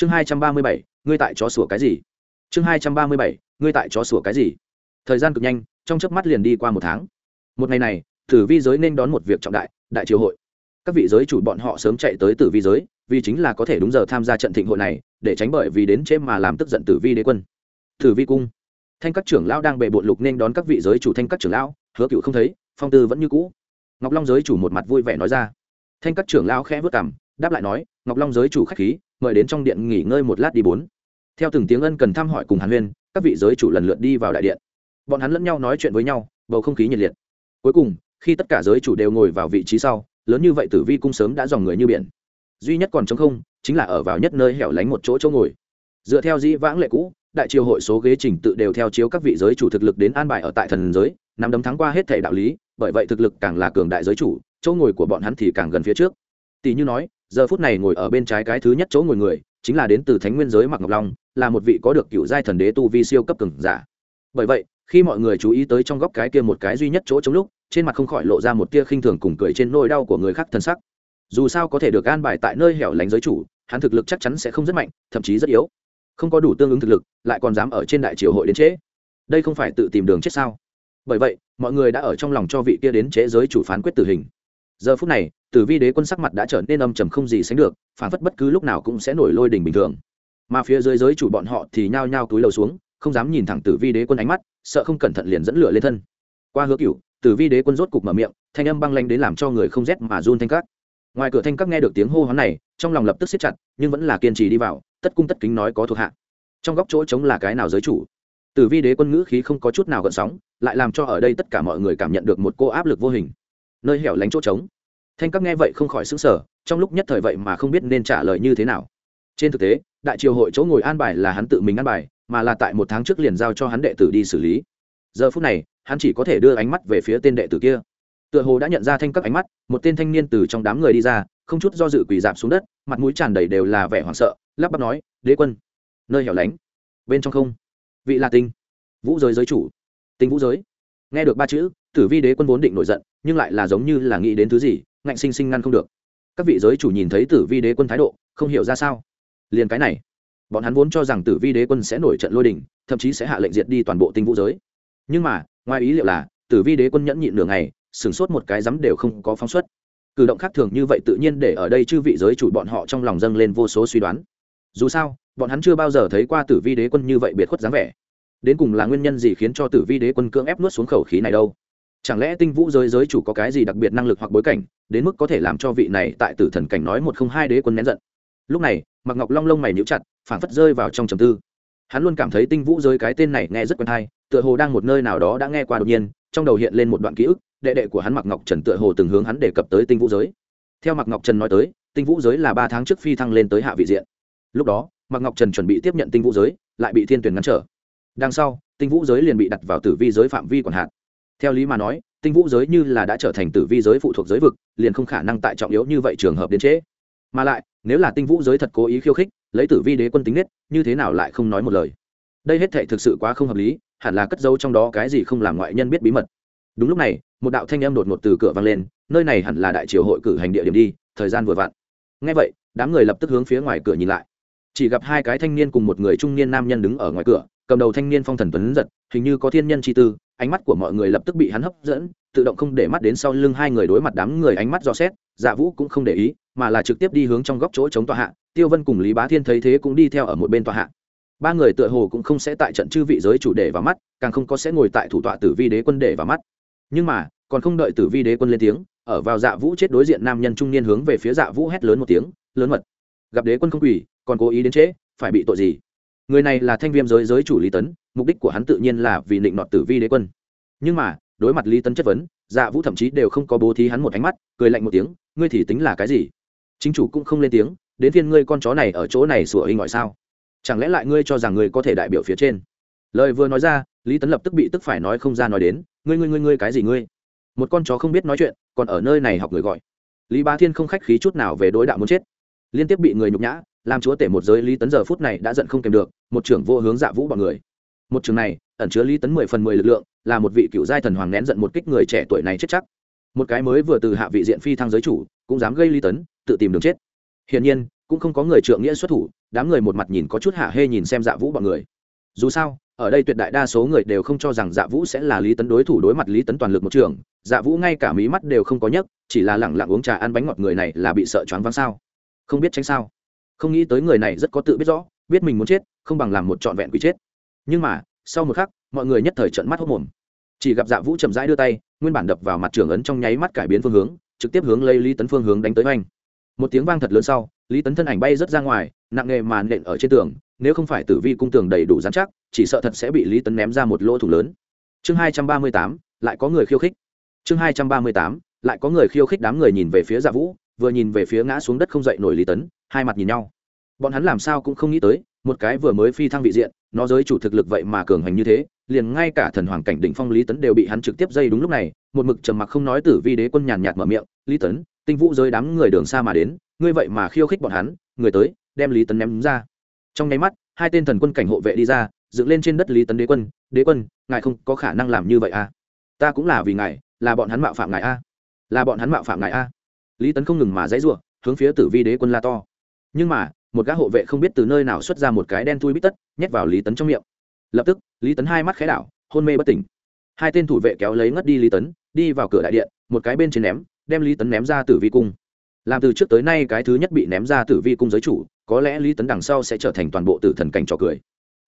chương hai trăm ba mươi bảy, ngươi tại chó sủa cái gì? Chương hai trăm ba mươi bảy, ngươi tại chó sủa cái gì? Thời gian cực nhanh, trong chớp mắt liền đi qua một tháng. Một ngày này, tử vi giới nên đón một việc trọng đại đại triều hội. Các vị giới chủ bọn họ sớm chạy tới tử vi giới, vì chính là có thể đúng giờ tham gia trận thịnh hội này, để tránh bởi vì đến chế mà làm tức giận tử vi đế quân. Tử vi cung. Thanh các trưởng lão đang bề bộn lục nên đón các vị giới chủ thanh các trưởng lão, hứa cựu không thấy, phong tư vẫn như cũ. Ngọc long giới chủ một mặt vui vẻ nói ra. Thanh các trưởng lão khẽ vất cảm đáp lại nói, ngọc long giới chủ khách khí, mời đến trong điện nghỉ ngơi một lát đi bốn. Theo từng tiếng ân cần thăm hỏi cùng hàn huyên, các vị giới chủ lần lượt đi vào đại điện. Bọn hắn lẫn nhau nói chuyện với nhau, bầu không khí nhiệt liệt. Cuối cùng, khi tất cả giới chủ đều ngồi vào vị trí sau, lớn như vậy tử vi cung sớm đã dòng người như biển. Duy nhất còn chống không, chính là ở vào nhất nơi hẻo lánh một chỗ chỗ ngồi. Dựa theo dĩ vãng lệ cũ, đại triều hội số ghế trình tự đều theo chiếu các vị giới chủ thực lực đến an bài ở tại thần giới nằm đấm thắng qua hết thể đạo lý, bởi vậy thực lực càng là cường đại giới chủ, chỗ ngồi của bọn hắn thì càng gần phía trước. Tỷ như nói giờ phút này ngồi ở bên trái cái thứ nhất chỗ ngồi người, chính là đến từ thánh nguyên giới mặc ngọc long, là một vị có được cựu giai thần đế tu vi siêu cấp cường giả. Bởi vậy, khi mọi người chú ý tới trong góc cái kia một cái duy nhất chỗ trong lúc, trên mặt không khỏi lộ ra một tia khinh thường cùng cười trên nỗi đau của người khác thân sắc. Dù sao có thể được an bài tại nơi hẻo lánh giới chủ, hắn thực lực chắc chắn sẽ không rất mạnh, thậm chí rất yếu. Không có đủ tương ứng thực lực, lại còn dám ở trên đại triều hội đến trễ. Đây không phải tự tìm đường chết sao? Bởi vậy, mọi người đã ở trong lòng cho vị kia đến trễ giới chủ phán quyết tử hình giờ phút này, tử vi đế quân sắc mặt đã trở nên âm trầm không gì sánh được, phản phất bất cứ lúc nào cũng sẽ nổi lôi đình bình thường. Mà phía dưới giới chủ bọn họ thì nhao nhao túi lầu xuống, không dám nhìn thẳng tử vi đế quân ánh mắt, sợ không cẩn thận liền dẫn lửa lên thân. Qua hứa cựu tử vi đế quân rốt cục mở miệng, thanh âm băng lanh đến làm cho người không rét mà run thanh các. Ngoài cửa thanh các nghe được tiếng hô hoán này, trong lòng lập tức siết chặt, nhưng vẫn là kiên trì đi vào, tất cung tất kính nói có thuộc hạ. Trong góc chỗ trống là cái nào giới chủ? Tử vi đế quân ngữ khí không có chút nào gợn sóng, lại làm cho ở đây tất cả mọi người cảm nhận được một cô áp lực vô hình nơi hẻo lánh chỗ trống. Thanh các nghe vậy không khỏi xứng sở trong lúc nhất thời vậy mà không biết nên trả lời như thế nào. Trên thực tế, đại triều hội chỗ ngồi an bài là hắn tự mình an bài, mà là tại một tháng trước liền giao cho hắn đệ tử đi xử lý. Giờ phút này, hắn chỉ có thể đưa ánh mắt về phía tên đệ tử kia. Tựa hồ đã nhận ra thanh các ánh mắt, một tên thanh niên từ trong đám người đi ra, không chút do dự quỳ dạp xuống đất, mặt mũi tràn đầy đều là vẻ hoảng sợ, lắp bắp nói, đế quân, nơi hẻo lánh, bên trong không. Vị là tinh, vũ giới giới chủ, tinh vũ giới. Nghe được ba chữ, tử vi đế quân vốn định nổi giận nhưng lại là giống như là nghĩ đến thứ gì, ngạnh sinh sinh ngăn không được. Các vị giới chủ nhìn thấy tử vi đế quân thái độ, không hiểu ra sao. Liền cái này, bọn hắn vốn cho rằng tử vi đế quân sẽ nổi trận lôi đình, thậm chí sẽ hạ lệnh diệt đi toàn bộ tinh vũ giới. Nhưng mà, ngoài ý liệu là, tử vi đế quân nhẫn nhịn nửa ngày, sửng sốt một cái rắm đều không có phóng xuất. Cử động khác thường như vậy tự nhiên để ở đây chư vị giới chủ bọn họ trong lòng dâng lên vô số suy đoán. Dù sao, bọn hắn chưa bao giờ thấy qua tử vi đế quân như vậy biệt khuất dáng vẻ. Đến cùng là nguyên nhân gì khiến cho tử vi đế quân cưỡng ép nuốt xuống khẩu khí này đâu? Chẳng lẽ tinh vũ giới giới chủ có cái gì đặc biệt năng lực hoặc bối cảnh, đến mức có thể làm cho vị này tại tử thần cảnh nói một không hai đế quân nén giận? Lúc này mặc ngọc long lông mày nhíu chặt, phảng phất rơi vào trong trầm tư. Hắn luôn cảm thấy tinh vũ giới cái tên này nghe rất quen hay, tựa hồ đang một nơi nào đó đã nghe qua đột nhiên, trong đầu hiện lên một đoạn ký ức, đệ đệ của hắn mặc ngọc trần tựa hồ từng hướng hắn đề cập tới tinh vũ giới. Theo mặc ngọc trần nói tới, tinh vũ giới là ba tháng trước phi thăng lên tới hạ vị diện. Lúc đó mặc ngọc trần chuẩn bị tiếp nhận tinh vũ giới, lại bị thiên tuyển ngăn trở. Đằng sau, tinh vũ giới liền bị đặt vào tử vi giới phạm vi quản hạt theo lý mà nói, tinh vũ giới như là đã trở thành tử vi giới phụ thuộc giới vực, liền không khả năng tại trọng yếu như vậy trường hợp đến trễ mà lại, nếu là tinh vũ giới thật cố ý khiêu khích, lấy tử vi đế quân tính nết, như thế nào lại không nói một lời? Đây hết thệ thực sự quá không hợp lý, hẳn là cất giấu trong đó cái gì không làm ngoại nhân biết bí mật. Đúng lúc này, một đạo thanh âm đột ngột từ cửa vang lên, nơi này hẳn là đại triều hội cử hành địa điểm đi, thời gian vừa vặn. Ngay vậy, đám người lập tức hướng phía ngoài cửa nhìn lại. Chỉ gặp hai cái thanh niên cùng một người trung niên nam nhân đứng ở ngoài cửa cầm đầu thanh niên phong thần tuấn giật, hình như có thiên nhân chi tư, ánh mắt của mọi người lập tức bị hắn hấp dẫn, tự động không để mắt đến sau lưng hai người đối mặt đám người ánh mắt dò xét dạ vũ cũng không để ý, mà là trực tiếp đi hướng trong góc chỗ chống tòa hạ, tiêu vân cùng lý bá thiên thấy thế cũng đi theo ở một bên tòa hạ. Ba người tựa hồ cũng không sẽ tại trận chư vị giới chủ đề vào mắt, càng không có sẽ ngồi tại thủ tọa tử vi đế quân để vào mắt. Nhưng mà, còn không đợi tử vi đế quân lên tiếng, ở vào dạ vũ chết đối diện nam nhân trung niên hướng về phía dạ vũ hét lớn một tiếng, lớn mật, gặp đế quân không quỳ, còn cố ý đến trễ, phải bị tội gì? Người này là thanh viêm giới giới chủ lý tấn, mục đích của hắn tự nhiên là vì định nọt tử vi đế quân. Nhưng mà, đối mặt lý tấn chất vấn dạ vũ thậm chí đều không có bố thí hắn một ánh mắt, cười lạnh một tiếng, ngươi thì tính là cái gì? Chính chủ cũng không lên tiếng, đến phiên ngươi con chó này ở chỗ này sủa hình ngoại sao? Chẳng lẽ lại ngươi cho rằng ngươi có thể đại biểu phía trên? Lời vừa nói ra, lý tấn lập tức bị tức phải nói không ra nói đến, ngươi ngươi ngươi ngươi cái gì ngươi? Một con chó không biết nói chuyện, còn ở nơi này học người gọi. Lý bá thiên không khách khí chút nào về đối đạo muốn chết. Liên tiếp bị người nhục nhã làm chúa tể một giới lý tấn giờ phút này đã giận không kèm được, một trưởng vô hướng dạ vũ bọn người. Một trường này, ẩn chứa lý tấn mười phần mười lực lượng, là một vị cựu giai thần hoàng nén giận một kích người trẻ tuổi này chết chắc. Một cái mới vừa từ hạ vị diện phi thăng giới chủ, cũng dám gây lý tấn, tự tìm đường chết. Hiển nhiên, cũng không có người trượng nghĩa xuất thủ, đám người một mặt nhìn có chút hạ hê nhìn xem dạ vũ bọn người. Dù sao, ở đây tuyệt đại đa số người đều không cho rằng dạ vũ sẽ là lý tấn đối thủ đối mặt lý tấn toàn lực một trường dạ vũ ngay cả mí mắt đều không có nhấc, chỉ là lẳng lặng uống trà ăn bánh ngọt người này là bị sợ choáng váng sao? Không biết tránh sao? Không nghĩ tới người này rất có tự biết rõ, biết mình muốn chết, không bằng làm một trọn vẹn quỷ chết. Nhưng mà, sau một khắc, mọi người nhất thời trận mắt hốc mồm. Chỉ gặp dạ vũ chậm rãi đưa tay, nguyên bản đập vào mặt trưởng ấn trong nháy mắt cải biến phương hướng, trực tiếp hướng lấy lý tấn phương hướng đánh tới oanh. Một tiếng vang thật lớn sau, lý tấn thân ảnh bay rớt ra ngoài, nặng nề màn nện ở trên tường, nếu không phải tử vi cung tường đầy đủ dán chắc, chỉ sợ thật sẽ bị lý tấn ném ra một lỗ thủ lớn. Chương hai trăm ba mươi tám, lại có người khiêu khích. Chương hai trăm ba mươi tám, lại có người khiêu khích đám người nhìn về phía dạ vũ, vừa nhìn về phía ngã xuống đất không dậy nổi lý tấn hai mặt nhìn nhau. Bọn hắn làm sao cũng không nghĩ tới, một cái vừa mới phi thăng vị diện, nó giới chủ thực lực vậy mà cường hành như thế, liền ngay cả thần hoàng cảnh đỉnh phong lý tấn đều bị hắn trực tiếp dây đúng lúc này, một mực trầm mặc không nói tử vi đế quân nhàn nhạt mở miệng, lý tấn, tinh vũ giới đám người đường xa mà đến, ngươi vậy mà khiêu khích bọn hắn, người tới, đem lý tấn ném ra. Trong nháy mắt, hai tên thần quân cảnh hộ vệ đi ra, dựng lên trên đất lý tấn đế quân đế quân, ngài không có khả năng làm như vậy à? Ta cũng là vì ngài, là bọn hắn mạo phạm ngài a là bọn hắn mạo phạm ngài a lý tấn không ngừng mà dãy ruộng hướng phía tử vi đế quân la to nhưng mà, một gã hộ vệ không biết từ nơi nào xuất ra một cái đen thui bít tất, nhét vào lý tấn trong miệng. Lập tức, lý tấn hai mắt khẽ đảo, hôn mê bất tỉnh. Hai tên thủ vệ kéo lấy ngất đi lý tấn, đi vào cửa đại điện, một cái bên trên ném, đem lý tấn ném ra tử vi cung. Làm từ trước tới nay cái thứ nhất bị ném ra tử vi cung giới chủ, có lẽ lý tấn đằng sau sẽ trở thành toàn bộ tử thần cảnh trò cười.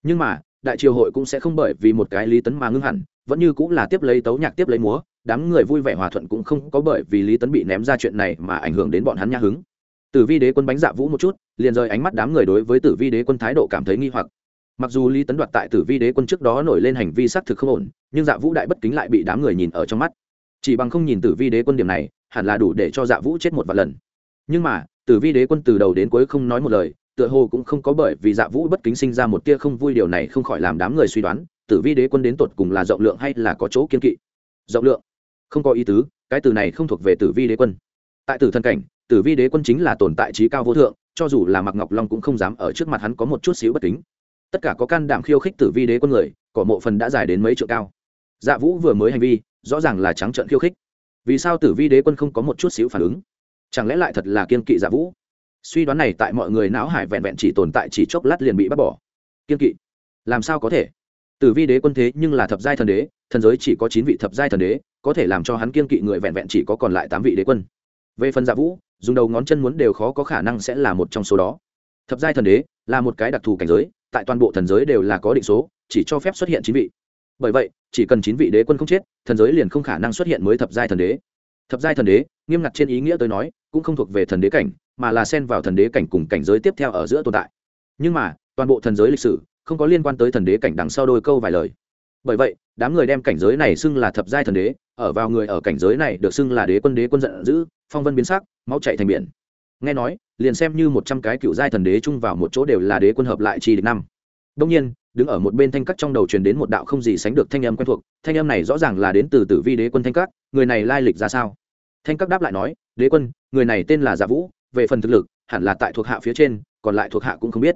Nhưng mà, đại triều hội cũng sẽ không bởi vì một cái lý tấn mà ngưng hẳn, vẫn như cũng là tiếp lấy tấu nhạc tiếp lấy múa, đám người vui vẻ hòa thuận cũng không có bởi vì lý tấn bị ném ra chuyện này mà ảnh hưởng đến bọn hắn nha hứng tử vi đế quân bánh dạ vũ một chút, liền rời ánh mắt đám người đối với tử vi đế quân thái độ cảm thấy nghi hoặc. Mặc dù lý tấn đoạt tại tử vi đế quân trước đó nổi lên hành vi xác thực không ổn, nhưng dạ vũ đại bất kính lại bị đám người nhìn ở trong mắt. Chỉ bằng không nhìn tử vi đế quân điểm này, hẳn là đủ để cho dạ vũ chết một vài lần. Nhưng mà, tử vi đế quân từ đầu đến cuối không nói một lời, tựa hồ cũng không có bởi vì dạ vũ bất kính sinh ra một tia không vui điều này không khỏi làm đám người suy đoán, tử vi đế quân đến tột cùng là rộng lượng hay là có chỗ kiên kỵ. Rộng lượng. Không có ý tứ, cái từ này không thuộc về tử vi đế quân. Tại tử thân cảnh tử vi đế quân chính là tồn tại trí cao vô thượng, cho dù là mặc ngọc long cũng không dám ở trước mặt hắn có một chút xíu bất kính. Tất cả có can đảm khiêu khích tử vi đế quân người, cỏ mộ phần đã dài đến mấy trượng cao. Dạ vũ vừa mới hành vi, rõ ràng là trắng trợn khiêu khích. Vì sao tử vi đế quân không có một chút xíu phản ứng? Chẳng lẽ lại thật là kiên kỵ dạ vũ? Suy đoán này tại mọi người não hải vẹn vẹn chỉ tồn tại chỉ chốc lát liền bị bắt bỏ. Kiên kỵ? Làm sao có thể? Tử vi đế quân thế nhưng là thập giai thần đế, thần giới chỉ có chín vị thập giai thần đế, có thể làm cho hắn kiên kỵ người vẹn vẹn chỉ có còn lại tám vị đế quân. Về phần dạ vũ dùng đầu ngón chân muốn đều khó có khả năng sẽ là một trong số đó. Thập giai thần đế là một cái đặc thù cảnh giới, tại toàn bộ thần giới đều là có định số, chỉ cho phép xuất hiện chín vị. Bởi vậy, chỉ cần chín vị đế quân không chết, thần giới liền không khả năng xuất hiện mới thập giai thần đế. Thập giai thần đế, nghiêm ngặt trên ý nghĩa tới nói, cũng không thuộc về thần đế cảnh, mà là xen vào thần đế cảnh cùng cảnh giới tiếp theo ở giữa tồn tại. Nhưng mà, toàn bộ thần giới lịch sử không có liên quan tới thần đế cảnh đằng sau đôi câu vài lời bởi vậy, đám người đem cảnh giới này xưng là thập giai thần đế, ở vào người ở cảnh giới này được xưng là đế quân đế quân giận dữ, phong vân biến sắc, máu chạy thành biển. Nghe nói, liền xem như một trăm cái cựu giai thần đế chung vào một chỗ đều là đế quân hợp lại chi địch năm. Đông nhiên, đứng ở một bên thanh cắt trong đầu truyền đến một đạo không gì sánh được thanh âm quen thuộc, thanh âm này rõ ràng là đến từ tử vi đế quân thanh cắt, người này lai lịch ra sao? Thanh cắt đáp lại nói, đế quân, người này tên là giả vũ, về phần thực lực, hẳn là tại thuộc hạ phía trên, còn lại thuộc hạ cũng không biết.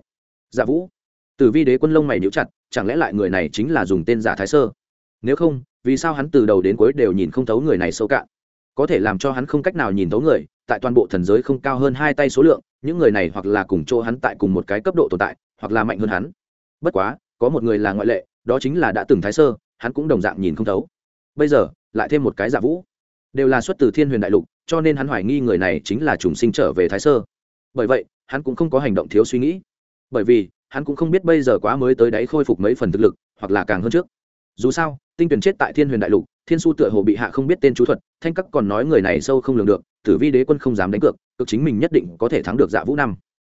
Giả vũ. Tử vi đế quân lông mày níu chặt chẳng lẽ lại người này chính là dùng tên giả thái sơ? Nếu không, vì sao hắn từ đầu đến cuối đều nhìn không thấu người này sâu cạn? Có thể làm cho hắn không cách nào nhìn thấu người, tại toàn bộ thần giới không cao hơn hai tay số lượng, những người này hoặc là cùng chỗ hắn tại cùng một cái cấp độ tồn tại, hoặc là mạnh hơn hắn. Bất quá, có một người là ngoại lệ, đó chính là đã từng thái sơ, hắn cũng đồng dạng nhìn không thấu. Bây giờ, lại thêm một cái giả vũ. Đều là xuất từ thiên huyền đại lục, cho nên hắn hoài nghi người này chính là trùng sinh trở về thái sơ. Bởi vậy, hắn cũng không có hành động thiếu suy nghĩ. Bởi vì hắn cũng không biết bây giờ quá mới tới đáy khôi phục mấy phần thực lực, hoặc là càng hơn trước. Dù sao, tinh tuyển chết tại thiên huyền đại lục, thiên su tựa hồ bị hạ không biết tên chú thuật, thanh các còn nói người này sâu không lường được, tử vi đế quân không dám đánh cược, cực chính mình nhất định có thể thắng được dạ vũ năm.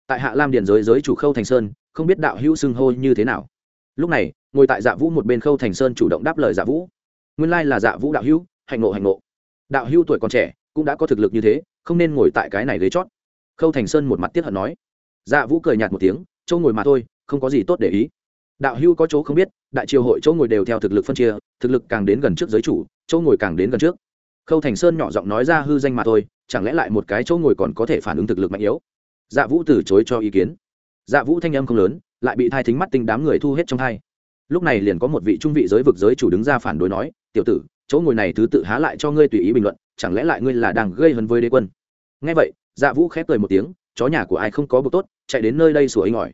Tại hạ lam điền giới giới chủ khâu thành sơn, không biết đạo hữu xưng hô như thế nào. Lúc này, ngồi tại dạ vũ một bên khâu thành sơn chủ động đáp lời dạ vũ. Nguyên lai là dạ vũ đạo hữu, hạnh nộ hạnh nộ đạo hữu tuổi còn trẻ, cũng đã có thực lực như thế, không nên ngồi tại cái này ghế chót. Khâu thành sơn một mặt tiếp hận nói. Dạ vũ cười nhạt một tiếng chỗ ngồi mà thôi, không có gì tốt để ý. Đạo hữu có chỗ không biết, đại triều hội chỗ ngồi đều theo thực lực phân chia, thực lực càng đến gần trước giới chủ, chỗ ngồi càng đến gần trước. Khâu thành sơn nhỏ giọng nói ra hư danh mà thôi, chẳng lẽ lại một cái chỗ ngồi còn có thể phản ứng thực lực mạnh yếu? Dạ vũ từ chối cho ý kiến. Dạ vũ thanh âm không lớn, lại bị thai thính mắt tinh đám người thu hết trong thai lúc này liền có một vị trung vị giới vực giới chủ đứng ra phản đối nói, tiểu tử, chỗ ngồi này thứ tự há lại cho ngươi tùy ý bình luận, chẳng lẽ lại ngươi là đang gây hấn với đế quân? Nghe vậy dạ vũ khép cười một tiếng chó nhà của ai không có bực tốt, chạy đến nơi đây sủa inh ỏi.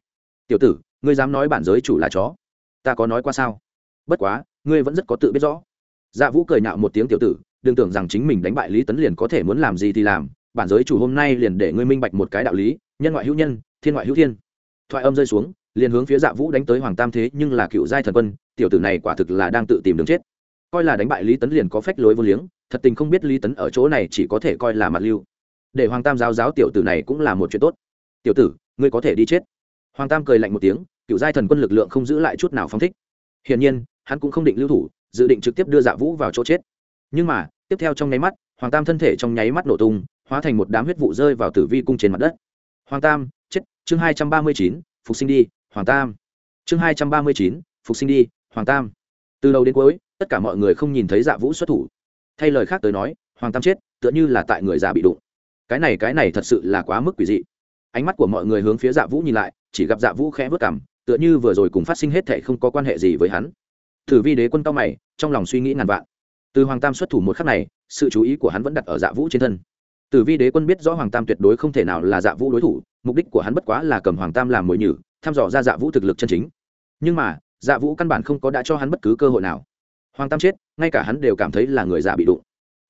Tiểu tử, ngươi dám nói bản giới chủ là chó. Ta có nói qua sao? Bất quá, ngươi vẫn rất có tự biết rõ. Dạ vũ cười nhạo một tiếng tiểu tử, đừng tưởng rằng chính mình đánh bại lý tấn liền có thể muốn làm gì thì làm. Bản giới chủ hôm nay liền để ngươi minh bạch một cái đạo lý, nhân ngoại hữu nhân, thiên ngoại hữu thiên. Thoại âm rơi xuống, liền hướng phía dạ vũ đánh tới hoàng tam thế, nhưng là cựu giai thần quân, tiểu tử này quả thực là đang tự tìm đường chết. Coi là đánh bại lý tấn liền có phách lối vô liếng, thật tình không biết lý tấn ở chỗ này chỉ có thể coi là mặt lưu để hoàng tam giáo giáo tiểu tử này cũng là một chuyện tốt. Tiểu tử, ngươi có thể đi chết. Hoàng tam cười lạnh một tiếng, cựu giai thần quân lực lượng không giữ lại chút nào phong thích. Hiển nhiên, hắn cũng không định lưu thủ, dự định trực tiếp đưa dạ vũ vào chỗ chết. Nhưng mà, tiếp theo trong nháy mắt, hoàng tam thân thể trong nháy mắt nổ tung, hóa thành một đám huyết vụ rơi vào tử vi cung trên mặt đất. Hoàng tam, chết, chương hai trăm ba mươi chín, phục sinh đi, hoàng tam. Chương hai trăm ba mươi chín, phục sinh đi, hoàng tam. Từ đầu đến cuối, tất cả mọi người không nhìn thấy dạ vũ xuất thủ. Thay lời khác tới nói, hoàng tam chết, tựa như là tại người già bị đụng cái này cái này thật sự là quá mức quỷ dị. Ánh mắt của mọi người hướng phía dạ vũ nhìn lại, chỉ gặp dạ vũ khẽ vớt cảm tựa như vừa rồi cùng phát sinh hết thệ không có quan hệ gì với hắn. Thử vi đế quân cao mày, trong lòng suy nghĩ ngàn vạn. Từ hoàng tam xuất thủ một khắc này, sự chú ý của hắn vẫn đặt ở dạ vũ trên thân. Tử vi đế quân biết rõ hoàng tam tuyệt đối không thể nào là dạ vũ đối thủ, mục đích của hắn bất quá là cầm hoàng tam làm mồi nhử, thăm dò ra dạ vũ thực lực chân chính. Nhưng mà dạ vũ căn bản không có đã cho hắn bất cứ cơ hội nào. Hoàng tam chết, ngay cả hắn đều cảm thấy là người già bị đụng.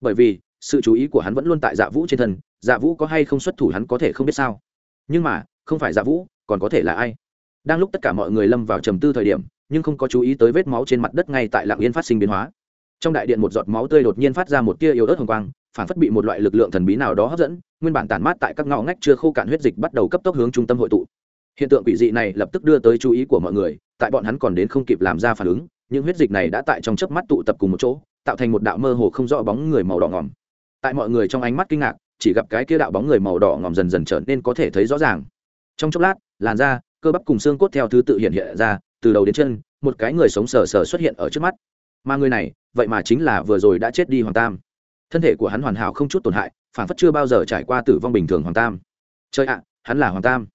Bởi vì sự chú ý của hắn vẫn luôn tại dạ vũ trên thân dạ vũ có hay không xuất thủ hắn có thể không biết sao. Nhưng mà, không phải dạ vũ, còn có thể là ai? Đang lúc tất cả mọi người lâm vào trầm tư thời điểm, nhưng không có chú ý tới vết máu trên mặt đất ngay tại lạng yên phát sinh biến hóa. Trong đại điện một giọt máu tươi đột nhiên phát ra một tia yếu ớt hồng quang, phản phất bị một loại lực lượng thần bí nào đó hấp dẫn, nguyên bản tản mát tại các ngõ ngách chưa khô cạn huyết dịch bắt đầu cấp tốc hướng trung tâm hội tụ. Hiện tượng quỷ dị này lập tức đưa tới chú ý của mọi người, tại bọn hắn còn đến không kịp làm ra phản ứng, những huyết dịch này đã tại trong chớp mắt tụ tập cùng một chỗ, tạo thành một đạo mơ hồ không rõ bóng người màu đỏ ngòm tại mọi người trong ánh mắt kinh ngạc, chỉ gặp cái kia đạo bóng người màu đỏ ngòm dần dần trở nên có thể thấy rõ ràng. Trong chốc lát, làn da, cơ bắp cùng xương cốt theo thứ tự hiện hiện ra, từ đầu đến chân, một cái người sống sờ sờ xuất hiện ở trước mắt. Mà người này, vậy mà chính là vừa rồi đã chết đi hoàng tam. Thân thể của hắn hoàn hảo không chút tổn hại phản phất chưa bao giờ trải qua tử vong bình thường hoàng tam. Chơi ạ, hắn là hoàng tam.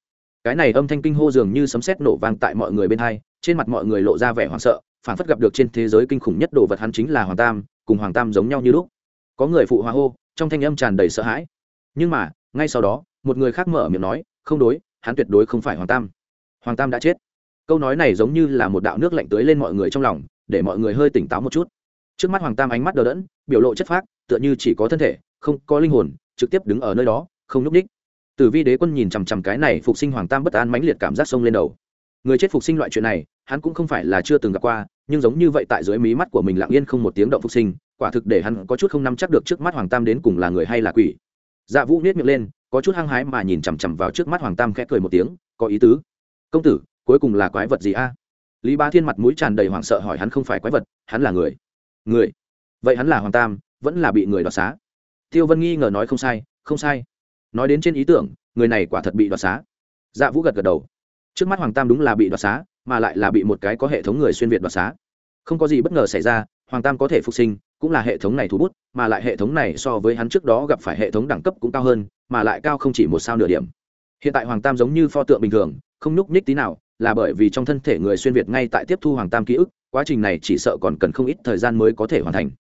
Cái này âm thanh kinh hô dường như sấm sét nổ vang tại mọi người bên hai, trên mặt mọi người lộ ra vẻ hoảng sợ phản phất gặp được trên thế giới kinh khủng nhất đồ vật hắn chính là hoàng tam, cùng hoàng tam giống nhau như lúc có người phụ hòa hô, trong thanh âm tràn đầy sợ hãi. Nhưng mà, ngay sau đó, một người khác mở miệng nói, không đối, hắn tuyệt đối không phải hoàng tam. Hoàng tam đã chết. Câu nói này giống như là một đạo nước lạnh tưới lên mọi người trong lòng, để mọi người hơi tỉnh táo một chút. Trước mắt hoàng tam ánh mắt đờ đẫn, biểu lộ chất phác, tựa như chỉ có thân thể, không có linh hồn, trực tiếp đứng ở nơi đó, không n ú c ních tử vi đế quân nhìn chằm chằm cái này phục sinh hoàng tam bất an mãnh liệt cảm giác sông lên đầu. Người chết phục sinh loại chuyện này, hắn cũng không phải là chưa từng gặp qua, nhưng giống như vậy tại dưới mí mắt của mình lặng yên không một tiếng động phục sinh quả thực để hắn có chút không nắm chắc được trước mắt hoàng tam đến cùng là người hay là quỷ. Dạ vũ nết miệng lên, có chút hăng hái mà nhìn chằm chằm vào trước mắt hoàng tam khẽ cười một tiếng, có ý tứ. Công tử, cuối cùng là quái vật gì a? Lý ba thiên mặt mũi tràn đầy hoảng sợ hỏi hắn không phải quái vật, hắn là người. Người? Vậy hắn là hoàng tam, vẫn là bị người đoạt xá? Tiêu vân nghi ngờ nói, không sai không sai. Nói đến trên ý tưởng, người này quả thật bị đoạt xá. Dạ vũ gật gật đầu. Trước mắt hoàng tam đúng là bị đoạt xá, mà lại là bị một cái có hệ thống người xuyên việt đoạt xá. Không có gì bất ngờ xảy ra hoàng tam có thể phục sinh, cũng là hệ thống này thú bút, mà lại hệ thống này so với hắn trước đó gặp phải hệ thống đẳng cấp cũng cao hơn, mà lại cao không chỉ một sao nửa điểm. Hiện tại hoàng tam giống như pho tượng bình thường, không nhúc nhích tí nào, là bởi vì trong thân thể người xuyên việt ngay tại tiếp thu hoàng tam ký ức, quá trình này chỉ sợ còn cần không ít thời gian mới có thể hoàn thành.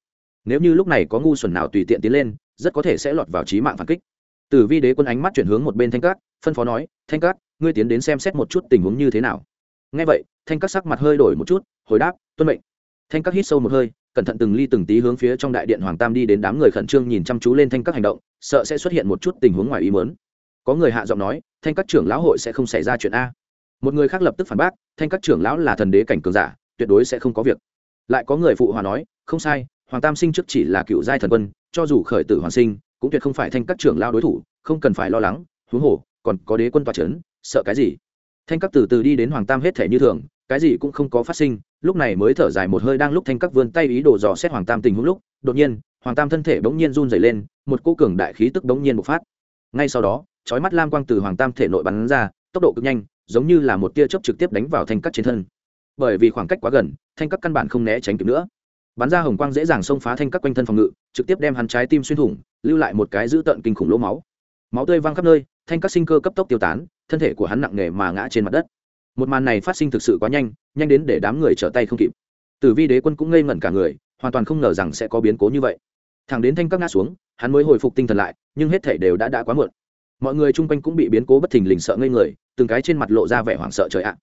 Nếu như lúc này có ngu xuẩn nào tùy tiện tiến lên, rất có thể sẽ lọt vào trí mạng phản kích. Tử vi đế quân ánh mắt chuyển hướng một bên thanh cát, phân phó nói, thanh cát, ngươi tiến đến xem xét một chút tình huống như thế nào. Ngay vậy, thanh cát sắc mặt hơi đổi một chút, hồi đáp, tuân mệnh thanh các hít sâu một hơi, cẩn thận từng ly từng tí hướng phía trong đại điện hoàng tam đi đến đám người khẩn trương nhìn chăm chú lên thanh các hành động, sợ sẽ xuất hiện một chút tình huống ngoài ý mớn có người hạ giọng nói, thanh các trưởng lão hội sẽ không xảy ra chuyện a. Một người khác lập tức phản bác, thanh các trưởng lão là thần đế cảnh cường giả, tuyệt đối sẽ không có việc. Lại có người phụ hòa nói, không sai, hoàng tam sinh trước chỉ là cựu giai thần quân, cho dù khởi tử hoàng sinh, cũng tuyệt không phải thanh các trưởng lão đối thủ, không cần phải lo lắng, huống hồ, còn có đế quân tòa c sợ cái gì? Thanh các từ từ đi đến hoàng tam hết thể như thường cái gì cũng không có phát sinh, lúc này mới thở dài một hơi đang lúc thanh các vươn tay ý đồ dò xét hoàng tam tình huống lúc, đột nhiên, hoàng tam thân thể bỗng nhiên run dày lên, một cô cường đại khí tức bỗng nhiên bộc phát. Ngay sau đó trói mắt lam quang từ hoàng tam thể nội bắn ra, tốc độ cực nhanh, giống như là một tia chớp trực tiếp đánh vào thanh các trên thân. Bởi vì khoảng cách quá gần, thanh các căn bản không né tránh kịp nữa. Bắn ra hồng quang dễ dàng xông phá thanh các quanh thân phòng ngự, trực tiếp đem hắn trái tim xuyên thủng, lưu lại một cái dữ tợn kinh khủng lỗ máu. Máu tươi văng khắp nơi, thanh các sinh cơ cấp tốc tiêu tán, thân thể của hắn nặng nề mà ngã trên mặt đất một màn này phát sinh thực sự quá nhanh nhanh đến để đám người trở tay không kịp. Tử vi đế quân cũng ngây ngẩn cả người, hoàn toàn không ngờ rằng sẽ có biến cố như vậy. Thằng đến thanh các ngã xuống, hắn mới hồi phục tinh thần lại, nhưng hết thể đều đã đã quá muộn. Mọi người chung quanh cũng bị biến cố bất thình lình sợ ngây người, từng cái trên mặt lộ ra vẻ hoảng sợ trời ạ.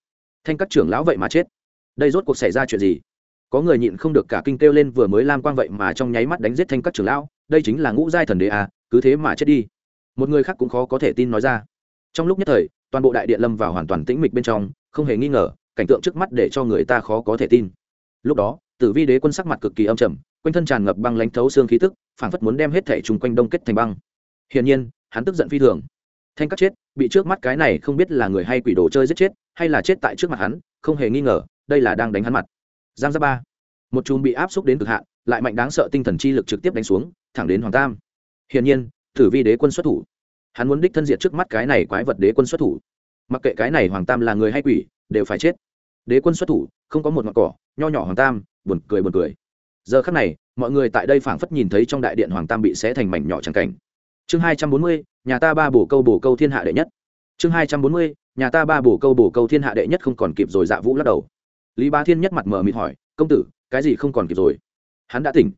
Thanh các trưởng lão vậy mà chết. Đây rốt cuộc xảy ra chuyện gì? Có người nhịn không được cả kinh kêu lên vừa mới lam quang vậy mà trong nháy mắt đánh giết thanh các trưởng lão, đây chính là ngũ giai thần đế à cứ thế mà chết đi. Một người khác cũng khó có thể tin nói ra. Trong lúc nhất thời, toàn bộ đại điện lâm vào hoàn toàn tĩnh mịch bên trong không hề nghi ngờ, cảnh tượng trước mắt để cho người ta khó có thể tin. Lúc đó, tử vi đế quân sắc mặt cực kỳ âm trầm, quanh thân tràn ngập băng lãnh thấu xương khí tức, phảng phất muốn đem hết thể chung quanh đông kết thành băng. Hiển nhiên, hắn tức giận phi thường. Thanh cắt chết, bị trước mắt cái này không biết là người hay quỷ đồ chơi giết chết, hay là chết tại trước mặt hắn, không hề nghi ngờ, đây là đang đánh hắn mặt. Giang gia ba. Một chùm bị áp xúc đến cực hạn, lại mạnh đáng sợ tinh thần chi lực trực tiếp đánh xuống, thẳng đến hoàng tam. Hiển nhiên, tử vi đế quân xuất thủ. Hắn muốn đích thân diện trước mắt cái này quái vật đế quân xuất thủ mặc kệ cái này hoàng tam là người hay quỷ, đều phải chết. Đế quân xuất thủ, không có một ngọn cỏ, nho nhỏ hoàng tam, buồn cười buồn cười. Giờ khắc này, mọi người tại đây phảng phất nhìn thấy trong đại điện hoàng tam bị xé thành mảnh nhỏ trắng cảnh. Chương hai trăm bốn mươi, nhà ta ba bổ câu bổ câu thiên hạ đệ nhất. Chương hai trăm bốn mươi, nhà ta ba bổ câu bổ câu thiên hạ đệ nhất không còn kịp rồi dạ vũ lắc đầu. Lý ba thiên nhất mặt mờ mịt hỏi, công tử, cái gì không còn kịp rồi? Hắn đã tỉnh.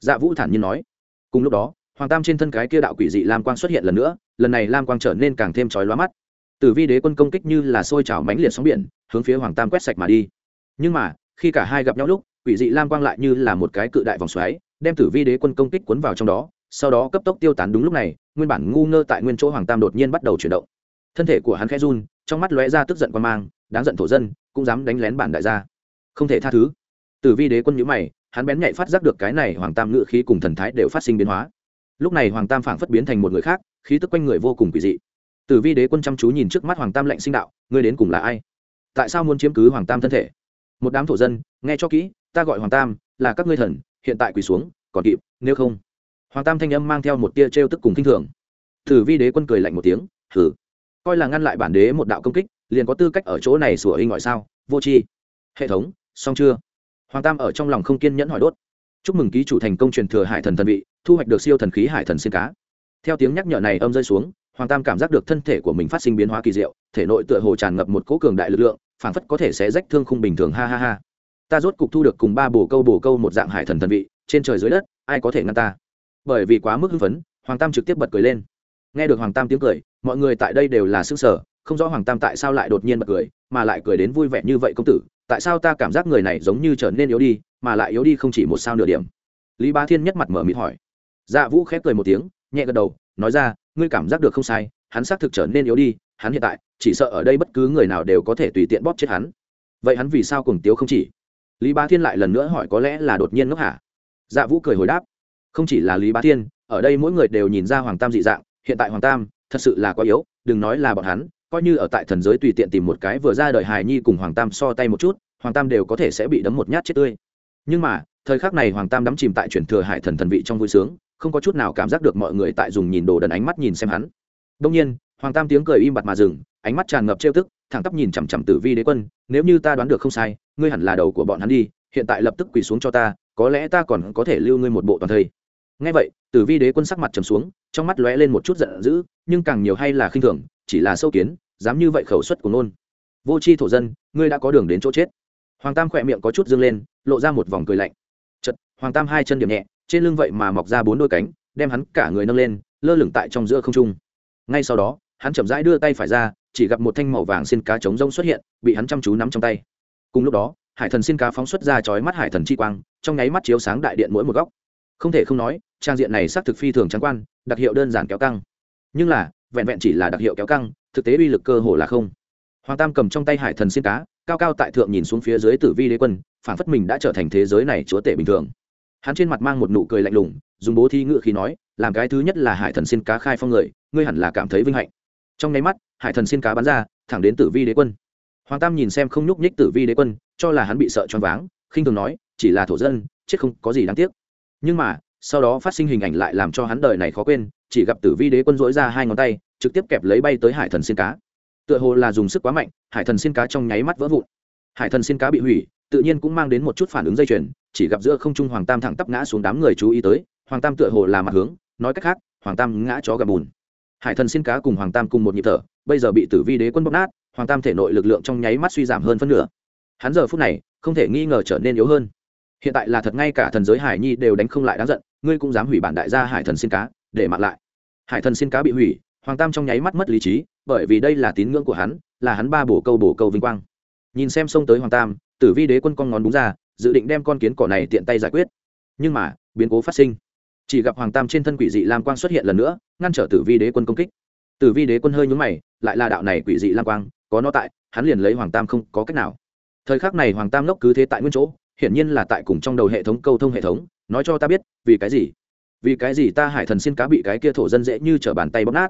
Dạ vũ thản nhiên nói. Cùng lúc đó, hoàng tam trên thân cái kia đạo quỷ dị lam quang xuất hiện lần nữa, lần này lam quang trở nên càng thêm chói lóa mắt tử vi đế quân công kích như là sôi trào mãnh liệt sóng biển, hướng phía hoàng tam quét sạch mà đi. Nhưng mà, khi cả hai gặp nhau lúc, quỷ dị lam quang lại như là một cái cự đại vòng xoáy, đem tử vi đế quân công kích cuốn vào trong đó, sau đó cấp tốc tiêu tán đúng lúc này, nguyên bản ngu ngơ tại nguyên chỗ hoàng tam đột nhiên bắt đầu chuyển động. Thân thể của hắn khẽ run, trong mắt lóe ra tức giận quan mang, đáng giận thổ dân, cũng dám đánh lén bản đại gia. Không thể tha thứ. Tử vi đế quân nhữ mày, hắn bén nhạy phát giác được cái này hoàng tam ngự khí cùng thần thái đều phát sinh biến hóa. Lúc này hoàng tam phảng phất biến thành một người khác, khí tức quanh người vô cùng quỷ dị tử vi đế quân chăm chú nhìn trước mắt hoàng tam lệnh sinh đạo, ngươi đến cùng là ai? Tại sao muốn chiếm cứ hoàng tam thân thể? Một đám thổ dân, nghe cho kỹ, ta gọi hoàng tam, là các ngươi thần, hiện tại quỳ xuống, còn kịp, nếu không. Hoàng tam thanh âm mang theo một tia trêu tức cùng kinh thường. Tử vi đế quân cười lạnh một tiếng thử coi là ngăn lại bản đế một đạo công kích, liền có tư cách ở chỗ này sủa hình ngoại sao? Vô tri. Hệ thống, xong chưa? Hoàng tam ở trong lòng không kiên nhẫn hỏi đốt. Chúc mừng ký chủ thành công truyền thừa hải thần thần vị, thu hoạch được siêu thần khí hải thần xin cá. Theo tiếng nhắc nhở này âm rơi xuống hoàng tam cảm giác được thân thể của mình phát sinh biến hóa kỳ diệu, thể nội tựa hồ tràn ngập một cỗ cường đại lực lượng, phảng phất có thể sẽ rách thương khung bình thường, ha ha ha. Ta rốt cục thu được cùng ba bồ câu bồ câu một dạng hải thần thần vị, trên trời dưới đất, ai có thể ngăn ta? Bởi vì quá mức hưng phấn, hoàng tam trực tiếp bật cười lên. Nghe được hoàng tam tiếng cười, mọi người tại đây đều là xương sở không rõ hoàng tam tại sao lại đột nhiên bật cười, mà lại cười đến vui vẻ như vậy công tử, tại sao ta cảm giác người này giống như trở nên yếu đi, mà lại yếu đi không chỉ một sao nửa điểm? Lý bá thiên nhất mặt mở mịt hỏi. Dạ vũ khép cười một tiếng, nhẹ gật đầu, nói ra ngươi cảm giác được không sai, hắn xác thực trở nên yếu đi, hắn hiện tại, chỉ sợ ở đây bất cứ người nào đều có thể tùy tiện bóp chết hắn. Vậy hắn vì sao cùng tiếu không chỉ? Lý bá thiên lại lần nữa hỏi có lẽ là đột nhiên ngốc hả? Dạ vũ cười hồi đáp, không chỉ là lý bá thiên, ở đây mỗi người đều nhìn ra hoàng tam dị dạng, hiện tại hoàng tam thật sự là quá yếu, đừng nói là bọn hắn, coi như ở tại thần giới tùy tiện tìm một cái vừa ra đời hài nhi cùng hoàng tam so tay một chút, hoàng tam đều có thể sẽ bị đấm một nhát chết tươi. Nhưng mà, thời khắc này hoàng tam đắm chìm tại chuyển thừa hải thần thần vị trong vui sướng không có chút nào cảm giác được mọi người tại dùng nhìn đồ đần ánh mắt nhìn xem hắn. Đông nhiên, hoàng tam tiếng cười im bặt mà dừng, ánh mắt tràn ngập trêu tức, thẳng tắp nhìn chằm chằm tử vi đế quân, nếu như ta đoán được không sai, ngươi hẳn là đầu của bọn hắn đi, hiện tại lập tức quỳ xuống cho ta, có lẽ ta còn có thể lưu ngươi một bộ toàn thây. Ngay vậy, tử vi đế quân sắc mặt trầm xuống, trong mắt lóe lên một chút giận dữ, nhưng càng nhiều hay là khinh thường, chỉ là sâu kiến, dám như vậy khẩu suất của nôn vô c h i thổ dân, ngươi đã có đường đến chỗ chết. Hoàng tam khỏe miệng có chút dâng lên, lộ ra một vòng cười lạnh. Chật hoàng tam hai chân điểm nhẹ trên lưng vậy mà mọc ra bốn đôi cánh, đem hắn cả người nâng lên, lơ lửng tại trong giữa không trung. Ngay sau đó, hắn chậm rãi đưa tay phải ra, chỉ gặp một thanh màu vàng xin cá trống rông xuất hiện, bị hắn chăm chú nắm trong tay. Cùng lúc đó, hải thần xin cá phóng xuất ra chói mắt hải thần chi quang, trong nháy mắt chiếu sáng đại điện mỗi một góc. Không thể không nói, trang diện này xác thực phi thường trắng quan, đặc hiệu đơn giản kéo căng. Nhưng là, vẹn vẹn chỉ là đặc hiệu kéo căng, thực tế uy lực cơ hồ là không. Hoàng tam cầm trong tay hải thần xin cá, cao cao tại thượng nhìn xuống phía dưới tử vi đế quân phản phất mình đã trở thành thế giới này chúa tể bình thường hắn trên mặt mang một nụ cười lạnh lùng, dùng bố thi ngự khí nói, làm cái thứ nhất là hải thần xin cá khai phong người, ngươi hẳn là cảm thấy vinh hạnh. Trong nháy mắt, hải thần xin cá bắn ra, thẳng đến tử vi đế quân. Hoàng tam nhìn xem không nhúc nhích tử vi đế quân, cho là hắn bị sợ choáng váng, khinh thường nói, chỉ là thổ dân, chết không có gì đáng tiếc. Nhưng mà, sau đó phát sinh hình ảnh lại làm cho hắn đời này khó quên, chỉ gặp tử vi đế quân dỗi ra hai ngón tay, trực tiếp kẹp lấy bay tới hải thần xin cá. Tựa hồ là dùng sức quá mạnh, hải thần xin cá trong nháy mắt vỡ vụn. Hải thần xin cá bị hủy, tự nhiên cũng mang đến một chút phản ứng dây chuyền chỉ gặp giữa không trung hoàng tam thẳng tắp ngã xuống đám người chú ý tới, hoàng tam tựa hồ là mặt hướng, nói cách khác, hoàng tam ngã chó gặp bùn. Hải thần xin cá cùng hoàng tam cùng một nhịp thở, bây giờ bị tử vi đế quân bóc nát, hoàng tam thể nội lực lượng trong nháy mắt suy giảm hơn phân nửa. Hắn giờ phút này, không thể nghi ngờ trở nên yếu hơn. Hiện tại là thật ngay cả thần giới hải nhi đều đánh không lại đáng giận, ngươi cũng dám hủy bản đại gia hải thần xin cá, để mặn lại. Hải thần xin cá bị hủy, hoàng tam trong nháy mắt mất lý trí, bởi vì đây là tín ngưỡng của hắn, là hắn ba bổ câu bổ câu vinh quang. Nhìn xem xông tới hoàng tam, tử vi đế quân con ngón đúng ra dự định đem con kiến cỏ này tiện tay giải quyết. Nhưng mà, biến cố phát sinh. Chỉ gặp hoàng tam trên thân quỷ dị lam quang xuất hiện lần nữa, ngăn trở tử vi đế quân công kích. Tử vi đế quân hơi nhúng mày, lại là đạo này quỷ dị lam quang, có nó tại, hắn liền lấy hoàng tam không có cách nào. Thời khắc này hoàng tam lốc cứ thế tại nguyên chỗ, hiển nhiên là tại cùng trong đầu hệ thống câu thông hệ thống, nói cho ta biết, vì cái gì? Vì cái gì ta hải thần xin cá bị cái kia thổ dân dễ như t bàn tay bóp nát?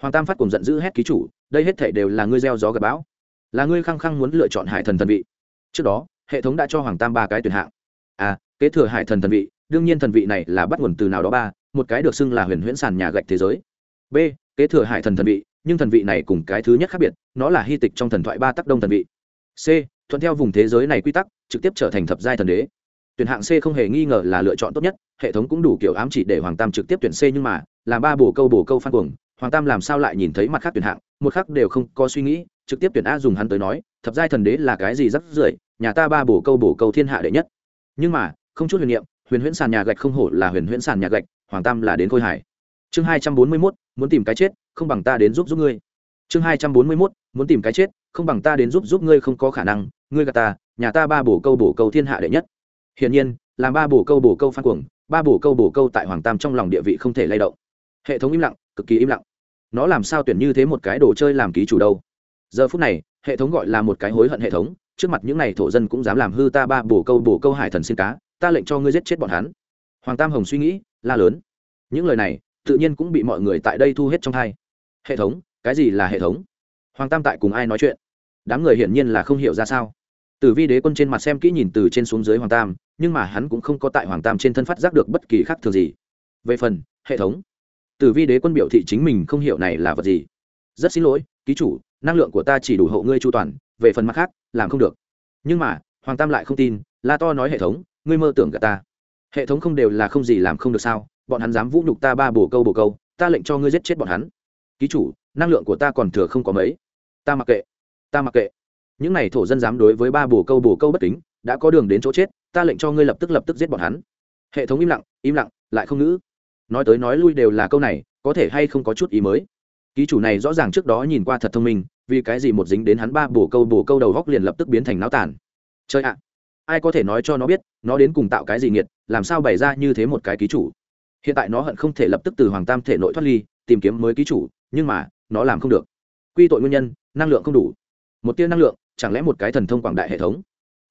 Hoàng tam phát cùng giận dữ hét ký chủ, đây hết thể đều là ngươi gieo gió gặp bão. Là ngươi khăng khăng muốn lựa chọn hải thần thần vị. Trước đó hệ thống đã cho hoàng tam ba cái tuyển hạng. A kế thừa hải thần thần vị, đương nhiên thần vị này là bắt nguồn từ nào đó ba, một cái được xưng là huyền huyễn sàn nhà gạch thế giới. B, kế thừa hải thần thần vị, nhưng thần vị này cùng cái thứ nhất khác biệt, nó là hy tịch trong thần thoại ba tắc đông thần vị. C, thuận theo vùng thế giới này quy tắc, trực tiếp trở thành thập giai thần đế. Tuyển hạng c không hề nghi ngờ là lựa chọn tốt nhất, hệ thống cũng đủ kiểu ám chỉ để hoàng tam trực tiếp tuyển c nhưng mà là ba bổ câu bổ câu phan cuồng, hoàng tam làm sao lại nhìn thấy mặt khác tuyển hạng, một khác đều không có suy nghĩ, trực tiếp tuyển a dùng hắn tới nói, thập giai thần đế là cái gì rắc rưởi nhà ta ba bổ câu bổ câu thiên hạ đệ nhất. Nhưng mà, không chút huyền niệm, huyền huyễn sàn nhà gạch không hổ là huyền huyễn sàn nhà gạch, hoàng tam là đến khôi hải chương hai trăm bốn mươi mốt, muốn tìm cái chết, không bằng ta đến giúp giúp ngươi. Chương hai trăm bốn mươi mốt, muốn tìm cái chết, không bằng ta đến giúp giúp ngươi không có khả năng, ngươi gà ta, nhà ta ba bổ câu bổ câu thiên hạ đệ nhất. Hiển nhiên, làm ba bổ câu bổ câu phan cuồng, ba bổ câu bổ câu tại hoàng tam trong lòng địa vị không thể lay động. Hệ thống im lặng, cực kỳ im lặng. Nó làm sao tuyển như thế một cái đồ chơi làm ký chủ đâu? Giờ phút này, hệ thống gọi là một cái hối hận hệ thống trước mặt những này thổ dân cũng dám làm hư ta ba bổ câu bổ câu hải thần xin cá, ta lệnh cho ngươi giết chết bọn hắn. Hoàng tam hồng suy nghĩ, la lớn. Những lời này, tự nhiên cũng bị mọi người tại đây thu hết trong thai. Hệ thống, cái gì là hệ thống? Hoàng tam tại cùng ai nói chuyện? Đám người hiển nhiên là không hiểu ra sao. Từ vi đế quân trên mặt xem kỹ nhìn từ trên xuống dưới hoàng tam, nhưng mà hắn cũng không có tại hoàng tam trên thân phát giác được bất kỳ khác thường gì. Về phần, hệ thống. Từ vi đế quân biểu thị chính mình không hiểu này là vật gì. Rất xin lỗi, ký chủ năng lượng của ta chỉ đủ hộ ngươi chu toàn, về phần mặt khác, làm không được. Nhưng mà, hoàng tam lại không tin, la to nói hệ thống, ngươi mơ tưởng cả ta. Hệ thống không đều là không gì làm không được sao, bọn hắn dám vũ nhục ta ba bồ câu bồ câu, ta lệnh cho ngươi giết chết bọn hắn. Ký chủ, năng lượng của ta còn thừa không có mấy. Ta mặc kệ, ta mặc kệ. Những này thổ dân dám đối với ba bồ câu bồ câu bất kính, đã có đường đến chỗ chết, ta lệnh cho ngươi lập tức lập tức giết bọn hắn. Hệ thống im lặng im lặng, lại không ngữ. Nói tới nói lui đều là câu này, có thể hay không có chút ý mới. Ký chủ này rõ ràng trước đó nhìn qua thật thông minh vì cái gì một dính đến hắn ba bổ câu bổ câu đầu góc liền lập tức biến thành náo tàn. Chơi ạ, ai có thể nói cho nó biết, nó đến cùng tạo cái gì nghiệt, làm sao bày ra như thế một cái ký chủ? Hiện tại nó hận không thể lập tức từ hoàng tam thể nội thoát ly, tìm kiếm mới ký chủ, nhưng mà, nó làm không được. Quy tội nguyên nhân, năng lượng không đủ. Một tia năng lượng, chẳng lẽ một cái thần thông quảng đại hệ thống?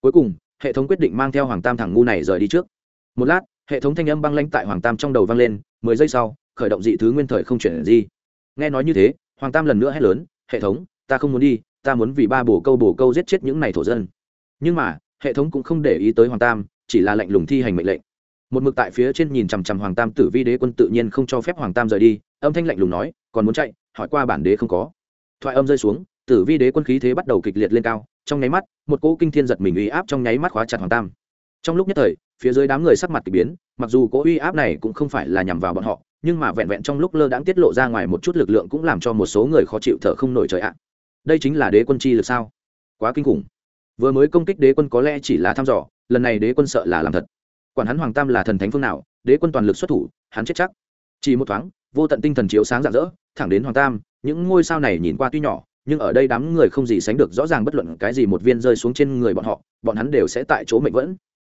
Cuối cùng, hệ thống quyết định mang theo hoàng tam thằng ngu này rời đi trước. Một lát, hệ thống thanh âm băng lanh tại hoàng tam trong đầu vang lên, mười giây sau, khởi động dị thứ nguyên thời không chuyển gì nghe nói như thế, hoàng tam lần nữa hét lớn, hệ thống ta không muốn đi, ta muốn vì ba bổ câu bổ câu giết chết những này thổ dân. Nhưng mà, hệ thống cũng không để ý tới hoàng tam, chỉ là lệnh lùng thi hành mệnh lệnh. Một mực tại phía trên nhìn chằm chằm hoàng tam tử vi đế quân tự nhiên không cho phép hoàng tam rời đi, âm thanh lạnh lùng nói, còn muốn chạy, hỏi qua bản đế không có. Thoại âm rơi xuống, tử vi đế quân khí thế bắt đầu kịch liệt lên cao, trong nháy mắt, một cỗ kinh thiên giật mình uy áp trong nháy mắt khóa chặt hoàng tam. Trong lúc nhất thời, phía dưới đám người sắc mặt k ỳ biến, mặc dù cỗ uy áp này cũng không phải là nhằm vào bọn họ, nhưng mà vẹn vẹn trong lúc lơ đãng tiết lộ ra ngoài một chút lực lượng cũng làm cho một số người khó chịu thở không nổi trời ạ đây chính là đế quân chi lực sao? Quá kinh khủng. Vừa mới công kích đế quân có lẽ chỉ là thăm dò, lần này đế quân sợ là làm thật. Quản hắn hoàng tam là thần thánh phương nào, đế quân toàn lực xuất thủ, hắn chết chắc. Chỉ một thoáng, vô tận tinh thần chiếu sáng rạng rỡ, thẳng đến hoàng tam, những ngôi sao này nhìn qua tuy nhỏ, nhưng ở đây đám người không gì sánh được rõ ràng bất luận cái gì một viên rơi xuống trên người bọn họ, bọn hắn đều sẽ tại chỗ mệnh vẫn.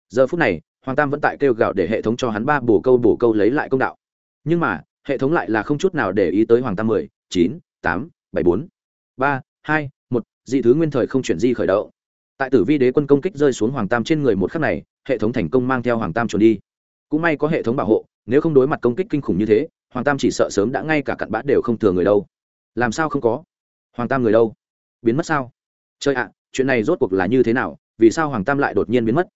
Giờ phút này, hoàng tam vẫn tại kêu gạo để hệ thống cho hắn ba bổ câu bổ câu lấy lại công đạo. Nhưng mà, hệ thống lại là không chút nào để ý tới hoàng tam mười, chín, tám, bảy, bốn. Ba hai, một, dị thứ nguyên thời không chuyển di khởi động. Tại tử vi đế quân công kích rơi xuống hoàng tam trên người một khắc này, hệ thống thành công mang theo hoàng tam trốn đi. Cũng may có hệ thống bảo hộ, nếu không đối mặt công kích kinh khủng như thế, hoàng tam chỉ sợ sớm đã ngay cả cặn bã đều không thừa người đâu. Làm sao không có? Hoàng tam người đâu? Biến mất sao? Chơi ạ, chuyện này rốt cuộc là như thế nào? Vì sao hoàng tam lại đột nhiên biến mất?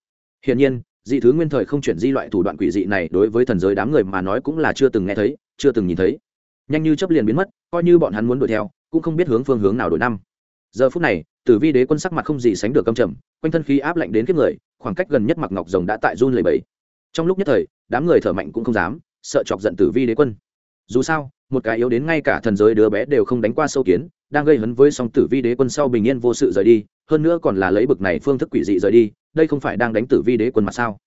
Hiển nhiên, dị thứ nguyên thời không chuyển di loại thủ đoạn quỷ dị này đối với thần giới đám người mà nói cũng là chưa từng nghe thấy, chưa từng nhìn thấy nhanh như chấp liền biến mất, coi như bọn hắn muốn đuổi theo, cũng không biết hướng phương hướng nào đổi năm. Giờ phút này, tử vi đế quân sắc mặt không gì sánh được câm trầm, quanh thân khí áp lạnh đến kiếp người, khoảng cách gần nhất mặc ngọc rồng đã tại run lầy bẫy trong lúc nhất thời, đám người thở mạnh cũng không dám, sợ chọc giận tử vi đế quân. Dù sao, một cái yếu đến ngay cả thần giới đứa bé đều không đánh qua sâu kiến, đang gây hấn với song tử vi đế quân sau bình yên vô sự rời đi, hơn nữa còn là lấy bực này phương thức quỷ dị rời đi, đây không phải đang đánh tử vi đế quân mà sao?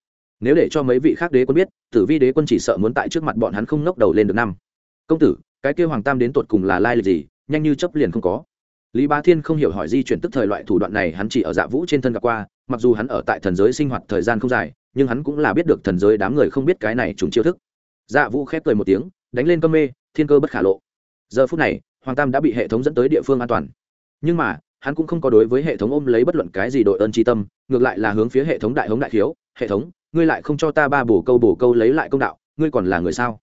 Nếu để cho mấy vị khác đế quân biết, tử vi đế quân chỉ sợ muốn tại trước mặt bọn hắn không ngốc đầu lên được năm công tử, cái kêu hoàng tam đến tột cùng là lai lịch gì, nhanh như chấp liền không có. Lý bá thiên không hiểu hỏi di chuyển tức thời loại thủ đoạn này hắn chỉ ở dạ vũ trên thân gặp qua, mặc dù hắn ở tại thần giới sinh hoạt thời gian không dài, nhưng hắn cũng là biết được thần giới đám người không biết cái này trùng chiêu thức. Dạ vũ khép cười một tiếng, đánh lên cơm mê, thiên cơ bất khả lộ. Giờ phút này, hoàng tam đã bị hệ thống dẫn tới địa phương an toàn. Nhưng mà, hắn cũng không có đối với hệ thống ôm lấy bất luận cái gì đội ơn tri tâm, ngược lại là hướng phía hệ thống đại hống đại thiếu hệ thống, ngươi lại không cho ta ba bổ câu bổ câu lấy lại công đạo, ngươi còn là người sao?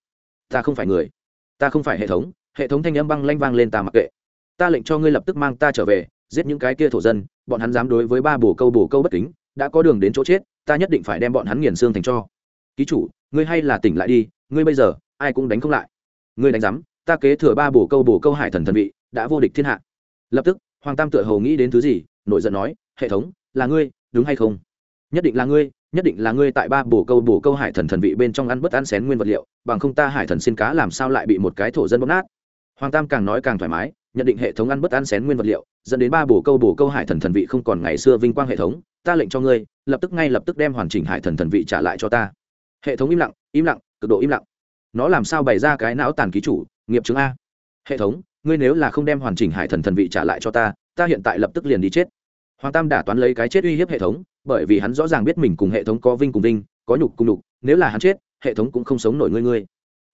Ta không phải người ta không phải hệ thống hệ thống thanh âm băng lanh vang lên ta mặc kệ. Ta lệnh cho ngươi lập tức mang ta trở về, giết những cái kia thổ dân, bọn hắn dám đối với ba bổ câu bổ câu bất kính, đã có đường đến chỗ chết, ta nhất định phải đem bọn hắn nghiền xương thành cho. Ký chủ, ngươi hay là tỉnh lại đi, ngươi bây giờ, ai cũng đánh không lại. Ngươi đánh giám, ta kế thừa ba bổ câu bổ câu hải thần thần vị, đã vô địch thiên hạ. Lập tức, hoàng tam tựa hầu nghĩ đến thứ gì, nổi giận nói, hệ thống, là ngươi, đúng hay không? Nhất định là ngươi nhất định là ngươi tại ba bổ câu bổ câu hải thần thần vị bên trong ăn bất ăn xén nguyên vật liệu, bằng không ta hải thần xin cá làm sao lại bị một cái thổ dân bóp nát? Hoàng tam càng nói càng thoải mái, nhận định hệ thống ăn bất ăn xén nguyên vật liệu, dẫn đến ba bổ câu bổ câu hải thần thần vị không còn ngày xưa vinh quang hệ thống, ta lệnh cho ngươi, lập tức ngay lập tức đem hoàn chỉnh hải thần thần vị trả lại cho ta. Hệ thống im lặng im lặng, cực độ im lặng. Nó làm sao bày ra cái não tàn ký chủ, nghiệp chứng a? Hệ thống, ngươi nếu là không đem hoàn chỉnh hải thần thần vị trả lại cho ta ta hiện tại lập tức liền đi chết. Hoàng tam đả toán lấy cái chết uy hiếp hệ thống bởi vì hắn rõ ràng biết mình cùng hệ thống có vinh cùng vinh, có nhục cùng nhục, nếu là hắn chết, hệ thống cũng không sống nổi ngươi ngươi.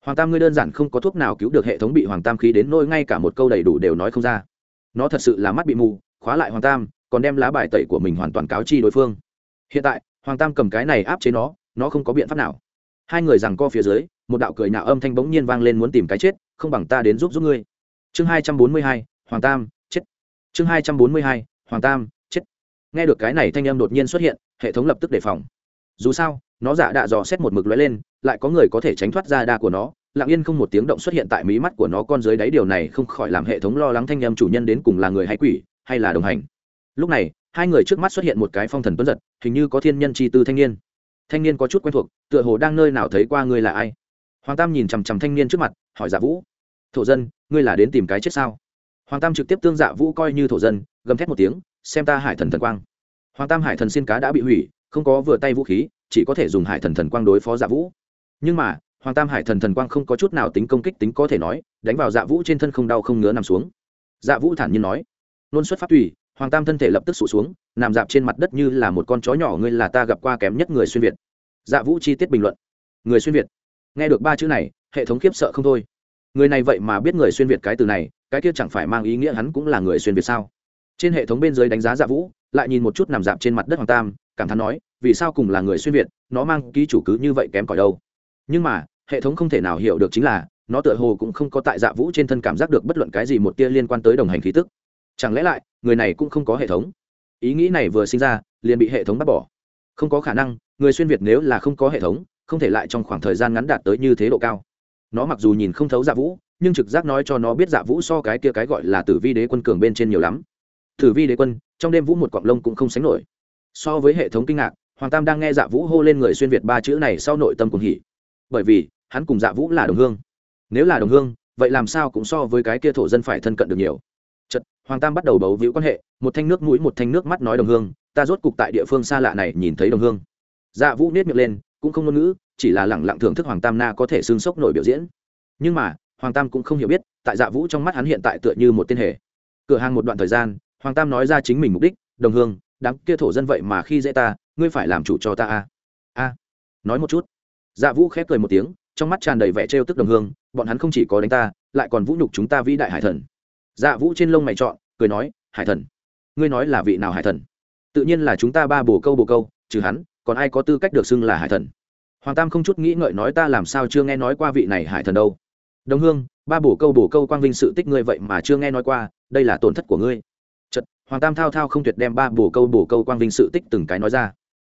Hoàng tam ngươi đơn giản không có thuốc nào cứu được hệ thống bị hoàng tam khí đến nôi ngay cả một câu đầy đủ đều nói không ra. Nó thật sự là mắt bị mù, khóa lại hoàng tam, còn đem lá bài tẩy của mình hoàn toàn cáo chi đối phương. Hiện tại, hoàng tam cầm cái này áp chế nó nó không có biện pháp nào. Hai người rằng co phía dưới, một đạo cười nhạo âm thanh bỗng nhiên vang lên muốn tìm cái chết, không bằng ta đến giúp giúp ngươi. Chương hai trăm bốn mươi hai, hoàng tam, chết. Chương hai trăm bốn mươi hai, hoàng tam nghe được cái này thanh âm đột nhiên xuất hiện, hệ thống lập tức đề phòng. Dù sao, nó giả đạ dò xét một mực lóe lên, lại có người có thể tránh thoát ra đa của nó. Lặng yên không một tiếng động xuất hiện tại mí mắt của nó con dưới đáy điều này không khỏi làm hệ thống lo lắng thanh âm chủ nhân đến cùng là người hay quỷ, hay là đồng hành. Lúc này, hai người trước mắt xuất hiện một cái phong thần tuấn giật, hình như có thiên nhân chi tư thanh niên. Thanh niên có chút quen thuộc, tựa hồ đang nơi nào thấy qua ngươi là ai? Hoàng tam nhìn chằm chằm thanh niên trước mặt, hỏi giả vũ. Thổ dân, ngươi là đến tìm cái chết sao? Hoàng tam trực tiếp tương dạ vũ coi như thổ dân, gầm thét một tiếng xem ta hải thần thần quang. Hoàng tam hải thần xin cá đã bị hủy, không có vừa tay vũ khí, chỉ có thể dùng hải thần thần quang đối phó dạ vũ. Nhưng mà, hoàng tam hải thần thần quang không có chút nào tính công kích tính có thể nói, đánh vào dạ vũ trên thân không đau không ngứa nằm xuống. Dạ vũ thản nhiên nói luôn xuất phát tùy. Hoàng tam thân thể lập tức sụt xuống, nằm dạp trên mặt đất như là một con chó nhỏ, ngươi là ta gặp qua kém nhất người xuyên việt. Dạ vũ chi tiết bình luận. Người xuyên việt. Nghe được ba chữ này, hệ thống khiếp sợ không thôi. Người này vậy mà biết người xuyên việt cái từ này, cái kia chẳng phải mang ý nghĩa hắn cũng là người xuyên việt sao? Trên hệ thống bên dưới đánh giá dạ vũ, lại nhìn một chút nằm dạp trên mặt đất hoàng tam, cảm thán nói, vì sao cùng là người xuyên việt, nó mang ký chủ cứ như vậy kém cỏi đâu. Nhưng mà, hệ thống không thể nào hiểu được chính là, nó tựa hồ cũng không có tại dạ vũ trên thân cảm giác được bất luận cái gì một tia liên quan tới đồng hành khí tức. Chẳng lẽ lại, người này cũng không có hệ thống? Ý nghĩ này vừa sinh ra, liền bị hệ thống bắt bỏ. Không có khả năng, người xuyên việt nếu là không có hệ thống, không thể lại trong khoảng thời gian ngắn đạt tới như thế độ cao. Nó mặc dù nhìn không thấu dạ vũ, nhưng trực giác nói cho nó biết dạ vũ so cái kia cái gọi là tử vi đế quân cường bên trên nhiều lắm tử vi đế quân, trong đêm vũ một cọng lông cũng không sánh nổi. So với hệ thống kinh ngạc, hoàng tam đang nghe dạ vũ hô lên người xuyên việt ba chữ này sau nội tâm cùng hỉ. Bởi vì, hắn cùng dạ vũ là đồng hương. Nếu là đồng hương, vậy làm sao cũng so với cái kia thổ dân phải thân cận được nhiều. Chật hoàng tam bắt đầu bấu víu quan hệ, một thanh nước mũi, một thanh nước mắt nói đồng hương, ta rốt cục tại địa phương xa lạ này nhìn thấy đồng hương. Dạ vũ nết miệng lên, cũng không ngôn ngữ, chỉ là lẳng lặng thưởng thức hoàng tam na có thể xương sốc nổi biểu diễn. Nhưng mà, hoàng tam cũng không hiểu biết, tại dạ vũ trong mắt hắn hiện tại tựa như một tên hề. Cửa hàng một đoạn thời gian hoàng tam nói ra chính mình mục đích, đồng hương, đám kia thổ dân vậy mà khi dễ ta, ngươi phải làm chủ cho ta a a. Nói một chút. Dạ vũ khép cười một tiếng, trong mắt tràn đầy vẻ trêu tức đồng hương, bọn hắn không chỉ có đánh ta, lại còn vũ nhục chúng ta vĩ đại hải thần. Dạ vũ trên lông mày chọn cười nói, hải thần? Ngươi nói là vị nào hải thần? Tự nhiên là chúng ta ba bồ câu bồ câu, trừ hắn, còn ai có tư cách được xưng là hải thần? Hoàng tam không chút nghĩ ngợi nói, ta làm sao chưa nghe nói qua vị này hải thần đâu? Đồng hương, ba bổ câu bổ câu quang vinh sự tích ngươi vậy mà chưa nghe nói qua, đây là tổn thất của ngươi hoàng tam thao thao không tuyệt đem ba bổ câu bổ câu quang vinh sự tích từng cái nói ra.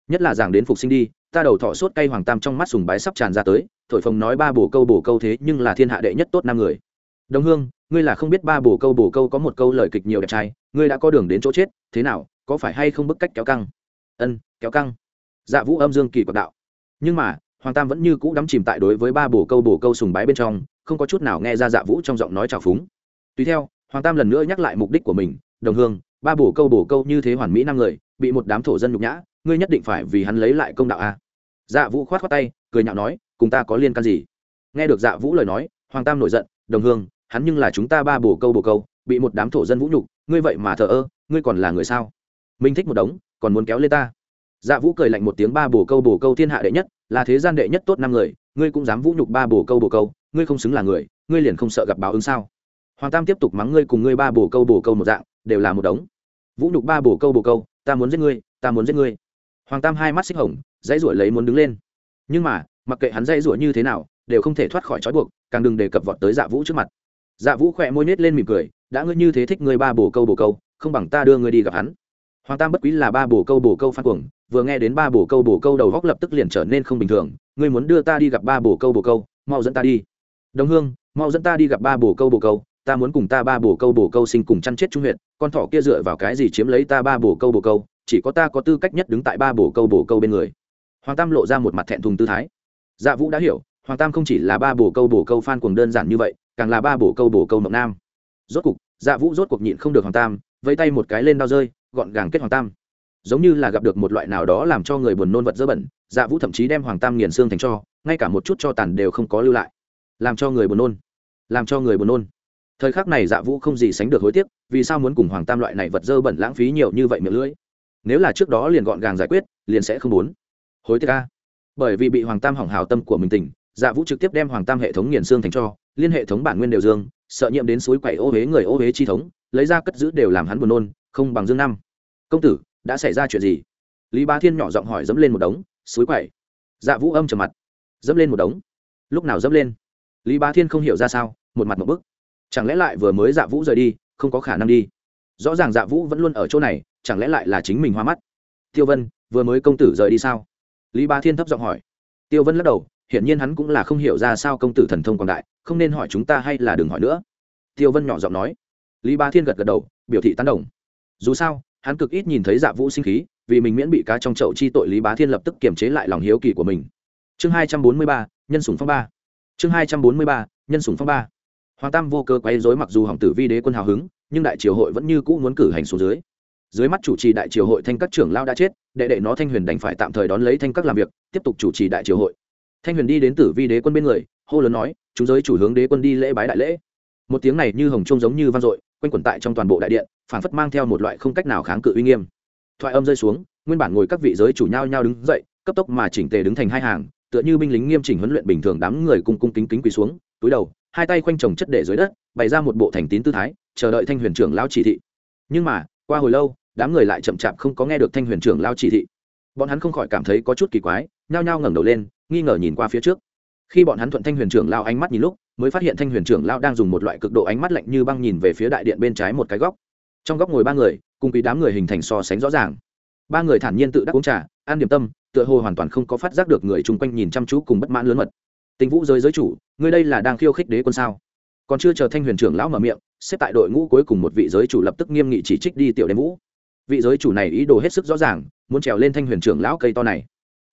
Nhất là giảng đến phục sinh đi, ta đầu thọ sốt cay hoàng tam trong mắt sùng bái sắp tràn ra tới, thổi phồng nói ba bổ câu bổ câu thế nhưng là thiên hạ đệ nhất tốt năm người. Đồng hương, ngươi là không biết ba bổ câu bổ câu có một câu lời kịch nhiều đẹp trai, ngươi đã có đường đến chỗ chết, thế nào, có phải hay không bức cách kéo căng? Ân, kéo căng. Dạ vũ âm dương kỳ quạt đạo. Nhưng mà, hoàng tam vẫn như cũ đắm chìm tại đối với ba bổ câu bổ câu sùng bái bên trong, không có chút nào nghe ra dạ vũ trong giọng nói trào phúng. Tùy theo, hoàng tam lần nữa nhắc lại mục đích của mình, đồng hương ba bổ câu bổ câu như thế hoàn mỹ năm người, bị một đám thổ dân nhục nhã, ngươi nhất định phải vì hắn lấy lại công đạo a. Dạ vũ khoát khoát tay, cười nhạo nói, cùng ta có liên can gì? Nghe được dạ vũ lời nói, hoàng tam nổi giận, đồng hương, hắn nhưng là chúng ta ba bổ câu bổ câu, bị một đám thổ dân vũ nhục, ngươi vậy mà thờ ơ, ngươi còn là người sao? Minh thích một đống, còn muốn kéo lên ta. Dạ vũ cười lạnh một tiếng, ba bổ câu bổ câu thiên hạ đệ nhất, là thế gian đệ nhất tốt năm người, ngươi cũng dám vũ nhục ba bổ câu bổ câu, ngươi không xứng là người, ngươi liền không sợ gặp báo ứng sao? Hoàng tam tiếp tục mắng ngươi cùng ngươi ba bổ câu bổ câu một dạng đều là một đống vũ nhục ba bổ câu bổ câu ta muốn giết ngươi ta muốn giết ngươi hoàng tam hai mắt xích hồng dãy ruổi lấy muốn đứng lên nhưng mà mặc kệ hắn dãy ruổi như thế nào đều không thể thoát khỏi trói buộc càng đừng đề cập vọt tới dạ vũ trước mặt dạ vũ khỏe môi nết lên mỉm cười đã ngươi như thế thích ngươi ba bổ câu bổ câu không bằng ta đưa ngươi đi gặp hắn hoàng tam bất quý là ba bổ câu bổ câu phan cuồng vừa nghe đến ba bổ câu bổ câu đầu góc lập tức liền trở nên không bình thường ngươi muốn đưa ta đi gặp ba bổ câu bổ câu mau dẫn ta đi đồng hương mau dẫn ta đi gặp ba bổ câu bổ câu ta muốn cùng ta ba bổ câu bổ câu sinh cùng chăn chết trung huyện con thỏ kia dựa vào cái gì chiếm lấy ta ba bổ câu bổ câu, chỉ có ta có tư cách nhất đứng tại ba bổ câu bổ câu bên người. Hoàng tam lộ ra một mặt thẹn thùng tư thái. Dạ vũ đã hiểu, hoàng tam không chỉ là ba bổ câu bổ câu phan cuồng đơn giản như vậy, càng là ba bổ câu bổ câu mộng nam. Rốt cục dạ vũ rốt cuộc nhịn không được hoàng tam, vẫy tay một cái lên đao rơi, gọn gàng kết hoàng tam. Giống như là gặp được một loại nào đó làm cho người buồn nôn vật dơ bẩn dạ vũ thậm chí đem hoàng tam nghiền xương thành cho, ngay cả một chút cho tàn đều không có lưu lại. Làm cho người buồn nôn. Làm cho người buồn nôn thời khắc này dạ vũ không gì sánh được hối tiếc, vì sao muốn cùng hoàng tam loại này vật dơ bẩn lãng phí nhiều như vậy miệng lưỡi? Nếu là trước đó liền gọn gàng giải quyết, liền sẽ không muốn. Hối tiếc ca bởi vì bị hoàng tam hỏng hào tâm của mình tỉnh dạ vũ trực tiếp đem hoàng tam hệ thống nghiền xương thành cho, liên hệ thống bản nguyên đều dương, sợ nhiễm đến suối quậy ô huế người ô huế chi thống, lấy ra cất giữ đều làm hắn buồn nôn, không bằng dương năm. Công tử, đã xảy ra chuyện gì? Lý ba thiên nhỏ giọng hỏi dẫm lên một đống, suối quậy. Dạ vũ âm trầm mặt. Dẫm lên một đống. Lúc nào dẫm lên? Lý ba thiên không hiểu ra sao, một mặt một bức chẳng lẽ lại vừa mới dạ vũ rời đi, không có khả năng đi? Rõ ràng dạ vũ vẫn luôn ở chỗ này, chẳng lẽ lại là chính mình hoa mắt? Tiêu vân, vừa mới công tử rời đi sao? Lý ba thiên thấp giọng hỏi. Tiêu vân lắc đầu, hiển nhiên hắn cũng là không hiểu ra sao công tử thần thông quảng đại, không nên hỏi chúng ta hay là đừng hỏi nữa. Tiêu vân nhỏ giọng nói. Lý ba thiên gật gật đầu, biểu thị tán đồng. Dù sao, hắn cực ít nhìn thấy dạ vũ sinh khí, vì mình miễn bị cá trong chậu chi tội lý bá thiên lập tức kiềm chế lại lòng hiếu kỳ của mình. Chương hai trăm bốn mươi ba, nhân sủng phong ba. Chương hai trăm bốn mươi ba, nhân sủng phong ba hoàng tam vô cơ quay dối mặc dù hỏng tử vi đế quân hào hứng, nhưng đại triều hội vẫn như cũ muốn cử hành xuống dưới. Dưới mắt chủ trì đại triều hội thanh các trưởng lao đã chết, đệ đệ nó thanh huyền đành phải tạm thời đón lấy thanh các làm việc, tiếp tục chủ trì đại triều hội. Thanh huyền đi đến tử vi đế quân bên người, hô lớn nói, chúng giới chủ hướng đế quân đi lễ bái đại lễ. Một tiếng này như hồng trung giống như vang dội, quanh quẩn tại trong toàn bộ đại điện phản phất mang theo một loại không cách nào kháng cự uy nghiêm. Thoại âm rơi xuống, nguyên bản ngồi các vị giới chủ nhau nhau đứng dậy, cấp tốc mà chỉnh tề đứng thành hai hàng, tựa như binh lính nghiêm chỉnh huấn luyện bình thường đám người cung cung kính kính quỳ xuống, túi đầu hai tay khoanh trồng chất để dưới đất, bày ra một bộ thành tín tư thái, chờ đợi thanh huyền trưởng lao chỉ thị. Nhưng mà, qua hồi lâu, đám người lại chậm chạp không có nghe được thanh huyền trưởng lao chỉ thị. Bọn hắn không khỏi cảm thấy có chút kỳ quái, nhao nhao ngẩng đầu lên, nghi ngờ nhìn qua phía trước. Khi bọn hắn thuận thanh huyền trưởng lao ánh mắt nhìn lúc, mới phát hiện thanh huyền trưởng lao đang dùng một loại cực độ ánh mắt lạnh như băng nhìn về phía đại điện bên trái một cái góc. Trong góc ngồi ba người, cùng quý đám người hình thành so sánh rõ ràng. Ba người thản nhiên tự đắc uống trà an điểm tâm, tựa hồ hoàn toàn không có phát giác được người chung quanh nhìn chăm chú cùng bất mãn lớn mật tình vũ giới giới chủ, ngươi đây là đang khiêu khích đế quân sao? Còn chưa chờ thanh huyền trưởng lão mở miệng, xếp tại đội ngũ cuối cùng một vị giới chủ lập tức nghiêm nghị chỉ trích đi tiểu đêm vũ. Vị giới chủ này ý đồ hết sức rõ ràng, muốn trèo lên thanh huyền trưởng lão cây to này.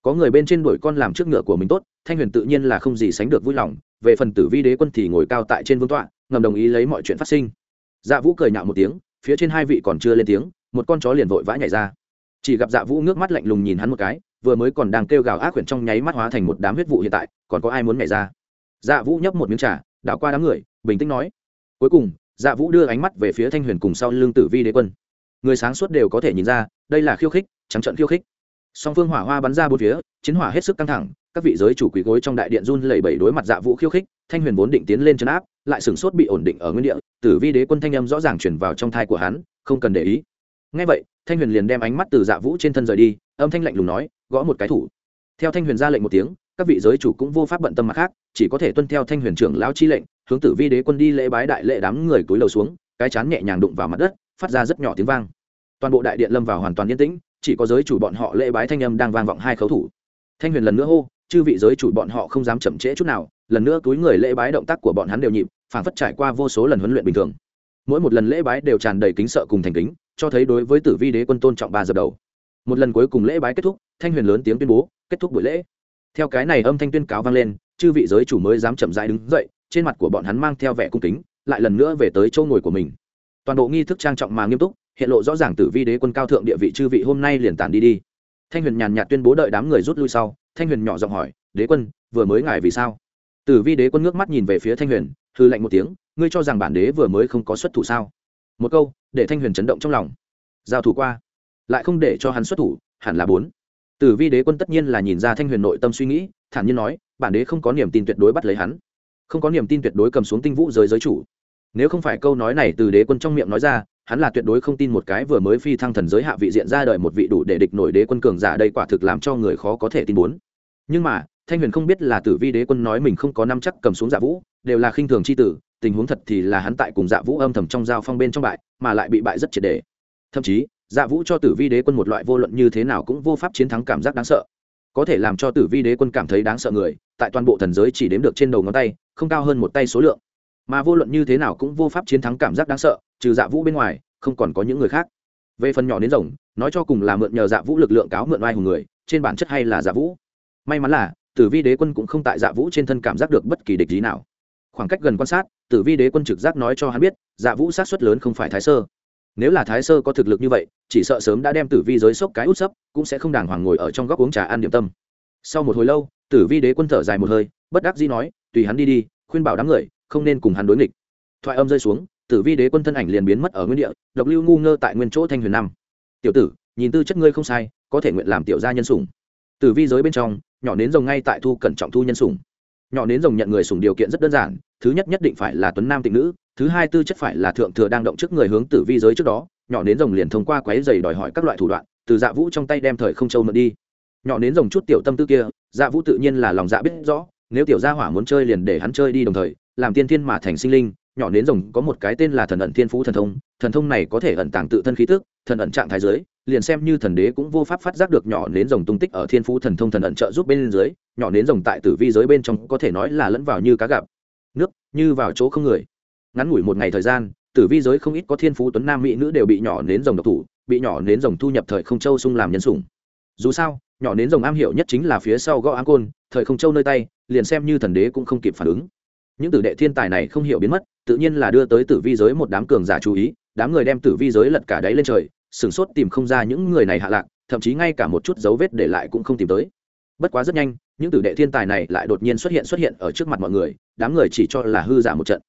Có người bên trên đuổi con làm trước ngựa của mình tốt, thanh huyền tự nhiên là không gì sánh được vui lòng, về phần tử vi đế quân thì ngồi cao tại trên vương tọa, ngầm đồng ý lấy mọi chuyện phát sinh. Dạ vũ cười nhạo một tiếng, phía trên hai vị còn chưa lên tiếng, một con chó liền vội vã nhảy ra. Chỉ gặp dạ vũ ngước mắt lạnh lùng nhìn hắn một cái vừa mới còn đang kêu gào ác quyển trong nháy mắt hóa thành một đám huyết vụ hiện tại, còn có ai muốn nhảy ra? Dạ vũ nhấp một miếng trà, đảo qua đám người, bình tĩnh nói. Cuối cùng dạ vũ đưa ánh mắt về phía thanh huyền cùng sau lưng tử vi đế quân. Người sáng suốt đều có thể nhìn ra, đây là khiêu khích, trắng trận khiêu khích. Song phương hỏa hoa bắn ra bốn phía, chiến hỏa hết sức căng thẳng, các vị giới chủ quý gối trong đại điện run lẩy bẩy đối mặt dạ vũ khiêu khích, thanh huyền vốn định tiến lên chấn áp, lại sửng sốt bị ổn định ở nguyên địa, tử vi đế quân thanh âm rõ ràng chuyển vào trong thai của hắn, không cần để ý. Ngay vậy, thanh huyền liền đem ánh mắt từ dạ vũ trên thân rời đi âm thanh lạnh lùng nói, gõ một cái thủ. Theo thanh huyền ra lệnh một tiếng, các vị giới chủ cũng vô pháp bận tâm mặt khác, chỉ có thể tuân theo thanh huyền trưởng lão chi lệnh, hướng tử vi đế quân đi lễ bái đại lễ đám người cúi lầu xuống, cái chán nhẹ nhàng đụng vào mặt đất, phát ra rất nhỏ tiếng vang. Toàn bộ đại điện lâm vào hoàn toàn yên tĩnh, chỉ có giới chủ bọn họ lễ bái thanh âm đang vang vọng hai khấu thủ. Thanh huyền lần nữa hô, chư vị giới chủ bọn họ không dám chậm trễ chút nào, lần nữa túi người lễ bái động tác của bọn hắn đều nhịp phản phất trải qua vô số lần huấn luyện bình thường. Mỗi một lần lễ bái đều tràn đầy kính sợ cùng thành kính, cho thấy đối với tử vi đế quân tôn trọng ba dập đầu một lần cuối cùng lễ bái kết thúc, thanh huyền lớn tiếng tuyên bố, kết thúc buổi lễ. Theo cái này âm thanh tuyên cáo vang lên, chư vị giới chủ mới dám chậm rãi đứng dậy, trên mặt của bọn hắn mang theo vẻ cung kính, lại lần nữa về tới chỗ ngồi của mình. Toàn bộ nghi thức trang trọng mà nghiêm túc, hiện lộ rõ ràng tử vi đế quân cao thượng địa vị chư vị hôm nay liền tản đi đi. Thanh huyền nhàn nhạt tuyên bố đợi đám người rút lui sau, thanh huyền nhỏ giọng hỏi, đế quân, vừa mới ngài vì sao? Tử vi đế quân ngước mắt nhìn về phía thanh huyền hư lạnh một tiếng, ngươi cho rằng bản đế vừa mới không có xuất thủ sao? Một câu, để thanh huyền chấn động trong lòng. Giao thủ qua lại không để cho hắn xuất thủ, hẳn là bốn. Tử vi đế quân tất nhiên là nhìn ra thanh huyền nội tâm suy nghĩ, thản nhiên nói, bản đế không có niềm tin tuyệt đối bắt lấy hắn. Không có niềm tin tuyệt đối cầm xuống tinh vũ giới giới chủ. Nếu không phải câu nói này từ đế quân trong miệng nói ra, hắn là tuyệt đối không tin một cái vừa mới phi thăng thần giới hạ vị diện ra đời một vị đủ để địch nổi đế quân cường giả đây quả thực làm cho người khó có thể tin muốn nhưng mà, thanh huyền không biết là tử vi đế quân nói mình không có năm chắc cầm xuống dạ vũ, đều là khinh thường c h i tử, tình huống thật thì là hắn tại cùng dạ vũ âm thầm trong giao phong bên trong bại, mà lại bị bại rất triệt đề thậm chí dạ vũ cho tử vi đế quân một loại vô luận như thế nào cũng vô pháp chiến thắng cảm giác đáng sợ. Có thể làm cho tử vi đế quân cảm thấy đáng sợ người, tại toàn bộ thần giới chỉ đếm được trên đầu ngón tay, không cao hơn một tay số lượng. Mà vô luận như thế nào cũng vô pháp chiến thắng cảm giác đáng sợ, trừ dạ vũ bên ngoài, không còn có những người khác. Về phần nhỏ đến rồng, nói cho cùng là mượn nhờ dạ vũ lực lượng cáo mượn oai hùng người, trên bản chất hay là dạ vũ. May mắn là, tử vi đế quân cũng không tại dạ vũ trên thân cảm giác được bất kỳ địch gì nào. Khoảng cách gần quan sát, tử vi đế quân trực giác nói cho hắn biết dạ vũ sát xuất lớn không phải thái sơ nếu là thái sơ có thực lực như vậy, chỉ sợ sớm đã đem tử vi giới sốc cái út sấp, cũng sẽ không đàng hoàng ngồi ở trong góc uống trà ăn điểm tâm. Sau một hồi lâu, tử vi đế quân thở dài một hơi, bất đắc dĩ nói, tùy hắn đi đi, khuyên bảo đám người, không nên cùng hắn đối nghịch. Thoại âm rơi xuống, tử vi đế quân thân ảnh liền biến mất ở nguyên địa, độc lưu ngu ngơ tại nguyên chỗ thanh huyền năm tiểu tử, nhìn tư chất ngươi không sai, có thể nguyện làm tiểu gia nhân sủng. Tử vi giới bên trong, nhỏ nến rồng ngay tại thu cẩn trọng thu nhân sủng nhỏ nến rồng nhận người sủng điều kiện rất đơn giản, thứ nhất nhất định phải là tuấn nam tịnh nữ, thứ hai tư chất phải là thượng thừa đang động trước người hướng tử vi giới trước đó, nhỏ nến rồng liền thông qua quái dày đòi hỏi các loại thủ đoạn, từ dạ vũ trong tay đem thời không châu mượn đi. Nhỏ nến rồng chút tiểu tâm tư kia dạ vũ tự nhiên là lòng dạ biết rõ, nếu tiểu gia hỏa muốn chơi liền để hắn chơi đi đồng thời, làm tiên thiên mà thành sinh linh, nhỏ nến rồng có một cái tên là thần ẩn thiên phú thần thông thần thông này có thể ẩn tàng tự thân khí tức, thần ẩn trạng thái giới liền xem như thần đế cũng vô pháp phát giác được nhỏ nến rồng tung tích ở thiên phú thần thông thần ẩn trợ giúp bên dưới, nhỏ nến rồng tại tử vi giới bên trong có thể nói là lẫn vào như cá gặp. Nước, như vào chỗ không người. Ngắn ngủi một ngày thời gian, tử vi giới không ít có thiên phú tuấn nam mỹ nữ đều bị nhỏ nến rồng độc thủ, bị nhỏ nến rồng thu nhập thời không châu sung làm nhân sủng. Dù sao, nhỏ nến rồng am hiểu nhất chính là phía sau gõ áng côn, thời không châu nơi tay, liền xem như thần đế cũng không kịp phản ứng. Những tử đệ thiên tài này không hiểu biến mất, tự nhiên là đưa tới tử vi giới một đám cường giả chú ý, đám người đem tử vi giới lật cả đáy lên trời sửng sốt tìm không ra những người này hạ lạc, thậm chí ngay cả một chút dấu vết để lại cũng không tìm tới. Bất quá rất nhanh, những tử đệ thiên tài này lại đột nhiên xuất hiện xuất hiện ở trước mặt mọi người, đám người chỉ cho là hư giả một trận.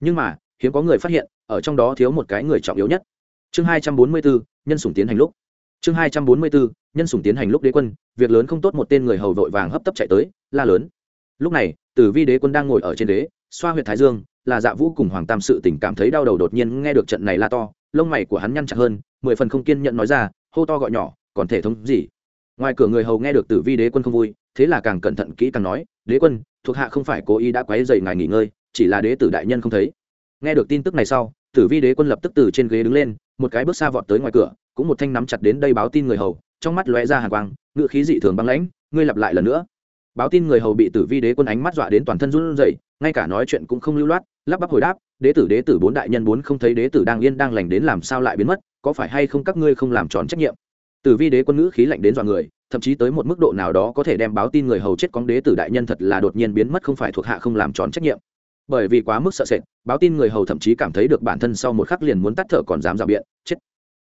Nhưng mà, hiếm có người phát hiện, ở trong đó thiếu một cái người trọng yếu nhất. Chương hai trăm bốn mươi bốn, nhân sủng tiến hành lúc. Chương hai trăm bốn mươi bốn, nhân sủng tiến hành lúc đế quân, việc lớn không tốt một tên người hầu vội vàng hấp tấp chạy tới, la lớn. Lúc này, tử vi đế quân đang ngồi ở trên đế, xoa huyệt thái dương, là dạ vũ cùng hoàng tam sự tình cảm thấy đau đầu đột nhiên nghe được trận này la to, lông mày của hắn nhăn chặt hơn mười phần không kiên nhận nói ra, hô to gọi nhỏ, còn thể thống gì? Ngoài cửa người hầu nghe được tử vi đế quân không vui, thế là càng cẩn thận kỹ càng nói, đế quân, thuộc hạ không phải cố ý đã quấy dày ngài nghỉ ngơi, chỉ là đế tử đại nhân không thấy. Nghe được tin tức này sau, tử vi đế quân lập tức từ trên ghế đứng lên, một cái bước xa vọt tới ngoài cửa, cũng một thanh nắm chặt đến đây báo tin người hầu, trong mắt lóe ra hàng quang ngự khí dị thường băng lãnh, ngươi lặp lại lần nữa. Báo tin người hầu bị tử vi đế quân ánh mắt dọa đến toàn thân run rẩy, ngay cả nói chuyện cũng không lưu loát, lắp bắp hồi đáp, đế tử đế tử, bốn đại nhân bốn không thấy đế tử đang yên đang lành đến làm sao lại biến mất có phải hay không các ngươi không làm tròn trách nhiệm? Tử vi đế quân ngữ khí lạnh đến dọa người, thậm chí tới một mức độ nào đó có thể đem báo tin người hầu chết con đế tử đại nhân thật là đột nhiên biến mất không phải thuộc hạ không làm tròn trách nhiệm. Bởi vì quá mức sợ sệt, báo tin người hầu thậm chí cảm thấy được bản thân sau một khắc liền muốn tắt thở còn dám rào biện, chết.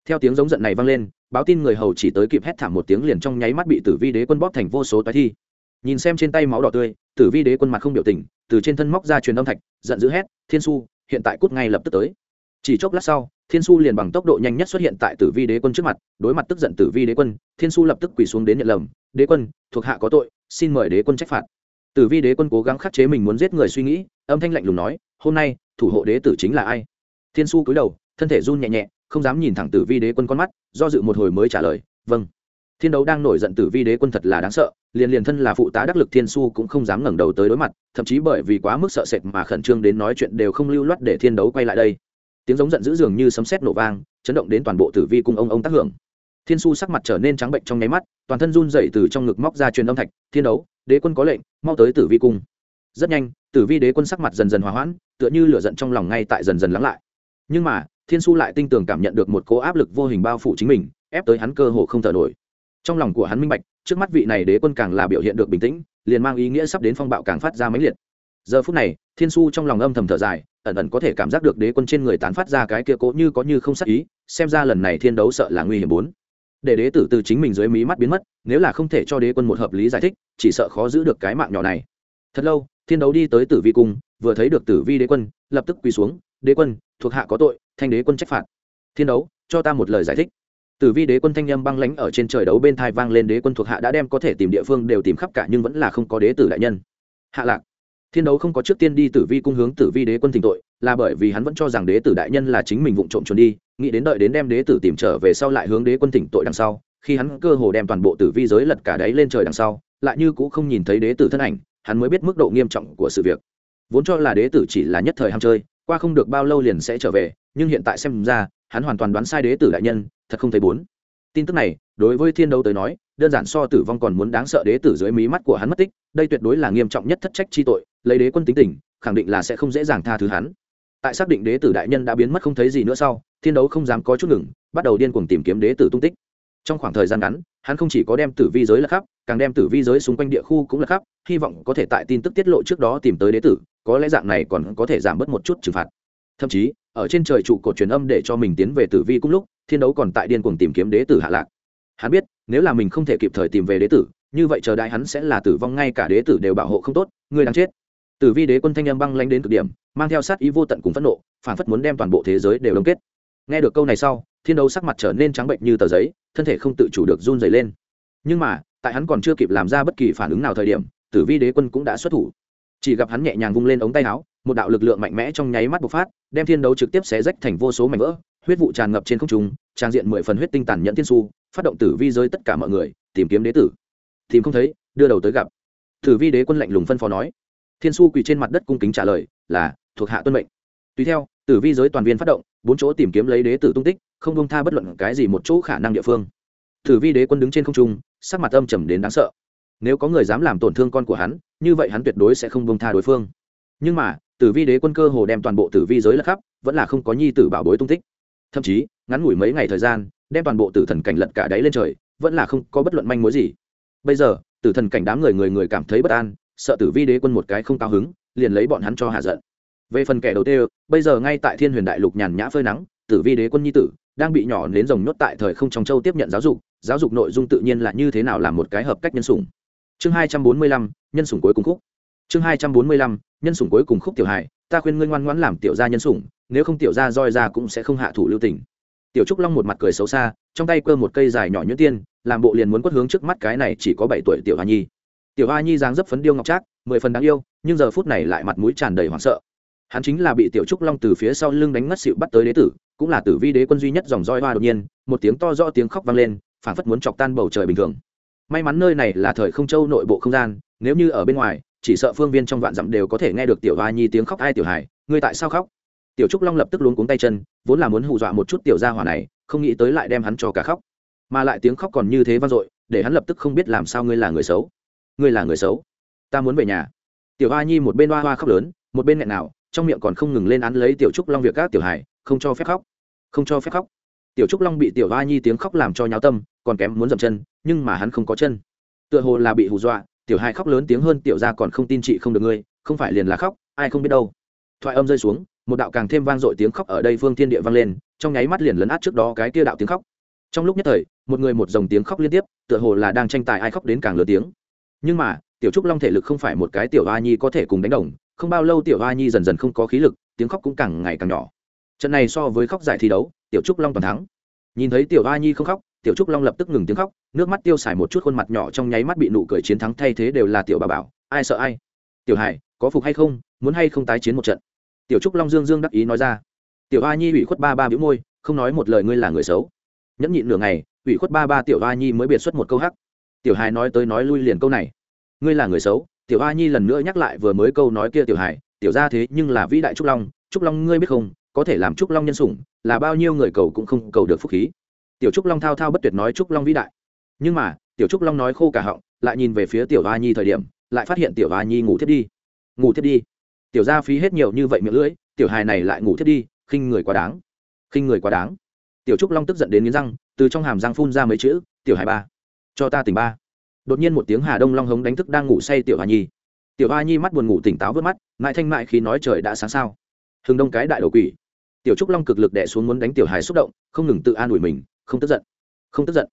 Theo tiếng giống giận này vang lên, báo tin người hầu chỉ tới kịp hét thảm một tiếng liền trong nháy mắt bị tử vi đế quân bóp thành vô số tái thi. Nhìn xem trên tay máu đỏ tươi, tử vi đế quân mặt không biểu tình, từ trên thân móc ra truyền âm thạch, giận dữ hét, thiên su hiện tại cút ngay lập tức tới. Chỉ chốc lát sau thiên su liền bằng tốc độ nhanh nhất xuất hiện tại tử vi đế quân trước mặt, đối mặt tức giận tử vi đế quân, thiên su lập tức quỳ xuống đến nhận lầm, đế quân, thuộc hạ có tội, xin mời đế quân trách phạt. Tử vi đế quân cố gắng khắc chế mình muốn giết người suy nghĩ, âm thanh lạnh lùng nói, hôm nay, thủ hộ đế tử chính là ai? Thiên su cúi đầu, thân thể run nhẹ nhẹ, không dám nhìn thẳng tử vi đế quân con mắt, do dự một hồi mới trả lời vâng. Thiên đấu đang nổi giận tử vi đế quân thật là đáng sợ, liền liền thân là phụ tá đắc lực thiên su cũng không dám ngẩng đầu tới đối mặt, thậm chí bởi vì quá mức sợ sệt mà khẩn trương đến nói chuyện đều không lưu loát để thiên đấu quay lại đây tiếng giống giận dữ dường như sấm sét nổ vang, chấn động đến toàn bộ tử vi cung ông ông tác hưởng. Thiên su sắc mặt trở nên trắng bệnh trong nháy mắt, toàn thân run dậy từ trong ngực móc ra truyền âm thạch, thiên đấu, đế quân có lệnh, mau tới tử vi cung. Rất nhanh, tử vi đế quân sắc mặt dần dần hòa hoãn, tựa như lửa giận trong lòng ngay tại dần dần lắng lại. Nhưng mà, thiên su lại tinh tường cảm nhận được một cố áp lực vô hình bao phủ chính mình, ép tới hắn cơ hồ không thở nổi. Trong lòng của hắn minh bạch, trước mắt vị này đế quân càng là biểu hiện được bình tĩnh, liền mang ý nghĩa sắp đến phong bạo càng phát ra mãnh liệt. Giờ phút này, thiên su trong lòng âm thầm thở dài ẩn ẩn có thể cảm giác được đế quân trên người tán phát ra cái kia cố như có như không sắc ý, xem ra lần này thiên đấu sợ là nguy hiểm bốn. Để đế tử từ chính mình dưới mí mắt biến mất, nếu là không thể cho đế quân một hợp lý giải thích, chỉ sợ khó giữ được cái mạng nhỏ này. Thật lâu, thiên đấu đi tới tử vi cung, vừa thấy được tử vi đế quân, lập tức quỳ xuống, đế quân, thuộc hạ có tội, thanh đế quân trách phạt. Thiên đấu, cho ta một lời giải thích. Tử vi đế quân thanh â m băng lánh ở trên trời đấu bên thai vang lên, đế quân thuộc hạ đã đem có thể tìm địa phương đều tìm khắp cả nhưng vẫn là không có đế tử đại nhân. Hạ lạc thiên đấu không có trước tiên đi tử vi cung hướng tử vi đế quân thỉnh tội, là bởi vì hắn vẫn cho rằng đế tử đại nhân là chính mình vụng trộm trốn đi, nghĩ đến đợi đến đem đế tử tìm trở về sau lại hướng đế quân thỉnh tội đằng sau, khi hắn cơ hồ đem toàn bộ tử vi giới lật cả đáy lên trời đằng sau, lại như cũng không nhìn thấy đế tử thân ảnh, hắn mới biết mức độ nghiêm trọng của sự việc. Vốn cho là đế tử chỉ là nhất thời ham chơi, qua không được bao lâu liền sẽ trở về, nhưng hiện tại xem ra, hắn hoàn toàn đoán sai đế tử đại nhân, thật không thấy bốn. Tin tức này, đối với thiên đấu tới nói, đơn giản so tử vong còn muốn đáng sợ đế tử dưới mí mắt của hắn mất tích, đây tuyệt đối là nghiêm trọng nhất thất trách chi tội lấy đế quân tính tình, khẳng định là sẽ không dễ dàng tha thứ hắn. Tại xác định đế tử đại nhân đã biến mất không thấy gì nữa sau, thiên đấu không dám có chút ngừng, bắt đầu điên cuồng tìm kiếm đế tử tung tích. Trong khoảng thời gian ngắn, hắn không chỉ có đem tử vi giới là khắp, càng đem tử vi giới xung quanh địa khu cũng là khắp, hy vọng có thể tại tin tức tiết lộ trước đó tìm tới đế tử, có lẽ dạng này còn có thể giảm bớt một chút trừng phạt. Thậm chí, ở trên trời trụ cột truyền âm để cho mình tiến về tử vi cũng lúc, thiên đấu còn tại điên cuồng tìm kiếm đế tử hạ lạc. Hắn biết, nếu là mình không thể kịp thời tìm về đế tử, như vậy chờ đại hắn sẽ là tử vong ngay cả đế tử đều bảo hộ không tốt, người đang chết tử vi đế quân thanh âm băng lãnh đến cực điểm, mang theo sát ý vô tận cùng phẫn nộ, phản phất muốn đem toàn bộ thế giới đều đông kết. Nghe được câu này sau, thiên đấu sắc mặt trở nên trắng bệnh như tờ giấy, thân thể không tự chủ được run rẩy lên. Nhưng mà, tại hắn còn chưa kịp làm ra bất kỳ phản ứng nào thời điểm tử vi đế quân cũng đã xuất thủ. Chỉ gặp hắn nhẹ nhàng vung lên ống tay áo, một đạo lực lượng mạnh mẽ trong nháy mắt bộc phát, đem thiên đấu trực tiếp xé rách thành vô số mảnh vỡ, huyết vụ tràn ngập trên không trung, trang diện mười phần huyết tinh tàn nhẫn thiên su, phát động tử vi giới tất cả mọi người, tìm kiếm đế tử. Tìm không thấy, đưa đầu tới gặp. Tử vi đế quân lạnh lùng phân phó nói thiên su quỳ trên mặt đất cung kính trả lời, là, thuộc hạ tuân mệnh. Tùy theo, tử vi giới toàn viên phát động, bốn chỗ tìm kiếm lấy đế tử tung tích, không bông tha bất luận cái gì một chỗ khả năng địa phương. Tử vi đế quân đứng trên không trung, sắc mặt âm trầm đến đáng sợ. Nếu có người dám làm tổn thương con của hắn, như vậy hắn tuyệt đối sẽ không bông tha đối phương. Nhưng mà, tử vi đế quân cơ hồ đem toàn bộ tử vi giới lật khắp, vẫn là không có nhi tử bảo bối tung tích. Thậm chí, ngắn ngủi mấy ngày thời gian, đem toàn bộ tử thần cảnh lật cả đáy lên trời, vẫn là không có bất luận manh mối gì. Bây giờ, tử thần cảnh đám người người người cảm thấy bất an sợ tử vi đế quân một cái không cao hứng, liền lấy bọn hắn cho hạ giận. Về phần kẻ đầu tiên, bây giờ ngay tại thiên huyền đại lục nhàn nhã phơi nắng, tử vi đế quân nhi tử, đang bị nhỏ đến rồng nhốt tại thời không trong châu tiếp nhận giáo dục giáo dục nội dung tự nhiên là như thế nào làm một cái hợp cách nhân sủng. Chương hai trăm bốn mươi lăm, nhân sủng cuối cùng khúc. Chương hai trăm bốn mươi lăm, nhân sủng cuối cùng khúc tiểu hài, ta khuyên ngươi ngoan ngoãn làm tiểu gia nhân sủng, nếu không tiểu gia roi ra cũng sẽ không hạ thủ lưu tình. Tiểu trúc long một mặt cười xấu xa, trong tay cơ một cây dài nhỏ nhuyễn tiên, làm bộ liền muốn quất hướng trước mắt cái này chỉ có bảy tuổi tiểu hà nhi tiểu hoa nhi dáng dấp phấn điêu ngọc trác, mười phần đáng yêu, nhưng giờ phút này lại mặt mũi tràn đầy hoảng sợ. Hắn chính là bị tiểu trúc long từ phía sau lưng đánh ngất xịu bắt tới đế tử, cũng là tử vi đế quân duy nhất dòng roi hoa đột nhiên, một tiếng to rõ tiếng khóc vang lên, phảng phất muốn chọc tan bầu trời bình thường. May mắn nơi này là thời không châu nội bộ không gian, nếu như ở bên ngoài, chỉ sợ phương viên trong vạn dặm đều có thể nghe được tiểu hoa nhi tiếng khóc ai tiểu hải, ngươi tại sao khóc? Tiểu trúc long lập tức luống cuống tay chân, vốn là muốn hù dọa một chút tiểu gia hỏa này, không nghĩ tới lại đem hắn cho cả khóc. Mà lại tiếng khóc còn như thế vang dội, để hắn lập tức không biết làm sao ngươi là người xấu ngươi là người xấu, ta muốn về nhà. Tiểu hoa nhi một bên hoa hoa khóc lớn, một bên nghẹn nào, trong miệng còn không ngừng lên án lấy tiểu trúc long việc các tiểu hải không cho phép khóc, không cho phép khóc. Tiểu trúc long bị tiểu hoa nhi tiếng khóc làm cho nháo tâm, còn kém muốn dậm chân, nhưng mà hắn không có chân. Tựa hồ là bị hù dọa, tiểu hai khóc lớn tiếng hơn tiểu ra còn không tin chị không được ngươi, không phải liền là khóc, ai không biết đâu. Thoại âm rơi xuống, một đạo càng thêm vang dội tiếng khóc ở đây phương thiên địa vang lên, trong nháy mắt liền lấn át trước đó cái kia đạo tiếng khóc. Trong lúc nhất thời, một người một dòng tiếng khóc liên tiếp, tựa hồ là đang tranh tài ai khóc đến càng lớn tiếng nhưng mà, tiểu trúc long thể lực không phải một cái tiểu hoa nhi có thể cùng đánh đồng, không bao lâu tiểu hoa nhi dần dần không có khí lực, tiếng khóc cũng càng ngày càng nhỏ. Trận này so với khóc giải thi đấu, tiểu trúc long toàn thắng. Nhìn thấy tiểu hoa nhi không khóc, tiểu trúc long lập tức ngừng tiếng khóc, nước mắt tiêu xài một chút khuôn mặt nhỏ trong nháy mắt bị nụ cười chiến thắng thay thế đều là tiểu bà bảo, ai sợ ai? Tiểu hải, có phục hay không? Muốn hay không tái chiến một trận? Tiểu trúc long dương dương đắc ý nói ra. Tiểu hoa nhi ủy khuất ba ba bĩu môi, không nói một lời ngươi là người xấu. Nhẫn nhịn nửa ngày, ủy khuất ba ba tiểu hoa nhi mới biệt xuất một câu hắc tiểu hải nói tới nói lui liền câu này. Ngươi là người xấu, tiểu A nhi lần nữa nhắc lại vừa mới câu nói kia tiểu hải tiểu ra thế nhưng là vĩ đại trúc long trúc long ngươi biết không, có thể làm trúc long nhân sủng, là bao nhiêu người cầu cũng không cầu được phúc khí. Tiểu trúc long thao thao bất tuyệt nói trúc long vĩ đại. Nhưng mà, tiểu trúc long nói khô cả họng, lại nhìn về phía tiểu A nhi thời điểm, lại phát hiện tiểu A nhi ngủ thiết đi. Ngủ thiết đi. Tiểu gia phí hết nhiều như vậy miệng lưỡi, tiểu hài này lại ngủ thiết đi, khinh người quá đáng. Khinh người quá đáng. Tiểu trúc long tức giận đến nghiến răng, từ trong hàm răng phun ra mấy chữ, tiểu hài ba cho ta tỉnh ba. Đột nhiên một tiếng hà đông long hống đánh thức đang ngủ say tiểu hoa nhi. Tiểu hoa nhi mắt buồn ngủ tỉnh táo vớt mắt mãi thanh mại khi nói trời đã sáng sao. Hừng đông cái đại đầu quỷ. Tiểu trúc long cực lực đẻ xuống muốn đánh tiểu hài xúc động, không ngừng tự an ủi mình, không tức giận, không tức giận.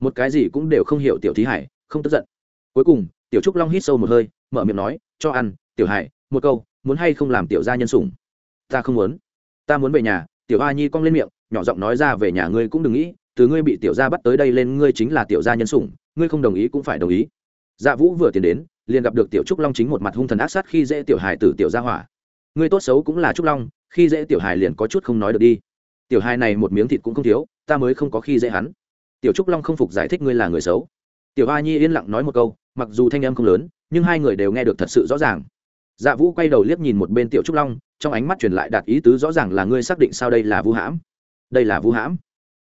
Một cái gì cũng đều không hiểu tiểu thí hải, không tức giận. Cuối cùng, tiểu trúc long hít sâu một hơi, mở miệng nói, cho ăn, tiểu hải, một câu, muốn hay không làm tiểu gia nhân sủng? Ta không muốn. Ta muốn về nhà. Tiểu hoa nhi cong lên miệng, nhỏ giọng nói ra, về nhà ngươi cũng đừng nghĩ từ ngươi bị tiểu gia bắt tới đây lên, ngươi chính là tiểu gia nhân sủng, ngươi không đồng ý cũng phải đồng ý. Dạ vũ vừa tiến đến, liền gặp được tiểu trúc long chính một mặt hung thần ác sát khi dễ tiểu hài tử tiểu gia hỏa. Ngươi tốt xấu cũng là trúc long, khi dễ tiểu hài liền có chút không nói được đi. Tiểu hài này một miếng thịt cũng không thiếu, ta mới không có khi dễ hắn. Tiểu trúc long không phục giải thích ngươi là người xấu. Tiểu a nhi yên lặng nói một câu, mặc dù thanh âm không lớn, nhưng hai người đều nghe được thật sự rõ ràng. Dạ vũ quay đầu liếc nhìn một bên tiểu trúc long, trong ánh mắt truyền lại đạt ý tứ rõ ràng là ngươi xác định sao đây là vu hãm. Đây là vu hãm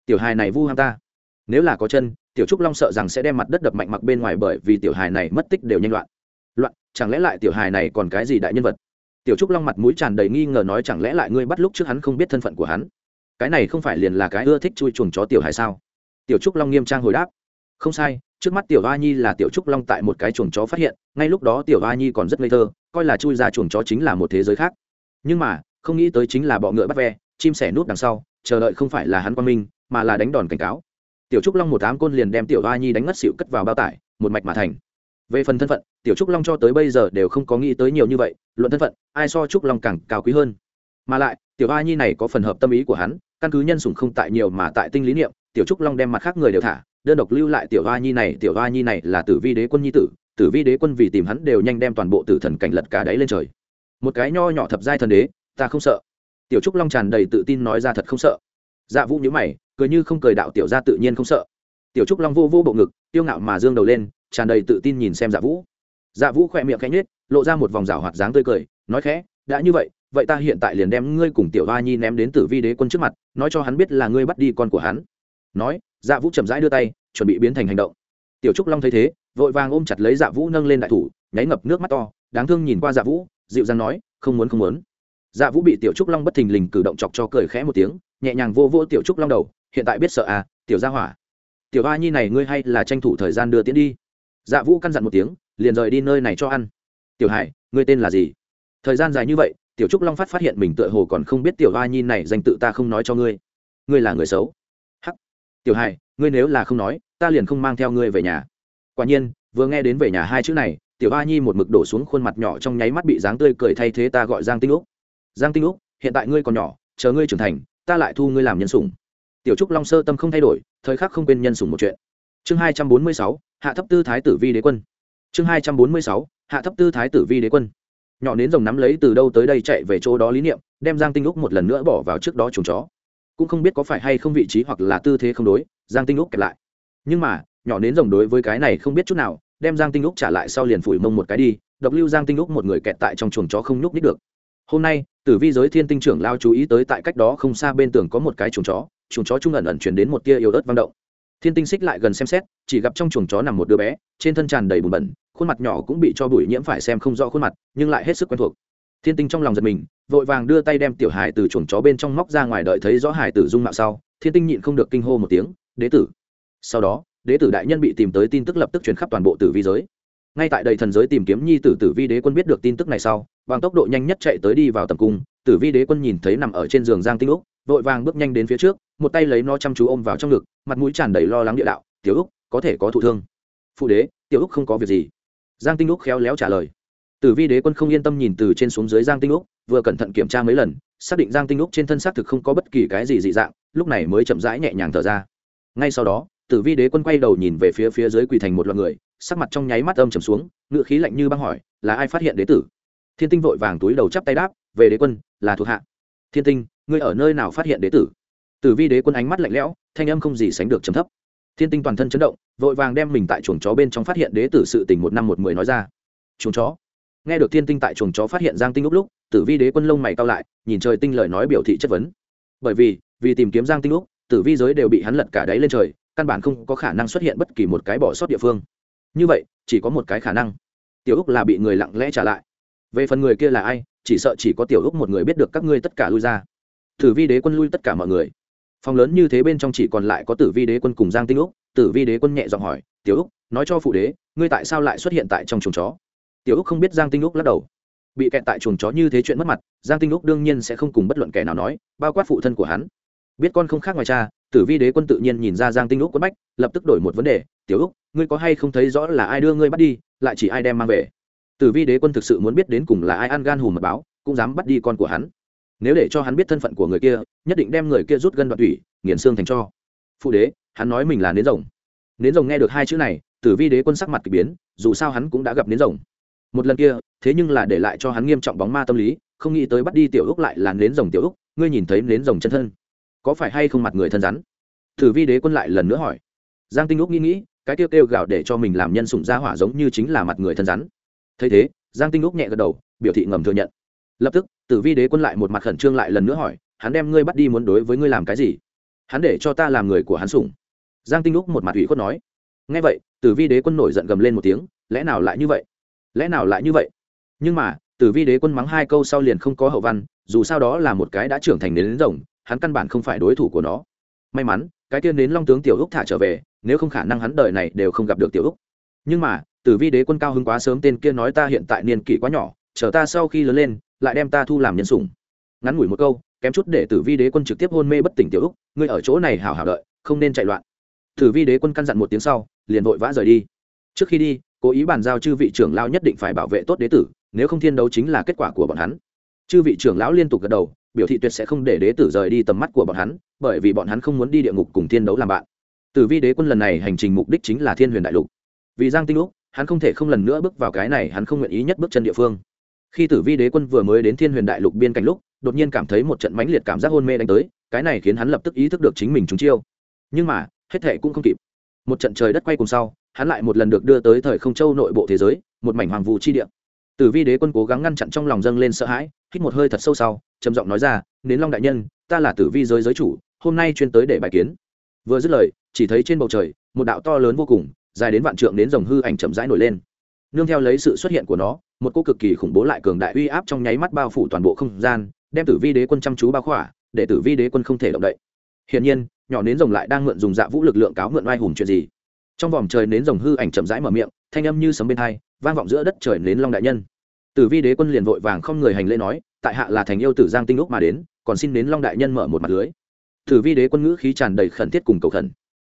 tiểu hài này vu ham ta. Nếu là có chân, tiểu trúc long sợ rằng sẽ đem mặt đất đập mạnh mặc bên ngoài bởi vì tiểu hài này mất tích đều nhanh loạn. Loạn, chẳng lẽ lại tiểu hài này còn cái gì đại nhân vật? Tiểu trúc long mặt mũi tràn đầy nghi ngờ nói chẳng lẽ lại ngươi bắt lúc trước hắn không biết thân phận của hắn? Cái này không phải liền là cái ưa thích chui chuồng chó tiểu hài sao? Tiểu trúc long nghiêm trang hồi đáp. Không sai, trước mắt tiểu hoa nhi là tiểu trúc long tại một cái chuồng chó phát hiện, ngay lúc đó tiểu hoa nhi còn rất ngây thơ, coi là chui ra chuồng chó chính là một thế giới khác. Nhưng mà, không nghĩ tới chính là bọ ngựa bắt ve, chim sẻ nút đằng sau, chờ đợi không phải là hắn quan minh mà là đánh đòn cảnh cáo. Tiểu trúc long một tám côn liền đem tiểu hoa nhi đánh ngất xịu cất vào bao tải, một mạch mà thành. Về phần thân phận, tiểu trúc long cho tới bây giờ đều không có nghĩ tới nhiều như vậy, luận thân phận, ai so trúc long càng cao quý hơn. Mà lại, tiểu hoa nhi này có phần hợp tâm ý của hắn, căn cứ nhân sủng không tại nhiều mà tại tinh lý niệm, tiểu trúc long đem mặt khác người đều thả, đơn độc lưu lại tiểu hoa nhi này, tiểu hoa nhi này là tử vi đế quân nhi tử tử vi đế quân vì tìm hắn đều nhanh đem toàn bộ tử thần cảnh lật cả đáy lên trời. Một cái nho nhỏ thập giai thần đế, ta không sợ. Tiểu trúc long tràn đầy tự tin nói ra thật không sợ dạ vũ nhớ mày cười như không cười đạo tiểu ra tự nhiên không sợ. Tiểu trúc long vô vô bộ ngực tiêu ngạo mà dương đầu lên tràn đầy tự tin nhìn xem dạ vũ. Dạ vũ khỏe miệng khẽ nhếch, lộ ra một vòng rào hoạt dáng tươi cười nói khẽ đã như vậy vậy ta hiện tại liền đem ngươi cùng tiểu hoa nhi ném đến tử vi đế quân trước mặt nói cho hắn biết là ngươi bắt đi con của hắn. Nói dạ vũ chậm rãi đưa tay chuẩn bị biến thành hành động. Tiểu trúc long thấy thế vội vàng ôm chặt lấy dạ vũ nâng lên đại thủ nháy ngập nước mắt to đáng thương nhìn qua dạ vũ dịu dàng nói không muốn không muốn. Dạ vũ bị tiểu trúc long bất thình lình cử động chọc cho cười khẽ một tiếng nhẹ nhàng vô vô tiểu trúc long đầu, hiện tại biết sợ à tiểu gia hỏa. Tiểu Ba nhi này ngươi hay là tranh thủ thời gian đưa tiễn đi. Dạ vũ căn dặn một tiếng, liền rời đi nơi này cho ăn. Tiểu hải, ngươi tên là gì? Thời gian dài như vậy, tiểu trúc long phát phát hiện mình tựa hồ còn không biết tiểu Ba nhi này danh tự ta không nói cho ngươi. Ngươi là người xấu. Hắc. Tiểu hải, ngươi nếu là không nói, ta liền không mang theo ngươi về nhà. Quả nhiên, vừa nghe đến về nhà hai chữ này, tiểu Ba nhi một mực đổ xuống khuôn mặt nhỏ trong nháy mắt bị dáng tươi cười thay thế ta gọi giang tinh úc. Giang tinh úc, hiện tại ngươi còn nhỏ, chờ ngươi trưởng thành ta lại thu ngươi làm nhân sủng. Tiểu trúc long sơ tâm không thay đổi, thời khắc không quên nhân sủng một chuyện. Chương hai trăm bốn mươi sáu, hạ thấp tư thái tử vi đế quân. Chương hai trăm bốn mươi sáu, hạ thấp tư thái tử vi đế quân. Nhỏ nến rồng nắm lấy từ đâu tới đây chạy về chỗ đó lý niệm, đem giang tinh úc một lần nữa bỏ vào trước đó chuồng chó. Cũng không biết có phải hay không vị trí hoặc là tư thế không đối, giang tinh úc kẹp lại. Nhưng mà, nhỏ nến rồng đối với cái này không biết chút nào, đem giang tinh úc trả lại sau liền phủi mông một cái đi, độc lưu giang tinh úc một người kẹt tại trong chuồng chó không nhúc nít được hôm nay, tử vi giới thiên tinh trưởng lao chú ý tới tại cách đó không xa bên tường có một cái chuồng chó chuồng chó trung ẩn ẩn chuyển đến một tia yếu ớt vang động. Thiên tinh xích lại gần xem xét, chỉ gặp trong chuồng chó nằm một đứa bé, trên thân tràn đầy bùn bẩn, khuôn mặt nhỏ cũng bị cho bụi nhiễm phải xem không rõ khuôn mặt, nhưng lại hết sức quen thuộc. Thiên tinh trong lòng giật mình, vội vàng đưa tay đem tiểu hải từ chuồng chó bên trong móc ra ngoài đợi thấy rõ hải tử dung mạo sau, thiên tinh nhịn không được kinh hô một tiếng, đế tử! Sau đó, đế tử đại nhân bị tìm tới tin tức lập tức truyền khắp toàn bộ tử vi giới ngay tại đầy thần giới tìm kiếm nhi tử tử vi đế quân biết được tin tức này sau, bằng tốc độ nhanh nhất chạy tới đi vào tầm cung, tử vi đế quân nhìn thấy nằm ở trên giường giang tinh úc, vội vàng bước nhanh đến phía trước, một tay lấy nó chăm chú ôm vào trong ngực, mặt mũi tràn đầy lo lắng địa đạo, tiểu úc, có thể có thụ thương. Phụ đế, tiểu úc không có việc gì. Giang tinh úc khéo léo trả lời. Tử vi đế quân không yên tâm nhìn từ trên xuống dưới giang tinh úc, vừa cẩn thận kiểm tra mấy lần, xác định giang tinh úc trên thân xác thực không có bất kỳ cái gì dị dạng, lúc này mới chậm rãi nhẹ nhàng thở ra. Ngay sau đó tử vi đế quân quay đầu nhìn về phía phía dưới quỳ thành một loạt người, sắc mặt trong nháy mắt âm trầm xuống ngựa khí lạnh như băng hỏi, là ai phát hiện đế tử? Thiên tinh vội vàng túi đầu chắp tay đáp, về đế quân, là thuộc hạ. Thiên tinh, ngươi ở nơi nào phát hiện đế tử? Tử vi đế quân ánh mắt lạnh lẽo, thanh âm không gì sánh được trầm thấp. Thiên tinh toàn thân chấn động, vội vàng đem mình tại chuồng chó bên trong phát hiện đế tử sự tình một năm một mười nói ra. Chuồng chó? Nghe được thiên tinh tại chuồng chó phát hiện giang tinh lúc lúc, tử vi đế quân lông mày cao lại, nhìn trời tinh lời nói biểu thị chất vấn. Bởi vì vì tìm kiếm giang tinh lúc tử vi giới đều bị hắn lật cả đáy lên trời căn bản không có khả năng xuất hiện bất kỳ một cái bỏ sót địa phương. Như vậy, chỉ có một cái khả năng. Tiểu úc là bị người lặng lẽ trả lại. Về phần người kia là ai, chỉ sợ chỉ có tiểu úc một người biết được các ngươi tất cả lui ra. Tử vi đế quân lui tất cả mọi người. Phòng lớn như thế bên trong chỉ còn lại có tử vi đế quân cùng giang tinh úc. Tử vi đế quân nhẹ giọng hỏi, tiểu úc, nói cho phụ đế, ngươi tại sao lại xuất hiện tại trong chuồng chó? Tiểu úc không biết giang tinh úc lắc đầu. Bị kẹt tại chuồng chó như thế chuyện mất mặt, giang tinh úc đương nhiên sẽ không cùng bất luận kẻ nào nói, bao quát phụ thân của hắn. Biết con không khác ngoài cha tử vi đế quân tự nhiên nhìn ra giang tinh úc quất bách, lập tức đổi một vấn đề, tiểu úc, ngươi có hay không thấy rõ là ai đưa ngươi bắt đi, lại chỉ ai đem mang về? Tử vi đế quân thực sự muốn biết đến cùng là ai ăn gan hùm mật báo, cũng dám bắt đi con của hắn. Nếu để cho hắn biết thân phận của người kia, nhất định đem người kia rút gân đoạn thủy, nghiền xương thành cho. Phụ đế, hắn nói mình là nến rồng. Nến rồng nghe được hai chữ này, tử vi đế quân sắc mặt k ỳ biến, dù sao hắn cũng đã gặp nến rồng. Một lần kia, thế nhưng là để lại cho hắn nghiêm trọng bóng ma tâm lý, không nghĩ tới bắt đi tiểu úc lại là nến rồng tiểu úc, ngươi nhìn thấy nến rồng chân thân có phải hay không mặt người thân rắn? Tử vi đế quân lại lần nữa hỏi. Giang tinh úc nghĩ nghĩ, cái kêu kêu gạo để cho mình làm nhân sủng ra hỏa giống như chính là mặt người thân rắn. Thấy thế, giang tinh úc nhẹ gật đầu, biểu thị ngầm thừa nhận. Lập tức, tử vi đế quân lại một mặt khẩn trương lại lần nữa hỏi, hắn đem ngươi bắt đi muốn đối với ngươi làm cái gì? Hắn để cho ta làm người của hắn sủng. Giang tinh úc một mặt ủy khuất nói. Ngay vậy, tử vi đế quân nổi giận gầm lên một tiếng, lẽ nào lại như vậy? Lẽ nào lại như vậy? Nhưng mà, tử vi đế quân mắng hai câu sau liền không có hậu văn, dù sao đó là một cái đã trưởng thành đến rồng hắn căn bản không phải đối thủ của nó. May mắn, cái tiên đến long tướng tiểu úc thả trở về, nếu không khả năng hắn đời này đều không gặp được tiểu úc. Nhưng mà, tử vi đế quân cao hứng quá sớm tên kia nói ta hiện tại niên kỷ quá nhỏ, chờ ta sau khi lớn lên, lại đem ta thu làm nhân sủng. Ngắn ngủi một câu, kém chút để tử vi đế quân trực tiếp hôn mê bất tỉnh tiểu úc, ngươi ở chỗ này hảo hảo đợi, không nên chạy loạn. Tử vi đế quân căn dặn một tiếng sau, liền vội vã rời đi. Trước khi đi, cố ý bàn giao chư vị trưởng lao nhất định phải bảo vệ tốt đế tử, nếu không thiên đấu chính là kết quả của bọn hắn. Chư vị trưởng lão liên tục gật đầu biểu thị tuyệt sẽ không để đế tử rời đi tầm mắt của bọn hắn, bởi vì bọn hắn không muốn đi địa ngục cùng thiên đấu làm bạn. Tử vi đế quân lần này hành trình mục đích chính là thiên huyền đại lục. Vì giang tinh lúc hắn không thể không lần nữa bước vào cái này hắn không nguyện ý nhất bước chân địa phương. Khi tử vi đế quân vừa mới đến thiên huyền đại lục biên cảnh lúc, đột nhiên cảm thấy một trận mãnh liệt cảm giác hôn mê đánh tới, cái này khiến hắn lập tức ý thức được chính mình trúng chiêu. Nhưng mà, hết thệ cũng không kịp. Một trận trời đất quay cùng sau, hắn lại một lần được đưa tới thời không châu nội bộ thế giới, một mảnh hoàng vụ chi địa. Tử vi đế quân cố gắng ngăn chặn trong lòng dâng lên sợ hãi, hít một hơi thật sâu sau trầm giọng nói ra, nến long đại nhân, ta là tử vi giới giới chủ, hôm nay chuyên tới để bài kiến. Vừa dứt lời, chỉ thấy trên bầu trời, một đạo to lớn vô cùng, dài đến vạn trượng đến dòng hư ảnh chậm rãi nổi lên. Nương theo lấy sự xuất hiện của nó, một cô cực kỳ khủng bố lại cường đại uy áp trong nháy mắt bao phủ toàn bộ không gian, đem tử vi đế quân chăm chú bao khỏa, để tử vi đế quân không thể động đậy. Hiển nhiên, nhỏ nến rồng lại đang mượn dùng dạ vũ lực lượng cáo mượn oai hùng chuyện gì? Trong vòng trời nến rồng hư ảnh chậm rãi mở miệng, thanh âm như sấm bên hai, vang vọng giữa đất trời nến long đại nhân tử vi đế quân liền vội vàng không người hành lễ nói, tại hạ là thành yêu tử giang tinh lúc mà đến, còn xin đến long đại nhân mở một mặt lưới. Tử vi đế quân ngữ khí tràn đầy khẩn thiết cùng cầu khẩn.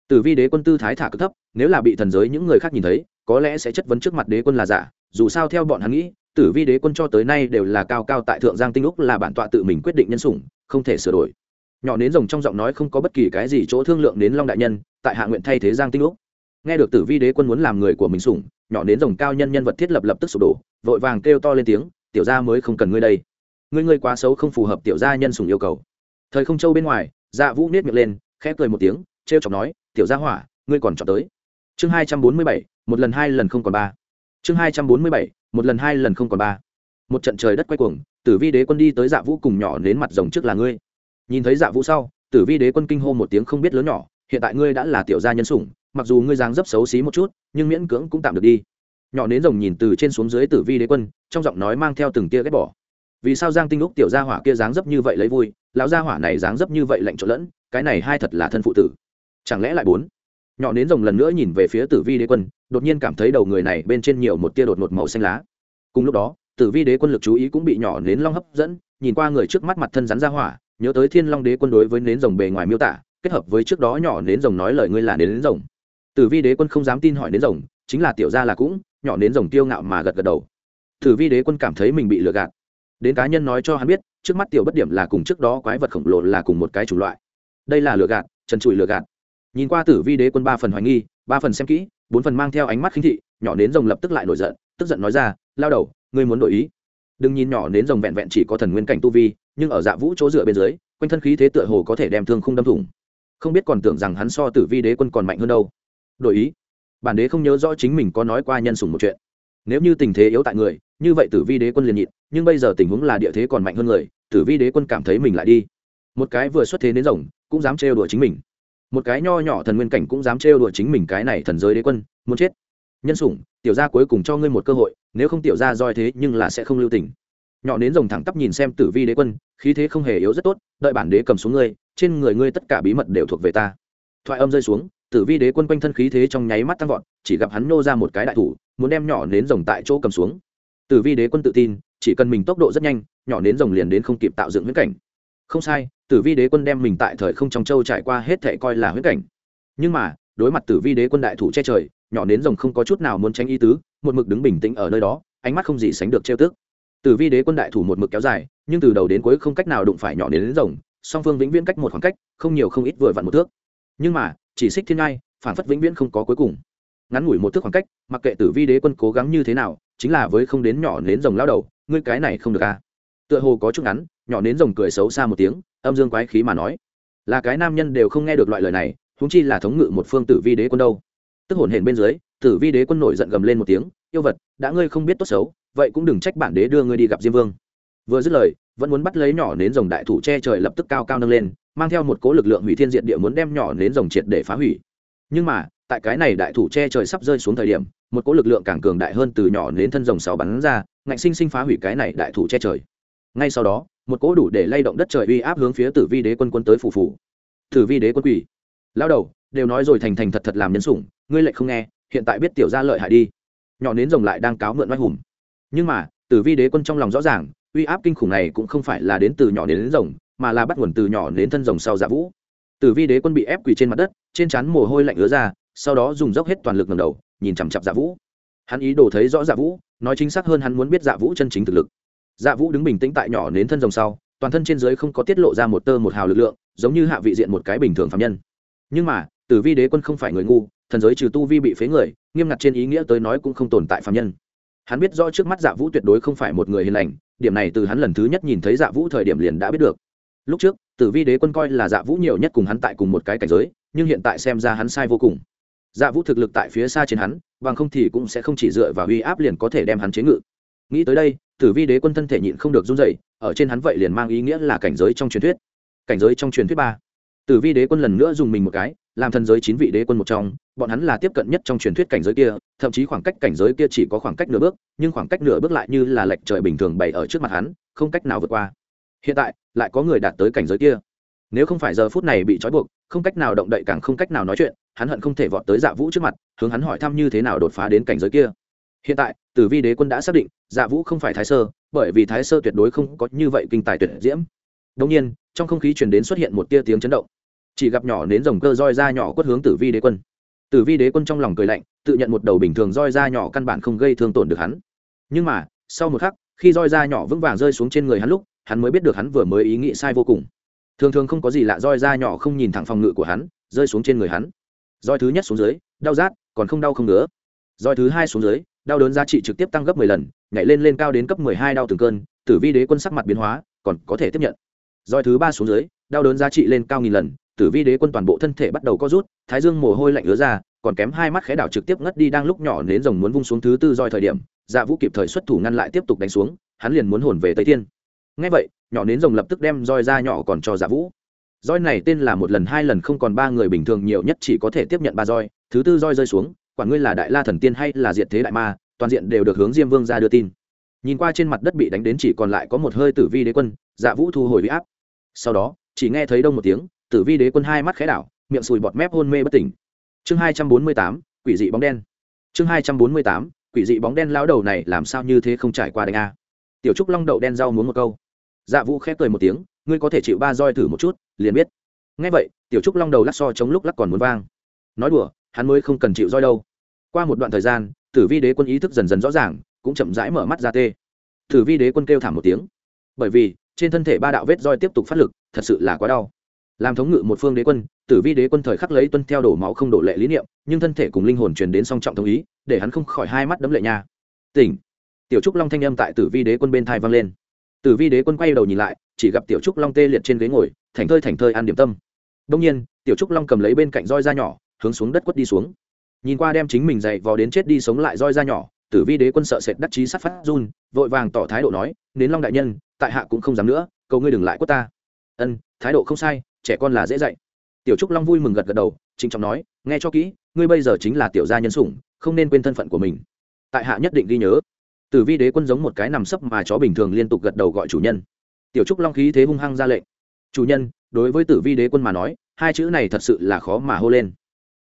Tử vi đế quân tư thái thả cực thấp, nếu là bị thần giới những người khác nhìn thấy, có lẽ sẽ chất vấn trước mặt đế quân là giả, dù sao theo bọn hắn nghĩ, tử vi đế quân cho tới nay đều là cao cao tại thượng giang tinh úc là bản tọa tự mình quyết định nhân sủng, không thể sửa đổi. Nhỏ nến rồng trong giọng nói không có bất kỳ cái gì chỗ thương lượng đến long đại nhân, tại hạ nguyện thay thế giang tinh úc nghe được tử vi đế quân muốn làm người của mình sủng, nhỏ đến rồng cao nhân nhân vật thiết lập lập tức sụp đổ, vội vàng kêu to lên tiếng, tiểu gia mới không cần ngươi đây. Ngươi ngươi quá xấu không phù hợp tiểu gia nhân sủng yêu cầu. Thời không châu bên ngoài dạ vũ nết miệng lên, khẽ cười một tiếng, trêu chọc nói, tiểu gia hỏa, ngươi còn chọn tới. Chương hai trăm bốn mươi bảy, một lần hai lần không còn ba. Chương hai trăm bốn mươi bảy, một lần hai lần không còn ba. Một trận trời đất quay cuồng, tử vi đế quân đi tới dạ vũ cùng nhỏ đến mặt rồng trước là ngươi. Nhìn thấy dạ vũ sau, tử vi đế quân kinh hô một tiếng không biết lớn nhỏ, hiện tại ngươi đã là tiểu gia nhân sủng mặc dù ngươi dáng dấp xấu xí một chút, nhưng miễn cưỡng cũng tạm được đi. Nhỏ nến rồng nhìn từ trên xuống dưới tử vi đế quân, trong giọng nói mang theo từng tia ghét bỏ. Vì sao giang tinh lúc tiểu gia hỏa kia dáng dấp như vậy lấy vui, lão gia hỏa này dáng dấp như vậy lạnh trộn lẫn, cái này hai thật là thân phụ tử. Chẳng lẽ lại bốn? Nhỏ nến rồng lần nữa nhìn về phía tử vi đế quân, đột nhiên cảm thấy đầu người này bên trên nhiều một tia đột ngột màu xanh lá. Cùng lúc đó, tử vi đế quân lực chú ý cũng bị nhỏ nến long hấp dẫn, nhìn qua người trước mắt mặt thân rắn ra hỏa, nhớ tới thiên long đế quân đối với nến rồng bề ngoài miêu tả, kết hợp với trước đó nhỏ nến rồng nói lời ngươi là nến rồng tử vi đế quân không dám tin hỏi đến rồng, chính là tiểu gia là cũng, nhỏ nến rồng tiêu ngạo mà gật gật đầu. Tử vi đế quân cảm thấy mình bị lừa gạt. Đến cá nhân nói cho hắn biết, trước mắt tiểu bất điểm là cùng trước đó quái vật khổng lồ là cùng một cái chủng loại. Đây là lừa gạt, trần trụi lừa gạt. Nhìn qua tử vi đế quân ba phần hoài nghi, ba phần xem kỹ, bốn phần mang theo ánh mắt khinh thị, nhỏ nến rồng lập tức lại nổi giận, tức giận nói ra, lao đầu, ngươi muốn đổi ý? Đừng nhìn nhỏ nến rồng vẹn vẹn chỉ có thần nguyên cảnh tu vi, nhưng ở dạ vũ chỗ dựa bên dưới, quanh thân khí thế tựa hồ có thể đem thương không đâm thủng. Không biết còn tưởng rằng hắn so tử vi đế quân còn mạnh hơn đâu đổi ý. Bản đế không nhớ rõ chính mình có nói qua nhân sủng một chuyện. Nếu như tình thế yếu tại người, như vậy tử vi đế quân liền nhịn, nhưng bây giờ tình huống là địa thế còn mạnh hơn người, tử vi đế quân cảm thấy mình lại đi. Một cái vừa xuất thế đến rồng, cũng dám trêu đùa chính mình. Một cái nho nhỏ thần nguyên cảnh cũng dám trêu đùa chính mình cái này thần giới đế quân, muốn chết. Nhân sủng, tiểu gia cuối cùng cho ngươi một cơ hội, nếu không tiểu gia roi thế nhưng là sẽ không lưu tình. Nhỏ đến rồng thẳng tắp nhìn xem tử vi đế quân, khí thế không hề yếu rất tốt, đợi bản đế cầm xuống ngươi, trên người ngươi tất cả bí mật đều thuộc về ta. Thoại âm rơi xuống tử vi đế quân quanh thân khí thế trong nháy mắt tăng vọt chỉ gặp hắn nô ra một cái đại thủ muốn đem nhỏ nến rồng tại chỗ cầm xuống. Tử vi đế quân tự tin chỉ cần mình tốc độ rất nhanh nhỏ nến rồng liền đến không kịp tạo dựng huyễn cảnh. Không sai tử vi đế quân đem mình tại thời không trong châu trải qua hết thệ coi là huyễn cảnh. Nhưng mà đối mặt tử vi đế quân đại thủ che trời nhỏ nến rồng không có chút nào muốn tránh ý tứ một mực đứng bình tĩnh ở nơi đó ánh mắt không gì sánh được trêu tức. Tử vi đế quân đại thủ một mực kéo dài nhưng từ đầu đến cuối không cách nào đụng phải nhỏ đến, rồng song phương vĩnh viễn cách một khoảng cách không nhiều không ít vừa vặn một thước nhưng mà, chỉ xích thiên ngai, phản phất vĩnh viễn không có cuối cùng. Ngắn ngủi một thước khoảng cách, mặc kệ tử vi đế quân cố gắng như thế nào, chính là với không đến nhỏ đến rồng lao đầu, ngươi cái này không được à? Tựa hồ có chút ngắn, nhỏ đến rồng cười xấu xa một tiếng, âm dương quái khí mà nói. Là cái nam nhân đều không nghe được loại lời này húng chi là thống ngự một phương tử vi đế quân đâu. Tức hồn hển bên dưới, tử vi đế quân nổi giận gầm lên một tiếng, yêu vật, đã ngươi không biết tốt xấu, vậy cũng đừng trách bản đế đưa ngươi đi gặp diêm vương. Vừa dứt lời vẫn muốn bắt lấy nhỏ nến rồng đại thủ che trời lập tức cao cao nâng lên, mang theo một cố lực lượng hủy thiên diện địa muốn đem nhỏ nến rồng triệt để phá hủy. Nhưng mà, tại cái này đại thủ che trời sắp rơi xuống thời điểm, một cố lực lượng càng cường đại hơn từ nhỏ nến thân rồng sáu bắn ra, ngạnh sinh sinh phá hủy cái này đại thủ che trời. Ngay sau đó, một cỗ đủ để lay động đất trời uy áp hướng phía tử vi đế quân quân tới phủ phủ. Tử vi đế quân quỷ. Lao đầu, đều nói rồi thành thành thật thật làm nhân sủng, ngươi lại không nghe, hiện tại biết tiểu ra lợi hại đi. Nhỏ nến rồng lại đang cáo mượn oai hùng. Nhưng mà, tử vi đế quân trong lòng rõ ràng uy áp kinh khủng này cũng không phải là đến từ nhỏ đến rồng, mà là bắt nguồn từ nhỏ đến thân rồng sau dạ vũ. Tử vi đế quân bị ép quỳ trên mặt đất, trên trán mồ hôi lạnh ứa ra, sau đó dùng dốc hết toàn lực ngầm đầu, nhìn chằm chặp dạ vũ. Hắn ý đồ thấy rõ dạ vũ, nói chính xác hơn hắn muốn biết dạ vũ chân chính thực lực. Dạ vũ đứng bình tĩnh tại nhỏ đến thân rồng sau, toàn thân trên dưới không có tiết lộ ra một tơ một hào lực lượng, giống như hạ vị diện một cái bình thường phạm nhân. Nhưng mà tử vi đế quân không phải người ngu, thần giới trừ tu vi bị phế người, nghiêm ngặt trên ý nghĩa tới nói cũng không tồn tại phạm nhân. Hắn biết rõ trước mắt dạ vũ tuyệt đối không phải một người hiền lành điểm này từ hắn lần thứ nhất nhìn thấy dạ vũ thời điểm liền đã biết được. Lúc trước, tử vi đế quân coi là dạ vũ nhiều nhất cùng hắn tại cùng một cái cảnh giới, nhưng hiện tại xem ra hắn sai vô cùng. Dạ vũ thực lực tại phía xa trên hắn, bằng không thì cũng sẽ không chỉ dựa vào uy áp liền có thể đem hắn chế ngự. Nghĩ tới đây, tử vi đế quân thân thể nhịn không được run dậy ở trên hắn vậy liền mang ý nghĩa là cảnh giới trong truyền thuyết. Cảnh giới trong truyền thuyết ba. Tử vi đế quân lần nữa dùng mình một cái làm thần giới chín vị đế quân một trong, bọn hắn là tiếp cận nhất trong truyền thuyết cảnh giới kia, thậm chí khoảng cách cảnh giới kia chỉ có khoảng cách nửa bước, nhưng khoảng cách nửa bước lại như là lệch trời bình thường bày ở trước mặt hắn, không cách nào vượt qua. Hiện tại, lại có người đạt tới cảnh giới kia. Nếu không phải giờ phút này bị trói buộc, không cách nào động đậy càng không cách nào nói chuyện, hắn hận không thể vọt tới dạ vũ trước mặt, hướng hắn hỏi thăm như thế nào đột phá đến cảnh giới kia. Hiện tại, tử vi đế quân đã xác định dạ vũ không phải thái sơ, bởi vì thái sơ tuyệt đối không có như vậy kinh tài tuyệt diễm. Đông nhiên, trong không khí chuyển đến xuất hiện một tia tiếng chấn động chỉ gặp nhỏ đến rồng cơ roi ra nhỏ quất hướng tử vi đế quân. Tử vi đế quân trong lòng cười lạnh, tự nhận một đầu bình thường roi ra nhỏ căn bản không gây thương tổn được hắn. Nhưng mà, sau một khắc, khi roi da nhỏ vững vàng rơi xuống trên người hắn lúc, hắn mới biết được hắn vừa mới ý nghĩ sai vô cùng. Thường thường không có gì lạ roi da nhỏ không nhìn thẳng phòng ngự của hắn, rơi xuống trên người hắn. Roi thứ nhất xuống dưới, đau rát, còn không đau không nữa roi thứ hai xuống dưới, đau đớn giá trị trực tiếp tăng gấp mười lần, nhảy lên lên cao đến cấp mười hai đau từng cơn, tử vi đế quân sắc mặt biến hóa, còn có thể tiếp nhận. Roi thứ ba xuống dưới, đau đớn giá trị lên cao nghìn lần tử vi đế quân toàn bộ thân thể bắt đầu co rút, thái dương mồ hôi lạnh ứa ra, còn kém hai mắt khẽ đảo trực tiếp ngất đi đang lúc nhỏ nến rồng muốn vung xuống thứ tư roi thời điểm dạ vũ kịp thời xuất thủ ngăn lại tiếp tục đánh xuống, hắn liền muốn hồn về tây thiên. Ngay vậy, nhỏ nến rồng lập tức đem roi ra nhỏ còn cho dạ vũ. Roi này tên là một lần hai lần không còn ba người bình thường nhiều nhất chỉ có thể tiếp nhận ba roi, thứ tư roi rơi xuống quản ngươi là đại la thần tiên hay là diện thế đại ma, toàn diện đều được hướng diêm vương ra đưa tin. Nhìn qua trên mặt đất bị đánh đến chỉ còn lại có một hơi tử vi đế quân dạ vũ thu hồi huy áp. Sau đó, chỉ nghe thấy đông một tiếng tử vi đế quân hai mắt khẽ đảo, miệng sùi bọt mép hôn mê bất tỉnh. Chương hai trăm bốn mươi tám, quỷ dị bóng đen. Chương hai trăm bốn mươi tám, quỷ dị bóng đen lao đầu này làm sao như thế không trải qua đánh a. Tiểu trúc long đậu đen rau muốn một câu. Dạ vũ khép cười một tiếng, ngươi có thể chịu ba roi thử một chút, liền biết. Ngay vậy, tiểu trúc long đầu lắc so chống lúc lắc còn muốn vang. Nói đùa, hắn mới không cần chịu roi đâu. Qua một đoạn thời gian, tử vi đế quân ý thức dần dần rõ ràng, cũng chậm rãi mở mắt ra tê. Tử vi đế quân kêu thảm một tiếng. Bởi vì, trên thân thể ba đạo vết roi tiếp tục phát lực, thật sự là quá đau làm thống ngự một phương đế quân, tử vi đế quân thời khắc lấy tuân theo đổ máu không đổ lệ lý niệm, nhưng thân thể cùng linh hồn truyền đến song trọng thống ý, để hắn không khỏi hai mắt đấm lệ nha. Tỉnh. Tiểu trúc long thanh âm tại tử vi đế quân bên thai vang lên. Tử vi đế quân quay đầu nhìn lại, chỉ gặp tiểu trúc long tê liệt trên ghế ngồi thành thơi thành thơi ăn điểm tâm. Đông nhiên, tiểu trúc long cầm lấy bên cạnh roi da nhỏ, hướng xuống đất quất đi xuống. Nhìn qua đem chính mình dậy vò đến chết đi sống lại roi da nhỏ, tử vi đế quân sợ sệt đắc chí sát phát run, vội vàng tỏ thái độ nói đến long đại nhân, tại hạ cũng không dám nữa, cầu ngươi đừng lại quất ta. Ân, thái độ không sai trẻ con là dễ dạy. Tiểu trúc long vui mừng gật gật đầu, trịnh trọng nói, nghe cho kỹ, ngươi bây giờ chính là tiểu gia nhân sủng, không nên quên thân phận của mình. Tại hạ nhất định ghi nhớ. Tử vi đế quân giống một cái nằm sấp mà chó bình thường liên tục gật đầu gọi chủ nhân. Tiểu trúc long khí thế hung hăng ra lệnh. Chủ nhân, đối với tử vi đế quân mà nói, hai chữ này thật sự là khó mà hô lên.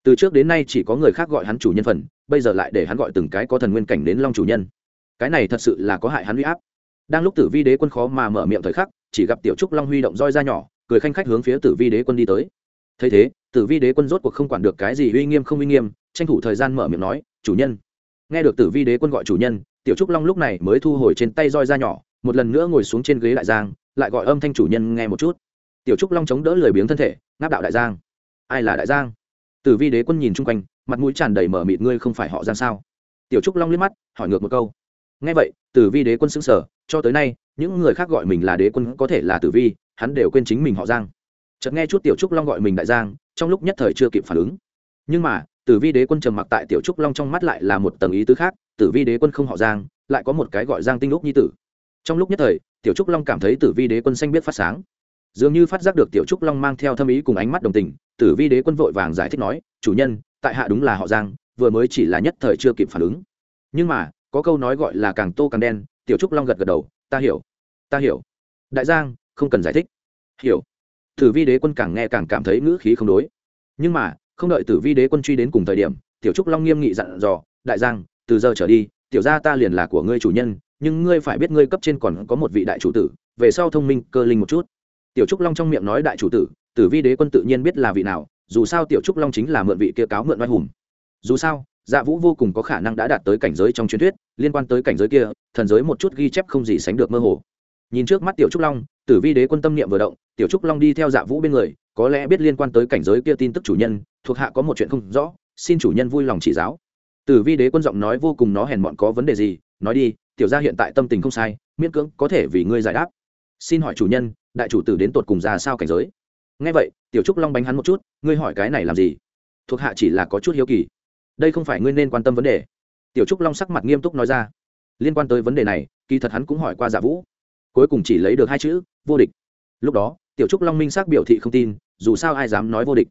Từ trước đến nay chỉ có người khác gọi hắn chủ nhân phần, bây giờ lại để hắn gọi từng cái có thần nguyên cảnh đến long chủ nhân. Cái này thật sự là có hại hắn huy áp. Đang lúc tử vi đế quân khó mà mở miệng thời khắc, chỉ gặp tiểu trúc long huy động roi ra nhỏ cười khanh khách hướng phía tử vi đế quân đi tới. Thấy thế, tử vi đế quân rốt cuộc không quản được cái gì uy nghiêm không uy nghiêm, tranh thủ thời gian mở miệng nói, chủ nhân. Nghe được tử vi đế quân gọi chủ nhân, tiểu trúc long lúc này mới thu hồi trên tay roi ra nhỏ, một lần nữa ngồi xuống trên ghế đại giang, lại gọi âm thanh chủ nhân nghe một chút. Tiểu trúc long chống đỡ lười biếng thân thể, ngáp đạo đại giang. Ai là đại giang? Tử vi đế quân nhìn chung quanh, mặt mũi tràn đầy mở mịt, ngươi không phải họ giang sao? Tiểu trúc long liếc mắt, hỏi ngược một câu. Nghe vậy, tử vi đế quân xứng sở cho tới nay, những người khác gọi mình là đế quân có thể là tử vi, hắn đều quên chính mình họ giang. Chợt nghe chút tiểu trúc long gọi mình đại giang, trong lúc nhất thời chưa kịp phản ứng. Nhưng mà, tử vi đế quân trầm mặc tại tiểu trúc long trong mắt lại là một tầng ý tứ khác, tử vi đế quân không họ giang, lại có một cái gọi giang tinh lúc nhi tử. Trong lúc nhất thời, tiểu trúc long cảm thấy tử vi đế quân xanh biết phát sáng. Dường như phát giác được tiểu trúc long mang theo thâm ý cùng ánh mắt đồng tình, tử vi đế quân vội vàng giải thích nói, chủ nhân, tại hạ đúng là họ giang, vừa mới chỉ là nhất thời chưa kịp phản ứng. Nhưng mà, có câu nói gọi là càng tô càng đen tiểu trúc long gật gật đầu, ta hiểu ta hiểu. Đại giang, không cần giải thích. Hiểu. Tử vi đế quân càng nghe càng cảm thấy ngữ khí không đối. Nhưng mà, không đợi tử vi đế quân truy đến cùng thời điểm, tiểu trúc long nghiêm nghị dặn dò, đại giang, từ giờ trở đi, tiểu gia ta liền là của ngươi chủ nhân, nhưng ngươi phải biết ngươi cấp trên còn có một vị đại chủ tử, về sau thông minh, cơ linh một chút. Tiểu trúc long trong miệng nói đại chủ tử tử vi đế quân tự nhiên biết là vị nào, dù sao tiểu trúc long chính là mượn vị kia cáo mượn oai hùng. Dù sao dạ vũ vô cùng có khả năng đã đạt tới cảnh giới trong truyền thuyết, liên quan tới cảnh giới kia, thần giới một chút ghi chép không gì sánh được mơ hồ. Nhìn trước mắt tiểu trúc long, tử vi đế quân tâm niệm vừa động, tiểu trúc long đi theo dạ vũ bên người, có lẽ biết liên quan tới cảnh giới kia tin tức chủ nhân, thuộc hạ có một chuyện không rõ, xin chủ nhân vui lòng chỉ giáo. Tử vi đế quân giọng nói vô cùng nó hèn mọn có vấn đề gì, nói đi, tiểu gia hiện tại tâm tình không sai, miễn cưỡng có thể vì ngươi giải đáp. Xin hỏi chủ nhân, đại chủ tử đến tột cùng ra sao cảnh giới? Ngay vậy, tiểu trúc long bánh hắn một chút, ngươi hỏi cái này làm gì? Thuộc hạ chỉ là có chút hiếu kỳ đây không phải ngươi nên quan tâm vấn đề. Tiểu trúc long sắc mặt nghiêm túc nói ra. Liên quan tới vấn đề này, kỳ thật hắn cũng hỏi qua giả dạ vũ. Cuối cùng chỉ lấy được hai chữ, vô địch. Lúc đó, tiểu trúc long minh xác biểu thị không tin, dù sao ai dám nói vô địch.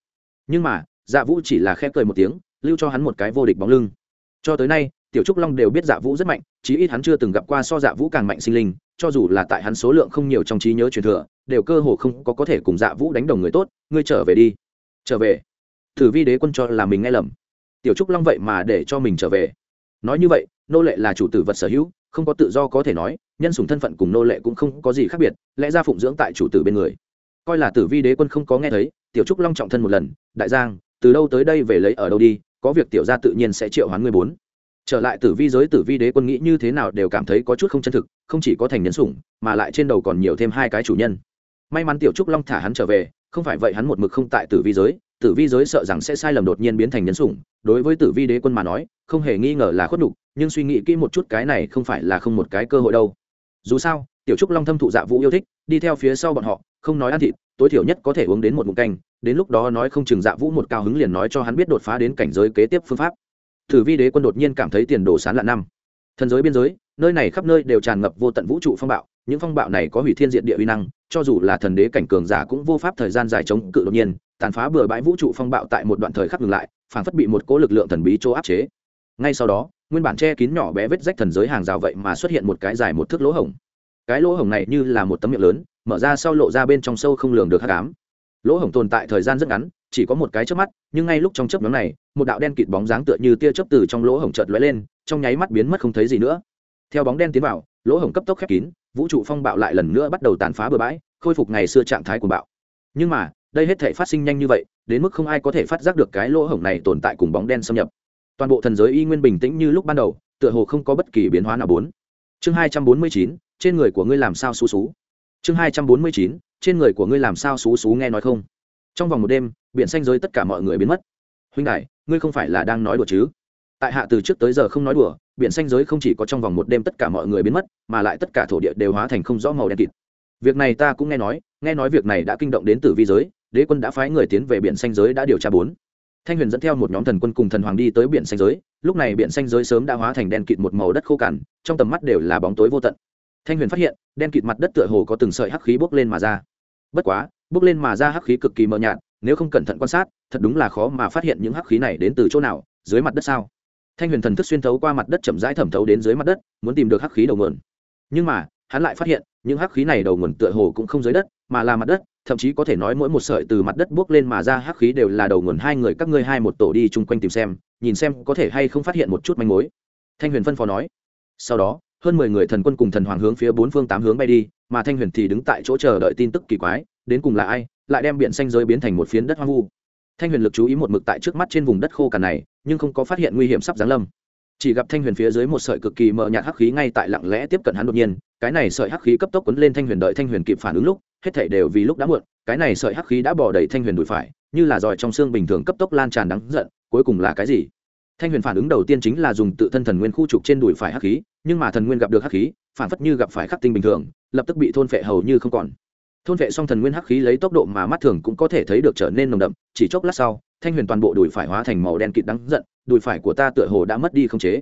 Nhưng mà dạ vũ chỉ là khẽ cười một tiếng, lưu cho hắn một cái vô địch bóng lưng. Cho tới nay, tiểu trúc long đều biết dạ vũ rất mạnh, chí ít hắn chưa từng gặp qua so dạ vũ càng mạnh sinh linh, cho dù là tại hắn số lượng không nhiều trong trí nhớ truyền thừa, đều cơ hồ không có có thể cùng dạ vũ đánh đồng người tốt, ngươi trở về đi. Trở về. Thử vi đế quân cho là mình nghe lầm tiểu trúc long vậy mà để cho mình trở về. Nói như vậy, nô lệ là chủ tử vật sở hữu, không có tự do có thể nói, nhân sùng thân phận cùng nô lệ cũng không có gì khác biệt, lẽ ra phụng dưỡng tại chủ tử bên người. Coi là tử vi đế quân không có nghe thấy, tiểu trúc long trọng thân một lần, đại giang, từ đâu tới đây về lấy ở đâu đi, có việc tiểu gia tự nhiên sẽ triệu hoán người bốn. Trở lại tử vi giới tử vi đế quân nghĩ như thế nào đều cảm thấy có chút không chân thực, không chỉ có thành nhân sủng, mà lại trên đầu còn nhiều thêm hai cái chủ nhân. May mắn tiểu trúc long thả hắn trở về, không phải vậy hắn một mực không tại tử vi giới, tử vi giới sợ rằng sẽ sai lầm đột nhiên biến thành nhân sủng đối với tử vi đế quân mà nói, không hề nghi ngờ là khuất nhục, nhưng suy nghĩ kỹ một chút cái này không phải là không một cái cơ hội đâu. Dù sao, tiểu trúc long thâm thụ dạ vũ yêu thích, đi theo phía sau bọn họ, không nói ăn thịt, tối thiểu nhất có thể uống đến một mục canh, đến lúc đó nói không chừng dạ vũ một cao hứng liền nói cho hắn biết đột phá đến cảnh giới kế tiếp phương pháp. Thử vi đế quân đột nhiên cảm thấy tiền đồ sán lạ năm. Thần giới biên giới, nơi này khắp nơi đều tràn ngập vô tận vũ trụ phong bạo, những phong bạo này có hủy thiên diện địa uy năng, cho dù là thần đế cảnh cường giả cũng vô pháp thời gian dài chống cự đột nhiên, tàn phá bừa bãi vũ trụ phong bạo tại một đoạn thời khắc ngừng lại phản phất bị một cỗ lực lượng thần bí chỗ áp chế. Ngay sau đó, nguyên bản che kín nhỏ bé vết rách thần giới hàng rào vậy mà xuất hiện một cái dài một thước lỗ hổng. Cái lỗ hổng này như là một tấm miệng lớn, mở ra sau lộ ra bên trong sâu không lường được hắc ám. Lỗ hổng tồn tại thời gian rất ngắn, chỉ có một cái chớp mắt, nhưng ngay lúc trong chớp nhóm này, một đạo đen kịt bóng dáng tựa như tia chớp từ trong lỗ hổng chợt lóe lên, trong nháy mắt biến mất không thấy gì nữa. Theo bóng đen tiến vào, lỗ hổng cấp tốc khép kín, vũ trụ phong bạo lại lần nữa bắt đầu tàn phá bừa bãi, khôi phục ngày xưa trạng thái của bạo. Nhưng mà đây hết thể phát sinh nhanh như vậy, đến mức không ai có thể phát giác được cái lỗ hổng này tồn tại cùng bóng đen xâm nhập. Toàn bộ thần giới y nguyên bình tĩnh như lúc ban đầu, tựa hồ không có bất kỳ biến hóa nào bốn. Chương hai trăm bốn mươi chín, trên người của ngươi làm sao xú xú? Chương hai trăm bốn mươi chín, trên người của ngươi làm sao xú xú nghe nói không? Trong vòng một đêm, biển xanh giới tất cả mọi người biến mất. Huynh đại ngươi không phải là đang nói đùa chứ? Tại hạ từ trước tới giờ không nói đùa, biển xanh giới không chỉ có trong vòng một đêm tất cả mọi người biến mất, mà lại tất cả thổ địa đều hóa thành không rõ màu đen kịt. Việc này ta cũng nghe nói nghe nói việc này đã kinh động đến từ vi giới đế quân đã phái người tiến về biển xanh giới đã điều tra bốn. Thanh huyền dẫn theo một nhóm thần quân cùng thần hoàng đi tới biển xanh giới. Lúc này biển xanh giới sớm đã hóa thành đen kịt một màu đất khô cằn, trong tầm mắt đều là bóng tối vô tận. Thanh huyền phát hiện, đen kịt mặt đất tựa hồ có từng sợi hắc khí bốc lên mà ra. Bất quá, bốc lên mà ra hắc khí cực kỳ mờ nhạt, nếu không cẩn thận quan sát, thật đúng là khó mà phát hiện những hắc khí này đến từ chỗ nào, dưới mặt đất sao? Thanh huyền thần thức xuyên thấu qua mặt đất chậm rãi thẩm thấu đến dưới mặt đất, muốn tìm được hắc khí đầu nguồn. Nhưng mà, hắn lại phát hiện, những hắc khí này đầu nguồn tựa hồ cũng không dưới đất mà là mặt đất, thậm chí có thể nói mỗi một sợi từ mặt đất buốc lên mà ra hắc khí đều là đầu nguồn hai người các ngươi hai một tổ đi chung quanh tìm xem, nhìn xem có thể hay không phát hiện một chút manh mối. Thanh huyền phân phó nói. Sau đó, hơn mười người thần quân cùng thần hoàng hướng phía bốn phương tám hướng bay đi, mà thanh huyền thì đứng tại chỗ chờ đợi tin tức kỳ quái, đến cùng là ai, lại đem biển xanh giới biến thành một phiến đất hoang vu. Thanh huyền lực chú ý một mực tại trước mắt trên vùng đất khô cằn này, nhưng không có phát hiện nguy hiểm sắp giáng lâm. Chỉ gặp thanh huyền phía dưới một sợi cực kỳ mờ nhạt hắc khí ngay tại lặng lẽ tiếp cận hắn đột nhiên, cái này sợi hắc khí cấp tốc quấn lên thanh huyền đợi thanh huyền kịp phản ứng lúc hết thảy đều vì lúc đã muộn, cái này sợi hắc khí đã bỏ đầy thanh huyền đùi phải, như là giòi trong xương bình thường cấp tốc lan tràn đáng giận, cuối cùng là cái gì? Thanh huyền phản ứng đầu tiên chính là dùng tự thân thần nguyên khu trục trên đùi phải hắc khí, nhưng mà thần nguyên gặp được hắc khí, phản phất như gặp phải khắc tinh bình thường, lập tức bị thôn phệ hầu như không còn. Thôn phệ xong thần nguyên hắc khí lấy tốc độ mà mắt thường cũng có thể thấy được trở nên nồng đậm, chỉ chốc lát sau, thanh huyền toàn bộ đùi phải hóa thành màu đen kịt đáng giận, đùi phải của ta tựa hồ đã mất đi khống chế.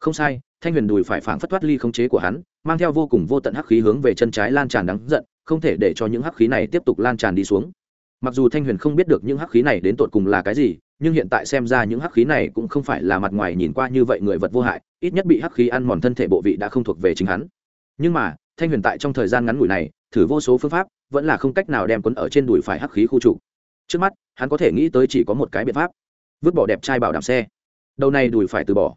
Không sai, thanh huyền đùi phải phản phất thoát ly khống chế của hắn, mang theo vô cùng vô tận hắc khí hướng về chân trái lan tràn đáng giận không thể để cho những hắc khí này tiếp tục lan tràn đi xuống. Mặc dù thanh huyền không biết được những hắc khí này đến tột cùng là cái gì, nhưng hiện tại xem ra những hắc khí này cũng không phải là mặt ngoài nhìn qua như vậy người vật vô hại, ít nhất bị hắc khí ăn mòn thân thể bộ vị đã không thuộc về chính hắn. Nhưng mà, thanh huyền tại trong thời gian ngắn ngủi này, thử vô số phương pháp, vẫn là không cách nào đem quấn ở trên đùi phải hắc khí khu trụ trước mắt, hắn có thể nghĩ tới chỉ có một cái biện pháp. Vứt bỏ đẹp trai bảo đảm xe. Đầu này đùi phải từ bỏ.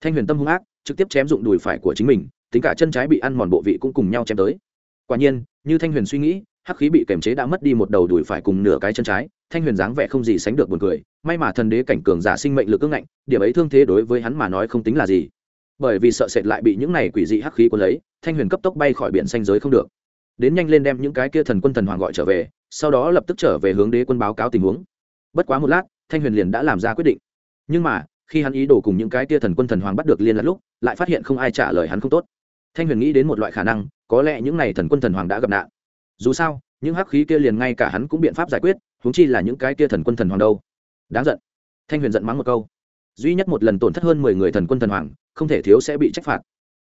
Thanh huyền tâm hung ác, trực tiếp chém dụng đùi phải của chính mình, tính cả chân trái bị ăn mòn bộ vị cũng cùng nhau chém tới quả nhiên, như thanh huyền suy nghĩ, hắc khí bị kềm chế đã mất đi một đầu đùi phải cùng nửa cái chân trái, thanh huyền dáng vẻ không gì sánh được buồn cười. May mà thần đế cảnh cường giả sinh mệnh lực ưng ngạnh, điểm ấy thương thế đối với hắn mà nói không tính là gì. Bởi vì sợ sệt lại bị những này quỷ dị hắc khí cuốn lấy, thanh huyền cấp tốc bay khỏi biển xanh giới không được. Đến nhanh lên đem những cái kia thần quân thần hoàng gọi trở về, sau đó lập tức trở về hướng đế quân báo cáo tình huống. Bất quá một lát, thanh huyền liền đã làm ra quyết định. Nhưng mà, khi hắn ý đồ cùng những cái kia thần quân thần hoàng bắt được liên lạc lúc, lại phát hiện không ai trả lời hắn không tốt thanh huyền nghĩ đến một loại khả năng, có lẽ những n à y thần quân thần hoàng đã gặp nạn. Dù sao, những hắc khí kia liền ngay cả hắn cũng biện pháp giải quyết húng chi là những cái kia thần quân thần hoàng đâu. Đáng giận. Thanh huyền giận mắng một câu. Duy nhất một lần tổn thất hơn mười người thần quân thần hoàng, không thể thiếu sẽ bị trách phạt.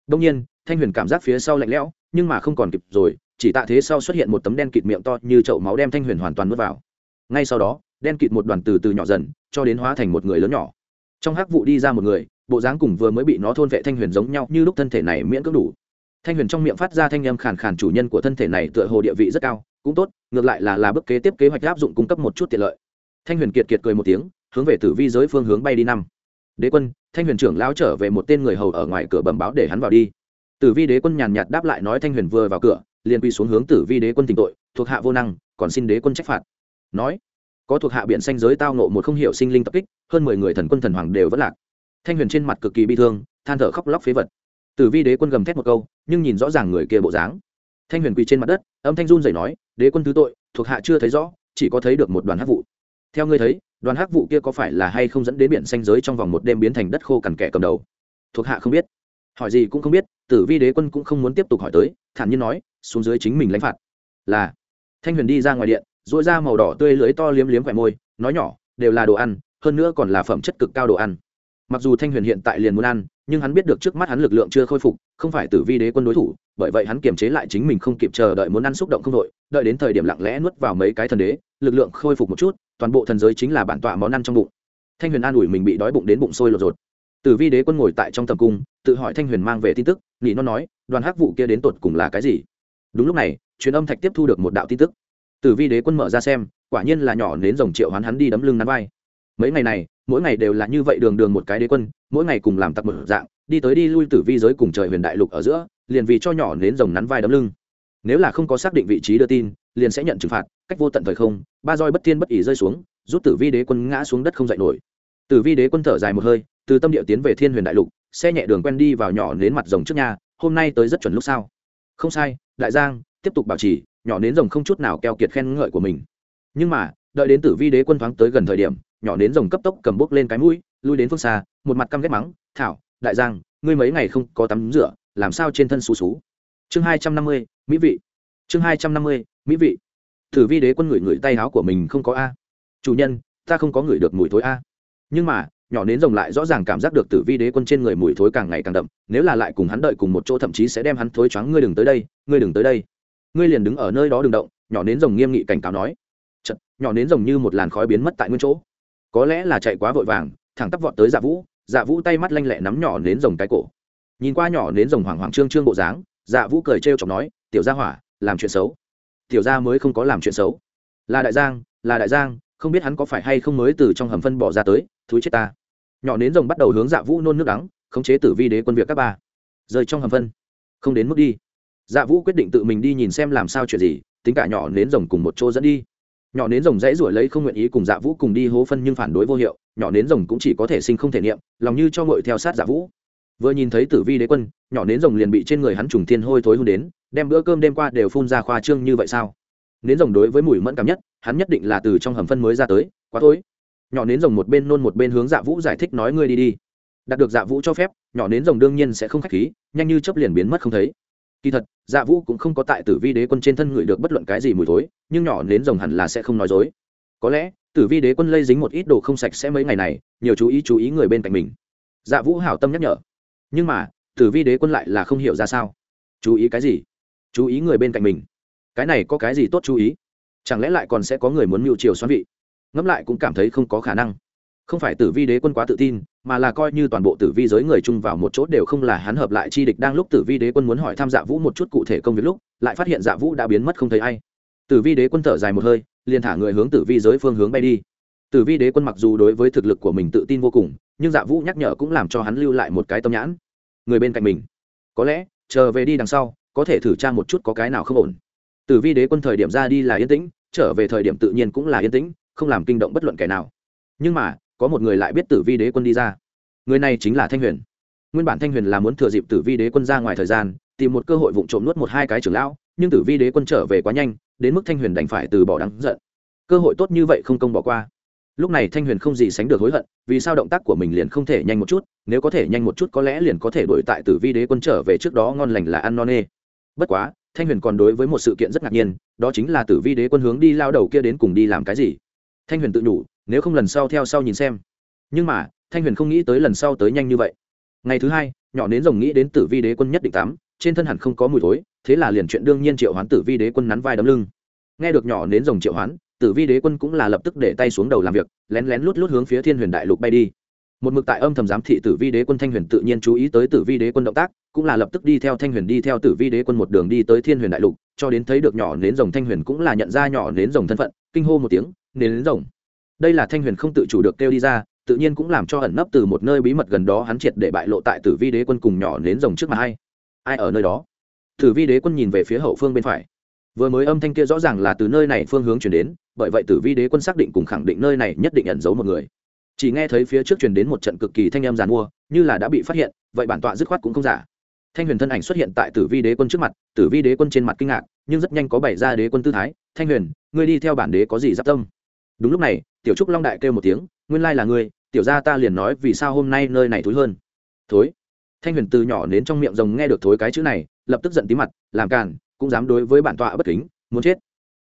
Đông nhiên, thanh huyền cảm giác phía sau lạnh lẽo, nhưng mà không còn kịp rồi, chỉ tạ thế sau xuất hiện một tấm đen kịt miệng to như chậu máu đem thanh huyền hoàn toàn nuốt vào. Ngay sau đó, đen kịt một đoàn từ từ nhỏ dần, cho đến hóa thành một người lớn nhỏ. Trong hắc vụ đi ra một người bộ dáng cùng vừa mới bị nó thôn vệ thanh huyền giống nhau như lúc thân thể này miễn cưỡng đủ. Thanh huyền trong miệng phát ra thanh âm khàn khàn chủ nhân của thân thể này tựa hồ địa vị rất cao, cũng tốt, ngược lại là là bước kế tiếp kế hoạch áp dụng cung cấp một chút tiện lợi. Thanh huyền kiệt kiệt cười một tiếng, hướng về tử vi giới phương hướng bay đi năm. Đế quân, thanh huyền trưởng lao trở về một tên người hầu ở ngoài cửa bẩm báo để hắn vào đi. Tử vi đế quân nhàn nhạt đáp lại nói thanh huyền vừa vào cửa, liền quy xuống hướng tử vi đế quân tình tội, thuộc hạ vô năng, còn xin đế quân trách phạt. Nói, có thuộc hạ biện xanh giới tao nộ một không hiểu sinh linh tập kích, hơn mười người thần quân thần hoàng đều vất lạc thanh huyền trên mặt cực kỳ bi thương, than thở khóc lóc phế vật. Tử vi đế quân gầm thét một câu, nhưng nhìn rõ ràng người kia bộ dáng. Thanh huyền quỳ trên mặt đất, âm thanh run dậy nói, đế quân thứ tội, thuộc hạ chưa thấy rõ, chỉ có thấy được một đoàn hắc vụ. Theo ngươi thấy, đoàn hắc vụ kia có phải là hay không dẫn đến biển xanh giới trong vòng một đêm biến thành đất khô cằn kẻ cầm đầu? Thuộc hạ không biết. Hỏi gì cũng không biết tử vi đế quân cũng không muốn tiếp tục hỏi tới, thản nhiên nói, xuống dưới chính mình lãnh phạt. Là. Thanh huyền đi ra ngoài điện dội ra màu đỏ tươi lưới to liếm liếm khỏe môi, nói nhỏ, đều là đồ ăn, hơn nữa còn là phẩm chất cực cao đồ ăn mặc dù thanh huyền hiện tại liền muốn ăn, nhưng hắn biết được trước mắt hắn lực lượng chưa khôi phục, không phải tử vi đế quân đối thủ, bởi vậy hắn kiềm chế lại chính mình không kịp chờ đợi muốn ăn xúc động không đội, đợi đến thời điểm lặng lẽ nuốt vào mấy cái thần đế, lực lượng khôi phục một chút, toàn bộ thần giới chính là bản tọa món ăn trong bụng. Thanh huyền an ủi mình bị đói bụng đến bụng sôi lột rột tử vi đế quân ngồi tại trong tầm cung, tự hỏi thanh huyền mang về tin tức nghĩ nó nói, đoàn hắc vụ kia đến tột cùng là cái gì? Đúng lúc này, truyền âm thạch tiếp thu được một đạo tin tức. Tử vi đế quân mở ra xem, quả nhiên là nhỏ đến rồng triệu hắn hắn đi đấm lưng nắn vai. Mấy ngày này mỗi ngày đều là như vậy đường đường một cái đế quân, mỗi ngày cùng làm tặc một dạng, đi tới đi lui tử vi giới cùng trời huyền đại lục ở giữa, liền vì cho nhỏ nến rồng nắn vai đấm lưng. Nếu là không có xác định vị trí đưa tin, liền sẽ nhận trừng phạt, cách vô tận thời không, ba roi bất thiên bất ỉ rơi xuống, rút tử vi đế quân ngã xuống đất không dậy nổi. Tử vi đế quân thở dài một hơi, từ tâm địa tiến về thiên huyền đại lục, xe nhẹ đường quen đi vào nhỏ nến mặt rồng trước nhà, hôm nay tới rất chuẩn lúc sao không sai, đại giang, tiếp tục bảo trì, nhỏ nến rồng không chút nào keo kiệt khen ngợi của mình. Nhưng mà, đợi đến tử vi đế quân thoáng tới gần thời điểm nhỏ đến rồng cấp tốc cầm bốc lên cái mũi lui đến phương xa một mặt căm ghét mắng thảo đại giang ngươi mấy ngày không có tắm rửa làm sao trên thân xú xú? Chương hai trăm năm mươi mỹ vị. Chương hai trăm năm mươi mỹ vị. Tử vi đế quân ngửi ngửi tay áo của mình không có a. Chủ nhân ta không có ngửi được mùi thối a. Nhưng mà nhỏ nến rồng lại rõ ràng cảm giác được tử vi đế quân trên người mùi thối càng ngày càng đậm nếu là lại cùng hắn đợi cùng một chỗ thậm chí sẽ đem hắn thối choáng ngươi đừng tới đây ngươi đừng tới đây. Ngươi liền đứng ở nơi đó đừng động nhỏ nến rồng nghiêm nghị cảnh cáo nói. Chật, nhỏ nến rồng như một làn khói biến mất tại nguyên chỗ có lẽ là chạy quá vội vàng, thẳng tắp vọt tới dạ vũ dạ vũ tay mắt lanh lẹ nắm nhỏ nến rồng cái cổ. Nhìn qua nhỏ nến rồng hoảng hoảng trương trương bộ dáng dạ vũ cười trêu chọc nói, tiểu gia hỏa, làm chuyện xấu. Tiểu gia mới không có làm chuyện xấu. Là đại giang, là đại giang, không biết hắn có phải hay không mới từ trong hầm phân bỏ ra tới, thúi chết ta. Nhỏ nến rồng bắt đầu hướng dạ vũ nôn nước đắng, khống chế tử vi đế quân việc các ba. Rời trong hầm phân. Không đến mức đi. Dạ vũ quyết định tự mình đi nhìn xem làm sao chuyện gì, tính cả nhỏ nến rồng cùng một chỗ dẫn đi nhỏ nến rồng dãy ruổi lấy không nguyện ý cùng dạ vũ cùng đi hố phân nhưng phản đối vô hiệu, nhỏ nến rồng cũng chỉ có thể sinh không thể niệm, lòng như cho ngội theo sát dạ vũ. Vừa nhìn thấy tử vi đế quân, nhỏ nến rồng liền bị trên người hắn trùng thiên hôi thối hôn đến, đem bữa cơm đêm qua đều phun ra khoa trương như vậy sao? Nến rồng đối với mùi mẫn cảm nhất, hắn nhất định là từ trong hầm phân mới ra tới, quá thối. Nhỏ nến rồng một bên nôn một bên hướng dạ vũ giải thích nói ngươi đi đi. Đạt được dạ vũ cho phép, nhỏ nến rồng đương nhiên sẽ không k h á c h khí, nhanh như chấp liền biến mất không thấy. Kỳ thật dạ vũ cũng không có tại tử vi đế quân trên thân ngửi được bất luận cái gì mùi thối, nhưng nhỏ nến rồng hẳn là sẽ không nói dối. Có lẽ, tử vi đế quân lây dính một ít đồ không sạch sẽ mấy ngày này, nhiều chú ý chú ý người bên cạnh mình. Dạ vũ hảo tâm nhắc nhở. Nhưng mà, tử vi đế quân lại là không hiểu ra sao. Chú ý cái gì? Chú ý người bên cạnh mình. Cái này có cái gì tốt chú ý? Chẳng lẽ lại còn sẽ có người muốn mưu triều xoắn vị? Ngẫm lại cũng cảm thấy không có khả năng không phải tử vi đế quân quá tự tin, mà là coi như toàn bộ tử vi giới người chung vào một chỗ đều không là hắn hợp lại chi địch đang lúc tử vi đế quân muốn hỏi tham dạ vũ một chút cụ thể công việc lúc, lại phát hiện dạ vũ đã biến mất không thấy ai. Tử vi đế quân thở dài một hơi, liền thả người hướng tử vi giới phương hướng bay đi. Tử vi đế quân mặc dù đối với thực lực của mình tự tin vô cùng, nhưng dạ vũ nhắc nhở cũng làm cho hắn lưu lại một cái tâm nhãn. Người bên cạnh mình, có lẽ, chờ về đi đằng sau, có thể thử tra một chút có cái nào không ổn. Tử vi đế quân thời điểm ra đi là yên tĩnh, trở về thời điểm tự nhiên cũng là yên tĩnh, không làm kinh động bất luận kẻ nào. Nhưng mà có một người lại biết tử vi đế quân đi ra. Người này chính là thanh huyền. Nguyên bản thanh huyền là muốn thừa dịp tử vi đế quân ra ngoài thời gian, tìm một cơ hội vụ trộm nuốt một hai cái trưởng lão, nhưng tử vi đế quân trở về quá nhanh, đến mức thanh huyền đành phải từ bỏ đắng giận. Cơ hội tốt như vậy không công bỏ qua. Lúc này thanh huyền không gì sánh được hối hận, vì sao động tác của mình liền không thể nhanh một chút, nếu có thể nhanh một chút có lẽ liền có thể đổi tại tử vi đế quân trở về trước đó ngon lành là ăn non nê. Bất quá, thanh huyền còn đối với một sự kiện rất ngạc nhiên, đó chính là tử vi đế quân hướng đi lao đầu kia đến cùng đi làm cái gì. Thanh huyền tự nhủ nếu không lần sau theo sau nhìn xem. Nhưng mà, thanh huyền không nghĩ tới lần sau tới nhanh như vậy. Ngày thứ hai, nhỏ nến rồng nghĩ đến tử vi đế quân nhất định tắm trên thân hẳn không có mùi thối, thế là liền chuyện đương nhiên triệu hoán tử vi đế quân nắn vai đấm lưng. Nghe được nhỏ nến rồng triệu hoán, tử vi đế quân cũng là lập tức để tay xuống đầu làm việc, lén lén lút lút hướng phía thiên huyền đại lục bay đi. Một mực tại âm thầm giám thị tử vi đế quân thanh huyền tự nhiên chú ý tới tử vi đế quân động tác, cũng là lập tức đi theo thanh huyền đi theo tử vi đế quân một đường đi tới thiên huyền đại lục, cho đến thấy được nhỏ nến rồng thanh huyền cũng là nhận ra nhỏ nến rồng thân phận, kinh hô một tiếng, nến rồng! Đây là thanh huyền không tự chủ được kêu đi ra, tự nhiên cũng làm cho ẩn nấp từ một nơi bí mật gần đó hắn triệt để bại lộ tại tử vi đế quân cùng nhỏ nến rồng trước mặt ai ai ở nơi đó? Tử vi đế quân nhìn về phía hậu phương bên phải. Vừa mới âm thanh kia rõ ràng là từ nơi này phương hướng chuyển đến, bởi vậy tử vi đế quân xác định cùng khẳng định nơi này nhất định ẩn giấu một người. Chỉ nghe thấy phía trước chuyển đến một trận cực kỳ thanh âm giàn mua, như là đã bị phát hiện, vậy bản tọa dứt khoát cũng không giả. Thanh huyền thân ảnh xuất hiện tại tử vi đế quân trước mặt, tử vi đế quân trên mặt kinh ngạc, nhưng rất nhanh có bày ra đế quân tư thái. Thanh huyền, ngươi đi theo bản đế có gì giáp tâm? Đúng lúc này tiểu trúc long đại kêu một tiếng nguyên lai là ngươi tiểu gia ta liền nói vì sao hôm nay nơi này thối hơn. Thối? Thanh huyền từ nhỏ đến trong miệng rồng nghe được thối cái chữ này lập tức giận tí mặt làm càn cũng dám đối với bản tọa bất kính muốn chết.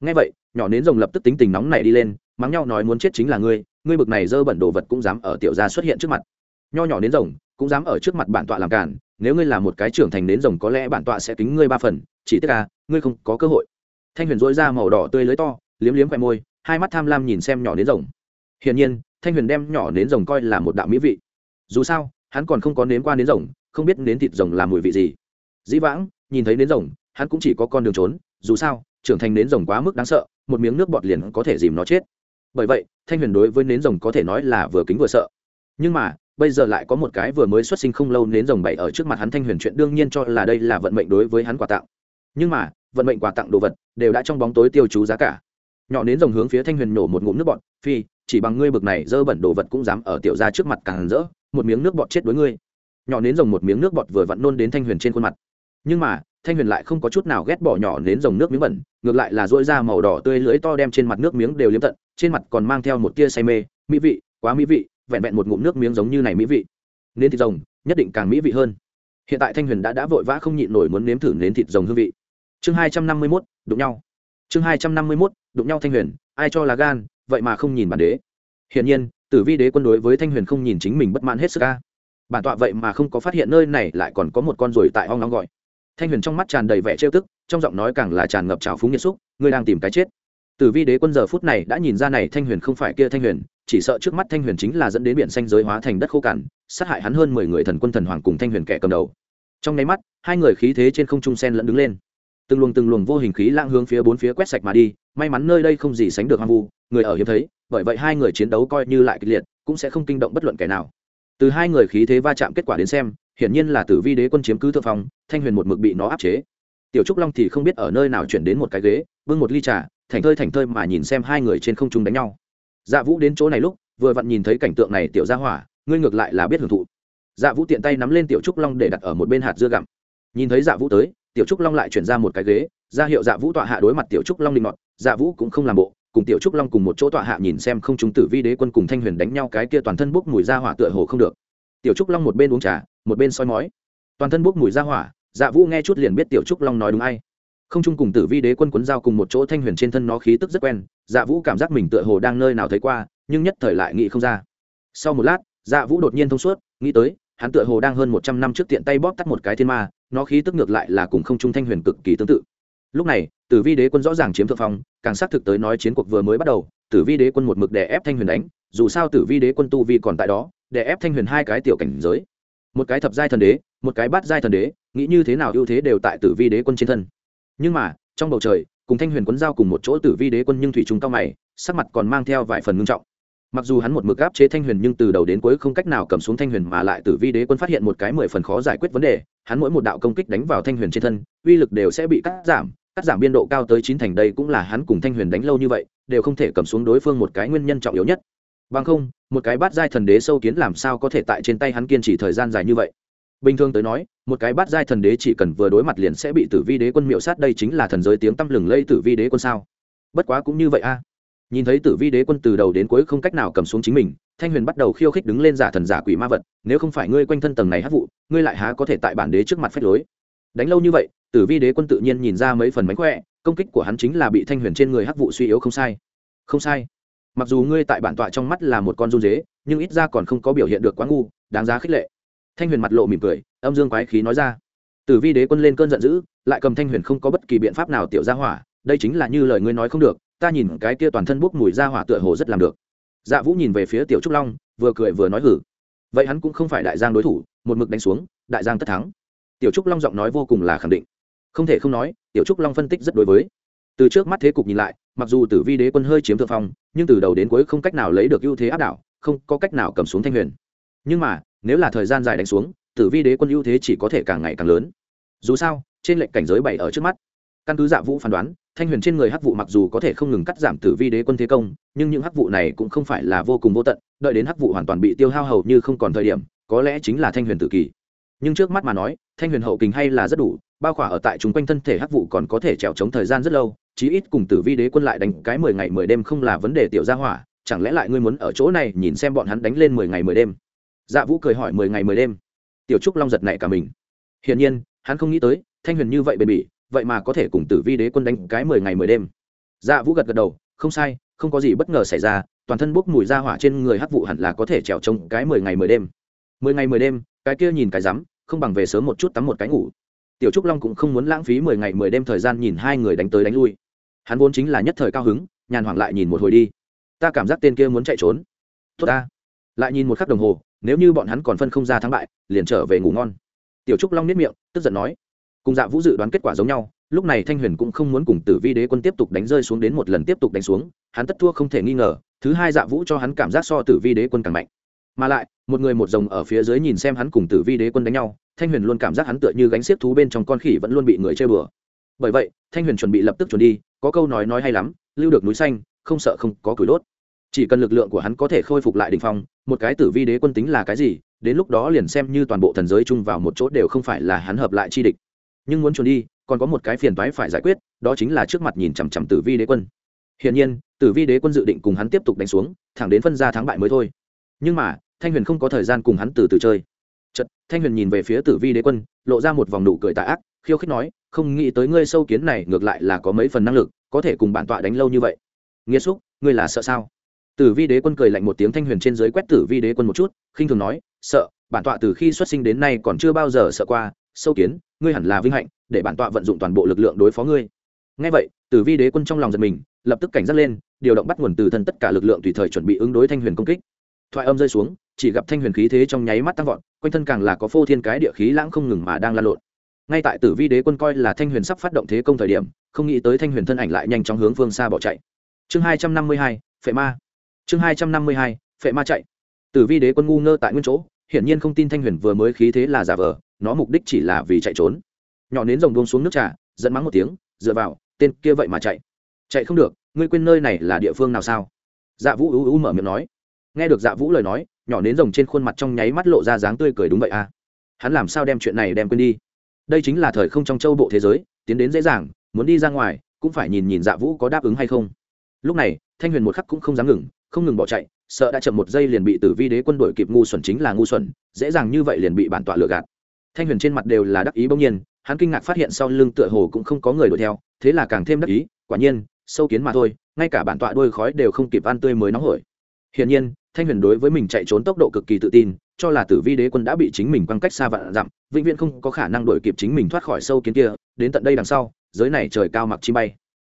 Nghe vậy nhỏ nến rồng lập tức tính tình nóng này đi lên mắng nhau nói muốn chết chính là ngươi ngươi bực này dơ bẩn đồ vật cũng dám ở tiểu gia xuất hiện trước mặt. Nho nhỏ nến rồng cũng dám ở trước mặt bản tọa làm cản nếu ngươi là một cái trưởng thành nến rồng có lẽ bản tọa sẽ kính ngươi ba phần chỉ tức à, ngươi không có cơ hội. Thanh huyền dỗi ra màu đỏ tươi lưới to liếm liếm khoe môi hai mắt tham lam nhìn xem nhỏ nến rồng. Hiển nhiên, thanh huyền đem nhỏ nến rồng coi là một đạo mỹ vị. Dù sao, hắn còn không có nến qua nến rồng, không biết nến thịt rồng là mùi vị gì. Dĩ vãng, nhìn thấy nến rồng, hắn cũng chỉ có con đường trốn, dù sao, trưởng thành nến rồng quá mức đáng sợ, một miếng nước bọt liền có thể dìm nó chết. Bởi vậy, thanh huyền đối với nến rồng có thể nói là vừa kính vừa sợ. Nhưng mà, bây giờ lại có một cái vừa mới xuất sinh không lâu nến rồng bày ở trước mặt hắn thanh huyền chuyện đương nhiên cho là đây là vận mệnh đối với hắn quà tặng. Nhưng mà, vận mệnh quà tặng đồ vật đều đã trong bóng tối tiêu chú giá cả nhỏ nến rồng hướng phía thanh huyền nổ một ngụm nước bọt, phi, chỉ bằng ngươi bực này dơ bẩn đồ vật cũng dám ở tiểu ra trước mặt càng rỡ, một miếng nước bọt chết đối ngươi. Nhỏ nến rồng một miếng nước bọt vừa vặn nôn đến thanh huyền trên khuôn mặt. Nhưng mà, thanh huyền lại không có chút nào ghét bỏ nhỏ nến rồng nước miếng bẩn, ngược lại là dỗi da màu đỏ tươi lưỡi to đem trên mặt nước miếng đều liếm tận, trên mặt còn mang theo một tia say mê, mỹ vị, quá mỹ vị, vẹn vẹn một ngụm nước miếng giống như này mỹ vị. Nến thịt rồng, nhất định càng mỹ vị hơn. Hiện tại thanh huyền đã đã vội vã không nhịn nổi muốn nếm thử nến thịt rồng hương vị. Chương hai trăm năm mươi mốt, đụng nhau chương hai trăm năm mươi mốt, đụng nhau thanh huyền, ai cho là gan, vậy mà không nhìn bản đế. Hiển nhiên, tử vi đế quân đối với thanh huyền không nhìn chính mình bất mãn hết sức ca bản tọa vậy mà không có phát hiện nơi này lại còn có một con ruồi tại hoang nóng gọi. Thanh huyền trong mắt tràn đầy vẻ trêu tức, trong giọng nói càng là tràn ngập trào phúng nghiệt xúc ngươi đang tìm cái chết. Tử vi đế quân giờ phút này đã nhìn ra này thanh huyền không phải kia thanh huyền, chỉ sợ trước mắt thanh huyền chính là dẫn đến biển xanh giới hóa thành đất khô cằn, sát hại hắn hơn mười người thần quân thần hoàng cùng thanh huyền kẻ cầm đầu. Trong nháy mắt, hai người khí thế trên không trung sen lẫn đứng lên từng luồng từng luồng vô hình khí lãng hướng phía bốn phía quét sạch mà đi, may mắn nơi đây không gì sánh được hoang vu, người ở hiếm thấy, bởi vậy hai người chiến đấu coi như lại kịch liệt, cũng sẽ không kinh động bất luận kẻ nào. Từ hai người khí thế va chạm kết quả đến xem, hiển nhiên là tử vi đế quân chiếm cứ thượng phong, thanh huyền một mực bị nó áp chế. Tiểu trúc long thì không biết ở nơi nào chuyển đến một cái ghế, bưng một ly trà thành thơi thành thơi mà nhìn xem hai người trên không trung đánh nhau. Dạ vũ đến chỗ này lúc, vừa vặn nhìn thấy cảnh tượng này, tiểu ra hỏa, ngươi ngược lại là biết hưởng thụ. Dạ vũ tiện tay nắm lên tiểu trúc long để đặt ở một bên hạt dưa gặm. Nhìn thấy dạ vũ tới tiểu trúc long lại chuyển ra một cái ghế, ra hiệu dạ vũ tọa hạ đối mặt tiểu trúc long linh ngọt dạ vũ cũng không làm bộ, cùng tiểu trúc long cùng một chỗ tọa hạ nhìn xem không chúng tử vi đế quân cùng thanh huyền đánh nhau cái kia toàn thân bốc mùi ra hỏa tựa hồ không được. Tiểu trúc long một bên uống trà, một bên soi mói. Toàn thân bốc mùi ra hỏa dạ vũ nghe chút liền biết tiểu trúc long nói đúng ai. Không chung cùng tử vi đế quân quấn dao cùng một chỗ thanh huyền trên thân nó khí tức rất quen dạ vũ cảm giác mình tựa hồ đang nơi nào thấy qua, nhưng nhất thời lại nghĩ không ra. Sau một lát dạ vũ đột nhiên thông suốt, nghĩ tới hắn tựa hồ đang hơn một trăm năm trước tiện tay bóp tắt một cái thiên ma, nó khí tức ngược lại là cùng không trung thanh huyền cực kỳ tương tự. Lúc này, tử vi đế quân rõ ràng chiếm thượng phong, càng xác thực tới nói chiến cuộc vừa mới bắt đầu, tử vi đế quân một mực đè ép thanh huyền đánh, dù sao tử vi đế quân tu vi còn tại đó, đè ép thanh huyền hai cái tiểu cảnh giới. Một cái thập giai thần đế, một cái bát giai thần đế, nghĩ như thế nào ưu thế đều tại tử vi đế quân trên thân. Nhưng mà, trong bầu trời, cùng thanh huyền quấn giao cùng một chỗ tử vi đế quân nhưng thủy chúng cao mày, sắc mặt còn mang theo vài phần ngưng trọng mặc dù hắn một mực áp chế thanh huyền nhưng từ đầu đến cuối không cách nào cầm xuống thanh huyền mà lại tử vi đế quân phát hiện một cái mười phần khó giải quyết vấn đề, hắn mỗi một đạo công kích đánh vào thanh huyền trên thân, uy lực đều sẽ bị cắt giảm cắt giảm biên độ cao tới chín thành đây cũng là hắn cùng thanh huyền đánh lâu như vậy, đều không thể cầm xuống đối phương một cái nguyên nhân trọng yếu nhất. Bằng không, một cái bát giai thần đế sâu kiến làm sao có thể tại trên tay hắn kiên trì thời gian dài như vậy? Bình thường tới nói, một cái bát giai thần đế chỉ cần vừa đối mặt liền sẽ bị tử vi đế quân miệu sát, đây chính là thần giới tiếng tăm lừng lây tử vi đế quân sao? Bất quá cũng như vậy a nhìn thấy tử vi đế quân từ đầu đến cuối không cách nào cầm xuống chính mình, thanh huyền bắt đầu khiêu khích đứng lên giả thần giả quỷ ma vật, nếu không phải ngươi quanh thân tầng này hát vụ, ngươi lại há có thể tại bản đế trước mặt phách lối. Đánh lâu như vậy, tử vi đế quân tự nhiên nhìn ra mấy phần mánh khỏe, công kích của hắn chính là bị thanh huyền trên người hắc vụ suy yếu không sai. Không sai. Mặc dù ngươi tại bản tọa trong mắt là một con run dế, nhưng ít ra còn không có biểu hiện được quá ngu, đáng giá khích lệ. Thanh huyền mặt lộ mỉm cười, âm dương quái khí nói ra. Tử vi đế quân lên cơn giận dữ, lại cầm thanh huyền không có bất kỳ biện pháp nào tiểu ra hỏa, đây chính là như lời ngươi nói không được ta nhìn cái kia toàn thân bốc mùi ra hỏa tựa hồ rất làm được. Dạ vũ nhìn về phía tiểu trúc long, vừa cười vừa nói hử. Vậy hắn cũng không phải đại giang đối thủ, một mực đánh xuống, đại giang tất thắng. Tiểu trúc long giọng nói vô cùng là khẳng định. Không thể không nói, tiểu trúc long phân tích rất đối với. Từ trước mắt thế cục nhìn lại, mặc dù tử vi đế quân hơi chiếm thượng phong, nhưng từ đầu đến cuối không cách nào lấy được ưu thế áp đảo, không có cách nào cầm xuống thanh huyền. Nhưng mà, nếu là thời gian dài đánh xuống, tử vi đế quân ưu thế chỉ có thể càng ngày càng lớn. Dù sao, trên lệnh cảnh giới bảy ở trước mắt căn cứ dạ vũ phán đoán, thanh huyền trên người hắc vụ mặc dù có thể không ngừng cắt giảm tử vi đế quân thế công, nhưng những hắc vụ này cũng không phải là vô cùng vô tận, đợi đến hắc vụ hoàn toàn bị tiêu hao hầu như không còn thời điểm, có lẽ chính là thanh huyền tự kỷ. Nhưng trước mắt mà nói, thanh huyền hậu kình hay là rất đủ, bao khỏa ở tại chúng quanh thân thể hắc vụ còn có thể trèo trống thời gian rất lâu, chí ít cùng tử vi đế quân lại đánh cái mười ngày mười đêm không là vấn đề tiểu gia hỏa, chẳng lẽ lại ngươi muốn ở chỗ này nhìn xem bọn hắn đánh lên mười ngày mười đêm? Dạ vũ cười hỏi mười ngày mười đêm. Tiểu trúc long giật này cả mình. Hiển nhiên, hắn không nghĩ tới, thanh huyền như vậy bền bỉ vậy mà có thể cùng tử vi đế quân đánh cái mười ngày mười đêm. Dạ vũ gật gật đầu, không sai, không có gì bất ngờ xảy ra, toàn thân bốc mùi ra hỏa trên người hắc vụ hẳn là có thể trèo trống cái mười ngày mười đêm. Mười ngày mười đêm, cái kia nhìn cái rắm, không bằng về sớm một chút tắm một cái ngủ. Tiểu trúc long cũng không muốn lãng phí mười ngày mười đêm thời gian nhìn hai người đánh tới đánh lui. Hắn vốn chính là nhất thời cao hứng, nhàn hoảng lại nhìn một hồi đi. Ta cảm giác tên kia muốn chạy trốn. Tốt ta. Lại nhìn một khắc đồng hồ, nếu như bọn hắn còn phân không ra thắng bại, liền trở về ngủ ngon. Tiểu trúc long nếp miệng, tức giận nói cùng dạ vũ dự đoán kết quả giống nhau, lúc này thanh huyền cũng không muốn cùng tử vi đế quân tiếp tục đánh rơi xuống đến một lần tiếp tục đánh xuống, hắn tất thua không thể nghi ngờ, thứ hai dạ vũ cho hắn cảm giác so tử vi đế quân càng mạnh. Mà lại, một người một rồng ở phía dưới nhìn xem hắn cùng tử vi đế quân đánh nhau, thanh huyền luôn cảm giác hắn tựa như gánh xiếc thú bên trong con khỉ vẫn luôn bị người chơi bừa. Bởi vậy, thanh huyền chuẩn bị lập tức chuẩn đi, có câu nói nói hay lắm, lưu được núi xanh, không sợ không có củi đốt. Chỉ cần lực lượng của hắn có thể khôi phục lại đ ỉ n h phong, một cái tử vi đế quân tính là cái gì, đến lúc đó liền xem như toàn bộ thần giới chung vào một chỗ đều không phải là hắn hợp lại chi địch nhưng muốn trốn đi, còn có một cái phiền toái phải giải quyết, đó chính là trước mặt nhìn chằm chằm tử vi đế quân. Hiển nhiên, tử vi đế quân dự định cùng hắn tiếp tục đánh xuống, thẳng đến phân ra thắng bại mới thôi. Nhưng mà, thanh huyền không có thời gian cùng hắn từ từ chơi. Chật thanh huyền nhìn về phía tử vi đế quân, lộ ra một vòng nụ cười tạ ác, khiêu khích nói, không nghĩ tới ngươi sâu kiến này ngược lại là có mấy phần năng lực, có thể cùng bản tọa đánh lâu như vậy. Nghĩa xúc, ngươi là sợ sao? Tử vi đế quân cười lạnh một tiếng thanh huyền trên dưới quét tử vi đế quân một chút, khinh thường nói, sợ, bản tọa từ khi xuất sinh đến nay còn chưa bao giờ sợ qua sâu kiến, ngươi hẳn là vinh hạnh, để bản tọa vận dụng toàn bộ lực lượng đối phó ngươi. Ngay vậy tử vi đế quân trong lòng giật mình, lập tức cảnh giác lên, điều động bắt nguồn từ thân tất cả lực lượng tùy thời chuẩn bị ứng đối thanh huyền công kích. Thoại âm rơi xuống, chỉ gặp thanh huyền khí thế trong nháy mắt tăng vọt, quanh thân càng là có phô thiên cái địa khí lãng không ngừng mà đang lan lộn. Ngay tại tử vi đế quân coi là thanh huyền sắp phát động thế công thời điểm, không nghĩ tới thanh huyền thân ảnh lại nhanh chóng hướng phương xa bỏ chạy. Chương hai trăm năm mươi hai, phệ ma. Chương hai trăm năm mươi hai, phệ ma chạy. Tử vi đế quân ngu ngơ tại nguyên chỗ, hiển nhiên không tin thanh huyền vừa mới khí thế là giả vờ nó mục đích chỉ là vì chạy trốn. Nhỏ nến rồng buông xuống nước trà dẫn mắng một tiếng, dựa vào, tên kia vậy mà chạy. Chạy không được, ngươi quên nơi này là địa phương nào sao? Dạ vũ ưu ưu mở miệng nói. Nghe được dạ vũ lời nói, nhỏ nến rồng trên khuôn mặt trong nháy mắt lộ ra dáng tươi cười đúng vậy à hắn làm sao đem chuyện này đem quên đi? Đây chính là thời không trong châu bộ thế giới, tiến đến dễ dàng, muốn đi ra ngoài, cũng phải nhìn nhìn dạ vũ có đáp ứng hay không. Lúc này, thanh huyền một khắc cũng không dám ngừng, không ngừng bỏ chạy, sợ đã chậm một giây liền bị tử vi đế quân đội kịp ngu xuẩn chính là ngu xuẩn, dễ dàng như vậy liền bị bản tọa lừa gạt thanh huyền trên mặt đều là đắc ý bỗng nhiên, hắn kinh ngạc phát hiện sau lưng tựa hồ cũng không có người đuổi theo, thế là càng thêm đắc ý, quả nhiên, sâu kiến mà thôi, ngay cả bản tọa đôi khói đều không kịp ăn tươi mới nóng hổi. Hiển nhiên, thanh huyền đối với mình chạy trốn tốc độ cực kỳ tự tin, cho là tử vi đế quân đã bị chính mình quăng cách xa vạn dặm, vĩnh viễn không có khả năng đuổi kịp chính mình thoát khỏi sâu kiến kia, đến tận đây đằng sau, giới này trời cao mặc chi bay.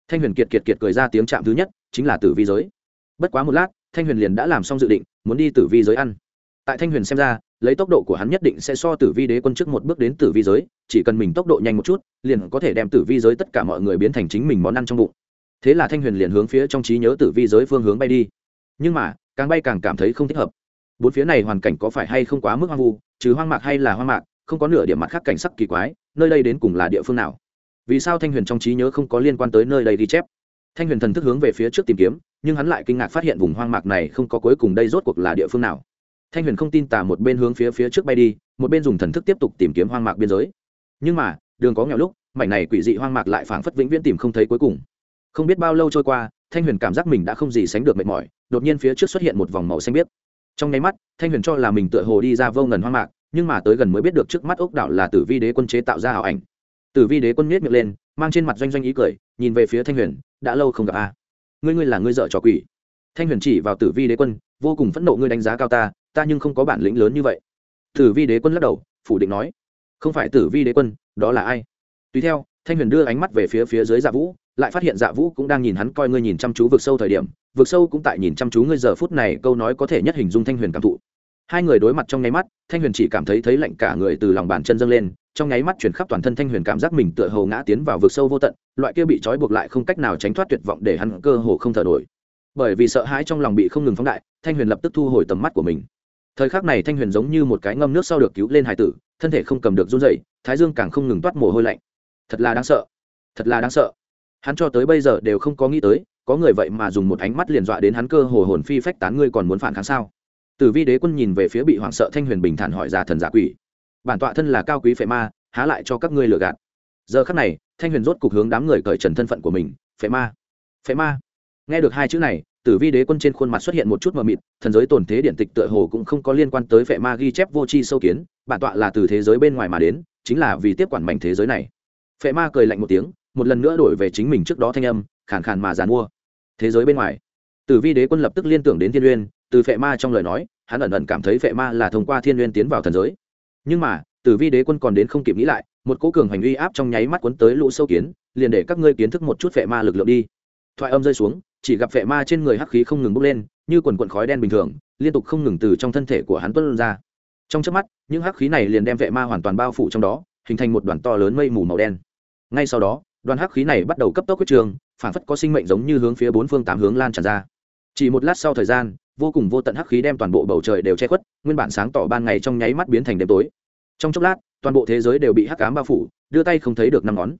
Thanh huyền kiệt kiệt kiệt cười ra tiếng chạm thứ nhất, chính là tử vi giới. Bất quá một lát, thanh huyền liền đã làm xong dự định, muốn đi tử vi giới ăn tại thanh huyền xem ra, lấy tốc độ của hắn nhất định sẽ so tử vi đế quân trước một bước đến tử vi giới, chỉ cần mình tốc độ nhanh một chút, liền có thể đem tử vi giới tất cả mọi người biến thành chính mình món ăn trong bụng. Thế là thanh huyền liền hướng phía trong trí nhớ tử vi giới phương hướng bay đi. Nhưng mà, càng bay càng cảm thấy không thích hợp. Bốn phía này hoàn cảnh có phải hay không quá mức hoang vu, trừ hoang mạc hay là hoang mạc, không có nửa điểm mặt khác cảnh sắc kỳ quái, nơi đây đến cùng là địa phương nào? Vì sao thanh huyền trong trí nhớ không có liên quan tới nơi đây ghi chép? Thanh huyền thần thức hướng về phía trước tìm kiếm, nhưng hắn lại kinh ngạc phát hiện vùng hoang mạc này không có cuối cùng đây rốt cuộc là địa phương nào thanh huyền không tin tả một bên hướng phía phía trước bay đi, một bên dùng thần thức tiếp tục tìm kiếm hoang mạc biên giới. Nhưng mà, đường có nghèo lúc, mảnh này quỷ dị hoang mạc lại phảng phất vĩnh viễn tìm không thấy cuối cùng. Không biết bao lâu trôi qua, thanh huyền cảm giác mình đã không gì sánh được mệt mỏi, đột nhiên phía trước xuất hiện một vòng màu xanh biếc. Trong nháy mắt, thanh huyền cho là mình tựa hồ đi ra vô ngần hoang mạc, nhưng mà tới gần mới biết được trước mắt ốc đảo là tử vi đế quân chế tạo ra ảo ảnh. Tử vi đế quân miết miệng lên, mang trên mặt doanh doanh ý cười, nhìn về phía thanh huyền, đã lâu không gặp a. Ngươi ngươi là ngươi dợ trò quỷ thanh huyền chỉ vào tử vi đế quân, vô cùng phẫn nộ ngươi đánh giá cao ta ta nhưng không có bản lĩnh lớn như vậy. Tử vi đế quân lắc đầu, phủ định nói, không phải tử vi đế quân, đó là ai? Tùy theo, thanh huyền đưa ánh mắt về phía phía dưới dạ vũ, lại phát hiện dạ vũ cũng đang nhìn hắn coi ngươi nhìn chăm chú vực sâu thời điểm, vực sâu cũng tại nhìn chăm chú ngươi giờ phút này, câu nói có thể nhất hình dung thanh huyền cảm thụ. Hai người đối mặt trong nháy mắt, thanh huyền chỉ cảm thấy thấy lạnh cả người từ lòng bàn chân dâng lên, trong nháy mắt chuyển khắp toàn thân thanh huyền cảm giác mình tựa hồ ngã tiến vào vực sâu vô tận, loại kia bị trói buộc lại không cách nào tránh thoát tuyệt vọng để hắn cơ hồ không thở nổi bởi vì sợ hãi trong lòng bị không ngừng phóng đại, thanh huyền lập tức thu hồi tầm mắt của mình. Thời khắc này thanh huyền giống như một cái ngâm nước sau được cứu lên hải tử, thân thể không cầm được run dậy thái dương càng không ngừng toát mồ hôi lạnh. Thật là đáng sợ, thật là đáng sợ. Hắn cho tới bây giờ đều không có nghĩ tới, có người vậy mà dùng một ánh mắt liền dọa đến hắn cơ hồ hồn phi phách tán ngươi còn muốn phản kháng sao? Tử vi đế quân nhìn về phía bị hoảng sợ thanh huyền bình thản hỏi giả thần giả quỷ. Bản tọa thân là cao quý phệ ma, há lại cho các ngươi lừa gạt? Giờ khắc này, thanh huyền rốt cục hướng đám người cởi trần thân phận của mình. Phệ ma phệ ma nghe được hai chữ này, tử vi đế quân trên khuôn mặt xuất hiện một chút mờ mịt, thần giới tồn thế điện tịch tựa hồ cũng không có liên quan tới phệ ma ghi chép vô tri sâu kiến, bản tọa là từ thế giới bên ngoài mà đến, chính là vì tiếp quản mảnh thế giới này. Phệ ma cười lạnh một tiếng, một lần nữa đổi về chính mình trước đó thanh âm, khàn khàn mà dàn mua. Thế giới bên ngoài. Tử vi đế quân lập tức liên tưởng đến thiên uyên từ phệ ma trong lời nói, hắn ẩn ẩn cảm thấy phệ ma là thông qua thiên uyên tiến vào thần giới. Nhưng mà, tử vi đế quân còn đến không kịp nghĩ lại, một cố cường hành uy áp trong nháy mắt cuốn tới lũ sâu kiến, liền để các ngươi kiến thức một chút phệ ma lực lượng đi. Thoại âm rơi xuống chỉ gặp vệ ma trên người hắc khí không ngừng bốc lên, như quần quần khói đen bình thường, liên tục không ngừng từ trong thân thể của hắn tuân ra. Trong trước mắt, những hắc khí này liền đem vệ ma hoàn toàn bao phủ trong đó, hình thành một đoàn to lớn mây mù màu đen. Ngay sau đó, đoàn hắc khí này bắt đầu cấp tốc quyết trường, phản phất có sinh mệnh giống như hướng phía bốn phương tám hướng lan tràn ra. Chỉ một lát sau thời gian, vô cùng vô tận hắc khí đem toàn bộ bầu trời đều che khuất, nguyên bản sáng tỏ ban ngày trong nháy mắt biến thành đêm tối. Trong chốc lát, toàn bộ thế giới đều bị hắc cám bao phủ, đưa tay không thấy được năm ngón.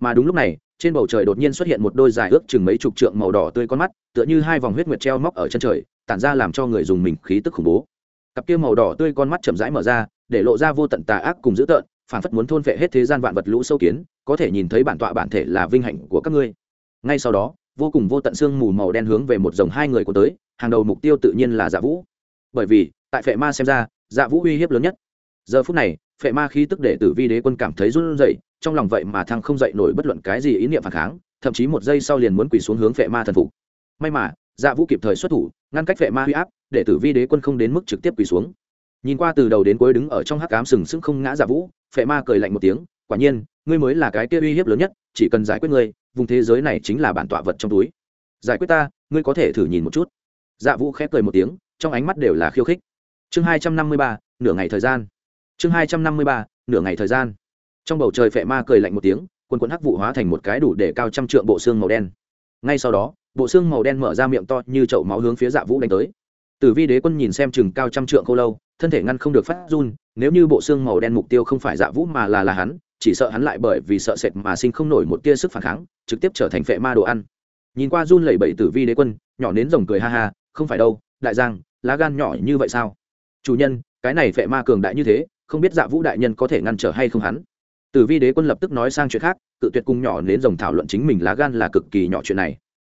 Mà đúng lúc này trên bầu trời đột nhiên xuất hiện một đôi dài ước chừng mấy chục trượng màu đỏ tươi con mắt, tựa như hai vòng huyết nguyệt treo móc ở chân trời, tản ra làm cho người dùng mình khí tức khủng bố. Cặp kia màu đỏ tươi con mắt chậm rãi mở ra, để lộ ra vô tận tà ác cùng dữ tợn, phản phất muốn thôn vệ hết thế gian vạn vật lũ sâu kiến, có thể nhìn thấy bản tọa bản thể là vinh hạnh của các ngươi. Ngay sau đó, vô cùng vô tận xương mù màu đen hướng về một dòng hai người của tới, hàng đầu mục tiêu tự nhiên là dạ vũ. Bởi vì, tại phệ ma xem ra dạ vũ uy hiếp lớn nhất giờ phút này, phệ ma khí tức để tử vi đế quân cảm thấy run rẩy, trong lòng vậy mà thăng không dậy nổi bất luận cái gì ý niệm phản kháng, thậm chí một giây sau liền muốn quỳ xuống hướng phệ ma thần phục. May mà dạ vũ kịp thời xuất thủ, ngăn cách phệ ma huy áp, để tử vi đế quân không đến mức trực tiếp quỳ xuống. Nhìn qua từ đầu đến cuối đứng ở trong hắc cám sừng sững không ngã dạ vũ, phệ ma cười lạnh một tiếng, quả nhiên, ngươi mới là cái kia uy hiếp lớn nhất, chỉ cần giải quyết ngươi, vùng thế giới này chính là bản tọa vật trong túi. Giải quyết ta, ngươi có thể thử nhìn một chút. Dạ vũ khép cười một tiếng, trong ánh mắt đều là khiêu khích. Chương hai trăm năm mươi ba, nửa ngày thời gian chương hai trăm năm mươi ba, nửa ngày thời gian. Trong bầu trời phệ ma cười lạnh một tiếng quân quân hắc vụ hóa thành một cái đủ để cao trăm trượng bộ xương màu đen. Ngay sau đó, bộ xương màu đen mở ra miệng to như chậu máu hướng phía dạ vũ đánh tới. Tử vi đế quân nhìn xem chừng cao trăm trượng khô lâu, thân thể ngăn không được phát run, nếu như bộ xương màu đen mục tiêu không phải dạ vũ mà là là hắn, chỉ sợ hắn lại bởi vì sợ sệt mà sinh không nổi một tia sức phản kháng, trực tiếp trở thành phệ ma đồ ăn. Nhìn qua run lẩy bẩy tử vi đế quân, nhỏ đến rồng cười ha ha, không phải đâu, đại giang, lá gan nhỏ như vậy sao? Chủ nhân, cái này phệ ma cường đại như thế không biết dạ vũ đại nhân có thể ngăn trở hay không hắn. Tử vi đế quân lập tức nói sang chuyện khác, cự tuyệt cung nhỏ nến rồng thảo luận chính mình lá gan là cực kỳ nhỏ chuyện này.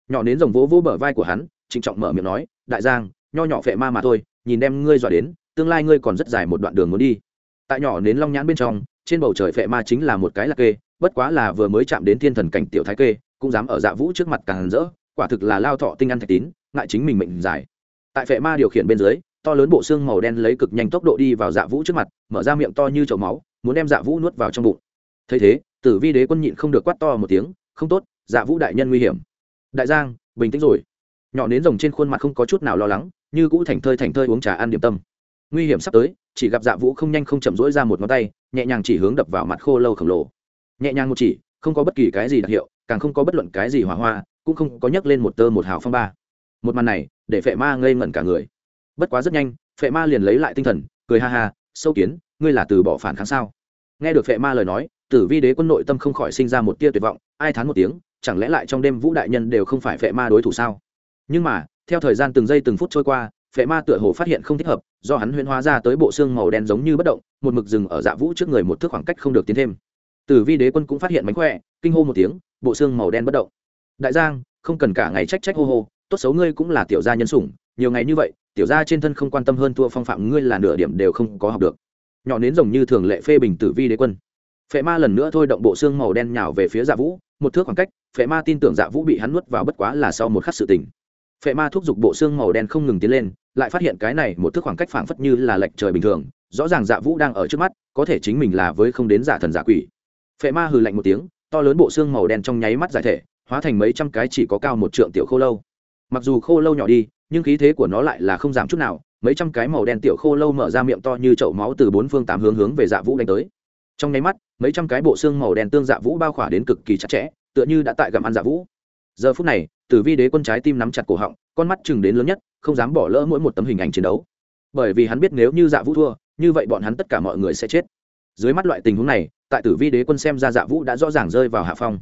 Nhỏ nến rồng vỗ vỗ bờ vai của hắn, trịnh trọng mở miệng nói, đại giang, nho nhỏ phệ ma mà thôi, nhìn đem ngươi dọa đến, tương lai ngươi còn rất dài một đoạn đường muốn đi. Tại nhỏ nến long nhãn bên trong, trên bầu trời phệ ma chính là một cái là kê, bất quá là vừa mới chạm đến thiên thần cảnh tiểu thái kê, cũng dám ở dạ vũ trước mặt càng rỡ, quả thực là lao thọ tinh ăn thạch tín, ngại chính mình mệnh dài. Tại phệ ma điều khiển bên dưới to lớn bộ xương màu đen lấy cực nhanh tốc độ đi vào dạ vũ trước mặt, mở ra miệng to như chậu máu, muốn đem dạ vũ nuốt vào trong bụng. Thấy thế, tử vi đế quân nhịn không được quát to một tiếng, không tốt dạ vũ đại nhân nguy hiểm. Đại giang, bình tĩnh rồi. Nhỏ nến rồng trên khuôn mặt không có chút nào lo lắng, như cũ thành thơi thành thơi uống trà ăn điểm tâm. Nguy hiểm sắp tới, chỉ gặp dạ vũ không nhanh không chậm rỗi ra một ngón tay, nhẹ nhàng chỉ hướng đập vào mặt khô lâu khổng lồ. Nhẹ nhàng một chỉ, không có bất kỳ cái gì đặc hiệu, càng không có bất luận cái gì hỏa hoa, cũng không có nhấc lên một tơ một hào phong ba. Một màn này, để phệ ma ngây ngẩn cả người bất quá rất nhanh, phệ ma liền lấy lại tinh thần, cười ha ha, sâu kiến, ngươi là từ bỏ phản kháng sao? Nghe được phệ ma lời nói, tử vi đế quân nội tâm không khỏi sinh ra một tia tuyệt vọng, ai thán một tiếng, chẳng lẽ lại trong đêm vũ đại nhân đều không phải phệ ma đối thủ sao? Nhưng mà, theo thời gian từng giây từng phút trôi qua, phệ ma tựa hồ phát hiện không thích hợp, do hắn huyễn hóa ra tới bộ xương màu đen giống như bất động, một mực rừng ở dạ vũ trước người một thước khoảng cách không được tiến thêm. Tử vi đế quân cũng phát hiện mánh khỏe, kinh hô một tiếng, bộ xương màu đen bất động. Đại giang, không cần cả ngày trách trách hô hô, tốt xấu ngươi cũng là tiểu gia nhân sủng, nhiều ngày như vậy tiểu gia trên thân không quan tâm hơn thua phong phạm ngươi là nửa điểm đều không có học được. Nhỏ nến rồng như thường lệ phê bình tử vi đế quân. Phệ ma lần nữa thôi động bộ xương màu đen nhào về phía dạ vũ, một thước khoảng cách, phệ ma tin tưởng dạ vũ bị hắn nuốt vào bất quá là sau một khắc sự tình. Phệ ma thúc giục bộ xương màu đen không ngừng tiến lên, lại phát hiện cái này một thước khoảng cách phảng phất như là lệch trời bình thường, rõ ràng dạ vũ đang ở trước mắt, có thể chính mình là với không đến giả thần giả quỷ. Phệ ma hừ lạnh một tiếng, to lớn bộ xương màu đen trong nháy mắt giải thể, hóa thành mấy trăm cái chỉ có cao một trượng tiểu khô lâu. Mặc dù khô lâu nhỏ đi nhưng khí thế của nó lại là không giảm chút nào, mấy trăm cái màu đen tiểu khô lâu mở ra miệng to như chậu máu từ bốn phương tám hướng hướng về dạ vũ đánh tới. Trong nháy mắt, mấy trăm cái bộ xương màu đen tương dạ vũ bao khỏa đến cực kỳ chặt chẽ, tựa như đã tại gặm ăn dạ vũ. Giờ phút này, tử vi đế quân trái tim nắm chặt cổ họng, con mắt chừng đến lớn nhất, không dám bỏ lỡ mỗi một tấm hình ảnh chiến đấu. Bởi vì hắn biết nếu như dạ vũ thua, như vậy bọn hắn tất cả mọi người sẽ chết. Dưới mắt loại tình huống này, tại tử vi đế quân xem ra dạ vũ đã rõ ràng rơi vào hạ phong.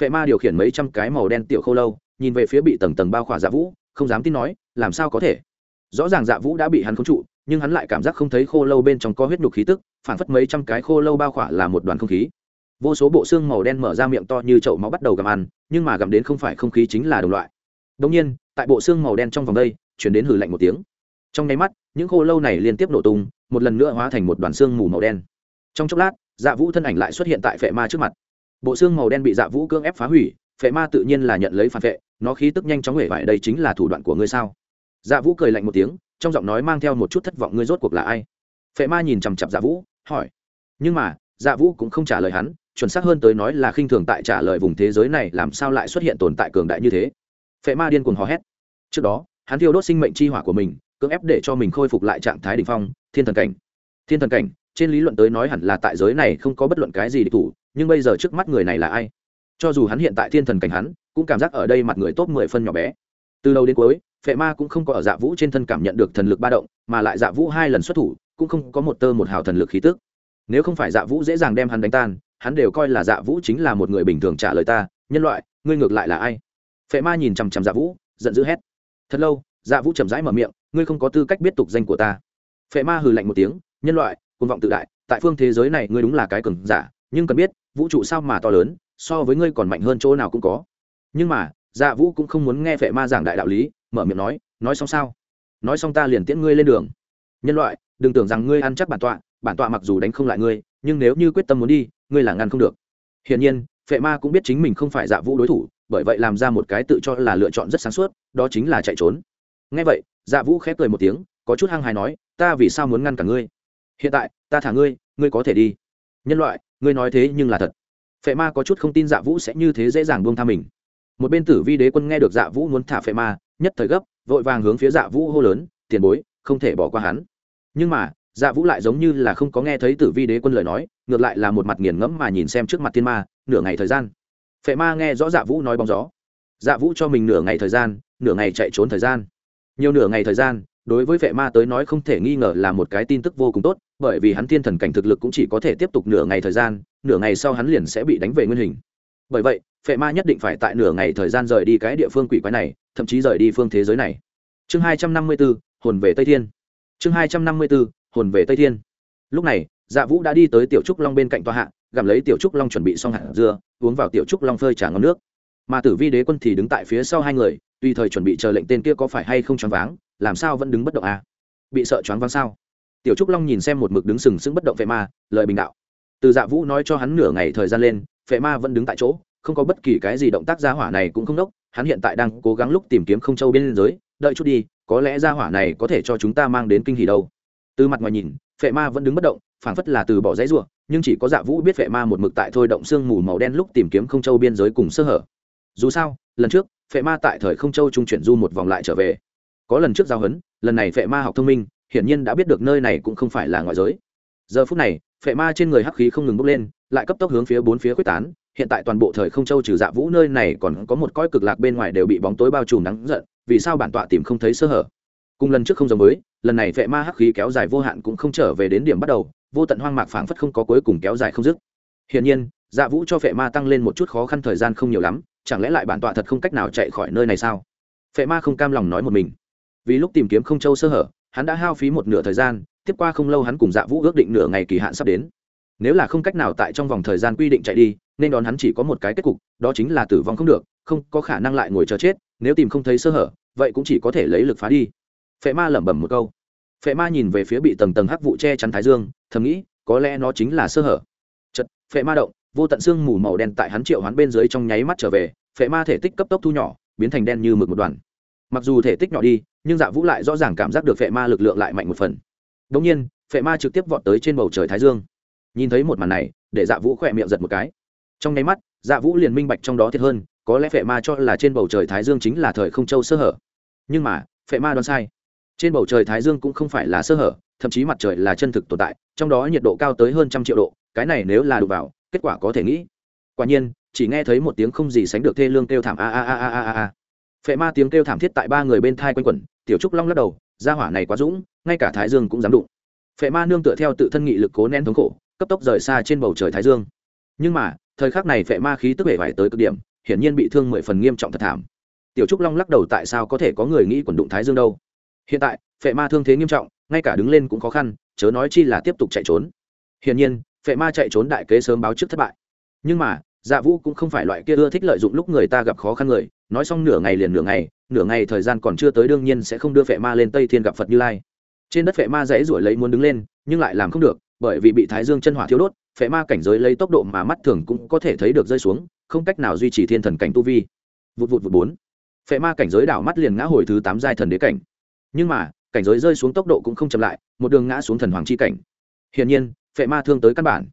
Phệ ma điều khiển mấy trăm cái màu đen tiểu khô lâu, nhìn về phía bị tầng tầng bao khỏa dạ vũ không dám tin nói, làm sao có thể? Rõ ràng dạ vũ đã bị hắn khống trụ, nhưng hắn lại cảm giác không thấy khô lâu bên trong có huyết nhục khí tức, phản phất mấy trăm cái khô lâu bao khỏa là một đoàn không khí. Vô số bộ xương màu đen mở ra miệng to như chậu máu bắt đầu gặm ăn, nhưng mà gặm đến không phải không khí chính là đồng loại. Đông nhiên, tại bộ xương màu đen trong vòng đây, chuyển đến hử lạnh một tiếng. Trong nháy mắt, những khô lâu này liên tiếp nổ tung, một lần nữa hóa thành một đoàn xương mù màu đen. Trong chốc lát dạ vũ thân ảnh lại xuất hiện tại phệ ma trước mặt. Bộ xương màu đen bị dạ vũ cưỡng ép phá hủy phệ ma tự nhiên là nhận lấy phản vệ, nó khí tức nhanh chóng hể vải đây chính là thủ đoạn của ngươi sao? Dạ vũ cười lạnh một tiếng, trong giọng nói mang theo một chút thất vọng ngươi rốt cuộc là ai? Phệ ma nhìn chằm chặp dạ vũ, hỏi. Nhưng mà dạ vũ cũng không trả lời hắn, chuẩn xác hơn tới nói là khinh thường tại trả lời vùng thế giới này làm sao lại xuất hiện tồn tại cường đại như thế. Phệ ma điên cuồng hò hét. Trước đó, hắn thiêu đốt sinh mệnh chi hỏa của mình, cưỡng ép để cho mình khôi phục lại trạng thái đ ỉ n h phong, thiên thần cảnh. Thiên thần cảnh, trên lý luận tới nói hẳn là tại giới này không có bất luận cái gì địch thủ, nhưng bây giờ trước mắt người này là ai? Cho dù hắn hiện tại thiên thần cảnh hắn, cũng cảm giác ở đây mặt người tốt mười phân nhỏ bé. Từ đầu đến cuối, phệ ma cũng không có ở dạ vũ trên thân cảm nhận được thần lực ba động, mà lại dạ vũ hai lần xuất thủ, cũng không có một tơ một hào thần lực khí tức. Nếu không phải dạ vũ dễ dàng đem hắn đánh tan, hắn đều coi là dạ vũ chính là một người bình thường trả lời ta, nhân loại, ngươi ngược lại là ai? Phệ ma nhìn chằm chằm dạ vũ, giận dữ hét. Thật lâu. Dạ vũ chậm rãi mở miệng, ngươi không có tư cách biết tục danh của ta. Phệ ma hừ lạnh một tiếng, nhân loại côn vọng tự đại, tại phương thế giới này ngươi đúng là cái cường giả, nhưng cần biết, vũ trụ sao mà to lớn so với ngươi còn mạnh hơn chỗ nào cũng có. Nhưng mà dạ vũ cũng không muốn nghe phệ ma giảng đại đạo lý, mở miệng nói nói xong sao? Nói xong ta liền tiễn ngươi lên đường. Nhân loại, đừng tưởng rằng ngươi ăn chắc bản tọa bản tọa mặc dù đánh không lại ngươi, nhưng nếu như quyết tâm muốn đi, ngươi là ngăn không được. Hiển nhiên, phệ ma cũng biết chính mình không phải dạ vũ đối thủ, bởi vậy làm ra một cái tự cho là lựa chọn rất sáng suốt, đó chính là chạy trốn. Ngay vậy dạ vũ khép cười một tiếng, có chút hăng hài nói, ta vì sao muốn ngăn cả ngươi? Hiện tại, ta thả ngươi ngươi có thể đi. Nhân loại, ngươi nói thế nhưng là thật phệ ma có chút không tin dạ vũ sẽ như thế dễ dàng buông tha mình. Một bên tử vi đế quân nghe được dạ vũ muốn thả phệ ma, nhất thời gấp, vội vàng hướng phía dạ vũ hô lớn, tiền bối, không thể bỏ qua hắn. Nhưng mà dạ vũ lại giống như là không có nghe thấy tử vi đế quân lời nói, ngược lại là một mặt nghiền ngẫm mà nhìn xem trước mặt thiên ma, nửa ngày thời gian. Phệ ma nghe rõ dạ vũ nói bóng gió. Dạ vũ cho mình nửa ngày thời gian, nửa ngày chạy trốn thời gian. Nhiều nửa ngày thời gian đối với vệ ma tới nói không thể nghi ngờ là một cái tin tức vô cùng tốt, bởi vì hắn thiên thần cảnh thực lực cũng chỉ có thể tiếp tục nửa ngày thời gian, nửa ngày sau hắn liền sẽ bị đánh về nguyên hình. Bởi vậy phệ ma nhất định phải tại nửa ngày thời gian rời đi cái địa phương quỷ quái này, thậm chí rời đi phương thế giới này. Chương hai trăm năm mươi bốn hồn về tây thiên. Chương hai trăm năm mươi bốn hồn về tây thiên. Lúc này dạ vũ đã đi tới tiểu trúc long bên cạnh tòa hạ, gặm lấy tiểu trúc long chuẩn bị xong hạt dưa, uống vào tiểu trúc long phơi trà ngâm nước. Mà tử vi đế quân thì đứng tại phía sau hai người, tùy thời chuẩn bị chờ lệnh tên kia có phải hay không choáng váng làm sao vẫn đứng bất động à? bị sợ choáng váng sao? Tiểu trúc long nhìn xem một mực đứng sừng sững bất động phệ ma, lời bình đạo. Từ dạ vũ nói cho hắn nửa ngày thời gian lên, phệ ma vẫn đứng tại chỗ, không có bất kỳ cái gì động tác, gia hỏa này cũng không đốc, hắn hiện tại đang cố gắng lúc tìm kiếm không châu bên giới, đợi chút đi, có lẽ gia hỏa này có thể cho chúng ta mang đến kinh hỉ đâu. Từ mặt ngoài nhìn, phệ ma vẫn đứng bất động, phảng phất là từ bỏ dãy ruộng nhưng chỉ có dạ vũ biết phệ ma một mực tại thôi động xương mù màu đen lúc tìm kiếm không châu biên giới cùng sơ hở. Dù sao, lần trước, phệ ma tại thời không châu trung chuyển du một vòng lại trở về có lần trước giao hấn, lần này phệ ma học thông minh, hiển nhiên đã biết được nơi này cũng không phải là ngoại giới. Giờ phút này, phệ ma trên người hắc khí không ngừng bốc lên, lại cấp tốc hướng phía bốn phía quyết tán, hiện tại toàn bộ thời không châu trừ dạ vũ nơi này còn có một cõi cực lạc bên ngoài đều bị bóng tối bao trùm nắng giận, vì sao bản tọa tìm không thấy sơ hở? Cùng lần trước không giống với, lần này phệ ma hắc khí kéo dài vô hạn cũng không trở về đến điểm bắt đầu, vô tận hoang mạc phảng phất không có cuối cùng kéo dài không dứt. Hiển nhiên dạ vũ cho phệ ma tăng lên một chút khó khăn thời gian không nhiều lắm, chẳng lẽ lại bản tọa thật không cách nào chạy khỏi nơi này sao? Phệ ma không cam lòng nói một mình vì lúc tìm kiếm không châu sơ hở, hắn đã hao phí một nửa thời gian, tiếp qua không lâu hắn cùng dạ vũ ước định nửa ngày kỳ hạn sắp đến. Nếu là không cách nào tại trong vòng thời gian quy định chạy đi, nên đón hắn chỉ có một cái kết cục, đó chính là tử vong không được, không có khả năng lại ngồi chờ chết, nếu tìm không thấy sơ hở, vậy cũng chỉ có thể lấy lực phá đi. Phệ ma lẩm bẩm một câu. Phệ ma nhìn về phía bị tầng tầng hắc vụ che chắn thái dương, thầm nghĩ, có lẽ nó chính là sơ hở. Chật phệ ma động, vô tận xương mù màu đen tại hắn triệu hắn bên dưới trong nháy mắt trở về, phệ ma thể tích cấp tốc thu nhỏ, biến thành đen như mực một đoàn. Mặc dù thể tích nhỏ đi nhưng dạ vũ lại rõ ràng cảm giác được phệ ma lực lượng lại mạnh một phần. Đống nhiên, phệ ma trực tiếp vọt tới trên bầu trời thái dương. Nhìn thấy một màn này, để dạ vũ khỏe miệng giật một cái. Trong nháy mắt dạ vũ liền minh bạch trong đó thiệt hơn, có lẽ phệ ma cho là trên bầu trời thái dương chính là thời không châu sơ hở. Nhưng mà, phệ ma đoán sai. Trên bầu trời thái dương cũng không phải là sơ hở, thậm chí mặt trời là chân thực tồn tại, trong đó nhiệt độ cao tới hơn trăm triệu độ, cái này nếu là đụng vào, kết quả có thể nghĩ. Quả nhiên, chỉ nghe thấy một tiếng không gì sánh được thê lương kêu thảm a a a a a a phệ ma tiếng kêu thảm thiết tại ba người bên thai quanh quẩn, tiểu trúc long lắc đầu ra hỏa này quá dũng, ngay cả thái dương cũng dám đụng. Phệ ma nương tựa theo tự thân nghị lực cố nén thống khổ, cấp tốc rời xa trên bầu trời thái dương. Nhưng mà, thời khắc này phệ ma khí tức bể vải tới cực điểm, hiển nhiên bị thương mười phần nghiêm trọng thật thảm. Tiểu trúc long lắc đầu tại sao có thể có người nghĩ quần đụng thái dương đâu? Hiện tại, phệ ma thương thế nghiêm trọng, ngay cả đứng lên cũng khó khăn, chớ nói chi là tiếp tục chạy trốn. Hiển nhiên, phệ ma chạy trốn đại kế sớm báo trước thất bại. Nhưng mà dạ vũ cũng không phải loại kia ưa thích lợi dụng lúc người ta gặp khó khăn người, nói xong nửa ngày liền nửa ngày nửa ngày thời gian còn chưa tới đương nhiên sẽ không đưa phệ ma lên tây thiên gặp phật như lai. Trên đất phệ ma dãy ruổi lấy muốn đứng lên, nhưng lại làm không được, bởi vì bị thái dương chân hỏa thiếu đốt, phệ ma cảnh giới lấy tốc độ mà mắt thường cũng có thể thấy được rơi xuống, không cách nào duy trì thiên thần cảnh tu vi. Vụt vụt vụt bốn. Phệ ma cảnh giới đảo mắt liền ngã hồi thứ tám giai thần đế cảnh. Nhưng mà, cảnh giới rơi xuống tốc độ cũng không chậm lại, một đường ngã xuống thần hoàng chi cảnh. Hiển nhiên, phệ ma thương tới căn bản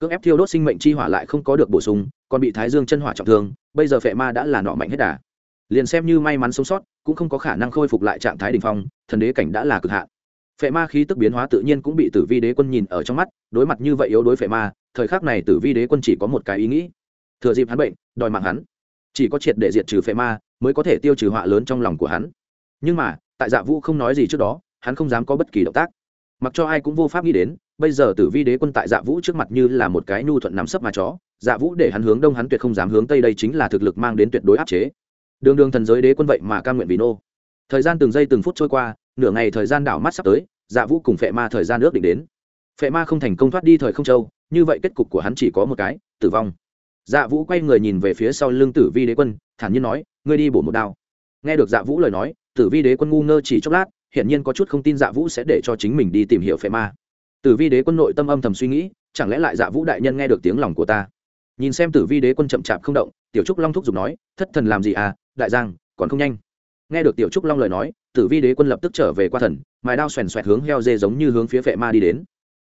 cưỡng ép thiêu đốt sinh mệnh chi hỏa lại không có được bổ sung, còn bị thái dương chân hỏa trọng thương, bây giờ phệ ma đã là nọ mạnh hết đà. Liền xem như may mắn sống sót, cũng không có khả năng khôi phục lại trạng thái đ ỉ n h phong, thần đế cảnh đã là cực hạn. Phệ ma khí tức biến hóa tự nhiên cũng bị tử vi đế quân nhìn ở trong mắt, đối mặt như vậy yếu đối phệ ma, thời khắc này tử vi đế quân chỉ có một cái ý nghĩ. Thừa dịp hắn bệnh, đòi mạng hắn. Chỉ có triệt để diệt trừ phệ ma, mới có thể tiêu trừ họa lớn trong lòng của hắn. Nhưng mà, tại dạ vũ không nói gì trước đó, hắn không dám có bất kỳ động tác. Mặc cho ai cũng vô pháp nghĩ đến bây giờ tử vi đế quân tại dạ vũ trước mặt như là một cái nhu thuận nắm sấp mà chó dạ vũ để hắn hướng đông hắn tuyệt không dám hướng tây đây chính là thực lực mang đến tuyệt đối áp chế. Đường đường thần giới đế quân vậy mà ca nguyện vì nô. Thời gian từng giây từng phút trôi qua, nửa ngày thời gian đảo mắt sắp tới dạ vũ cùng phệ ma thời gian ước định đến. Phệ ma không thành công thoát đi thời không châu, như vậy kết cục của hắn chỉ có một cái, tử vong. Dạ vũ quay người nhìn về phía sau lưng tử vi đế quân, thản nhiên nói, ngươi đi bổ một đao. Nghe được dạ vũ lời nói, tử vi đế quân ngu ngơ chỉ chốc lát, hiển nhiên có chút không tin dạ vũ sẽ để cho chính mình đi tìm hiểu phệ ma tử vi đế quân nội tâm âm thầm suy nghĩ, chẳng lẽ lại dạ vũ đại nhân nghe được tiếng lòng của ta? Nhìn xem tử vi đế quân chậm chạp không động, tiểu trúc long thúc giục nói, thất thần làm gì à đại giang, còn không nhanh. Nghe được tiểu trúc long lời nói, tử vi đế quân lập tức trở về qua thần, mài đao xoèn xoẹt hướng heo dê giống như hướng phía phệ ma đi đến.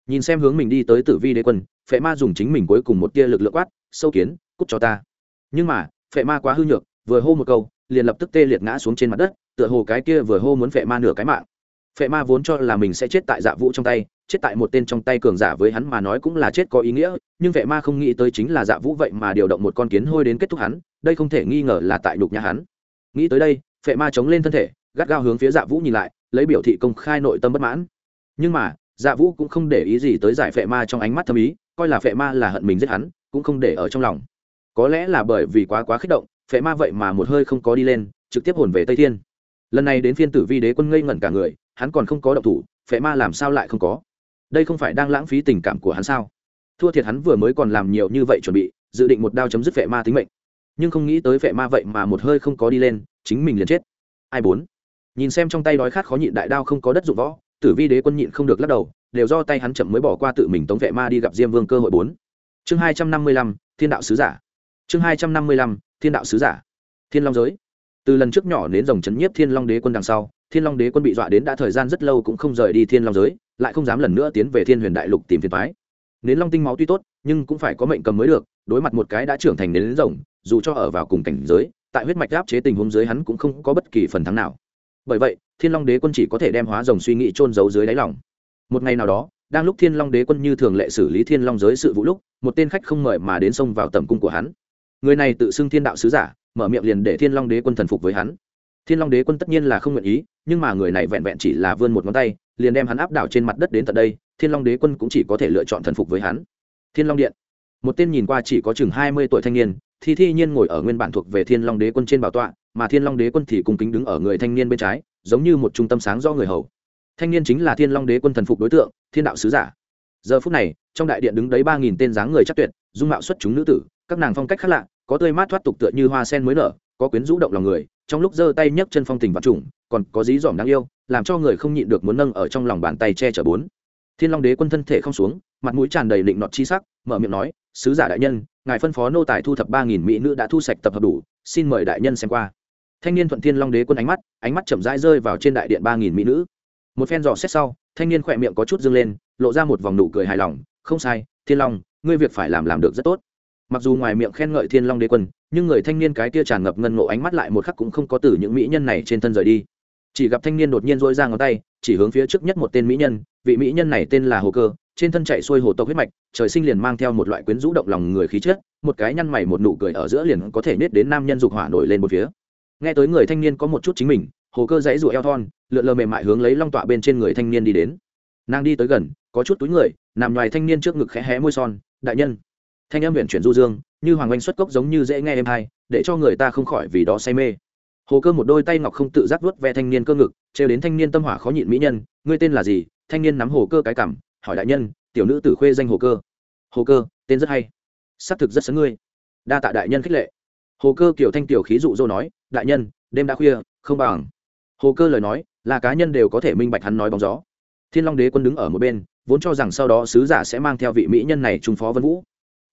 Nhìn xem hướng mình đi tới tử vi đế quân, phệ ma dùng chính mình cuối cùng một tia lực lượng quát, sâu kiến, cút cho ta. Nhưng mà, phệ ma quá hư nhược, vừa hô một câu, liền lập tức tê liệt ngã xuống trên mặt đất, tựa hồ cái kia vừa hô muốn phệ ma nửa cái mạng phệ ma vốn cho là mình sẽ chết tại dạ vũ trong tay, chết tại một tên trong tay cường giả với hắn mà nói cũng là chết có ý nghĩa, nhưng phệ ma không nghĩ tới chính là dạ vũ vậy mà điều động một con kiến hôi đến kết thúc hắn, đây không thể nghi ngờ là tại đục nhà hắn. Nghĩ tới đây, phệ ma chống lên thân thể, gắt gao hướng phía dạ vũ nhìn lại, lấy biểu thị công khai nội tâm bất mãn. Nhưng mà dạ vũ cũng không để ý gì tới giải phệ ma trong ánh mắt thâm ý, coi là phệ ma là hận mình giết hắn, cũng không để ở trong lòng. Có lẽ là bởi vì quá quá kích động, phệ ma vậy mà một hơi không có đi lên, trực tiếp hồn về tây thiên. Lần này đến phiên tử vi đế quân ngây ngẩn cả người hắn còn không có động thủ, phệ ma làm sao lại không có? Đây không phải đang lãng phí tình cảm của hắn sao? Thua thiệt hắn vừa mới còn làm nhiều như vậy chuẩn bị, dự định một đao chấm dứt phệ ma tính mệnh. Nhưng không nghĩ tới phệ ma vậy mà một hơi không có đi lên, chính mình liền chết. Ai bốn? Nhìn xem trong tay đói khát khó nhịn đại đao không có đất dụng võ, tử vi đế quân nhịn không được lắc đầu, đều do tay hắn chậm mới bỏ qua tự mình tống vệ ma đi gặp diêm vương cơ hội bốn. Chương hai trăm năm mươi lăm, thiên đạo sứ giả. Chương hai trăm năm mươi lăm, thiên đạo sứ giả. Thiên long giới. Từ lần trước nhỏ đến dòng chấn nhiếp thiên long đế quân đằng sau thiên long đế quân bị dọa đến đã thời gian rất lâu cũng không rời đi thiên long giới, lại không dám lần nữa tiến về thiên huyền đại lục tìm phiền thoái nến long tinh máu tuy tốt, nhưng cũng phải có mệnh cầm mới được, đối mặt một cái đã trưởng thành nến rồng, dù cho ở vào cùng cảnh giới, tại huyết mạch áp chế tình huống dưới hắn cũng không có bất kỳ phần thắng nào. Bởi vậy, thiên long đế quân chỉ có thể đem hóa rồng suy nghĩ trôn giấu dưới đáy lòng. Một ngày nào đó, đang lúc thiên long đế quân như thường lệ xử lý thiên long giới sự vụ lúc, một tên khách không mời mà đến xông vào tầm cung của hắn. Người này tự xưng thiên đạo sứ giả, mở miệng liền để thiên long đế quân thần phục với hắn thiên long đế quân tất nhiên là không nguyện ý, nhưng mà người này vẹn vẹn chỉ là vươn một ngón tay, liền đem hắn áp đảo trên mặt đất đến tận đây, thiên long đế quân cũng chỉ có thể lựa chọn thần phục với hắn. Thiên long điện. Một tên nhìn qua chỉ có chừng hai mươi tuổi thanh niên, thì thi nhiên ngồi ở nguyên bản thuộc về thiên long đế quân trên bảo tọa, mà thiên long đế quân thì cung kính đứng ở người thanh niên bên trái, giống như một trung tâm sáng do người hầu. Thanh niên chính là thiên long đế quân thần phục đối tượng, thiên đạo sứ giả. Giờ phút này, trong đại điện đứng đấy ba nghìn tên dáng người chắc tuyệt, dung mạo xuất chúng nữ tử, các nàng phong cách khác lạ, có tươi mát thoát tục tựa như hoa sen mới nở, có quyến rũ động lòng người trong lúc giơ tay nhấc chân phong tình vật trùng, còn có dí dỏm đáng yêu, làm cho người không nhịn được muốn nâng ở trong lòng bàn tay che chở bốn. Thiên long đế quân thân thể không xuống, mặt mũi tràn đầy định nọt chi sắc, mở miệng nói, sứ giả đại nhân, ngài phân phó nô tài thu thập ba nghìn mỹ nữ đã thu sạch tập hợp đủ, xin mời đại nhân xem qua. Thanh niên thuận thiên long đế quân ánh mắt ánh mắt chậm rãi rơi vào trên đại điện ba nghìn mỹ nữ. Một phen dò xét sau, thanh niên khỏe miệng có chút dâng lên, lộ ra một vòng nụ cười hài lòng, không sai, thiên long, ngươi việc phải làm làm được rất tốt mặc dù ngoài miệng khen ngợi thiên long đế quân, nhưng người thanh niên cái kia tràn ngập ngân ngộ ánh mắt lại một khắc cũng không có từ những mỹ nhân này trên thân rời đi. Chỉ gặp thanh niên đột nhiên dỗi ra ngón tay, chỉ hướng phía trước nhất một tên mỹ nhân, vị mỹ nhân này tên là hồ cơ, trên thân chạy xuôi hồ tộc huyết mạch, trời sinh liền mang theo một loại quyến rũ động lòng người khí chất, một cái nhăn mày một nụ cười ở giữa liền có thể nết đến nam nhân dục hỏa nổi lên một phía. Nghe tới người thanh niên có một chút chính mình, hồ cơ dãy rụa eo thon, lượn lờ mềm mại hướng lấy long tọa bên trên người thanh niên đi đến. Nàng đi tới gần, có chút túi người, nằm ngoài thanh niên trước ngực khẽ hé môi son, đại nhân thanh âm huyện chuyển du dương, như hoàng oanh xuất cốc giống như dễ nghe em hai để cho người ta không khỏi vì đó say mê. Hồ cơ một đôi tay ngọc không tự giác vuốt ve thanh niên cơ ngực, trêu đến thanh niên tâm hỏa khó nhịn mỹ nhân, ngươi tên là gì? Thanh niên nắm hồ cơ cái cảm hỏi đại nhân, tiểu nữ tử khuê danh hồ cơ. Hồ cơ, tên rất hay. Xác thực rất sấn ngươi. Đa tạ đại nhân khích lệ. Hồ cơ kiểu thanh tiểu khí dụ dỗ nói, đại nhân, đêm đã khuya, không bằng. Hồ cơ lời nói, là cá nhân đều có thể minh bạch hắn nói bóng gió. Thiên long đế quân đứng ở một bên, vốn cho rằng sau đó sứ giả sẽ mang theo vị mỹ nhân này trung phó vân vũ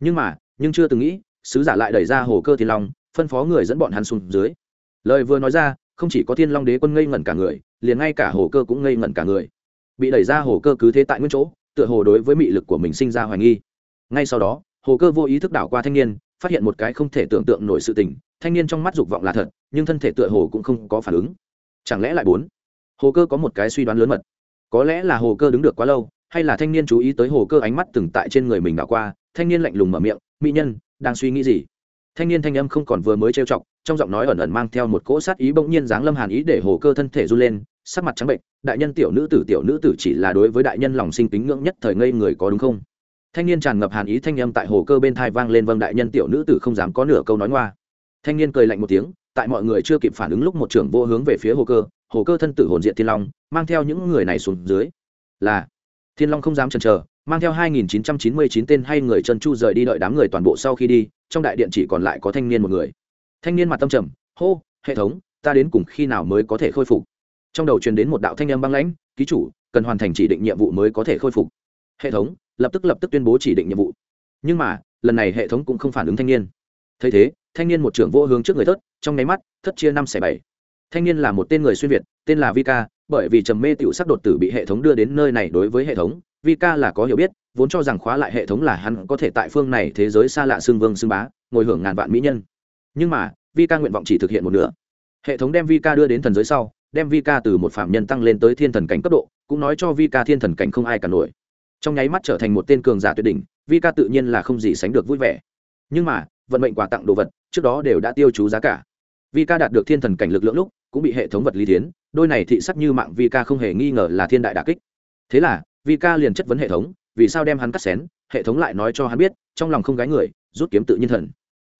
nhưng mà, nhưng chưa từng nghĩ, sứ giả lại đẩy ra hồ cơ thiên long, phân phó người dẫn bọn hắn xuống dưới. Lời vừa nói ra, không chỉ có thiên long đế quân ngây ngẩn cả người, liền ngay cả hồ cơ cũng ngây ngẩn cả người. Bị đẩy ra hồ cơ cứ thế tại nguyên chỗ, tựa hồ đối với mị lực của mình sinh ra hoài nghi. Ngay sau đó, hồ cơ vô ý thức đảo qua thanh niên, phát hiện một cái không thể tưởng tượng nổi sự tình, thanh niên trong mắt dục vọng là thật, nhưng thân thể tựa hồ cũng không có phản ứng. Chẳng lẽ lại bốn? Hồ cơ có một cái suy đoán lớn mật. Có lẽ là hồ cơ đứng được quá lâu, hay là thanh niên chú ý tới hồ cơ ánh mắt từng tại trên người mình đảo qua thanh niên lạnh lùng mở miệng, mỹ nhân, đang suy nghĩ gì? Thanh niên thanh âm không còn vừa mới trêu chọc, trong giọng nói ẩn ẩn mang theo một cỗ sát ý bỗng nhiên dáng lâm hàn ý để hồ cơ thân thể run lên, sắc mặt trắng bệnh, đại nhân tiểu nữ tử, tiểu nữ tử chỉ là đối với đại nhân lòng sinh tính ngưỡng nhất thời ngây người có đúng không? Thanh niên tràn ngập hàn ý thanh âm tại hồ cơ bên thai vang lên vâng đại nhân tiểu nữ tử không dám có nửa câu nói ngoa. Thanh niên cười lạnh một tiếng, tại mọi người chưa kịp phản ứng lúc một trưởng vô hướng về phía hồ cơ hồ cơ thân tử hồn diện thiên long, mang theo những người này xuống dưới. Là. Thiên long không dám chần chờ mang theo 2.999 tên hay người chân chu rời đi đợi đám người toàn bộ sau khi đi, trong đại điện chỉ còn lại có thanh niên một người. Thanh niên mặt tâm trầm, hô, hệ thống, ta đến cùng khi nào mới có thể khôi phục? Trong đầu truyền đến một đạo thanh âm băng lãnh, ký chủ, cần hoàn thành chỉ định nhiệm vụ mới có thể khôi phục. Hệ thống, lập tức lập tức tuyên bố chỉ định nhiệm vụ. Nhưng mà, lần này hệ thống cũng không phản ứng thanh niên. Thấy thế, thanh niên một trưởng vô hướng trước người thất, trong nháy mắt, thất chia năm xẻ bảy. Thanh niên là một tên người xuyên việt, tên là vika, bởi vì trầm mê tiểu sắc đột tử bị hệ thống đưa đến nơi này đối với hệ thống vika là có hiểu biết, vốn cho rằng khóa lại hệ thống là hắn có thể tại phương này thế giới xa lạ xương vương xương bá, ngồi hưởng ngàn vạn mỹ nhân. Nhưng mà, Vi Ca nguyện vọng chỉ thực hiện một nửa. Hệ thống đem Vi Ca đưa đến thần giới sau, đem Vi Ca từ một phạm nhân tăng lên tới thiên thần cảnh cấp độ, cũng nói cho Vi Ca thiên thần cảnh không ai cả nổi. Trong nháy mắt trở thành một tên cường giả tuyệt đỉnh, Vi Ca tự nhiên là không gì sánh được vui vẻ. Nhưng mà, vận mệnh quà tặng đồ vật, trước đó đều đã tiêu chú giá cả. Vi Ca đạt được thiên thần cảnh lực lượng lúc, cũng bị hệ thống vật lý tiến đôi này thị sắc như mạng Vi Ca không hề nghi ngờ là thiên đại đà kích. Thế là vika liền chất vấn hệ thống, vì sao đem hắn cắt xén, hệ thống lại nói cho hắn biết, trong lòng không gái người, rút kiếm tự nhiên thần.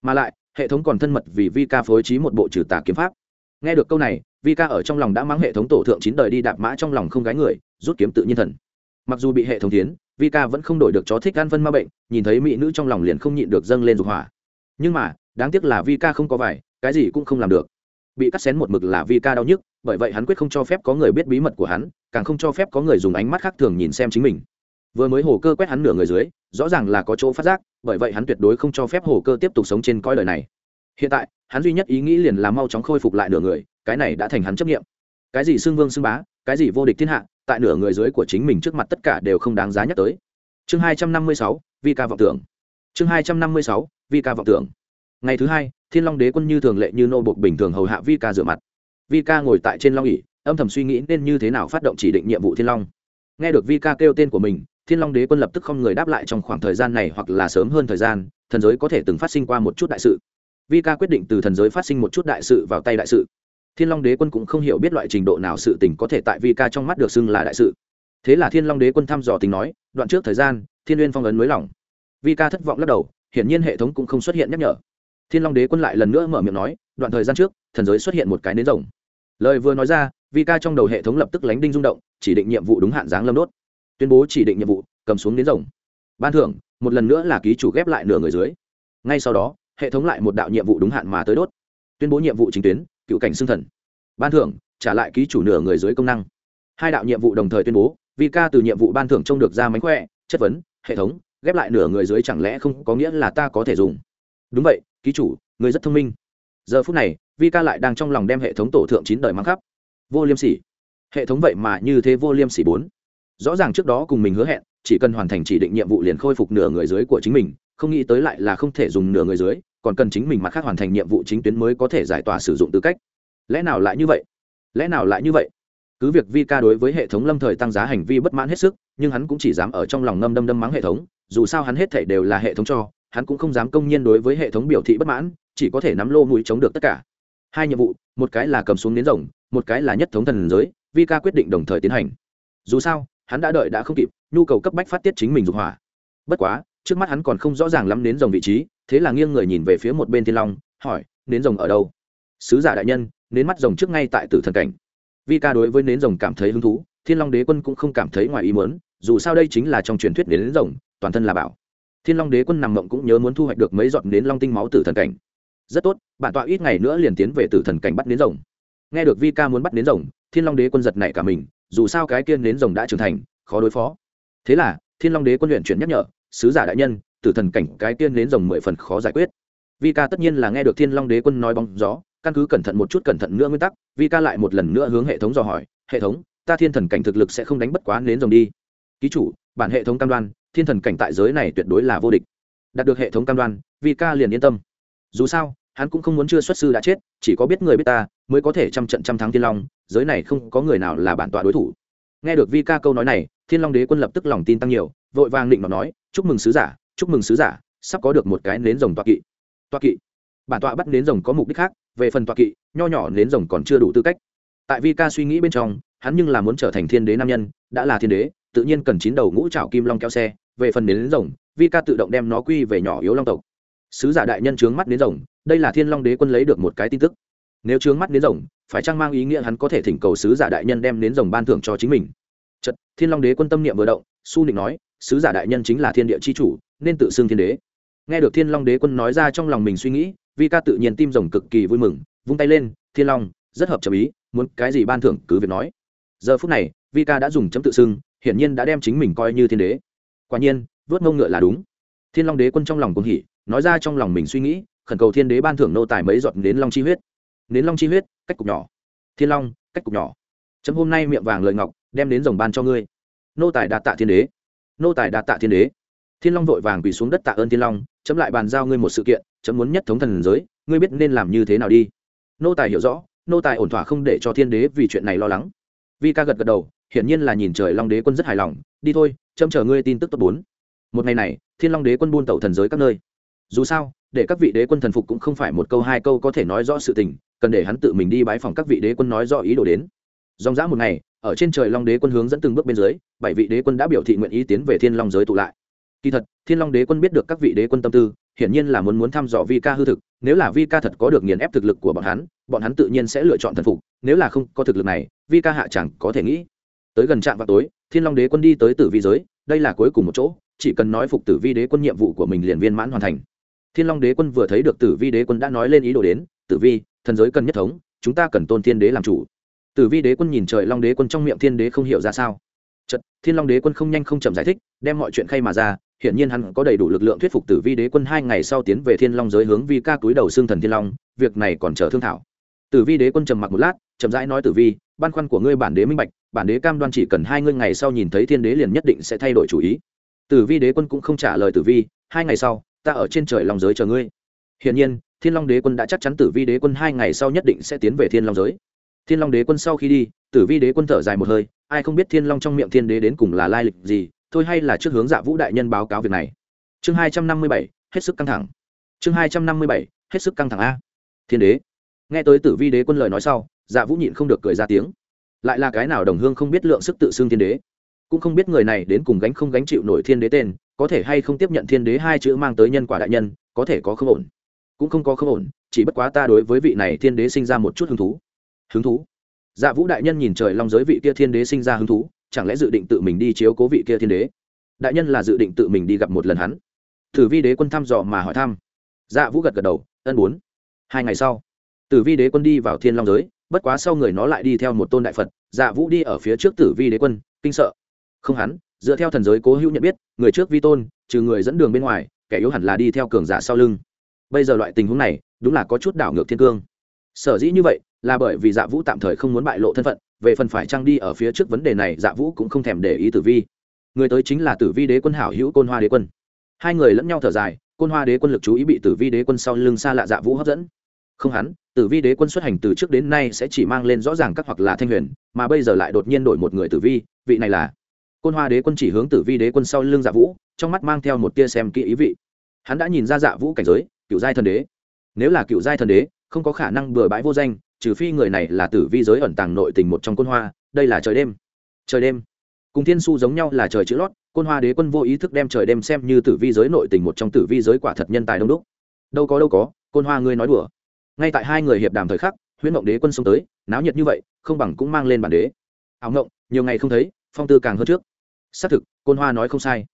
Mà lại, hệ thống còn thân mật vì Vi Ca phối trí một bộ trừ tà kiếm pháp. Nghe được câu này, vi ca ở trong lòng đã mang hệ thống tổ thượng chín đời đi đạp mã trong lòng không gái người, rút kiếm tự nhiên thần. Mặc dù bị hệ thống tiến vi ca vẫn không đổi được chó thích ăn phân ma bệnh, nhìn thấy mỹ nữ trong lòng liền không nhịn được dâng lên dục hỏa. Nhưng mà, đáng tiếc là vi ca không có vải, cái gì cũng không làm được bị cắt xén một mực là vi ca đau nhức, bởi vậy hắn quyết không cho phép có người biết bí mật của hắn, càng không cho phép có người dùng ánh mắt khác thường nhìn xem chính mình. Vừa mới hồ cơ quét hắn nửa người dưới, rõ ràng là có chỗ phát giác, bởi vậy hắn tuyệt đối không cho phép hồ cơ tiếp tục sống trên coi đời này. Hiện tại, hắn duy nhất ý nghĩ liền là mau chóng khôi phục lại nửa người, cái này đã thành hắn chấp nghiệm cái gì xưng vương xưng bá, cái gì vô địch thiên hạ, tại nửa người dưới của chính mình trước mặt tất cả đều không đáng giá nhắc tới. Chương hai trăm năm mươi sáu vi ca vọng tưởng. Chương hai trăm năm mươi sáu vi ca vọng tưởng ngày thứ hai, thiên long đế quân như thường lệ như nô bộc bình thường hầu hạ vi ca rửa mặt. Vi ca ngồi tại trên long ỉ âm thầm suy nghĩ nên như thế nào phát động chỉ định nhiệm vụ thiên long. Nghe được vi ca kêu tên của mình, thiên long đế quân lập tức không người đáp lại trong khoảng thời gian này hoặc là sớm hơn thời gian, thần giới có thể từng phát sinh qua một chút đại sự. Vi ca quyết định từ thần giới phát sinh một chút đại sự vào tay đại sự. Thiên long đế quân cũng không hiểu biết loại trình độ nào sự tình có thể tại vi ca trong mắt được xưng là đại sự. Thế là thiên long đế quân thăm dò tình nói, đoạn trước thời gian, thiên n phong ấn mới lỏng. Vi ca thất vọng lắc đầu, hiển nhiên hệ thống cũng không xuất hiện nhắc nhở thiên long đế quân lại lần nữa mở miệng nói, đoạn thời gian trước, thần giới xuất hiện một cái nến rồng. Lời vừa nói ra, vi ca trong đầu hệ thống lập tức lánh đinh rung động, chỉ định nhiệm vụ đúng hạn dáng lâm đốt. Tuyên bố chỉ định nhiệm vụ, cầm xuống nến rồng. Ban thưởng, một lần nữa là ký chủ ghép lại nửa người dưới. Ngay sau đó, hệ thống lại một đạo nhiệm vụ đúng hạn mà tới đốt. Tuyên bố nhiệm vụ chính tuyến, cựu cảnh xương thần. Ban thưởng, trả lại ký chủ nửa người dưới công năng. Hai đạo nhiệm vụ đồng thời tuyên bố, vi ca từ nhiệm vụ ban thưởng trông được ra mánh khỏe, chất vấn, hệ thống, ghép lại nửa người dưới chẳng lẽ không có nghĩa là ta có thể dùng? Đúng vậy ký chủ, người rất thông minh. Giờ phút này vi ca lại đang trong lòng đem hệ thống tổ thượng chín đời mắng khắp. Vô liêm sỉ. Hệ thống vậy mà như thế vô liêm sỉ bốn. Rõ ràng trước đó cùng mình hứa hẹn, chỉ cần hoàn thành chỉ định nhiệm vụ liền khôi phục nửa người dưới của chính mình, không nghĩ tới lại là không thể dùng nửa người dưới, còn cần chính mình mặt khác hoàn thành nhiệm vụ chính tuyến mới có thể giải tỏa sử dụng tư cách. Lẽ nào lại như vậy? Lẽ nào lại như vậy? Cứ việc vi ca đối với hệ thống lâm thời tăng giá hành vi bất mãn hết sức, nhưng hắn cũng chỉ dám ở trong lòng ngâm đâm đâm mắng hệ thống, dù sao hắn hết thể đều là hệ thống cho hắn cũng không dám công nhiên đối với hệ thống biểu thị bất mãn, chỉ có thể nắm lô mũi chống được tất cả. Hai nhiệm vụ, một cái là cầm xuống nến rồng, một cái là nhất thống thần giới vi ca quyết định đồng thời tiến hành. Dù sao, hắn đã đợi đã không kịp, nhu cầu cấp bách phát tiết chính mình dục hỏa. Bất quá, trước mắt hắn còn không rõ ràng lắm nến rồng vị trí, thế là nghiêng người nhìn về phía một bên thiên long, hỏi, nến rồng ở đâu? Sứ giả đại nhân, nến mắt rồng trước ngay tại tử thần cảnh. Vi ca đối với nến rồng cảm thấy hứng thú, thiên long đế quân cũng không cảm thấy ngoài ý muốn, dù sao đây chính là trong truyền thuyết nến rồng, toàn thân là bảo thiên long đế quân nằm mộng cũng nhớ muốn thu hoạch được mấy giọt nến long tinh máu tử thần cảnh. Rất tốt, bản tọa ít ngày nữa liền tiến về tử thần cảnh bắt nến rồng. Nghe được vi ca muốn bắt nến rồng, thiên long đế quân giật nảy cả mình, dù sao cái kia nến rồng đã trưởng thành, khó đối phó. Thế là, thiên long đế quân luyện chuyển nhắc nhở, sứ giả đại nhân, tử thần cảnh cái tiên nến rồng mười phần khó giải quyết. Vi ca tất nhiên là nghe được thiên long đế quân nói bóng gió, căn cứ cẩn thận một chút cẩn thận nữa nguyên tắc vi ca lại một lần nữa hướng hệ thống dò hỏi, hệ thống, ta thiên thần cảnh thực lực sẽ không đánh bất quá nến rồng đi. Ký chủ, bản hệ thống cam đoan thiên thần cảnh tại giới này tuyệt đối là vô địch. Đạt được hệ thống cam đoan vi ca liền yên tâm. Dù sao, hắn cũng không muốn chưa xuất sư đã chết, chỉ có biết người biết ta, mới có thể trăm trận trăm thắng thiên long, giới này không có người nào là bản tọa đối thủ. Nghe được vi ca câu nói này, thiên long đế quân lập tức lòng tin tăng nhiều, vội vàng định mà nói, chúc mừng sứ giả, chúc mừng sứ giả, sắp có được một cái nến rồng tọa kỵ. Tọa kỵ? Bản tọa bắt nến rồng có mục đích khác, về phần tọa kỵ, nho nhỏ nến rồng còn chưa đủ tư cách. Tại vi ca suy nghĩ bên trong, hắn nhưng là muốn trở thành thiên đế nam nhân đã là thiên đế, tự nhiên cần chín đầu ngũ trảo kim long kéo xe, về phần nến rồng, vi ca tự động đem nó quy về nhỏ yếu long tộc. Sứ giả đại nhân trướng mắt nến rồng, đây là thiên long đế quân lấy được một cái tin tức. Nếu trướng mắt nến rồng, phải chăng mang ý nghĩa hắn có thể thỉnh cầu sứ giả đại nhân đem nến rồng ban thưởng cho chính mình? Chật thiên long đế quân tâm niệm vừa động, su nịnh nói, sứ giả đại nhân chính là thiên địa c h i chủ, nên tự xưng thiên đế. Nghe được thiên long đế quân nói ra trong lòng mình suy nghĩ, vi ca tự nhiên tim rồng cực kỳ vui mừng, vung tay lên, thiên long, rất hợp trợ ý, muốn cái gì ban thưởng cứ việc nói. Giờ phút này vi ca đã dùng chấm tự xưng, hiển nhiên đã đem chính mình coi như thiên đế. Quả nhiên, vớt mông ngựa là đúng. Thiên long đế quân trong lòng cùng hỉ, nói ra trong lòng mình suy nghĩ, khẩn cầu thiên đế ban thưởng nô tài mấy giọt đến long chi huyết. Đến long chi huyết, cách cục nhỏ. Thiên long, cách cục nhỏ. Chấm hôm nay miệng vàng lời ngọc, đem đến rồng ban cho ngươi. Nô tài đạt tạ thiên đế. Nô tài đạt tạ thiên đế. Thiên long vội vàng quỳ xuống đất tạ ơn thiên long, chấm lại bàn giao ngươi một sự kiện, chấm muốn nhất thống thần giới, ngươi biết nên làm như thế nào đi. Nô tài hiểu rõ, nô tài ổn thỏa không để cho thiên đế vì chuyện này lo lắng vi ca gật gật đầu, hiển nhiên là nhìn trời long đế quân rất hài lòng, đi thôi châm chờ ngươi tin tức tốt bốn. Một ngày này, thiên long đế quân buôn tẩu thần giới các nơi. Dù sao, để các vị đế quân thần phục cũng không phải một câu hai câu có thể nói rõ sự tình, cần để hắn tự mình đi bái phòng các vị đế quân nói rõ ý đồ đến. Dòng dã một ngày, ở trên trời long đế quân hướng dẫn từng bước bên dưới, bảy vị đế quân đã biểu thị nguyện ý tiến về thiên long giới tụ lại. Kỳ thật, thiên long đế quân biết được các vị đế quân tâm tư, hiển nhiên là muốn muốn thăm dò vi ca hư thực, nếu là vi ca thật có được nghiền ép thực lực của bọn hắn bọn hắn tự nhiên sẽ lựa chọn thần phục, nếu là không có thực lực này vi ca hạ chẳng có thể nghĩ. Tới gần trạm vào tối, thiên long đế quân đi tới tử vi giới, đây là cuối cùng một chỗ, chỉ cần nói phục tử vi đế quân nhiệm vụ của mình liền viên mãn hoàn thành. Thiên long đế quân vừa thấy được tử vi đế quân đã nói lên ý đồ đến, tử vi, thần giới cần nhất thống, chúng ta cần tôn thiên đế làm chủ. Tử vi đế quân nhìn trời long đế quân trong miệng thiên đế không hiểu ra sao. Chật thiên long đế quân không nhanh không chậm giải thích, đem mọi chuyện khay mà ra, hiển nhiên hắn có đầy đủ lực lượng thuyết phục tử vi đế quân hai ngày sau tiến về thiên long giới hướng vi ca túi đầu xương thần thiên long, việc này còn chờ thương thảo tử vi đế quân trầm mặc một lát, chậm rãi nói tử vi, băn khoăn của ngươi bản đế minh bạch, bản đế cam đoan chỉ cần hai ngươi ngày sau nhìn thấy thiên đế liền nhất định sẽ thay đổi chủ ý. Tử vi đế quân cũng không trả lời tử vi, hai ngày sau, ta ở trên trời long giới chờ ngươi. Hiển nhiên, thiên long đế quân đã chắc chắn tử vi đế quân hai ngày sau nhất định sẽ tiến về thiên long giới. Thiên long đế quân sau khi đi, tử vi đế quân thở dài một hơi, ai không biết thiên long trong miệng thiên đế đến cùng là lai lịch gì, thôi hay là trước hướng dạ vũ đại nhân báo cáo việc này. Chương hai trăm năm mươi bảy, hết sức căng thẳng. Chương hai trăm năm mươi bảy, hết sức căng thẳng a. Thiên đế nghe tới tử vi đế quân lời nói sau dạ vũ nhịn không được cười ra tiếng. Lại là cái nào đồng hương không biết lượng sức tự xưng thiên đế? Cũng không biết người này đến cùng gánh không gánh chịu nổi thiên đế tên, có thể hay không tiếp nhận thiên đế hai chữ mang tới nhân quả đại nhân, có thể có không ổn. Cũng không có không ổn, chỉ bất quá ta đối với vị này thiên đế sinh ra một chút hứng thú. Hứng thú? Dạ vũ đại nhân nhìn trời long giới vị kia thiên đế sinh ra hứng thú, chẳng lẽ dự định tự mình đi chiếu cố vị kia thiên đế? Đại nhân là dự định tự mình đi gặp một lần hắn. Tử vi đế quân thăm dò mà hỏi thăm. Dạ vũ gật gật đầu, ân bốn. Hai ngày sau tử vi đế quân đi vào thiên long giới, bất quá sau người nó lại đi theo một tôn đại phật dạ vũ đi ở phía trước tử vi đế quân, kinh sợ. Không hắn, dựa theo thần giới cố hữu nhận biết, người trước vi tôn, trừ người dẫn đường bên ngoài, kẻ yếu hẳn là đi theo cường giả sau lưng. Bây giờ loại tình huống này, đúng là có chút đảo ngược thiên cương. Sở dĩ như vậy, là bởi vì dạ vũ tạm thời không muốn bại lộ thân phận, về phần phải trang đi ở phía trước vấn đề này dạ vũ cũng không thèm để ý tử vi. Người tới chính là tử vi đế quân hảo hữu côn hoa đế quân. Hai người lẫn nhau thở dài, côn hoa đế quân lực chú ý bị tử vi đế quân sau lưng xa lạ dạ vũ hấp dẫn không hắn, tử vi đế quân xuất hành từ trước đến nay sẽ chỉ mang lên rõ ràng các hoặc là thanh huyền, mà bây giờ lại đột nhiên đổi một người tử vi, vị này là côn hoa đế quân chỉ hướng tử vi đế quân sau lưng dạ vũ, trong mắt mang theo một tia xem kỹ ý vị. Hắn đã nhìn ra dạ vũ cảnh giới, cựu giai thần đế. Nếu là cựu giai thần đế, không có khả năng bừa bãi vô danh, trừ phi người này là tử vi giới ẩn tàng nội tình một trong côn hoa, đây là trời đêm. Trời đêm. Cùng thiên su giống nhau là trời chữ lót, côn hoa đế quân vô ý thức đem trời đêm xem như tử vi giới nội tình một trong tử vi giới quả thật nhân tài đông đúc. Đâu có đâu có, côn hoa ngươi nói đùa ngay tại hai người hiệp đàm thời khắc, huyễn mộng đế quân xông tới, náo nhiệt như vậy, không bằng cũng mang lên bản đế. Ảo mộng nhiều ngày không thấy, phong tư càng hơn trước. Xác thực, côn hoa nói không sai.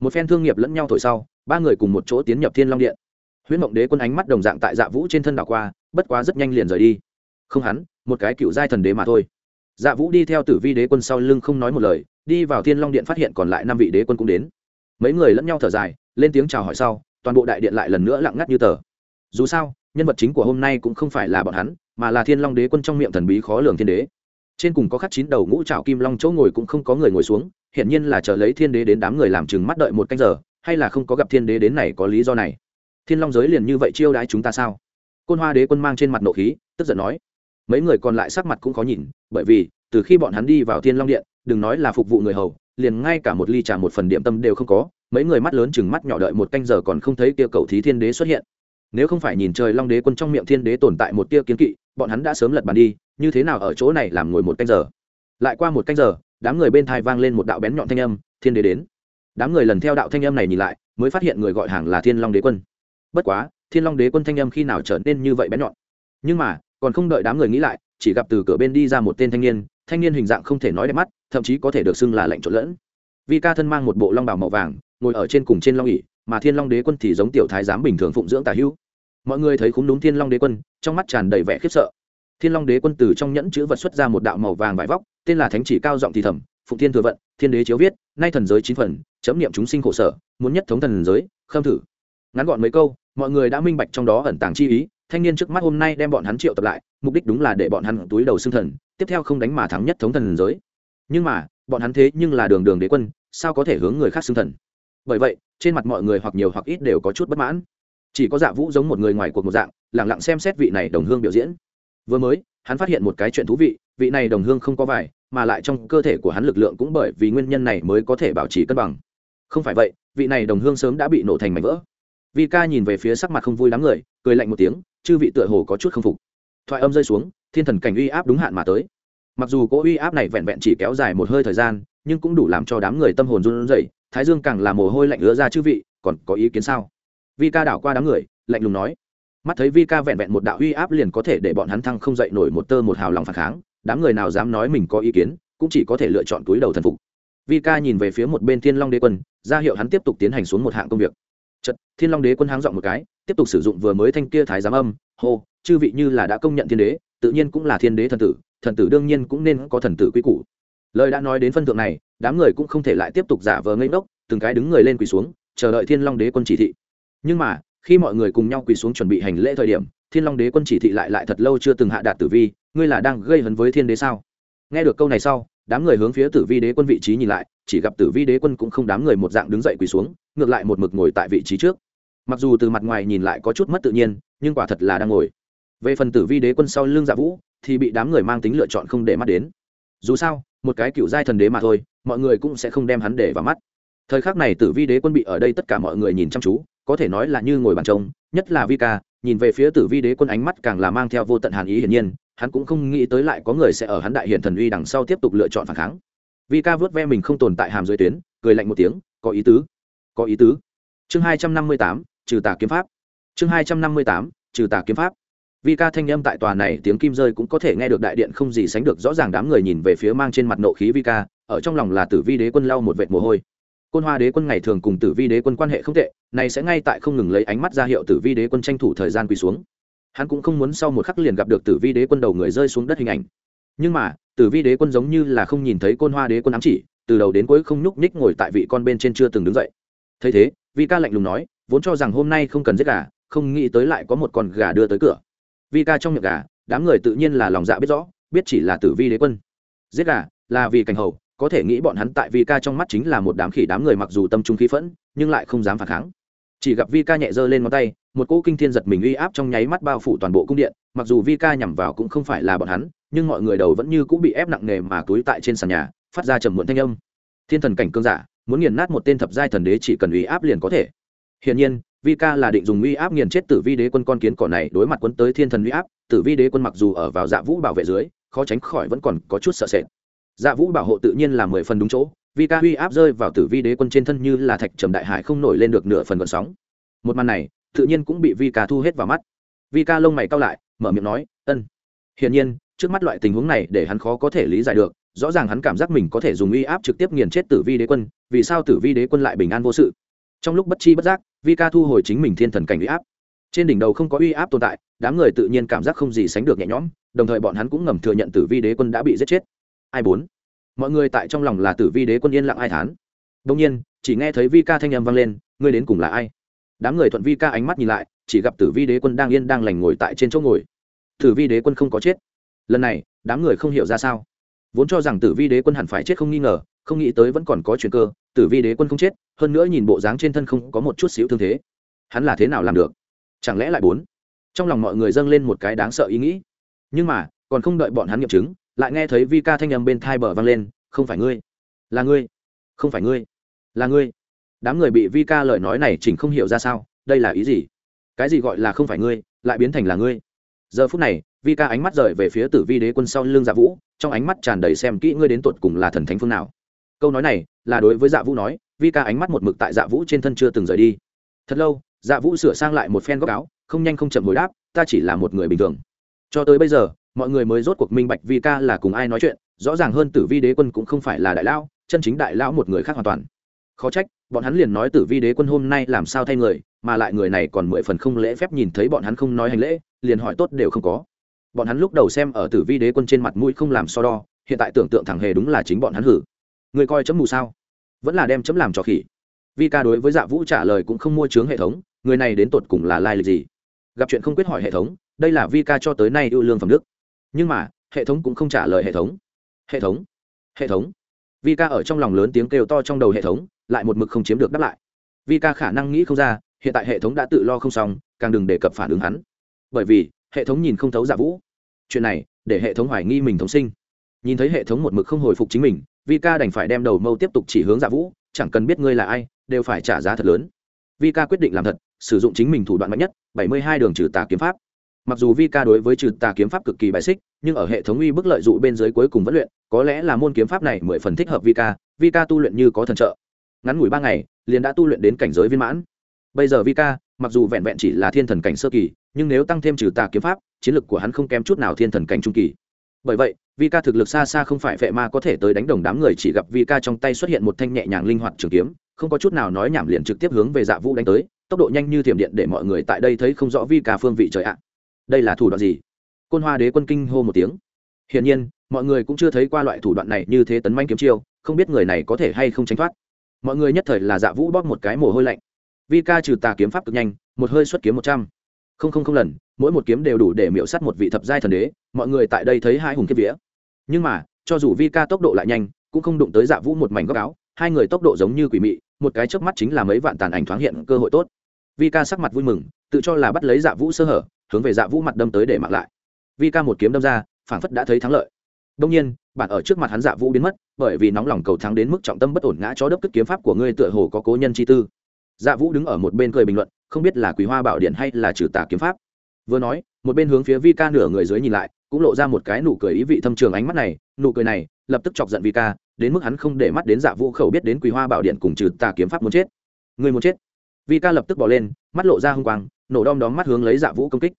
Một phen thương nghiệp lẫn nhau thổi sau, ba người cùng một chỗ tiến nhập thiên long điện. Huyễn mộng đế quân ánh mắt đồng dạng tại dạ vũ trên thân đảo qua, bất quá rất nhanh liền rời đi. Không hắn, một cái cựu giai thần đế mà thôi. Dạ vũ đi theo tử vi đế quân sau lưng không nói một lời, đi vào thiên long điện phát hiện còn lại năm vị đế quân cũng đến. Mấy người lẫn nhau thở dài, lên tiếng chào hỏi sau, toàn bộ đại điện lại lần nữa lặng ngắt như tờ. Dù sao nhân vật chính của hôm nay cũng không phải là bọn hắn, mà là thiên long đế quân trong miệng thần bí khó lường thiên đế. Trên cùng có khắc chín đầu ngũ trạo kim long chỗ ngồi cũng không có người ngồi xuống, hiển nhiên là chờ lấy thiên đế đến đám người làm chừng mắt đợi một canh giờ, hay là không có gặp thiên đế đến này có lý do này. Thiên long giới liền như vậy chiêu đãi chúng ta sao? Côn hoa đế quân mang trên mặt nộ khí, tức giận nói. Mấy người còn lại sắc mặt cũng khó nhìn, bởi vì, từ khi bọn hắn đi vào thiên long điện, đừng nói là phục vụ người hầu, liền ngay cả một ly trà một phần điểm tâm đều không có, mấy người mắt lớn chừng mắt nhỏ đợi một canh giờ còn không thấy kia cầu thí thiên đế xuất hiện nếu không phải nhìn trời long đế quân trong miệng thiên đế tồn tại một tia kiến kỵ, bọn hắn đã sớm lật bàn đi, như thế nào ở chỗ này làm ngồi một canh giờ? Lại qua một canh giờ, đám người bên thai vang lên một đạo bén nhọn thanh âm, thiên đế đến. Đám người lần theo đạo thanh âm này nhìn lại, mới phát hiện người gọi hàng là thiên long đế quân. Bất quá, thiên long đế quân thanh âm khi nào trở nên như vậy bén nhọn? Nhưng mà, còn không đợi đám người nghĩ lại, chỉ gặp từ cửa bên đi ra một tên thanh niên thanh niên hình dạng không thể nói đẹp mắt, thậm chí có thể được xưng là lệnh trộn lẫn. Vi ca thân mang một bộ long bào màu vàng, ngồi ở trên cùng trên long ỉ mà thiên long đế quân thì giống tiểu thái giám bình thường phụng dưỡng tả hữu mọi người thấy khúng đúng thiên long đế quân, trong mắt tràn đầy vẻ khiếp sợ. Thiên long đế quân từ trong nhẫn chữ vật xuất ra một đạo màu vàng vải vóc, tên là thánh chỉ cao giọng thì thầm, phụng thiên thừa vận, thiên đế chiếu viết, nay thần giới chín phần, chấm niệm chúng sinh khổ sở, muốn nhất thống thần giới, khâm thử. Ngắn gọn mấy câu, mọi người đã minh bạch trong đó ẩn tàng chi ý, thanh niên trước mắt hôm nay đem bọn hắn triệu tập lại, mục đích đúng là để bọn hắn túi đầu xương thần, tiếp theo không đánh mà thắng nhất thống thần giới. Nhưng mà, bọn hắn thế nhưng là đường đường đế quân, sao có thể hướng người khác xương thần? Bởi vậy, trên mặt mọi người hoặc nhiều hoặc ít đều có chút bất mãn chỉ có dạ vũ giống một người ngoài cuộc một dạng lẳng lặng xem xét vị này đồng hương biểu diễn. Vừa mới, hắn phát hiện một cái chuyện thú vị vị này đồng hương không có vải, mà lại trong cơ thể của hắn lực lượng cũng bởi vì nguyên nhân này mới có thể bảo trì cân bằng. Không phải vậy, vị này đồng hương sớm đã bị nổ thành mảnh vỡ. Vì ca nhìn về phía sắc mặt không vui lắm người, cười lạnh một tiếng, chư vị tựa hồ có chút không phục. Thoại âm rơi xuống, thiên thần cảnh uy áp đúng hạn mà tới. Mặc dù cỗ uy áp này vẹn vẹn chỉ kéo dài một hơi thời gian, nhưng cũng đủ làm cho đám người tâm hồn run rẩy, thái dương càng là mồ hôi lạnh ứa ra chư vị, còn có ý kiến sao? Vi ca đảo qua đám người, lạnh lùng nói. Mắt thấy vi ca vẹn vẹn một đạo uy áp liền có thể để bọn hắn thăng không dậy nổi một tơ một hào lòng phản kháng, đám người nào dám nói mình có ý kiến, cũng chỉ có thể lựa chọn túi đầu thần phục. Vi ca nhìn về phía một bên thiên long đế quân, ra hiệu hắn tiếp tục tiến hành xuống một hạng công việc. Chật thiên long đế quân háng dọn một cái, tiếp tục sử dụng vừa mới thanh kia thái giám âm, hô, chư vị như là đã công nhận thiên đế, tự nhiên cũng là thiên đế thần tử thần tử đương nhiên cũng nên có thần tử quy củ. Lời đã nói đến phân thượng này, đám người cũng không thể lại tiếp tục giả vờ ngây ngốc, từng cái đứng người lên quỳ xuống, chờ đợi thiên long đế quân chỉ thị nhưng mà, khi mọi người cùng nhau quỳ xuống chuẩn bị hành lễ thời điểm, thiên long đế quân chỉ thị lại lại thật lâu chưa từng hạ đạt tử vi, ngươi là đang gây hấn với thiên đế sao? Nghe được câu này sau, đám người hướng phía tử vi đế quân vị trí nhìn lại, chỉ gặp tử vi đế quân cũng không đám người một dạng đứng dậy quỳ xuống, ngược lại một mực ngồi tại vị trí trước. Mặc dù từ mặt ngoài nhìn lại có chút mất tự nhiên, nhưng quả thật là đang ngồi. Về phần tử vi đế quân sau lưng dạ vũ, thì bị đám người mang tính lựa chọn không để mắt đến. Dù sao, một cái cựu giai thần đế mà thôi, mọi người cũng sẽ không đem hắn để vào mắt. Thời khắc này tử vi đế quân bị ở đây tất cả mọi người nhìn chăm chú có thể nói là như ngồi bàn trông, nhất là vi ca nhìn về phía tử vi đế quân ánh mắt càng là mang theo vô tận hàn ý hiển nhiên, hắn cũng không nghĩ tới lại có người sẽ ở hắn đại hiển thần uy đằng sau tiếp tục lựa chọn phản kháng. Vi ca vớt ve mình không tồn tại hàm dưới tuyến, cười lạnh một tiếng, có ý tứ, có ý tứ. Chương hai trăm năm mươi tám, trừ tà kiếm pháp. Chương hai trăm năm mươi tám, trừ tà kiếm pháp. Vi ca thanh âm tại tòa này tiếng kim rơi cũng có thể nghe được đại điện không gì sánh được, rõ ràng đám người nhìn về phía mang trên mặt nộ khí vi ca ở trong lòng là tử vi đế quân lau một vệt mồ hôi côn hoa đế quân ngày thường cùng tử vi đế quân quan hệ không tệ này sẽ ngay tại không ngừng lấy ánh mắt ra hiệu tử vi đế quân tranh thủ thời gian quỳ xuống. Hắn cũng không muốn sau một khắc liền gặp được tử vi đế quân đầu người rơi xuống đất hình ảnh. Nhưng mà, tử vi đế quân giống như là không nhìn thấy côn hoa đế quân ám chỉ, từ đầu đến cuối không nhúc nhích ngồi tại vị con bên trên chưa từng đứng dậy. Thấy thế, vi ca lạnh lùng nói, vốn cho rằng hôm nay không cần giết gà, không nghĩ tới lại có một con gà đưa tới cửa. Vi ca trong miệng gà, đám người tự nhiên là lòng dạ biết rõ, biết chỉ là tử vi đế quân. Giết gà là vì cảnh hầu có thể nghĩ bọn hắn tại vi ca trong mắt chính là một đám khỉ đám người mặc dù tâm trung khí phẫn, nhưng lại không dám phản kháng. Chỉ gặp vi ca nhẹ dơ lên ngón tay, một cỗ kinh thiên giật mình uy áp trong nháy mắt bao phủ toàn bộ cung điện, mặc dù vi ca nhằm vào cũng không phải là bọn hắn, nhưng mọi người đầu vẫn như cũng bị ép nặng nề mà túi tại trên sàn nhà, phát ra trầm muộn thanh âm. Thiên thần cảnh cương giả, muốn nghiền nát một tên thập giai thần đế chỉ cần uy áp liền có thể. Hiển nhiên vi ca là định dùng uy áp nghiền chết tử vi đế quân con kiến cỏ này đối mặt quân tới thiên thần uy áp, tử vi đế quân mặc dù ở vào dạ vũ bảo vệ dưới, khó tránh khỏi vẫn còn có chút sợ sệt dạ vũ bảo hộ tự nhiên là mười phần đúng chỗ vi ca huy áp rơi vào tử vi đế quân trên thân như là thạch trầm đại hải không nổi lên được nửa phần gợn sóng. Một màn này, tự nhiên cũng bị vi ca thu hết vào mắt. Vi ca lông mày cao lại, mở miệng nói, ân. Hiển nhiên, trước mắt loại tình huống này để hắn khó có thể lý giải được, rõ ràng hắn cảm giác mình có thể dùng uy áp trực tiếp nghiền chết tử vi đế quân, vì sao tử vi đế quân lại bình an vô sự? Trong lúc bất chi bất giác, vi ca thu hồi chính mình thiên thần cảnh uy áp. Trên đỉnh đầu không có uy áp tồn tại, đám người tự nhiên cảm giác không gì sánh được nhẹ nhõm, đồng thời bọn hắn cũng ngầm thừa nhận tử vi đế quân đã bị giết chết ai bốn? Mọi người tại trong lòng là tử vi đế quân yên lặng ai thán. Đông nhiên, chỉ nghe thấy vi ca thanh âm vang lên, ngươi đến cùng là ai? Đám người thuận vi ca ánh mắt nhìn lại, chỉ gặp tử vi đế quân đang yên đang lành ngồi tại trên chỗ ngồi. Tử vi đế quân không có chết. Lần này, đám người không hiểu ra sao. Vốn cho rằng tử vi đế quân hẳn phải chết không nghi ngờ, không nghĩ tới vẫn còn có chuyện cơ, tử vi đế quân không chết, hơn nữa nhìn bộ dáng trên thân không có một chút xíu thương thế. Hắn là thế nào làm được? Chẳng lẽ lại bốn? Trong lòng mọi người dâng lên một cái đáng sợ ý nghĩ. Nhưng mà, còn không đợi bọn hắn nghiệm chứng lại nghe thấy vi ca thanh âm bên thai bờ vang lên, không phải ngươi, là ngươi, không phải ngươi, là ngươi. Đám người bị vi ca lời nói này chỉnh không hiểu ra sao, đây là ý gì? Cái gì gọi là không phải ngươi, lại biến thành là ngươi? Giờ phút này, vi ca ánh mắt rời về phía tử vi đế quân sau lưng dạ vũ, trong ánh mắt tràn đầy xem kỹ ngươi đến tột cùng là thần thánh phương nào. Câu nói này, là đối với dạ vũ nói, vi ca ánh mắt một mực tại dạ vũ trên thân chưa từng rời đi. Thật lâu dạ vũ sửa sang lại một phen góc áo, không nhanh không chậm hồi đáp, ta chỉ là một người bình thường. Cho tới bây giờ mọi người mới rốt cuộc minh bạch vi ca là cùng ai nói chuyện, rõ ràng hơn tử vi đế quân cũng không phải là đại lão, chân chính đại lão một người khác hoàn toàn. Khó trách, bọn hắn liền nói tử vi đế quân hôm nay làm sao thay người, mà lại người này còn mười phần không lễ phép nhìn thấy bọn hắn không nói hành lễ, liền hỏi tốt đều không có. Bọn hắn lúc đầu xem ở tử vi đế quân trên mặt mũi không làm so đo, hiện tại tưởng tượng thẳng hề đúng là chính bọn hắn hử. Người coi chấm mù sao? Vẫn là đem chấm làm trò khỉ. Vi ca đối với dạ vũ trả lời cũng không mua chướng hệ thống, người này đến tột cùng là lai lịch gì? Gặp chuyện không quyết hỏi hệ thống, đây là vi ca cho tới nay ưu lương phẩm đức nhưng mà, hệ thống cũng không trả lời hệ thống. Hệ thống? Hệ thống? Vi ca ở trong lòng lớn tiếng kêu to trong đầu hệ thống, lại một mực không chiếm được đáp lại. Vi ca khả năng nghĩ không ra, hiện tại hệ thống đã tự lo không xong, càng đừng đề cập phản ứng hắn. Bởi vì, hệ thống nhìn không thấu dạ vũ. Chuyện này, để hệ thống hoài nghi mình thống sinh. Nhìn thấy hệ thống một mực không hồi phục chính mình vi ca đành phải đem đầu mâu tiếp tục chỉ hướng dạ vũ, chẳng cần biết ngươi là ai, đều phải trả giá thật lớn. Vi ca quyết định làm thật, sử dụng chính mình thủ đoạn mạnh nhất, bảy mươi hai đường trừ tà kiếm pháp mặc dù vi ca đối với trừ tà kiếm pháp cực kỳ bài xích, nhưng ở hệ thống uy bức lợi dụ bên dưới cuối cùng vẫn luyện, có lẽ là môn kiếm pháp này mười phần thích hợp vi ca vi ca tu luyện như có thần trợ. Ngắn ngủi ba ngày, liền đã tu luyện đến cảnh giới viên mãn. Bây giờ vi ca mặc dù vẹn vẹn chỉ là thiên thần cảnh sơ kỳ, nhưng nếu tăng thêm trừ tà kiếm pháp, chiến lực của hắn không kém chút nào thiên thần cảnh trung kỳ. Bởi vậy vi ca thực lực xa xa không phải vệ ma có thể tới đánh đồng đám người chỉ gặp vi ca trong tay xuất hiện một thanh nhẹ nhàng linh hoạt trường kiếm, không có chút nào nói nhảm liền trực tiếp hướng về dạ vũ đánh tới, tốc độ nhanh như thiểm điện để mọi người tại đây thấy không rõ vi ca phương vị trời ạ đây là thủ đoạn gì? Côn hoa đế quân kinh hô một tiếng. Hiển nhiên, mọi người cũng chưa thấy qua loại thủ đoạn này như thế tấn manh kiếm chiêu, không biết người này có thể hay không tránh thoát. Mọi người nhất thời là dạ vũ bóp một cái mồ hôi lạnh. Vi ca trừ tà kiếm pháp cực nhanh, một hơi xuất kiếm một trăm. Không không không lần, mỗi một kiếm đều đủ để miễu sắt một vị thập giai thần đế, mọi người tại đây thấy hai hùng kiếp vía. Nhưng mà, cho dù vi ca tốc độ lại nhanh, cũng không đụng tới dạ vũ một mảnh góc áo, hai người tốc độ giống như quỷ mị, một cái chớp mắt chính là mấy vạn tàn ảnh thoáng hiện cơ hội tốt. Vi ca sắc mặt vui mừng, tự cho là bắt lấy dạ vũ sơ hở hướng về dạ vũ mặt đâm tới để mặc lại. Vi ca một kiếm đâm ra, phảng phất đã thấy thắng lợi. Đông nhiên, bạn ở trước mặt hắn dạ vũ biến mất, bởi vì nóng lòng cầu thắng đến mức trọng tâm bất ổn ngã cho đấp cất kiếm pháp của ngươi tựa hồ có cố nhân chi tư. Dạ vũ đứng ở một bên cười bình luận, không biết là quý hoa bảo điện hay là trừ tà kiếm pháp. Vừa nói, một bên hướng phía vi ca nửa người dưới nhìn lại, cũng lộ ra một cái nụ cười ý vị thâm trường ánh mắt này. Nụ cười này, lập tức chọc giận vi ca, đến mức hắn không để mắt đến dạ vũ khẩu biết đến quý hoa bảo điện cùng trừ tà kiếm pháp muốn chết. Người muốn chết. Vi ca lập tức bỏ lên, mắt lộ ra h n g quang nổ đom đóm mắt hướng lấy dạ vũ công kích.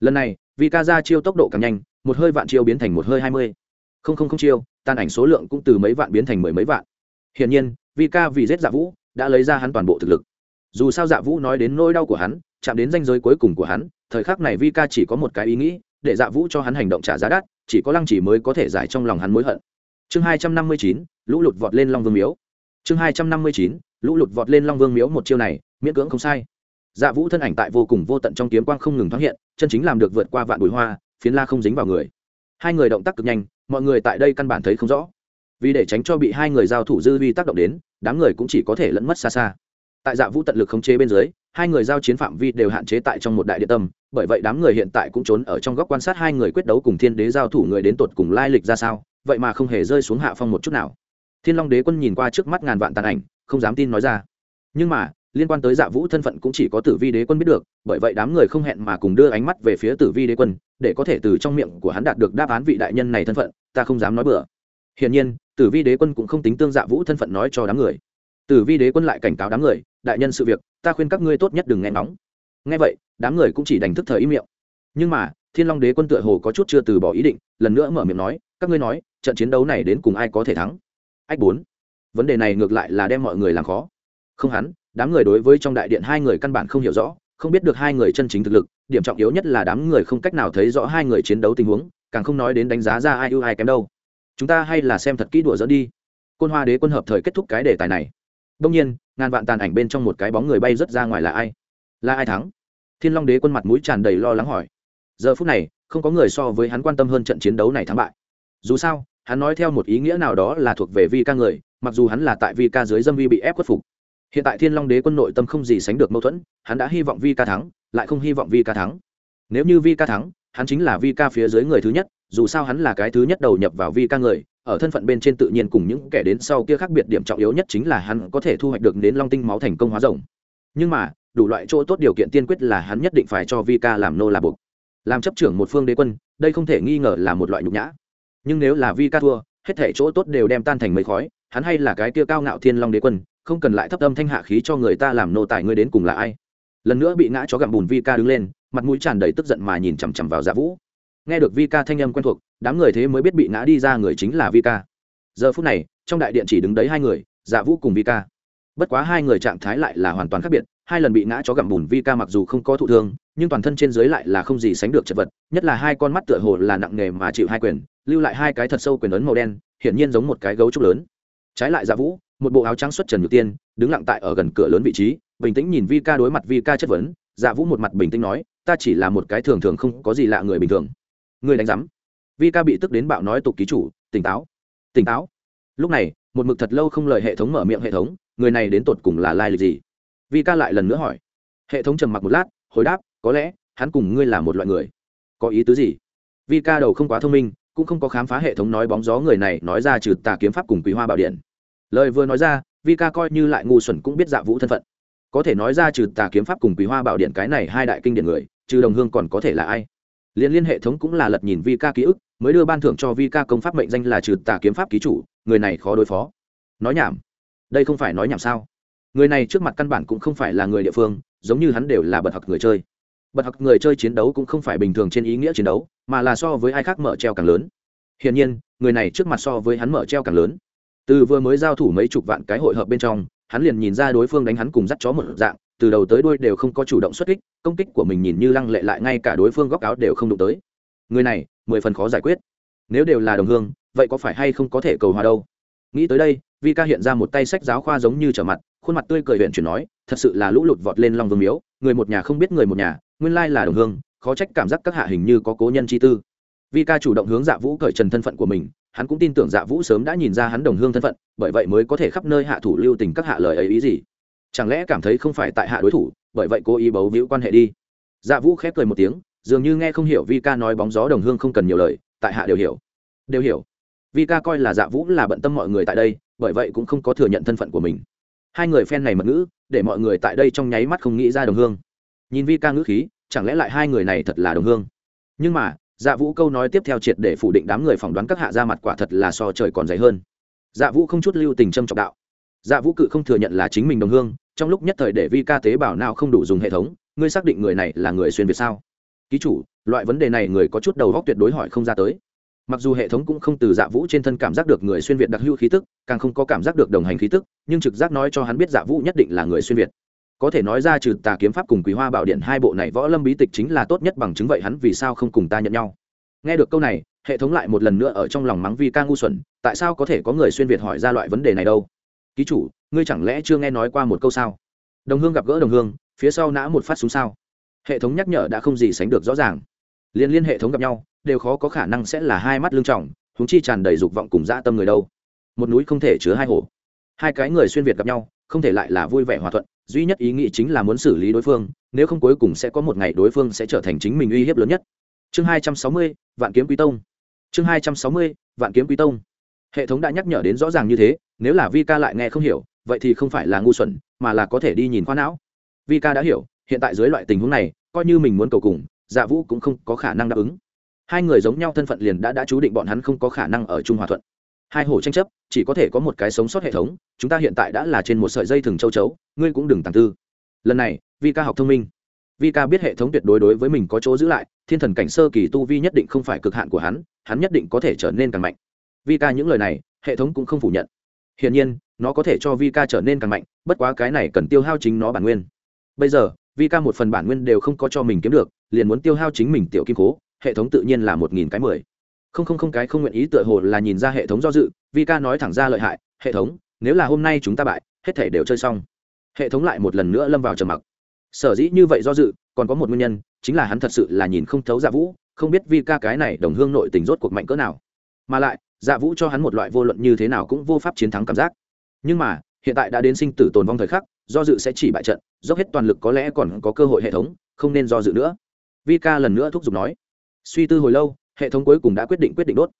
Lần này vì ca ra chiêu tốc độ càng nhanh, một hơi vạn chiêu biến thành một hơi hai mươi. Không không không chiêu tan ảnh số lượng cũng từ mấy vạn biến thành mười mấy vạn. Hiển nhiên vì ca vì giết dạ vũ, đã lấy ra hắn toàn bộ thực lực. Dù sao dạ vũ nói đến nỗi đau của hắn, chạm đến danh giới cuối cùng của hắn, thời khắc này vi ca chỉ có một cái ý nghĩ, để dạ vũ cho hắn hành động trả giá đắt, chỉ có lăng chỉ mới có thể giải trong lòng hắn mối hận. Chương hai trăm năm mươi chín, lũ lụt vọt lên long vương miếu. Chương hai trăm năm mươi chín, lũ lụt vọt lên long vương miếu một chiêu này, miễn cưỡng không sai dạ vũ thân ảnh tại vô cùng vô tận trong kiếm quang không ngừng thoáng hiện, chân chính làm được vượt qua vạn bụi hoa, phiến la không dính vào người. Hai người động tác cực nhanh, mọi người tại đây căn bản thấy không rõ. Vì để tránh cho bị hai người giao thủ dư vi tác động đến, đám người cũng chỉ có thể lẫn mất xa xa. Tại dạ vũ tận lực khống chế bên dưới, hai người giao chiến phạm vi đều hạn chế tại trong một đại địa tâm, bởi vậy đám người hiện tại cũng trốn ở trong góc quan sát hai người quyết đấu cùng thiên đế giao thủ người đến tột cùng lai lịch ra sao, vậy mà không hề rơi xuống hạ phong một chút nào. Thiên long đế quân nhìn qua trước mắt ngàn vạn tàn ảnh, không dám tin nói ra. Nhưng mà liên quan tới dạ vũ thân phận cũng chỉ có tử vi đế quân biết được, bởi vậy đám người không hẹn mà cùng đưa ánh mắt về phía tử vi đế quân, để có thể từ trong miệng của hắn đạt được đáp án vị đại nhân này thân phận, ta không dám nói bừa. Hiển nhiên, tử vi đế quân cũng không tính tương dạ vũ thân phận nói cho đám người. Tử vi đế quân lại cảnh cáo đám người, đại nhân sự việc, ta khuyên các ngươi tốt nhất đừng nghe nóng nghe vậy, đám người cũng chỉ đành thức thời ý miệng. Nhưng mà, thiên long đế quân tựa hồ có chút chưa từ bỏ ý định, lần nữa mở miệng nói, các ngươi nói, trận chiến đấu này đến cùng ai có thể thắng? Ách bốn. Vấn đề này ngược lại là đem mọi người làm khó. Không hắn đám người đối với trong đại điện hai người căn bản không hiểu rõ, không biết được hai người chân chính thực lực, điểm trọng yếu nhất là đám người không cách nào thấy rõ hai người chiến đấu tình huống, càng không nói đến đánh giá ra ai ưu ai kém đâu. Chúng ta hay là xem thật kỹ đùa dẫn đi. Côn hoa đế quân hợp thời kết thúc cái đề tài này. Đông nhiên, ngàn vạn tàn ảnh bên trong một cái bóng người bay rớt ra ngoài là ai? Là ai thắng? Thiên long đế quân mặt mũi tràn đầy lo lắng hỏi. Giờ phút này, không có người so với hắn quan tâm hơn trận chiến đấu này thắng bại. Dù sao, hắn nói theo một ý nghĩa nào đó là thuộc về vi ca người, mặc dù hắn là tại vi ca dưới dâm vi bị ép khuất phục hiện tại thiên long đế quân nội tâm không gì sánh được mâu thuẫn, hắn đã hy vọng vi ca thắng, lại không hy vọng vi ca thắng. Nếu như vi ca thắng, hắn chính là vi ca phía dưới người thứ nhất, dù sao hắn là cái thứ nhất đầu nhập vào vi ca người, ở thân phận bên trên tự nhiên cùng những kẻ đến sau kia khác biệt điểm trọng yếu nhất chính là hắn có thể thu hoạch được đến long tinh máu thành công hóa rồng. Nhưng mà, đủ loại chỗ tốt điều kiện tiên quyết là hắn nhất định phải cho vi ca làm nô là buộc. Làm chấp trưởng một phương đế quân, đây không thể nghi ngờ là một loại nhục nhã. Nhưng nếu là vi ca thua, hết thể chỗ tốt đều đem tan thành mấy khói, hắn hay là cái kia cao ngạo thiên long đế quân không cần lại thấp âm thanh hạ khí cho người ta làm nô tài ngươi đến cùng là ai. Lần nữa bị ngã chó gặm bùn vi ca đứng lên, mặt mũi tràn đầy tức giận mà nhìn chằm chằm vào dạ vũ. Nghe được vi ca thanh âm quen thuộc, đám người thế mới biết bị ngã đi ra người chính là vi ca giờ phút này, trong đại điện chỉ đứng đấy hai người dạ vũ cùng vi ca bất quá hai người trạng thái lại là hoàn toàn khác biệt, hai lần bị ngã chó gặm bùn vi ca mặc dù không có thụ thương, nhưng toàn thân trên dưới lại là không gì sánh được chật vật, nhất là hai con mắt tựa hồ là nặng nghề mà chịu hai quyền, lưu lại hai cái thật sâu quyền ấn màu đen, hiển nhiên giống một cái gấu trúc lớn. Trái lại dạ vũ một bộ áo trắng xuất trần nhược tiên, đứng lặng tại ở gần cửa lớn vị trí, bình tĩnh nhìn vi ca đối mặt vi ca chất vấn. Dạ vũ một mặt bình tĩnh nói, ta chỉ là một cái thường thường không có gì lạ người bình thường. Người đánh giám? Vi ca bị tức đến bạo nói, tục ký chủ, tỉnh táo tỉnh táo. Lúc này, một mực thật lâu không lời hệ thống mở miệng hệ thống, người này đến tột cùng là lai lịch gì? Vi ca lại lần nữa hỏi. Hệ thống trầm mặc một lát, hồi đáp, có lẽ, hắn cùng ngươi là một loại người. Có ý tứ gì? Vi ca đầu không quá thông minh, cũng không có khám phá hệ thống nói bóng gió người này, nói ra trừ tà kiếm pháp cùng quý hoa bảo điện lời vừa nói ra vi ca coi như lại ngu xuẩn cũng biết dạ vũ thân phận. Có thể nói ra trừ tà kiếm pháp cùng quý hoa bảo điện cái này hai đại kinh điển người, trừ đồng hương còn có thể là ai? Liên liên hệ thống cũng là lật nhìn vi ca ký ức, mới đưa ban thưởng cho vi ca công pháp mệnh danh là trừ tà kiếm pháp ký chủ, người này khó đối phó. Nói nhảm. Đây không phải nói nhảm sao? Người này trước mặt căn bản cũng không phải là người địa phương, giống như hắn đều là bật học người chơi. Bật học người chơi chiến đấu cũng không phải bình thường trên ý nghĩa chiến đấu, mà là so với ai khác mở treo càng lớn. Hiển nhiên, người này trước mặt so với hắn mở treo càng lớn từ vừa mới giao thủ mấy chục vạn cái hội hợp bên trong, hắn liền nhìn ra đối phương đánh hắn cùng dắt chó một dạng, từ đầu tới đuôi đều không có chủ động xuất kích, công kích của mình nhìn như lăng lệ lại ngay cả đối phương góc áo đều không đụng tới. Người này, mười phần khó giải quyết. Nếu đều là đồng hương, vậy có phải hay không có thể cầu hòa đâu? Nghĩ tới đây vi ca hiện ra một tay sách giáo khoa giống như trở mặt, khuôn mặt tươi cười huyện chuyển nói, thật sự là lũ lụt vọt lên long vương miếu, người một nhà không biết người một nhà, nguyên lai là đồng hương, khó trách cảm giác các hạ hình như có cố nhân chi tư. Vi ca chủ động hướng dạ vũ cởi trần thân phận của mình hắn cũng tin tưởng dạ vũ sớm đã nhìn ra hắn đồng hương thân phận, bởi vậy mới có thể khắp nơi hạ thủ lưu tình các hạ lời ấy ý gì. Chẳng lẽ cảm thấy không phải tại hạ đối thủ, bởi vậy cố ý bấu víu quan hệ đi. Dạ vũ khép cười một tiếng, dường như nghe không hiểu vi ca nói bóng gió đồng hương không cần nhiều lời, tại hạ đều hiểu. Đều hiểu. Vi ca coi là dạ vũ là bận tâm mọi người tại đây, bởi vậy cũng không có thừa nhận thân phận của mình. Hai người phen này mật ngữ, để mọi người tại đây trong nháy mắt không nghĩ ra đồng hương. Nhìn vi ca ngữ khí, chẳng lẽ lại hai người này thật là đồng hương? Nhưng mà dạ vũ câu nói tiếp theo triệt để phủ định đám người phỏng đoán các hạ ra mặt quả thật là so trời còn dày hơn. Dạ vũ không chút lưu tình trâm trọng đạo. Dạ vũ cự không thừa nhận là chính mình đồng hương, trong lúc nhất thời để vi ca tế bảo nào không đủ dùng hệ thống, ngươi xác định người này là người xuyên việt sao? Ký chủ, loại vấn đề này người có chút đầu góc tuyệt đối hỏi không ra tới. Mặc dù hệ thống cũng không từ dạ vũ trên thân cảm giác được người xuyên việt đặc hữu khí tức, càng không có cảm giác được đồng hành khí tức, nhưng trực giác nói cho hắn biết dạ vũ nhất định là người xuyên việt có thể nói ra trừ tà kiếm pháp cùng quý hoa bảo điện hai bộ này võ lâm bí tịch chính là tốt nhất bằng chứng vậy hắn vì sao không cùng ta nhận nhau. Nghe được câu này, hệ thống lại một lần nữa ở trong lòng mắng vi ca ngu xuẩn, tại sao có thể có người xuyên việt hỏi ra loại vấn đề này đâu? Ký chủ, ngươi chẳng lẽ chưa nghe nói qua một câu sao? Đồng hương gặp gỡ đồng hương, phía sau nã một phát súng sao? Hệ thống nhắc nhở đã không gì sánh được rõ ràng. Liên liên hệ thống gặp nhau, đều khó có khả năng sẽ là hai mắt lương trọng húng chi tràn đầy dục vọng cùng dã tâm người đâu. Một núi không thể chứa hai hổ. Hai cái người xuyên việt gặp nhau, không thể lại là vui vẻ hòa thuận duy nhất ý nghĩ chính là muốn xử lý đối phương, nếu không cuối cùng sẽ có một ngày đối phương sẽ trở thành chính mình uy hiếp lớn nhất. Chương hai trăm sáu mươi, vạn kiếm quý tông. Chương hai trăm sáu mươi, vạn kiếm quý tông. Hệ thống đã nhắc nhở đến rõ ràng như thế, nếu là vi ca lại nghe không hiểu, vậy thì không phải là ngu xuẩn, mà là có thể đi nhìn khoa não. Vi ca đã hiểu, hiện tại dưới loại tình huống này, coi như mình muốn cầu cùng dạ vũ cũng không có khả năng đáp ứng. Hai người giống nhau thân phận liền đã đã chú định bọn hắn không có khả năng ở chung hòa thuận hai hổ tranh chấp, chỉ có thể có một cái sống sót hệ thống, chúng ta hiện tại đã là trên một sợi dây thừng châu chấu, ngươi cũng đừng tàng tư. Lần này vi ca học thông minh. Vi ca biết hệ thống tuyệt đối đối với mình có chỗ giữ lại, thiên thần cảnh sơ kỳ tu vi nhất định không phải cực hạn của hắn hắn nhất định có thể trở nên càng mạnh. Vi ca những lời này, hệ thống cũng không phủ nhận. Hiển nhiên, nó có thể cho vi ca trở nên càng mạnh, bất quá cái này cần tiêu hao chính nó bản nguyên. Bây giờ vi ca một phần bản nguyên đều không có cho mình kiếm được, liền muốn tiêu hao chính mình tiểu kim cố, hệ thống tự nhiên là một nghìn cái mười không không không cái không nguyện ý tựa hồ là nhìn ra hệ thống do dự vi ca nói thẳng ra lợi hại, hệ thống, nếu là hôm nay chúng ta bại, hết thể đều chơi xong. Hệ thống lại một lần nữa lâm vào trầm mặc. Sở dĩ như vậy do dự, còn có một nguyên nhân, chính là hắn thật sự là nhìn không thấu dạ vũ, không biết vi ca cái này đồng hương nội tình rốt cuộc mạnh cỡ nào. Mà lại dạ vũ cho hắn một loại vô luận như thế nào cũng vô pháp chiến thắng cảm giác. Nhưng mà, hiện tại đã đến sinh tử tồn vong thời khắc, do dự sẽ chỉ bại trận, dốc hết toàn lực có lẽ còn có cơ hội hệ thống, không nên do dự nữa. Vi ca lần nữa thúc giục nói. Suy tư hồi lâu hệ thống cuối cùng đã quyết định quyết định đốt.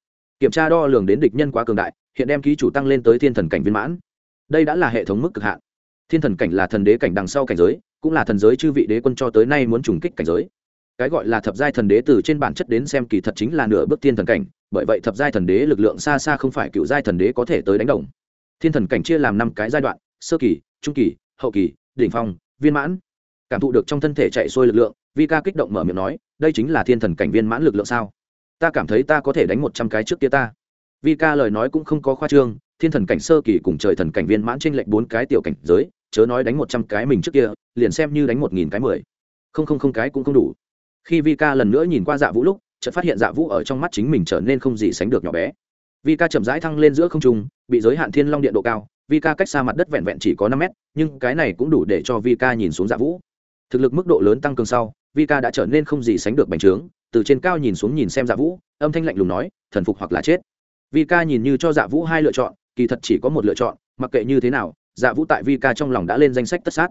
Kiểm tra đo lường đến địch nhân quá cường đại, hiện đem ký chủ tăng lên tới thiên thần cảnh viên mãn. Đây đã là hệ thống mức cực hạn. Thiên thần cảnh là thần đế cảnh đằng sau cảnh giới, cũng là thần giới chư vị đế quân cho tới nay muốn trùng kích cảnh giới. Cái gọi là thập giai thần đế từ trên bản chất đến xem kỳ thật chính là nửa bước thiên thần cảnh, bởi vậy thập giai thần đế lực lượng xa xa không phải cựu giai thần đế có thể tới đánh đồng. Thiên thần cảnh chia làm năm cái giai đoạn, sơ kỳ, trung kỳ, hậu kỳ, đỉnh phong, viên mãn. Cảm thụ được trong thân thể chạy xuôi lực lượng vi ca kích động mở miệng nói, đây chính là thiên thần cảnh viên mãn lực lượng sao? Ta cảm thấy ta có thể đánh một trăm cái trước kia ta. Vi ca lời nói cũng không có khoa trương, thiên thần cảnh sơ kỳ cùng trời thần cảnh viên mãn trên lệnh bốn cái tiểu cảnh giới, chớ nói đánh một trăm cái mình trước kia, liền xem như đánh một nghìn cái mười. Không không không cái cũng không đủ. Khi vi ca lần nữa nhìn qua dạ vũ lúc, chợt phát hiện dạ vũ ở trong mắt chính mình trở nên không gì sánh được nhỏ bé. Vi ca chậm rãi thăng lên giữa không trung, bị giới hạn thiên long điện độ cao vi ca cách xa mặt đất vẹn vẹn chỉ có năm mét, nhưng cái này cũng đủ để cho vi ca nhìn xuống dạ vũ. Thực lực mức độ lớn tăng cường sau vi ca đã trở nên không gì sánh được bành trướng từ trên cao nhìn xuống nhìn xem dạ vũ, âm thanh lạnh lùng nói, thần phục hoặc là chết. Vi ca nhìn như cho dạ vũ hai lựa chọn, kỳ thật chỉ có một lựa chọn, mặc kệ như thế nào dạ vũ tại vi ca trong lòng đã lên danh sách tất sát.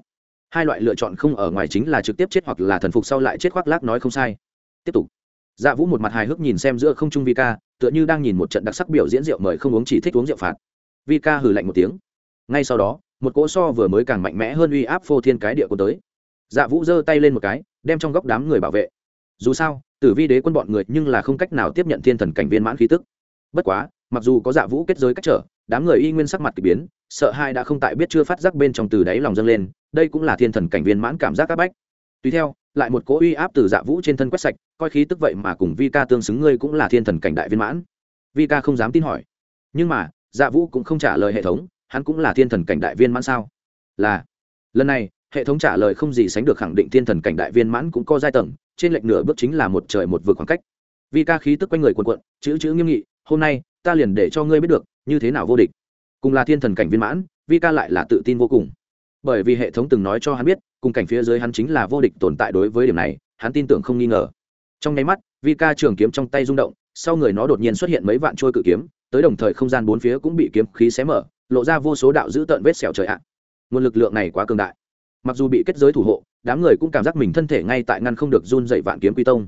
Hai loại lựa chọn không ở ngoài chính là trực tiếp chết hoặc là thần phục sau lại chết khoác lác nói không sai. Tiếp tục. Dạ vũ một mặt hài hước nhìn xem giữa không trung vi ca tựa như đang nhìn một trận đặc sắc biểu diễn rượu mời không uống chỉ thích uống rượu phạt. Vi ca hừ lạnh một tiếng. Ngay sau đó, một cỗ so vừa mới càng mạnh mẽ hơn uy áp phô thiên cái địa của tới. Dạ vũ giơ tay lên một cái, đem trong góc đám người bảo vệ dù sao, tử vi đế quân bọn người nhưng là không cách nào tiếp nhận thiên thần cảnh viên mãn khí tức. Bất quá, mặc dù có dạ vũ kết giới cách trở, đám người y nguyên sắc mặt k ỳ biến, sợ hai đã không tại biết chưa phát giác bên trong từ đáy lòng dâng lên, đây cũng là thiên thần cảnh viên mãn cảm giác áp bách. Tùy theo, lại một cỗ uy áp từ dạ vũ trên thân quét sạch, coi khí tức vậy mà cùng vi ca tương xứng ngươi cũng là thiên thần cảnh đại viên mãn. Vi ca không dám tin hỏi. Nhưng mà dạ vũ cũng không trả lời hệ thống, hắn cũng là thiên thần cảnh đại viên mãn sao? Là, lần này hệ thống trả lời không gì sánh được khẳng định thiên thần cảnh đại viên mãn cũng có giai tầng, trên lệch nửa bước chính là một trời một vực khoảng cách. Vi ca khí tức quanh người quần quận chữ chữ nghiêm nghị, hôm nay, ta liền để cho ngươi biết được, như thế nào vô địch. Cùng là thiên thần cảnh viên mãn, vi ca lại là tự tin vô cùng. Bởi vì hệ thống từng nói cho hắn biết, cùng cảnh phía dưới hắn chính là vô địch tồn tại đối với điểm này, hắn tin tưởng không nghi ngờ. Trong nháy mắt, vi ca trường kiếm trong tay rung động, sau người nó đột nhiên xuất hiện mấy vạn trôi cự kiếm, tới đồng thời không gian bốn phía cũng bị kiếm khí xé mở, lộ ra vô số đạo dữ tợn vết xẻo trời ạ. Nguồn lực lượng này quá cường đại mặc dù bị kết giới thủ hộ, đám người cũng cảm giác mình thân thể ngay tại ngăn không được run dậy vạn kiếm quy tông.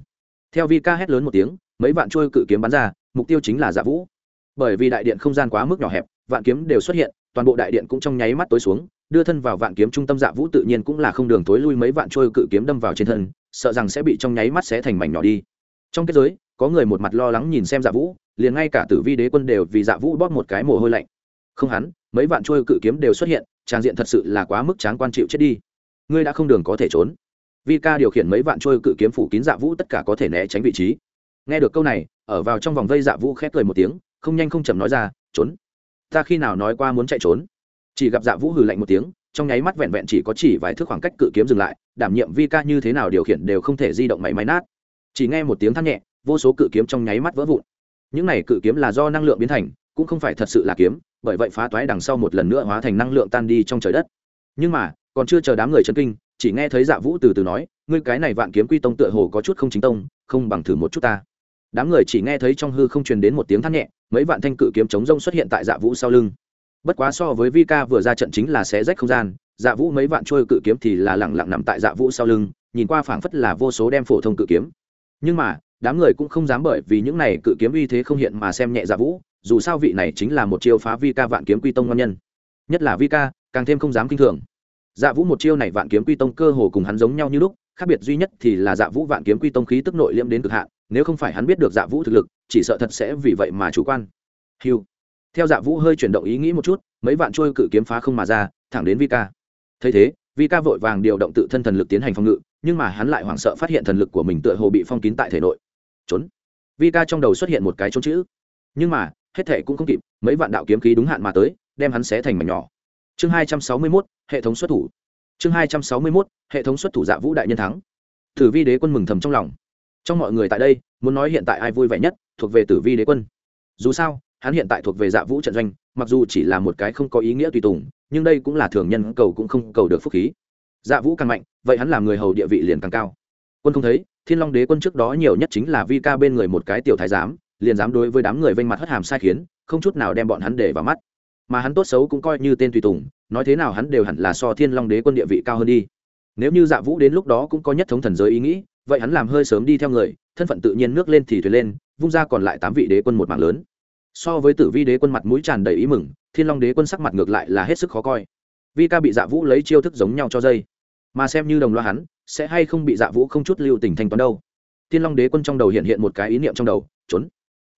Theo vi ca hét lớn một tiếng, mấy vạn trôi cự kiếm bắn ra, mục tiêu chính là giả vũ. Bởi vì đại điện không gian quá mức nhỏ hẹp, vạn kiếm đều xuất hiện, toàn bộ đại điện cũng trong nháy mắt tối xuống, đưa thân vào vạn kiếm trung tâm dạ vũ tự nhiên cũng là không đường tối lui mấy vạn trôi cự kiếm đâm vào trên thân, sợ rằng sẽ bị trong nháy mắt sẽ thành mảnh nhỏ đi. Trong kết giới, có người một mặt lo lắng nhìn xem dạ vũ, liền ngay cả tử vi đế quân đều vì dạ vũ bóp một cái mồ hôi lạnh. Không hắn, mấy vạn trôi cự kiếm đều xuất hiện trang diện thật sự là quá mức tráng quan chịu chết đi. Ngươi đã không đường có thể trốn. Vi ca điều khiển mấy vạn trôi cự kiếm phủ kín dạ vũ tất cả có thể né tránh vị trí. Nghe được câu này, ở vào trong vòng vây dạ vũ khép cười một tiếng, không nhanh không chậm nói ra, trốn. Ta khi nào nói qua muốn chạy trốn? Chỉ gặp dạ vũ hừ lạnh một tiếng, trong nháy mắt vẹn vẹn chỉ có chỉ vài thước khoảng cách cự kiếm dừng lại, đảm nhiệm vi ca như thế nào điều khiển đều không thể di động máy máy nát. Chỉ nghe một tiếng thắt nhẹ, vô số cự kiếm trong nháy mắt vỡ vụn. Những này cự kiếm là do năng lượng biến thành, cũng không phải thật sự là kiếm bởi vậy phá toái đằng sau một lần nữa hóa thành năng lượng tan đi trong trời đất. Nhưng mà, còn chưa chờ đám người chân kinh, chỉ nghe thấy dạ vũ từ từ nói, ngươi cái này vạn kiếm quy tông tựa hồ có chút không chính tông, không bằng thử một chút ta. Đám người chỉ nghe thấy trong hư không truyền đến một tiếng thắt nhẹ, mấy vạn thanh cự kiếm chống rông xuất hiện tại dạ vũ sau lưng. Bất quá so với vi ca vừa ra trận chính là xé rách không gian dạ vũ mấy vạn trôi cự kiếm thì là lẳng lặng nằm tại dạ vũ sau lưng, nhìn qua phảng phất là vô số đem phổ thông cự kiếm. Nhưng mà, đám người cũng không dám bởi vì những này cự kiếm uy thế không hiện mà xem nhẹ dạ vũ dù sao vị này chính là một chiêu phá vi ca vạn kiếm quy tông ngon nhân. Nhất là vi ca, càng thêm không dám kinh thường. Dạ vũ một chiêu này vạn kiếm quy tông cơ hồ cùng hắn giống nhau như lúc, khác biệt duy nhất thì là dạ vũ vạn kiếm quy tông khí tức nội liễm đến cực hạn, nếu không phải hắn biết được dạ vũ thực lực, chỉ sợ thật sẽ vì vậy mà chủ quan. Hiu theo dạ vũ hơi chuyển động ý nghĩ một chút, mấy vạn trôi cự kiếm phá không mà ra, thẳng đến vi ca. Thấy thế, vi ca vội vàng điều động tự thân thần lực tiến hành phòng ngự, nhưng mà hắn lại hoảng sợ phát hiện thần lực của mình tựa hồ bị phong kín tại thể nội. Trốn. Vi ca trong đầu xuất hiện một cái trốn chữ. Nhưng mà hết thể cũng không kịp, mấy vạn đạo kiếm khí đúng hạn mà tới, đem hắn xé thành mảnh nhỏ. Chương hai trăm sáu mươi mốt, hệ thống xuất thủ. Chương hai trăm sáu mươi mốt, hệ thống xuất thủ dạ vũ đại nhân thắng. Tử vi đế quân mừng thầm trong lòng. Trong mọi người tại đây, muốn nói hiện tại ai vui vẻ nhất, thuộc về tử vi đế quân. Dù sao, hắn hiện tại thuộc về dạ vũ trận doanh, mặc dù chỉ là một cái không có ý nghĩa tùy tùng, nhưng đây cũng là thường nhân cầu cũng không cầu được phúc khí. Dạ vũ càng mạnh, vậy hắn làm người hầu địa vị liền càng cao. Quân không thấy, thiên long đế quân trước đó nhiều nhất chính là vi ca bên người một cái tiểu thái giám liền dám đối với đám người vênh mặt hất hàm sai khiến, không chút nào đem bọn hắn để vào mắt. Mà hắn tốt xấu cũng coi như tên tùy tùng, nói thế nào hắn đều hẳn là so thiên long đế quân địa vị cao hơn đi. Nếu như dạ vũ đến lúc đó cũng có nhất thống thần giới ý nghĩ, vậy hắn làm hơi sớm đi theo người, thân phận tự nhiên nước lên thì thuyền lên, vung ra còn lại tám vị đế quân một mạng lớn. So với tử vi đế quân mặt mũi tràn đầy ý mừng, thiên long đế quân sắc mặt ngược lại là hết sức khó coi. Vi ca bị dạ vũ lấy chiêu thức giống nhau cho dây. Mà xem như đồng loa hắn, sẽ hay không bị dạ vũ không chút lưu tình thanh toán đâu. Thiên long đế quân trong đầu hiện hiện một cái ý niệm trong đầu, trốn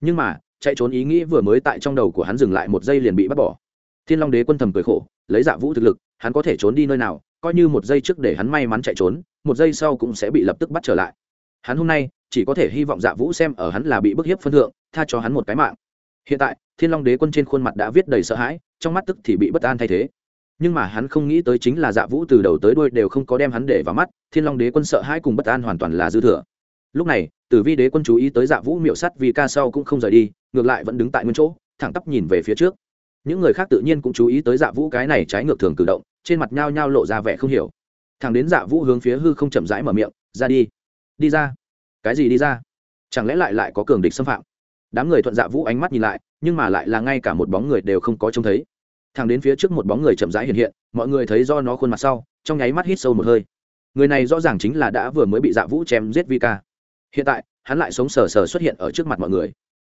nhưng mà, chạy trốn ý nghĩ vừa mới tại trong đầu của hắn dừng lại một giây liền bị bắt bỏ. Thiên long đế quân thầm cười khổ, lấy dạ vũ thực lực, hắn có thể trốn đi nơi nào, coi như một giây trước để hắn may mắn chạy trốn, một giây sau cũng sẽ bị lập tức bắt trở lại. Hắn hôm nay, chỉ có thể hy vọng dạ vũ xem ở hắn là bị bức hiếp phân thượng, tha cho hắn một cái mạng. Hiện tại, thiên long đế quân trên khuôn mặt đã viết đầy sợ hãi, trong mắt tức thì bị bất an thay thế. Nhưng mà hắn không nghĩ tới chính là dạ vũ từ đầu tới đuôi đều không có đem hắn để vào mắt, thiên long đế quân sợ hãi cùng bất an hoàn toàn là dư thừa lúc này tử vi đế quân chú ý tới dạ vũ miệu sắt vì ca sau cũng không rời đi, ngược lại vẫn đứng tại nguyên chỗ, thẳng tắp nhìn về phía trước. Những người khác tự nhiên cũng chú ý tới dạ vũ cái này trái ngược thường cử động, trên mặt nhao nhao lộ ra vẻ không hiểu. Thằng đến dạ vũ hướng phía hư không chậm rãi mở miệng, ra đi. Đi ra. Cái gì đi ra? Chẳng lẽ lại lại có cường địch xâm phạm? Đám người thuận dạ vũ ánh mắt nhìn lại, nhưng mà lại là ngay cả một bóng người đều không có trông thấy. Thằng đến phía trước một bóng người chậm rãi hiện hiện, mọi người thấy do nó khuôn mặt sau, trong nháy mắt hít sâu một hơi. Người này rõ ràng chính là đã vừa mới bị dạ vũ chém giết vi ca hiện tại, hắn lại sống sờ sờ xuất hiện ở trước mặt mọi người.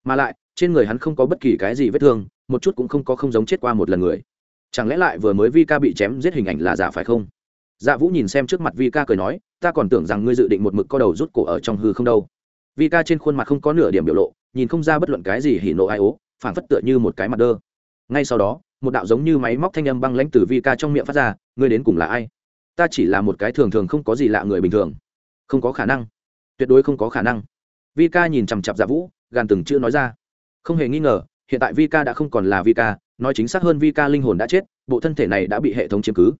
Mà lại, trên người hắn không có bất kỳ cái gì vết thương, một chút cũng không có không giống chết qua một lần người. Chẳng lẽ lại vừa mới vi ca bị chém giết hình ảnh là giả phải không? Dạ vũ nhìn xem trước mặt vi ca cười nói, ta còn tưởng rằng ngươi dự định một mực co đầu rút cổ ở trong hư không đâu. Vi ca trên khuôn mặt không có nửa điểm biểu lộ, nhìn không ra bất luận cái gì hỉ nộ ai ố, phảng phất tựa như một cái mặt đơ. Ngay sau đó, một đạo giống như máy móc thanh âm băng lãnh từ vi ca trong miệng phát ra, ngươi đến cùng là ai? Ta chỉ là một cái thường thường không có gì lạ người bình thường. Không có khả năng tuyệt đối không có khả năng. Vi ca nhìn chằm chặp dạ vũ, gàn từng chữ nói ra. Không hề nghi ngờ, hiện tại vi ca đã không còn là vi ca nói chính xác hơn vi ca linh hồn đã chết, bộ thân thể này đã bị hệ thống chiếm cứ.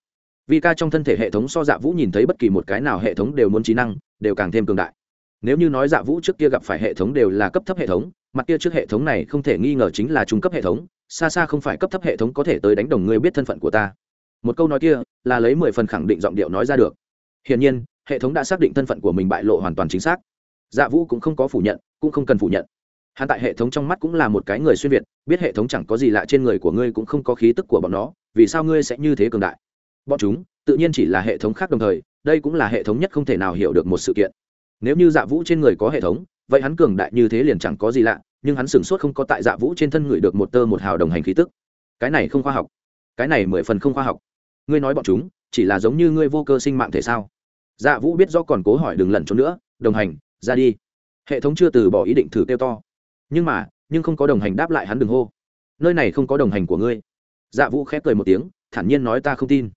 Vi ca trong thân thể hệ thống so dạ vũ nhìn thấy bất kỳ một cái nào hệ thống đều muốn trí năng, đều càng thêm cường đại. Nếu như nói dạ vũ trước kia gặp phải hệ thống đều là cấp thấp hệ thống, mặt kia trước hệ thống này không thể nghi ngờ chính là trung cấp hệ thống, xa xa không phải cấp thấp hệ thống có thể tới đánh đồng ngươi biết thân phận của ta. Một câu nói kia là lấy mười phần khẳng định giọng điệu nói ra được. Hiển nhiên hệ thống đã xác định thân phận của mình bại lộ hoàn toàn chính xác. Dạ vũ cũng không có phủ nhận, cũng không cần phủ nhận. Hắn tại hệ thống trong mắt cũng là một cái người xuyên việt, biết hệ thống chẳng có gì lạ trên người của ngươi cũng không có khí tức của bọn nó, vì sao ngươi sẽ như thế cường đại? Bọn chúng, tự nhiên chỉ là hệ thống khác đồng thời, đây cũng là hệ thống nhất không thể nào hiểu được một sự kiện. Nếu như dạ vũ trên người có hệ thống, vậy hắn cường đại như thế liền chẳng có gì lạ, nhưng hắn sửng sốt không có tại dạ vũ trên thân người được một tơ một hào đồng hành khí tức. Cái này không khoa học. Cái này mười phần không khoa học. Ngươi nói bọn chúng, chỉ là giống như ngươi vô cơ sinh mạng thể sao? Dạ vũ biết do còn cố hỏi đừng lẩn trốn nữa, đồng hành, ra đi. Hệ thống chưa từ bỏ ý định thử kêu to. Nhưng mà, nhưng không có đồng hành đáp lại hắn đừng hô. Nơi này không có đồng hành của ngươi. Dạ vũ khép cười một tiếng, thản nhiên nói ta không tin.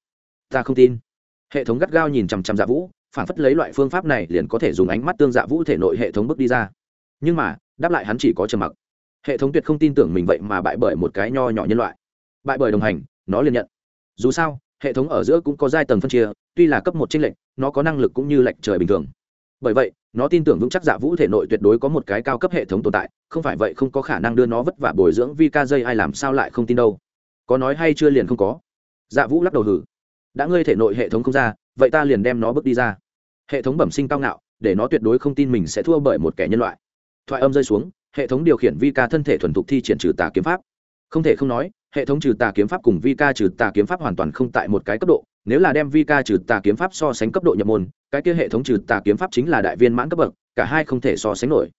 Ta không tin. Hệ thống gắt gao nhìn chằm chằm dạ vũ, phản phất lấy loại phương pháp này liền có thể dùng ánh mắt tương dạ vũ thể nội hệ thống bước đi ra. Nhưng mà, đáp lại hắn chỉ có trầm mặc. Hệ thống tuyệt không tin tưởng mình vậy mà bại bởi một cái nho nhỏ nhân loại. Bại bởi đồng hành, nó liền nhận. Dù sao, hệ thống ở giữa cũng có giai tầng phân chia tuy là cấp một tranh lệnh, nó có năng lực cũng như lệnh trời bình thường. Bởi vậy nó tin tưởng vững chắc dạ vũ thể nội tuyệt đối có một cái cao cấp hệ thống tồn tại không phải vậy không có khả năng đưa nó vất vả bồi dưỡng vi ca dây ai làm sao lại không tin đâu. Có nói hay chưa liền không có. Dạ vũ lắc đầu hử. Đã ngươi thể nội hệ thống không ra vậy ta liền đem nó bước đi ra. Hệ thống bẩm sinh cao ngạo để nó tuyệt đối không tin mình sẽ thua bởi một kẻ nhân loại. Thoại âm rơi xuống hệ thống điều khiển vi ca thân thể thuần thục thi triển trừ tà kiếm pháp. Không thể không nói hệ thống trừ tà kiếm pháp cùng vi ca trừ tà kiếm pháp hoàn toàn không tại một cái cấp độ nếu là đem vi ca trừ tà kiếm pháp so sánh cấp độ nhập môn, cái kia hệ thống trừ tà kiếm pháp chính là đại viên mãn cấp bậc, cả hai không thể so sánh nổi.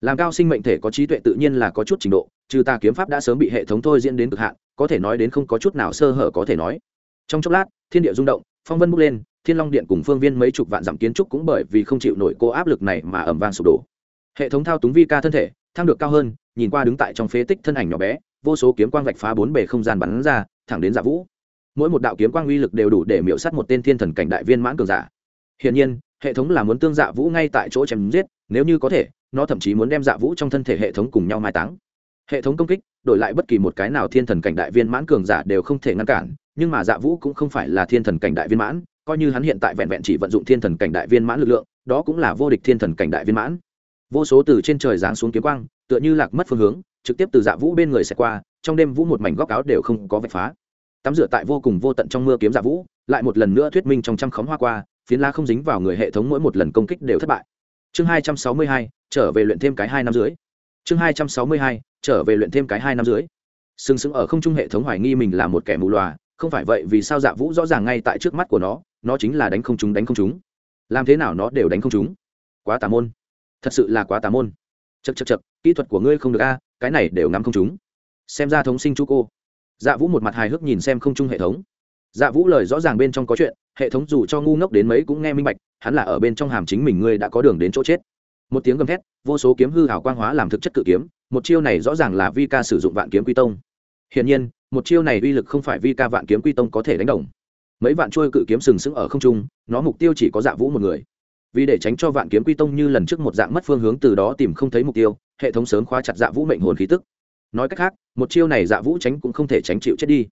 Làm cao sinh mệnh thể có trí tuệ tự nhiên là có chút trình độ, trừ tà kiếm pháp đã sớm bị hệ thống thôi diễn đến cực hạn, có thể nói đến không có chút nào sơ hở có thể nói. Trong chốc lát, thiên địa rung động, phong vân bốc lên, thiên long điện cùng phương viên mấy chục vạn dặm kiến trúc cũng bởi vì không chịu nổi cô áp lực này mà ẩm vang sụp đổ. Hệ thống thao túng vi ca thân thể, thăng được cao hơn, nhìn qua đứng tại trong phế tích thân ảnh nhỏ bé, vô số kiếm quang vạch phá bốn bề không gian bắn ra, thẳng đến giả vũ mỗi một đạo kiếm quang uy lực đều đủ để miễu sát một tên thiên thần cảnh đại viên mãn cường giả. Hiển nhiên, hệ thống là muốn tương dạ vũ ngay tại chỗ chém giết, nếu như có thể, nó thậm chí muốn đem dạ vũ trong thân thể hệ thống cùng nhau mai táng. Hệ thống công kích, đổi lại bất kỳ một cái nào thiên thần cảnh đại viên mãn cường giả đều không thể ngăn cản, nhưng mà dạ vũ cũng không phải là thiên thần cảnh đại viên mãn, coi như hắn hiện tại vẹn vẹn chỉ vận dụng thiên thần cảnh đại viên mãn lực lượng, đó cũng là vô địch thiên thần cảnh đại viên mãn. Vô số từ trên trời giáng xuống kiếm quang, tựa như lạc mất phương hướng, trực tiếp từ dạ vũ bên người xẹt qua, trong đêm vũ một mảnh góc áo đều không có vạch phá tắm rửa tại vô cùng vô tận trong mưa kiếm giả vũ, lại một lần nữa thuyết minh trong trăm khóm hoa qua, phiến la không dính vào người hệ thống mỗi một lần công kích đều thất bại. Chương hai trăm sáu mươi hai, trở về luyện thêm cái hai năm dưới chương hai trăm sáu mươi hai, trở về luyện thêm cái hai năm dưới sừng sững ở không trung hệ thống hoài nghi mình là một kẻ mù loà, không phải vậy vì sao dạ vũ rõ ràng ngay tại trước mắt của nó nó chính là đánh không chúng đánh không chúng làm thế nào nó đều đánh không chúng quá tà môn. Thật sự là quá tà môn. Chật chật chật kỹ thuật của ngươi không được a, cái này đều ngắm không chúng xem ra thống sinh chú cô dạ vũ một mặt hài hước nhìn xem không chung hệ thống. Dạ vũ lời rõ ràng bên trong có chuyện, hệ thống dù cho ngu ngốc đến mấy cũng nghe minh bạch, hắn là ở bên trong hàm chính mình ngươi đã có đường đến chỗ chết. Một tiếng gầm thét, vô số kiếm hư hảo quang hóa làm thực chất cự kiếm, một chiêu này rõ ràng là vi ca sử dụng vạn kiếm quy tông. Hiển nhiên, một chiêu này uy lực không phải vi ca vạn kiếm quy tông có thể đánh đồng. Mấy vạn trôi cự kiếm sừng sững ở không trung, nó mục tiêu chỉ có dạ vũ một người. Vì để tránh cho vạn kiếm quy tông như lần trước một dạng mất phương hướng từ đó tìm không thấy mục tiêu, hệ thống sớm khóa chặt dạ vũ mệnh hồn khí tức nói cách khác, một chiêu này dạ vũ tránh cũng không thể tránh chịu chết đi.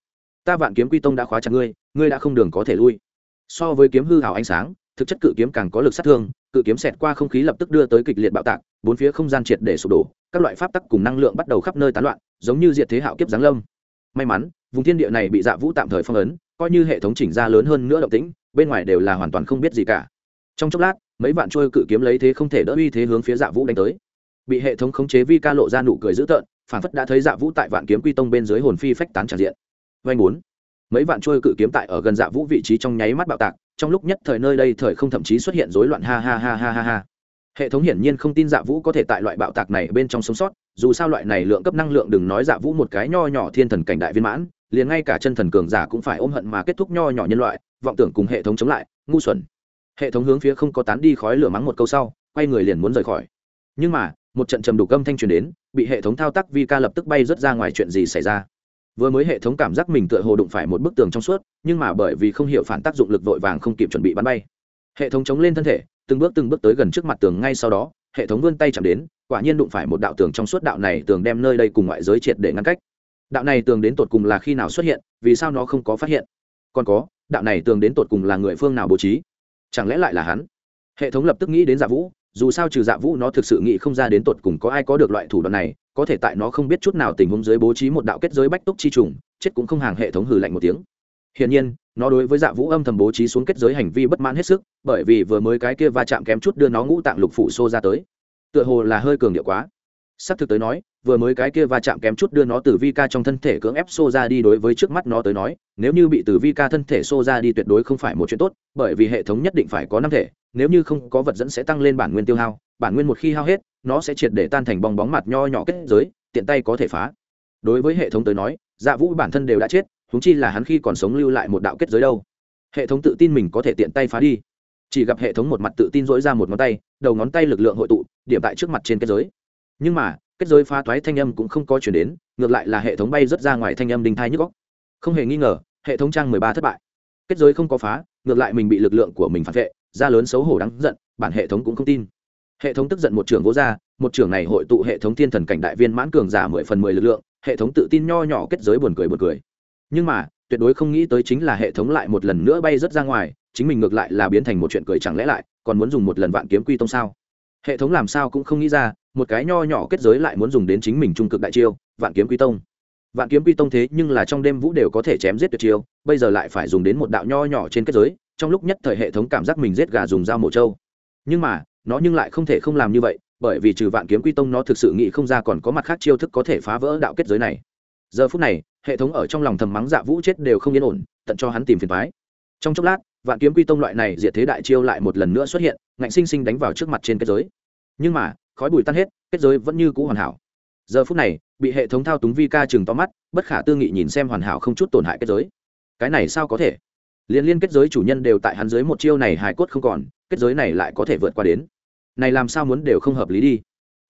Ta vạn kiếm quy tông đã khóa chặt ngươi ngươi đã không đường có thể lui. So với kiếm hư hào ánh sáng, thực chất cự kiếm càng có lực sát thương, cự kiếm xẹt qua không khí lập tức đưa tới kịch liệt bạo tạc, bốn phía không gian triệt để sụp đổ, các loại pháp tắc cùng năng lượng bắt đầu khắp nơi tán loạn, giống như diệt thế hạo kiếp giáng lâm. May mắn, vùng thiên địa này bị dạ vũ tạm thời phong ấn, coi như hệ thống chỉnh ra lớn hơn nữa động tĩnh, bên ngoài đều là hoàn toàn không biết gì cả. Trong chốc lát, mấy vạn trôi cự kiếm lấy thế không thể đỡ uy thế hướng phía dạ vũ đánh tới bị hệ thống khống chế vi ca lộ ra nụ cười dữ tợn, phản phất đã thấy dạ vũ tại vạn kiếm quy tông bên dưới hồn phi phách tán tràn diện. Vanh bốn. Mấy vạn trôi cự kiếm tại ở gần dạ vũ vị trí trong nháy mắt bạo tạc, trong lúc nhất thời nơi đây thời không thậm chí xuất hiện rối loạn ha ha ha ha ha ha. Hệ thống hiển nhiên không tin dạ vũ có thể tại loại bạo tạc này bên trong sống sót, dù sao loại này lượng cấp năng lượng đừng nói dạ vũ một cái nho nhỏ thiên thần cảnh đại viên mãn, liền ngay cả chân thần cường giả cũng phải ôm hận mà kết thúc nho nhỏ nhân loại, vọng tưởng cùng hệ thống chống lại, ngu xuẩn. Hệ thống hướng phía không có tán đi khói lửa mắng một câu sau, quay người liền muốn rời khỏi. Nhưng mà một trận trầm đục âm thanh truyền đến, bị hệ thống thao tác vi ca lập tức bay rớt ra ngoài chuyện gì xảy ra. Vừa mới hệ thống cảm giác mình tựa hồ đụng phải một bức tường trong suốt, nhưng mà bởi vì không hiểu phản tác dụng lực vội vàng không kịp chuẩn bị bắn bay. Hệ thống chống lên thân thể, từng bước từng bước tới gần trước mặt tường ngay sau đó, hệ thống vươn tay chạm đến, quả nhiên đụng phải một đạo tường trong suốt đạo này tường đem nơi đây cùng ngoại giới triệt để ngăn cách. Đạo này tường đến tột cùng là khi nào xuất hiện, vì sao nó không có phát hiện? Còn có, đạo này tường đến tột cùng là người phương nào bố trí? Chẳng lẽ lại là hắn? Hệ thống lập tức nghĩ đến giả vũ dù sao trừ dạ vũ nó thực sự nghĩ không ra đến tột cùng có ai có được loại thủ đoạn này, có thể tại nó không biết chút nào tình huống dưới bố trí một đạo kết giới bách túc chi trùng, chết cũng không hàng hệ thống hừ lạnh một tiếng. Hiển nhiên, nó đối với dạ vũ âm thầm bố trí xuống kết giới hành vi bất mãn hết sức, bởi vì vừa mới cái kia va chạm kém chút đưa nó ngũ tạng lục phủ xô ra tới. Tựa hồ là hơi cường điệu quá s ắ c thực tới nói, vừa mới cái kia va chạm kém chút đưa nó từ vi ca trong thân thể cưỡng ép xô ra đi đối với trước mắt nó tới nói, nếu như bị từ vi ca thân thể xô ra đi tuyệt đối không phải một chuyện tốt, bởi vì hệ thống nhất định phải có năm thể, nếu như không có vật dẫn sẽ tăng lên bản nguyên tiêu hao, bản nguyên một khi hao hết, nó sẽ triệt để tan thành bong bóng mặt nho nhỏ kết giới, tiện tay có thể phá. Đối với hệ thống tới nói dạ vũ bản thân đều đã chết húng chi là hắn khi còn sống lưu lại một đạo kết giới đâu. Hệ thống tự tin mình có thể tiện tay phá đi. Chỉ gặp hệ thống một mặt tự tin dỗi ra một ngón tay, đầu ngón tay lực lượng hội tụ, điểm tại trước mặt trên kết giới nhưng mà, kết giới phá toái thanh âm cũng không có chuyển đến, ngược lại là hệ thống bay rớt ra ngoài thanh âm đình thai nhức góc không hề nghi ngờ, hệ thống trang mười ba thất bại. Kết giới không có phá, ngược lại mình bị lực lượng của mình phản vệ ra lớn xấu hổ đáng giận, bản hệ thống cũng không tin. Hệ thống tức giận một trường vỗ ra, một trường này hội tụ hệ thống thiên thần cảnh đại viên mãn cường giả mười phần mười lực lượng, hệ thống tự tin nho nhỏ kết giới buồn cười buồn cười. Nhưng mà, tuyệt đối không nghĩ tới chính là hệ thống lại một lần nữa bay rớt ra ngoài, chính mình ngược lại là biến thành một chuyện cười chẳng lẽ lại, còn muốn dùng một lần vạn kiếm quy tông sao? Hệ thống làm sao cũng không nghĩ ra một cái nho nhỏ kết giới lại muốn dùng đến chính mình trung cực đại chiêu, vạn kiếm quy tông. Vạn kiếm quy tông thế nhưng là trong đêm vũ đều có thể chém giết tuyệt chiêu, bây giờ lại phải dùng đến một đạo nho nhỏ trên kết giới, trong lúc nhất thời hệ thống cảm giác mình giết gà dùng dao mổ trâu. Nhưng mà, nó nhưng lại không thể không làm như vậy, bởi vì trừ vạn kiếm quy tông nó thực sự nghĩ không ra còn có mặt khác chiêu thức có thể phá vỡ đạo kết giới này. Giờ phút này, hệ thống ở trong lòng thầm mắng dạ vũ chết đều không yên ổn, tận cho hắn tìm phiền thoái trong chốc lát, vạn kiếm quy tông loại này diệt thế đại chiêu lại một lần nữa xuất hiện, ngạnh sinh sinh đánh vào trước mặt trên kết giới. Nhưng mà khói bụi tan hết, kết giới vẫn như cũ hoàn hảo. Giờ phút này, bị hệ thống thao túng vi ca chừng to mắt, bất khả tư nghị nhìn xem hoàn hảo không chút tổn hại kết giới. Cái này sao có thể? Liên liên kết giới chủ nhân đều tại hắn dưới một chiêu này hài cốt không còn, kết giới này lại có thể vượt qua đến. Này làm sao muốn đều không hợp lý đi?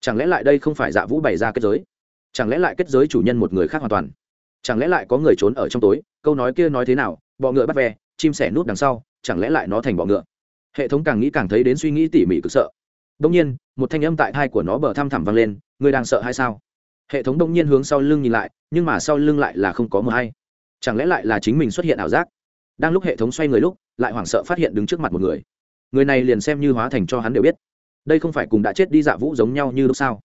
Chẳng lẽ lại đây không phải dạ vũ bày ra kết giới? Chẳng lẽ lại kết giới chủ nhân một người khác hoàn toàn? Chẳng lẽ lại có người trốn ở trong tối? Câu nói kia nói thế nào? Bọ ngựa bắt ve, chim sẻ nút đằng sau, chẳng lẽ lại nó thành bọ ngựa? Hệ thống càng nghĩ càng thấy đến suy nghĩ tỉ mỉ cực sợ đông nhiên, một thanh âm tại thai của nó bờ thăm thẳm vang lên, ngươi đang sợ hay sao? Hệ thống đông nhiên hướng sau lưng nhìn lại, nhưng mà sau lưng lại là không có mờ hay. Chẳng lẽ lại là chính mình xuất hiện ảo giác? Đang lúc hệ thống xoay người lúc, lại hoảng sợ phát hiện đứng trước mặt một người. Người này liền xem như hóa thành cho hắn đều biết. Đây không phải cùng đã chết đi dạ vũ giống nhau như lúc sao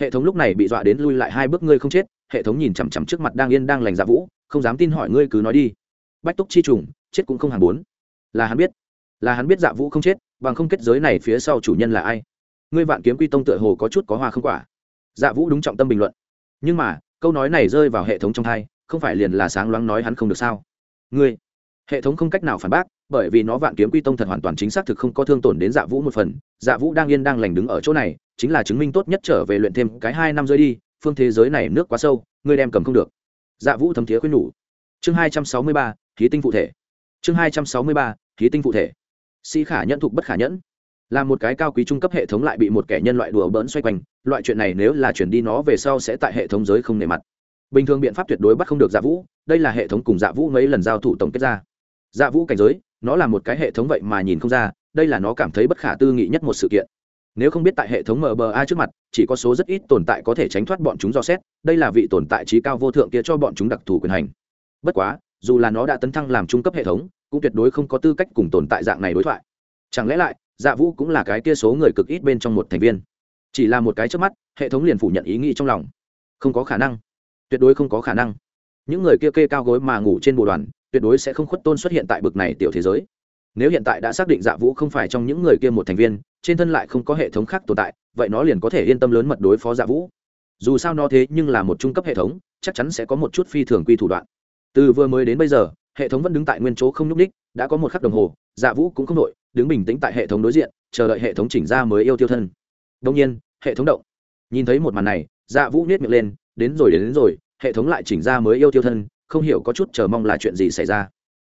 hệ thống lúc này bị dọa đến lui lại hai bước, ngươi không chết. Hệ thống nhìn chằm chằm trước mặt đang yên đang lành dạ vũ, không dám tin hỏi ngươi cứ nói đi. Bách túc chi trùng, chết cũng không hàng bốn. Là hắn biết. Là hắn biết dạ vũ không chết, bằng không kết giới này phía sau chủ nhân là ai? Ngươi vạn kiếm quy tông tựa hồ có chút có hoa không quả. Dạ vũ đúng trọng tâm bình luận. Nhưng mà, câu nói này rơi vào hệ thống trong thai, không phải liền là sáng loáng nói hắn không được sao? Ngươi, hệ thống không cách nào phản bác, bởi vì nó vạn kiếm quy tông thật hoàn toàn chính xác thực không có thương tổn đến dạ vũ một phần. Dạ vũ đang yên đang lành đứng ở chỗ này, chính là chứng minh tốt nhất trở về luyện thêm cái hai năm rơi đi, phương thế giới này nước quá sâu, ngươi đem cầm không được. Dạ vũ thấm thiế khuyên nhủ. Chương hai trăm sáu mươi ba khí tinh phụ thể. Chương hai trăm sáu mươi ba khí tinh phụ thể. Sĩ khả nhẫn thục bất khả nhẫn là một cái cao quý trung cấp hệ thống lại bị một kẻ nhân loại đùa bỡn xoay quanh, loại chuyện này nếu là chuyển đi nó về sau sẽ tại hệ thống giới không nề mặt. Bình thường biện pháp tuyệt đối bắt không được dạ vũ, đây là hệ thống cùng dạ vũ mấy lần giao thủ tổng kết ra. Dạ vũ cảnh giới, nó là một cái hệ thống vậy mà nhìn không ra, đây là nó cảm thấy bất khả tư nghị nhất một sự kiện. Nếu không biết tại hệ thống mba trước mặt, chỉ có số rất ít tồn tại có thể tránh thoát bọn chúng do xét, đây là vị tồn tại trí cao vô thượng kia cho bọn chúng đặc thù quyền hành. Bất quá, dù là nó đã tấn thăng làm trung cấp hệ thống, cũng tuyệt đối không có tư cách cùng tồn tại dạng này đối thoại. Chẳng lẽ lại dạ vũ cũng là cái kia số người cực ít bên trong một thành viên. Chỉ là một cái trước mắt, hệ thống liền phủ nhận ý nghĩ trong lòng. Không có khả năng. Tuyệt đối không có khả năng. Những người kia kê cao gối mà ngủ trên bộ đoàn, tuyệt đối sẽ không khuất tôn xuất hiện tại bực này tiểu thế giới. Nếu hiện tại đã xác định dạ vũ không phải trong những người kia một thành viên, trên thân lại không có hệ thống khác tồn tại, vậy nó liền có thể yên tâm lớn mật đối phó dạ vũ. Dù sao nó thế nhưng là một trung cấp hệ thống, chắc chắn sẽ có một chút phi thường quy thủ đoạn. Từ vừa mới đến bây giờ, hệ thống vẫn đứng tại nguyên chỗ không nhúc ních đã có một khắc đồng hồ dạ vũ cũng không đội đứng bình tĩnh tại hệ thống đối diện chờ đợi hệ thống chỉnh ra mới yêu tiêu thân. Đông nhiên hệ thống động. Nhìn thấy một màn này dạ vũ nết miệng lên đến rồi đến, đến rồi hệ thống lại chỉnh ra mới yêu tiêu thân không hiểu có chút chờ mong là chuyện gì xảy ra.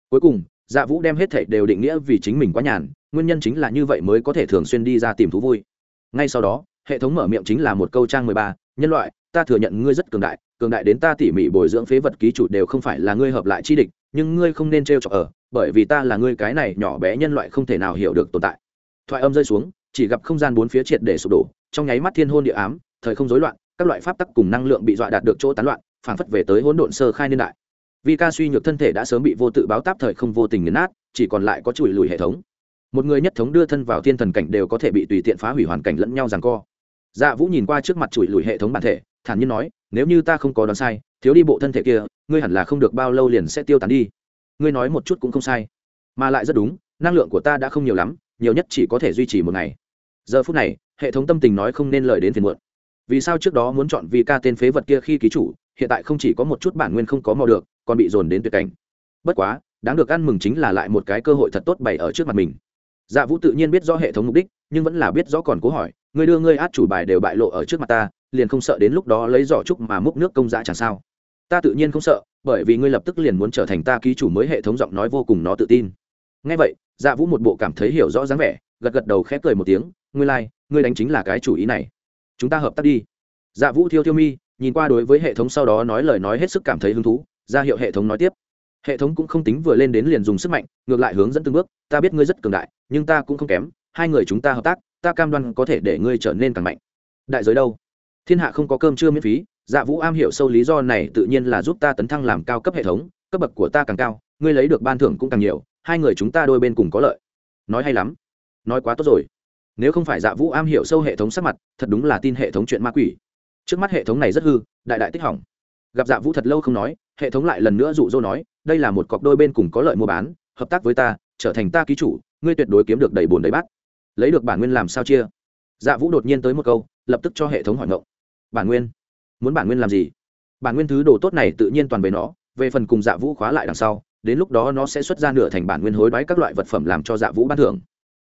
Cuối cùng dạ vũ đem hết thảy đều định nghĩa vì chính mình quá nhàn nguyên nhân chính là như vậy mới có thể thường xuyên đi ra tìm thú vui. Ngay sau đó hệ thống mở miệng chính là một câu trang mười ba nhân loại ta thừa nhận ngươi rất cường đại cường đại đến ta tỉ mỉ bồi dưỡng phế vật ký chủ đều không phải là ngươi hợp lại chi địch nhưng ngươi không nên t r chọc ở bởi vì ta là ngươi cái này nhỏ bé nhân loại không thể nào hiểu được tồn tại. Thoại âm rơi xuống, chỉ gặp không gian bốn phía triệt để sụp đổ, trong nháy mắt thiên hôn địa ám, thời không rối loạn, các loại pháp tắc cùng năng lượng bị dọa đạt được chỗ tán loạn, phảng phất về tới hỗn độn sơ khai niên đại. Vì ca suy nhược thân thể đã sớm bị vô tự báo táp thời không vô tình nghiền nát, chỉ còn lại có chùi lùi hệ thống. Một người nhất thống đưa thân vào thiên thần cảnh đều có thể bị tùy tiện phá hủy hoàn cảnh lẫn nhau rằng co. Dạ vũ nhìn qua trước mặt chùi lùi hệ thống bản thể, thản nhiên nói, nếu như ta không có đoán sai, thiếu đi bộ thân thể kia, ngươi hẳn là không được bao lâu liền sẽ tiêu tán đi ngươi nói một chút cũng không sai. Mà lại rất đúng, năng lượng của ta đã không nhiều lắm, nhiều nhất chỉ có thể duy trì một ngày. Giờ phút này, hệ thống tâm tình nói không nên lời đến phiền muộn. Vì sao trước đó muốn chọn vì ca tên phế vật kia khi ký chủ, hiện tại không chỉ có một chút bản nguyên không có mò được, còn bị dồn đến tuyệt cảnh. Bất quá, đáng được ăn mừng chính là lại một cái cơ hội thật tốt bày ở trước mặt mình. Dạ vũ tự nhiên biết rõ hệ thống mục đích, nhưng vẫn là biết rõ còn cố hỏi người đưa ngươi át chủ bài đều bại lộ ở trước mặt ta, liền không sợ đến lúc đó lấy giỏ trúc mà múc nước công dạ chẳng sao? Ta tự nhiên không sợ bởi vì ngươi lập tức liền muốn trở thành ta ký chủ mới hệ thống giọng nói vô cùng nó tự tin. Ngay vậy dạ vũ một bộ cảm thấy hiểu rõ dáng vẻ gật gật đầu khép cười một tiếng ngươi lai、like, ngươi đánh chính là cái chủ ý này. Chúng ta hợp tác đi. Dạ vũ thiêu thiêu mi nhìn qua đối với hệ thống sau đó nói lời nói hết sức cảm thấy hứng thú ra hiệu hệ thống nói tiếp. Hệ thống cũng không tính vừa lên đến liền dùng sức mạnh ngược lại hướng dẫn từng bước ta biết ngươi rất cường đại nhưng ta cũng không kém hai người chúng ta hợp tác ta cam đoan có thể để ngươi trở nên càng mạnh. Đại giới đâu? Thiên hạ không có cơm chưa miễn phí dạ vũ am hiểu sâu lý do này, tự nhiên là giúp ta tấn thăng làm cao cấp hệ thống, cấp bậc của ta càng cao, ngươi lấy được ban thưởng cũng càng nhiều, hai người chúng ta đôi bên cùng có lợi. Nói hay lắm. Nói quá tốt rồi. Nếu không phải dạ vũ am hiểu sâu hệ thống sắc mặt, thật đúng là tin hệ thống chuyện ma quỷ. Trước mắt hệ thống này rất hư, đại đại tích hỏng. Gặp dạ vũ thật lâu không nói, hệ thống lại lần nữa dụ dỗ nói, đây là một cọc đôi bên cùng có lợi mua bán, hợp tác với ta, trở thành ta ký chủ, ngươi tuyệt đối kiếm được đầy bồn đầy bát. Lấy được bản nguyên làm sao chia? Dạ vũ đột nhiên tới một câu, lập tức cho hệ thống hỏi ngộng bản nguyên? Muốn bản nguyên làm gì? Bản nguyên thứ đồ tốt này tự nhiên toàn về nó về phần cùng dạ vũ khóa lại đằng sau đến lúc đó nó sẽ xuất ra nửa thành bản nguyên hối đoái các loại vật phẩm làm cho dạ vũ ban thưởng.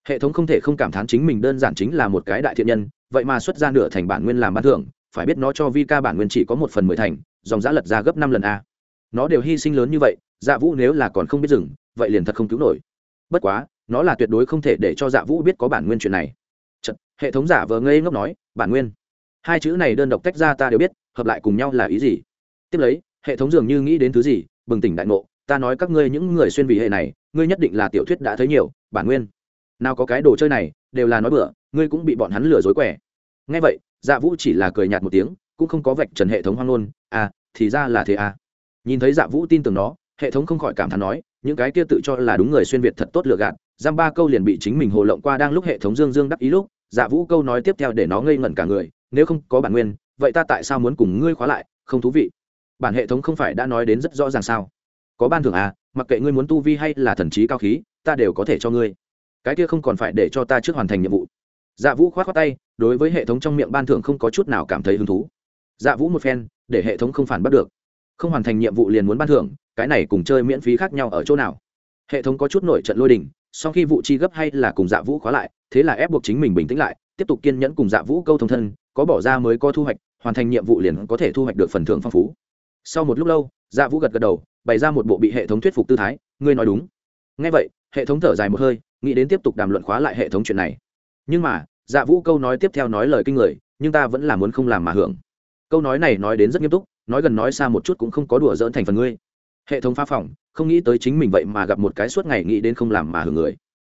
Hệ thống không thể không cảm thán chính mình đơn giản chính là một cái đại thiện nhân vậy mà xuất ra nửa thành bản nguyên làm ban thưởng phải biết nó cho vi ca bản nguyên chỉ có một phần mười thành dòng giã lật ra gấp năm lần a. Nó đều hy sinh lớn như vậy dạ vũ nếu là còn không biết dừng vậy liền thật không cứu nổi. Bất quá nó là tuyệt đối không thể để cho dạ vũ biết có bản nguyên chuyện này. Chật, hệ thống giả vờ ngây ngốc nói bản nguyên? Hai chữ này đơn độc tách ra ta đều biết, hợp lại cùng nhau là ý gì? Tiếp lấy, hệ thống dường như nghĩ đến thứ gì, bừng tỉnh đại ngộ, ta nói các ngươi những người xuyên vì hệ này, ngươi nhất định là tiểu thuyết đã thấy nhiều, bản nguyên. Nào có cái đồ chơi này, đều là nói bựa ngươi cũng bị bọn hắn lừa dối quẻ. Ngay vậy dạ vũ chỉ là cười nhạt một tiếng, cũng không có vạch trần hệ thống hoang ngôn à thì ra là thế à. Nhìn thấy dạ vũ tin tưởng nó, hệ thống không khỏi cảm thán nói, những cái kia tự cho là đúng người xuyên việt thật tốt lừa gạt. Giam ba câu liền bị chính mình hồ lộng qua đang lúc hệ thống dương dương đắc ý lúc dạ vũ câu nói tiếp theo để nó ngây ngẩn cả người nếu không có bản nguyên, vậy ta tại sao muốn cùng ngươi khóa lại? Không thú vị. Bản hệ thống không phải đã nói đến rất rõ ràng sao? Có ban thưởng à mặc kệ ngươi muốn tu vi hay là thần trí cao khí, ta đều có thể cho ngươi. Cái kia không còn phải để cho ta trước hoàn thành nhiệm vụ. Dạ vũ k h o á t khoác tay, đối với hệ thống trong miệng ban thưởng không có chút nào cảm thấy hứng thú. Dạ vũ một phen, để hệ thống không phản bắt được. Không hoàn thành nhiệm vụ liền muốn ban thưởng, cái này cùng chơi miễn phí khác nhau ở chỗ nào? Hệ thống có chút nổi trận lôi đình sau khi vụ chi gấp hay là cùng dạ vũ khóa lại, thế là ép buộc chính mình bình tĩnh lại, tiếp tục kiên nhẫn cùng dạ vũ câu thông thân có bỏ ra mới có thu hoạch, hoàn thành nhiệm vụ liền có thể thu hoạch được phần thưởng phong phú. Sau một lúc lâu dạ vũ gật gật đầu, bày ra một bộ bị hệ thống thuyết phục tư thái, ngươi nói đúng. Ngay vậy, hệ thống thở dài một hơi, nghĩ đến tiếp tục đàm luận khóa lại hệ thống chuyện này. Nhưng mà dạ vũ câu nói tiếp theo nói lời kinh người, nhưng ta vẫn là muốn không làm mà hưởng. Câu nói này nói đến rất nghiêm túc, nói gần nói xa một chút cũng không có đùa dỡn thành phần ngươi. Hệ thống phá phỏng, không nghĩ tới chính mình vậy mà gặp một cái suốt ngày nghĩ đến không làm mà hưởng người.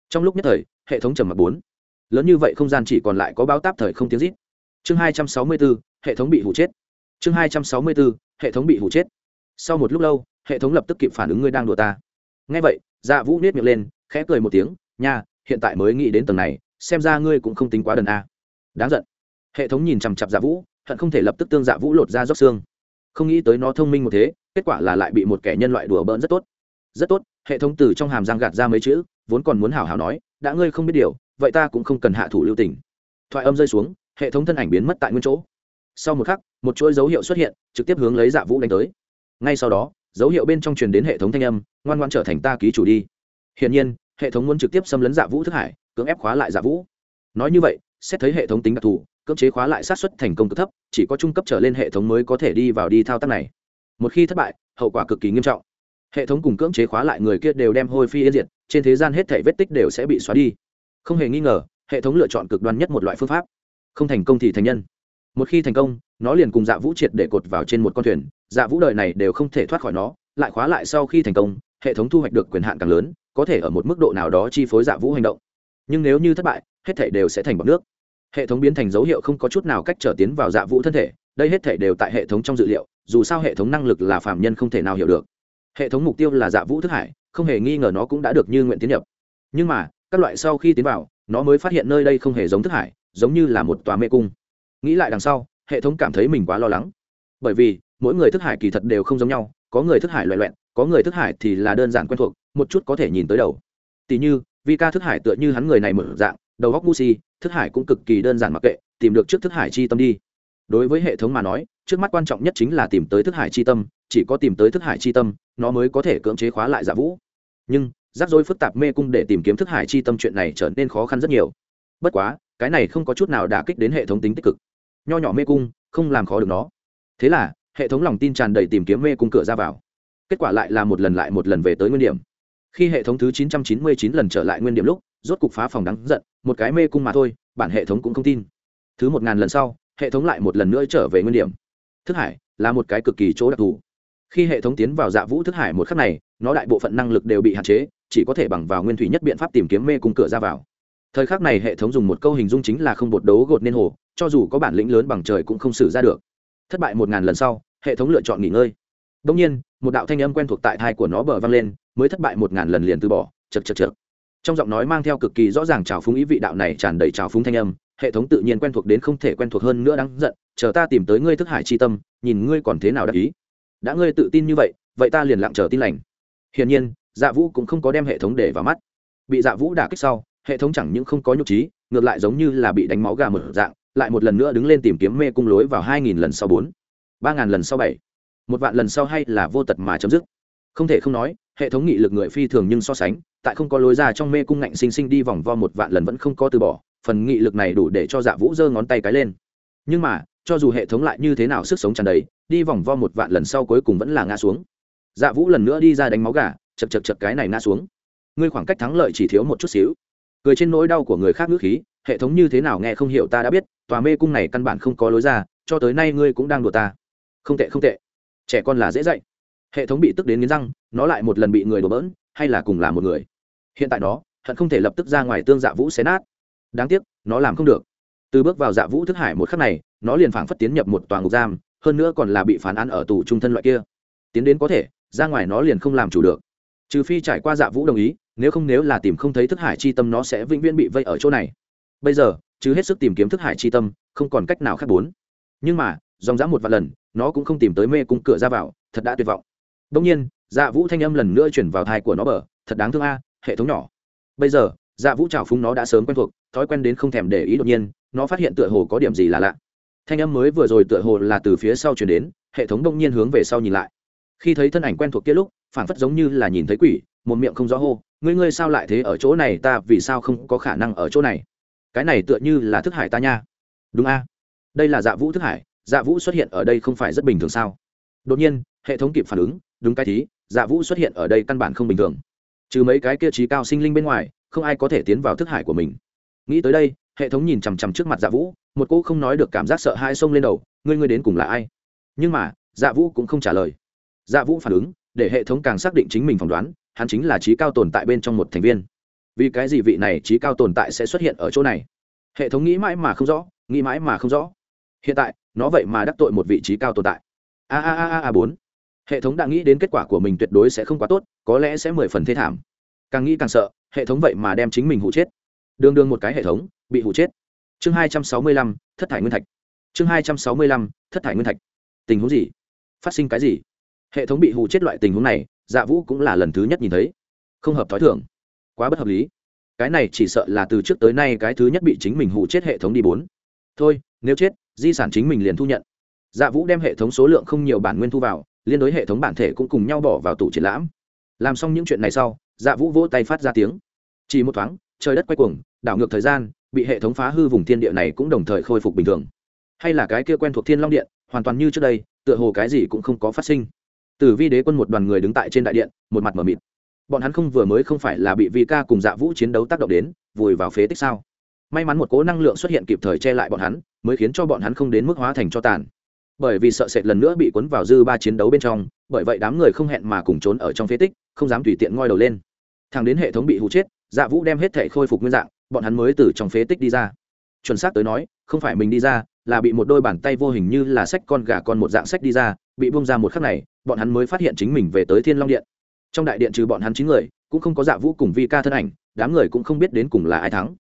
Trong lúc nhất thời, hệ thống trầm mặc bốn. Lớn như vậy không gian chỉ còn lại có báo táp thời không tiếng rít chương hai trăm sáu mươi bốn hệ thống bị hủ chết. Chương hai trăm sáu mươi bốn hệ thống bị hủ chết. Sau một lúc lâu, hệ thống lập tức kịp phản ứng ngươi đang đùa ta. Ngay vậy dạ vũ nết miệng lên, khẽ cười một tiếng, nha, hiện tại mới nghĩ đến tầng này, xem ra ngươi cũng không tính quá đần a. Đáng giận. Hệ thống nhìn chằm chặp dạ vũ, hận không thể lập tức tương dạ vũ lột ra róc xương. Không nghĩ tới nó thông minh một thế, kết quả là lại bị một kẻ nhân loại đùa bỡn rất tốt. Rất tốt, hệ thống từ trong hàm răng gạt ra mấy chữ, vốn còn muốn hào hào nói, đã ngươi không biết điều, vậy ta cũng không cần hạ thủ lưu tình. Thoại âm rơi xuống hệ thống thân ảnh biến mất tại nguyên chỗ. Sau một khắc, một chuỗi dấu hiệu xuất hiện, trực tiếp hướng lấy dạ vũ đánh tới. Ngay sau đó, dấu hiệu bên trong truyền đến hệ thống thanh âm, ngoan ngoan trở thành ta ký chủ đi. Hiển nhiên, hệ thống muốn trực tiếp xâm lấn dạ vũ thức hải, cưỡng ép khóa lại dạ vũ. Nói như vậy, xét thấy hệ thống tính đặc thù, cưỡng chế khóa lại sát xuất thành công cực thấp, chỉ có trung cấp trở lên hệ thống mới có thể đi vào đi thao tác này. Một khi thất bại, hậu quả cực kỳ nghiêm trọng. Hệ thống cùng cưỡng chế khóa lại người kia đều đem hôi phi yên diệt, trên thế gian hết thể vết tích đều sẽ bị xóa đi. Không hề nghi ngờ, hệ thống lựa chọn cực đoan nhất một loại phương pháp không thành công thì thành nhân. Một khi thành công, nó liền cùng dạ vũ triệt để cột vào trên một con thuyền. Dạ vũ đời này đều không thể thoát khỏi nó, lại khóa lại sau khi thành công, hệ thống thu hoạch được quyền hạn càng lớn, có thể ở một mức độ nào đó chi phối dạ vũ hành động. Nhưng nếu như thất bại, hết thể đều sẽ thành bọc nước. Hệ thống biến thành dấu hiệu không có chút nào cách trở tiến vào dạ vũ thân thể, đây hết thể đều tại hệ thống trong dự liệu, dù sao hệ thống năng lực là phạm nhân không thể nào hiểu được. Hệ thống mục tiêu là dạ vũ thức hải, không hề nghi ngờ nó cũng đã được như nguyện tiến nhập. Nhưng mà, các loại sau khi tiến vào, nó mới phát hiện nơi đây không hề giống thức hải giống như là một tòa mê cung. Nghĩ lại đằng sau, hệ thống cảm thấy mình quá lo lắng. Bởi vì, mỗi người thức hải kỳ thật đều không giống nhau, có người thức hải loại loẹn, có người thức hải thì là đơn giản quen thuộc, một chút có thể nhìn tới đầu. Tỉ như, vi ca thức hải tựa như hắn người này mở dạng, đầu góc si, thức hải cũng cực kỳ đơn giản mặc kệ, tìm được trước thức hải chi tâm đi. Đối với hệ thống mà nói, trước mắt quan trọng nhất chính là tìm tới thức hải chi tâm, chỉ có tìm tới thức hải chi tâm, nó mới có thể cưỡng chế khóa lại giả vũ. Nhưng, rắc rối phức tạp mê cung để tìm kiếm thức hải chi tâm chuyện này trở nên khó khăn rất nhiều. Bất quá cái này không có chút nào đả kích đến hệ thống tính tích cực. Nho nhỏ mê cung, không làm khó được nó. Thế là, hệ thống lòng tin tràn đầy tìm kiếm mê cung cửa ra vào. Kết quả lại là một lần lại một lần về tới nguyên điểm. Khi hệ thống thứ 999 lần trở lại nguyên điểm lúc, rốt cục phá phòng đắng giận, một cái mê cung mà thôi, bản hệ thống cũng không tin. Thứ một ngàn lần sau, hệ thống lại một lần nữa trở về nguyên điểm. Thức hải là một cái cực kỳ chỗ đặc thù. Khi hệ thống tiến vào dạ vũ thức hải một khắc này, nó đại bộ phận năng lực đều bị hạn chế, chỉ có thể bằng vào nguyên thủy nhất biện pháp tìm kiếm mê cung cửa ra vào thời khắc này hệ thống dùng một câu hình dung chính là không bột đấu gột nên hồ, cho dù có bản lĩnh lớn bằng trời cũng không xử ra được. Thất bại một ngàn lần sau, hệ thống lựa chọn nghỉ ngơi. Đông nhiên, một đạo thanh âm quen thuộc tại thai của nó bờ vang lên, mới thất bại một ngàn lần liền từ bỏ chật chật chật trong giọng nói mang theo cực kỳ rõ ràng trào phúng ý vị đạo này tràn đầy trào phúng thanh âm, hệ thống tự nhiên quen thuộc đến không thể quen thuộc hơn nữa đáng giận, chờ ta tìm tới ngươi thức hải chi tâm, nhìn ngươi còn thế nào đắc ý. Đã ngươi tự tin như vậy vậy ta liền lặng chờ tin lành. Hiển nhiên dạ vũ cũng không có đem hệ thống để vào mắt. Bị dạ vũ đả kích sau hệ thống chẳng những không có nhục trí, ngược lại giống như là bị đánh máu gà mở dạng, lại một lần nữa đứng lên tìm kiếm mê cung lối vào hai nghìn lần sau bốn, ba ngàn lần sau bảy, một vạn lần sau hay là vô tật mà chấm dứt. Không thể không nói, hệ thống nghị lực người phi thường nhưng so sánh, tại không có lối ra trong mê cung ngạnh sinh sinh đi vòng vo một vạn lần vẫn không có từ bỏ, phần nghị lực này đủ để cho dạ vũ giơ ngón tay cái lên. Nhưng mà, cho dù hệ thống lại như thế nào sức sống tràn đầy, đi vòng vo một vạn lần sau cuối cùng vẫn là ngã xuống. Dạ vũ lần nữa đi ra đánh máu gà, chật chật chật cái này ngã xuống. Ngươi khoảng cách thắng lợi chỉ thiếu một chút xíu cười trên nỗi đau của người khác ngữ khí, hệ thống như thế nào nghe không hiểu ta đã biết, tòa mê cung này căn bản không có lối ra, cho tới nay ngươi cũng đang đùa ta. Không tệ không tệ. Trẻ con là dễ dạy. Hệ thống bị tức đến nghiến răng, nó lại một lần bị người đổ bỡn, hay là cùng là một người. Hiện tại nó hận không thể lập tức ra ngoài tương dạ vũ xé nát. Đáng tiếc, nó làm không được. Từ bước vào dạ vũ thức hải một khắc này, nó liền phảng phất tiến nhập một toàn ngục giam, hơn nữa còn là bị phán án ở tù trung thân loại kia. Tiến đến có thể, ra ngoài nó liền không làm chủ được. Trừ phi trải qua dạ vũ đồng ý nếu không nếu là tìm không thấy thức hải chi tâm nó sẽ vĩnh viễn bị vây ở chỗ này. Bây giờ, chứ hết sức tìm kiếm thức hải chi tâm, không còn cách nào khác bốn. Nhưng mà, dòng dã một vài lần, nó cũng không tìm tới mê cung cửa ra vào, thật đã tuyệt vọng. Đông nhiên dạ vũ thanh âm lần nữa chuyển vào thai của nó bờ, thật đáng thương a, hệ thống nhỏ. Bây giờ dạ vũ trào phúng nó đã sớm quen thuộc, thói quen đến không thèm để ý đột nhiên, nó phát hiện tựa hồ có điểm gì là lạ. Thanh âm mới vừa rồi tựa hồ là từ phía sau chuyển đến, hệ thống đông nhiên hướng về sau nhìn lại. Khi thấy thân ảnh quen thuộc kia lúc phản phất giống như là nhìn thấy quỷ, một miệng không rõ hô ngươi ngươi sao lại thế ở chỗ này, ta vì sao không có khả năng ở chỗ này? Cái này tựa như là thức hải ta nha. Đúng a. Đây là dạ vũ thức hải dạ vũ xuất hiện ở đây không phải rất bình thường sao? Đột nhiên, hệ thống kịp phản ứng, đúng cái thí dạ vũ xuất hiện ở đây căn bản không bình thường. Trừ mấy cái kia trí cao sinh linh bên ngoài, không ai có thể tiến vào thức hải của mình. Nghĩ tới đây, hệ thống nhìn chằm chằm trước mặt dạ vũ, một cô không nói được cảm giác sợ hai xông lên đầu, ngươi ngươi đến cùng là ai? Nhưng mà dạ vũ cũng không trả lời. Dạ vũ phản ứng, để hệ thống càng xác định chính mình phỏng đoán hắn chính là trí cao tồn tại bên trong một thành viên. Vì cái gì vị này trí cao tồn tại sẽ xuất hiện ở chỗ này? Hệ thống nghĩ mãi mà không rõ, nghĩ mãi mà không rõ. Hiện tại, nó vậy mà đắc tội một vị trí cao tồn tại. A a a a bốn. Hệ thống đã nghĩ đến kết quả của mình tuyệt đối sẽ không quá tốt, có lẽ sẽ mười phần thê thảm. Càng nghĩ càng sợ, hệ thống vậy mà đem chính mình hụ chết. Đương đương một cái hệ thống, bị hụ chết. Chương hai trăm sáu mươi lăm, thất thải nguyên thạch. Chương hai trăm sáu mươi lăm, thất thải nguyên thạch. Tình huống gì? Phát sinh cái gì? Hệ thống bị hụ chết loại tình huống này dạ vũ cũng là lần thứ nhất nhìn thấy. Không hợp t h ó i thưởng quá bất hợp lý. Cái này chỉ sợ là từ trước tới nay cái thứ nhất bị chính mình hụ chết hệ thống đi bốn. Thôi, nếu chết, di sản chính mình liền thu nhận. Dạ vũ đem hệ thống số lượng không nhiều bản nguyên thu vào, liên đối hệ thống bản thể cũng cùng nhau bỏ vào tủ triển lãm. Làm xong những chuyện này sau dạ vũ vỗ tay phát ra tiếng. Chỉ một thoáng, trời đất quay cuồng, đảo ngược thời gian, bị hệ thống phá hư vùng thiên địa này cũng đồng thời khôi phục bình thường. Hay là cái kia quen thuộc thiên long điện, hoàn toàn như trước đây, tựa hồ cái gì cũng không có phát sinh tử vi đế quân một đoàn người đứng tại trên đại điện, một mặt mở mịt. Bọn hắn không vừa mới không phải là bị vi ca cùng dạ vũ chiến đấu tác động đến, vùi vào phế tích sao? May mắn một cố năng lượng xuất hiện kịp thời che lại bọn hắn, mới khiến cho bọn hắn không đến mức hóa thành cho tàn. Bởi vì sợ sệt lần nữa bị cuốn vào dư ba chiến đấu bên trong, bởi vậy đám người không hẹn mà cùng trốn ở trong phế tích, không dám tùy tiện ngoi đầu lên. Thằng đến hệ thống bị hù chết dạ vũ đem hết thể khôi phục nguyên dạng, bọn hắn mới từ trong phế tích đi ra. Chuẩn xác tới nói, không phải mình đi ra, là bị một đôi bàn tay vô hình như là sách con gà con một dạng sách đi ra, bị buông ra một khắc này bọn hắn mới phát hiện chính mình về tới thiên long điện. Trong đại điện trừ bọn hắn chín người, cũng không có dạ vũ cùng vi ca thân ảnh, đám người cũng không biết đến cùng là ai thắng.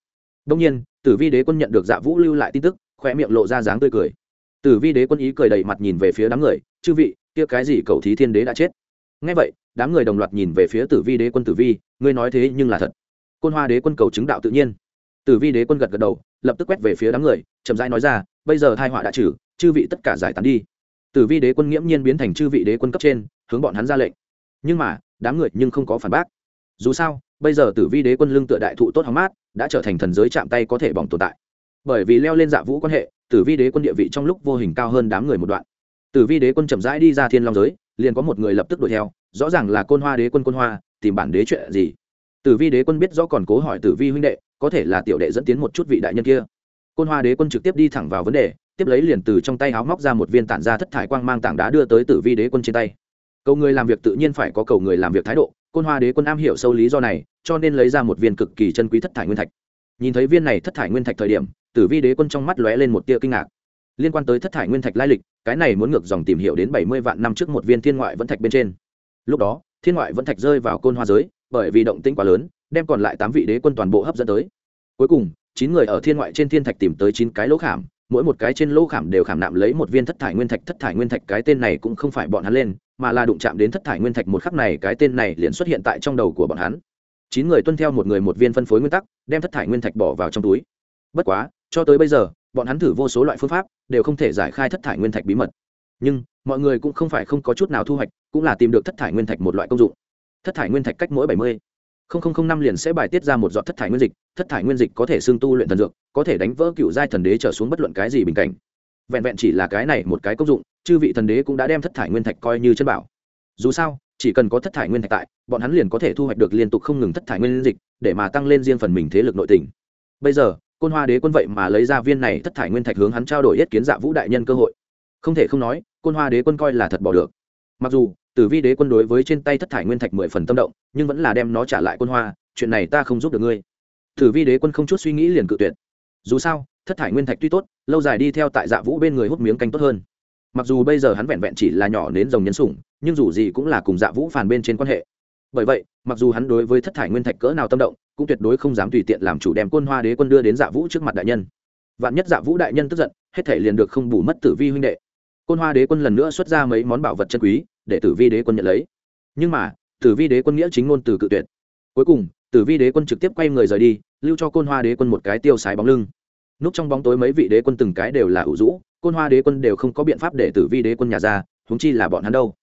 Đông nhiên, tử vi đế quân nhận được dạ vũ lưu lại tin tức khoe miệng lộ ra dáng tươi cười. Tử vi đế quân ý cười đầy mặt nhìn về phía đám người, chư vị, kia cái gì cầu thí thiên đế đã chết? Ngay vậy, đám người đồng loạt nhìn về phía tử vi đế quân, tử vi, ngươi nói thế nhưng là thật. Côn hoa đế quân cầu chứng đạo tự nhiên. Tử vi đế quân gật gật đầu, lập tức quét về phía đám người, chậm rãi nói ra, bây giờ thai họa đã trừ, chư vị tất cả giải tán đi tử vi đế quân nghiễm nhiên biến thành chư vị đế quân cấp trên, hướng bọn hắn ra lệnh. Nhưng mà, đám người nhưng không có phản bác. Dù sao, bây giờ tử vi đế quân lưng tựa đại thụ tốt hóng mát, đã trở thành thần giới chạm tay có thể bỏng tồn tại. Bởi vì leo lên dạ vũ quan hệ, tử vi đế quân địa vị trong lúc vô hình cao hơn đám người một đoạn. Tử vi đế quân chậm rãi đi ra thiên long giới, liền có một người lập tức đuổi theo, rõ ràng là côn hoa đế quân côn hoa, tìm bản đế chuyện gì? Tử vi đế quân biết rõ còn cố hỏi tử vi huynh đệ, có thể là tiểu đệ dẫn tiến một chút vị đại nhân kia. Côn hoa đế quân trực tiếp đi thẳng vào vấn đề tiếp lấy liền từ trong tay áo móc ra một viên tản ra thất thải quang mang tảng đá đưa tới tử vi đế quân trên tay. Cầu người làm việc tự nhiên phải có cầu người làm việc thái độ, côn hoa đế quân am hiểu sâu lý do này, cho nên lấy ra một viên cực kỳ chân quý thất thải nguyên thạch. Nhìn thấy viên này thất thải nguyên thạch thời điểm, tử vi đế quân trong mắt lóe lên một tia kinh ngạc. Liên quan tới thất thải nguyên thạch lai lịch, cái này muốn ngược dòng tìm hiểu đến bảy mươi vạn năm trước một viên thiên ngoại vẫn thạch bên trên. Lúc đó, thiên ngoại vẫn thạch rơi vào côn hoa giới, bởi vì động tĩnh quá lớn, đem còn lại tám vị đế quân toàn bộ hấp dẫn tới. Cuối cùng, chín người ở thiên ngoại trên thiên thạch tìm tới chín cái lỗ khảm mỗi một cái trên lỗ khảm đều khảm nạm lấy một viên thất thải nguyên thạch, thất thải nguyên thạch cái tên này cũng không phải bọn hắn lên, mà là đụng chạm đến thất thải nguyên thạch một khắc này cái tên này liền xuất hiện tại trong đầu của bọn hắn. Chín người tuân theo một người một viên phân phối nguyên tắc, đem thất thải nguyên thạch bỏ vào trong túi. Bất quá, cho tới bây giờ, bọn hắn thử vô số loại phương pháp, đều không thể giải khai thất thải nguyên thạch bí mật. Nhưng, mọi người cũng không phải không có chút nào thu hoạch, cũng là tìm được thất thải nguyên thạch một loại công dụng. Thất thải nguyên thạch cách mỗi bảy mươi năm liền sẽ bài tiết ra một giọt thất thải nguyên dịch, thất thải nguyên dịch có thể xương tu luyện thần dược, có thể đánh vỡ cựu giai thần đế trở xuống bất luận cái gì bình cảnh. Vẹn vẹn chỉ là cái này một cái công dụng, chư vị thần đế cũng đã đem thất thải nguyên thạch coi như chân bảo. Dù sao, chỉ cần có thất thải nguyên thạch tại, bọn hắn liền có thể thu hoạch được liên tục không ngừng thất thải nguyên dịch, để mà tăng lên riêng phần mình thế lực nội tình. Bây giờ, côn hoa đế quân vậy mà lấy ra viên này thất thải nguyên thạch hướng hắn trao đổi yết kiến dạ vũ đại nhân cơ hội. Không thể không nói, côn hoa đế quân coi là thật bỏ được. Mặc dù tử vi đế quân đối với trên tay thất thải nguyên thạch mười phần tâm động, nhưng vẫn là đem nó trả lại Quân hoa, chuyện này ta không giúp được ngươi. Tử vi đế quân không chút suy nghĩ liền cự tuyệt. Dù sao, thất thải nguyên thạch tuy tốt, lâu dài đi theo tại dạ vũ bên người hút miếng canh tốt hơn. Mặc dù bây giờ hắn vẹn vẹn chỉ là nhỏ đến rồng nhân sủng, nhưng dù gì cũng là cùng dạ vũ phản bên trên quan hệ. Bởi vậy, mặc dù hắn đối với thất thải nguyên thạch cỡ nào tâm động, cũng tuyệt đối không dám tùy tiện làm chủ đem quân hoa đế quân đưa đến dạ vũ trước mặt đại nhân. Vạn nhất dạ vũ đại nhân tức giận, hết thể liền được không bù mất tử vi huynh đệ. Côn hoa đế quân lần nữa xuất ra mấy món bảo vật chân quý để tử vi đế quân nhận lấy nhưng mà tử vi đế quân nghĩa chính ngôn từ cự tuyệt cuối cùng tử vi đế quân trực tiếp quay người rời đi lưu cho côn hoa đế quân một cái tiêu sái bóng lưng núp trong bóng tối mấy vị đế quân từng cái đều là ủ rũ côn hoa đế quân đều không có biện pháp để tử vi đế quân nhà ra húng chi là bọn hắn đâu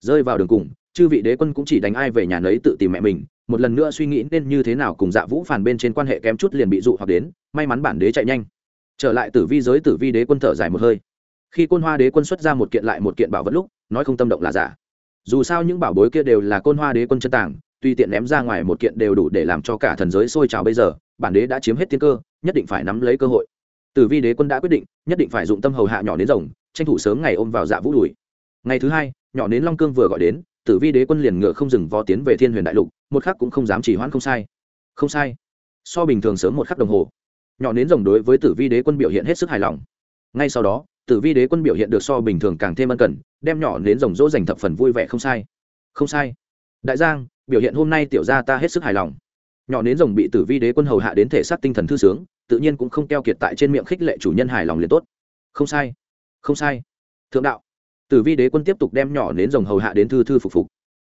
rơi vào đường cùng chư vị đế quân cũng chỉ đánh ai về nhà nấy tự tìm mẹ mình một lần nữa suy nghĩ nên như thế nào cùng dạ vũ phản bên trên quan hệ kém chút liền bị dụ hoặc đến may mắn bản đế chạy nhanh trở lại tử vi giới tử vi đế quân thở dài một hơi khi côn hoa đế quân xuất ra một kiện lại một kiện bảo vật lúc nói không tâm động là giả. Dù sao những bảo bối kia đều là côn hoa đế quân chân tàng, tuy tiện ném ra ngoài một kiện đều đủ để làm cho cả thần giới sôi trào bây giờ, bản đế đã chiếm hết tiên cơ, nhất định phải nắm lấy cơ hội. Tử vi đế quân đã quyết định, nhất định phải dụng tâm hầu hạ nhỏ đến rồng, tranh thủ sớm ngày ôm vào dạ vũ đùi. Ngày thứ hai, nhỏ đến long cương vừa gọi đến, tử vi đế quân liền ngựa không dừng vó tiến về thiên huyền đại lục, một khắc cũng không dám chỉ hoãn không sai. Không sai. So bình thường sớm một khắc đồng hồ, nhỏ đến rồng đối với tử vi đế quân biểu hiện hết sức hài lòng. Ngay sau đó tử vi đế quân biểu hiện được so bình thường càng thêm ân cần, đem nhỏ đến rồng rỗ dành thập phần vui vẻ không sai. Không sai. Đại giang, biểu hiện hôm nay tiểu ra ta hết sức hài lòng. Nhỏ đến rồng bị tử vi đế quân hầu hạ đến thể xác tinh thần thư sướng, tự nhiên cũng không keo kiệt tại trên miệng khích lệ chủ nhân hài lòng liền tốt. Không sai. Không sai. Thượng đạo. Tử vi đế quân tiếp tục đem nhỏ đến rồng hầu hạ đến thư thư phục phục.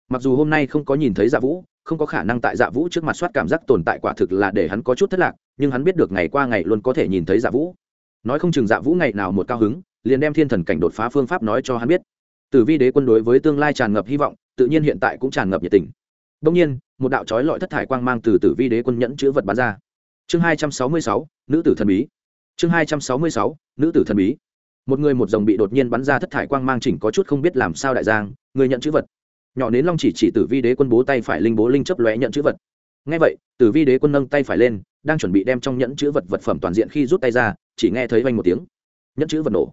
Mặc dù hôm nay không có nhìn thấy dạ vũ, không có khả năng tại dạ vũ trước mặt soát cảm giác tồn tại quả thực là để hắn có chút thất lạc, nhưng hắn biết được ngày qua ngày luôn có thể nhìn thấy dạ vũ. Nói không chừng dạ vũ ngày nào một cao hứng liền đem thiên thần cảnh đột phá phương pháp nói cho hắn biết. Tử vi đế quân đối với tương lai tràn ngập hy vọng, tự nhiên hiện tại cũng tràn ngập nhiệt tình. Đông nhiên, một đạo trói lọi thất thải quang mang từ tử vi đế quân nhẫn chữ vật bán ra. Chương hai trăm sáu mươi sáu, nữ tử thần bí. Chương hai trăm sáu mươi sáu, nữ tử thần bí. Một người một dòng bị đột nhiên bắn ra thất thải quang mang chỉnh có chút không biết làm sao đại giang, người nhận chữ vật. Nhỏ đến long chỉ chỉ tử vi đế quân bố tay phải linh bố linh chấp lóe nhận chữ vật. Ngay vậy, tử vi đế quân nâng tay phải lên, đang chuẩn bị đem trong nhẫn chữ vật vật phẩm toàn diện khi rút tay ra, chỉ nghe thấy vanh một tiếng. Nhẫn chữ vật nổ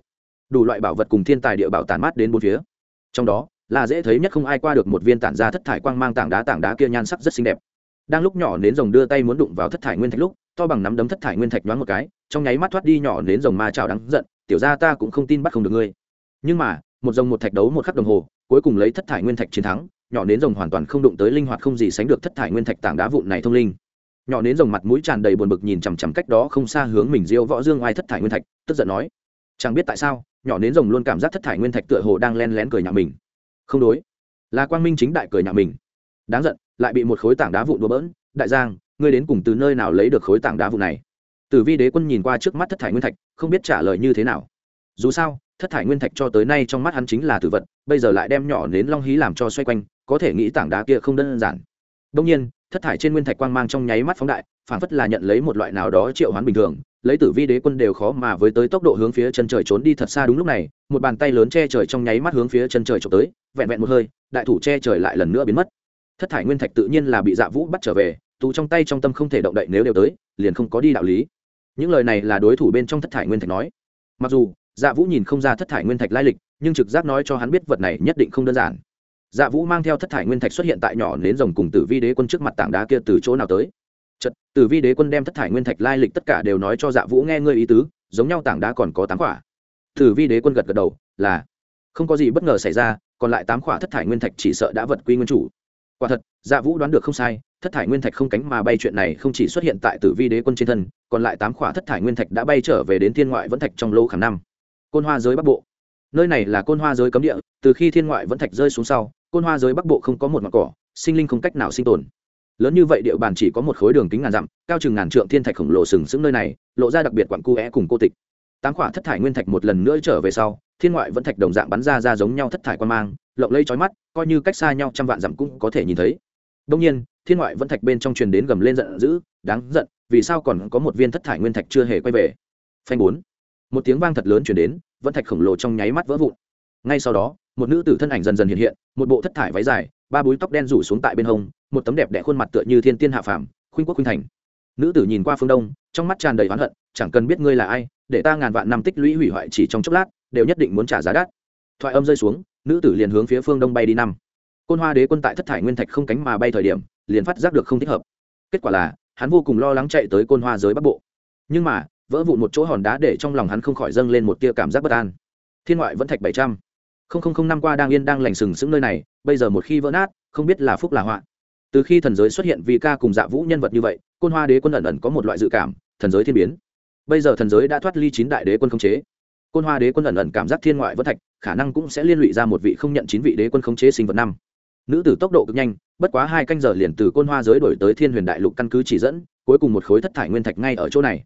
đủ loại bảo vật cùng thiên tài địa bảo tản mát đến bốn phía. Trong đó, là dễ thấy nhất không ai qua được một viên tản ra thất thải quang mang tảng đá tảng đá kia nhan sắc rất xinh đẹp. Đang lúc nhỏ nến rồng đưa tay muốn đụng vào thất thải nguyên thạch lúc, to bằng nắm đấm thất thải nguyên thạch nhoáng một cái, trong nháy mắt thoát đi nhỏ nến rồng ma chảo đắng giận, tiểu ra ta cũng không tin bắt không được ngươi. Nhưng mà, một rồng một thạch đấu một khắc đồng hồ, cuối cùng lấy thất thải nguyên thạch chiến thắng, nhỏ nến rồng hoàn toàn không đụng tới linh hoạt không gì sánh được thất thải nguyên thạch tảng đá vụn này thông linh. Nhỏ nến rồng mặt mũi tràn đầy buồn bực nhìn chằm chằm cách đó không xa hướng mình diêu võ dương ai thất thải nguyên thạch, tức giận nói chẳng biết tại sao, nhỏ nến rồng luôn cảm giác thất thải nguyên thạch tựa hồ đang len lén cười nhạo mình. Không đối. Là quang minh chính đại cười nhạo mình. Đáng giận, lại bị một khối tảng đá vụn đùa bỡn. Đại giang, ngươi đến cùng từ nơi nào lấy được khối tảng đá vụn này? Tử vi đế quân nhìn qua trước mắt thất thải nguyên thạch, không biết trả lời như thế nào. Dù sao, thất thải nguyên thạch cho tới nay trong mắt hắn chính là tử vật, bây giờ lại đem nhỏ nến long hí làm cho xoay quanh, có thể nghĩ tảng đá kia không đơn giản. Đông nhiên, thất thải trên nguyên thạch quang mang trong nháy mắt phóng đại phản phất là nhận lấy một loại nào đó triệu hoán bình thường, lấy tử vi đế quân đều khó mà với tới tốc độ hướng phía chân trời trốn đi thật xa đúng lúc này, một bàn tay lớn che trời trong nháy mắt hướng phía chân trời trộm tới, vẹn vẹn một hơi, đại thủ che trời lại lần nữa biến mất. Thất thải nguyên thạch tự nhiên là bị dạ vũ bắt trở về tù trong tay trong tâm không thể động đậy nếu đều tới, liền không có đi đạo lý. Những lời này là đối thủ bên trong thất thải nguyên thạch nói. Mặc dù dạ vũ nhìn không ra thất thải nguyên thạch lai lịch, nhưng trực giác nói cho hắn biết vật này nhất định không đơn giản. Dạ vũ mang theo thất thải nguyên thạch xuất hiện tại nhỏ nến rồng cùng tử vi đế quân trước mặt tảng đá kia từ chỗ nào tới chật tử vi đế quân đem thất thải nguyên thạch lai lịch tất cả đều nói cho dạ vũ nghe ngươi ý tứ, giống nhau tảng đá còn có tám quả. Tử vi đế quân gật gật đầu, là, không có gì bất ngờ xảy ra, còn lại tám quả thất thải nguyên thạch chỉ sợ đã vật quy nguyên chủ. Quả thật dạ vũ đoán được không sai, thất thải nguyên thạch không cánh mà bay chuyện này không chỉ xuất hiện tại tử vi đế quân trên thân, còn lại tám quả thất thải nguyên thạch đã bay trở về đến thiên ngoại vẫn thạch trong lâu khảm năm. Côn hoa giới bắc bộ. Nơi này là côn hoa giới cấm địa, từ khi thiên ngoại vẫn thạch rơi xuống sau, côn hoa giới bắc bộ không có một mảng cỏ, sinh linh không cách nào sinh tồn lớn như vậy địa bàn chỉ có một khối đường kính ngàn dặm, cao chừng ngàn trượng thiên thạch khổng lồ sừng sững nơi này, lộ ra đặc biệt quặn cu é cùng cô tịch. Tám quả thất thải nguyên thạch một lần nữa trở về sau, thiên ngoại vẫn thạch đồng dạng bắn ra ra giống nhau thất thải quan mang, lộng lây trói mắt, coi như cách xa nhau trăm vạn dặm cũng có thể nhìn thấy. Đông nhiên, thiên ngoại vẫn thạch bên trong truyền đến gầm lên giận dữ, đáng giận, vì sao còn có một viên thất thải nguyên thạch chưa hề quay về? Phanh bốn. Một tiếng vang thật lớn chuyển đến, vẫn thạch khổng lồ trong nháy mắt vỡ vụn. Ngay sau đó, một nữ tử thân ảnh dần dần hiện hiện, một bộ thất thải váy dài, ba búi tóc đen rủ xuống tại bên hông một tấm đẹp đẽ khuôn mặt tựa như thiên tiên hạ phàm, khuynh quốc khuynh thành. Nữ tử nhìn qua phương đông, trong mắt tràn đầy oán hận, chẳng cần biết ngươi là ai, để ta ngàn vạn năm tích lũy hủy hoại chỉ trong chốc lát, đều nhất định muốn trả giá đắt. Thoại âm rơi xuống, nữ tử liền hướng phía phương đông bay đi năm. Côn hoa đế quân tại thất thải nguyên thạch không cánh mà bay thời điểm, liền phát giác được không thích hợp. Kết quả là, hắn vô cùng lo lắng chạy tới côn hoa giới bắc bộ. Nhưng mà, vỡ vụn một chỗ hòn đá để trong lòng hắn không khỏi dâng lên một tia cảm giác bất an. Thiên ngoại vẫn thạch bảy trăm. Linh năm qua đang yên đang lành sừng sững nơi này, bây giờ một khi vỡ nát, không biết là phúc là họa từ khi thần giới xuất hiện vì ca cùng dạ vũ nhân vật như vậy, côn hoa đế quân ẩn ẩn có một loại dự cảm, thần giới thiên biến. Bây giờ thần giới đã thoát ly chín đại đế quân khống chế. Côn hoa đế quân ẩn ẩn cảm giác thiên ngoại vẫn thạch, khả năng cũng sẽ liên lụy ra một vị không nhận chín vị đế quân khống chế sinh vật năm. Nữ tử tốc độ cực nhanh, bất quá hai canh giờ liền từ côn hoa giới đổi tới thiên huyền đại lục căn cứ chỉ dẫn, cuối cùng một khối thất thải nguyên thạch ngay ở chỗ này.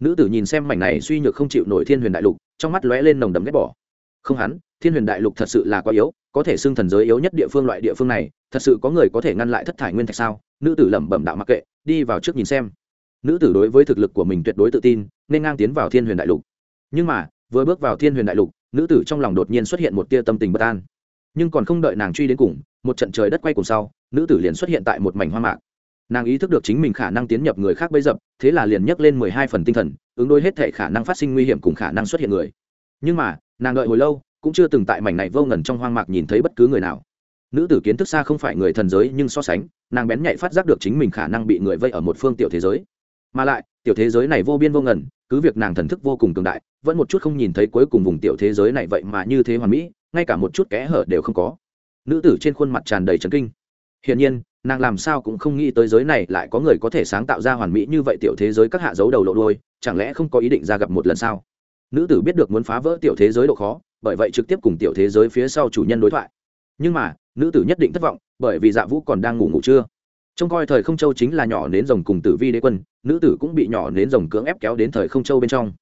Nữ tử nhìn xem mảnh này suy nhược không chịu nổi thiên huyền đại lục, trong mắt lóe lên nồng đấm ghét bỏ. Không hắn thiên huyền đại lục thật sự là quá yếu, có thể xưng thần giới yếu nhất địa phương loại địa phương này, thật sự có người có thể ngăn lại thất thải nguyên thạch sao? Nữ tử lẩm bẩm đạo mặc kệ, đi vào trước nhìn xem. Nữ tử đối với thực lực của mình tuyệt đối tự tin, nên ngang tiến vào thiên huyền đại lục. Nhưng mà, vừa bước vào thiên huyền đại lục, nữ tử trong lòng đột nhiên xuất hiện một tia tâm tình bất an. Nhưng còn không đợi nàng truy đến cùng, một trận trời đất quay cùng sau, nữ tử liền xuất hiện tại một mảnh hoa mạc. Nàng ý thức được chính mình khả năng tiến nhập người khác bấy dập, thế là liền nhấc lên mười hai phần tinh thần, ứng đối hết thể khả năng phát sinh nguy hiểm cùng khả năng xuất hiện người. Nhưng mà, nàng đợi hồi lâu cũng chưa từng tại mảnh này vô ngần trong hoang mạc nhìn thấy bất cứ người nào. Nữ tử kiến thức xa không phải người thần giới, nhưng so sánh, nàng bén nhạy phát giác được chính mình khả năng bị người vây ở một phương tiểu thế giới. Mà lại, tiểu thế giới này vô biên vô ngần, cứ việc nàng thần thức vô cùng cường đại, vẫn một chút không nhìn thấy cuối cùng vùng tiểu thế giới này vậy mà như thế hoàn mỹ, ngay cả một chút kẽ hở đều không có. Nữ tử trên khuôn mặt tràn đầy trấn kinh. Hiển nhiên, nàng làm sao cũng không nghĩ tới giới này lại có người có thể sáng tạo ra hoàn mỹ như vậy tiểu thế giới các hạ dấu đầu lộ đôi chẳng lẽ không có ý định ra gặp một lần sao? Nữ tử biết được muốn phá vỡ tiểu thế giới độ khó, bởi vậy trực tiếp cùng tiểu thế giới phía sau chủ nhân đối thoại. Nhưng mà, nữ tử nhất định thất vọng, bởi vì dạ vũ còn đang ngủ ngủ chưa. trông coi thời không châu chính là nhỏ nến rồng cùng tử vi đế quân, nữ tử cũng bị nhỏ nến rồng cưỡng ép kéo đến thời không châu bên trong.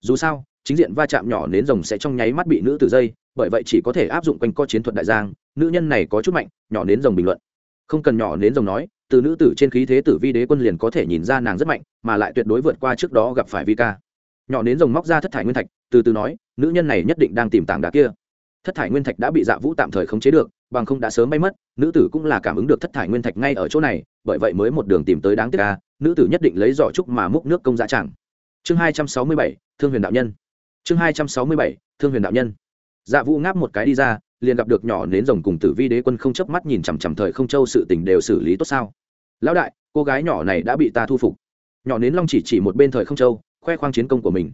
Dù sao, chính diện va chạm nhỏ nến rồng sẽ trong nháy mắt bị nữ tử dây, bởi vậy chỉ có thể áp dụng quanh co chiến thuật đại giang, nữ nhân này có chút mạnh, nhỏ nến rồng bình luận. Không cần nhỏ nến rồng nói, từ nữ tử trên khí thế tử vi đế quân liền có thể nhìn ra nàng rất mạnh, mà lại tuyệt đối vượt qua trước đó gặp phải vi ca nhỏ nến rồng móc ra thất thải nguyên thạch, từ từ nói, nữ nhân này nhất định đang tìm tảng đá kia. Thất thải nguyên thạch đã bị dạ vũ tạm thời khống chế được, bằng không đã sớm bay mất, nữ tử cũng là cảm ứng được thất thải nguyên thạch ngay ở chỗ này, bởi vậy mới một đường tìm tới đáng tiếc ca nữ tử nhất định lấy giỏ trúc mà múc nước công dạ chẳng. Chương hai trăm sáu mươi bảy, thương huyền đạo nhân. Chương hai trăm sáu mươi bảy, thương huyền đạo nhân. Dạ vũ ngáp một cái đi ra, liền gặp được nhỏ nến rồng cùng tử vi đế quân không chớp mắt nhìn chằm chằm thời không châu sự tình đều xử lý tốt sao. Lão đại, cô gái nhỏ này đã bị ta thu phục. Nhỏ nến long chỉ chỉ một bên thời không châu khoe khoang chiến công của mình.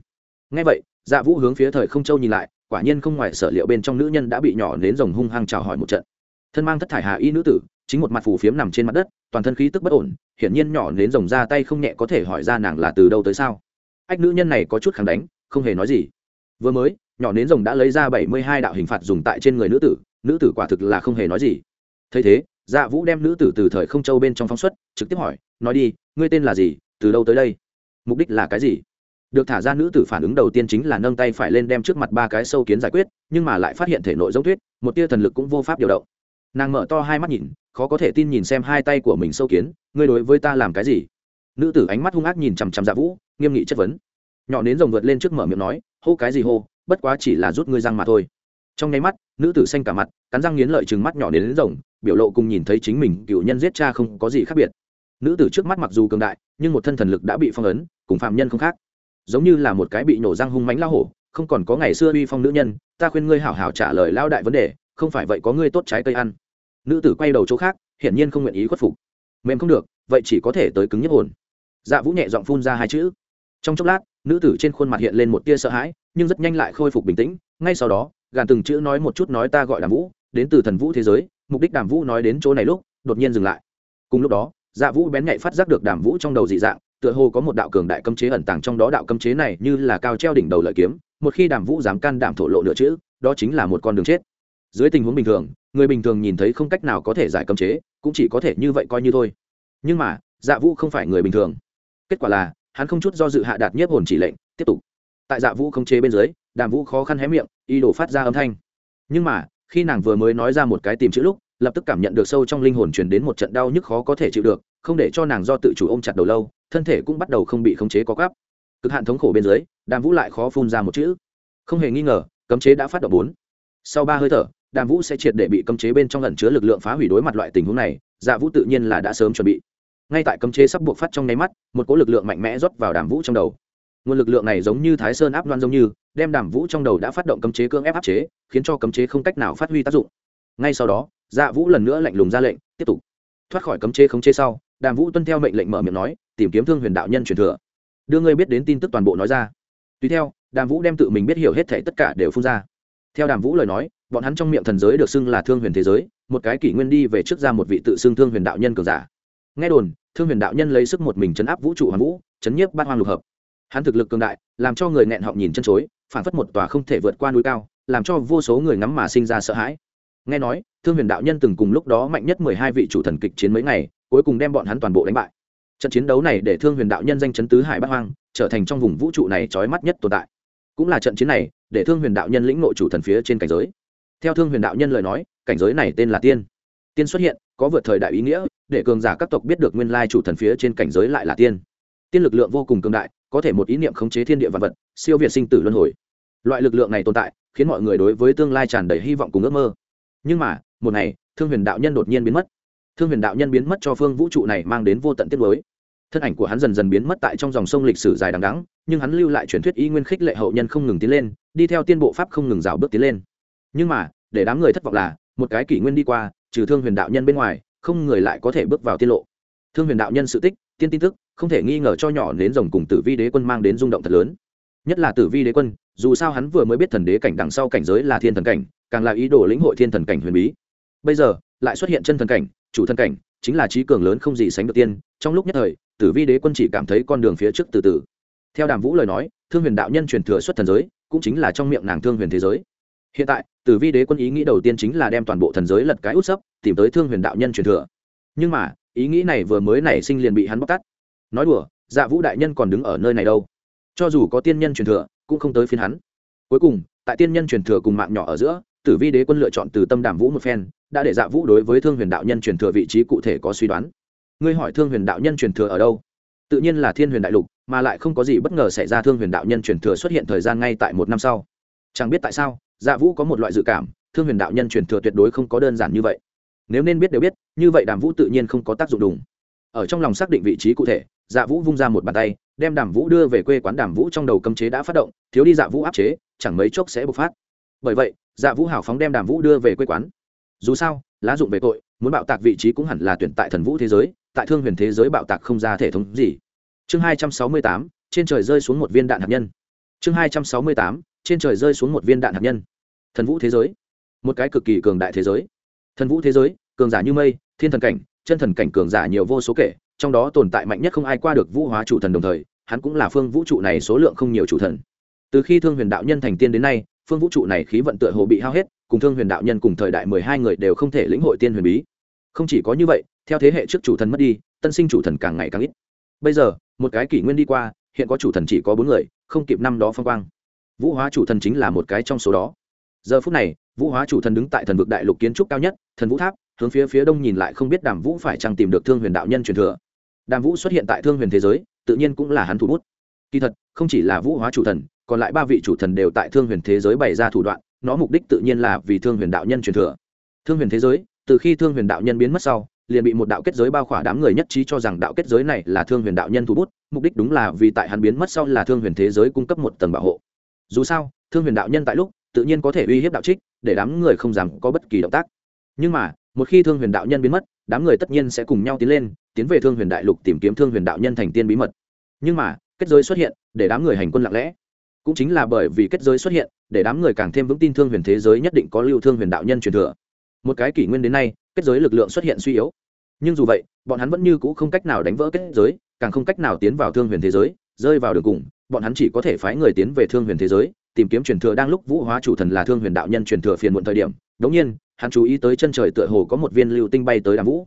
Ngay vậy dạ vũ hướng phía thời không châu nhìn lại, quả nhiên không ngoài sở liệu bên trong nữ nhân đã bị nhỏ nến rồng hung hăng chào hỏi một trận. Thân mang thất thải hà y nữ tử, chính một mặt phù phiếm nằm trên mặt đất, toàn thân khí tức bất ổn, hiển nhiên nhỏ nến rồng ra tay không nhẹ có thể hỏi ra nàng là từ đâu tới sao. Ách nữ nhân này có chút kháng đánh, không hề nói gì. Vừa mới, nhỏ nến rồng đã lấy ra bảy mươi hai đạo hình phạt dùng tại trên người nữ tử nữ tử quả thực là không hề nói gì. Thấy thế dạ vũ đem nữ tử từ thời không châu bên trong phóng xuất, trực tiếp hỏi, nói đi, ngươi tên là gì, từ đâu tới đây? Mục đích là cái gì? Được thả ra nữ tử phản ứng đầu tiên chính là nâng tay phải lên đem trước mặt ba cái sâu kiến giải quyết nhưng mà lại phát hiện thể nội giống tuyết một tia thần lực cũng vô pháp điều động. Nàng mở to hai mắt nhìn khó có thể tin nhìn xem hai tay của mình sâu kiến ngươi đối với ta làm cái gì? Nữ tử ánh mắt hung ác nhìn chằm chằm dạ vũ nghiêm nghị chất vấn. Nhỏ nến rồng vượt lên trước mở miệng nói hô cái gì hô bất quá chỉ là rút ngươi răng mà thôi. Trong nháy mắt nữ tử xanh cả mặt cắn răng nghiến lợi chừng mắt nhỏ đến, rồng biểu lộ cùng nhìn thấy chính mình cựu nhân giết cha không có gì khác biệt. Nữ tử trước mắt mặc dù cường đại nhưng một thân thần lực đã bị phong ấn cùng phạm nhân không khác giống như là một cái bị nổ răng hung mánh lao hổ, không còn có ngày xưa uy phong nữ nhân, ta khuyên ngươi hảo hảo trả lời lao đại vấn đề, không phải vậy có ngươi tốt trái cây ăn. Nữ tử quay đầu chỗ khác, hiển nhiên không nguyện ý khuất phục. Mềm không được, vậy chỉ có thể tới cứng nhất hồn. Dạ vũ nhẹ giọng phun ra hai chữ. Trong chốc lát, nữ tử trên khuôn mặt hiện lên một tia sợ hãi, nhưng rất nhanh lại khôi phục bình tĩnh, ngay sau đó, gàn từng chữ nói một chút nói ta gọi đàm vũ, đến từ thần vũ thế giới, mục đích đàm vũ nói đến chỗ này lúc, đột nhiên dừng lại. Cùng lúc đó dạ vũ bén nhạy phát giác được đàm vũ trong đầu dị dạng tựa hồ có một đạo cường đại cấm chế ẩn tàng trong đó đạo cấm chế này như là cao treo đỉnh đầu lợi kiếm, một khi đàm vũ dám can đảm thổ lộ nửa chữ, đó chính là một con đường chết. Dưới tình huống bình thường, người bình thường nhìn thấy không cách nào có thể giải cấm chế, cũng chỉ có thể như vậy coi như thôi. Nhưng mà dạ vũ không phải người bình thường. Kết quả là, hắn không chút do dự hạ đạt nhiếp hồn chỉ lệnh, tiếp tục. Tại dạ vũ không chế bên dưới, đàm vũ khó khăn hé miệng y đổ phát ra âm thanh. Nhưng mà, khi nàng vừa mới nói ra một cái tìm chữ lúc, lập tức cảm nhận được sâu trong linh hồn truyền đến một trận đau nhức khó có thể chịu được không để cho nàng do tự chủ ôm chặt đầu lâu, thân thể cũng bắt đầu không bị khống chế có gắp cực hạn thống khổ bên dưới, đàm vũ lại khó phun ra một chữ. Không hề nghi ngờ, cấm chế đã phát động bốn. Sau ba hơi thở, đàm vũ sẽ triệt để bị cấm chế bên trong lần chứa lực lượng phá hủy đối mặt loại tình huống này dạ vũ tự nhiên là đã sớm chuẩn bị. Ngay tại cấm chế sắp buộc phát trong nháy mắt, một cỗ lực lượng mạnh mẽ rót vào đàm vũ trong đầu. Nguồn lực lượng này giống như thái sơn áp loan giống như, đem đàm vũ trong đầu đã phát động cấm chế cưỡng ép áp chế, khiến cho cấm chế không cách nào phát huy tác dụng. Ngay sau đó dạ vũ lần nữa lạnh lùng ra lệnh, tiếp tục. Thoát khỏi cấm chế khống chế sau đàm vũ tuân theo mệnh lệnh mở miệng nói, tìm kiếm thương huyền đạo nhân truyền thừa. Đưa ngươi biết đến tin tức toàn bộ nói ra. Tùy theo, đàm vũ đem tự mình biết hiểu hết thể tất cả đều phun ra. Theo đàm vũ lời nói, bọn hắn trong miệng thần giới được xưng là thương huyền thế giới, một cái kỷ nguyên đi về trước ra một vị tự xưng thương huyền đạo nhân cường giả. Nghe đồn, thương huyền đạo nhân lấy sức một mình chấn áp vũ trụ hoàng vũ, chấn nhiếp bát hoang lục hợp. Hắn thực lực cường đại, làm cho người nghẹn họng nhìn chân chối phản phất một tòa không thể vượt qua núi cao, làm cho vô số người ngắm mà sinh ra sợ hãi. Nghe nói, thương huyền đạo nhân từng cùng lúc đó mạnh nhất mười hai vị chủ thần kịch chiến mấy ngày cuối cùng đem bọn hắn toàn bộ đánh bại. Trận chiến đấu này để thương huyền đạo nhân danh chấn tứ hải bắc hoang, trở thành trong vùng vũ trụ này trói mắt nhất tồn tại. Cũng là trận chiến này, để thương huyền đạo nhân lĩnh nội chủ thần phía trên cảnh giới. Theo thương huyền đạo nhân lời nói, cảnh giới này tên là tiên. Tiên xuất hiện, có vượt thời đại ý nghĩa, để cường giả các tộc biết được nguyên lai chủ thần phía trên cảnh giới lại là tiên. Tiên lực lượng vô cùng cường đại, có thể một ý niệm khống chế thiên địa vạn vật, siêu việt sinh tử luân hồi. Loại lực lượng này tồn tại, khiến mọi người đối với tương lai tràn đầy hy vọng cùng ước mơ. Nhưng mà, một ngày, thương huyền đạo nhân đột nhiên biến mất thương huyền đạo nhân biến mất cho phương vũ trụ này mang đến vô tận tiết mới thân ảnh của hắn dần dần biến mất tại trong dòng sông lịch sử dài đằng đắng nhưng hắn lưu lại truyền thuyết y nguyên khích lệ hậu nhân không ngừng tiến lên, đi theo tiên bộ pháp không ngừng rào bước tiến lên. Nhưng mà, để đám người thất vọng là, một cái kỷ nguyên đi qua, trừ thương huyền đạo nhân bên ngoài, không người lại có thể bước vào tiết lộ. Thương huyền đạo nhân sự tích, tiên tin tức, không thể nghi ngờ cho nhỏ đến rồng cùng tử vi đế quân mang đến rung động thật lớn. Nhất là tử vi đế quân, dù sao hắn vừa mới biết thần đế cảnh đằng sau cảnh giới là thiên thần cảnh, càng là ý đồ lĩnh hội thiên thần cảnh huyền bí. Bây giờ, lại xuất hiện chân thần cảnh chủ thân cảnh, chính là trí cường lớn không gì sánh được tiên, trong lúc nhất thời, tử vi đế quân chỉ cảm thấy con đường phía trước từ từ. Theo đàm vũ lời nói, thương huyền đạo nhân truyền thừa xuất thần giới, cũng chính là trong miệng nàng thương huyền thế giới. Hiện tại, tử vi đế quân ý nghĩ đầu tiên chính là đem toàn bộ thần giới lật cái út sấp, tìm tới thương huyền đạo nhân truyền thừa. Nhưng mà, ý nghĩ này vừa mới nảy sinh liền bị hắn bóc tắt nói đùa dạ vũ đại nhân còn đứng ở nơi này đâu? Cho dù có tiên nhân truyền thừa, cũng không tới phiên hắn. Cuối cùng, tại tiên nhân truyền thừa cùng mạng nhỏ ở giữa, tử vi đế quân lựa chọn từ tâm đàm vũ một phen đã để dạ vũ đối với thương huyền đạo nhân truyền thừa vị trí cụ thể có suy đoán. Ngươi hỏi thương huyền đạo nhân truyền thừa ở đâu? Tự nhiên là thiên huyền đại lục, mà lại không có gì bất ngờ xảy ra thương huyền đạo nhân truyền thừa xuất hiện thời gian ngay tại một năm sau. Chẳng biết tại sao dạ vũ có một loại dự cảm, thương huyền đạo nhân truyền thừa tuyệt đối không có đơn giản như vậy. Nếu nên biết đều biết, như vậy đàm vũ tự nhiên không có tác dụng đùng. Ở trong lòng xác định vị trí cụ thể dạ vũ vung ra một bàn tay, đem đàm vũ đưa về quê quán đàm vũ trong đầu cấm chế đã phát động, thiếu đi dạ vũ áp chế, chẳng mấy chốc sẽ bộc phát. Bởi vậy dạ vũ hào phóng đem đàm vũ đưa về quê quán dù sao, lá dụng về tội, muốn bạo tạc vị trí cũng hẳn là tuyển tại thần vũ thế giới, tại thương huyền thế giới bạo tạc không ra thể thống gì. Chương hai trăm sáu mươi tám, trên trời rơi xuống một viên đạn hạt nhân. Chương hai trăm sáu mươi tám, trên trời rơi xuống một viên đạn hạt nhân. Thần vũ thế giới. Một cái cực kỳ cường đại thế giới. Thần vũ thế giới, cường giả như mây, thiên thần cảnh, chân thần cảnh cường giả nhiều vô số kể, trong đó tồn tại mạnh nhất không ai qua được vũ hóa chủ thần đồng thời, hắn cũng là phương vũ trụ này số lượng không nhiều chủ thần. Từ khi thương huyền đạo nhân thành tiên đến nay, phương vũ trụ này khí vận tựa hồ bị hao hết cùng thương huyền đạo nhân cùng thời đại mười hai người đều không thể lĩnh hội tiên huyền bí. Không chỉ có như vậy, theo thế hệ trước chủ thần mất đi, tân sinh chủ thần càng ngày càng ít. Bây giờ, một cái kỷ nguyên đi qua, hiện có chủ thần chỉ có bốn người, không kịp năm đó phong quang. Vũ hóa chủ thần chính là một cái trong số đó. Giờ phút này, vũ hóa chủ thần đứng tại thần vực đại lục kiến trúc cao nhất, thần vũ tháp, hướng phía phía đông nhìn lại không biết đàm vũ phải chăng tìm được thương huyền đạo nhân truyền thừa. Đàm vũ xuất hiện tại thương huyền thế giới, tự nhiên cũng là hắn thủ bút. Kỳ thật, không chỉ là vũ hóa chủ thần còn lại ba vị chủ thần đều tại thương huyền thế giới bày ra thủ đoạn, nó mục đích tự nhiên là vì thương huyền đạo nhân truyền thừa. Thương huyền thế giới, từ khi thương huyền đạo nhân biến mất sau, liền bị một đạo kết giới bao khỏa đám người nhất trí cho rằng đạo kết giới này là thương huyền đạo nhân thủ bút, mục đích đúng là vì tại hắn biến mất sau là thương huyền thế giới cung cấp một tầng bảo hộ. Dù sao, thương huyền đạo nhân tại lúc, tự nhiên có thể uy hiếp đạo trích, để đám người không dám có bất kỳ động tác. Nhưng mà, một khi thương huyền đạo nhân biến mất, đám người tất nhiên sẽ cùng nhau tiến lên, tiến về thương huyền đại lục tìm kiếm thương huyền đạo nhân thành tiên bí mật. Nhưng mà, kết giới xuất hiện, để đám người hành quân lặng lẽ cũng chính là bởi vì kết giới xuất hiện, để đám người càng thêm vững tin thương huyền thế giới nhất định có lưu thương huyền đạo nhân truyền thừa. Một cái kỷ nguyên đến nay, kết giới lực lượng xuất hiện suy yếu. Nhưng dù vậy, bọn hắn vẫn như c ũ không cách nào đánh vỡ kết giới, càng không cách nào tiến vào thương huyền thế giới, rơi vào đường cùng, bọn hắn chỉ có thể phái người tiến về thương huyền thế giới, tìm kiếm truyền thừa đang lúc vũ hóa chủ thần là thương huyền đạo nhân truyền thừa phiền muộn thời điểm. Đống nhiên, hắn chú ý tới chân trời tựa hồ có một viên lưu tinh bay tới đàm vũ.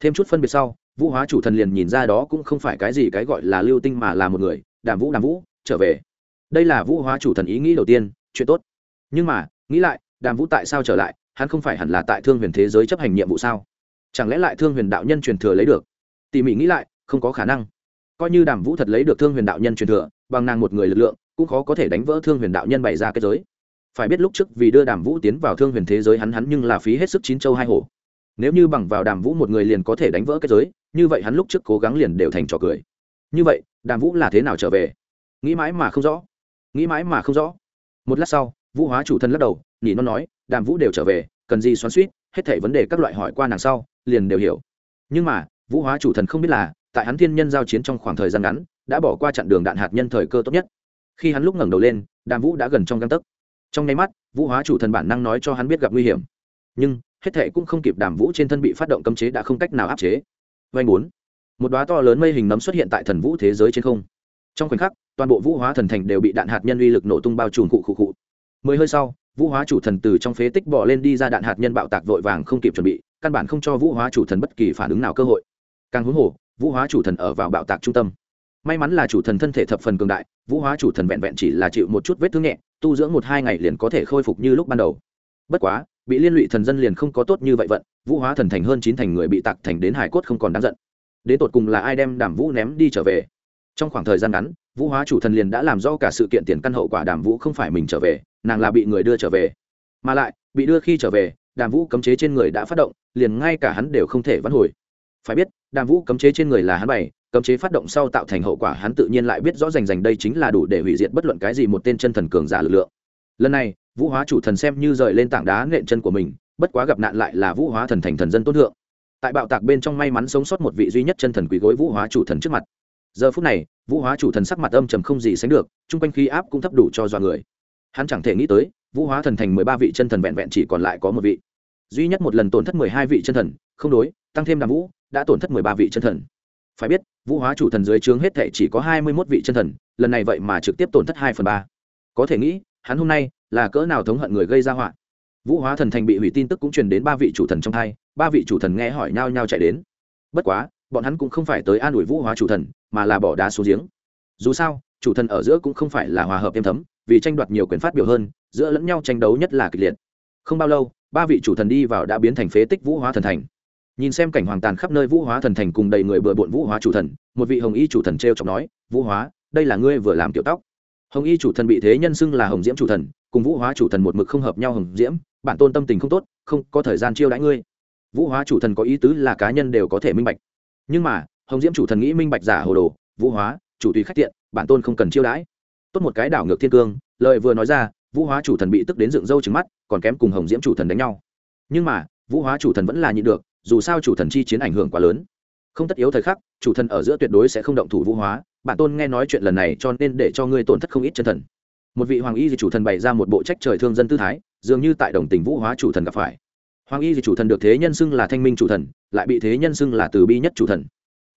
Thêm chút phân biệt sau, vũ hóa chủ thần liền nhìn ra đó cũng không phải cái gì cái gọi là lưu tinh mà là một người. Đàm vũ đàm vũ, trở về đây là vũ hóa chủ thần ý nghĩ đầu tiên, chuyện tốt. Nhưng mà, nghĩ lại, đàm vũ tại sao trở lại? Hắn không phải hẳn là tại thương huyền thế giới chấp hành nhiệm vụ sao? Chẳng lẽ lại thương huyền đạo nhân truyền thừa lấy được? Tỉ mỉ nghĩ lại, không có khả năng. Coi như đàm vũ thật lấy được thương huyền đạo nhân truyền thừa, bằng nàng một người lực lượng, cũng khó có thể đánh vỡ thương huyền đạo nhân bày ra cái giới. Phải biết lúc trước vì đưa đàm vũ tiến vào thương huyền thế giới hắn hắn nhưng là phí hết sức chín châu hai hổ. Nếu như bằng vào đàm vũ một người liền có thể đánh vỡ cái giới, như vậy hắn lúc trước cố gắng liền đều thành trò cười. Như vậy, đàm vũ là thế nào trở về? Nghĩ mãi mà không rõ nghĩ mãi mà không rõ. Một lát sau, vũ hóa chủ thân lắc đầu, nhỉ nó nói, đàm vũ đều trở về, cần gì xoắn suýt hết thảy vấn đề các loại hỏi qua nàng sau, liền đều hiểu. Nhưng mà, vũ hóa chủ thần không biết là, tại hắn thiên nhân giao chiến trong khoảng thời gian ngắn, đã bỏ qua chặn đường đạn hạt nhân thời cơ tốt nhất. Khi hắn lúc ngẩng đầu lên, đàm vũ đã gần trong găng tấc. Trong nháy mắt, vũ hóa chủ thần bản năng nói cho hắn biết gặp nguy hiểm. Nhưng, hết thệ cũng không kịp đàm vũ trên thân bị phát động cấm chế đã không cách nào áp chế. Vanh bốn. Một đoá to lớn mây hình nấm xuất hiện tại thần vũ thế giới trên không trong khoảnh khắc, toàn bộ vũ hóa thần thành đều bị đạn hạt nhân uy lực nổ tung bao trùm cụ cụ cụ mười hơi sau, vũ hóa chủ thần từ trong phế tích bỏ lên đi ra đạn hạt nhân bạo tạc vội vàng không kịp chuẩn bị, căn bản không cho vũ hóa chủ thần bất kỳ phản ứng nào cơ hội. Càng huống hồ, vũ hóa chủ thần ở vào bạo tạc trung tâm. May mắn là chủ thần thân thể thập phần cường đại, vũ hóa chủ thần vẹn vẹn chỉ là chịu một chút vết thương nhẹ, tu dưỡng một hai ngày liền có thể khôi phục như lúc ban đầu. Bất quá, bị liên lụy thần dân liền không có tốt như vậy vận, vũ hóa thần thành hơn chín thành người bị tạc thành đến hải cốt không còn đáng giận. Đến tột cùng là ai đem đàm vũ ném đi trở về? Trong khoảng thời gian ngắn, vũ hóa chủ thần liền đã làm rõ cả sự kiện tiền căn hậu quả đàm vũ không phải mình trở về, nàng là bị người đưa trở về. Mà lại, bị đưa khi trở về, đàm vũ cấm chế trên người đã phát động, liền ngay cả hắn đều không thể vãn hồi. Phải biết, đàm vũ cấm chế trên người là hắn bày, cấm chế phát động sau tạo thành hậu quả hắn tự nhiên lại biết rõ rành rành đây chính là đủ để hủy diệt bất luận cái gì một tên chân thần cường giả lực lượng. Lần này, vũ hóa chủ thần xem như rời lên tảng đá nện chân của mình, bất quá gặp nạn lại là vũ hóa thần thành thần dân tốt thượng. Tại bạo tạc bên trong may mắn sống sót một vị duy nhất chân thần quý gối vũ hóa chủ thần trước mặt giờ phút này, vũ hóa chủ thần sắc mặt âm trầm không gì sánh được, chung quanh khí áp cũng thấp đủ cho dọa người. Hắn chẳng thể nghĩ tới, vũ hóa thần thành mười ba vị chân thần vẹn vẹn chỉ còn lại có một vị. Duy nhất một lần tổn thất mười hai vị chân thần, không đối, tăng thêm đàm vũ, đã tổn thất mười ba vị chân thần. Phải biết, vũ hóa chủ thần dưới trướng hết thể chỉ có hai mươi mốt vị chân thần, lần này vậy mà trực tiếp tổn thất hai phần ba. Có thể nghĩ, hắn hôm nay là cỡ nào thống hận người gây ra họa. Vũ hóa thần thành bị hủy tin tức cũng truyền đến ba vị chủ thần trong hai, ba vị chủ thần nghe hỏi nhau nhau chạy đến. Bất quá bọn hắn cũng không phải tới an ủi vũ hóa chủ thần, mà là bỏ đá xuống giếng. Dù sao, chủ thần ở giữa cũng không phải là hòa hợp êm thấm, vì tranh đoạt nhiều quyền phát biểu hơn, giữa lẫn nhau tranh đấu nhất là kịch liệt. Không bao lâu, ba vị chủ thần đi vào đã biến thành phế tích vũ hóa thần thành. Nhìn xem cảnh hoàng tàn khắp nơi vũ hóa thần thành cùng đầy người bừa bộn vũ hóa chủ thần, một vị hồng y chủ thần t r e o chọc nói, vũ hóa, đây là ngươi vừa làm kiểu tóc. Hồng y chủ thần bị thế nhân xưng là hồng diễm chủ thần, cùng vũ hóa chủ thần một mực không hợp nhau hồng diễm, bản tôn tâm tình không tốt, không có thời gian chiêu đãi ngươi. Vũ hóa chủ thần có ý tứ là cá nhân đều có thể minh bạch nhưng mà, hồng diễm chủ thần nghĩ minh bạch giả hồ đồ, vũ hóa, chủ tùy khách tiện, bản tôn không cần chiêu đãi. Tốt một cái đảo ngược thiên cương, lời vừa nói ra, vũ hóa chủ thần bị tức đến dựng râu trứng mắt, còn kém cùng hồng diễm chủ thần đánh nhau. Nhưng mà, vũ hóa chủ thần vẫn là nhịn được, dù sao chủ thần chi chiến ảnh hưởng quá lớn. Không tất yếu thời khắc, chủ thần ở giữa tuyệt đối sẽ không động thủ vũ hóa, bản tôn nghe nói chuyện lần này cho nên để cho ngươi tổn thất không ít chân thần. Một vị hoàng y di chủ thần bày ra một bộ trách trời thương dân tư thái, dường như tại đồng tình vũ hóa chủ thần gặp phải hoàng y thì chủ thần được thế nhân xưng là thanh minh chủ thần, lại bị thế nhân xưng là từ bi nhất chủ thần.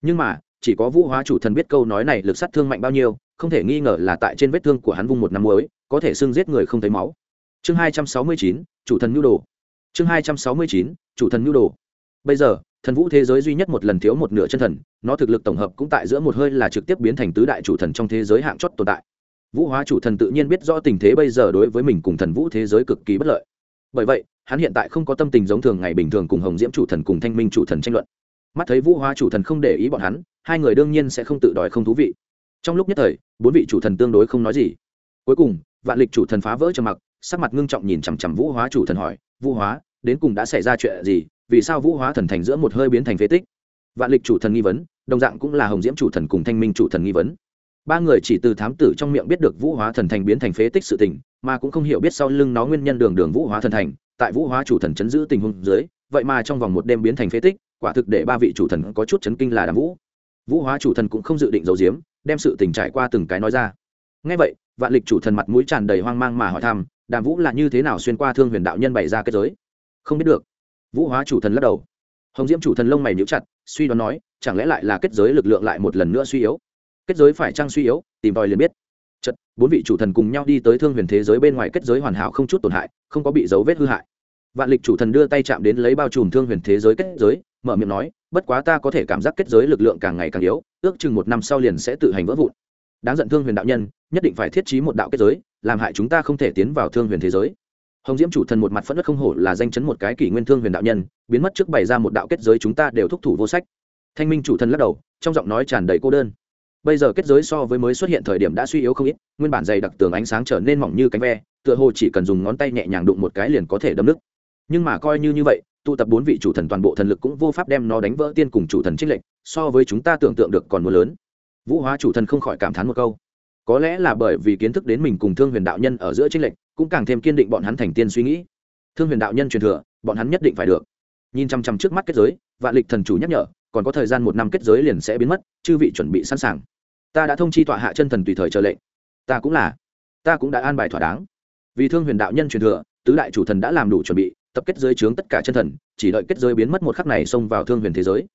Nhưng mà, chỉ có vũ hóa chủ thần biết câu nói này lực sát thương mạnh bao nhiêu, không thể nghi ngờ là tại trên vết thương của hắn vung một năm mới có thể xưng giết người không thấy máu. Chương hai trăm sáu mươi chín, chủ thần nhu đồ. Chương hai trăm sáu mươi chín, chủ thần nhu đồ. Bây giờ, thần vũ thế giới duy nhất một lần thiếu một nửa chân thần, nó thực lực tổng hợp cũng tại giữa một hơi là trực tiếp biến thành tứ đại chủ thần trong thế giới hạng chót tồn tại. Vũ hóa chủ thần tự nhiên biết rõ tình thế bây giờ đối với mình cùng thần vũ thế giới cực kỳ bất lợi. Bởi vậy hắn hiện tại không có tâm tình giống thường ngày bình thường cùng hồng diễm chủ thần cùng thanh minh chủ thần tranh luận. Mắt thấy vũ hóa chủ thần không để ý bọn hắn, hai người đương nhiên sẽ không tự đòi không thú vị. Trong lúc nhất thời, bốn vị chủ thần tương đối không nói gì. Cuối cùng, vạn lịch chủ thần phá vỡ trầm mặc, sắc mặt ngưng trọng nhìn chằm chằm vũ hóa chủ thần hỏi, vũ hóa, đến cùng đã xảy ra chuyện gì? Vì sao vũ hóa thần thành giữa một hơi biến thành phế tích? Vạn lịch chủ thần nghi vấn, đồng dạng cũng là hồng diễm chủ thần cùng thanh minh chủ thần nghi vấn. Ba người chỉ từ thám tử trong miệng biết được vũ hóa thần thành biến thành phế tích sự tình, mà cũng không hiểu biết sau lưng nó nguyên nhân đường đường vũ hóa thần thành tại vũ hóa chủ thần chấn giữ tình huống dưới, vậy mà trong vòng một đêm biến thành phế tích, quả thực để ba vị chủ thần có chút chấn kinh là đàm vũ. Vũ hóa chủ thần cũng không dự định giấu giếm, đem sự tình trải qua từng cái nói ra. Ngay vậy, vạn lịch chủ thần mặt mũi tràn đầy hoang mang mà hỏi thăm, đàm vũ là như thế nào xuyên qua thương huyền đạo nhân bày ra kết giới? Không biết được. Vũ hóa chủ thần lắc đầu. Hồng diễm chủ thần lông mày níu chặt, suy đoán nói, chẳng lẽ lại là kết giới lực lượng lại một lần nữa suy yếu? Kết giới phải trăng suy yếu? Tìm tòi liền biết chật, bốn vị chủ thần cùng nhau đi tới thương huyền thế giới bên ngoài kết giới hoàn hảo không chút tổn hại, không có bị dấu vết hư hại. Vạn lịch chủ thần đưa tay chạm đến lấy bao trùm thương huyền thế giới kết giới, mở miệng nói, bất quá ta có thể cảm giác kết giới lực lượng càng ngày càng yếu, ước chừng một năm sau liền sẽ tự hành vỡ vụn. Đáng giận thương huyền đạo nhân, nhất định phải thiết trí một đạo kết giới, làm hại chúng ta không thể tiến vào thương huyền thế giới. Hồng diễm chủ thần một mặt phẫn nứt không hổ là danh chấn một cái kỷ nguyên thương huyền đạo nhân, biến mất trước bày ra một đạo kết giới chúng ta đều thúc thủ vô sách. Thanh minh chủ thần lắc đầu, trong giọng nói tràn đầy cô đơn bây giờ kết giới so với mới xuất hiện thời điểm đã suy yếu không ít, nguyên bản dày đặc tường ánh sáng trở nên mỏng như cánh ve, tựa hồ chỉ cần dùng ngón tay nhẹ nhàng đụng một cái liền có thể đâm nứt. Nhưng mà coi như như vậy, tụ tập bốn vị chủ thần toàn bộ thần lực cũng vô pháp đem nó đánh vỡ tiên cùng chủ thần trích lệnh so với chúng ta tưởng tượng được còn mưa lớn. Vũ hóa chủ thần không khỏi cảm thán một câu. Có lẽ là bởi vì kiến thức đến mình cùng thương huyền đạo nhân ở giữa trích lệnh cũng càng thêm kiên định bọn hắn thành tiên suy nghĩ. Thương huyền đạo nhân truyền thừa, bọn hắn nhất định phải được. Nhìn chăm chăm trước mắt kết giới, vạn lịch thần chủ nhắc nhở, còn có thời gian một năm kết giới liền sẽ biến mất, chư vị chuẩn bị sẵn sàng ta đã thông chi tọa hạ chân thần tùy thời chờ lệnh. Ta cũng là. Ta cũng đã an bài thỏa đáng. Vì thương huyền đạo nhân truyền thừa, tứ đại chủ thần đã làm đủ chuẩn bị, tập kết dưới trướng tất cả chân thần, chỉ đợi kết giới biến mất một khắc này xông vào thương huyền thế giới.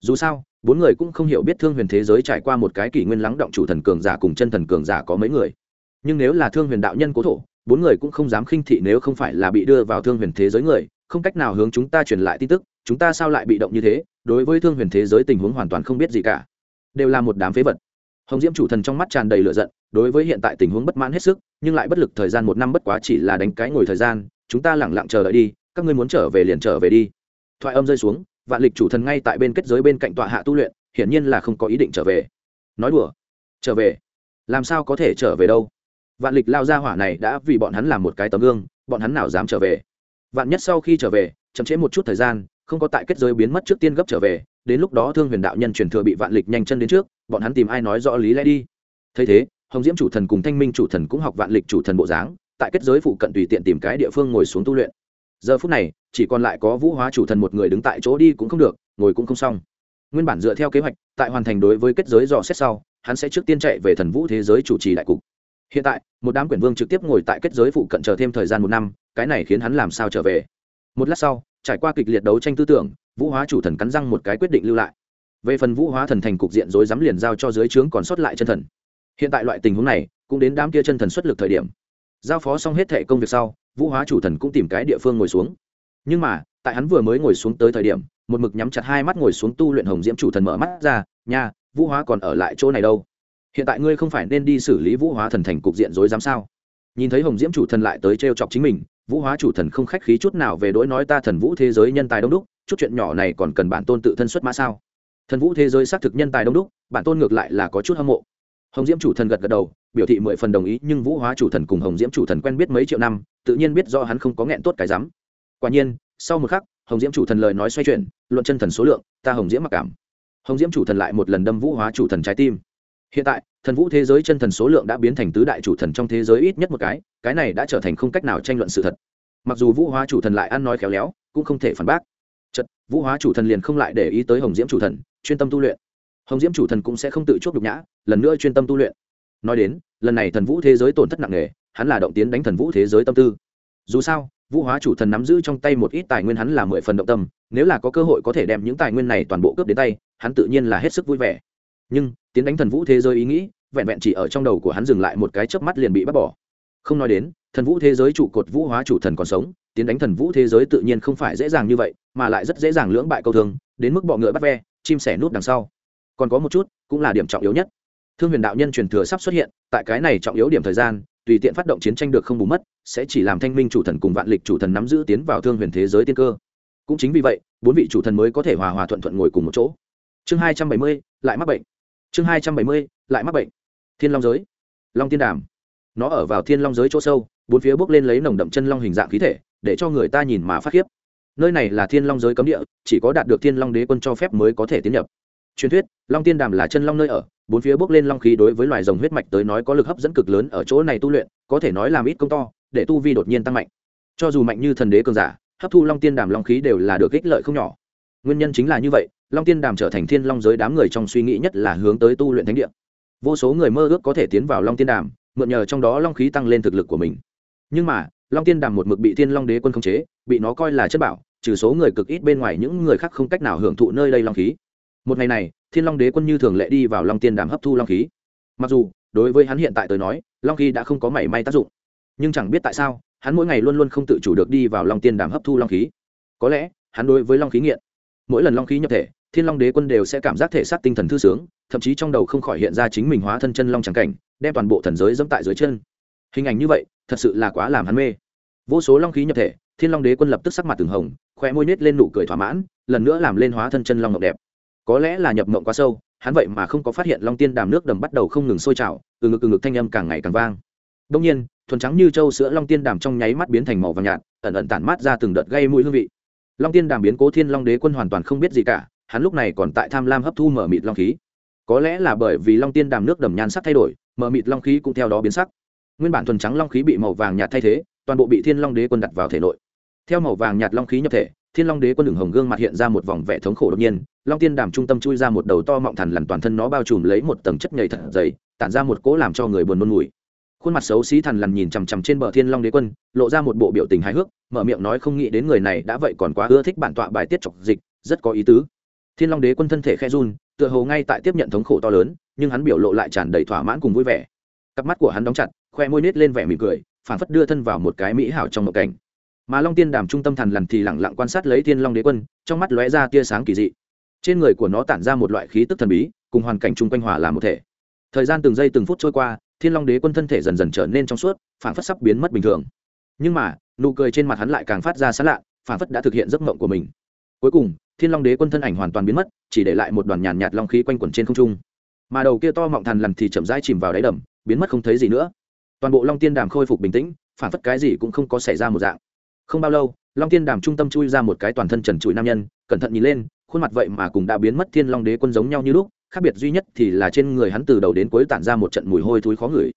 Dù sao, bốn người cũng không hiểu biết thương huyền thế giới trải qua một cái kỷ nguyên lắng động chủ thần cường giả cùng chân thần cường giả có mấy người. Nhưng nếu là thương huyền đạo nhân cố thổ, bốn người cũng không dám khinh thị nếu không phải là bị đưa vào thương huyền thế giới người, không cách nào hướng chúng ta truyền lại tin tức, chúng ta sao lại bị động như thế? Đối với thương huyền thế giới tình huống hoàn toàn không biết gì cả. Đều là một đám phế vật hồng diễm chủ thần trong mắt tràn đầy lửa giận, đối với hiện tại tình huống bất mãn hết sức, nhưng lại bất lực thời gian một năm bất quá chỉ là đánh cái ngồi thời gian, chúng ta lẳng lặng chờ đợi đi, các ngươi muốn trở về liền trở về đi. Thoại âm rơi xuống, vạn lịch chủ thần ngay tại bên kết giới bên cạnh tọa hạ tu luyện, hiển nhiên là không có ý định trở về. Nói đùa, trở về? Làm sao có thể trở về đâu? Vạn lịch lao ra hỏa này đã vì bọn hắn làm một cái tấm gương, bọn hắn nào dám trở về? Vạn nhất sau khi trở về, chậm trễ một chút thời gian, không có tại kết giới biến mất trước tiên gấp trở về đến lúc đó thương huyền đạo nhân truyền thừa bị vạn lịch nhanh chân đến trước, bọn hắn tìm ai nói rõ lý lẽ đi? Thấy thế, hồng diễm chủ thần cùng thanh minh chủ thần cũng học vạn lịch chủ thần bộ dáng, tại kết giới phụ cận tùy tiện tìm cái địa phương ngồi xuống tu luyện. Giờ phút này, chỉ còn lại có vũ hóa chủ thần một người đứng tại chỗ đi cũng không được, ngồi cũng không xong. Nguyên bản dựa theo kế hoạch, tại hoàn thành đối với kết giới dò xét sau, hắn sẽ trước tiên chạy về thần vũ thế giới chủ trì đại cục. Hiện tại, một đám quyển vương trực tiếp ngồi tại kết giới phụ cận chờ thêm thời gian một năm, cái này khiến hắn làm sao trở về? Một lát sau, trải qua kịch liệt đấu tranh tư tưởng vũ hóa chủ thần cắn răng một cái quyết định lưu lại. Về phần vũ hóa thần thành cục diện rối rắm liền giao cho dưới trướng còn sót lại chân thần. Hiện tại loại tình huống này, cũng đến đám kia chân thần xuất lực thời điểm. Giao phó xong hết thệ công việc sau, vũ hóa chủ thần cũng tìm cái địa phương ngồi xuống. Nhưng mà, tại hắn vừa mới ngồi xuống tới thời điểm, một mực nhắm chặt hai mắt ngồi xuống tu luyện hồng diễm chủ thần mở mắt ra, nha, vũ hóa còn ở lại chỗ này đâu? Hiện tại ngươi không phải nên đi xử lý vũ hóa thần thành cục diện rối rắm sao? Nhìn thấy hồng diễm chủ thần lại tới t chọc chính mình vũ hóa chủ thần không khách khí chút nào về đối nói ta thần vũ thế giới nhân tài đông đúc, chút chuyện nhỏ này còn cần bản tôn tự thân xuất mã sao? Thần vũ thế giới xác thực nhân tài đông đúc, bản tôn ngược lại là có chút hâm mộ. Hồng diễm chủ thần gật gật đầu, biểu thị mười phần đồng ý, nhưng vũ hóa chủ thần cùng hồng diễm chủ thần quen biết mấy triệu năm, tự nhiên biết do hắn không có nghẹn tốt cái rắm. Quả nhiên, sau một khắc, hồng diễm chủ thần lời nói xoay chuyển, luận chân thần số lượng, ta hồng diễm mặc cảm. Hồng diễm chủ thần lại một lần đâm vũ hóa chủ thần trái tim hiện tại, thần vũ thế giới chân thần số lượng đã biến thành tứ đại chủ thần trong thế giới ít nhất một cái cái này đã trở thành không cách nào tranh luận sự thật. Mặc dù vũ hóa chủ thần lại ăn nói khéo léo, cũng không thể phản bác. Chật vũ hóa chủ thần liền không lại để ý tới hồng diễm chủ thần, chuyên tâm tu luyện. Hồng diễm chủ thần cũng sẽ không tự chuốc nhục nhã, lần nữa chuyên tâm tu luyện. Nói đến, lần này thần vũ thế giới tổn thất nặng nề, hắn là động tiến đánh thần vũ thế giới tâm tư. Dù sao, vũ hóa chủ thần nắm giữ trong tay một ít tài nguyên hắn là mười phần động tâm, nếu là có cơ hội có thể đem những tài nguyên này toàn bộ cướp đến tay, hắn tự nhiên là hết sức vui vẻ nhưng, tiến đánh thần vũ thế giới ý nghĩ, vẹn vẹn chỉ ở trong đầu của hắn dừng lại một cái chớp mắt liền bị bắt bỏ. Không nói đến, thần vũ thế giới trụ cột vũ hóa chủ thần còn sống, tiến đánh thần vũ thế giới tự nhiên không phải dễ dàng như vậy, mà lại rất dễ dàng lưỡng bại câu thương, đến mức bọ ngựa bắt ve, chim sẻ nút đằng sau. Còn có một chút, cũng là điểm trọng yếu nhất. Thương huyền đạo nhân truyền thừa sắp xuất hiện, tại cái này trọng yếu điểm thời gian, tùy tiện phát động chiến tranh được không bù mất, sẽ chỉ làm thanh minh chủ thần cùng vạn lịch chủ thần nắm giữ tiến vào thương huyền thế giới tiên cơ. Cũng chính vì vậy, bốn vị chủ thần mới có thể hòa hòa thuận thuận ngồi cùng một chỗ. Chương hai trăm bảy mươi, lại mắc bệnh chương hai trăm bảy mươi, lại mắc bệnh. Thiên long giới. Long tiên đàm. Nó ở vào thiên long giới chỗ sâu, bốn phía bước lên lấy nồng đậm chân long hình dạng khí thể, để cho người ta nhìn mà phát khiếp. Nơi này là thiên long giới cấm địa, chỉ có đạt được thiên long đế quân cho phép mới có thể tiến nhập. Truyền thuyết, long tiên đàm là chân long nơi ở, bốn phía bước lên long khí đối với loài rồng huyết mạch tới nói có lực hấp dẫn cực lớn ở chỗ này tu luyện, có thể nói làm ít công to, để tu vi đột nhiên tăng mạnh. Cho dù mạnh như thần đế cường giả, hấp thu long tiên đàm long khí đều là được ích lợi không nhỏ nguyên nhân chính là như vậy, long tiên đàm trở thành thiên long giới đám người trong suy nghĩ nhất là hướng tới tu luyện thánh địa. Vô số người mơ ước có thể tiến vào long tiên đàm, mượn nhờ trong đó long khí tăng lên thực lực của mình. Nhưng mà, long tiên đàm một mực bị thiên long đế quân khống chế, bị nó coi là chất bảo, trừ số người cực ít bên ngoài những người khác không cách nào hưởng thụ nơi đây long khí. Một ngày này, thiên long đế quân như thường lệ đi vào long tiên đàm hấp thu long khí. Mặc dù, đối với hắn hiện tại tới nói, long khí đã không có mảy may tác dụng. Nhưng chẳng biết tại sao, hắn mỗi ngày luôn luôn không tự chủ được đi vào long tiên đàm hấp thu long khí. Có lẽ, hắn đối với long khí nghiện mỗi lần long khí nhập thể, thiên long đế quân đều sẽ cảm giác thể xác tinh thần thư sướng, thậm chí trong đầu không khỏi hiện ra chính mình hóa thân chân long trắng cảnh, đem toàn bộ thần giới dẫm tại dưới chân. Hình ảnh như vậy, thật sự là quá làm hắn mê. Vô số long khí nhập thể, thiên long đế quân lập tức sắc mặt từng hồng, khoe môi nết lên nụ cười thỏa mãn, lần nữa làm lên hóa thân chân long ngọc đẹp. Có lẽ là nhập mộng quá sâu, hắn vậy mà không có phát hiện long tiên đàm nước đầm bắt đầu không ngừng sôi trào, từ ngực từ ngực thanh âm càng ngày càng vang. Đông nhiên, thuần trắng như trâu sữa long tiên đàm trong nháy mắt biến thành màu vàng nhạt, ẩn ẩn tản mát ra từng đợt gây mũi hương vị long tiên đàm biến cố thiên long đế quân hoàn toàn không biết gì cả, hắn lúc này còn tại tham lam hấp thu mở mịt long khí. Có lẽ là bởi vì long tiên đàm nước đầm nhan sắc thay đổi, mở mịt long khí cũng theo đó biến sắc. Nguyên bản thuần trắng long khí bị màu vàng nhạt thay thế, toàn bộ bị thiên long đế quân đặt vào thể nội. Theo màu vàng nhạt long khí nhập thể, thiên long đế quân đường hồng gương mặt hiện ra một vòng vẻ thống khổ đột nhiên, long tiên đàm trung tâm chui ra một đầu to mọng thằn lằn toàn thân nó bao trùm lấy một tầng chất nhầy thật dày, tản ra một cỗ làm cho người buồn nôn mùi khuôn mặt xấu xí thằn lằn nhìn chằm chằm trên bờ thiên long đế quân, lộ ra một bộ biểu tình hài hước, mở miệng nói không nghĩ đến người này đã vậy còn quá ưa thích bản tọa bài tiết chọc dịch, rất có ý tứ. Thiên long đế quân thân thể khe run, tựa hồ ngay tại tiếp nhận thống khổ to lớn, nhưng hắn biểu lộ lại tràn đầy thỏa mãn cùng vui vẻ. Cặp mắt của hắn đóng chặt, khoe môi nết lên vẻ mỉm cười phản phất đưa thân vào một cái mỹ hảo trong một cảnh. Mà long tiên đàm trung tâm thần lằn thì lẳng lặng quan sát lấy thiên long đế quân, trong mắt lóe ra tia sáng kỳ dị. Trên người của nó tản ra một loại khí tức thần bí, cùng hoàn cảnh chung quanh hòa làm một thể. Thời gian từng giây từng phút trôi qua thiên long đế quân thân thể dần dần trở nên trong suốt phản phất sắp biến mất bình thường. Nhưng mà, nụ cười trên mặt hắn lại càng phát ra xa lạ phản phất đã thực hiện giấc mộng của mình. Cuối cùng, thiên long đế quân thân ảnh hoàn toàn biến mất, chỉ để lại một đoàn nhàn nhạt long khí quanh quẩn trên không trung. Mà đầu kia to mọng thằn lằn thì chậm rãi chìm vào đáy đầm, biến mất không thấy gì nữa. Toàn bộ long tiên đàm khôi phục bình tĩnh phản phất cái gì cũng không có xảy ra một dạng. Không bao lâu, long tiên đàm trung tâm chui ra một cái toàn thân trần trụi nam nhân, cẩn thận nhìn lên, khuôn mặt vậy mà cùng đã biến mất thiên long đế quân giống nhau như lúc khác biệt duy nhất thì là trên người hắn từ đầu đến cuối tản ra một trận mùi hôi thối khó ngửi.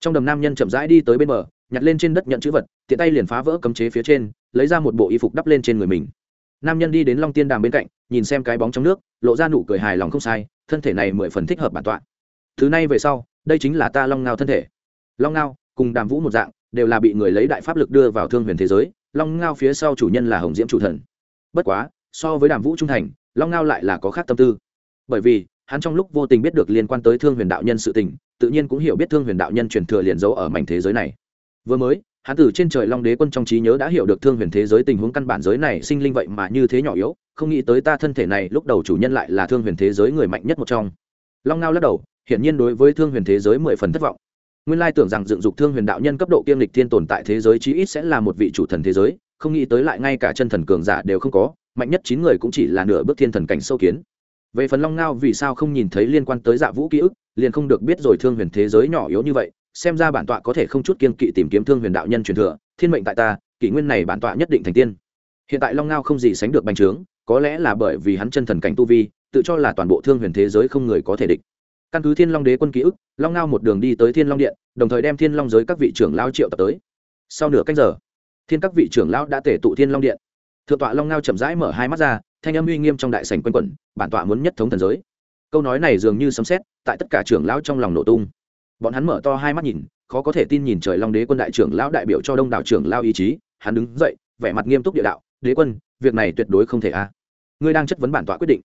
Trong đầm nam nhân chậm rãi đi tới bên bờ, nhặt lên trên đất nhận chữ vật, tiện tay liền phá vỡ cấm chế phía trên, lấy ra một bộ y phục đắp lên trên người mình. Nam nhân đi đến long tiên đàm bên cạnh, nhìn xem cái bóng trong nước, lộ ra nụ cười hài lòng không sai, thân thể này mười phần thích hợp bản tọa. Thứ này về sau, đây chính là ta long ngao thân thể. Long ngao, cùng đàm vũ một dạng, đều là bị người lấy đại pháp lực đưa vào thương huyền thế giới, long ngao phía sau chủ nhân là hồng diễm chủ thần. Bất quá, so với đàm vũ trung thành, long ngao lại là có khác tâm tư. Bởi vì hắn trong lúc vô tình biết được liên quan tới thương huyền đạo nhân sự tình, tự nhiên cũng hiểu biết thương huyền đạo nhân truyền thừa liền giấu ở mảnh thế giới này. Vừa mới, hắn từ trên trời long đế quân trong trí nhớ đã hiểu được thương huyền thế giới tình huống căn bản giới này sinh linh vậy mà như thế nhỏ yếu, không nghĩ tới ta thân thể này lúc đầu chủ nhân lại là thương huyền thế giới người mạnh nhất một trong. Long ngao lắc đầu, hiển nhiên đối với thương huyền thế giới mười phần thất vọng. Nguyên lai tưởng rằng dựng dục thương huyền đạo nhân cấp độ kiêm lịch thiên tồn tại thế giới chí ít sẽ là một vị chủ thần thế giới, không nghĩ tới lại ngay cả chân thần cường giả đều không có, mạnh nhất chín người cũng chỉ là nửa bước thiên thần cảnh sâu kiến về phần long ngao vì sao không nhìn thấy liên quan tới dạ vũ ký ức, liền không được biết rồi thương huyền thế giới nhỏ yếu như vậy, xem ra bản tọa có thể không chút kiên kỵ tìm kiếm thương huyền đạo nhân truyền thừa, thiên mệnh tại ta, kỷ nguyên này bản tọa nhất định thành tiên. Hiện tại long ngao không gì sánh được bành trướng, có lẽ là bởi vì hắn chân thần cảnh tu vi, tự cho là toàn bộ thương huyền thế giới không người có thể địch. Căn cứ thiên long đế quân ký ức, long ngao một đường đi tới thiên long điện, đồng thời đem thiên long giới các vị trưởng lao triệu tập tới. Sau nửa cách giờ, thiên các vị trưởng lao đã tể tụ thiên long điện. Thượng tọa long ngao chậm rãi mở hai mắt ra thanh âm uy nghiêm trong đại sảnh quanh quẩn, bản tọa muốn nhất thống thần giới. Câu nói này dường như sấm xét tại tất cả trưởng lão trong lòng nổ tung. Bọn hắn mở to hai mắt nhìn, khó có thể tin nhìn trời long đế quân đại trưởng lão đại biểu cho đông đảo trưởng lao ý chí, hắn đứng dậy, vẻ mặt nghiêm túc địa đạo, đế quân, việc này tuyệt đối không thể a. Ngươi đang chất vấn bản tọa quyết định.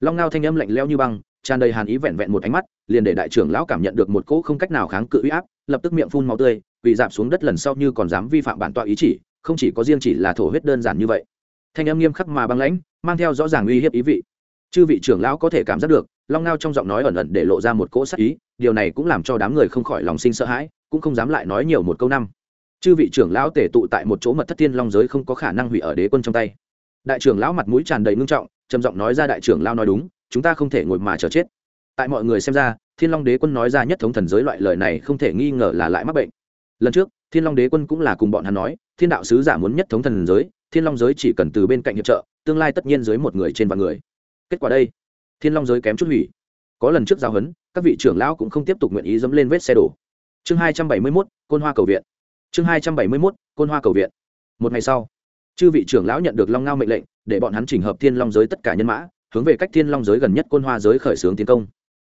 Long ngao thanh âm lạnh leo như băng, tràn đầy hàn ý vẹn vẹn một ánh mắt, liền để đại trưởng lão cảm nhận được một cỗ không cách nào kháng cự uy áp, lập tức miệng phun máu tươi, quỳ dạp xuống đất lần sau như còn dám vi phạm bản tọa ý chỉ, không chỉ có riêng chỉ là thổ huyết đơn giản như vậy thanh âm nghiêm khắc mà băng lãnh, mang theo rõ ràng uy hiếp ý vị. Chư vị trưởng lão có thể cảm giác được, long ngao trong giọng nói ẩn ẩn để lộ ra một cỗ sắc ý, điều này cũng làm cho đám người không khỏi lòng sinh sợ hãi, cũng không dám lại nói nhiều một câu năm. Chư vị trưởng lão tể tụ tại một chỗ mật thất thiên long giới không có khả năng hủy ở đế quân trong tay. Đại trưởng lão mặt mũi tràn đầy ngưng trọng, trầm giọng nói ra đại trưởng lão nói đúng, chúng ta không thể ngồi mà chờ chết. Tại mọi người xem ra, thiên long đế quân nói ra nhất thống thần giới loại lời này không thể nghi ngờ là lại mắc bệnh. Lần trước, thiên long đế quân cũng là cùng bọn hắn nói, thiên đạo sứ giả muốn nhất thống thần giới thiên long giới chỉ cần từ bên cạnh hiệp trợ, tương lai tất nhiên dưới một người trên vạn người. Kết quả đây, thiên long giới kém chút hủy. Có lần trước giao hấn các vị trưởng lão cũng không tiếp tục nguyện ý dẫm lên vết xe đổ. Chương hai trăm bảy mươi mốt, côn hoa cầu viện. Chương hai trăm bảy mươi mốt, côn hoa cầu viện. Một ngày sau, chư vị trưởng lão nhận được long ngao mệnh lệnh, để bọn hắn chỉnh hợp thiên long giới tất cả nhân mã, hướng về cách thiên long giới gần nhất côn hoa giới khởi xướng tiến công.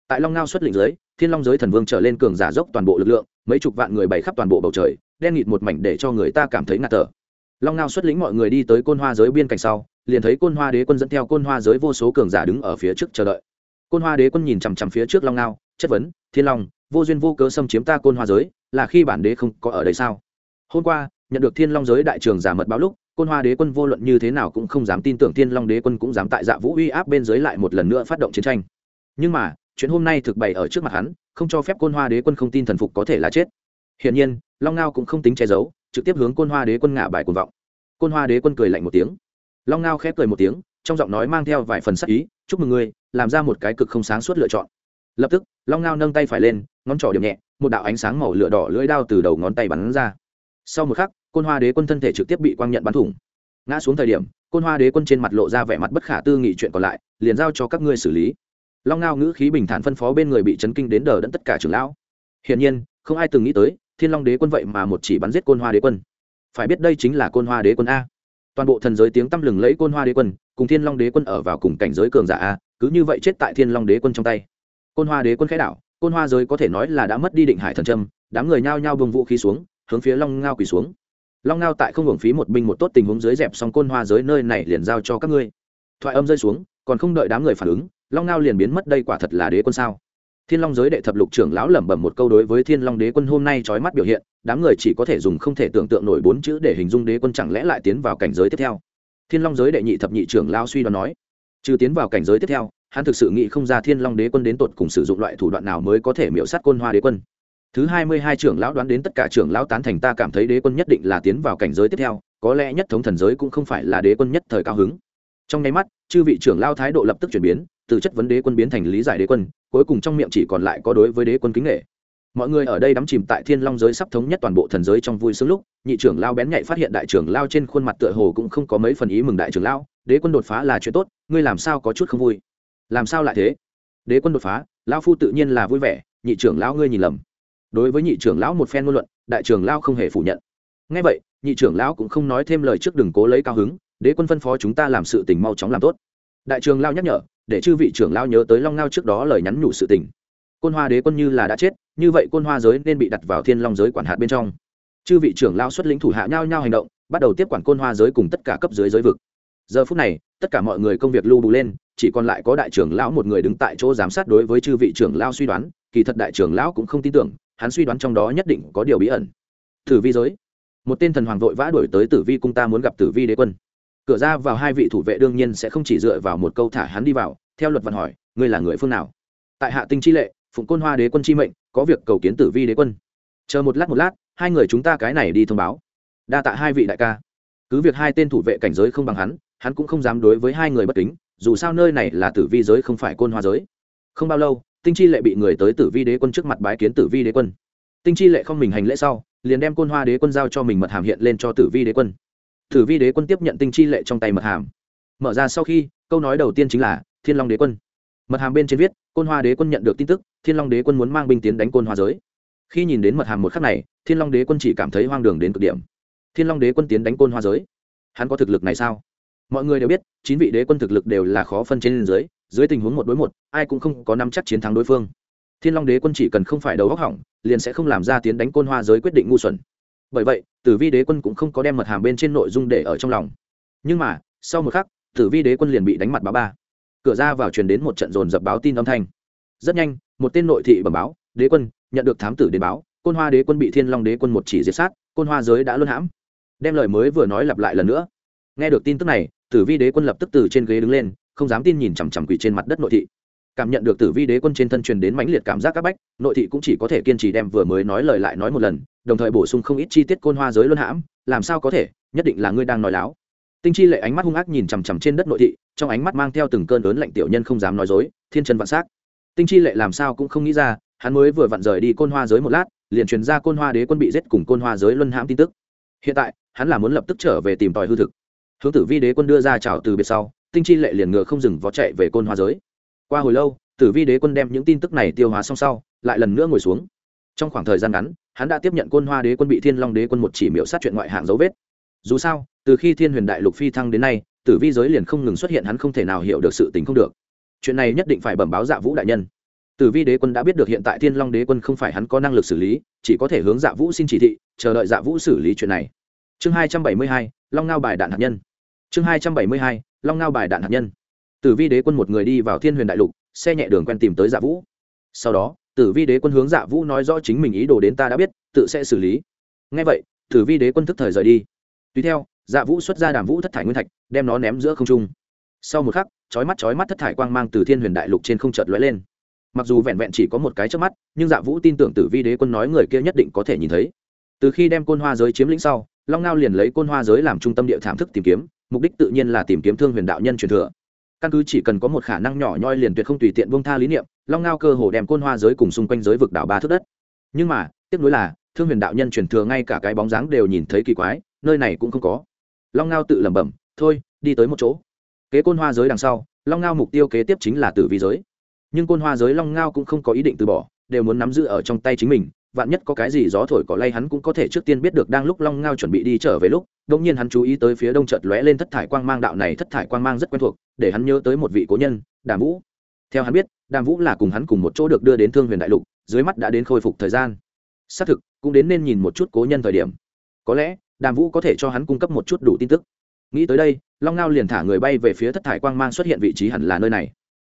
Tại long ngao xuất lĩnh giới, thiên long giới thần vương trở lên cường giả dốc toàn bộ lực lượng, mấy chục vạn người bày khắp toàn bộ bầu trời, đen nghịt một mảnh để cho người ta cảm thấy ngạt thở long ngao xuất lĩnh mọi người đi tới côn hoa giới biên cảnh sau, liền thấy côn hoa đế quân dẫn theo côn hoa giới vô số cường giả đứng ở phía trước chờ đợi. Côn hoa đế quân nhìn chằm chằm phía trước long ngao, chất vấn, thiên long, vô duyên vô cớ xâm chiếm ta côn hoa giới, là khi bản đế không có ở đây sao? Hôm qua, nhận được thiên long giới đại trường giả mật báo lúc, côn hoa đế quân vô luận như thế nào cũng không dám tin tưởng thiên long đế quân cũng dám tại dạ vũ uy áp bên dưới lại một lần nữa phát động chiến tranh. Nhưng mà, chuyện hôm nay thực bày ở trước mặt hắn, không cho phép côn hoa đế quân không tin thần phục có thể là chết. Hiển nhiên, long ngao cũng không tính che giấu trực tiếp hướng côn hoa đế quân ngả bài cuồng vọng. Côn hoa đế quân cười lạnh một tiếng. Long ngao khép cười một tiếng, trong giọng nói mang theo vài phần sắc ý, chúc mừng ngươi, làm ra một cái cực không sáng suốt lựa chọn. Lập tức, long ngao nâng tay phải lên, ngón trỏ điểm nhẹ, một đạo ánh sáng màu lửa đỏ lưỡi đao từ đầu ngón tay bắn ra. Sau một khắc, côn hoa đế quân thân thể trực tiếp bị quang nhận bắn thủng. Ngã xuống thời điểm, côn hoa đế quân trên mặt lộ ra vẻ mặt bất khả tư nghị chuyện còn lại, liền giao cho các ngươi xử lý. Long ngao ngữ khí bình thản phân phó bên người bị chấn kinh đến đờ đẫn tất cả trưởng lão. Hiển nhiên, không ai từng nghĩ tới thiên long đế quân vậy mà một chỉ bắn giết côn hoa đế quân. Phải biết đây chính là côn hoa đế quân a. Toàn bộ thần giới tiếng tăm lừng lẫy côn hoa đế quân, cùng thiên long đế quân ở vào cùng cảnh giới cường giả a, cứ như vậy chết tại thiên long đế quân trong tay. Côn hoa đế quân khẽ đảo, côn hoa giới có thể nói là đã mất đi định hải thần trâm đám người nhao nhao bông vũ khí xuống, hướng phía long ngao quỳ xuống. Long ngao tại không hưởng phí một binh một tốt tình huống dưới dẹp xong côn hoa giới nơi này liền giao cho các ngươi. Thoại âm rơi xuống, còn không đợi đám người phản ứng, long ngao liền biến mất đây quả thật là đế quân sao? Thiên long giới đệ thập lục trưởng lão lẩm bẩm một câu đối với thiên long đế quân hôm nay trói mắt biểu hiện, đám người chỉ có thể dùng không thể tưởng tượng nổi bốn chữ để hình dung đế quân chẳng lẽ lại tiến vào cảnh giới tiếp theo. Thiên long giới đệ nhị thập nhị trưởng lão suy đoán nói, trừ tiến vào cảnh giới tiếp theo, hắn thực sự nghĩ không ra thiên long đế quân đến tột cùng sử dụng loại thủ đoạn nào mới có thể miễu sát côn hoa đế quân. Thứ hai mươi hai trưởng lão đoán đến tất cả trưởng lão tán thành ta cảm thấy đế quân nhất định là tiến vào cảnh giới tiếp theo, có lẽ nhất thống thần giới cũng không phải là đế quân nhất thời cao hứng. Trong nháy mắt, chư vị trưởng lao thái độ lập tức chuyển biến từ chất vấn đế quân biến thành lý giải đế quân, cuối cùng trong miệng chỉ còn lại có đối với đế quân kính nghệ mọi người ở đây đắm chìm tại thiên long giới sắp thống nhất toàn bộ thần giới trong vui sướng lúc, nhị trưởng lao bén nhạy phát hiện đại trưởng lao trên khuôn mặt tựa hồ cũng không có mấy phần ý mừng đại trưởng lao đế quân đột phá là chuyện tốt, ngươi làm sao có chút không vui? Làm sao lại thế? Đế quân đột phá lao phu tự nhiên là vui vẻ, nhị trưởng lão ngươi nhìn lầm. Đối với nhị trưởng lão một phen ngôn luận, đại trưởng lao không hề phủ nhận. Ngay vậy, nhị trưởng lão cũng không nói thêm lời trước đừng cố lấy cao hứng, đế quân phân phó chúng ta làm sự tình mau chóng làm tốt. Đại trưởng lao nhắc nhở để chư vị trưởng lao nhớ tới long ngao trước đó lời nhắn nhủ sự tình. Côn hoa đế quân như là đã chết, như vậy côn hoa giới nên bị đặt vào thiên long giới quản hạt bên trong. Chư vị trưởng lao xuất lĩnh thủ hạ nhau nhau hành động, bắt đầu tiếp quản côn hoa giới cùng tất cả cấp dưới giới vực. Giờ phút này, tất cả mọi người công việc lưu bù lên, chỉ còn lại có đại trưởng lão một người đứng tại chỗ giám sát đối với chư vị trưởng lao suy đoán, kỳ thật đại trưởng lão cũng không tin tưởng, hắn suy đoán trong đó nhất định có điều bí ẩn. Tử vi giới. Một tên thần hoàng vội vã đuổi tới tử vi cung ta muốn gặp tử vi đế quân cửa ra vào hai vị thủ vệ đương nhiên sẽ không chỉ dựa vào một câu thả hắn đi vào, theo luật văn hỏi, ngươi là người phương nào? Tại hạ tinh chi lệ, phụng côn hoa đế quân chi mệnh, có việc cầu kiến tử vi đế quân. Chờ một lát một lát, hai người chúng ta cái này đi thông báo. Đa tạ hai vị đại ca. Cứ việc hai tên thủ vệ cảnh giới không bằng hắn hắn cũng không dám đối với hai người bất kính, dù sao nơi này là tử vi giới không phải côn hoa giới. Không bao lâu, tinh chi lệ bị người tới tử vi đế quân trước mặt bái kiến tử vi đế quân. Tinh chi lệ không mình hành lễ sau, liền đem côn hoa đế quân giao cho mình mật hàm hiện lên cho tử vi đế quân. Thử vi đế quân tiếp nhận tinh chi lệ trong tay mật hàm. Mở ra sau khi, câu nói đầu tiên chính là, thiên long đế quân. Mật hàm bên trên viết, côn hoa đế quân nhận được tin tức, thiên long đế quân muốn mang binh tiến đánh côn hoa giới. Khi nhìn đến mật hàm một khắc này, thiên long đế quân chỉ cảm thấy hoang đường đến cực điểm. Thiên long đế quân tiến đánh côn hoa giới. Hắn có thực lực này sao? Mọi người đều biết, chín vị đế quân thực lực đều là khó phân trên dưới dưới tình huống một đối một, ai cũng không có nắm chắc chiến thắng đối phương. Thiên long đế quân chỉ cần không phải đầu góc hỏng, liền sẽ không làm ra tiến đánh côn hoa giới quyết định ngu xuẩn bởi vậy, tử vi đế quân cũng không có đem mật hàm bên trên nội dung để ở trong lòng. Nhưng mà, sau một khắc, tử vi đế quân liền bị đánh mặt báo ba. Cửa ra vào truyền đến một trận dồn dập báo tin âm thanh. Rất nhanh, một tên nội thị bẩm báo, đế quân, nhận được thám tử đến báo, côn hoa đế quân bị thiên long đế quân một chỉ diệt sát, côn hoa giới đã luân hãm. Đem lời mới vừa nói lặp lại lần nữa. Nghe được tin tức này, tử vi đế quân lập tức từ trên ghế đứng lên, không dám tin nhìn chằm chằm quỷ trên mặt đất nội thị cảm nhận được tử vi đế quân trên thân truyền đến mãnh liệt cảm giác các bách, nội thị cũng chỉ có thể kiên trì đem vừa mới nói lời lại nói một lần, đồng thời bổ sung không ít chi tiết côn hoa giới luân hãm, làm sao có thể, nhất định là ngươi đang nói láo. Tinh chi lệ ánh mắt hung ác nhìn chằm chằm trên đất nội thị, trong ánh mắt mang theo từng cơn lớn lạnh tiểu nhân không dám nói dối, thiên chân vạn s á c tinh chi lệ làm sao cũng không nghĩ ra, hắn mới vừa vặn rời đi côn hoa giới một lát, liền truyền ra côn hoa đế quân bị giết cùng côn hoa giới luân hãm tin tức. Hiện tại, hắn là muốn lập tức trở về tìm tòi hư thực. Hướng tử vi đế quân đưa ra chào từ biệt sau, tinh chi lệ liền ngựa không dừng vó chạy về côn hoa giới qua hồi lâu, tử vi đế quân đem những tin tức này tiêu hóa xong sau, lại lần nữa ngồi xuống. Trong khoảng thời gian ngắn, hắn đã tiếp nhận côn hoa đế quân bị thiên long đế quân một chỉ miễu sát chuyện ngoại hạng dấu vết. Dù sao, từ khi thiên huyền đại lục phi thăng đến nay, tử vi giới liền không ngừng xuất hiện, hắn không thể nào hiểu được sự tình không được. Chuyện này nhất định phải bẩm báo dạ vũ đại nhân. Tử vi đế quân đã biết được hiện tại thiên long đế quân không phải hắn có năng lực xử lý, chỉ có thể hướng dạ vũ xin chỉ thị, chờ đợi dạ vũ xử lý chuyện này. Chương hai trăm bảy mươi hai, long ngao bài đạn hạt nhân. Chương hai trăm bảy mươi hai, long ngao bài đạn hạt nhân tử vi đế quân một người đi vào thiên huyền đại lục, xe nhẹ đường quen tìm tới dạ vũ. Sau đó, tử vi đế quân hướng dạ vũ nói rõ chính mình ý đồ đến ta đã biết, tự sẽ xử lý. Ngay vậy, tử vi đế quân thức thời rời đi. Tùy theo dạ vũ xuất ra đàm vũ thất thải nguyên thạch, đem nó ném giữa không trung. Sau một khắc, chói mắt chói mắt thất thải quang mang từ thiên huyền đại lục trên không chợt lóe lên. Mặc dù vẹn vẹn chỉ có một cái trước mắt, nhưng dạ vũ tin tưởng tử vi đế quân nói người kia nhất định có thể nhìn thấy. Từ khi đem côn hoa giới chiếm lĩnh sau, long ngao liền lấy côn hoa giới làm trung tâm địa thảm thức tìm kiếm, mục đích tự nhiên là tìm kiếm thương huyền đạo nhân truyền thừa căn cứ chỉ cần có một khả năng nhỏ nhoi liền tuyệt không tùy tiện bông tha lý niệm, long ngao cơ hồ đem côn hoa giới cùng xung quanh giới vực đảo ba thước đất. Nhưng mà, tiếc nuối là, thương huyền đạo nhân truyền thừa ngay cả cái bóng dáng đều nhìn thấy kỳ quái, nơi này cũng không có. Long ngao tự lẩm bẩm, thôi, đi tới một chỗ. Kế côn hoa giới đằng sau, long ngao mục tiêu kế tiếp chính là tử vi giới. Nhưng côn hoa giới long ngao cũng không có ý định từ bỏ, đều muốn nắm giữ ở trong tay chính mình vạn nhất có cái gì gió thổi cỏ lay hắn cũng có thể trước tiên biết được đang lúc long ngao chuẩn bị đi trở về lúc đông nhiên hắn chú ý tới phía đông chợt lóe lên thất thải quang mang, đạo này thất thải quang mang rất quen thuộc, để hắn nhớ tới một vị cố nhân, đàm vũ. Theo hắn biết, đàm vũ là cùng hắn cùng một chỗ được đưa đến thương huyền đại lục, dưới mắt đã đến khôi phục thời gian. Xác thực, cũng đến nên nhìn một chút cố nhân thời điểm. Có lẽ, đàm vũ có thể cho hắn cung cấp một chút đủ tin tức. Nghĩ tới đây, long ngao liền thả người bay về phía thất thải quang mang xuất hiện vị trí hẳn là nơi này.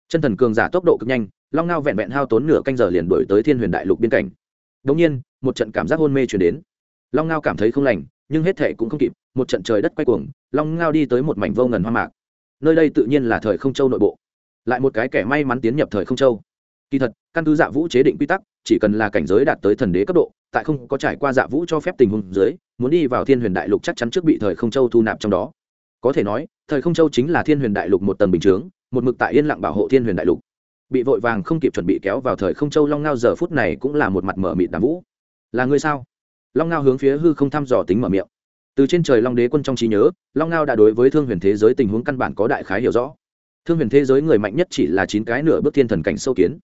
Chân thần cường giả tốc độ cực nhanh, long ngao vẹn vẹn hao tốn nửa canh giờ liền đổi tới thiên huyền đại lục biên cảnh đống nhiên, một trận cảm giác hôn mê truyền đến. Long ngao cảm thấy không lành, nhưng hết thệ cũng không kịp, một trận trời đất quay cuồng, long ngao đi tới một mảnh vô ngần hoa mạc. Nơi đây tự nhiên là thời không châu nội bộ. Lại một cái kẻ may mắn tiến nhập thời không châu. Kỳ thật, căn cứ dạ vũ chế định quy tắc, chỉ cần là cảnh giới đạt tới thần đế cấp độ, tại không có trải qua dạ vũ cho phép tình huống dưới, muốn đi vào thiên huyền đại lục chắc chắn trước bị thời không châu thu nạp trong đó. Có thể nói, thời không châu chính là thiên huyền đại lục một tầng bình chướng, một mực tại yên lặng bảo hộ thiên huyền đại lục bị vội vàng không kịp chuẩn bị kéo vào thời không châu long ngao giờ phút này cũng là một mặt mở mịt đàm vũ. Là người sao? Long ngao hướng phía hư không thăm dò tính mở miệng. Từ trên trời long đế quân trong trí nhớ, long ngao đã đối với thương huyền thế giới tình huống căn bản có đại khái hiểu rõ. Thương huyền thế giới người mạnh nhất chỉ là chín cái nửa bước thiên thần cảnh sâu kiến.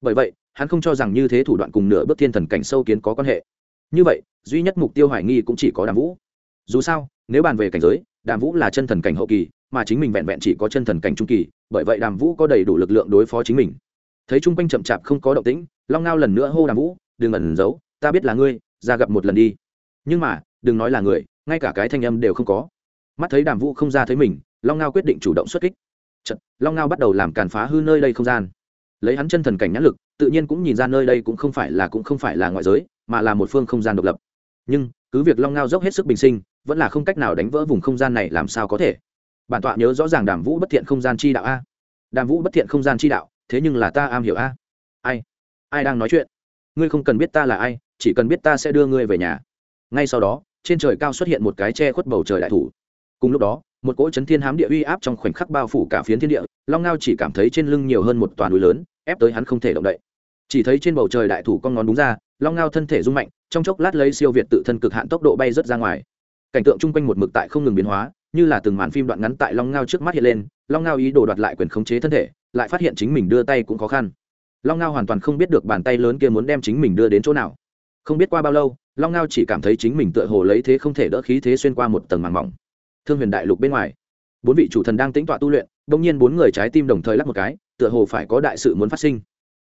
Bởi vậy, hắn không cho rằng như thế thủ đoạn cùng nửa bước thiên thần cảnh sâu kiến có quan hệ. Như vậy, duy nhất mục tiêu hoài nghi cũng chỉ có đàm vũ. Dù sao, nếu bàn về cảnh giới đàm vũ là chân thần cảnh hậu kỳ mà chính mình vẹn vẹn chỉ có chân thần cảnh trung kỳ bởi vậy đàm vũ có đầy đủ lực lượng đối phó chính mình. Thấy chung quanh chậm chạp không có động tĩnh long ngao lần nữa hô đàm vũ đừng ẩn giấu ta biết là ngươi ra gặp một lần đi. Nhưng mà đừng nói là người ngay cả cái thanh âm đều không có. Mắt thấy đàm vũ không ra thấy mình long ngao quyết định chủ động xuất kích. Chật, long ngao bắt đầu làm càn phá hư nơi đây không gian. Lấy hắn chân thần cảnh nhãn lực tự nhiên cũng nhìn ra nơi đây cũng không phải là cũng không phải là ngoại giới mà là một phương không gian độc lập. Nhưng cứ việc long ngao dốc hết sức bình sinh vẫn là không cách nào đánh vỡ vùng không gian này, làm sao có thể? Bản tọa nhớ rõ ràng đàm vũ bất thiện không gian chi đạo a. Đàm vũ bất thiện không gian chi đạo, thế nhưng là ta am hiểu a. Ai? Ai đang nói chuyện? Ngươi không cần biết ta là ai, chỉ cần biết ta sẽ đưa ngươi về nhà. Ngay sau đó, trên trời cao xuất hiện một cái che khuất bầu trời đại thủ. Cùng lúc đó, một cỗ chấn thiên hám địa uy áp trong khoảnh khắc bao phủ cả phiến thiên địa, long ngao chỉ cảm thấy trên lưng nhiều hơn một toàn núi lớn, ép tới hắn không thể động đậy. Chỉ thấy trên bầu trời đại thủ con ngón đúng ra, long ngao thân thể rung mạnh, trong chốc lát lấy siêu việt tự thân cực hạn tốc độ bay rớt ra ngoài cảnh tượng chung quanh một mực tại không ngừng biến hóa, như là từng màn phim đoạn ngắn tại long ngao trước mắt hiện lên, long ngao ý đồ đoạt lại quyền khống chế thân thể, lại phát hiện chính mình đưa tay cũng khó khăn. Long ngao hoàn toàn không biết được bàn tay lớn kia muốn đem chính mình đưa đến chỗ nào. Không biết qua bao lâu, long ngao chỉ cảm thấy chính mình tựa hồ lấy thế không thể đỡ khí thế xuyên qua một tầng màng mỏng. Thương huyền đại lục bên ngoài, bốn vị chủ thần đang tính tọa tu luyện đông nhiên bốn người trái tim đồng thời lắc một cái, tựa hồ phải có đại sự muốn phát sinh.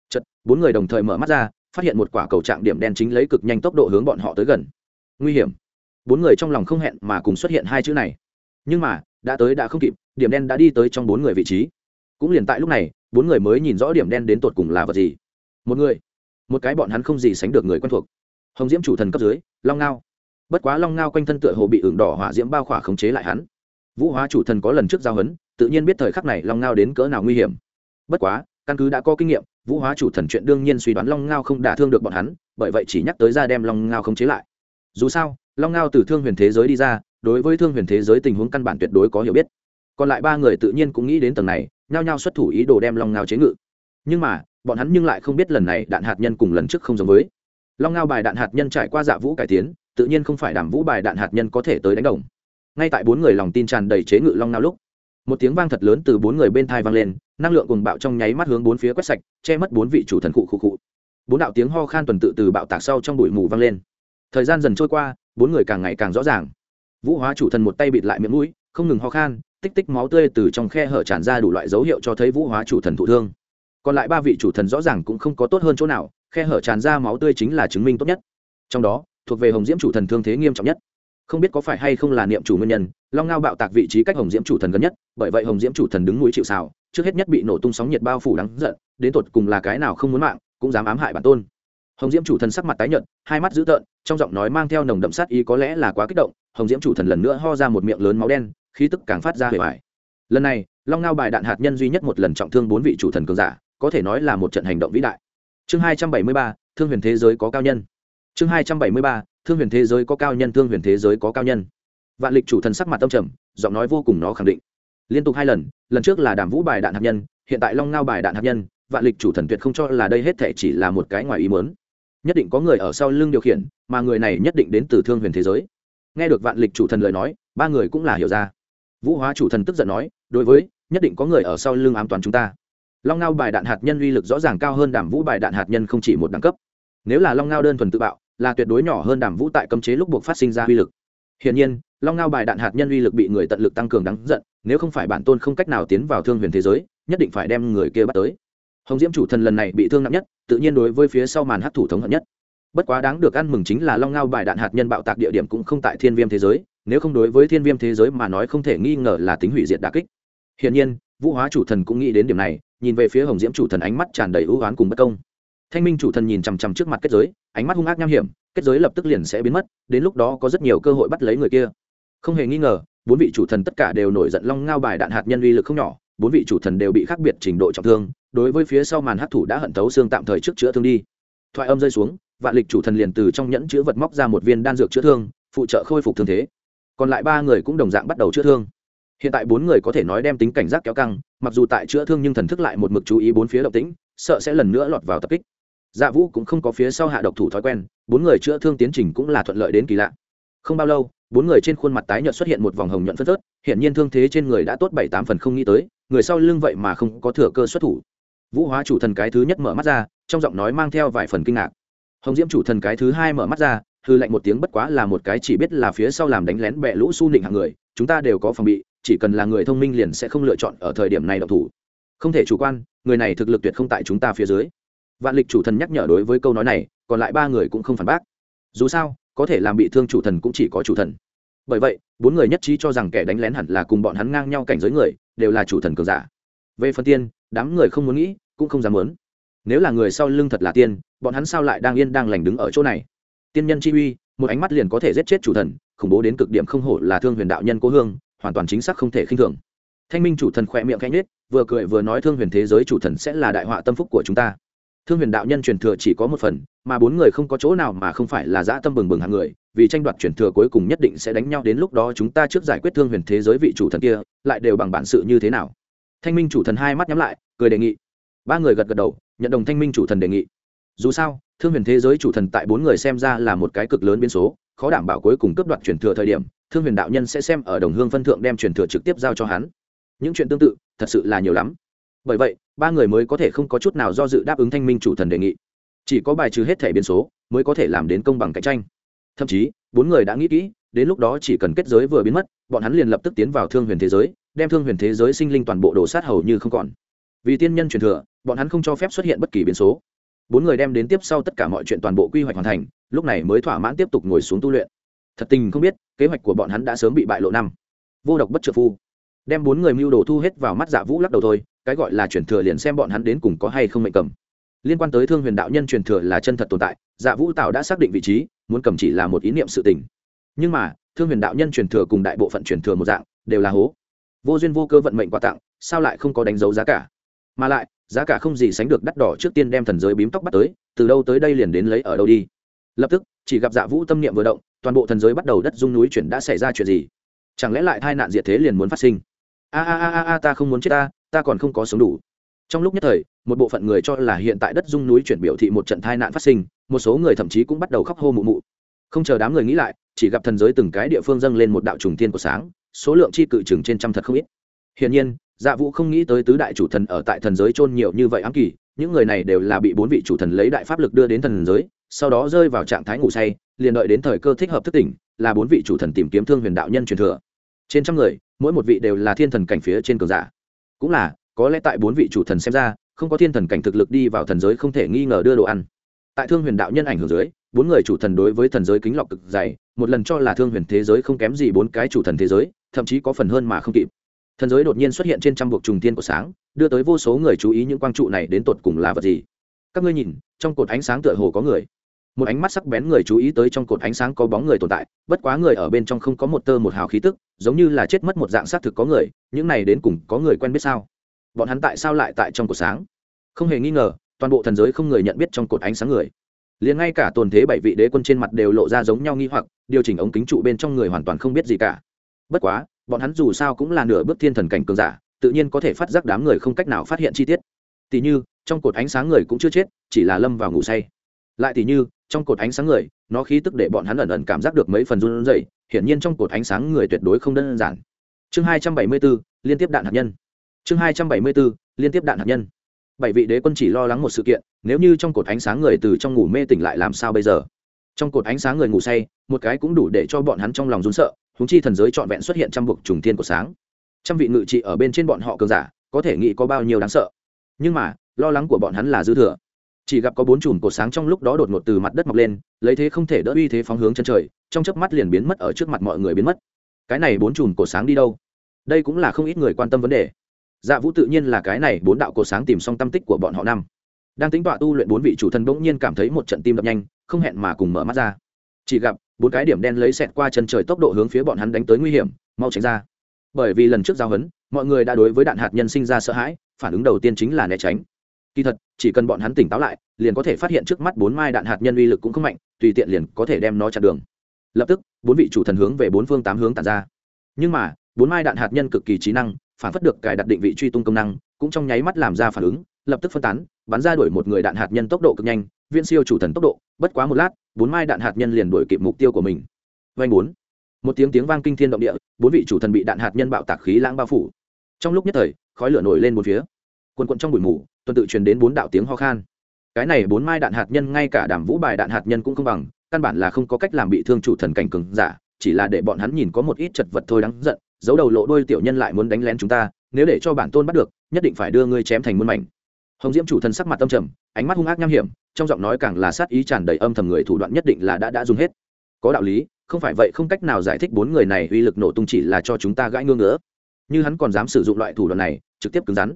Chật bốn người đồng thời mở mắt ra, phát hiện một quả cầu trạng điểm đen chính lấy cực nhanh tốc độ hướng bọn họ tới gần. Nguy hiểm bốn người trong lòng không hẹn mà cùng xuất hiện hai chữ này. Nhưng mà, đã tới đã không kịp, điểm đen đã đi tới trong bốn người vị trí. Cũng liền tại lúc này, bốn người mới nhìn rõ điểm đen đến tột cùng là vật gì. Một người, một cái bọn hắn không gì sánh được người quen thuộc. Hồng diễm chủ thần cấp dưới, long ngao. Bất quá long ngao quanh thân tựa hồ bị ửng đỏ hỏa diễm bao khỏa khống chế lại hắn. Vũ hóa chủ thần có lần trước giao hấn, tự nhiên biết thời khắc này long ngao đến cỡ nào nguy hiểm. Bất quá, căn cứ đã có kinh nghiệm, vũ hóa chủ thần chuyện đương nhiên suy đoán long ngao không đả thương được bọn hắn, bởi vậy chỉ nhắc tới ra đem long ngao khống chế lại. Dù sao long ngao từ thương huyền thế giới đi ra, đối với thương huyền thế giới tình huống căn bản tuyệt đối có hiểu biết. Còn lại ba người tự nhiên cũng nghĩ đến tầng này, nhao nhao xuất thủ ý đồ đem long ngao chế ngự. Nhưng mà, bọn hắn nhưng lại không biết lần này đạn hạt nhân cùng lần trước không giống với. Long ngao bài đạn hạt nhân trải qua dạ vũ cải tiến, tự nhiên không phải đảm vũ bài đạn hạt nhân có thể tới đánh đồng. Ngay tại bốn người lòng tin tràn đầy chế ngự long ngao lúc, một tiếng vang thật lớn từ bốn người bên thai vang lên, năng lượng cùng bạo trong nháy mắt hướng bốn phía quét sạch, che mất bốn vị chủ thần cụ cụ cụ bốn đạo tiếng ho khan tuần tự từ bạo tạc sau trong bụi mù vang lên thời gian dần trôi qua, bốn người càng ngày càng rõ ràng. Vũ hóa chủ thần một tay bịt lại miệng mũi, không ngừng ho khan, tích tích máu tươi từ trong khe hở tràn ra đủ loại dấu hiệu cho thấy vũ hóa chủ thần thụ thương. Còn lại ba vị chủ thần rõ ràng cũng không có tốt hơn chỗ nào, khe hở tràn ra máu tươi chính là chứng minh tốt nhất. Trong đó, thuộc về hồng diễm chủ thần thương thế nghiêm trọng nhất. Không biết có phải hay không là niệm chủ nguyên nhân, long ngao bạo tạc vị trí cách hồng diễm chủ thần gần nhất, bởi vậy hồng diễm chủ thần đứng núi chịu xào trước hết nhất bị nổ tung sóng nhiệt bao phủ đáng giận, đến tột cùng là cái nào không muốn mạng, cũng dám ám hại bản tôn hồng diễm chủ thần sắc mặt tái nhợt, hai mắt dữ tợn, trong giọng nói mang theo nồng đậm sát ý có lẽ là quá kích động, hồng diễm chủ thần lần nữa ho ra một miệng lớn máu đen, khí tức càng phát ra hề bài. lần này, long ngao bài đạn hạt nhân duy nhất một lần trọng thương bốn vị chủ thần cường giả, có thể nói là một trận hành động vĩ đại. Chương hai trăm bảy mươi ba, thương huyền thế giới có cao nhân. Chương hai trăm bảy mươi ba, thương huyền thế giới có cao nhân, thương huyền thế giới có cao nhân. Vạn lịch chủ thần sắc mặt tâm trầm, giọng nói vô cùng nó khẳng định. Liên tục hai lần lần trước là đàm vũ bài đạn hạt nhân, hiện tại long ngao bài đạn hạt nhân, vạn lịch chủ thần tuyệt không cho là đây hết thể chỉ là một cái ngoài ý mớn nhất định có người ở sau lưng điều khiển, mà người này nhất định đến từ thương huyền thế giới. Nghe được vạn lịch chủ thần lời nói, ba người cũng là hiểu ra. Vũ hóa chủ thần tức giận nói, đối với, nhất định có người ở sau lưng ám toàn chúng ta. Long ngao bài đạn hạt nhân uy lực rõ ràng cao hơn đàm vũ bài đạn hạt nhân không chỉ một đẳng cấp. Nếu là long ngao đơn thuần tự bạo, là tuyệt đối nhỏ hơn đàm vũ tại cấm chế lúc buộc phát sinh ra uy lực. Hiển nhiên, long ngao bài đạn hạt nhân uy lực bị người tận lực tăng cường đáng giận, nếu không phải bản tôn không cách nào tiến vào thương huyền thế giới, nhất định phải đem người kia bắt tới hồng diễm chủ thần lần này bị thương nặng nhất, tự nhiên đối với phía sau màn hát thủ thống hận nhất. Bất quá đáng được ăn mừng chính là long ngao bài đạn hạt nhân bạo tạc địa điểm cũng không tại thiên viêm thế giới, nếu không đối với thiên viêm thế giới mà nói không thể nghi ngờ là tính hủy diệt đà kích. Hiển nhiên, vũ hóa chủ thần cũng nghĩ đến điểm này, nhìn về phía hồng diễm chủ thần ánh mắt tràn đầy ưu oán cùng bất công. Thanh minh chủ thần nhìn chằm chằm trước mặt kết giới, ánh mắt hung ác nham hiểm, kết giới lập tức liền sẽ biến mất, đến lúc đó có rất nhiều cơ hội bắt lấy người kia. Không hề nghi ngờ, bốn vị chủ thần tất cả đều nổi giận long ngao bài đạn hạt nhân uy lực không nhỏ, bốn vị chủ thần đều bị khác biệt trình độ trọng thương đối với phía sau màn hát thủ đã hận thấu xương tạm thời trước chữa thương đi. Thoại âm rơi xuống, vạn lịch chủ thần liền từ trong nhẫn chứa vật móc ra một viên đan dược chữa thương, phụ trợ khôi phục thương thế. Còn lại ba người cũng đồng dạng bắt đầu chữa thương. Hiện tại bốn người có thể nói đem tính cảnh giác kéo căng, mặc dù tại chữa thương nhưng thần thức lại một mực chú ý bốn phía động tĩnh, sợ sẽ lần nữa lọt vào tập kích. Dạ vũ cũng không có phía sau hạ độc thủ thói quen, bốn người chữa thương tiến trình cũng là thuận lợi đến kỳ lạ. Không bao lâu, bốn người trên khuôn mặt tái nhợt xuất hiện một vòng hồng nhuận phân phớt hiện nhiên thương thế trên người đã tốt bảy tám phần không nghĩ tới, người sau lưng vậy mà không có thừa cơ xuất thủ vũ hóa chủ thần cái thứ nhất mở mắt ra, trong giọng nói mang theo vài phần kinh ngạc. Hồng diễm chủ thần cái thứ hai mở mắt ra, hư lạnh một tiếng bất quá là một cái chỉ biết là phía sau làm đánh lén bẹ lũ su nịnh hạng người, chúng ta đều có phòng bị, chỉ cần là người thông minh liền sẽ không lựa chọn ở thời điểm này độc thủ. Không thể chủ quan, người này thực lực tuyệt không tại chúng ta phía dưới. Vạn lịch chủ thần nhắc nhở đối với câu nói này, còn lại ba người cũng không phản bác. Dù sao, có thể làm bị thương chủ thần cũng chỉ có chủ thần. Bởi vậy, bốn người nhất trí cho rằng kẻ đánh lén hẳn là cùng bọn hắn ngang nhau cảnh giới người, đều là chủ thần cường giả. Về phần tiên, đám người không muốn nghĩ cũng không dám muốn. Nếu là người sau lưng thật là tiên, bọn hắn sao lại đang yên đang lành đứng ở chỗ này? Tiên nhân chi uy, một ánh mắt liền có thể giết chết chủ thần, khủng bố đến cực điểm không hổ là thương huyền đạo nhân cố hương, hoàn toàn chính xác không thể khinh thường. Thanh minh chủ thần khỏe miệng canh nết vừa cười vừa nói thương huyền thế giới chủ thần sẽ là đại họa tâm phúc của chúng ta. Thương huyền đạo nhân truyền thừa chỉ có một phần, mà bốn người không có chỗ nào mà không phải là dã tâm bừng bừng hàng người, vì tranh đoạt truyền thừa cuối cùng nhất định sẽ đánh nhau đến lúc đó chúng ta trước giải quyết thương huyền thế giới vị chủ thần kia, lại đều bằng bản sự như thế nào? Thanh minh chủ thần hai mắt nhắm lại, cười đề nghị ba người gật gật đầu, nhận đồng thanh minh chủ thần đề nghị. Dù sao, thương huyền thế giới chủ thần tại bốn người xem ra là một cái cực lớn biến số, khó đảm bảo cuối cùng cấp đoạt truyền thừa thời điểm, thương huyền đạo nhân sẽ xem ở đồng hương phân thượng đem truyền thừa trực tiếp giao cho hắn. Những chuyện tương tự, thật sự là nhiều lắm. Bởi vậy, ba người mới có thể không có chút nào do dự đáp ứng thanh minh chủ thần đề nghị. Chỉ có bài trừ hết thẻ biến số, mới có thể làm đến công bằng cạnh tranh. Thậm chí, bốn người đã nghĩ kỹ, đến lúc đó chỉ cần kết giới vừa biến mất, bọn hắn liền lập tức tiến vào thương huyền thế giới, đem thương huyền thế giới sinh linh toàn bộ đồ sát hầu như không còn vì tiên nhân truyền thừa, bọn hắn không cho phép xuất hiện bất kỳ biến số. Bốn người đem đến tiếp sau tất cả mọi chuyện toàn bộ quy hoạch hoàn thành, lúc này mới thỏa mãn tiếp tục ngồi xuống tu luyện. Thật tình không biết, kế hoạch của bọn hắn đã sớm bị bại lộ năm. Vô độc bất trợ phu. Đem bốn người mưu đồ thu hết vào mắt dạ vũ lắc đầu thôi, cái gọi là truyền thừa liền xem bọn hắn đến cùng có hay không mệnh cầm. Liên quan tới thương huyền đạo nhân truyền thừa là chân thật tồn tại dạ vũ tạo đã xác định vị trí, muốn cầm chỉ là một ý niệm sự tình. Nhưng mà, thương huyền đạo nhân truyền thừa cùng đại bộ phận truyền thừa một dạng, đều là hố. Vô duyên vô cơ vận mệnh quà tặng, sao lại không có đánh dấu giá cả? Mà lại, giá cả không gì sánh được đắt đỏ trước tiên đem thần giới bím tóc bắt tới, từ đâu tới đây liền đến lấy ở đâu đi. Lập tức, chỉ gặp dạ vũ tâm niệm vừa động, toàn bộ thần giới bắt đầu đất dung núi chuyển đã xảy ra chuyện gì? Chẳng lẽ lại tai nạn diệt thế liền muốn phát sinh? A a a a ta không muốn chết ta ta còn không có sống đủ. Trong lúc nhất thời, một bộ phận người cho là hiện tại đất dung núi chuyển biểu thị một trận tai nạn phát sinh, một số người thậm chí cũng bắt đầu khóc hô mụ mụ. Không chờ đám người nghĩ lại, chỉ gặp thần giới từng cái địa phương dâng lên một đạo trùng tiên của sáng, số lượng chi cự chừng trên trăm thật không ít. Hiển nhiên dạ vũ không nghĩ tới tứ đại chủ thần ở tại thần giới chôn nhiều như vậy ám kỳ, những người này đều là bị bốn vị chủ thần lấy đại pháp lực đưa đến thần giới, sau đó rơi vào trạng thái ngủ say, liền đợi đến thời cơ thích hợp thức tỉnh, là bốn vị chủ thần tìm kiếm thương huyền đạo nhân truyền thừa. Trên trăm người, mỗi một vị đều là thiên thần cảnh phía trên cường giả. Cũng là, có lẽ tại bốn vị chủ thần xem ra, không có thiên thần cảnh thực lực đi vào thần giới không thể nghi ngờ đưa đồ ăn. Tại thương huyền đạo nhân ảnh hưởng dưới, bốn người chủ thần đối với thần giới kính lọc cực dày, một lần cho là thương huyền thế giới không kém gì bốn cái chủ thần thế giới, thậm chí có phần hơn mà không kịp thần giới đột nhiên xuất hiện trên trăm buộc trùng tiên của sáng, đưa tới vô số người chú ý những quang trụ này đến tột cùng là vật gì. Các ngươi nhìn, trong cột ánh sáng tựa hồ có người. Một ánh mắt sắc bén người chú ý tới trong cột ánh sáng có bóng người tồn tại, bất quá người ở bên trong không có một tơ một hào khí tức, giống như là chết mất một dạng xác thực có người, những này đến cùng có người quen biết sao? Bọn hắn tại sao lại tại trong cột sáng? Không hề nghi ngờ, toàn bộ thần giới không người nhận biết trong cột ánh sáng người. Liền ngay cả tồn thế bảy vị đế quân trên mặt đều lộ ra giống nhau nghi hoặc, điều chỉnh ống kính trụ bên trong người hoàn toàn không biết gì cả. Bất quá bọn hắn dù sao cũng là nửa bước thiên thần cảnh cường giả tự nhiên có thể phát giác đám người không cách nào phát hiện chi tiết. Tỉ như trong cột ánh sáng người cũng chưa chết chỉ là lâm vào ngủ say. Lại tỉ như trong cột ánh sáng người nó khí tức để bọn hắn ẩn ẩn cảm giác được mấy phần run rẩy hiển nhiên trong cột ánh sáng người tuyệt đối không đơn giản. Chương hai trăm bảy mươi 274, liên tiếp đạn hạt nhân. Chương hai trăm bảy mươi 274, liên tiếp đạn hạt nhân. Bảy vị đế quân chỉ lo lắng một sự kiện nếu như trong cột ánh sáng người từ trong ngủ mê tỉnh lại làm sao bây giờ? Trong cột ánh sáng người ngủ say một cái cũng đủ để cho bọn hắn trong lòng run sợ huống chi thần giới trọn vẹn xuất hiện trăm buộc trùng thiên của sáng. Trăm vị ngự trị ở bên trên bọn họ cường giả, có thể nghĩ có bao nhiêu đáng sợ. Nhưng mà, lo lắng của bọn hắn là dư thừa. Chỉ gặp có bốn chùm cột sáng trong lúc đó đột ngột từ mặt đất mọc lên, lấy thế không thể đỡ uy thế phóng hướng chân trời, trong chớp mắt liền biến mất ở trước mặt mọi người biến mất. Cái này bốn chùm cột sáng đi đâu? Đây cũng là không ít người quan tâm vấn đề. Dạ vũ tự nhiên là cái này bốn đạo cột sáng tìm xong tâm tích của bọn họ năm. Đang tính tọa tu luyện bốn vị chủ thần bỗng nhiên cảm thấy một trận tim đập nhanh, không hẹn mà cùng mở mắt ra. Chỉ gặp bốn cái điểm đen lấy xẹt qua chân trời tốc độ hướng phía bọn hắn đánh tới nguy hiểm, mau tránh ra. Bởi vì lần trước giao hấn, mọi người đã đối với đạn hạt nhân sinh ra sợ hãi, phản ứng đầu tiên chính là né tránh. Kỳ thật, chỉ cần bọn hắn tỉnh táo lại, liền có thể phát hiện trước mắt bốn mai đạn hạt nhân uy lực cũng không mạnh, tùy tiện liền có thể đem nó chặn đường. Lập tức, bốn vị chủ thần hướng về bốn phương tám hướng tàn ra. Nhưng mà, bốn mai đạn hạt nhân cực kỳ trí năng, phản phất được cài đặt định vị truy tung công năng, cũng trong nháy mắt làm ra phản ứng, lập tức phân tán, bắn ra đuổi một người đạn hạt nhân tốc độ cực nhanh viên siêu chủ thần tốc độ, bất quá một lát bốn mai đạn hạt nhân liền đuổi kịp mục tiêu của mình. Vanh bốn. Một tiếng tiếng vang kinh thiên động địa, bốn vị chủ thần bị đạn hạt nhân bạo tạc khí lãng bao phủ. Trong lúc nhất thời, khói lửa nổi lên một phía. Quần quận trong bụi mù, tuần tự truyền đến bốn đạo tiếng ho khan. Cái này bốn mai đạn hạt nhân ngay cả đàm vũ bài đạn hạt nhân cũng không bằng, căn bản là không có cách làm bị thương chủ thần cảnh cường giả, chỉ là để bọn hắn nhìn có một ít chật vật thôi đáng giận, giấu đầu lộ đôi tiểu nhân lại muốn đánh lén chúng ta, nếu để cho bản tôn bắt được, nhất định phải đưa ngươi chém thành muôn mảnh hồng diễm chủ thần sắc mặt tâm trầm, ánh mắt hung ác nham hiểm, trong giọng nói càng là sát ý tràn đầy âm thầm người thủ đoạn nhất định là đã đã dùng hết. Có đạo lý, không phải vậy không cách nào giải thích bốn người này uy lực nổ tung chỉ là cho chúng ta gãi ngưỡng nữa như hắn còn dám sử dụng loại thủ đoạn này, trực tiếp cứng rắn.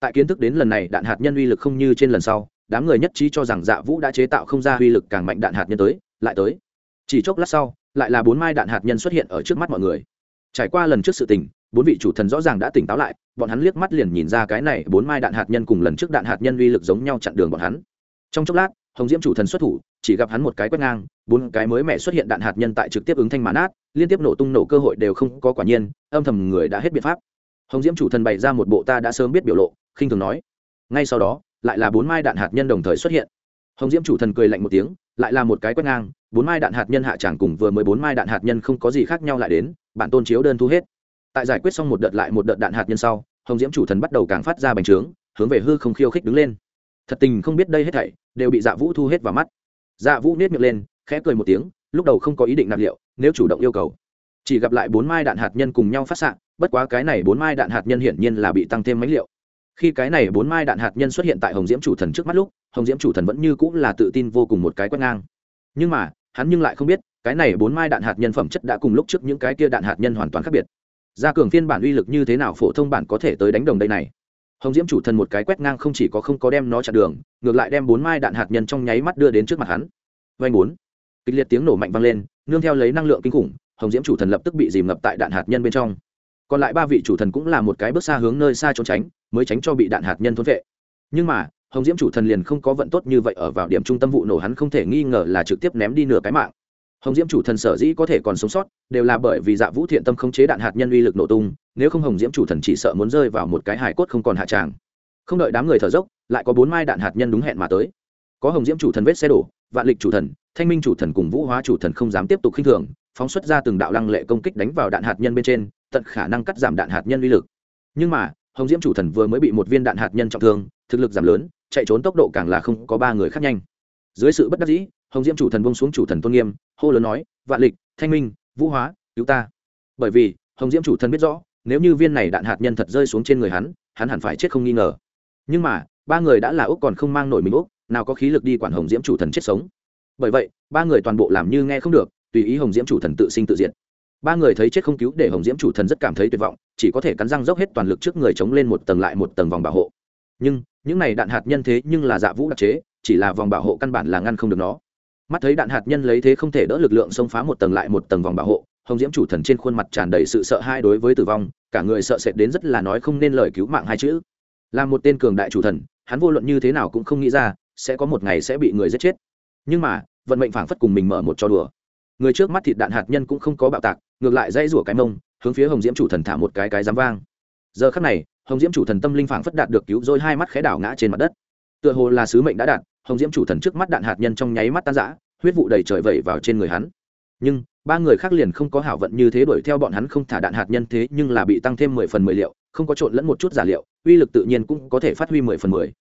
Tại kiến thức đến lần này, đạn hạt nhân uy lực không như trên lần sau, đám người nhất trí cho rằng dạ vũ đã chế tạo không ra uy lực càng mạnh đạn hạt nhân tới, lại tới. Chỉ chốc lát sau, lại là bốn mai đạn hạt nhân xuất hiện ở trước mắt mọi người. Trải qua lần trước sự tình bốn vị chủ thần rõ ràng đã tỉnh táo lại, bọn hắn liếc mắt liền nhìn ra cái này bốn mai đạn hạt nhân cùng lần trước đạn hạt nhân uy lực giống nhau chặn đường bọn hắn. Trong chốc lát, hồng diễm chủ thần xuất thủ, chỉ gặp hắn một cái quét ngang, bốn cái mới mẹ xuất hiện đạn hạt nhân tại trực tiếp ứng thanh mãn át liên tiếp nổ tung nổ cơ hội đều không có quả nhiên, âm thầm người đã hết biện pháp. Hồng diễm chủ thần bày ra một bộ ta đã sớm biết biểu lộ, khinh thường nói, ngay sau đó, lại là bốn mai đạn hạt nhân đồng thời xuất hiện. Hồng diễm chủ thần cười lạnh một tiếng, lại là một cái quét ngang, bốn mai đạn hạt nhân hạ tràng cùng vừa mới bốn mai đạn hạt nhân không có gì khác nhau lại đến, bản tôn chiếu đơn thu hết tại giải quyết xong một đợt lại một đợt đạn hạt nhân sau, hồng diễm chủ thần bắt đầu càng phát ra bành trướng, hướng về hư không khiêu khích đứng lên. Thật tình không biết đây hết thảy đều bị dạ vũ thu hết vào mắt. Dạ vũ nết miệng lên, khẽ cười một tiếng, lúc đầu không có ý định nạp liệu, nếu chủ động yêu cầu, chỉ gặp lại bốn mai đạn hạt nhân cùng nhau phát s bất quá cái này bốn mai đạn hạt nhân hiển nhiên là bị tăng thêm mấy liệu. Khi cái này bốn mai đạn hạt nhân xuất hiện tại hồng diễm chủ thần trước mắt lúc, hồng diễm chủ thần vẫn như cũng là tự tin vô cùng một cái quét ngang. Nhưng mà, hắn nhưng lại không biết, cái này bốn mai đạn hạt nhân phẩm chất đã cùng lúc trước những cái kia đạn hạt nhân hoàn toàn khác biệt gia cường phiên bản uy lực như thế nào phổ thông bản có thể tới đánh đồng đây này? Hồng diễm chủ thần một cái quét ngang không chỉ có không có đem nó chặn đường, ngược lại đem bốn mai đạn hạt nhân trong nháy mắt đưa đến trước mặt hắn. Vanh bốn. Kịch liệt tiếng nổ mạnh vang lên, nương theo lấy năng lượng kinh khủng, hồng diễm chủ thần lập tức bị dìm ngập tại đạn hạt nhân bên trong. Còn lại ba vị chủ thần cũng là một cái bước xa hướng nơi xa trốn tránh, mới tránh cho bị đạn hạt nhân thốn vệ. Nhưng mà, hồng diễm chủ thần liền không có vận tốt như vậy ở vào điểm trung tâm vụ nổ hắn không thể nghi ngờ là trực tiếp ném đi nửa cái mạng hồng diễm chủ thần sở dĩ có thể còn sống sót, đều là bởi vì dạ vũ thiện tâm không chế đạn hạt nhân uy lực nổ tung, nếu không hồng diễm chủ thần chỉ sợ muốn rơi vào một cái hải cốt không còn hạ tràng. Không đợi đám người thở dốc, lại có bốn mai đạn hạt nhân đúng hẹn mà tới. Có hồng diễm chủ thần vết xe đổ, vạn lịch chủ thần, thanh minh chủ thần cùng vũ hóa chủ thần không dám tiếp tục khinh thường, phóng xuất ra từng đạo lăng lệ công kích đánh vào đạn hạt nhân bên trên, tận khả năng cắt giảm đạn hạt nhân uy lực. Nhưng mà, hồng diễm chủ thần vừa mới bị một viên đạn hạt nhân trọng thương, thực lực giảm lớn, chạy trốn tốc độ càng là không có ba người khác nhanh. Dưới sự bất đắc dĩ hồng diễm chủ thần bông xuống chủ thần tôn nghiêm, hô lớn nói, vạn lịch, thanh minh, vũ hóa, cứu ta. Bởi vì, hồng diễm chủ thần biết rõ, nếu như viên này đạn hạt nhân thật rơi xuống trên người hắn hắn hẳn phải chết không nghi ngờ. Nhưng mà, ba người đã là úc còn không mang nổi mình úc nào có khí lực đi quản hồng diễm chủ thần chết sống. Bởi vậy, ba người toàn bộ làm như nghe không được, tùy ý hồng diễm chủ thần tự sinh tự diệt. Ba người thấy chết không cứu để hồng diễm chủ thần rất cảm thấy tuyệt vọng, chỉ có thể cắn răng dốc hết toàn lực trước người chống lên một tầng lại một tầng vòng bảo hộ. Nhưng, những này đạn hạt nhân thế nhưng là dạ vũ đặc chế, chỉ là vòng bảo hộ căn bản là ngăn không được nó mắt thấy đạn hạt nhân lấy thế không thể đỡ lực lượng xông phá một tầng lại một tầng vòng bảo hộ, hồng diễm chủ thần trên khuôn mặt tràn đầy sự sợ hãi đối với tử vong, cả người sợ sệt đến rất là nói không nên lời cứu mạng hai chữ. Là một tên cường đại chủ thần, hắn vô luận như thế nào cũng không nghĩ ra, sẽ có một ngày sẽ bị người giết chết. Nhưng mà, vận mệnh phảng phất cùng mình mở một trò đùa. Người trước mắt thịt đạn hạt nhân cũng không có bạo tạc, ngược lại dãy rủa cái mông, hướng phía hồng diễm chủ thần thả một cái cái dám vang. Giờ khắc này, hồng diễm chủ thần tâm linh phảng phất đạt được cứu rồi hai mắt khẽ đảo ngã trên mặt đất. Tựa hồ là sứ mệnh đã đạt hồng diễm chủ thần trước mắt đạn hạt nhân trong nháy mắt tan rã, huyết vụ đầy trời vẩy vào trên người hắn. Nhưng, ba người khác liền không có hảo vận như thế đuổi theo bọn hắn không thả đạn hạt nhân thế nhưng là bị tăng thêm mười phần mười liệu, không có trộn lẫn một chút giả liệu, uy lực tự nhiên cũng có thể phát huy mười phần mười.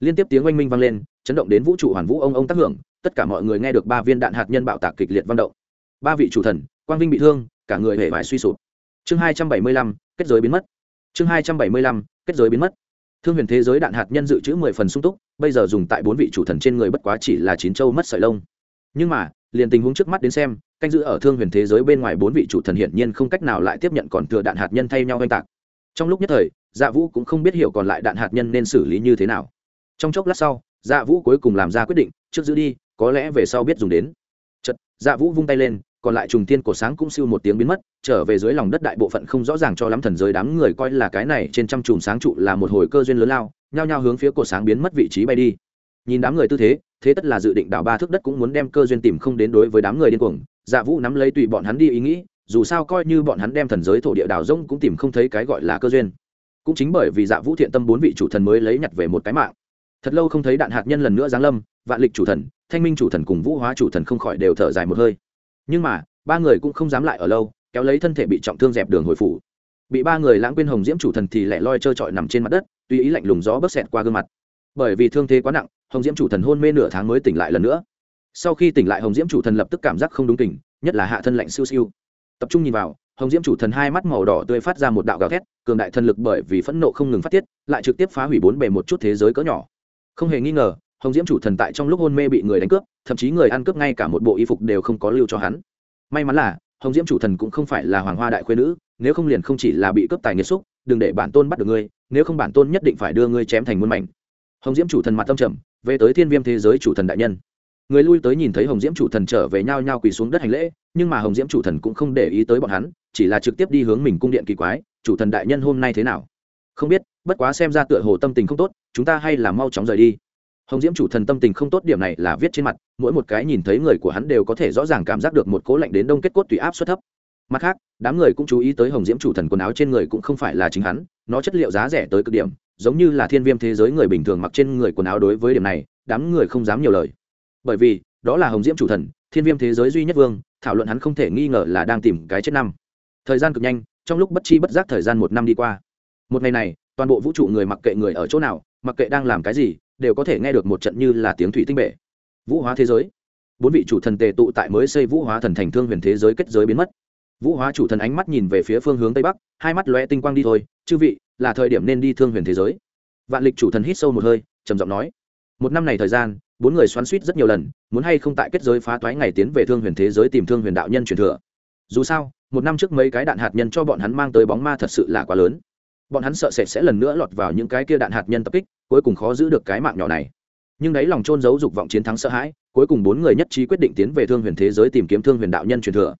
Liên tiếp tiếng oanh minh vang lên, chấn động đến vũ trụ hoàn vũ ông ông tác hưởng, tất cả mọi người nghe được ba viên đạn hạt nhân bạo tạc kịch liệt vang động. Ba vị chủ thần, quang vinh bị thương, cả người hề vải suy sụp. Chương hai trăm bảy mươi lăm, kết giới biến mất. Chương hai trăm bảy mươi lăm, kết giới biến mất thương huyền thế giới đạn hạt nhân dự trữ mười phần sung túc, bây giờ dùng tại bốn vị chủ thần trên người bất quá chỉ là chín châu mất sợi lông. Nhưng mà, liền tình huống trước mắt đến xem, canh giữ ở thương huyền thế giới bên ngoài bốn vị chủ thần hiển nhiên không cách nào lại tiếp nhận còn thừa đạn hạt nhân thay nhau oanh tạc. Trong lúc nhất thời dạ vũ cũng không biết hiểu còn lại đạn hạt nhân nên xử lý như thế nào. Trong chốc lát sau dạ vũ cuối cùng làm ra quyết định, trước giữ đi, có lẽ về sau biết dùng đến. Chật dạ vũ vung tay lên còn lại trùng tiên cổ sáng cũng siêu một tiếng biến mất, trở về dưới lòng đất đại bộ phận không rõ ràng cho lắm thần giới đám người coi là cái này trên trăm chùm sáng trụ là một hồi cơ duyên lớn lao, nhao nhao hướng phía cổ sáng biến mất vị trí bay đi. Nhìn đám người tư thế thế tất là dự định đảo ba thước đất cũng muốn đem cơ duyên tìm không đến đối với đám người điên cuồng. Dạ vũ nắm lấy tùy bọn hắn đi ý nghĩ, dù sao coi như bọn hắn đem thần giới thổ địa đảo rông cũng tìm không thấy cái gọi là cơ duyên. Cũng chính bởi vì dạ vũ thiện tâm bốn vị chủ thần mới lấy nhặt về một cái mạng. Thật lâu không thấy đạn hạt nhân lần nữa giáng lâm, vạn lịch chủ thần, thanh minh chủ thần cùng vũ hóa chủ thần không khỏi đều thở dài một hơi nhưng mà, ba người cũng không dám lại ở lâu, kéo lấy thân thể bị trọng thương dẹp đường hồi phủ. Bị ba người lãng quên hồng diễm chủ thần thì lẻ loi trơ trọi nằm trên mặt đất, tùy ý lạnh lùng gió bớt xẹt qua gương mặt. Bởi vì thương thế quá nặng, hồng diễm chủ thần hôn mê nửa tháng mới tỉnh lại lần nữa. Sau khi tỉnh lại, hồng diễm chủ thần lập tức cảm giác không đúng tỉnh nhất là hạ thân lạnh siêu siêu. Tập trung nhìn vào, hồng diễm chủ thần hai mắt màu đỏ tươi phát ra một đạo gào thét, cường đại thần lực bởi vì phẫn nộ không ngừng phát tiết, lại trực tiếp phá hủy bốn bề một chút thế giới cỡ nhỏ. Không hề nghi ngờ hồng diễm chủ thần tại trong lúc hôn mê bị người đánh cướp, thậm chí người ăn cướp ngay cả một bộ y phục đều không có lưu cho hắn. May mắn là, hồng diễm chủ thần cũng không phải là hoàng hoa đại khuê nữ, nếu không liền không chỉ là bị cướp tài nghiệt xúc, đừng để bản tôn bắt được ngươi, nếu không bản tôn nhất định phải đưa ngươi chém thành muôn mảnh. Hồng diễm chủ thần mặt tâm trầm, về tới thiên viêm thế giới chủ thần đại nhân. Người lui tới nhìn thấy hồng diễm chủ thần trở về nhau nhau quỳ xuống đất hành lễ, nhưng mà hồng diễm chủ thần cũng không để ý tới bọn hắn, chỉ là trực tiếp đi hướng mình cung điện kỳ quái, chủ thần đại nhân hôm nay thế nào? Không biết, bất quá xem ra tựa hồ tâm tình không tốt, chúng ta hay là mau chóng rời đi hồng diễm chủ thần tâm tình không tốt điểm này là viết trên mặt, mỗi một cái nhìn thấy người của hắn đều có thể rõ ràng cảm giác được một cố lạnh đến đông kết cốt tùy áp suất thấp. Mặt khác, đám người cũng chú ý tới hồng diễm chủ thần quần áo trên người cũng không phải là chính hắn, nó chất liệu giá rẻ tới cực điểm, giống như là thiên viêm thế giới người bình thường mặc trên người quần áo đối với điểm này, đám người không dám nhiều lời. Bởi vì, đó là hồng diễm chủ thần, thiên viêm thế giới duy nhất vương, thảo luận hắn không thể nghi ngờ là đang tìm cái chết năm. Thời gian cực nhanh, trong lúc bất chi bất giác thời gian một năm đi qua. Một ngày này, toàn bộ vũ trụ người mặc kệ người ở chỗ nào, mặc kệ đang làm cái gì đều có thể nghe được một trận như là tiếng thủy tinh bể. Vũ hóa thế giới. Bốn vị chủ thần tề tụ tại mới xây vũ hóa thần thành thương huyền thế giới kết giới biến mất. Vũ hóa chủ thần ánh mắt nhìn về phía phương hướng tây bắc, hai mắt lóe tinh quang đi thôi, chư vị, là thời điểm nên đi thương huyền thế giới. Vạn lịch chủ thần hít sâu một hơi, trầm giọng nói, một năm này thời gian, bốn người xoắn suýt rất nhiều lần, muốn hay không tại kết giới phá toái ngày tiến về thương huyền thế giới tìm thương huyền đạo nhân truyền thừa. Dù sao, một năm trước mấy cái đạn hạt nhân cho bọn hắn mang tới bóng ma thật sự là quá lớn bọn hắn sợ sệt sẽ lần nữa lọt vào những cái kia đạn hạt nhân tập kích, cuối cùng khó giữ được cái mạng nhỏ này. Nhưng đấy lòng trôn giấu dục vọng chiến thắng sợ hãi, cuối cùng bốn người nhất trí quyết định tiến về thương huyền thế giới tìm kiếm thương huyền đạo nhân truyền thừa.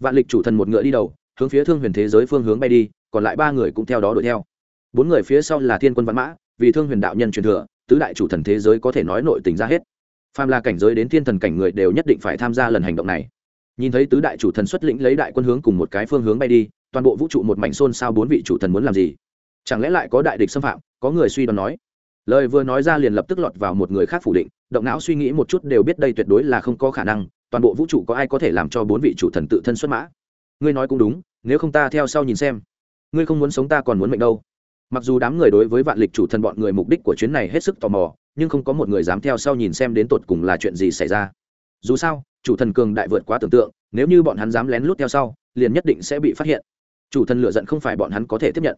Vạn lịch chủ thần một ngựa đi đầu, hướng phía thương huyền thế giới phương hướng bay đi, còn lại ba người cũng theo đó đuổi theo. Bốn người phía sau là thiên quân văn mã, vì thương huyền đạo nhân truyền thừa, tứ đại chủ thần thế giới có thể nói nội tình ra hết. Phàm là cảnh giới đến thiên thần cảnh người đều nhất định phải tham gia lần hành động này. Nhìn thấy tứ đại chủ thần xuất lĩnh lấy đại quân hướng cùng một cái phương hướng bay đi, toàn bộ vũ trụ một mảnh xôn xao bốn vị chủ thần muốn làm gì? Chẳng lẽ lại có đại địch xâm phạm? Có người suy đoán nói. Lời vừa nói ra liền lập tức lọt vào một người khác phủ định, động não suy nghĩ một chút đều biết đây tuyệt đối là không có khả năng, toàn bộ vũ trụ có ai có thể làm cho bốn vị chủ thần tự thân xuất mã? Ngươi nói cũng đúng, nếu không ta theo sau nhìn xem. Ngươi không muốn sống ta còn muốn mệnh đâu. Mặc dù đám người đối với vạn lịch chủ thần bọn người mục đích của chuyến này hết sức tò mò, nhưng không có một người dám theo sau nhìn xem đến tột cùng là chuyện gì xảy ra. Dù sao, chủ thần cường đại vượt quá tưởng tượng, nếu như bọn hắn dám lén lút theo sau, liền nhất định sẽ bị phát hiện. Chủ thần lựa giận không phải bọn hắn có thể tiếp nhận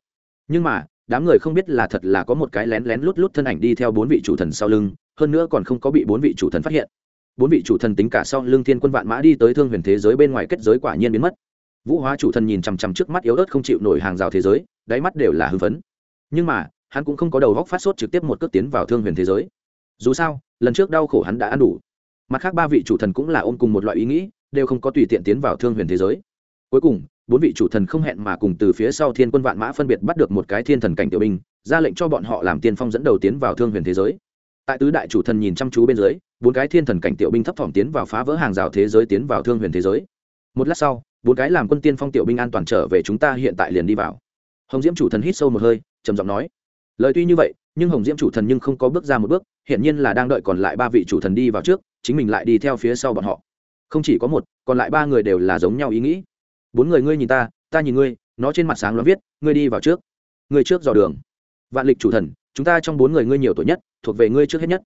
nhưng mà, đám người không biết là thật là có một cái lén lén lút lút thân ảnh đi theo bốn vị chủ thần sau lưng, hơn nữa còn không có bị bốn vị chủ thần phát hiện. Bốn vị chủ thần tính cả sau lưng thiên quân vạn mã đi tới thương huyền thế giới bên ngoài kết giới quả nhiên biến mất. Vũ hóa chủ thần nhìn chằm chằm trước mắt yếu ớt không chịu nổi hàng rào thế giới, đáy mắt đều là hưng phấn. Nhưng mà, hắn cũng không có đầu góc phát sốt trực tiếp một cước tiến vào thương huyền thế giới. Dù sao, lần trước đau khổ hắn đã ăn đủ. Mặt khác ba vị chủ thần cũng là ôm cùng một loại ý nghĩ, đều không có tùy tiện tiến vào thương huyền thế giới cuối cùng, bốn vị chủ thần không hẹn mà cùng từ phía sau thiên quân vạn mã phân biệt bắt được một cái thiên thần cảnh tiểu binh, ra lệnh cho bọn họ làm tiên phong dẫn đầu tiến vào thương huyền thế giới. Tại tứ đại chủ thần nhìn chăm chú bên dưới, bốn cái thiên thần cảnh tiểu binh thấp thỏm tiến vào phá vỡ hàng rào thế giới tiến vào thương huyền thế giới. Một lát sau, bốn cái làm quân tiên phong tiểu binh an toàn trở về chúng ta hiện tại liền đi vào. Hồng diễm chủ thần hít sâu một hơi, trầm giọng nói, lời tuy như vậy, nhưng hồng diễm chủ thần nhưng không có bước ra một bước, hiển nhiên là đang đợi còn lại ba vị chủ thần đi vào trước, chính mình lại đi theo phía sau bọn họ. Không chỉ có một, còn lại ba người đều là giống nhau ý nghĩ bốn người ngươi nhìn ta ta nhìn ngươi, nó trên mặt sáng nó viết, ngươi đi vào trước. Ngươi trước dò đường. Vạn lịch chủ thần, chúng ta trong bốn người ngươi nhiều tuổi nhất, thuộc về ngươi trước hết nhất.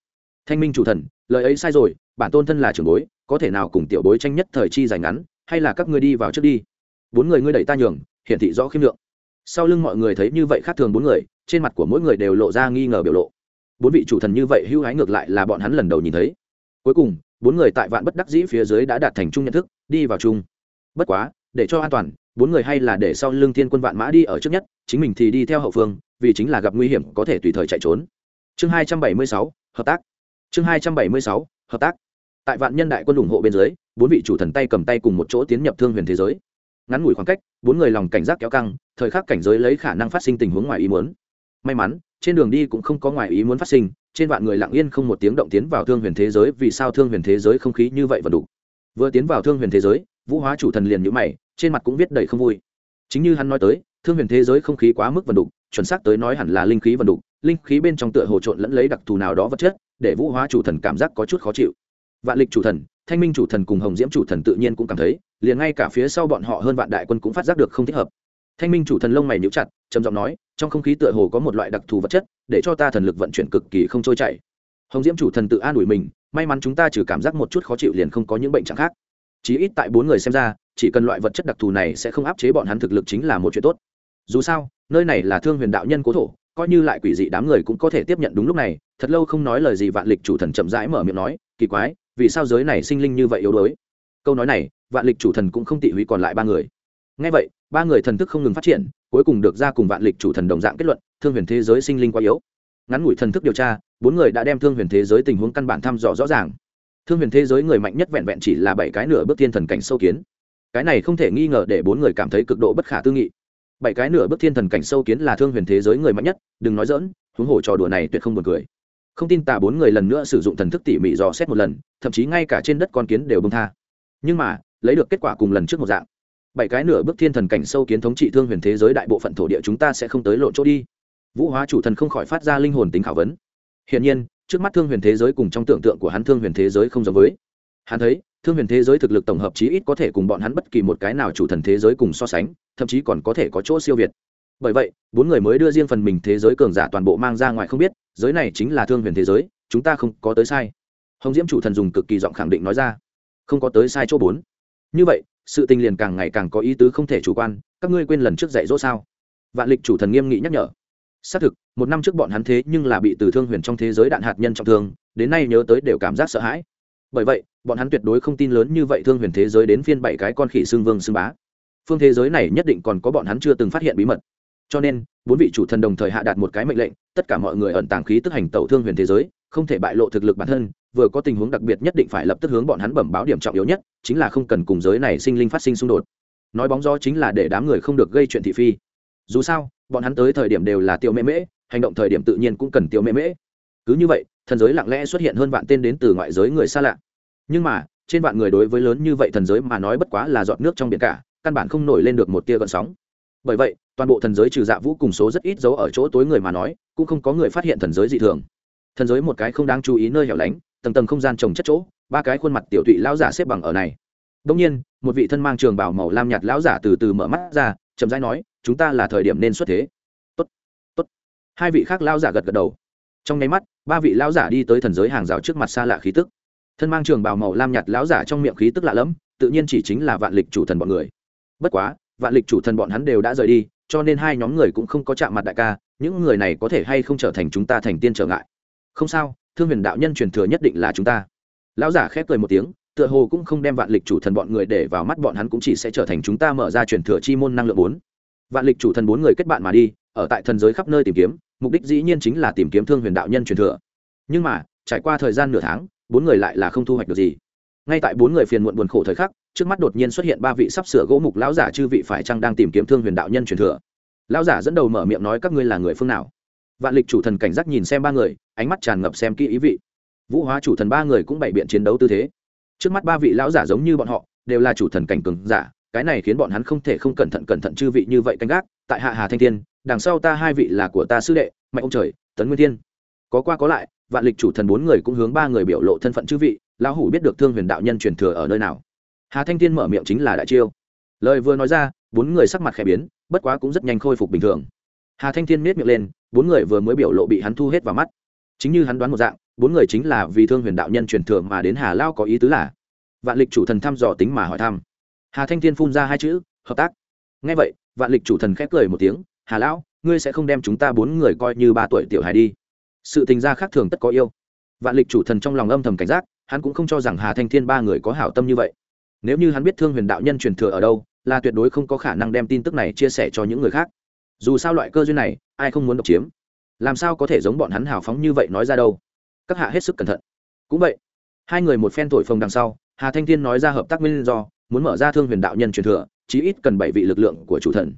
Thanh minh chủ thần, lời ấy sai rồi, bản tôn thân là trưởng bối, có thể nào cùng tiểu bối tranh nhất thời chi dài ngắn, hay là các ngươi đi vào trước đi. Bốn người ngươi đẩy ta nhường, hiển thị rõ khiêm lượng. Sau lưng mọi người thấy như vậy khác thường bốn người, trên mặt của mỗi người đều lộ ra nghi ngờ biểu lộ. Bốn vị chủ thần như vậy hưu hái ngược lại là bọn hắn lần đầu nhìn thấy. Cuối cùng, bốn người tại vạn bất đắc dĩ phía dưới đã đạt thành chung nhận thức, đi vào chung. Bất quá để cho an toàn, bốn người hay là để sau lưng thiên quân vạn mã đi ở trước nhất, chính mình thì đi theo hậu phương, vì chính là gặp nguy hiểm có thể tùy thời chạy trốn. Chương hai trăm bảy mươi sáu, hợp tác. Chương hai trăm bảy mươi sáu, hợp tác. Tại vạn nhân đại quân ủng hộ bên dưới, bốn vị chủ thần tay cầm tay cùng một chỗ tiến nhập thương huyền thế giới. Ngắn ngủi khoảng cách, bốn người lòng cảnh giác kéo căng, thời khắc cảnh giới lấy khả năng phát sinh tình huống ngoài ý muốn. May mắn, trên đường đi cũng không có ngoài ý muốn phát sinh, trên vạn người lặng yên không một tiếng động tiến vào thương huyền thế giới, vì sao thương huyền thế giới không khí như vậy và đủ? Vừa tiến vào thương huyền thế giới vũ hóa chủ thần liền nhữ mày, trên mặt cũng viết đầy không vui. Chính như hắn nói tới, thương huyền thế giới không khí quá mức vần đục, chuẩn xác tới nói hẳn là linh khí vần đục, linh khí bên trong tựa hồ trộn lẫn lấy đặc thù nào đó vật chất, để vũ hóa chủ thần cảm giác có chút khó chịu. Vạn lịch chủ thần, thanh minh chủ thần cùng hồng diễm chủ thần tự nhiên cũng cảm thấy, liền ngay cả phía sau bọn họ hơn vạn đại quân cũng phát giác được không thích hợp. Thanh minh chủ thần lông mày níu chặt, trầm giọng nói, trong không khí tựa hồ có một loại đặc thù vật chất, để cho ta thần lực vận chuyển cực kỳ không trôi chảy. Hồng diễm chủ thần tự an ủi mình, may mắn chúng ta trừ cảm giác một chút khó chịu liền không có những bệnh trạng khác chí ít tại bốn người xem ra, chỉ cần loại vật chất đặc thù này sẽ không áp chế bọn hắn thực lực chính là một chuyện tốt. Dù sao, nơi này là thương huyền đạo nhân cố thổ, coi như lại quỷ dị đám người cũng có thể tiếp nhận đúng lúc này, thật lâu không nói lời gì vạn lịch chủ thần chậm rãi mở miệng nói, kỳ quái, vì sao giới này sinh linh như vậy yếu đuối? Câu nói này, vạn lịch chủ thần cũng không tị hủy còn lại ba người. Ngay vậy, ba người thần thức không ngừng phát triển, cuối cùng được ra cùng vạn lịch chủ thần đồng dạng kết luận, thương huyền thế giới sinh linh quá yếu. Ngắn ngủi thần thức điều tra, bốn người đã đem thương huyền thế giới tình huống căn bản thăm dò rõ ràng thương huyền thế giới người mạnh nhất vẹn vẹn chỉ là bảy cái nửa bước thiên thần cảnh sâu kiến. Cái này không thể nghi ngờ để bốn người cảm thấy cực độ bất khả tư nghị. Bảy cái nửa bước thiên thần cảnh sâu kiến là thương huyền thế giới người mạnh nhất, đừng nói dỡn huống hồ trò đùa này tuyệt không buồn cười. Không tin tà bốn người lần nữa sử dụng thần thức tỉ mỉ dò xét một lần, thậm chí ngay cả trên đất con kiến đều bông tha. Nhưng mà, lấy được kết quả cùng lần trước một dạng. Bảy cái nửa bước thiên thần cảnh sâu kiến thống trị thương huyền thế giới đại bộ phận thổ địa chúng ta sẽ không tới lộn chỗ đi. Vũ hóa chủ thần không khỏi phát ra linh hồn tính khảo vấn. Hiển nhiên trước mắt thương huyền thế giới cùng trong tưởng tượng của hắn thương huyền thế giới không giống với. Hắn thấy, thương huyền thế giới thực lực tổng hợp chí ít có thể cùng bọn hắn bất kỳ một cái nào chủ thần thế giới cùng so sánh, thậm chí còn có thể có chỗ siêu việt. Bởi vậy, bốn người mới đưa riêng phần mình thế giới cường giả toàn bộ mang ra ngoài không biết, giới này chính là thương huyền thế giới, chúng ta không có tới sai. Hồng diễm chủ thần dùng cực kỳ giọng khẳng định nói ra. Không có tới sai chỗ bốn. Như vậy, sự tình liền càng ngày càng có ý tứ không thể chủ quan, các ngươi quên lần trước dạy dỗ sao? Vạn lịch chủ thần nghiêm nghị nhắc nhở xác thực, một năm trước bọn hắn thế nhưng là bị từ thương huyền trong thế giới đạn hạt nhân trọng thương, đến nay nhớ tới đều cảm giác sợ hãi. Bởi vậy, bọn hắn tuyệt đối không tin lớn như vậy thương huyền thế giới đến phiên bảy cái con khỉ xương vương xương bá. Phương thế giới này nhất định còn có bọn hắn chưa từng phát hiện bí mật. Cho nên, bốn vị chủ thần đồng thời hạ đạt một cái mệnh lệnh, tất cả mọi người ẩn tàng khí tức hành tẩu thương huyền thế giới, không thể bại lộ thực lực bản thân, vừa có tình huống đặc biệt nhất định phải lập tức hướng bọn hắn bẩm báo điểm trọng yếu nhất, chính là không cần cùng giới này sinh linh phát sinh xung đột. Nói bóng gió chính là để đám người không được gây chuyện thị phi. Dù sao bọn hắn tới thời điểm đều là tiêu mễ mễ, hành động thời điểm tự nhiên cũng cần tiêu mễ mễ. Cứ như vậy, thần giới lặng lẽ xuất hiện hơn vạn tên đến từ ngoại giới người xa lạ. Nhưng mà, trên vạn người đối với lớn như vậy thần giới mà nói bất quá là giọt nước trong biển cả, căn bản không nổi lên được một tia gợn sóng. Bởi vậy, toàn bộ thần giới trừ dạ vũ cùng số rất ít dấu ở chỗ tối người mà nói, cũng không có người phát hiện thần giới dị thường. Thần giới một cái không đáng chú ý nơi hẻo lánh, tầng tầng không gian trồng chất chỗ, ba cái khuôn mặt tiểu thụy lão giả xếp bằng ở này. Đông nhiên, một vị thân mang trường bảo màu lam nhạt lão giả từ từ mở mắt ra chậm rãi nói, chúng ta là thời điểm nên xuất thế. Tốt tốt. Hai vị khác lão giả gật gật đầu. Trong nháy mắt, ba vị lão giả đi tới thần giới hàng rào trước mặt xa lạ khí tức. Thân mang trường bào màu lam nhạt lão giả trong miệng khí tức lạ lẫm, tự nhiên chỉ chính là vạn lịch chủ thần bọn người. Bất quá, vạn lịch chủ thần bọn hắn đều đã rời đi, cho nên hai nhóm người cũng không có chạm mặt đại ca, những người này có thể hay không trở thành chúng ta thành tiên trở ngại? Không sao, thương huyền đạo nhân truyền thừa nhất định là chúng ta. Lão giả khép cười một tiếng tựa hồ cũng không đem vạn lịch chủ thần bọn người để vào mắt, bọn hắn cũng chỉ sẽ trở thành chúng ta mở ra truyền thừa chi môn năng lượng bốn. Vạn lịch chủ thần bốn người kết bạn mà đi, ở tại thần giới khắp nơi tìm kiếm, mục đích dĩ nhiên chính là tìm kiếm thương huyền đạo nhân truyền thừa. Nhưng mà, trải qua thời gian nửa tháng, bốn người lại là không thu hoạch được gì. Ngay tại bốn người phiền muộn buồn khổ thời khắc, trước mắt đột nhiên xuất hiện ba vị sắp sửa gỗ mục lão giả chư vị phải chăng đang tìm kiếm thương huyền đạo nhân truyền thừa. Lão giả dẫn đầu mở miệng nói, các ngươi là người phương nào? Vạn lịch chủ thần cảnh giác nhìn xem ba người, ánh mắt tràn ngập xem kỹ ý vị. Vũ hóa chủ thần ba người cũng bày biện chiến đấu tư thế trước mắt ba vị lão giả giống như bọn họ, đều là chủ thần cảnh cường giả, cái này khiến bọn hắn không thể không cẩn thận cẩn thận chư vị như vậy canh gác. Tại hạ hà thanh thiên, đằng sau ta hai vị là của ta sư đệ, mạnh ông trời, tấn nguyên thiên. Có qua có lại, vạn lịch chủ thần bốn người cũng hướng ba người biểu lộ thân phận chư vị, lão hủ biết được thương huyền đạo nhân truyền thừa ở nơi nào. Hà thanh thiên mở miệng chính là đại chiêu. Lời vừa nói ra, bốn người sắc mặt khẽ biến, bất quá cũng rất nhanh khôi phục bình thường. Hà thanh thiên miết miệng lên, bốn người vừa mới biểu lộ bị hắn thu hết vào mắt. Chính như hắn đoán một dạng bốn người chính là vì thương huyền đạo nhân truyền thừa mà đến hà lao có ý tứ là vạn lịch chủ thần thăm dò tính mà hỏi thăm hà thanh thiên phun ra hai chữ hợp tác ngay vậy vạn lịch chủ thần khép cười một tiếng hà lão ngươi sẽ không đem chúng ta bốn người coi như ba tuổi tiểu hài đi sự tình gia khác thường tất có yêu vạn lịch chủ thần trong lòng âm thầm cảnh giác hắn cũng không cho rằng hà thanh thiên ba người có hảo tâm như vậy nếu như hắn biết thương huyền đạo nhân truyền thừa ở đâu là tuyệt đối không có khả năng đem tin tức này chia sẻ cho những người khác dù sao loại cơ duyên này ai không muốn độc chiếm làm sao có thể giống bọn hắn hào phóng như vậy nói ra đâu các hạ hết sức cẩn thận. Cũng vậy, hai người một phen thổi phồng đằng sau, hà thanh thiên nói ra hợp tác nguyên do, muốn mở ra thương huyền đạo nhân truyền thừa, chí ít cần bảy vị lực lượng của chủ thần.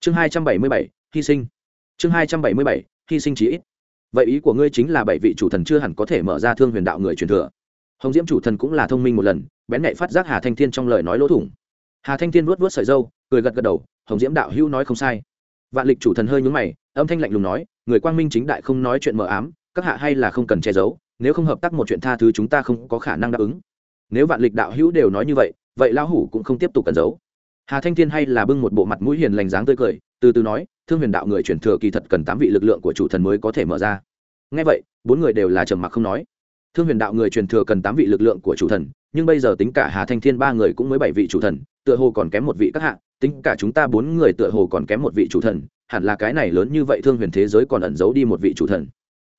Chương hai trăm bảy mươi bảy, hy sinh. Chương hai trăm bảy mươi bảy, hy sinh chí ít. Vậy ý của ngươi chính là bảy vị chủ thần chưa hẳn có thể mở ra thương huyền đạo người truyền thừa. Hồng diễm chủ thần cũng là thông minh một lần, bén nhạy phát giác hà thanh thiên trong lời nói lỗ thủng. Hà thanh thiên vuốt vuốt sợi dâu cười gật gật đầu, hồng diễm đạo hữu nói không sai. Vạn lịch chủ thần hơi nhúng mày, âm thanh lạnh lùng nói, người quang minh chính đại không nói chuyện mờ ám các hạ hay là không cần che giấu, nếu không hợp tác một chuyện tha thứ chúng ta không có khả năng đáp ứng. Nếu vạn lịch đạo hữu đều nói như vậy vậy lão hủ cũng không tiếp tục cần giấu. Hà thanh thiên hay là bưng một bộ mặt mũi hiền lành dáng tươi cười, từ từ nói, thương huyền đạo người truyền thừa kỳ thật cần tám vị lực lượng của chủ thần mới có thể mở ra. Ngay vậy, bốn người đều là trầm mặc không nói. Thương huyền đạo người truyền thừa cần tám vị lực lượng của chủ thần, nhưng bây giờ tính cả hà thanh thiên ba người cũng mới bảy vị chủ thần, tựa hồ còn kém một vị các hạng tính cả chúng ta bốn người tựa hồ còn kém một vị chủ thần, hẳn là cái này lớn như vậy thương huyền thế giới còn ẩn giấu đi một vị chủ thần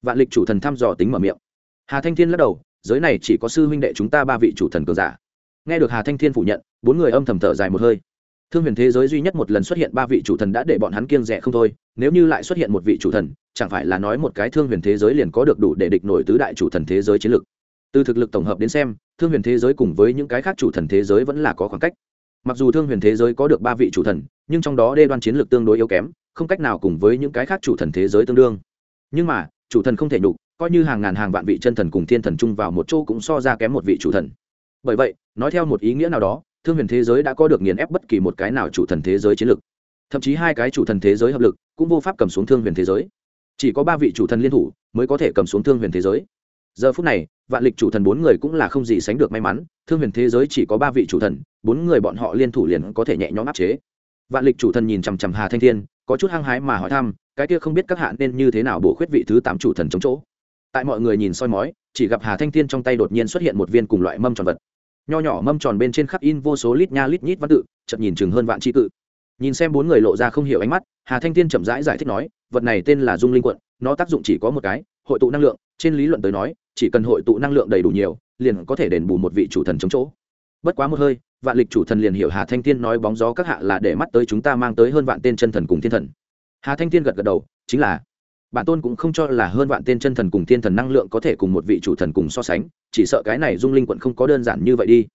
vạn lịch chủ thần thăm dò tính mở miệng. Hà thanh thiên lắc đầu, giới này chỉ có sư huynh đệ chúng ta ba vị chủ thần cường giả. Nghe được hà thanh thiên phủ nhận, bốn người âm thầm thở dài một hơi. Thương huyền thế giới duy nhất một lần xuất hiện ba vị chủ thần đã để bọn hắn kiêng rẻ không thôi, nếu như lại xuất hiện một vị chủ thần, chẳng phải là nói một cái thương huyền thế giới liền có được đủ để địch nổi tứ đại chủ thần thế giới chiến lược. Từ thực lực tổng hợp đến xem, thương huyền thế giới cùng với những cái khác chủ thần thế giới vẫn là có khoảng cách. Mặc dù thương huyền thế giới có được ba vị chủ thần, nhưng trong đó đê đoan chiến lược tương đối yếu kém, không cách nào cùng với những cái khác chủ thần thế giới tương đương. Nhưng mà chủ thần không thể nhục, coi như hàng ngàn hàng vạn vị chân thần cùng thiên thần chung vào một chỗ cũng so ra kém một vị chủ thần. Bởi vậy, nói theo một ý nghĩa nào đó, thương huyền thế giới đã có được nghiền ép bất kỳ một cái nào chủ thần thế giới chiến lược thậm chí hai cái chủ thần thế giới hợp lực, cũng vô pháp cầm xuống thương huyền thế giới. Chỉ có ba vị chủ thần liên thủ mới có thể cầm xuống thương huyền thế giới. Giờ phút này, vạn lịch chủ thần bốn người cũng là không gì sánh được may mắn, thương huyền thế giới chỉ có ba vị chủ thần, bốn người bọn họ liên thủ liền có thể nhẹ nhõm áp chế. Vạn lịch chủ thần nhìn chằm chằm hà thanh thiên, có chút hăng hái mà hỏi thăm cái kia không biết các hạ nên như thế nào bổ khuyết vị thứ tám chủ thần chống chỗ. Tại mọi người nhìn soi mói chỉ gặp hà thanh thiên trong tay đột nhiên xuất hiện một viên cùng loại mâm tròn vật. Nho nhỏ mâm tròn bên trên khắc in vô số lít nha lít nhít văn tự chậm nhìn chừng hơn vạn tri cự nhìn xem bốn người lộ ra không hiểu ánh mắt hà thanh thiên chậm rãi giải, giải thích nói vật này tên là dung linh quận nó tác dụng chỉ có một cái hội tụ năng lượng trên lý luận tới nói chỉ cần hội tụ năng lượng đầy đủ nhiều liền có thể đền bù một vị chủ thần chống chỗ. Bất quá một hơi vạn lịch chủ thần liền hiểu hà thanh thiên nói bóng gió các hạ là để mắt tới chúng ta mang tới hơn vạn tên chân thần cùng thiên thần hà thanh thiên gật gật đầu, chính là, bản tôn cũng không cho là hơn vạn tên chân thần cùng thiên thần năng lượng có thể cùng một vị chủ thần cùng so sánh, chỉ sợ cái này dung linh quận không có đơn giản như vậy đi.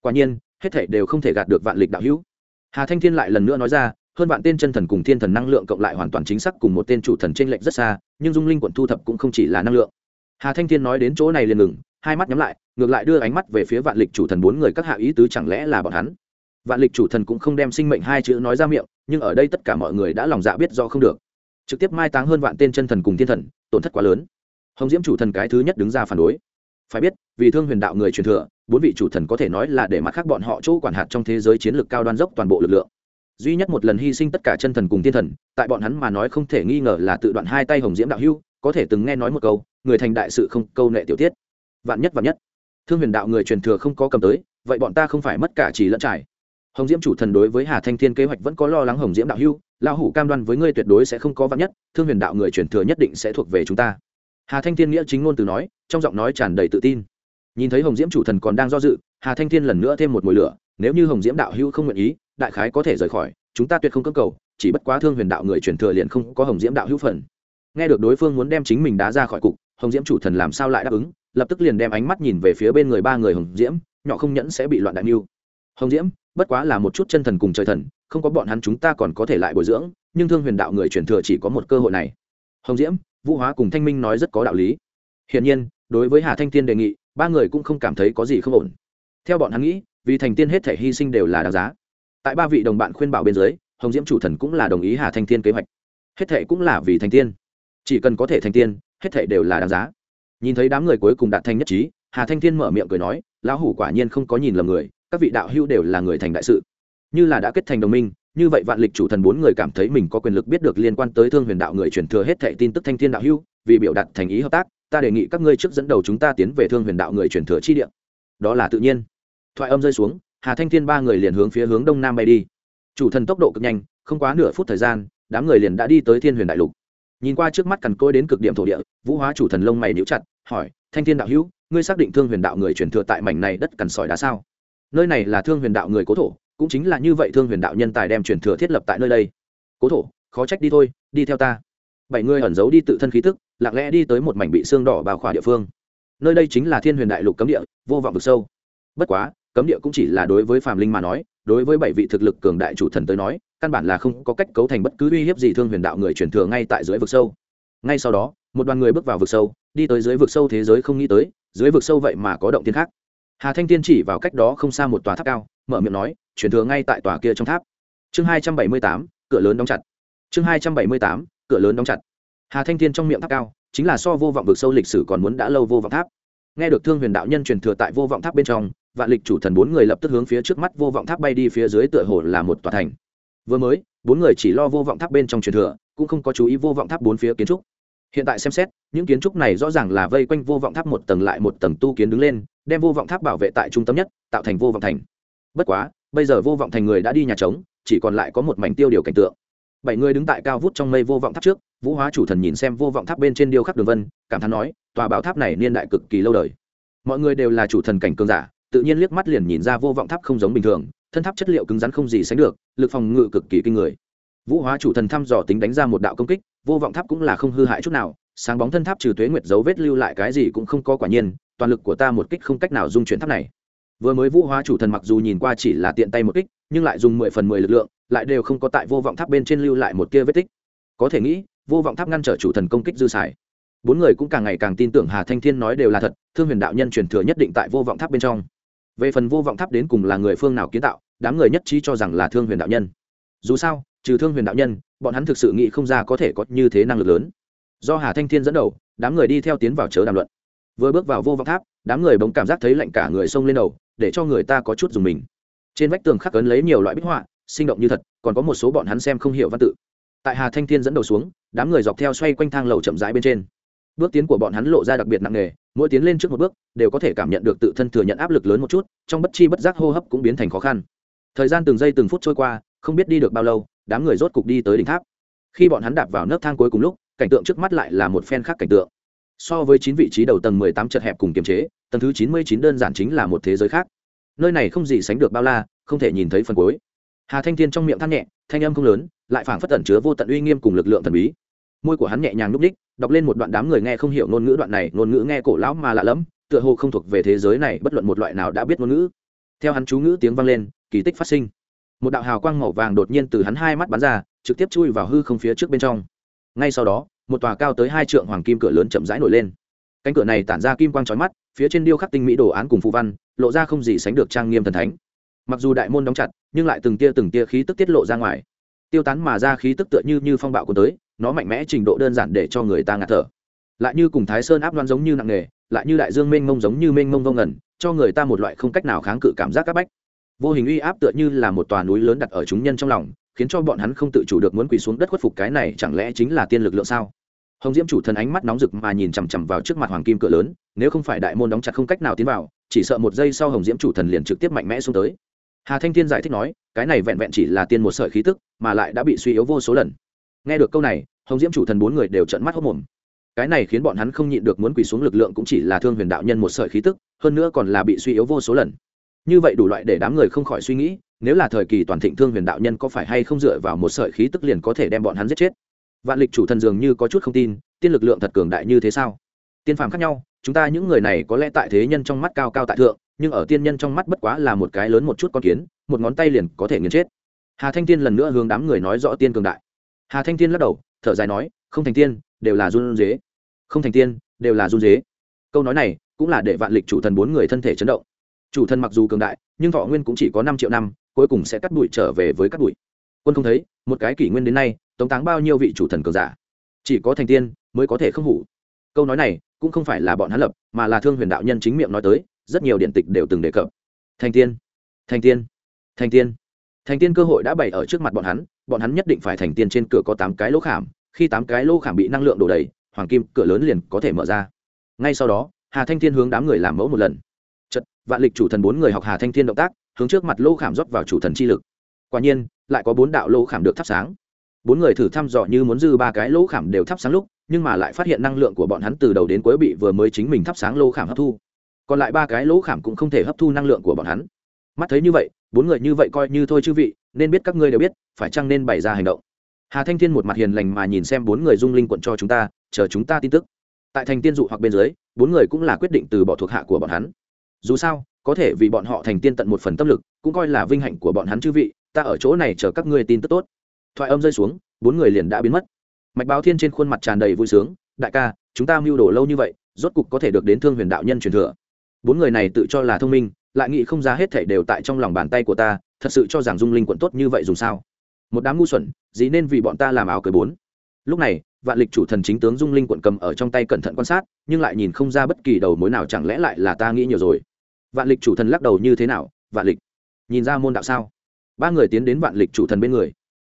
Quả nhiên, hết thể đều không thể gạt được vạn lịch đạo hữu. Hà thanh thiên lại lần nữa nói ra, hơn vạn tên chân thần cùng thiên thần năng lượng cộng lại hoàn toàn chính xác cùng một tên chủ thần t r ê n lệch rất xa, nhưng dung linh quận thu thập cũng không chỉ là năng lượng. Hà thanh thiên nói đến chỗ này liền ngừng, hai mắt nhắm lại, ngược lại đưa ánh mắt về phía vạn lịch chủ thần bốn người các hạ ý tứ chẳng lẽ là bọn hắn. Vạn lịch chủ thần cũng không đem sinh mệnh hai chữ nói ra miệng nhưng ở đây tất cả mọi người đã lòng dạ biết do không được. Trực tiếp mai táng hơn vạn tên chân thần cùng thiên thần, tổn thất quá lớn. Hồng diễm chủ thần cái thứ nhất đứng ra phản đối. Phải biết, vì thương huyền đạo người truyền thừa, bốn vị chủ thần có thể nói là để mặt khác bọn họ chỗ quản hạt trong thế giới chiến lược cao đoan dốc toàn bộ lực lượng. Duy nhất một lần hy sinh tất cả chân thần cùng thiên thần, tại bọn hắn mà nói không thể nghi ngờ là tự đoạn hai tay hồng diễm đạo hưu có thể từng nghe nói một câu, người thành đại sự không câu nệ tiểu tiết. Vạn nhất vạn nhất. Thương huyền đạo người truyền thừa không có cầm tới, vậy bọn ta không phải mất cả chỉ lẫn trải hồng diễm chủ thần đối với hà thanh thiên kế hoạch vẫn có lo lắng, hồng diễm đạo hưu Lão hủ cam đoan với ngươi tuyệt đối sẽ không có vạn nhất, thương huyền đạo người truyền thừa nhất định sẽ thuộc về chúng ta. Hà thanh thiên nghĩa chính ngôn từ nói, trong giọng nói tràn đầy tự tin. Nhìn thấy hồng diễm chủ thần còn đang do dự, hà thanh thiên lần nữa thêm một mùi lửa, nếu như hồng diễm đạo hữu không nguyện ý, đại khái có thể rời khỏi, chúng ta tuyệt không cưỡng cầu, chỉ bất quá thương huyền đạo người truyền thừa liền không có hồng diễm đạo hữu phần. Nghe được đối phương muốn đem chính mình đá ra khỏi cục, hồng diễm chủ thần làm sao lại đáp ứng, lập tức liền đem ánh mắt nhìn về phía bên người ba người hồng diễm, nhỏ không nhẫn sẽ bị loạn đại mưu. Hồng diễm bất quá là một chút chân thần cùng trời thần, không có bọn hắn chúng ta còn có thể lại bồi dưỡng, nhưng thương huyền đạo người truyền thừa chỉ có một cơ hội này. Hồng diễm, vũ hóa cùng thanh minh nói rất có đạo lý. Hiển nhiên, đối với hà thanh tiên đề nghị, ba người cũng không cảm thấy có gì không ổn. Theo bọn hắn nghĩ, vì thành tiên hết thể hy sinh đều là đáng giá. Tại ba vị đồng bạn khuyên bảo bên dưới, hồng diễm chủ thần cũng là đồng ý hà thanh tiên kế hoạch. Hết thể cũng là vì thành tiên. Chỉ cần có thể thành tiên, hết thể đều là đáng giá. Nhìn thấy đám người cuối cùng đạt thanh nhất trí, hà thanh tiên mở miệng cười nói, lão hủ quả nhiên không có nhìn lầm người các vị đạo hữu đều là người thành đại sự. Như là đã kết thành đồng minh, như vậy vạn lịch chủ thần bốn người cảm thấy mình có quyền lực biết được liên quan tới thương huyền đạo người truyền thừa hết thệ tin tức thanh thiên đạo hữu, vì biểu đạt thành ý hợp tác, ta đề nghị các ngươi trước dẫn đầu chúng ta tiến về thương huyền đạo người truyền thừa chi địa. Đó là tự nhiên. Thoại âm rơi xuống, hà thanh thiên ba người liền hướng phía hướng đông nam bay đi. Chủ thần tốc độ cực nhanh, không quá nửa phút thời gian, đám người liền đã đi tới thiên huyền đại lục. Nhìn qua trước mắt cằn côi đến cực điểm thổ địa, vũ hóa chủ thần lông mày níu chặt, hỏi, thanh thiên đạo hữu, ngươi xác định thương huyền đạo người truyền thừa tại mảnh này đất cằn sỏi đá sao? Nơi này là thương huyền đạo người cố thổ, cũng chính là như vậy thương huyền đạo nhân tài đem truyền thừa thiết lập tại nơi đây. Cố thổ, khó trách đi thôi, đi theo ta. Bảy người ẩn giấu đi tự thân khí tức, lặng lẽ đi tới một mảnh bị xương đỏ bào khỏa địa phương. Nơi đây chính là thiên huyền đại lục cấm địa, vô vọng vực sâu. Bất quá, cấm địa cũng chỉ là đối với phàm linh mà nói, đối với bảy vị thực lực cường đại chủ thần tới nói, căn bản là không có cách cấu thành bất cứ uy hiếp gì thương huyền đạo người truyền thừa ngay tại dưới vực sâu. Ngay sau đó, một đoàn người bước vào vực sâu, đi tới dưới vực sâu thế giới không nghĩ tới, dưới vực sâu vậy mà có động tiên khác hà thanh tiên chỉ vào cách đó không xa một tòa tháp cao, mở miệng nói truyền thừa ngay tại tòa kia trong tháp. Chương hai trăm bảy mươi tám, cửa lớn đóng chặt. Chương hai trăm bảy mươi tám, cửa lớn đóng chặt. Hà thanh thiên trong miệng tháp cao, chính là so vô vọng vực sâu lịch sử còn muốn đã lâu vô vọng tháp. Nghe được thương huyền đạo nhân truyền thừa tại vô vọng tháp bên trong, vạn lịch chủ thần bốn người lập tức hướng phía trước mắt vô vọng tháp bay đi phía dưới tựa hồ là một tòa thành. Vừa mới, bốn người chỉ lo vô vọng tháp bên trong truyền thừa, cũng không có chú ý vô vọng tháp bốn phía kiến trúc hiện tại xem xét, những kiến trúc này rõ ràng là vây quanh vô vọng tháp một tầng lại một tầng tu kiến đứng lên, đem vô vọng tháp bảo vệ tại trung tâm nhất, tạo thành vô vọng thành. Bất quá, bây giờ vô vọng thành người đã đi nhà trống, chỉ còn lại có một mảnh tiêu điều cảnh tượng. Bảy người đứng tại cao vút trong mây vô vọng tháp trước, vũ hóa chủ thần nhìn xem vô vọng tháp bên trên điêu khắc đường vân, cảm thán nói, tòa bảo tháp này niên đại cực kỳ lâu đời. Mọi người đều là chủ thần cảnh cường giả, tự nhiên liếc mắt liền nhìn ra vô vọng tháp không giống bình thường, thân tháp chất liệu cứng rắn không gì sánh được, lực phòng ngự cực kỳ kinh người vũ hóa chủ thần thăm dò tính đánh ra một đạo công kích, vô vọng tháp cũng là không hư hại chút nào, sáng bóng thân tháp trừ tuế nguyệt dấu vết lưu lại cái gì cũng không có quả nhiên, toàn lực của ta một kích không cách nào dung chuyển tháp này. Vừa mới vũ hóa chủ thần mặc dù nhìn qua chỉ là tiện tay một kích, nhưng lại dùng mười phần mười lực lượng, lại đều không có tại vô vọng tháp bên trên lưu lại một kia vết tích. Có thể nghĩ, vô vọng tháp ngăn trở chủ thần công kích dư xài. Bốn người cũng càng ngày càng tin tưởng hà thanh thiên nói đều là thật, thương huyền đạo nhân truyền thừa nhất định tại vô vọng tháp bên trong. Về phần vô vọng tháp đến cùng là người phương nào kiến tạo, đám người nhất trí cho rằng là thương huyền đạo nhân. Dù sao trừ thương huyền đạo nhân, bọn hắn thực sự nghĩ không ra có thể có như thế năng lực lớn. Do hà thanh thiên dẫn đầu, đám người đi theo tiến vào chớ đàm luận. Vừa bước vào vô vọng tháp, đám người bỗng cảm giác thấy lạnh cả người xông lên đầu, để cho người ta có chút dùng mình. Trên vách tường khắc ấn lấy nhiều loại bích họa, sinh động như thật, còn có một số bọn hắn xem không hiểu văn tự. Tại hà thanh thiên dẫn đầu xuống, đám người dọc theo xoay quanh thang lầu chậm rãi bên trên. Bước tiến của bọn hắn lộ ra đặc biệt nặng nề, mỗi tiến lên trước một bước, đều có thể cảm nhận được tự thân thừa nhận áp lực lớn một chút, trong bất chi bất giác hô hấp cũng biến thành khó khăn. Thời gian từng giây từng phút trôi qua, không biết đi được bao lâu đám người rốt cục đi tới đỉnh tháp. Khi bọn hắn đạp vào nấc thang cuối cùng lúc, cảnh tượng trước mắt lại là một phen khác cảnh tượng. So với chín vị trí đầu tầng mười tám chật hẹp cùng kiềm chế, tầng thứ chín mươi chín đơn giản chính là một thế giới khác. Nơi này không gì sánh được bao la, không thể nhìn thấy phần cuối. Hà thanh thiên trong miệng than nhẹ, thanh âm không lớn, lại phảng phất tẩn chứa vô tận uy nghiêm cùng lực lượng thần bí. Môi của hắn nhẹ nhàng núp đích, đọc lên một đoạn đám người nghe không hiểu ngôn ngữ đoạn này, ngôn ngữ nghe cổ lão mà lạ lẫm, tựa hồ không thuộc về thế giới này, bất luận một loại nào đã biết ngôn ngữ. Theo hắn chú ngữ tiếng vang lên, kỳ tích phát sinh một đạo hào quang màu vàng đột nhiên từ hắn hai mắt bắn ra, trực tiếp chui vào hư không phía trước bên trong. Ngay sau đó, một tòa cao tới hai trượng hoàng kim cửa lớn chậm rãi nổi lên. Cánh cửa này tản ra kim quang trói mắt, phía trên điêu khắc tinh mỹ đồ án cùng phù văn, lộ ra không gì sánh được trang nghiêm thần thánh. Mặc dù đại môn đóng chặt, nhưng lại từng tia từng tia khí tức tiết lộ ra ngoài. Tiêu tán mà ra khí tức tựa như như phong bạo của tới, nó mạnh mẽ trình độ đơn giản để cho người ta ngạt thở. Lại như cùng thái sơn áp đoan giống như nặng nề, lại như đại dương mênh mông giống như mênh mông vông ngẩn cho người ta một loại không cách nào kháng cự cảm giác c áp bách vô hình uy áp tựa như là một tòa núi lớn đặt ở chúng nhân trong lòng, khiến cho bọn hắn không tự chủ được muốn quỳ xuống đất khuất phục cái này chẳng lẽ chính là tiên lực lượng sao? Hồng diễm chủ thần ánh mắt nóng rực mà nhìn chằm chằm vào trước mặt hoàng kim cửa lớn, nếu không phải đại môn đóng chặt không cách nào tiến vào, chỉ sợ một giây sau hồng diễm chủ thần liền trực tiếp mạnh mẽ xuống tới. Hà thanh thiên giải thích nói, cái này vẹn vẹn chỉ là tiên một sợi khí tức, mà lại đã bị suy yếu vô số lần. Nghe được câu này, hồng diễm chủ thần bốn người đều trận mắt hốc mồm cái này khiến bọn hắn không nhịn được muốn quỳ xuống lực lượng cũng chỉ là thương huyền đạo nhân một sợi khí tức, hơn nữa còn là bị suy yếu vô số lần như vậy đủ loại để đám người không khỏi suy nghĩ, nếu là thời kỳ toàn thịnh thương huyền đạo nhân có phải hay không dựa vào một sợi khí tức liền có thể đem bọn hắn giết chết? Vạn lịch chủ thần dường như có chút không tin, tiên lực lượng thật cường đại như thế sao? Tiên phàm khác nhau, chúng ta những người này có lẽ tại thế nhân trong mắt cao cao tại thượng, nhưng ở tiên nhân trong mắt bất quá là một cái lớn một chút con kiến, một ngón tay liền có thể nghiền chết. Hà thanh tiên lần nữa hướng đám người nói rõ tiên cường đại. Hà thanh tiên lắc đầu, thở dài nói, không thành tiên, đều là run dế không thành tiên, đều là run dế câu nói này cũng là để vạn lịch chủ thần bốn người thân thể chấn động chủ thần mặc dù cường đại, nhưng thọ nguyên cũng chỉ có năm triệu năm, cuối cùng sẽ cắt bụi trở về với cắt bụi quân không thấy, một cái kỷ nguyên đến nay, tống táng bao nhiêu vị chủ thần cường giả? Chỉ có thành tiên mới có thể không hủ. Câu nói này cũng không phải là bọn hắn lập, mà là thương huyền đạo nhân chính miệng nói tới, rất nhiều điện tịch đều từng đề cập. Thành tiên thành tiên thành tiên. Thành tiên cơ hội đã bày ở trước mặt bọn hắn bọn hắn nhất định phải thành tiên trên cửa có tám cái lỗ khảm, khi tám cái lỗ khảm bị năng lượng đổ đầy, hoàng kim cửa lớn liền có thể mở ra. Ngay sau đó, hà thanh thiên hướng đám người làm mẫu một lần vạn lịch chủ thần bốn người học hà thanh thiên động tác, hướng trước mặt lỗ khảm rót vào chủ thần chi lực. Quả nhiên, lại có bốn đạo lỗ khảm được thắp sáng. Bốn người thử thăm dò như muốn dư ba cái lỗ khảm đều thắp sáng lúc, nhưng mà lại phát hiện năng lượng của bọn hắn từ đầu đến cuối bị vừa mới chính mình thắp sáng lỗ khảm hấp thu. Còn lại ba cái lỗ khảm cũng không thể hấp thu năng lượng của bọn hắn. Mắt thấy như vậy, bốn người như vậy coi như thôi chư vị, nên biết các ngươi đều biết, phải chăng nên bày ra hành động. Hà thanh thiên một mặt hiền lành mà nhìn xem bốn người dung linh quận cho chúng ta, chờ chúng ta tin tức. Tại thành tiên dụ hoặc bên dưới, bốn người cũng là quyết định từ bỏ thuộc hạ của bọn hắn dù sao, có thể vì bọn họ thành tiên tận một phần tâm lực, cũng coi là vinh hạnh của bọn hắn chư vị, ta ở chỗ này chờ các ngươi tin tức tốt. Thoại âm rơi xuống, bốn người liền đã biến mất. Mạch báo thiên trên khuôn mặt tràn đầy vui sướng, đại ca, chúng ta mưu đồ lâu như vậy, rốt cục có thể được đến thương huyền đạo nhân truyền thừa. Bốn người này tự cho là thông minh, lại nghĩ không ra hết thảy đều tại trong lòng bàn tay của ta, thật sự cho rằng dung linh quận tốt như vậy dùng sao. Một đám ngu xuẩn, dĩ nên vì bọn ta làm áo cười bốn. Lúc này vạn lịch chủ thần chính tướng dung linh quận cầm ở trong tay cẩn thận quan sát, nhưng lại nhìn không ra bất kỳ đầu mối nào, chẳng lẽ lại là ta nghĩ nhiều rồi? Vạn lịch chủ thần lắc đầu như thế nào? Vạn lịch, nhìn ra môn đạo sao? Ba người tiến đến vạn lịch chủ thần bên người.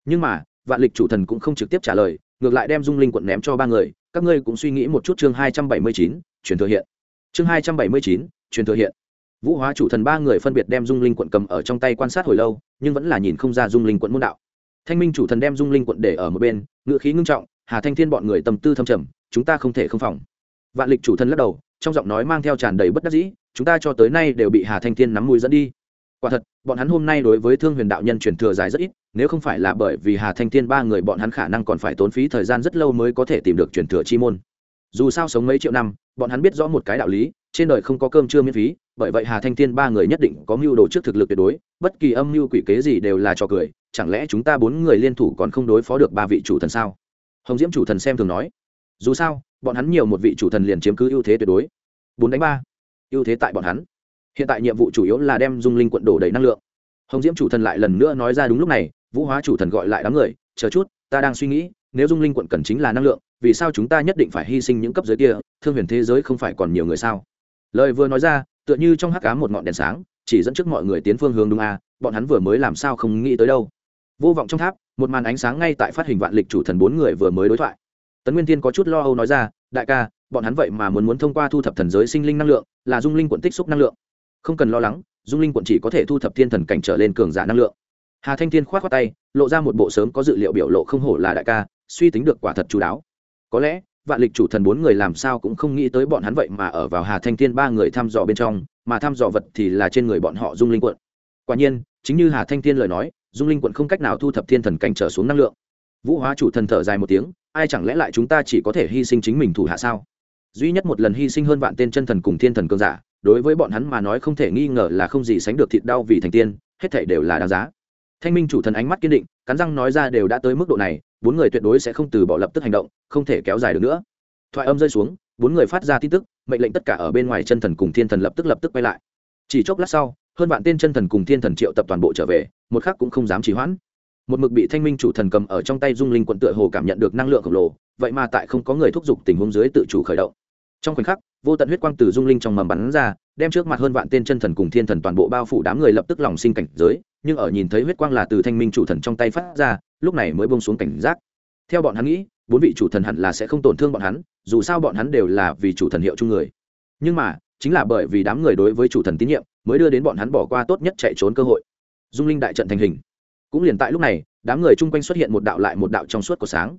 Nhưng mà, vạn lịch chủ thần cũng không trực tiếp trả lời, ngược lại đem dung linh quận ném cho ba người. Các ngươi cũng suy nghĩ một chút chương hai trăm bảy mươi chín, truyền thừa hiện. Chương hai trăm bảy mươi chín, truyền thừa hiện. Vũ hóa chủ thần ba người phân biệt đem dung linh quận cầm ở trong tay quan sát hồi lâu, nhưng vẫn là nhìn không ra dung linh quận môn đạo. Thanh minh chủ thần đem dung linh quận để ở một bên ngựa khí ngưng trọng hà thanh thiên bọn người tâm tư thâm trầm, chúng ta không thể không phòng. Vạn lịch chủ thần lắc đầu, trong giọng nói mang theo tràn đầy bất đắc dĩ, chúng ta cho tới nay đều bị hà thanh thiên nắm mùi dẫn đi. Quả thật, bọn hắn hôm nay đối với thương huyền đạo nhân truyền thừa dài rất ít, nếu không phải là bởi vì hà thanh thiên ba người bọn hắn khả năng còn phải tốn phí thời gian rất lâu mới có thể tìm được truyền thừa chi môn. Dù sao sống mấy triệu năm, bọn hắn biết rõ một cái đạo lý, trên đời không có cơm chưa miễn phí, bởi vậy hà thanh thiên ba người nhất định có mưu đồ trước thực lực tuyệt đối, bất kỳ âm mưu quỷ kế gì đều là cho cười, chẳng lẽ chúng ta bốn người liên thủ còn không đối phó được ba vị chủ thần sao? Hồng diễm chủ thần xem thường nói. Dù sao, bọn hắn nhiều một vị chủ thần liền chiếm cứ ưu thế tuyệt đối. Bốn đánh ba. Ưu thế tại bọn hắn. Hiện tại nhiệm vụ chủ yếu là đem dung linh quận đổ đầy năng lượng. Hồng diễm chủ thần lại lần nữa nói ra đúng lúc này, vũ hóa chủ thần gọi lại đám người, chờ chút, ta đang suy nghĩ, nếu dung linh quận cần chính là năng lượng, vì sao chúng ta nhất định phải hy sinh những cấp dưới kia, thương huyền thế giới không phải còn nhiều người sao? Lời vừa nói ra, tựa như trong hắc cá một ngọn đèn sáng, chỉ dẫn trước mọi người tiến phương hướng đúng a bọn hắn vừa mới làm sao không nghĩ tới đâu. Vô vọng trong tháp một màn ánh sáng ngay tại phát hình vạn lịch chủ thần bốn người vừa mới đối thoại. Tấn nguyên thiên có chút lo âu nói ra, đại ca, bọn hắn vậy mà muốn muốn thông qua thu thập thần giới sinh linh năng lượng, là dung linh quận tích xúc năng lượng. Không cần lo lắng, dung linh quận chỉ có thể thu thập thiên thần cảnh trở lên cường giả năng lượng. Hà thanh thiên k h o á t khoác tay, lộ ra một bộ sớm có dự liệu biểu lộ không hổ là đại ca, suy tính được quả thật chú đáo. Có lẽ, vạn lịch chủ thần bốn người làm sao cũng không nghĩ tới bọn hắn vậy mà ở vào hà thanh thiên ba người thăm dò bên trong, mà thăm dò vật thì là trên người bọn họ dung linh quận. Quả nhiên, chính như hà thanh thiên lời nói dung linh quận không cách nào thu thập thiên thần cảnh trở xuống năng lượng. Vũ hóa chủ thần thở dài một tiếng, ai chẳng lẽ lại chúng ta chỉ có thể hy sinh chính mình thủ hạ sao? Duy nhất một lần hy sinh hơn vạn tên chân thần cùng thiên thần cơn giả, đối với bọn hắn mà nói không thể nghi ngờ là không gì sánh được thịt đau vì thành tiên, hết thể đều là đáng giá. Thanh minh chủ thần ánh mắt kiên định, cắn răng nói ra đều đã tới mức độ này, bốn người tuyệt đối sẽ không từ bỏ lập tức hành động, không thể kéo dài được nữa. Thoại âm rơi xuống, bốn người phát ra tin tức, mệnh lệnh tất cả ở bên ngoài chân thần cùng thiên thần lập tức lập tức quay lại. Chỉ chốc lát sau hơn vạn tên chân thần cùng thiên thần triệu tập toàn bộ trở về, một khắc cũng không dám trì hoãn. Một mực bị thanh minh chủ thần cầm ở trong tay dung linh quận tựa hồ cảm nhận được năng lượng khổng lồ, vậy mà tại không có người thúc giục tình huống dưới tự chủ khởi động. Trong khoảnh khắc, vô tận huyết quang từ dung linh trong mầm bắn ra, đem trước mặt hơn vạn tên chân thần cùng thiên thần toàn bộ bao phủ đám người lập tức lòng sinh cảnh giới, nhưng ở nhìn thấy huyết quang là từ thanh minh chủ thần trong tay phát ra, lúc này mới bông xuống cảnh giác. Theo bọn hắn nghĩ, bốn vị chủ thần hẳn là sẽ không tổn thương bọn hắn, dù sao bọn hắn đều là vì chủ thần hiệu chung người. Nhưng mà, chính là bởi vì đám người đối với chủ thần tín nhiệm mới đưa đến bọn hắn bỏ qua tốt nhất chạy trốn cơ hội. Dung linh đại trận thành hình. Cũng liền tại lúc này, đám người chung quanh xuất hiện một đạo lại một đạo trong suốt của sáng.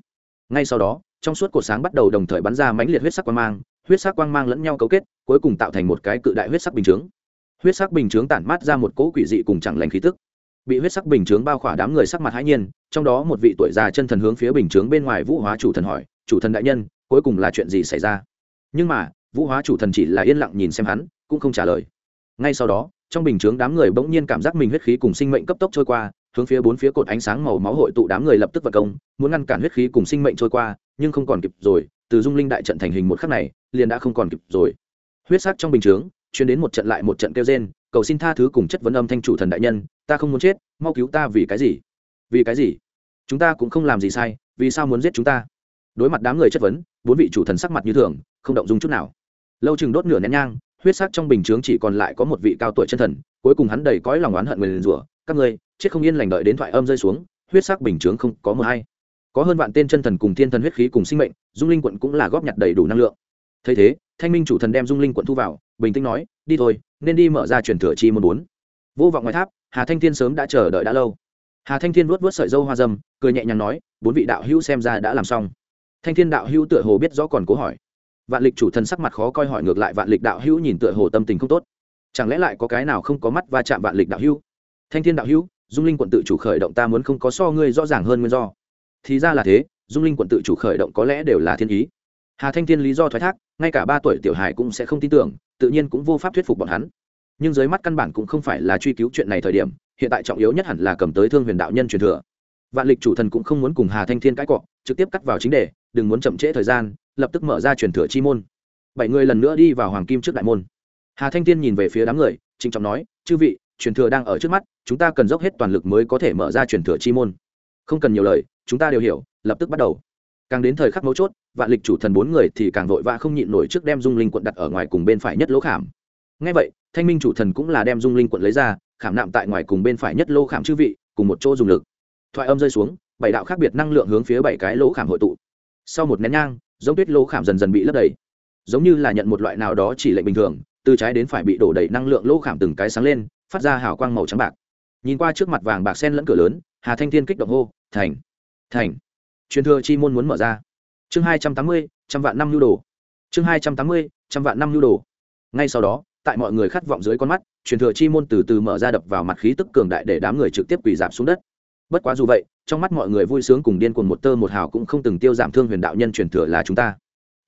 Ngay sau đó, trong suốt của sáng bắt đầu đồng thời bắn ra mãnh liệt huyết sắc quang mang, huyết sắc quang mang lẫn nhau cấu kết, cuối cùng tạo thành một cái cự đại huyết sắc bình chướng. Huyết sắc bình chướng tản mát ra một cỗ quỷ dị cùng chẳng lành khí tức. Bị huyết sắc bình chướng bao khỏa đám người sắc mặt hãi nhiên, trong đó một vị tuổi già chân thần hướng phía bình chướng bên ngoài vũ hóa chủ thần hỏi, chủ thần đại nhân, cuối cùng là chuyện gì xảy ra? Nhưng mà, vũ hóa chủ thần chỉ là yên lặng nhìn xem hắn, cũng không trả lời ngay sau đó, trong bình chướng đám người bỗng nhiên cảm giác mình huyết khí cùng sinh mệnh cấp tốc trôi qua, hướng phía bốn phía cột ánh sáng màu máu hội tụ đám người lập tức vật công, muốn ngăn cản huyết khí cùng sinh mệnh trôi qua, nhưng không còn kịp rồi, từ dung linh đại trận thành hình một khắc này, liền đã không còn kịp rồi. Huyết sắc trong bình chướng chuyến đến một trận lại một trận kêu rên, cầu xin tha thứ cùng chất vấn âm thanh chủ thần đại nhân, ta không muốn chết, mau cứu ta vì cái gì? Vì cái gì? Chúng ta cũng không làm gì sai, vì sao muốn giết chúng ta? Đối mặt đám người chất vấn, bốn vị chủ thần sắc mặt như thường, không động dung chút nào. Lâu chừng đốt nửa nén nhang huyết sắc trong bình chướng chỉ còn lại có một vị cao tuổi chân thần, cuối cùng hắn đầy cõi lòng oán hận người liền rủa, các ngươi, chết không yên lành đợi đến thoại âm rơi xuống, huyết sắc bình chướng không có mờ hay. Có hơn vạn tên chân thần cùng thiên thần huyết khí cùng sinh mệnh, dung linh quận cũng là góp nhặt đầy đủ năng lượng. Thấy thế, thanh minh chủ thần đem dung linh quận thu vào, bình tĩnh nói, đi thôi, nên đi mở ra truyền thừa chi môn bốn. Vô vọng ngoài tháp, hà thanh thiên sớm đã chờ đợi đã lâu. Hà thanh thiên vuốt vuốt sợi dâu hoa dâm, cười nhẹ nhàng nói, bốn vị đạo hữu xem ra đã làm xong. Thanh thiên đạo hữu tựa hồ biết rõ còn cố hỏi vạn lịch chủ thần sắc mặt khó coi hỏi ngược lại vạn lịch đạo hữu nhìn tựa hồ tâm tình không tốt. Chẳng lẽ lại có cái nào không có mắt va chạm vạn lịch đạo hữu? Thanh thiên đạo hữu, dung linh quận tự chủ khởi động ta muốn không có so ngươi rõ ràng hơn nguyên do. Thì ra là thế, dung linh quận tự chủ khởi động có lẽ đều là thiên ý. Hà thanh thiên lý do thoái thác, ngay cả ba tuổi tiểu hải cũng sẽ không tin tưởng, tự nhiên cũng vô pháp thuyết phục bọn hắn. Nhưng dưới mắt căn bản cũng không phải là truy cứu chuyện này thời điểm, hiện tại trọng yếu nhất hẳn là cầm tới thương huyền đạo nhân truyền thừa. Vạn lịch chủ thần cũng không muốn cùng hà thanh thiên cãi cọ, trực tiếp cắt vào chính đề, đừng muốn chậm trễ thời gian lập tức mở ra truyền thừa chi môn. Bảy người lần nữa đi vào hoàng kim trước đại môn. Hà thanh thiên nhìn về phía đám người, trịnh trọng nói, chư vị, truyền thừa đang ở trước mắt, chúng ta cần dốc hết toàn lực mới có thể mở ra truyền thừa chi môn. Không cần nhiều lời, chúng ta đều hiểu, lập tức bắt đầu. Càng đến thời khắc mấu chốt, vạn lịch chủ thần bốn người thì càng vội vã không nhịn nổi trước đem dung linh quận đặt ở ngoài cùng bên phải nhất lỗ khảm. Ngay vậy, thanh minh chủ thần cũng là đem dung linh quận lấy ra, khảm nạm tại ngoài cùng bên phải nhất lỗ khảm chư vị, cùng một chỗ dùng lực. Thoại âm rơi xuống, bảy đạo khác biệt năng lượng hướng phía bảy cái lỗ khảm hội tụ. Sau một nén nhang giống tuyết lỗ khảm dần dần bị lấp đầy. Giống như là nhận một loại nào đó chỉ lệnh bình thường, từ trái đến phải bị đổ đầy năng lượng lỗ khảm từng cái sáng lên, phát ra hào quang màu trắng bạc. Nhìn qua trước mặt vàng bạc sen lẫn cửa lớn, hà thanh thiên kích động hô, thành thành. Truyền thừa chi môn muốn mở ra. Chương hai trăm tám mươi, trăm vạn năm nhu đồ. Chương hai trăm tám mươi, trăm vạn năm nhu đồ. Ngay sau đó, tại mọi người khát vọng dưới con mắt, truyền thừa chi môn từ từ mở ra đập vào mặt khí tức cường đại để đám người trực tiếp quỳ giảm xuống đất bất quá dù vậy, trong mắt mọi người vui sướng cùng điên cuồng một tơ một hào cũng không từng tiêu giảm thương huyền đạo nhân truyền thừa là chúng ta.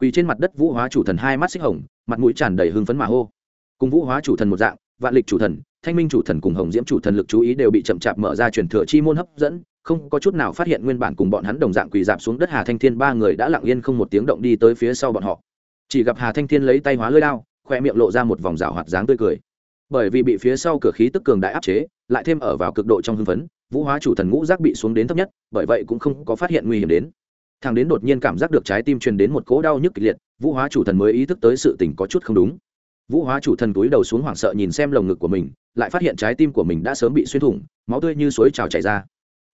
Quỳ trên mặt đất vũ hóa chủ thần hai mắt xích hồng, mặt mũi tràn đầy hưng phấn mà hô. Cùng vũ hóa chủ thần một dạng, vạn lịch chủ thần, thanh minh chủ thần cùng hồng diễm chủ thần lực chú ý đều bị chậm chạp mở ra truyền thừa chi môn hấp dẫn, không có chút nào phát hiện nguyên bản cùng bọn hắn đồng dạng quỳ dạp xuống đất hà thanh thiên ba người đã lặng yên không một tiếng động đi tới phía sau bọn họ. Chỉ gặp hà thanh thiên lấy tay hóa lưỡi lao khoe miệng lộ ra một vòng rào hoạt dáng tươi cười. Bởi vì bị phía sau cửa khí tức cường đại áp chế, lại thêm ở vào cực độ trong hưng phấn vũ hóa chủ thần ngũ giác bị xuống đến thấp nhất, bởi vậy cũng không có phát hiện nguy hiểm đến. Thằng đến đột nhiên cảm giác được trái tim truyền đến một cỗ đau nhức kịch liệt, vũ hóa chủ thần mới ý thức tới sự tình có chút không đúng. Vũ hóa chủ thần túi đầu xuống hoảng sợ nhìn xem lồng ngực của mình, lại phát hiện trái tim của mình đã sớm bị xuyên thủng, máu tươi như suối trào chảy ra.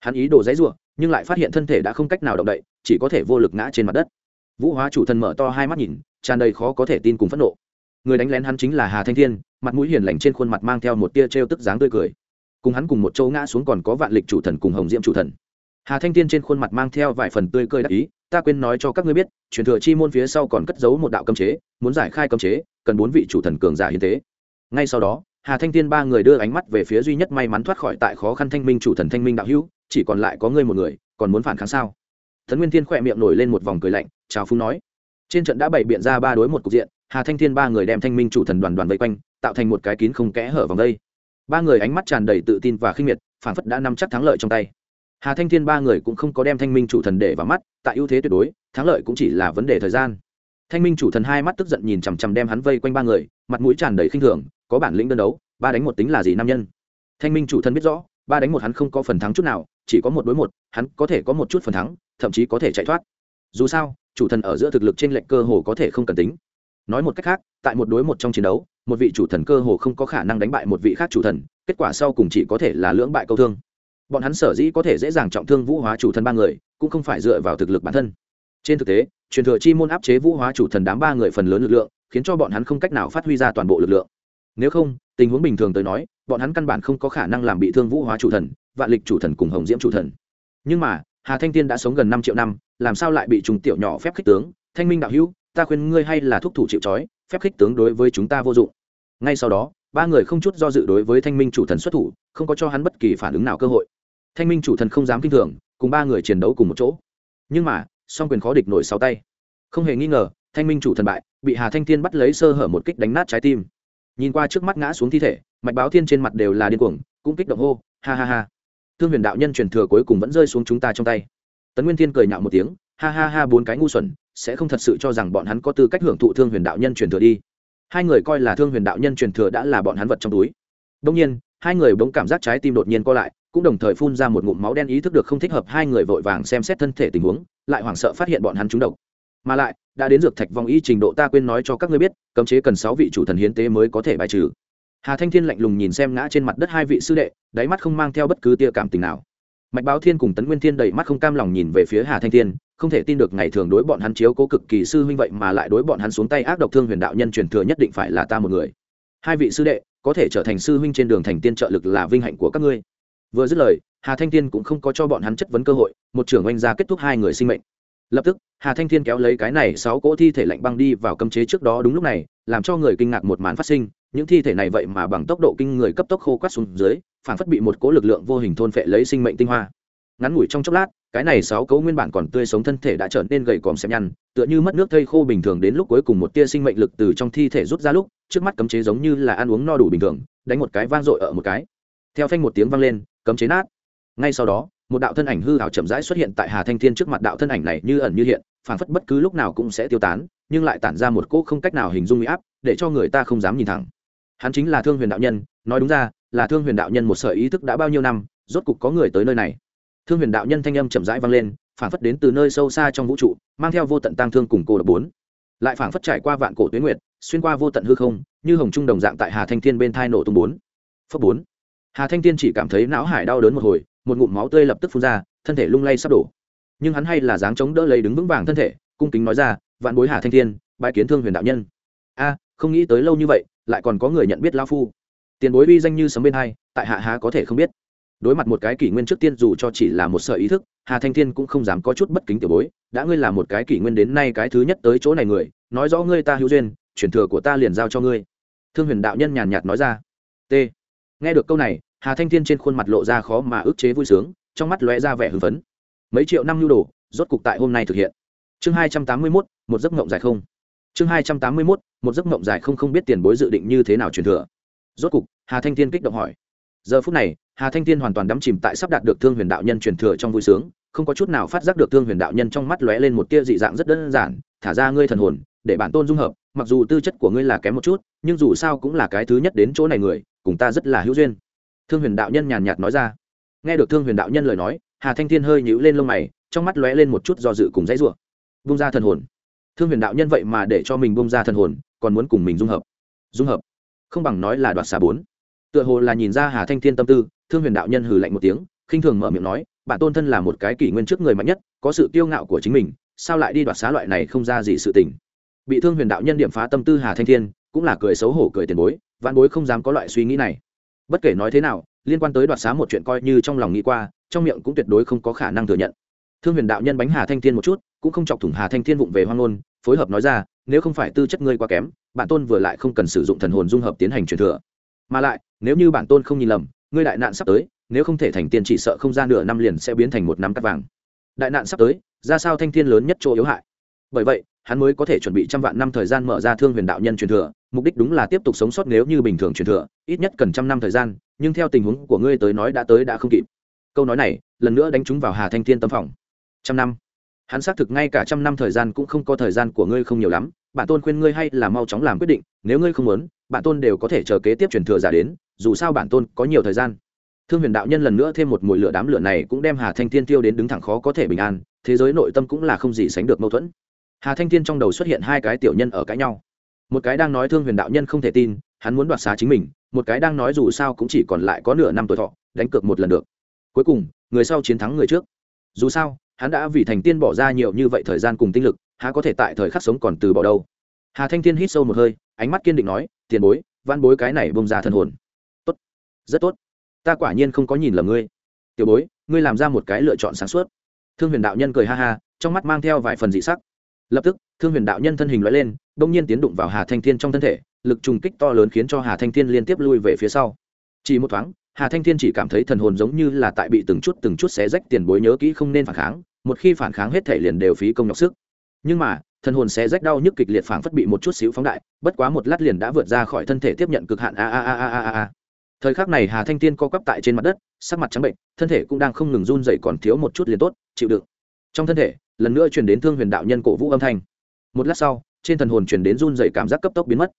Hắn ý đồ dãy ruộng nhưng lại phát hiện thân thể đã không cách nào động đậy, chỉ có thể vô lực ngã trên mặt đất. Vũ hóa chủ thần mở to hai mắt nhìn, tràn đầy khó có thể tin cùng phẫn nộ. Người đánh lén hắn chính là hà thanh thiên, mặt mũi hiền lành trên khuôn mặt mang theo một tia t tức dáng tươi cười cùng hắn cùng một chỗ ngã xuống còn có vạn lịch chủ thần cùng hồng diễm chủ thần. Hà thanh thiên trên khuôn mặt mang theo vài phần tươi cười đắc ý, ta quên nói cho các ngươi biết, truyền thừa chi môn phía sau còn cất giấu một đạo cấm chế, muốn giải khai cấm chế, cần bốn vị chủ thần cường giả hiến tế. Ngay sau đó, hà thanh thiên ba người đưa ánh mắt về phía duy nhất may mắn thoát khỏi tại khó khăn thanh minh chủ thần thanh minh đạo hữu, chỉ còn lại có ngươi một người, còn muốn phản kháng sao? Thần nguyên tiên khỏe miệng nổi lên một vòng cười lạnh, chào phú nói. Trên trận đã bày biện ra ba đối một cục diện, hà thanh thiên ba người đem thanh minh chủ thần đoàn đoàn vây quanh, tạo thành một cái kín không kẽ hở vòng đây ba người ánh mắt tràn đầy tự tin và khinh miệt phản phất đã nắm chắc thắng lợi trong tay. Hà thanh thiên ba người cũng không có đem thanh minh chủ thần để vào mắt, tại ưu thế tuyệt đối, thắng lợi cũng chỉ là vấn đề thời gian. Thanh minh chủ thần hai mắt tức giận nhìn chằm chằm đem hắn vây quanh ba người, mặt mũi tràn đầy khinh thường, có bản lĩnh đơn đấu, ba đánh một tính là gì nam nhân? Thanh minh chủ thần biết rõ, ba đánh một hắn không có phần thắng chút nào, chỉ có một đối một, hắn có thể có một chút phần thắng, thậm chí có thể chạy thoát. Dù sao, chủ thần ở giữa thực lực trên lệnh cơ hồ có thể không cần tính. Nói một cách khác, tại một đối một trong chiến đấu một vị chủ thần cơ hồ không có khả năng đánh bại một vị khác chủ thần, kết quả sau cùng chỉ có thể là lưỡng bại câu thương. Bọn hắn sở dĩ có thể dễ dàng trọng thương vũ hóa chủ thần ba người, cũng không phải dựa vào thực lực bản thân. Trên thực tế, truyền thừa chi môn áp chế vũ hóa chủ thần đám ba người phần lớn lực lượng, khiến cho bọn hắn không cách nào phát huy ra toàn bộ lực lượng. Nếu không, tình huống bình thường tới nói, bọn hắn căn bản không có khả năng làm bị thương vũ hóa chủ thần, vạn lịch chủ thần cùng hồng diễm chủ thần. Nhưng mà, hà thanh tiên đã sống gần năm triệu năm, làm sao lại bị trùng tiểu nhỏ phép khích tướng? Thanh minh đạo hữu, ta khuyên ngươi hay là thúc thủ chịu trói phép khích tướng đối với chúng ta vô dụng. Ngay sau đó, ba người không chút do dự đối với thanh minh chủ thần xuất thủ, không có cho hắn bất kỳ phản ứng nào cơ hội. Thanh minh chủ thần không dám kinh thường, cùng ba người chiến đấu cùng một chỗ. Nhưng mà, song quyền khó địch nổi sáu tay. Không hề nghi ngờ, thanh minh chủ thần bại, bị hà thanh thiên bắt lấy sơ hở một kích đánh nát trái tim. Nhìn qua trước mắt ngã xuống thi thể, mạch báo thiên trên mặt đều là điên cuồng, cũng kích động hô, ha ha ha. Thương huyền đạo nhân truyền thừa cuối cùng vẫn rơi xuống chúng ta trong tay. Tấn nguyên thiên cười nhạo một tiếng, ha ha ha bốn cái ngu xuẩn sẽ không thật sự cho rằng bọn hắn có tư cách hưởng thụ thương huyền đạo nhân truyền thừa đi. Hai người coi là thương huyền đạo nhân truyền thừa đã là bọn hắn vật trong túi. Đông nhiên, hai người bỗng cảm giác trái tim đột nhiên co lại, cũng đồng thời phun ra một ngụm máu đen ý thức được không thích hợp hai người vội vàng xem xét thân thể tình huống, lại hoảng sợ phát hiện bọn hắn trúng độc. Mà lại, đã đến dược thạch vòng y trình độ ta quên nói cho các ngươi biết, cấm chế cần sáu vị chủ thần hiến tế mới có thể bài trừ. Hà thanh thiên lạnh lùng nhìn xem ngã trên mặt đất hai vị sư đệ, đáy mắt không mang theo bất cứ tia cảm tình nào. Mạch báo thiên cùng tấn nguyên thiên đầy mắt không cam lòng nhìn về phía hà thanh thiên không thể tin được ngày thường đối bọn hắn chiếu cố cực kỳ sư huynh vậy mà lại đối bọn hắn xuống tay ác độc thương huyền đạo nhân truyền thừa nhất định phải là ta một người. Hai vị sư đệ, có thể trở thành sư huynh trên đường thành tiên trợ lực là vinh hạnh của các ngươi. Vừa dứt lời, hà thanh thiên cũng không có cho bọn hắn chất vấn cơ hội, một trưởng oanh gia kết thúc hai người sinh mệnh. Lập tức, hà thanh thiên kéo lấy cái này sáu cỗ thi thể lạnh băng đi vào cấm chế trước đó đúng lúc này, làm cho người kinh ngạc một màn phát sinh, những thi thể này vậy mà bằng tốc độ kinh người cấp tốc khô quát xuống dưới phản phất bị một cỗ lực lượng vô hình thôn phệ lấy sinh mệnh tinh hoa ngắn ngủi trong chốc lát, cái này sáu cấu nguyên bản còn tươi sống thân thể đã trở nên gầy còm xem nhăn, tựa như mất nước thây khô bình thường đến lúc cuối cùng một tia sinh mệnh lực từ trong thi thể rút ra lúc, trước mắt cấm chế giống như là ăn uống no đủ bình thường, đánh một cái vang dội ở một cái. Theo phanh một tiếng vang lên, cấm chế nát. Ngay sau đó, một đạo thân ảnh hư hảo chậm rãi xuất hiện tại hà thanh thiên trước mặt đạo thân ảnh này như ẩn như hiện, phảng phất bất cứ lúc nào cũng sẽ tiêu tán, nhưng lại tản ra một cỗ không cách nào hình dung uy áp, để cho người ta không dám nhìn thẳng. Hắn chính là thương huyền đạo nhân, nói đúng ra, là thương huyền đạo nhân một sợi ý thức đã bao nhiêu năm, rốt cục có người tới nơi này thương huyền đạo nhân thanh âm chậm rãi vang lên, phảng phất đến từ nơi sâu xa trong vũ trụ, mang theo vô tận tang thương cùng cô độc bốn. Lại phảng phất trải qua vạn cổ tuyến nguyệt, xuyên qua vô tận hư không, như hồng trung đồng dạng tại hà thanh thiên bên thai nổ tung bốn. Phấp bốn. Hà thanh thiên chỉ cảm thấy não hải đau đớn một hồi, một ngụm máu tươi lập tức phun ra, thân thể lung lay sắp đổ. Nhưng hắn hay là dáng chống đỡ lấy đứng vững vàng thân thể, cung kính nói ra, vạn bối hà thanh thiên bãi kiến thương huyền đạo nhân. A, không nghĩ tới lâu như vậy, lại còn có người nhận biết lao phu. Tiền bối uy danh như sấm bên hai, tại hạ há có thể không biết đối mặt một cái kỷ nguyên trước tiên dù cho chỉ là một sở ý thức, hà thanh thiên cũng không dám có chút bất kính tiểu bối. Đã ngươi là một cái kỷ nguyên đến nay cái thứ nhất tới chỗ này người, nói rõ ngươi ta hữu duyên, chuyển thừa của ta liền giao cho ngươi. Thương huyền đạo nhân nhàn nhạt nói ra. T. Nghe được câu này, hà thanh thiên trên khuôn mặt lộ ra khó mà ức chế vui sướng, trong mắt lóe ra vẻ hưng phấn. Mấy triệu năm nhu đồ, rốt cục tại hôm nay thực hiện. Chương hai trăm tám mươi mốt, một giấc mộng dài không. Chương hai trăm tám mươi mốt, một giấc mộng dài không không biết tiền bối dự định như thế nào truyền thừa. Rốt cục, hà thanh thiên kích động hỏi. Giờ phút này hà thanh thiên hoàn toàn đắm chìm tại sắp đạt được thương huyền đạo nhân truyền thừa trong vui sướng, không có chút nào phát giác được thương huyền đạo nhân trong mắt lóe lên một tia dị dạng rất đơn giản, thả ra ngươi thần hồn, để bản tôn dung hợp, mặc dù tư chất của ngươi là kém một chút, nhưng dù sao cũng là cái thứ nhất đến chỗ này người, cùng ta rất là hữu duyên. Thương huyền đạo nhân nhàn nhạt nói ra. Nghe được thương huyền đạo nhân lời nói, hà thanh thiên hơi nhíu lên lông mày, trong mắt lóe lên một chút do dự cùng dãy rủa. Bung ra thần hồn. Thương huyền đạo nhân vậy mà để cho mình bung ra thần hồn, còn muốn cùng mình dung hợp. Dung hợp, không bằng nói là đoạt xà bốn. Tựa hồ là nhìn ra hà thanh thiên tâm tư thương huyền đạo nhân hừ lạnh một tiếng, khinh thường mở miệng nói, bản tôn thân là một cái kỷ nguyên trước người mạnh nhất, có sự kiêu ngạo của chính mình, sao lại đi đoạt xá loại này không ra gì sự tình? Bị thương huyền đạo nhân điểm phá tâm tư hà thanh thiên, cũng là cười xấu hổ cười tiền bối, vạn bối không dám có loại suy nghĩ này. Bất kể nói thế nào, liên quan tới đoạt xá một chuyện coi như trong lòng nghĩ qua, trong miệng cũng tuyệt đối không có khả năng thừa nhận. Thương huyền đạo nhân bánh hà thanh thiên một chút, cũng không chọc thủng hà thanh thiên vụng về hoang ngôn, phối hợp nói ra, nếu không phải tư chất ngươi quá kém, bản tôn vừa lại không cần sử dụng thần hồn dung hợp tiến hành truyền thừa. Mà lại, nếu như bản tôn không nhìn lầm ngươi đại nạn sắp tới, nếu không thể thành tiên chỉ sợ không ra nửa năm liền sẽ biến thành một năm cắt vàng. Đại nạn sắp tới, ra sao thanh thiên lớn nhất chỗ yếu hại? Bởi vậy, hắn mới có thể chuẩn bị trăm vạn năm thời gian mở ra thương huyền đạo nhân truyền thừa, mục đích đúng là tiếp tục sống sót nếu như bình thường truyền thừa, ít nhất cần trăm năm thời gian, nhưng theo tình huống của ngươi tới nói đã tới đã không kịp. Câu nói này, lần nữa đánh trúng vào hà thanh thiên tâm phòng. Trăm năm? Hắn xác thực ngay cả trăm năm thời gian cũng không có thời gian của ngươi không nhiều lắm, bản tôn khuyên ngươi hay là mau chóng làm quyết định, nếu ngươi không muốn bản tôn đều có thể chờ kế tiếp truyền thừa giả đến, dù sao bản tôn có nhiều thời gian. Thương huyền đạo nhân lần nữa thêm một mùi lửa đám lửa này cũng đem hà thanh thiên tiêu đến đứng thẳng khó có thể bình an, thế giới nội tâm cũng là không gì sánh được mâu thuẫn. Hà thanh thiên trong đầu xuất hiện hai cái tiểu nhân ở cãi nhau. Một cái đang nói thương huyền đạo nhân không thể tin, hắn muốn đoạt xá chính mình, một cái đang nói dù sao cũng chỉ còn lại có nửa năm tuổi thọ, đánh cược một lần được. Cuối cùng, người sau chiến thắng người trước. Dù sao, hắn đã vì thành tiên bỏ ra nhiều như vậy thời gian cùng tinh lực, há có thể tại thời khắc sống còn từ bỏ đâu. Hà thanh thiên hít sâu một hơi ánh mắt kiên định nói, tiền bối văn bối cái này bông ra thân hồn. Tốt, rất tốt. Ta quả nhiên không có nhìn lầm ngươi. Tiểu bối, ngươi làm ra một cái lựa chọn sáng suốt. Thương huyền đạo nhân cười ha ha, trong mắt mang theo vài phần dị sắc. Lập tức, thương huyền đạo nhân thân hình loại lên đ ỗ n g nhiên tiến đụng vào hà thanh thiên trong thân thể, lực trùng kích to lớn khiến cho hà thanh thiên liên tiếp lui về phía sau. Chỉ một thoáng, hà thanh thiên chỉ cảm thấy thần hồn giống như là tại bị từng chút từng chút xé rách, tiền bối nhớ kỹ không nên phản kháng, một khi phản kháng hết thể liền đều phí công nhọc sức. Nhưng mà thân hồn xé rách đau nhức kịch liệt phảng phất bị một chút xíu phóng đại, bất quá một lát liền đã vượt ra khỏi thân thể tiếp nhận cực hạn a a a a a a thời khắc này hà thanh tiên co quắp tại trên mặt đất, sắc mặt trắng bệnh, thân thể cũng đang không ngừng run dậy còn thiếu một chút liền tốt, chịu đựng. Trong thân thể, lần nữa truyền đến thương huyền đạo nhân cổ vũ âm thanh. Một lát sau, trên thần hồn truyền đến run dậy cảm giác cấp tốc biến mất.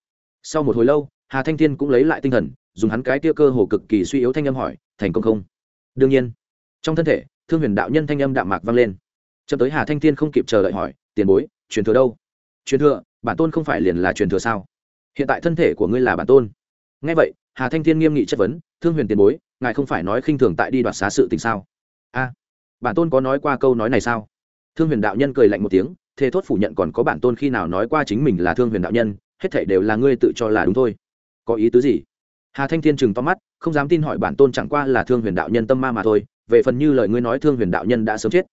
Sau một hồi lâu, hà thanh thiên cũng lấy lại tinh thần, dùng hắn cái tia cơ hồ cực kỳ suy yếu thanh âm hỏi, thành công không? Đương nhiên. Trong thân thể, thương huyền đạo nhân thanh âm đạm mạc vang lên. Chậm tới hà thanh thiên không kịp chờ đợi hỏi, tiền bối truyền thừa đâu? Truyền thừa, bản tôn không phải liền là truyền thừa sao? Hiện tại thân thể của ngươi là bản tôn. Ngay vậy, hà thanh thiên nghiêm nghị chất vấn, thương huyền tiền bối, ngài không phải nói khinh thường tại đi đoạt xá sự tình sao? A, bản tôn có nói qua câu nói này sao? Thương huyền đạo nhân cười lạnh một tiếng thế thốt phủ nhận còn có bản tôn khi nào nói qua chính mình là thương huyền đạo nhân, hết thể đều là ngươi tự cho là đúng thôi. Có ý tứ gì? Hà thanh thiên chừng to mắt, không dám tin hỏi bản tôn chẳng qua là thương huyền đạo nhân tâm ma mà thôi, về phần như lời ngươi nói thương huyền đạo nhân đã sớm chết.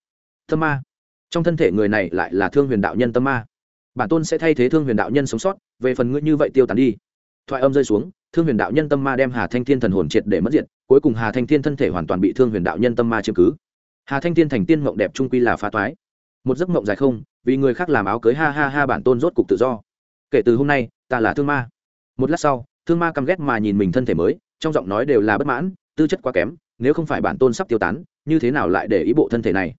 Tâm ma? Trong thân thể người này lại là thương huyền đạo nhân tâm ma. Bản tôn sẽ thay thế thương huyền đạo nhân sống sót, về phần ngươi như vậy tiêu tán đi. Thoại âm rơi xuống, thương huyền đạo nhân tâm ma đem hà thanh thiên thần hồn triệt để mất diện cuối cùng hà thanh thiên thân thể hoàn toàn bị thương huyền đạo nhân tâm ma chiếm cứ. Hà thanh thiên thành tiên mộng đẹp trung quy là phá toái. Một giấc mộng dài không, vì người khác làm áo cưới ha ha ha bản tôn rốt cục tự do. Kể từ hôm nay, ta là thương ma. Một lát sau, thương ma căm ghét mà nhìn mình thân thể mới, trong giọng nói đều là bất mãn, tư chất quá kém, nếu không phải bản tôn sắp tiêu tán, như thế nào lại để ý bộ thân thể này?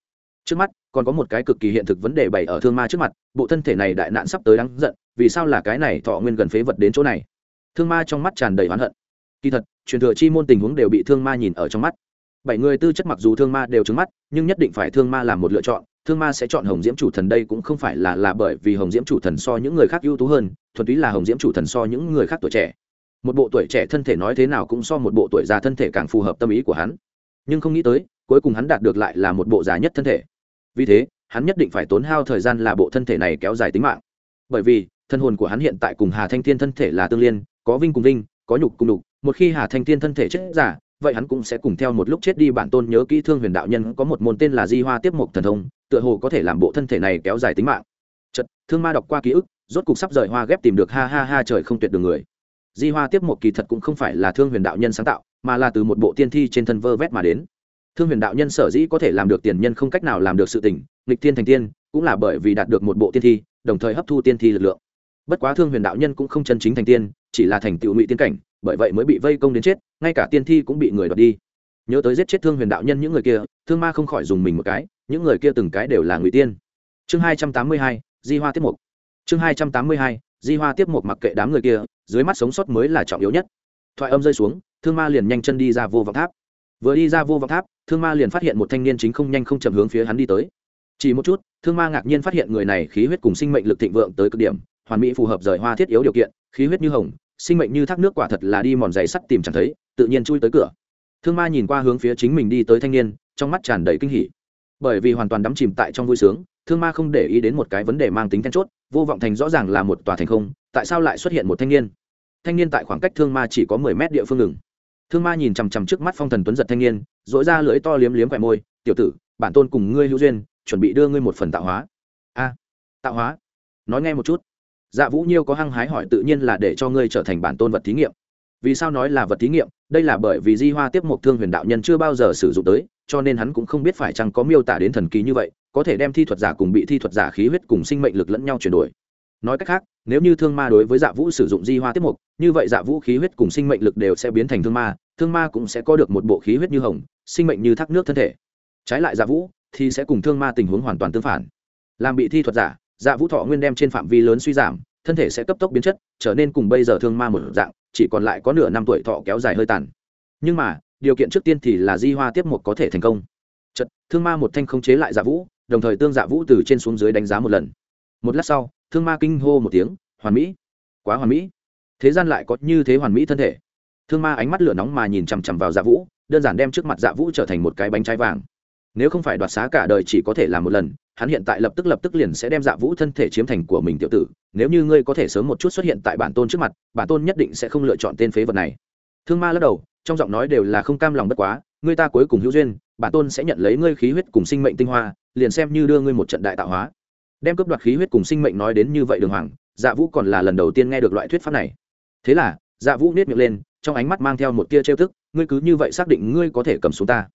Trước mắt còn có một cái cực kỳ hiện thực vấn đề bày ở thương ma trước mặt, bộ thân thể này đại nạn sắp tới đáng giận, vì sao là cái này thọ nguyên gần phế vật đến chỗ này? Thương ma trong mắt tràn đầy oán hận. Kỳ thật, truyền thừa chi môn tình huống đều bị thương ma nhìn ở trong mắt. Bảy người tư chất mặc dù thương ma đều trứng mắt, nhưng nhất định phải thương ma làm một lựa chọn, thương ma sẽ chọn hồng diễm chủ thần đây cũng không phải là là bởi vì hồng diễm chủ thần so những người khác ưu tú hơn, thuần túy là hồng diễm chủ thần so những người khác tuổi trẻ. Một bộ tuổi trẻ thân thể nói thế nào cũng so một bộ tuổi già thân thể càng phù hợp tâm ý của hắn. Nhưng không nghĩ tới, cuối cùng hắn đạt được lại là một bộ già nhất thân thể vì thế, hắn nhất định phải tốn hao thời gian là bộ thân thể này kéo dài tính mạng. Bởi vì, thân hồn của hắn hiện tại cùng hà thanh thiên thân thể là tương liên, có vinh cùng vinh, có nhục cùng nhục, một khi hà thanh thiên thân thể chết giả, vậy hắn cũng sẽ cùng theo một lúc chết đi bản tôn nhớ kỹ thương huyền đạo nhân, có một môn tên là di hoa tiếp mục thần thông, tựa hồ có thể làm bộ thân thể này kéo dài tính mạng. Chật thương ma đọc qua ký ức, rốt cục sắp rời hoa ghép tìm được ha ha ha trời không tuyệt đường người. Di hoa tiếp mục kỳ thật cũng không phải là thương huyền đạo nhân sáng tạo, mà là từ một bộ tiên thi trên thân vơ vét mà đến thương huyền đạo nhân sở dĩ có thể làm được tiền nhân không cách nào làm được sự tỉnh nghịch tiên thành tiên, cũng là bởi vì đạt được một bộ tiên thi, đồng thời hấp thu tiên thi lực lượng. Bất quá thương huyền đạo nhân cũng không chân chính thành tiên, chỉ là thành tựu ngụy tiên cảnh, bởi vậy mới bị vây công đến chết, ngay cả tiên thi cũng bị người đoạt đi. Nhớ tới giết chết thương huyền đạo nhân những người kia, thương ma không khỏi dùng mình một cái, những người kia từng cái đều là ngụy tiên. Chương hai trăm tám mươi hai, di hoa tiếp mục. Chương hai trăm tám mươi hai, di hoa tiếp mục mặc kệ đám người kia, dưới mắt sống sót mới là trọng yếu nhất. Thoại âm rơi xuống, thương ma liền nhanh chân đi ra vô vọng tháp vừa đi ra vô vọng tháp, thương ma liền phát hiện một thanh niên chính không nhanh không chậm hướng phía hắn đi tới. Chỉ một chút, thương ma ngạc nhiên phát hiện người này khí huyết cùng sinh mệnh lực thịnh vượng tới cực điểm, hoàn mỹ phù hợp rời hoa thiết yếu điều kiện, khí huyết như hồng, sinh mệnh như thác nước quả thật là đi mòn giày sắt tìm chẳng thấy, tự nhiên chui tới cửa. Thương ma nhìn qua hướng phía chính mình đi tới thanh niên, trong mắt tràn đầy kinh hỉ. Bởi vì hoàn toàn đắm chìm tại trong vui sướng, thương ma không để ý đến một cái vấn đề mang tính then chốt, vô vọng thành rõ ràng là một tòa thành không, tại sao lại xuất hiện một thanh niên? Thanh niên tại khoảng cách thương ma chỉ có mười mét địa phương ngừng thương ma nhìn chằm chằm trước mắt phong thần tuấn giật thanh niên dỗi ra lưỡi to liếm liếm quẹ môi, tiểu tử, bản tôn cùng ngươi hữu duyên, chuẩn bị đưa ngươi một phần tạo hóa. A, tạo hóa? Nói nghe một chút. Dạ vũ nhiêu có hăng hái hỏi tự nhiên là để cho ngươi trở thành bản tôn vật thí nghiệm. Vì sao nói là vật thí nghiệm? Đây là bởi vì di hoa tiếp một thương huyền đạo nhân chưa bao giờ sử dụng tới, cho nên hắn cũng không biết phải chăng có miêu tả đến thần kỳ như vậy, có thể đem thi thuật giả cùng bị thi thuật giả khí huyết cùng sinh mệnh lực lẫn nhau chuyển đổi. Nói cách khác nếu như thương ma đối với dạ vũ sử dụng di hoa tiếp mục, như vậy dạ vũ khí huyết cùng sinh mệnh lực đều sẽ biến thành thương ma thương ma cũng sẽ có được một bộ khí huyết như hồng, sinh mệnh như thác nước thân thể. Trái lại dạ vũ thì sẽ cùng thương ma tình huống hoàn toàn tương phản. Làm bị thi thuật giả dạ vũ thọ nguyên đem trên phạm vi lớn suy giảm, thân thể sẽ cấp tốc biến chất, trở nên cùng bây giờ thương ma một dạng, chỉ còn lại có nửa năm tuổi thọ kéo dài hơi tàn. Nhưng mà, điều kiện trước tiên thì là di hoa tiếp một có thể thành công. Chật thương ma một thanh không chế lại dạ vũ, đồng thời tương dạ vũ từ trên xuống dưới đánh giá một lần. Một lát sau thương ma kinh hô một tiếng, hoàn mỹ! Quá hoàn mỹ! Thế gian lại có như thế hoàn mỹ thân thể. Thương ma ánh mắt lửa nóng mà nhìn chằm chằm vào dạ vũ, đơn giản đem trước mặt dạ vũ trở thành một cái bánh trái vàng. Nếu không phải đoạt xá cả đời chỉ có thể làm một lần, hắn hiện tại lập tức lập tức liền sẽ đem dạ vũ thân thể chiếm thành của mình tiểu tử. Nếu như ngươi có thể sớm một chút xuất hiện tại bản tôn trước mặt, bản tôn nhất định sẽ không lựa chọn tên phế vật này. Thương ma lắc đầu, trong giọng nói đều là không cam lòng bất quá, ngươi ta cuối cùng hữu duyên, bản tôn sẽ nhận lấy ngươi khí huyết cùng sinh mệnh tinh hoa, liền xem như đưa ngươi một trận đại tạo hóa đem cướp đoạt khí huyết cùng sinh mệnh nói đến như vậy đường hoàng dạ vũ còn là lần đầu tiên nghe được loại thuyết pháp này. Thế là dạ vũ nết miệng lên, trong ánh mắt mang theo một tia trêu tức, ngươi cứ như vậy xác định ngươi có thể cầm xuống ta.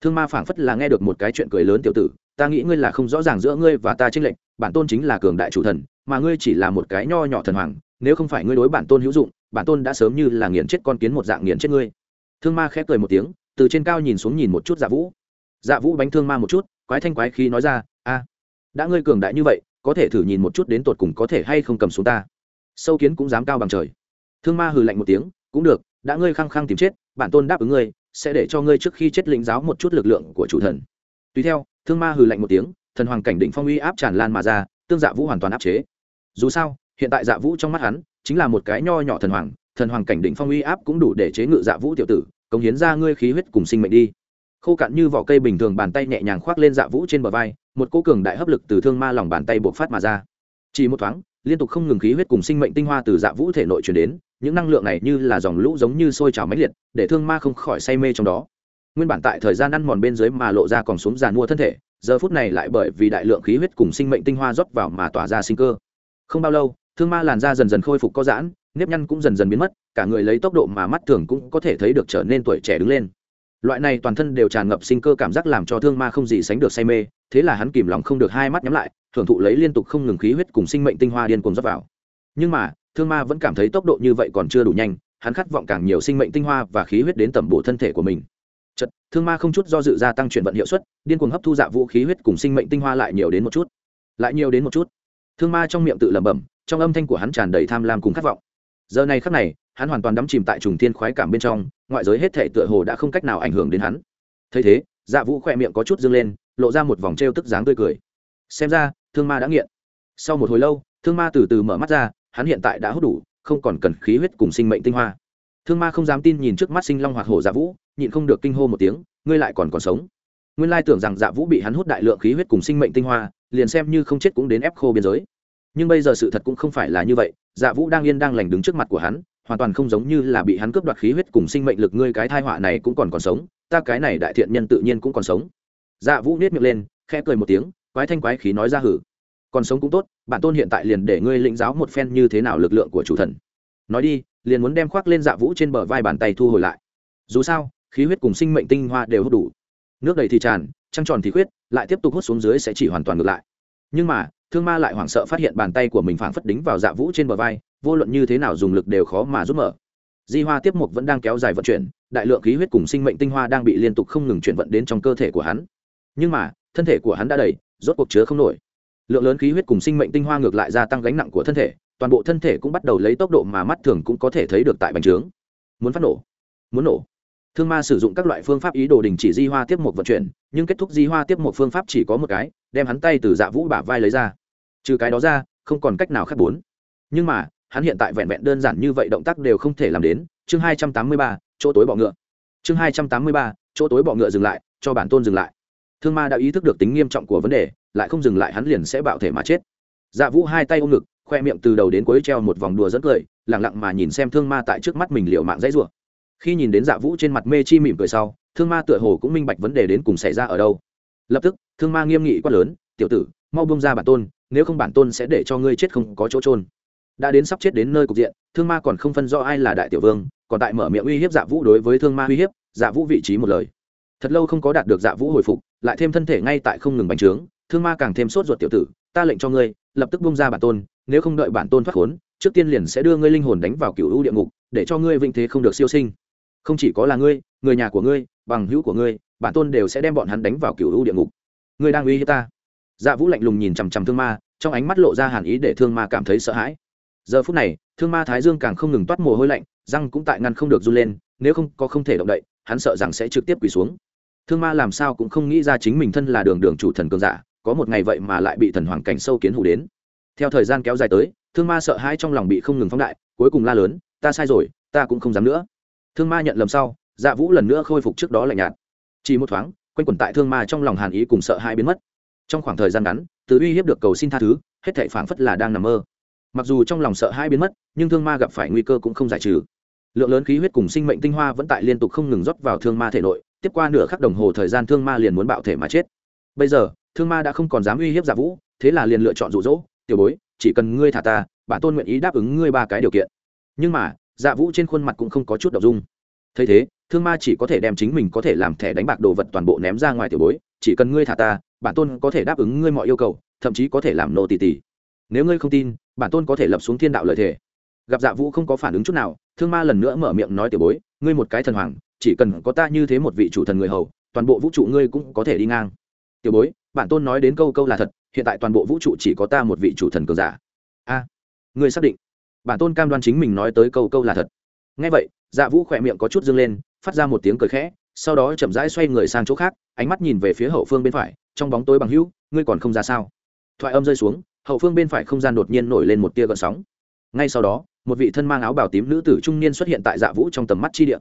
Thương ma phảng phất là nghe được một cái chuyện cười lớn tiểu tử, ta nghĩ ngươi là không rõ ràng giữa ngươi và ta tranh lệnh bản tôn chính là cường đại chủ thần, mà ngươi chỉ là một cái nho nhỏ thần hoàng, nếu không phải ngươi đối bản tôn hữu dụng, bản tôn đã sớm như là nghiền chết con kiến một dạng nghiền chết ngươi. Thương ma khẽ cười một tiếng, từ trên cao nhìn xuống nhìn một chút dạ vũ. Dạ vũ bánh thương ma một chút, quái thanh quái khi nói ra, a đã ngươi cường đại như vậy, có thể thử nhìn một chút đến tột cùng có thể hay không cầm xuống ta. Sâu kiến cũng dám cao bằng trời. Thương ma hừ lạnh một tiếng, cũng được, đã ngươi khăng khăng tìm chết, bản tôn đáp ứng ngươi, sẽ để cho ngươi trước khi chết lĩnh giáo một chút lực lượng của chủ thần. Tùy theo, thương ma hừ lạnh một tiếng, thần hoàng cảnh định phong uy áp tràn lan mà ra, tương dạ vũ hoàn toàn áp chế. Dù sao, hiện tại dạ vũ trong mắt hắn, chính là một cái nho nhỏ thần hoàng thần hoàng cảnh định phong uy áp cũng đủ để chế ngự dạ vũ tiểu tử, cống hiến ra ngươi khí huyết cùng sinh mệnh đi khô cạn như vỏ cây bình thường bàn tay nhẹ nhàng khoác lên dạ vũ trên bờ vai, một cô cường đại hấp lực từ thương ma lòng bàn tay buộc phát mà ra. Chỉ một thoáng, liên tục không ngừng khí huyết cùng sinh mệnh tinh hoa từ dạ vũ thể nội chuyển đến, những năng lượng này như là dòng lũ giống như sôi trào máy liệt, để thương ma không khỏi say mê trong đó. Nguyên bản tại thời gian ăn mòn bên dưới mà lộ ra còn xuống giàn mua thân thể, giờ phút này lại bởi vì đại lượng khí huyết cùng sinh mệnh tinh hoa rót vào mà tỏa ra sinh cơ. Không bao lâu, thương ma làn da dần dần khôi phục có giãn, nếp nhăn cũng dần dần biến mất, cả người lấy tốc độ mà mắt thường cũng có thể thấy được trở nên tuổi trẻ đứng lên loại này toàn thân đều tràn ngập sinh cơ cảm giác làm cho thương ma không gì sánh được say mê, thế là hắn kìm lòng không được hai mắt nhắm lại, thưởng thụ lấy liên tục không ngừng khí huyết cùng sinh mệnh tinh hoa điên cuồng dốc vào. Nhưng mà, thương ma vẫn cảm thấy tốc độ như vậy còn chưa đủ nhanh, hắn khát vọng càng nhiều sinh mệnh tinh hoa và khí huyết đến tầm bổ thân thể của mình. Chật thương ma không chút do dự gia tăng chuyển vận hiệu suất, điên cuồng hấp thu dạ vũ khí huyết cùng sinh mệnh tinh hoa lại nhiều đến một chút. Lại nhiều đến một chút. Thương ma trong miệng tự lẩm bẩm, trong âm thanh của hắn tràn đầy tham lam cùng khát vọng. Giờ này khắc này hắn hoàn toàn đắm chìm tại trùng thiên khoái cảm bên trong, ngoại giới hết thể tựa hồ đã không cách nào ảnh hưởng đến hắn. Thấy thế dạ vũ khỏe miệng có chút dâng lên, lộ ra một vòng t r e o tức dáng tươi cười. Xem ra, thương ma đã nghiện. Sau một hồi lâu, thương ma từ từ mở mắt ra, hắn hiện tại đã hút đủ, không còn cần khí huyết cùng sinh mệnh tinh hoa. Thương ma không dám tin nhìn trước mắt sinh long hoạt hổ dạ vũ, nhịn không được kinh hô một tiếng, ngươi lại còn còn sống. Nguyên lai tưởng rằng dạ vũ bị hắn hút đại lượng khí huyết cùng sinh mệnh tinh hoa, liền xem như không chết cũng đến ép khô biên giới. Nhưng bây giờ sự thật cũng không phải là như vậy dạ vũ đang yên đang lành đứng trước mặt của hắn hoàn toàn không giống như là bị hắn cướp đoạt khí huyết cùng sinh mệnh lực ngươi cái thai họa này cũng còn còn sống, ta cái này đại thiện nhân tự nhiên cũng còn sống. Dạ vũ nết miệng lên, khẽ cười một tiếng, quái thanh quái khí nói ra hử. Còn sống cũng tốt, bản tôn hiện tại liền để ngươi lĩnh giáo một phen như thế nào lực lượng của chủ thần. Nói đi, liền muốn đem khoác lên dạ vũ trên bờ vai bàn tay thu hồi lại. Dù sao, khí huyết cùng sinh mệnh tinh hoa đều hút đủ. Nước đầy thì tràn, trăng tròn thì khuyết, lại tiếp tục hút xuống dưới sẽ chỉ hoàn toàn ngược lại. Nhưng mà, thương ma lại hoảng sợ phát hiện bàn tay của mình phảng phất đính vào dạ vũ trên bờ vai vô luận như thế nào dùng lực đều khó mà giúp mở. Di hoa tiếp mục vẫn đang kéo dài vận chuyển, đại lượng khí huyết cùng sinh mệnh tinh hoa đang bị liên tục không ngừng chuyển vận đến trong cơ thể của hắn. Nhưng mà, thân thể của hắn đã đầy, rốt cuộc chứa không nổi. Lượng lớn khí huyết cùng sinh mệnh tinh hoa ngược lại gia tăng gánh nặng của thân thể, toàn bộ thân thể cũng bắt đầu lấy tốc độ mà mắt thường cũng có thể thấy được tại bành trướng. Muốn phát nổ, muốn nổ. Thương ma sử dụng các loại phương pháp ý đồ đình chỉ di hoa tiếp một vận chuyển, nhưng kết thúc di hoa tiếp một phương pháp chỉ có một cái, đem hắn tay từ dạ vũ bả vai lấy ra. Trừ cái đó ra, không còn cách nào khác bốn. Nhưng mà hắn hiện tại vẹn vẹn đơn giản như vậy động tác đều không thể làm đến. Chương hai trăm tám mươi ba, chỗ tối bọ ngựa. Chương hai trăm tám mươi ba, chỗ tối bọ ngựa dừng lại, cho bản tôn dừng lại. Thương ma đã ý thức được tính nghiêm trọng của vấn đề, lại không dừng lại hắn liền sẽ bạo thể mà chết. Dạ vũ hai tay ôm ngực, khoe miệng từ đầu đến cuối treo một vòng đùa dẫn cười lẳng lặng mà nhìn xem thương ma tại trước mắt mình liệu mạng dãy rủa. Khi nhìn đến dạ vũ trên mặt mê chi mỉm cười sau, thương ma tựa hồ cũng minh bạch vấn đề đến cùng xảy ra ở đâu. Lập tức, thương ma nghiêm nghị quát lớn, tiểu tử, mau bông ra bản tôn, nếu không bản tôn sẽ để cho ngươi chết không có chỗ trôn đã đến sắp chết đến nơi cục diện, thương ma còn không phân rõ ai là đại tiểu vương, còn tại mở miệng uy hiếp dạ vũ đối với thương ma uy hiếp dạ vũ vị trí một lời. Thật lâu không có đạt được dạ vũ hồi phục, lại thêm thân thể ngay tại không ngừng bành trướng, thương ma càng thêm sốt ruột tiểu tử, ta lệnh cho ngươi, lập tức bung ra bản tôn, nếu không đợi bản tôn thoát khốn, trước tiên liền sẽ đưa ngươi linh hồn đánh vào cựu u địa ngục, để cho ngươi vinh thế không được siêu sinh. Không chỉ có là ngươi, người nhà của ngươi, bằng hữu của ngươi, bản tôn đều sẽ đem bọn hắn đánh vào cựu u địa ngục. Ngươi đang uy hiếp ta. Dạ vũ lạnh lùng nhìn chằm chằm thương ma, trong ánh mắt lộ ra hàn ý để thương ma cảm thấy sợ hãi giờ phút này, thương ma thái dương càng không ngừng toát mồ hôi lạnh, răng cũng tại ngăn không được run lên, nếu không có không thể động đậy, hắn sợ rằng sẽ trực tiếp quỳ xuống. Thương ma làm sao cũng không nghĩ ra chính mình thân là đường đường chủ thần cường giả, có một ngày vậy mà lại bị thần hoàng cảnh sâu kiến hủ đến. Theo thời gian kéo dài tới, thương ma sợ hãi trong lòng bị không ngừng phóng đại, cuối cùng la lớn, ta sai rồi, ta cũng không dám nữa. Thương ma nhận lầm sau dạ vũ lần nữa khôi phục trước đó lạnh nhạt. Chỉ một thoáng, quanh quẩn tại thương ma trong lòng hàn ý cùng sợ hãi biến mất. Trong khoảng thời gian ngắn, từ uy hiếp được cầu xin tha thứ, hết thảy phảng phất là đang nằm mơ mặc dù trong lòng sợ hãi biến mất, nhưng thương ma gặp phải nguy cơ cũng không giải trừ. Lượng lớn khí huyết cùng sinh mệnh tinh hoa vẫn tại liên tục không ngừng rót vào thương ma thể nội, tiếp qua nửa khắc đồng hồ thời gian thương ma liền muốn bạo thể mà chết. Bây giờ, thương ma đã không còn dám uy hiếp giả vũ, thế là liền lựa chọn rụ rỗ tiểu bối, chỉ cần ngươi thả ta, bản tôn nguyện ý đáp ứng ngươi ba cái điều kiện. Nhưng mà dạ vũ trên khuôn mặt cũng không có chút đ ộ n g dung. Thấy thế, thương ma chỉ có thể đem chính mình có thể làm thẻ đánh bạc đồ vật toàn bộ ném ra ngoài tiểu bối, chỉ cần ngươi thả ta, bản tôn có thể đáp ứng ngươi mọi yêu cầu, thậm chí có thể làm nô tỳ tỳ. Nếu ngươi không tin bản tôn có thể lập xuống thiên đạo lợi thể gặp dạ vũ không có phản ứng chút nào, thương ma lần nữa mở miệng nói tiểu bối, ngươi một cái thần hoàng, chỉ cần có ta như thế một vị chủ thần người hầu, toàn bộ vũ trụ ngươi cũng có thể đi ngang. Tiểu bối, bản tôn nói đến câu câu là thật, hiện tại toàn bộ vũ trụ chỉ có ta một vị chủ thần cường giả. A, ngươi xác định. Bản tôn cam đoan chính mình nói tới câu câu là thật. Ngay vậy dạ vũ khỏe miệng có chút dâng lên, phát ra một tiếng cười khẽ, sau đó chậm rãi xoay người sang chỗ khác, ánh mắt nhìn về phía hậu phương bên phải, trong bóng tối bằng hữu, ngươi còn không ra sao? Thoại âm rơi xuống hậu phương bên phải không gian đột nhiên nổi lên một tia gợn sóng. Ngay sau đó, một vị thân mang áo bào tím nữ tử trung niên xuất hiện tại dạ vũ trong tầm mắt chi địa.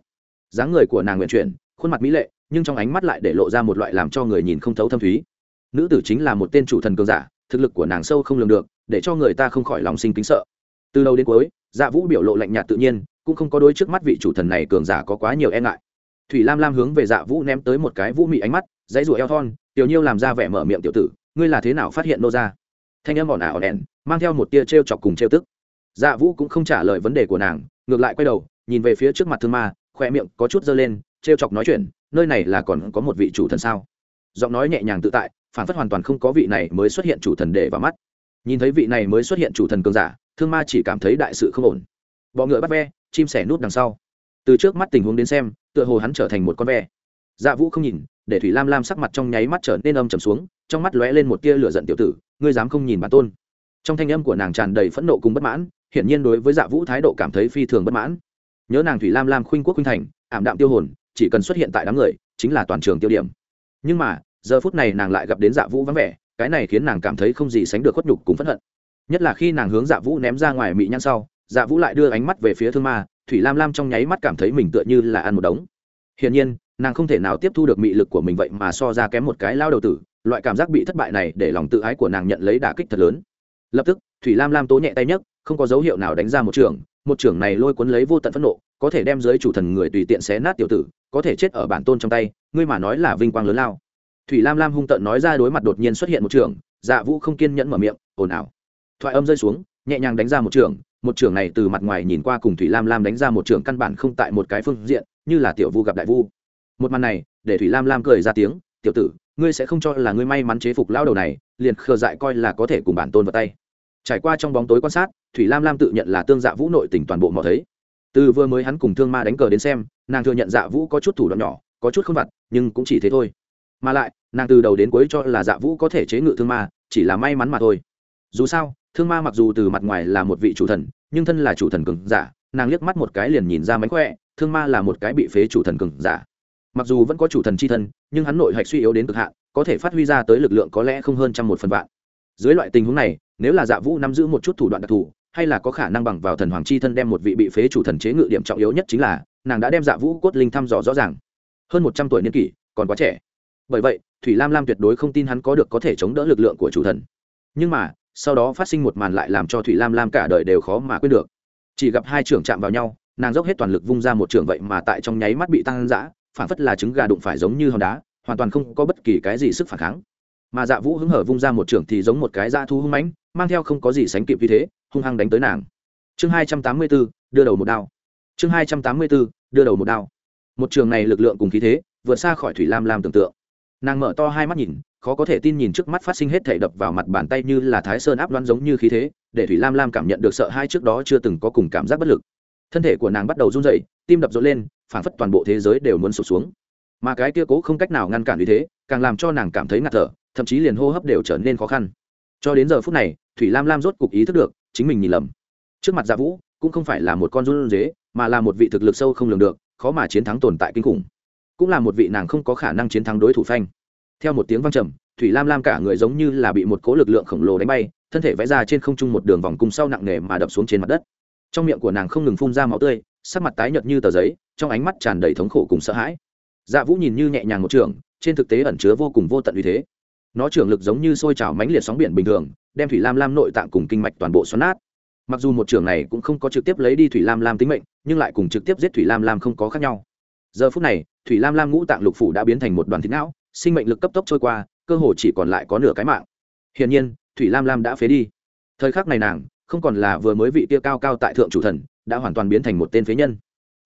Dáng người của nàng nguyện chuyển, khuôn mặt mỹ lệ, nhưng trong ánh mắt lại để lộ ra một loại làm cho người nhìn không thấu thâm thúy. Nữ tử chính là một tên chủ thần cường giả, thực lực của nàng sâu không lường được, để cho người ta không khỏi lòng sinh kính sợ. Từ đầu đến cuối dạ vũ biểu lộ lạnh nhạt tự nhiên, cũng không có đôi trước mắt vị chủ thần này cường giả có quá nhiều e ngại. Thủy lam lam hướng về dạ vũ ném tới một cái vũ mị ánh mắt, dãy rủa eo thon, tiểu nhiêu làm ra vẻ mở miệng tiểu tử, ngươi là thế nào phát hiện nô ra? Thanh âm ồn ào ỏn ẻn mang theo một tia t r e o chọc cùng t r e o tức. Dạ vũ cũng không trả lời vấn đề của nàng, ngược lại quay đầu, nhìn về phía trước mặt thương ma khoe miệng có chút dơ lên t r e o chọc nói chuyện, nơi này là còn có một vị chủ thần sao? Giọng nói nhẹ nhàng tự tại, phản phất hoàn toàn không có vị này mới xuất hiện chủ thần để vào mắt. Nhìn thấy vị này mới xuất hiện chủ thần cường giả, thương ma chỉ cảm thấy đại sự không ổn. Bọ ngựa bắt ve, chim sẻ nút đằng sau. Từ trước mắt tình huống đến xem, tựa hồ hắn trở thành một con ve. Dạ vũ không nhìn, để thủy lam lam sắc mặt trong nháy mắt trở nên âm trầm xuống trong mắt lóe lên một tia lửa giận tiểu tử, ngươi dám không nhìn bản tôn. Trong thanh âm của nàng tràn đầy phẫn nộ cùng bất mãn, hiển nhiên đối với dạ vũ thái độ cảm thấy phi thường bất mãn. Nhớ nàng thủy lam lam khuynh quốc khuynh thành, ảm đạm tiêu hồn, chỉ cần xuất hiện tại đám người, chính là toàn trường tiêu điểm. Nhưng mà, giờ phút này nàng lại gặp đến dạ vũ vắng vẻ, cái này khiến nàng cảm thấy không gì sánh được khuất nhục cùng phẫn hận. Nhất là khi nàng hướng dạ vũ ném ra ngoài mỹ nhăn sau dạ vũ lại đưa ánh mắt về phía thương ma, thủy lam lam trong nháy mắt cảm thấy mình tựa như là ăn một đống. Hiển nhiên, nàng không thể nào tiếp thu được mị lực của mình vậy mà so ra kém một cái lao đầu tử loại cảm giác bị thất bại này để lòng tự ái của nàng nhận lấy đả kích thật lớn. Lập tức, thủy lam lam tố nhẹ tay nhất không có dấu hiệu nào đánh ra một trường. Một trường này lôi cuốn lấy vô tận phẫn nộ, có thể đem giới chủ thần người tùy tiện xé nát tiểu tử, có thể chết ở bản tôn trong tay, ngươi mà nói là vinh quang lớn lao. Thủy lam lam hung tợn nói ra đối mặt đột nhiên xuất hiện một trường dạ vũ không kiên nhẫn mở miệng, ồn ào. Thoại âm rơi xuống, nhẹ nhàng đánh ra một trường một trường này từ mặt ngoài nhìn qua cùng thủy lam lam đánh ra một trường căn bản không tại một cái phương diện, như là tiểu vu gặp đại vu. Một màn này, để thủy lam lam cười ra tiếng, tiểu tử ngươi sẽ không cho là ngươi may mắn chế phục lao đầu này, liền khờ dại coi là có thể cùng bản tôn vào tay. Trải qua trong bóng tối quan sát, thủy lam lam tự nhận là tương dạ vũ nội tình toàn bộ mò thấy. Từ vừa mới hắn cùng thương ma đánh cờ đến xem, nàng thừa nhận dạ vũ có chút thủ đoạn nhỏ, có chút không vặt, nhưng cũng chỉ thế thôi. Mà lại, nàng từ đầu đến cuối cho là dạ vũ có thể chế ngự thương ma, chỉ là may mắn mà thôi. Dù sao, thương ma mặc dù từ mặt ngoài là một vị chủ thần, nhưng thân là chủ thần cường giả, nàng liếc mắt một cái liền nhìn ra mánh khỏe, thương ma là một cái bị phế chủ thần cường giả mặc dù vẫn có chủ thần c h i thân, nhưng hắn nội hạch suy yếu đến cực hạn, có thể phát huy ra tới lực lượng có lẽ không hơn trăm một phần vạn. Dưới loại tình huống này, nếu là dạ vũ nắm giữ một chút thủ đoạn đặc thù, hay là có khả năng bằng vào thần hoàng chi thân đem một vị bị phế chủ thần chế ngự điểm trọng yếu nhất chính là, nàng đã đem dạ vũ cốt linh thăm dò rõ ràng. Hơn một trăm tuổi niên kỷ, còn quá trẻ. Bởi vậy, thủy lam lam tuyệt đối không tin hắn có được có thể chống đỡ lực lượng của chủ thần. Nhưng mà, sau đó phát sinh một màn lại làm cho thủy lam lam cả đời đều khó mà quên được. Chỉ gặp hai trưởng chạm vào nhau, nàng dốc hết toàn lực vung ra một trường vậy mà tại trong nháy mắt bị tăng giã phản phất là trứng gà đụng phải giống như hòn đá, hoàn toàn không có bất kỳ cái gì sức phản kháng. Mà dạ vũ hứng hở vung ra một trường thì giống một cái da thu hung mãnh, mang theo không có gì sánh kịp như thế, hung hăng đánh tới nàng. Chương hai trăm tám mươi bốn, đưa đầu một đao. Chương hai trăm tám mươi bốn, đưa đầu một đao. Một trường này lực lượng cùng khí thế, vượt xa khỏi thủy lam lam tưởng tượng. Nàng mở to hai mắt nhìn, khó có thể tin nhìn trước mắt phát sinh hết thể đập vào mặt bàn tay như là thái sơn áp đoán giống như khí thế, để thủy lam lam cảm nhận được sợ hai trước đó chưa từng có cùng cảm giác bất lực thân thể của nàng bắt đầu run rẩy, tim đập rộn lên phản phất toàn bộ thế giới đều muốn sụp xuống. Mà cái kia cố không cách nào ngăn cản như thế càng làm cho nàng cảm thấy ngạt thở thậm chí liền hô hấp đều trở nên khó khăn. Cho đến giờ phút này thủy lam lam rốt cục ý thức được chính mình nhìn lầm. Trước mặt dạ vũ cũng không phải là một con run dế mà là một vị thực lực sâu không lường được khó mà chiến thắng tồn tại kinh khủng. Cũng là một vị nàng không có khả năng chiến thắng đối thủ phanh. Theo một tiếng vang trầm thủy lam lam cả người giống như là bị một cố lực lượng khổng lồ đánh bay thân thể vẽ ra trên không trung một đường vòng cung sau nặng nề mà đập xuống trên mặt đất trong miệng của nàng không ngừng phun ra máu tươi, sắc mặt tái nhợt như tờ giấy, trong ánh mắt tràn đầy thống khổ cùng sợ hãi. Dạ vũ nhìn như nhẹ nhàng một trường, trên thực tế ẩn chứa vô cùng vô tận uy thế. Nó trưởng lực giống như sôi trào mánh liệt sóng biển bình thường, đem thủy lam lam nội tạng cùng kinh mạch toàn bộ xoắn nát. Mặc dù một trường này cũng không có trực tiếp lấy đi thủy lam lam tính mệnh, nhưng lại cùng trực tiếp giết thủy lam lam không có khác nhau. Giờ phút này, thủy lam lam ngũ tạng lục phủ đã biến thành một đoàn thịt não, sinh mệnh lực cấp tốc trôi qua, cơ hồ chỉ còn lại có nửa cái mạng. Hiển nhiên, thủy lam lam đã phế đi. Thời khắc này nàng không còn là vừa mới vị tia cao cao tại thượng chủ thần, đã hoàn toàn biến thành một tên phế nhân.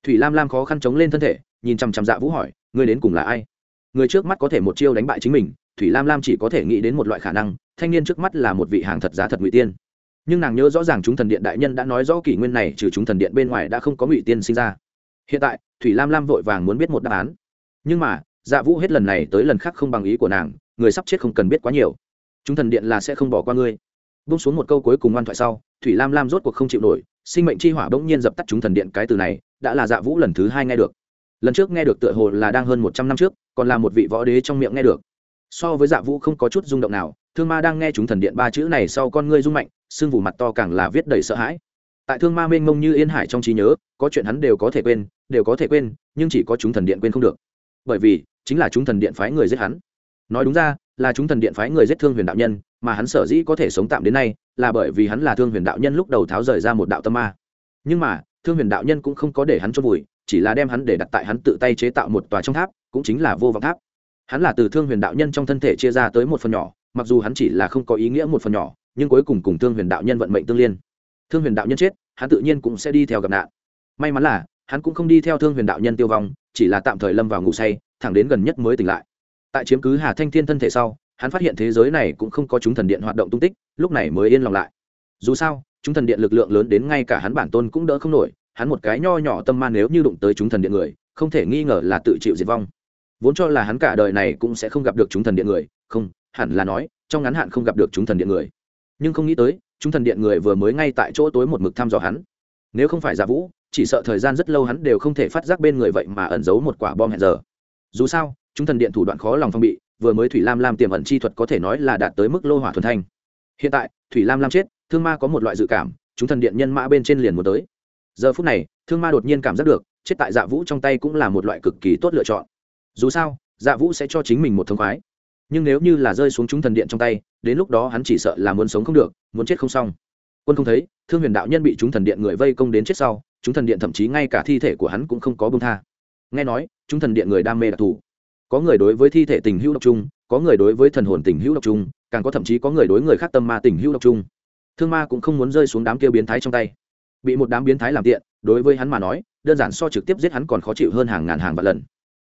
Thủy lam lam khó khăn chống lên thân thể, nhìn chằm chằm dạ vũ hỏi, ngươi đến cùng là ai? Người trước mắt có thể một chiêu đánh bại chính mình, thủy lam lam chỉ có thể nghĩ đến một loại khả năng, thanh niên trước mắt là một vị hàng thật giá thật ngụy tiên. Nhưng nàng nhớ rõ ràng chúng thần điện đại nhân đã nói rõ kỷ nguyên này trừ chúng thần điện bên ngoài đã không có ngụy tiên sinh ra. Hiện tại, thủy lam lam vội vàng muốn biết một đáp án. Nhưng mà dạ vũ hết lần này tới lần khác không bằng ý của nàng, người sắp chết không cần biết quá nhiều. Chúng thần điện là sẽ không bỏ qua ngươi bung xuống một câu cuối cùng ngoan thoại sau, thủy lam lam rốt cuộc không chịu nổi, sinh mệnh chi hỏa bỗng nhiên dập tắt chúng thần điện cái từ này, đã là dạ vũ lần thứ hai nghe được. Lần trước nghe được tựa hồ là đang hơn một trăm năm trước, còn là một vị võ đế trong miệng nghe được. So với dạ vũ không có chút rung động nào, thương ma đang nghe chúng thần điện ba chữ này sau con ngươi rung mạnh sưng vù mặt to càng là viết đầy sợ hãi. Tại thương ma mênh mông như yên hải trong trí nhớ, có chuyện hắn đều có thể quên, đều có thể quên, nhưng chỉ có chúng thần điện quên không được. Bởi vì, chính là chúng thần điện phái người giết hắn. Nói đúng ra là chúng thần điện phái người giết thương huyền đạo nhân, mà hắn sở dĩ có thể sống tạm đến nay là bởi vì hắn là thương huyền đạo nhân lúc đầu tháo rời ra một đạo tâm ma. Nhưng mà, thương huyền đạo nhân cũng không có để hắn cho vùi, chỉ là đem hắn để đặt tại hắn tự tay chế tạo một tòa trong tháp, cũng chính là vô vọng tháp. Hắn là từ thương huyền đạo nhân trong thân thể chia ra tới một phần nhỏ, mặc dù hắn chỉ là không có ý nghĩa một phần nhỏ, nhưng cuối cùng cùng thương huyền đạo nhân vận mệnh tương liên. Thương huyền đạo nhân chết, hắn tự nhiên cũng sẽ đi theo gặp nạn. May mắn là, hắn cũng không đi theo thương huyền đạo nhân tiêu vong, chỉ là tạm thời lâm vào ngủ say, thẳng đến gần nhất mới tỉnh lại tại chiếm cứ hà thanh thiên thân thể sau, hắn phát hiện thế giới này cũng không có chúng thần điện hoạt động tung tích, lúc này mới yên lòng lại. Dù sao, chúng thần điện lực lượng lớn đến ngay cả hắn bản tôn cũng đỡ không nổi, hắn một cái nho nhỏ tâm man nếu như đụng tới chúng thần điện người, không thể nghi ngờ là tự chịu diệt vong. Vốn cho là hắn cả đời này cũng sẽ không gặp được chúng thần điện người, không, hẳn là nói, trong ngắn hạn không gặp được chúng thần điện người. Nhưng không nghĩ tới, chúng thần điện người vừa mới ngay tại chỗ tối một mực thăm dò hắn. Nếu không phải giả vũ, chỉ sợ thời gian rất lâu hắn đều không thể phát giác bên người vậy mà ẩn giấu một quả bom hẹn giờ. Dù sao chúng thần điện thủ đoạn khó lòng phong bị, vừa mới thủy lam lam tiềm ẩn chi thuật có thể nói là đạt tới mức lô hỏa thuần thanh. Hiện tại, thủy lam lam chết, thương ma có một loại dự cảm, chúng thần điện nhân mã bên trên liền muốn tới. Giờ phút này, thương ma đột nhiên cảm giác được, chết tại dạ vũ trong tay cũng là một loại cực kỳ tốt lựa chọn. Dù sao dạ vũ sẽ cho chính mình một thông khoái. Nhưng nếu như là rơi xuống chúng thần điện trong tay, đến lúc đó hắn chỉ sợ là muốn sống không được, muốn chết không xong. Quân không thấy, thương huyền đạo nhân bị chúng thần điện người vây công đến chết sau, chúng thần điện thậm chí ngay cả thi thể của hắn cũng không có bông tha. Nghe nói, chúng thần điện người đam mê đặc thù có người đối với thi thể tình hữu độc trung có người đối với thần hồn tình hữu độc trung càng có thậm chí có người đối người khác tâm ma tình hữu độc trung thương ma cũng không muốn rơi xuống đám kêu biến thái trong tay. Bị một đám biến thái làm tiện, đối với hắn mà nói, đơn giản so trực tiếp giết hắn còn khó chịu hơn hàng ngàn hàng vạn lần.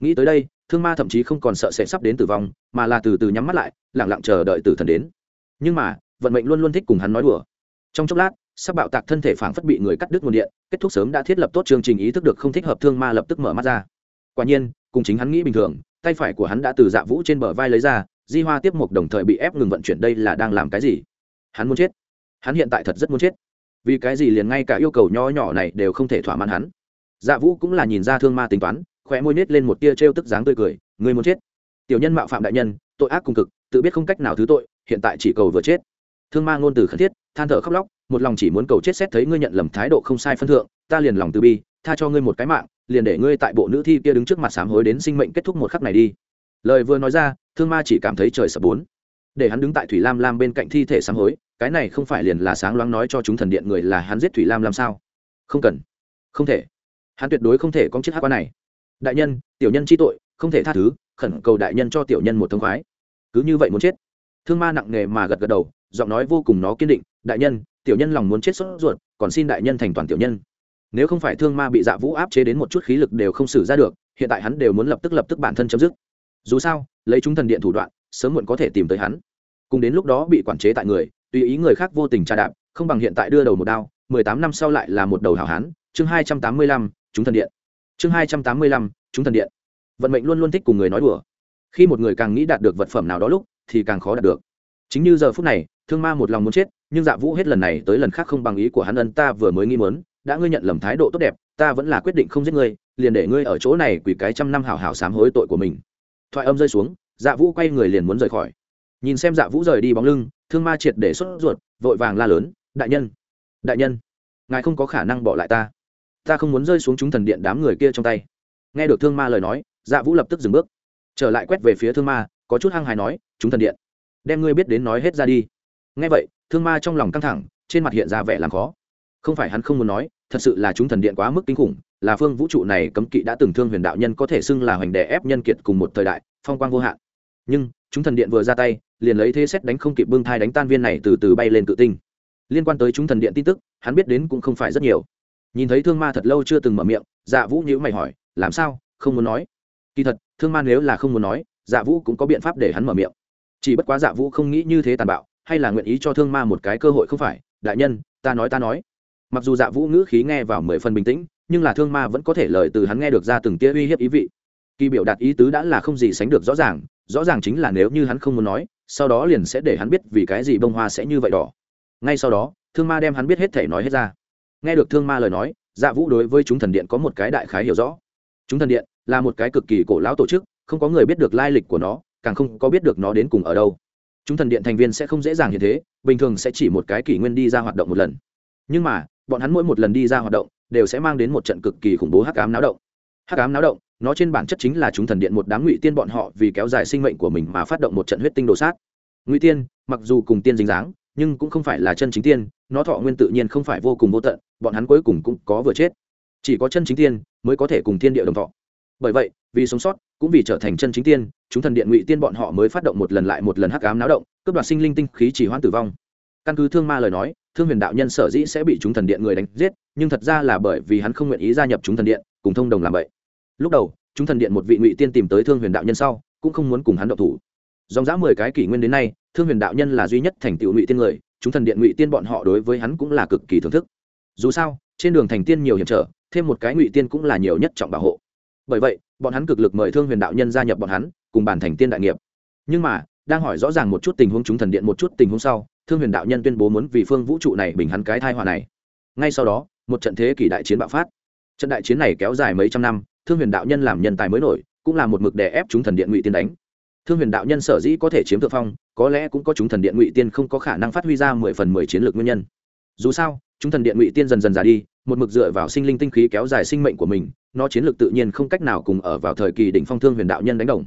Nghĩ tới đây, thương ma thậm chí không còn sợ sẽ sắp đến tử vong, mà là từ từ nhắm mắt lại lẳng lặng chờ đợi tử thần đến. Nhưng mà, vận mệnh luôn luôn thích cùng hắn nói đùa. Trong chốc lát, sắp bạo tạc thân thể phảng phất bị người cắt đứt nguồn điện, kết thúc sớm đã thiết lập tốt chương trình ý thức được không thích hợp thương ma lập tức mở mắt ra. Quả nhiên, cùng chính hắn nghĩ bình thường tay phải của hắn đã từ dạ vũ trên bờ vai lấy ra, di hoa tiếp mục đồng thời bị ép ngừng vận chuyển đây là đang làm cái gì? Hắn muốn chết. Hắn hiện tại thật rất muốn chết. Vì cái gì liền ngay cả yêu cầu nho nhỏ này đều không thể thỏa mãn hắn? Dạ vũ cũng là nhìn ra thương ma tính toán, khóe môi nết lên một tia trêu tức dáng tươi cười người muốn chết? Tiểu nhân mạo phạm đại nhân, tội ác cùng cực, tự biết không cách nào thứ tội, hiện tại chỉ cầu vừa chết. Thương ma ngôn từ khẩn thiết, than thở khóc lóc, một lòng chỉ muốn cầu chết xét thấy ngươi nhận lầm thái độ không sai phân thượng, ta liền lòng từ bi, tha cho ngươi một cái mạng liền để ngươi tại bộ nữ thi kia đứng trước mặt sám hối đến sinh mệnh kết thúc một khắc này đi. Lời vừa nói ra, thương ma chỉ cảm thấy trời sập bốn. Để hắn đứng tại thủy lam lam bên cạnh thi thể sám hối, cái này không phải liền là sáng loáng nói cho chúng thần điện người là hắn giết thủy lam làm sao? Không cần. Không thể. Hắn tuyệt đối không thể có chiếc hát quan này. Đại nhân, tiểu nhân chi tội, không thể tha thứ, khẩn cầu đại nhân cho tiểu nhân một thông khoái. Cứ như vậy muốn chết. Thương ma nặng nề mà gật gật đầu, giọng nói vô cùng nó kiên định. Đại nhân, tiểu nhân lòng muốn chết sốt ruột, còn xin đại nhân thành toàn tiểu nhân nếu không phải thương ma bị dạ vũ áp chế đến một chút khí lực đều không xử ra được, hiện tại hắn đều muốn lập tức lập tức bản thân chấm dứt. Dù sao, lấy chúng thần điện thủ đoạn, sớm muộn có thể tìm tới hắn. Cùng đến lúc đó bị quản chế tại người, tùy ý người khác vô tình trà đạp, không bằng hiện tại đưa đầu một đao, mười tám năm sau lại là một đầu hảo hán. Chương hai trăm tám mươi lăm, chúng thần điện. Chương hai trăm tám mươi lăm, chúng thần điện. Vận mệnh luôn luôn thích cùng người nói đùa. Khi một người càng nghĩ đạt được vật phẩm nào đó lúc, thì càng khó đạt được. Chính như giờ phút này, thương ma một lòng muốn chết, nhưng dạ vũ hết lần này tới lần khác không bằng ý của hắn ân ta vừa mới nghi mớn đã ngươi nhận lầm thái độ tốt đẹp, ta vẫn là quyết định không giết ngươi, liền để ngươi ở chỗ này quỳ cái trăm năm hảo hảo sám hối tội của mình. Thoại âm rơi xuống dạ vũ quay người liền muốn rời khỏi. Nhìn xem dạ vũ rời đi bóng lưng, thương ma triệt để xuất ruột, vội vàng la lớn, đại nhân đại nhân, ngài không có khả năng bỏ lại ta. Ta không muốn rơi xuống chúng thần điện đám người kia trong tay. Nghe được thương ma lời nói dạ vũ lập tức dừng bước, trở lại quét về phía thương ma, có chút hăng hài nói, chúng thần điện, đem ngươi biết đến nói hết ra đi. Nghe vậy, thương ma trong lòng căng thẳng, trên mặt hiện ra vẻ làm khó không phải hắn không muốn nói, thật sự là chúng thần điện quá mức kinh khủng, là phương vũ trụ này cấm kỵ đã từng thương huyền đạo nhân có thể xưng là hoành đè ép nhân kiệt cùng một thời đại, phong quang vô hạn. Nhưng, chúng thần điện vừa ra tay, liền lấy thế xét đánh không kịp bưng thai đánh tan viên này từ từ bay lên tự tinh. Liên quan tới chúng thần điện tin tức, hắn biết đến cũng không phải rất nhiều. Nhìn thấy thương ma thật lâu chưa từng mở miệng dạ vũ nhữ mày hỏi, làm sao? Không muốn nói? Kỳ thật, thương ma nếu là không muốn nói dạ vũ cũng có biện pháp để hắn mở miệng. Chỉ bất quá dạ vũ không nghĩ như thế tàn bạo, hay là nguyện ý cho thương ma một cái cơ hội không phải? Đại nhân, ta nói ta nói mặc dù dạ vũ ngữ khí nghe vào mười phần bình tĩnh, nhưng là thương ma vẫn có thể lời từ hắn nghe được ra từng tia uy hiếp ý vị. Kỳ biểu đạt ý tứ đã là không gì sánh được rõ ràng rõ ràng chính là nếu như hắn không muốn nói, sau đó liền sẽ để hắn biết vì cái gì bông hoa sẽ như vậy đỏ. Ngay sau đó, thương ma đem hắn biết hết thể nói hết ra. Nghe được thương ma lời nói dạ vũ đối với chúng thần điện có một cái đại khái hiểu rõ. Chúng thần điện là một cái cực kỳ cổ lão tổ chức, không có người biết được lai lịch của nó, càng không có biết được nó đến cùng ở đâu. Chúng thần điện thành viên sẽ không dễ dàng như thế, bình thường sẽ chỉ một cái kỷ nguyên đi ra hoạt động một lần. Nhưng mà bọn hắn mỗi một lần đi ra hoạt động đều sẽ mang đến một trận cực kỳ khủng bố hắc ám náo động. Hắc ám náo động, nó trên bản chất chính là chúng thần điện một đám ngụy tiên bọn họ vì kéo dài sinh mệnh của mình mà phát động một trận huyết tinh đồ sát. Ngụy tiên, mặc dù cùng tiên dính dáng, nhưng cũng không phải là chân chính tiên, nó thọ nguyên tự nhiên không phải vô cùng vô tận, bọn hắn cuối cùng cũng có vừa chết. Chỉ có chân chính tiên mới có thể cùng thiên địa đồng thọ. Bởi vậy, vì sống sót, cũng vì trở thành chân chính tiên, chúng thần điện ngụy tiên bọn họ mới phát động một lần lại một lần hắc ám náo động, cướp đoạt sinh linh tinh khí chỉ hoãn tử vong căn cứ thương ma lời nói, thương huyền đạo nhân sở dĩ sẽ bị chúng thần điện người đánh giết, nhưng thật ra là bởi vì hắn không nguyện ý gia nhập chúng thần điện, cùng thông đồng làm vậy. Lúc đầu, chúng thần điện một vị ngụy tiên tìm tới thương huyền đạo nhân sau, cũng không muốn cùng hắn động thủ. Dòng dã mười cái kỷ nguyên đến nay, thương huyền đạo nhân là duy nhất thành tựu ngụy tiên người, chúng thần điện ngụy tiên bọn họ đối với hắn cũng là cực kỳ thưởng thức. Dù sao, trên đường thành tiên nhiều hiểm trở, thêm một cái ngụy tiên cũng là nhiều nhất trọng bảo hộ. Bởi vậy, bọn hắn cực lực mời thương huyền đạo nhân gia nhập bọn hắn, cùng bàn thành tiên đại nghiệp. Nhưng mà, đang hỏi rõ ràng một chút tình huống chúng thần điện một chút tình huống sau thương huyền đạo nhân tuyên bố muốn vì phương vũ trụ này bình hắn cái thai hòa này. Ngay sau đó, một trận thế kỷ đại chiến bạo phát. Trận đại chiến này kéo dài mấy trăm năm, thương huyền đạo nhân làm nhân tài mới nổi, cũng là một mực đè ép chúng thần điện ngụy tiên đánh. Thương huyền đạo nhân sở dĩ có thể chiếm thượng phong, có lẽ cũng có chúng thần điện ngụy tiên không có khả năng phát huy ra mười phần mười chiến lược nguyên nhân. Dù sao, chúng thần điện ngụy tiên dần dần già đi, một mực dựa vào sinh linh tinh khí kéo dài sinh mệnh của mình, nó chiến lược tự nhiên không cách nào cùng ở vào thời kỳ đỉnh phong thương huyền đạo nhân đánh đồng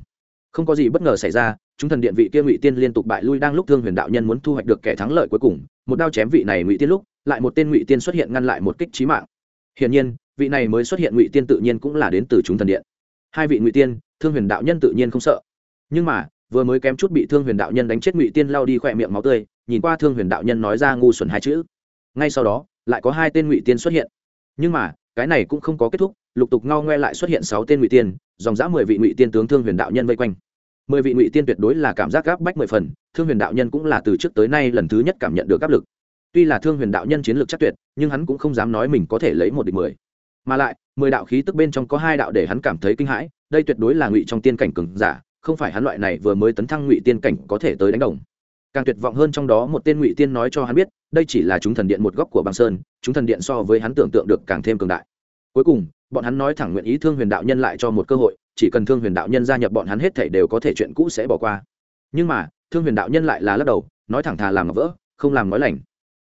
không có gì bất ngờ xảy ra, chúng thần điện vị kia ngụy tiên liên tục bại lui đang lúc thương huyền đạo nhân muốn thu hoạch được kẻ thắng lợi cuối cùng, một đao chém vị này ngụy tiên lúc, lại một tên ngụy tiên xuất hiện ngăn lại một kích trí mạng. Hiển nhiên, vị này mới xuất hiện ngụy tiên tự nhiên cũng là đến từ chúng thần điện. Hai vị ngụy tiên, thương huyền đạo nhân tự nhiên không sợ. Nhưng mà, vừa mới kém chút bị thương huyền đạo nhân đánh chết ngụy tiên lao đi khỏe miệng máu tươi, nhìn qua thương huyền đạo nhân nói ra ngu xuẩn hai chữ. Ngay sau đó, lại có hai tên ngụy tiên xuất hiện. Nhưng mà, cái này cũng không có kết thúc, lục tục ngao ngoe lại xuất hiện sáu tên ngụy tiên dòng dã mười vị ngụy tiên tướng thương huyền đạo nhân vây quanh. Mười vị ngụy tiên tuyệt đối là cảm giác gáp bách mười phần, thương huyền đạo nhân cũng là từ trước tới nay lần thứ nhất cảm nhận được áp lực. Tuy là thương huyền đạo nhân chiến lược chắc tuyệt, nhưng hắn cũng không dám nói mình có thể lấy một địch mười. Mà lại, mười đạo khí tức bên trong có hai đạo để hắn cảm thấy kinh hãi, đây tuyệt đối là ngụy trong tiên cảnh cường giả, không phải hắn loại này vừa mới tấn thăng ngụy tiên cảnh có thể tới đánh đồng. Càng tuyệt vọng hơn trong đó một tên ngụy tiên nói cho hắn biết, đây chỉ là chúng thần điện một góc của băng sơn, chúng thần điện so với hắn tưởng tượng được càng thêm cường đại. Cuối cùng bọn hắn nói thẳng nguyện ý thương huyền đạo nhân lại cho một cơ hội, chỉ cần thương huyền đạo nhân gia nhập bọn hắn hết thảy đều có thể chuyện cũ sẽ bỏ qua. Nhưng mà, thương huyền đạo nhân lại là lắc đầu, nói thẳng thà làm ngọc vỡ, không làm nói lành.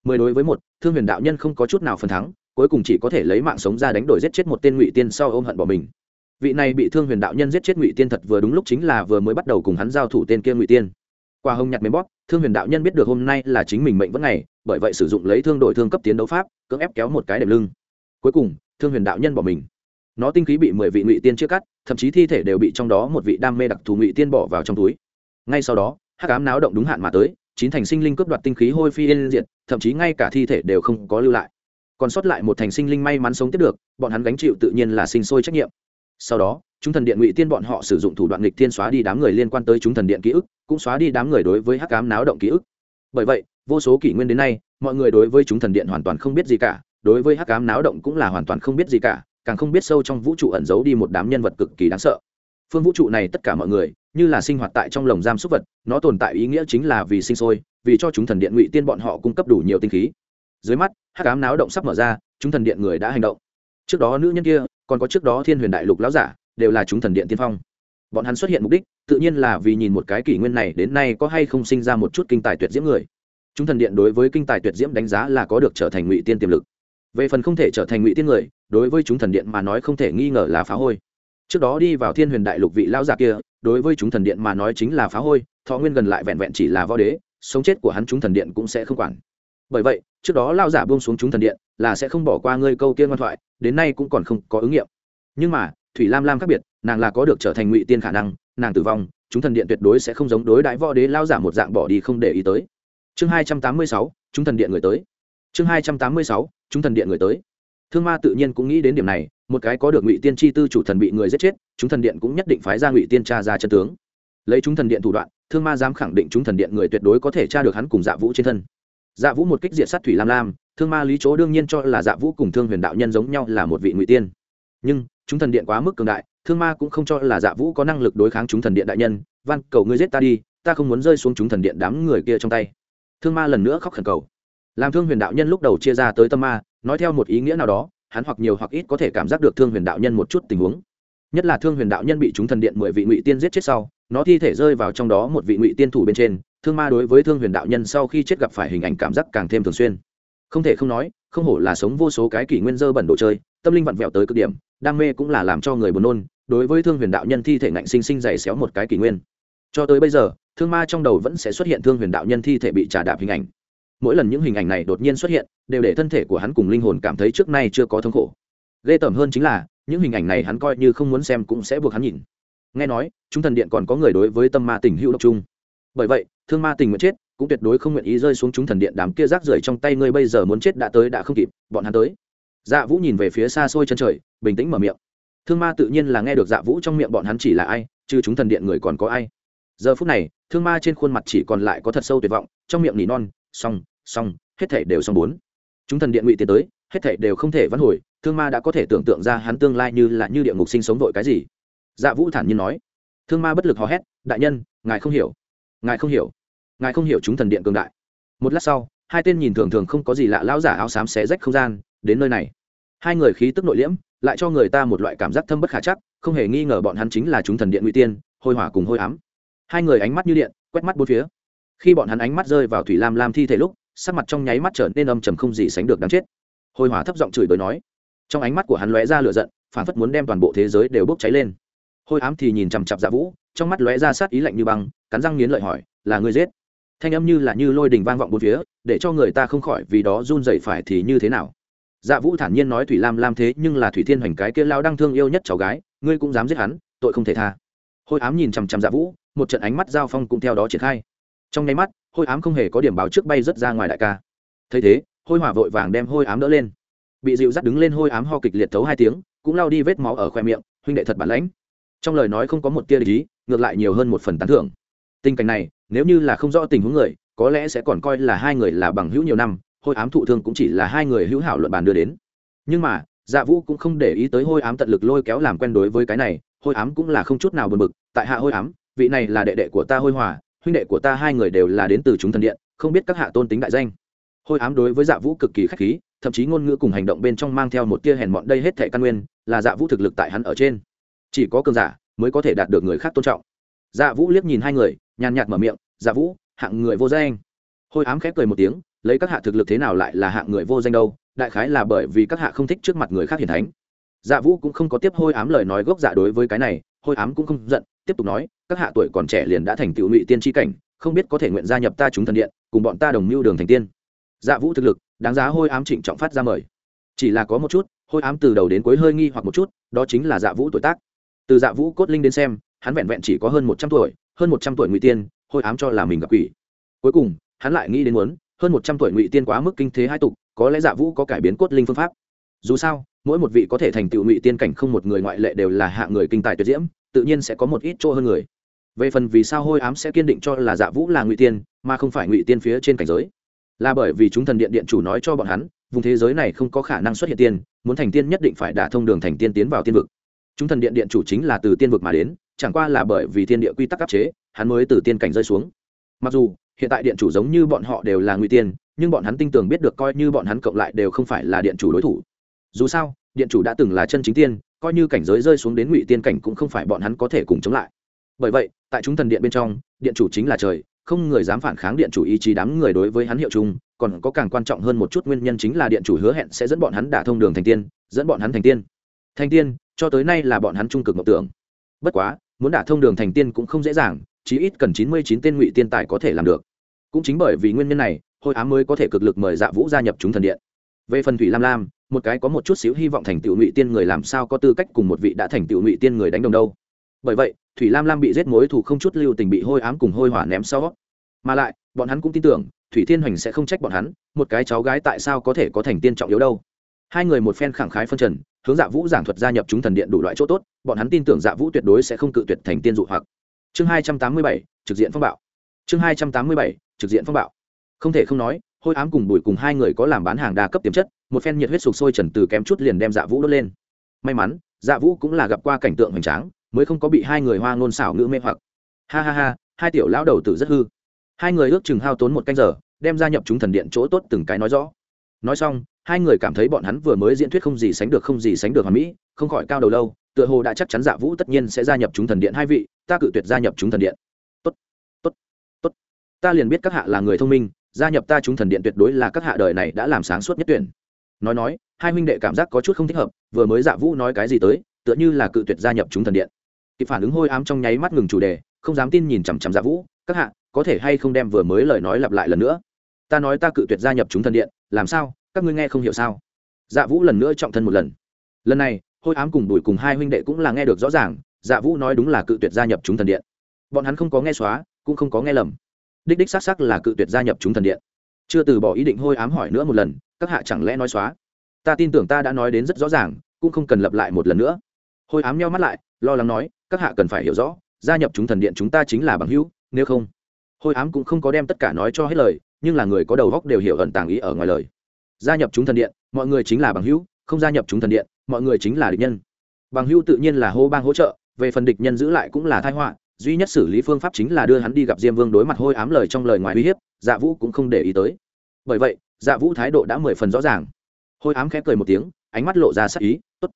Mười đối với một, thương huyền đạo nhân không có chút nào phần thắng, cuối cùng chỉ có thể lấy mạng sống ra đánh đổi giết chết một tên ngụy tiên sau ôm hận bỏ mình. Vị này bị thương huyền đạo nhân giết chết ngụy tiên thật vừa đúng lúc chính là vừa mới bắt đầu cùng hắn giao thủ tên kia ngụy tiên. Qua hồng nhặt mềm bóp, thương huyền đạo nhân biết được hôm nay là chính mình mệnh vẫn ngày, bởi vậy sử dụng lấy thương đội thương cấp tiến đấu pháp, cưỡng ép kéo một cái đệm lưng. Cuối cùng, thương huyền đạo nhân bỏ mình nó tinh khí bị mười vị ngụy tiên chia cắt, thậm chí thi thể đều bị trong đó một vị đam mê đặc thù ngụy tiên bỏ vào trong túi. Ngay sau đó, hắc ám náo động đúng hạn mà tới, chín thành sinh linh cướp đoạt tinh khí hôi phi yên diệt, thậm chí ngay cả thi thể đều không có lưu lại. Còn sót lại một thành sinh linh may mắn sống tiếp được, bọn hắn gánh chịu tự nhiên là sinh sôi trách nhiệm. Sau đó, chúng thần điện ngụy tiên bọn họ sử dụng thủ đoạn nghịch tiên xóa đi đám người liên quan tới chúng thần điện ký ức, cũng xóa đi đám người đối với hắc ám náo động ký ức. Bởi vậy, vô số kỷ nguyên đến nay, mọi người đối với chúng thần điện hoàn toàn không biết gì cả, đối với hắc ám náo động cũng là hoàn toàn không biết gì cả càng không biết sâu trong vũ trụ ẩn giấu đi một đám nhân vật cực kỳ đáng sợ. Phương vũ trụ này tất cả mọi người, như là sinh hoạt tại trong lồng giam súc vật, nó tồn tại ý nghĩa chính là vì sinh sôi, vì cho chúng thần điện ngụy tiên bọn họ cung cấp đủ nhiều tinh khí. Dưới mắt, hắc ám náo động sắp mở ra, chúng thần điện người đã hành động. Trước đó nữ nhân kia, còn có trước đó thiên huyền đại lục lão giả, đều là chúng thần điện tiên phong. Bọn hắn xuất hiện mục đích, tự nhiên là vì nhìn một cái kỷ nguyên này đến nay có hay không sinh ra một chút kinh tài tuyệt diễm người. Chúng thần điện đối với kinh tài tuyệt diễm đánh giá là có được trở thành ngụy tiên tiềm lực. Về phần không thể trở thành ngụy tiên người đối với chúng thần điện mà nói không thể nghi ngờ là phá hôi. Trước đó đi vào thiên huyền đại lục vị lão giả kia, đối với chúng thần điện mà nói chính là phá hôi, thọ nguyên gần lại vẹn vẹn chỉ là võ đế, sống chết của hắn chúng thần điện cũng sẽ không quản. Bởi vậy, trước đó lao giả buông xuống chúng thần điện là sẽ không bỏ qua ngươi câu tiên ngoan thoại, đến nay cũng còn không có ứng nghiệm. Nhưng mà, thủy lam lam khác biệt, nàng là có được trở thành ngụy tiên khả năng, nàng tử vong, chúng thần điện tuyệt đối sẽ không giống đối đãi võ đế lao giả một dạng bỏ đi không để ý tới. Chương hai trăm tám mươi sáu, chúng thần điện người tới. Chương hai trăm tám mươi sáu, chúng thần điện người tới thương ma tự nhiên cũng nghĩ đến điểm này, một cái có được ngụy tiên tri tư chủ thần bị người giết chết, chúng thần điện cũng nhất định phái ra ngụy tiên tra ra chân tướng. Lấy chúng thần điện thủ đoạn, thương ma dám khẳng định chúng thần điện người tuyệt đối có thể tra được hắn cùng dạ vũ trên thân. Dạ vũ một kích diện sát thủy lam lam, thương ma lý chỗ đương nhiên cho là dạ vũ cùng thương huyền đạo nhân giống nhau là một vị ngụy tiên. Nhưng, chúng thần điện quá mức cường đại, thương ma cũng không cho là dạ vũ có năng lực đối kháng chúng thần điện đại nhân, van, cầu ngươi giết ta đi, ta không muốn rơi xuống chúng thần điện đám người kia trong tay. Thương ma lần nữa khóc khẩn cầu. Làm thương huyền đạo nhân lúc đầu chia ra tới tâm ma nói theo một ý nghĩa nào đó, hắn hoặc nhiều hoặc ít có thể cảm giác được thương huyền đạo nhân một chút tình huống. Nhất là thương huyền đạo nhân bị chúng thần điện mười vị ngụy tiên giết chết sau, nó thi thể rơi vào trong đó một vị ngụy tiên thủ bên trên, thương ma đối với thương huyền đạo nhân sau khi chết gặp phải hình ảnh cảm giác càng thêm thường xuyên. Không thể không nói, không hổ là sống vô số cái kỷ nguyên dơ bẩn đồ chơi, tâm linh vặn vẹo tới cực điểm, đam mê cũng là làm cho người buồn nôn, đối với thương huyền đạo nhân thi thể ngạnh sinh sinh dày xéo một cái kỷ nguyên. Cho tới bây giờ, thương ma trong đầu vẫn sẽ xuất hiện thương huyền đạo nhân thi thể bị trà đạp hình ảnh mỗi lần những hình ảnh này đột nhiên xuất hiện, đều để thân thể của hắn cùng linh hồn cảm thấy trước nay chưa có thống khổ. Ghê tởm hơn chính là, những hình ảnh này hắn coi như không muốn xem cũng sẽ buộc hắn nhìn. Nghe nói, chúng thần điện còn có người đối với tâm ma tình hữu độc chung. Bởi vậy, thương ma tình nguyện chết, cũng tuyệt đối không nguyện ý rơi xuống chúng thần điện đám kia rác rưởi trong tay ngươi bây giờ muốn chết đã tới đã không kịp, bọn hắn tới. Dạ vũ nhìn về phía xa xôi chân trời, bình tĩnh mở miệng. Thương ma tự nhiên là nghe được dạ vũ trong miệng bọn hắn chỉ là ai, chứ chúng thần điện người còn có ai. Giờ phút này, thương ma trên khuôn mặt chỉ còn lại có thật sâu tuyệt vọng, trong miệng nỉ non, xong xong, hết thể đều xong bốn. Chúng thần điện ngụy tiến tới, hết thể đều không thể vãn hồi, thương ma đã có thể tưởng tượng ra hắn tương lai như là như địa ngục sinh sống vội cái gì. Dạ vũ thản nhiên nói. Thương ma bất lực hò hét, đại nhân, ngài không hiểu. Ngài không hiểu. Ngài không hiểu chúng thần điện cường đại. Một lát sau, hai tên nhìn thường thường không có gì lạ lão giả áo xám xé rách không gian, đến nơi này. Hai người khí tức nội liễm, lại cho người ta một loại cảm giác thâm bất khả chắc, không hề nghi ngờ bọn hắn chính là chúng thần điện ngụy tiên, hôi hỏa cùng hôi ám. Hai người ánh mắt như điện, quét mắt bốn phía. Khi bọn hắn ánh mắt rơi vào thủy lam lam thi thể lúc sắc mặt trong nháy mắt trở nên âm trầm không gì sánh được đáng chết. Hôi hỏa thấp giọng chửi bới nói, trong ánh mắt của hắn lóe ra lửa giận phản phất muốn đem toàn bộ thế giới đều bốc cháy lên. Hôi ám thì nhìn chằm chặp dạ vũ, trong mắt lóe ra sát ý lạnh như băng, cắn răng nghiến lợi hỏi, là người giết? Thanh âm như là như lôi đình vang vọng bốn phía, để cho người ta không khỏi vì đó run dậy phải thì như thế nào. Dạ vũ thản nhiên nói thủy lam lam thế nhưng là thủy thiên hoành cái kia lao đang thương yêu nhất cháu gái, ngươi cũng dám giết hắn, tội không thể tha. Hôi ám nhìn chằm chằm dạ vũ, một trận ánh mắt giao phong cũng theo đó triển khai. Trong nháy mắt hôi ám không hề có điểm báo trước bay rất ra ngoài đại ca. Thấy thế, hôi hỏa vội vàng đem hôi ám đỡ lên. Bị dịu dắt đứng lên hôi ám ho kịch liệt thấu hai tiếng, cũng lao đi vết máu ở khoe miệng, huynh đệ thật bản lãnh. Trong lời nói không có một tia lý ngược lại nhiều hơn một phần tán thưởng. Tình cảnh này, nếu như là không rõ tình huống người, có lẽ sẽ còn coi là hai người là bằng hữu nhiều năm, hôi ám thụ thương cũng chỉ là hai người hữu hảo luận bàn đưa đến. Nhưng mà dạ vũ cũng không để ý tới hôi ám tận lực lôi kéo làm quen đối với cái này, hôi ám cũng là không chút nào buồn bực, tại hạ hôi ám, vị này là đệ đệ của ta hôi hòa huynh đệ của ta hai người đều là đến từ chúng thần điện, không biết các hạ tôn tính đại danh. Hôi ám đối với dạ vũ cực kỳ k h á c h khí, thậm chí ngôn ngữ cùng hành động bên trong mang theo một tia hèn mọn đây hết thẻ căn nguyên, là dạ vũ thực lực tại hắn ở trên. Chỉ có cường giả mới có thể đạt được người khác tôn trọng. Dạ vũ liếc nhìn hai người, nhàn nhạt mở miệng dạ vũ, hạng người vô danh. Hôi ám khép cười một tiếng, lấy các hạ thực lực thế nào lại là hạng người vô danh đâu? Đại khái là bởi vì các hạ không thích trước mặt người khác hiển thánh. Dạ vũ cũng không có tiếp hôi ám lời nói gốc dạ đối với cái này, hôi ám cũng không giận, tiếp tục nói các hạ tuổi còn trẻ liền đã thành tựu ngụy tiên tri cảnh, không biết có thể nguyện gia nhập ta chúng thần điện, cùng bọn ta đồng mưu đường thành tiên. Dạ vũ thực lực, đáng giá hôi ám trịnh trọng phát ra mời. Chỉ là có một chút, hôi ám từ đầu đến cuối hơi nghi hoặc một chút, đó chính là dạ vũ tuổi tác. Từ dạ vũ cốt linh đến xem, hắn vẹn vẹn chỉ có hơn một trăm tuổi, hơn một trăm tuổi ngụy tiên, hôi ám cho là mình gặp quỷ. Cuối cùng, hắn lại nghĩ đến muốn, hơn một trăm tuổi ngụy tiên quá mức kinh thế hai tục, có lẽ dạ vũ có cải biến cốt linh phương pháp. Dù sao, mỗi một vị có thể thành tựu ngụy tiên cảnh không một người ngoại lệ đều là hạ người kinh tài tuyệt diễm, tự nhiên sẽ có một ít chỗ hơn người về phần vì sao hôi ám sẽ kiên định cho là dạ vũ là ngụy tiên, mà không phải ngụy tiên phía trên cảnh giới. Là bởi vì chúng thần điện điện chủ nói cho bọn hắn, vùng thế giới này không có khả năng xuất hiện tiên, muốn thành tiên nhất định phải đả thông đường thành tiên tiến vào tiên vực. Chúng thần điện điện chủ chính là từ tiên vực mà đến, chẳng qua là bởi vì thiên địa quy tắc áp chế, hắn mới từ tiên cảnh rơi xuống. Mặc dù, hiện tại điện chủ giống như bọn họ đều là ngụy tiên, nhưng bọn hắn tin tưởng biết được coi như bọn hắn cộng lại đều không phải là điện chủ đối thủ. Dù sao, điện chủ đã từng là chân chính tiên, coi như cảnh giới rơi xuống đến ngụy tiên cảnh cũng không phải bọn hắn có thể cùng chống lại. Bởi vậy tại chúng thần điện bên trong, điện chủ chính là trời, không người dám phản kháng điện chủ ý chí đám người đối với hắn hiệu chung, còn có càng quan trọng hơn một chút nguyên nhân chính là điện chủ hứa hẹn sẽ dẫn bọn hắn đả thông đường thành tiên, dẫn bọn hắn thành tiên. Thành tiên, cho tới nay là bọn hắn trung cực mộng tưởng. Bất quá, muốn đả thông đường thành tiên cũng không dễ dàng, chí ít cần chín mươi chín tên ngụy tiên tài có thể làm được. Cũng chính bởi vì nguyên nhân này, Hồi ám mới có thể cực lực mời dạ vũ gia nhập chúng thần điện. Về phần thủy lam lam, một cái có một chút xíu hy vọng thành tựu ngụy tiên người làm sao có tư cách cùng một vị đã thành tựu ngụy tiên người đánh đồng đâu bởi vậy, thủy lam lam bị giết mối thù không chút lưu tình bị hôi ám cùng hôi hỏa ném sau. Mà lại, bọn hắn cũng tin tưởng, thủy thiên hoành sẽ không trách bọn hắn, một cái cháu gái tại sao có thể có thành tiên trọng yếu đâu. Hai người một phen khẳng khái phân trần, hướng dạ vũ giảng thuật gia nhập chúng thần điện đủ loại chỗ tốt, bọn hắn tin tưởng dạ vũ tuyệt đối sẽ không cự tuyệt thành tiên dụ hoặc. Chương hai trăm tám mươi bảy, trực diện phong bạo. Chương hai trăm tám mươi bảy, trực diện phong bạo. Không thể không nói, hôi ám cùng bùi cùng hai người có làm bán hàng đa cấp tiềm chất, một phen nhiệt huyết sục sôi trần từ kém chút liền đem dạ vũ đốt lên. May mắn dạ vũ cũng là gặp qua cảnh tượng hoành tráng mới không có bị hai người hoa ngôn xảo ngữ mê hoặc. Ha ha ha, hai tiểu lão đầu tử rất hư. Hai người ước chừng hao tốn một canh giờ, đem gia nhập chúng thần điện chỗ tốt từng cái nói rõ. Nói xong, hai người cảm thấy bọn hắn vừa mới diễn thuyết không gì sánh được, không gì sánh được hoàn mỹ, không khỏi cao đầu lâu, tựa hồ đã chắc chắn dạ vũ tất nhiên sẽ gia nhập chúng thần điện hai vị, ta cự tuyệt gia nhập chúng thần điện. Tốt tốt tốt. Ta liền biết các hạ là người thông minh, gia nhập ta chúng thần điện tuyệt đối là các hạ đời này đã làm sáng suốt nhất tuyển. Nói nói, hai huynh đệ cảm giác có chút không thích hợp, vừa mới dạ vũ nói cái gì tới, tựa như là cự tuyệt gia nhập chúng thần điện kịp phản ứng hôi ám trong nháy mắt ngừng chủ đề, không dám tin nhìn chằm chằm dạ vũ, các hạ, có thể hay không đem vừa mới lời nói lặp lại lần nữa? Ta nói ta cự tuyệt gia nhập chúng thần điện, làm sao? Các ngươi nghe không hiểu sao? Dạ vũ lần nữa trọng thân một lần. Lần này, hôi ám cùng đuổi cùng hai huynh đệ cũng là nghe được rõ ràng dạ vũ nói đúng là cự tuyệt gia nhập chúng thần điện. Bọn hắn không có nghe xóa, cũng không có nghe lầm. Đích đích xác xác là cự tuyệt gia nhập chúng thần điện. Chưa từ bỏ ý định hôi ám hỏi nữa một lần, các hạ chẳng lẽ nói xóa? Ta tin tưởng ta đã nói đến rất rõ ràng, cũng không cần lặp lại một lần nữa. Hôi ám nhau mắt lại, lo lắng nói các hạ cần phải hiểu rõ, gia nhập chúng thần điện chúng ta chính là bằng hữu, nếu không, hôi ám cũng không có đem tất cả nói cho hết lời, nhưng là người có đầu góc đều hiểu ẩn tàng ý ở ngoài lời. Gia nhập chúng thần điện, mọi người chính là bằng hữu, không gia nhập chúng thần điện, mọi người chính là địch nhân. Bằng hữu tự nhiên là hô bang hỗ trợ, về phần địch nhân giữ lại cũng là thai họa, duy nhất xử lý phương pháp chính là đưa hắn đi gặp diêm vương đối mặt hôi ám lời trong lời ngoài uy hiếp dạ vũ cũng không để ý tới. Bởi vậy dạ vũ thái độ đã mười phần rõ ràng. Hôi ám khẽ cười một tiếng, ánh mắt lộ ra sắc ý t ố tốt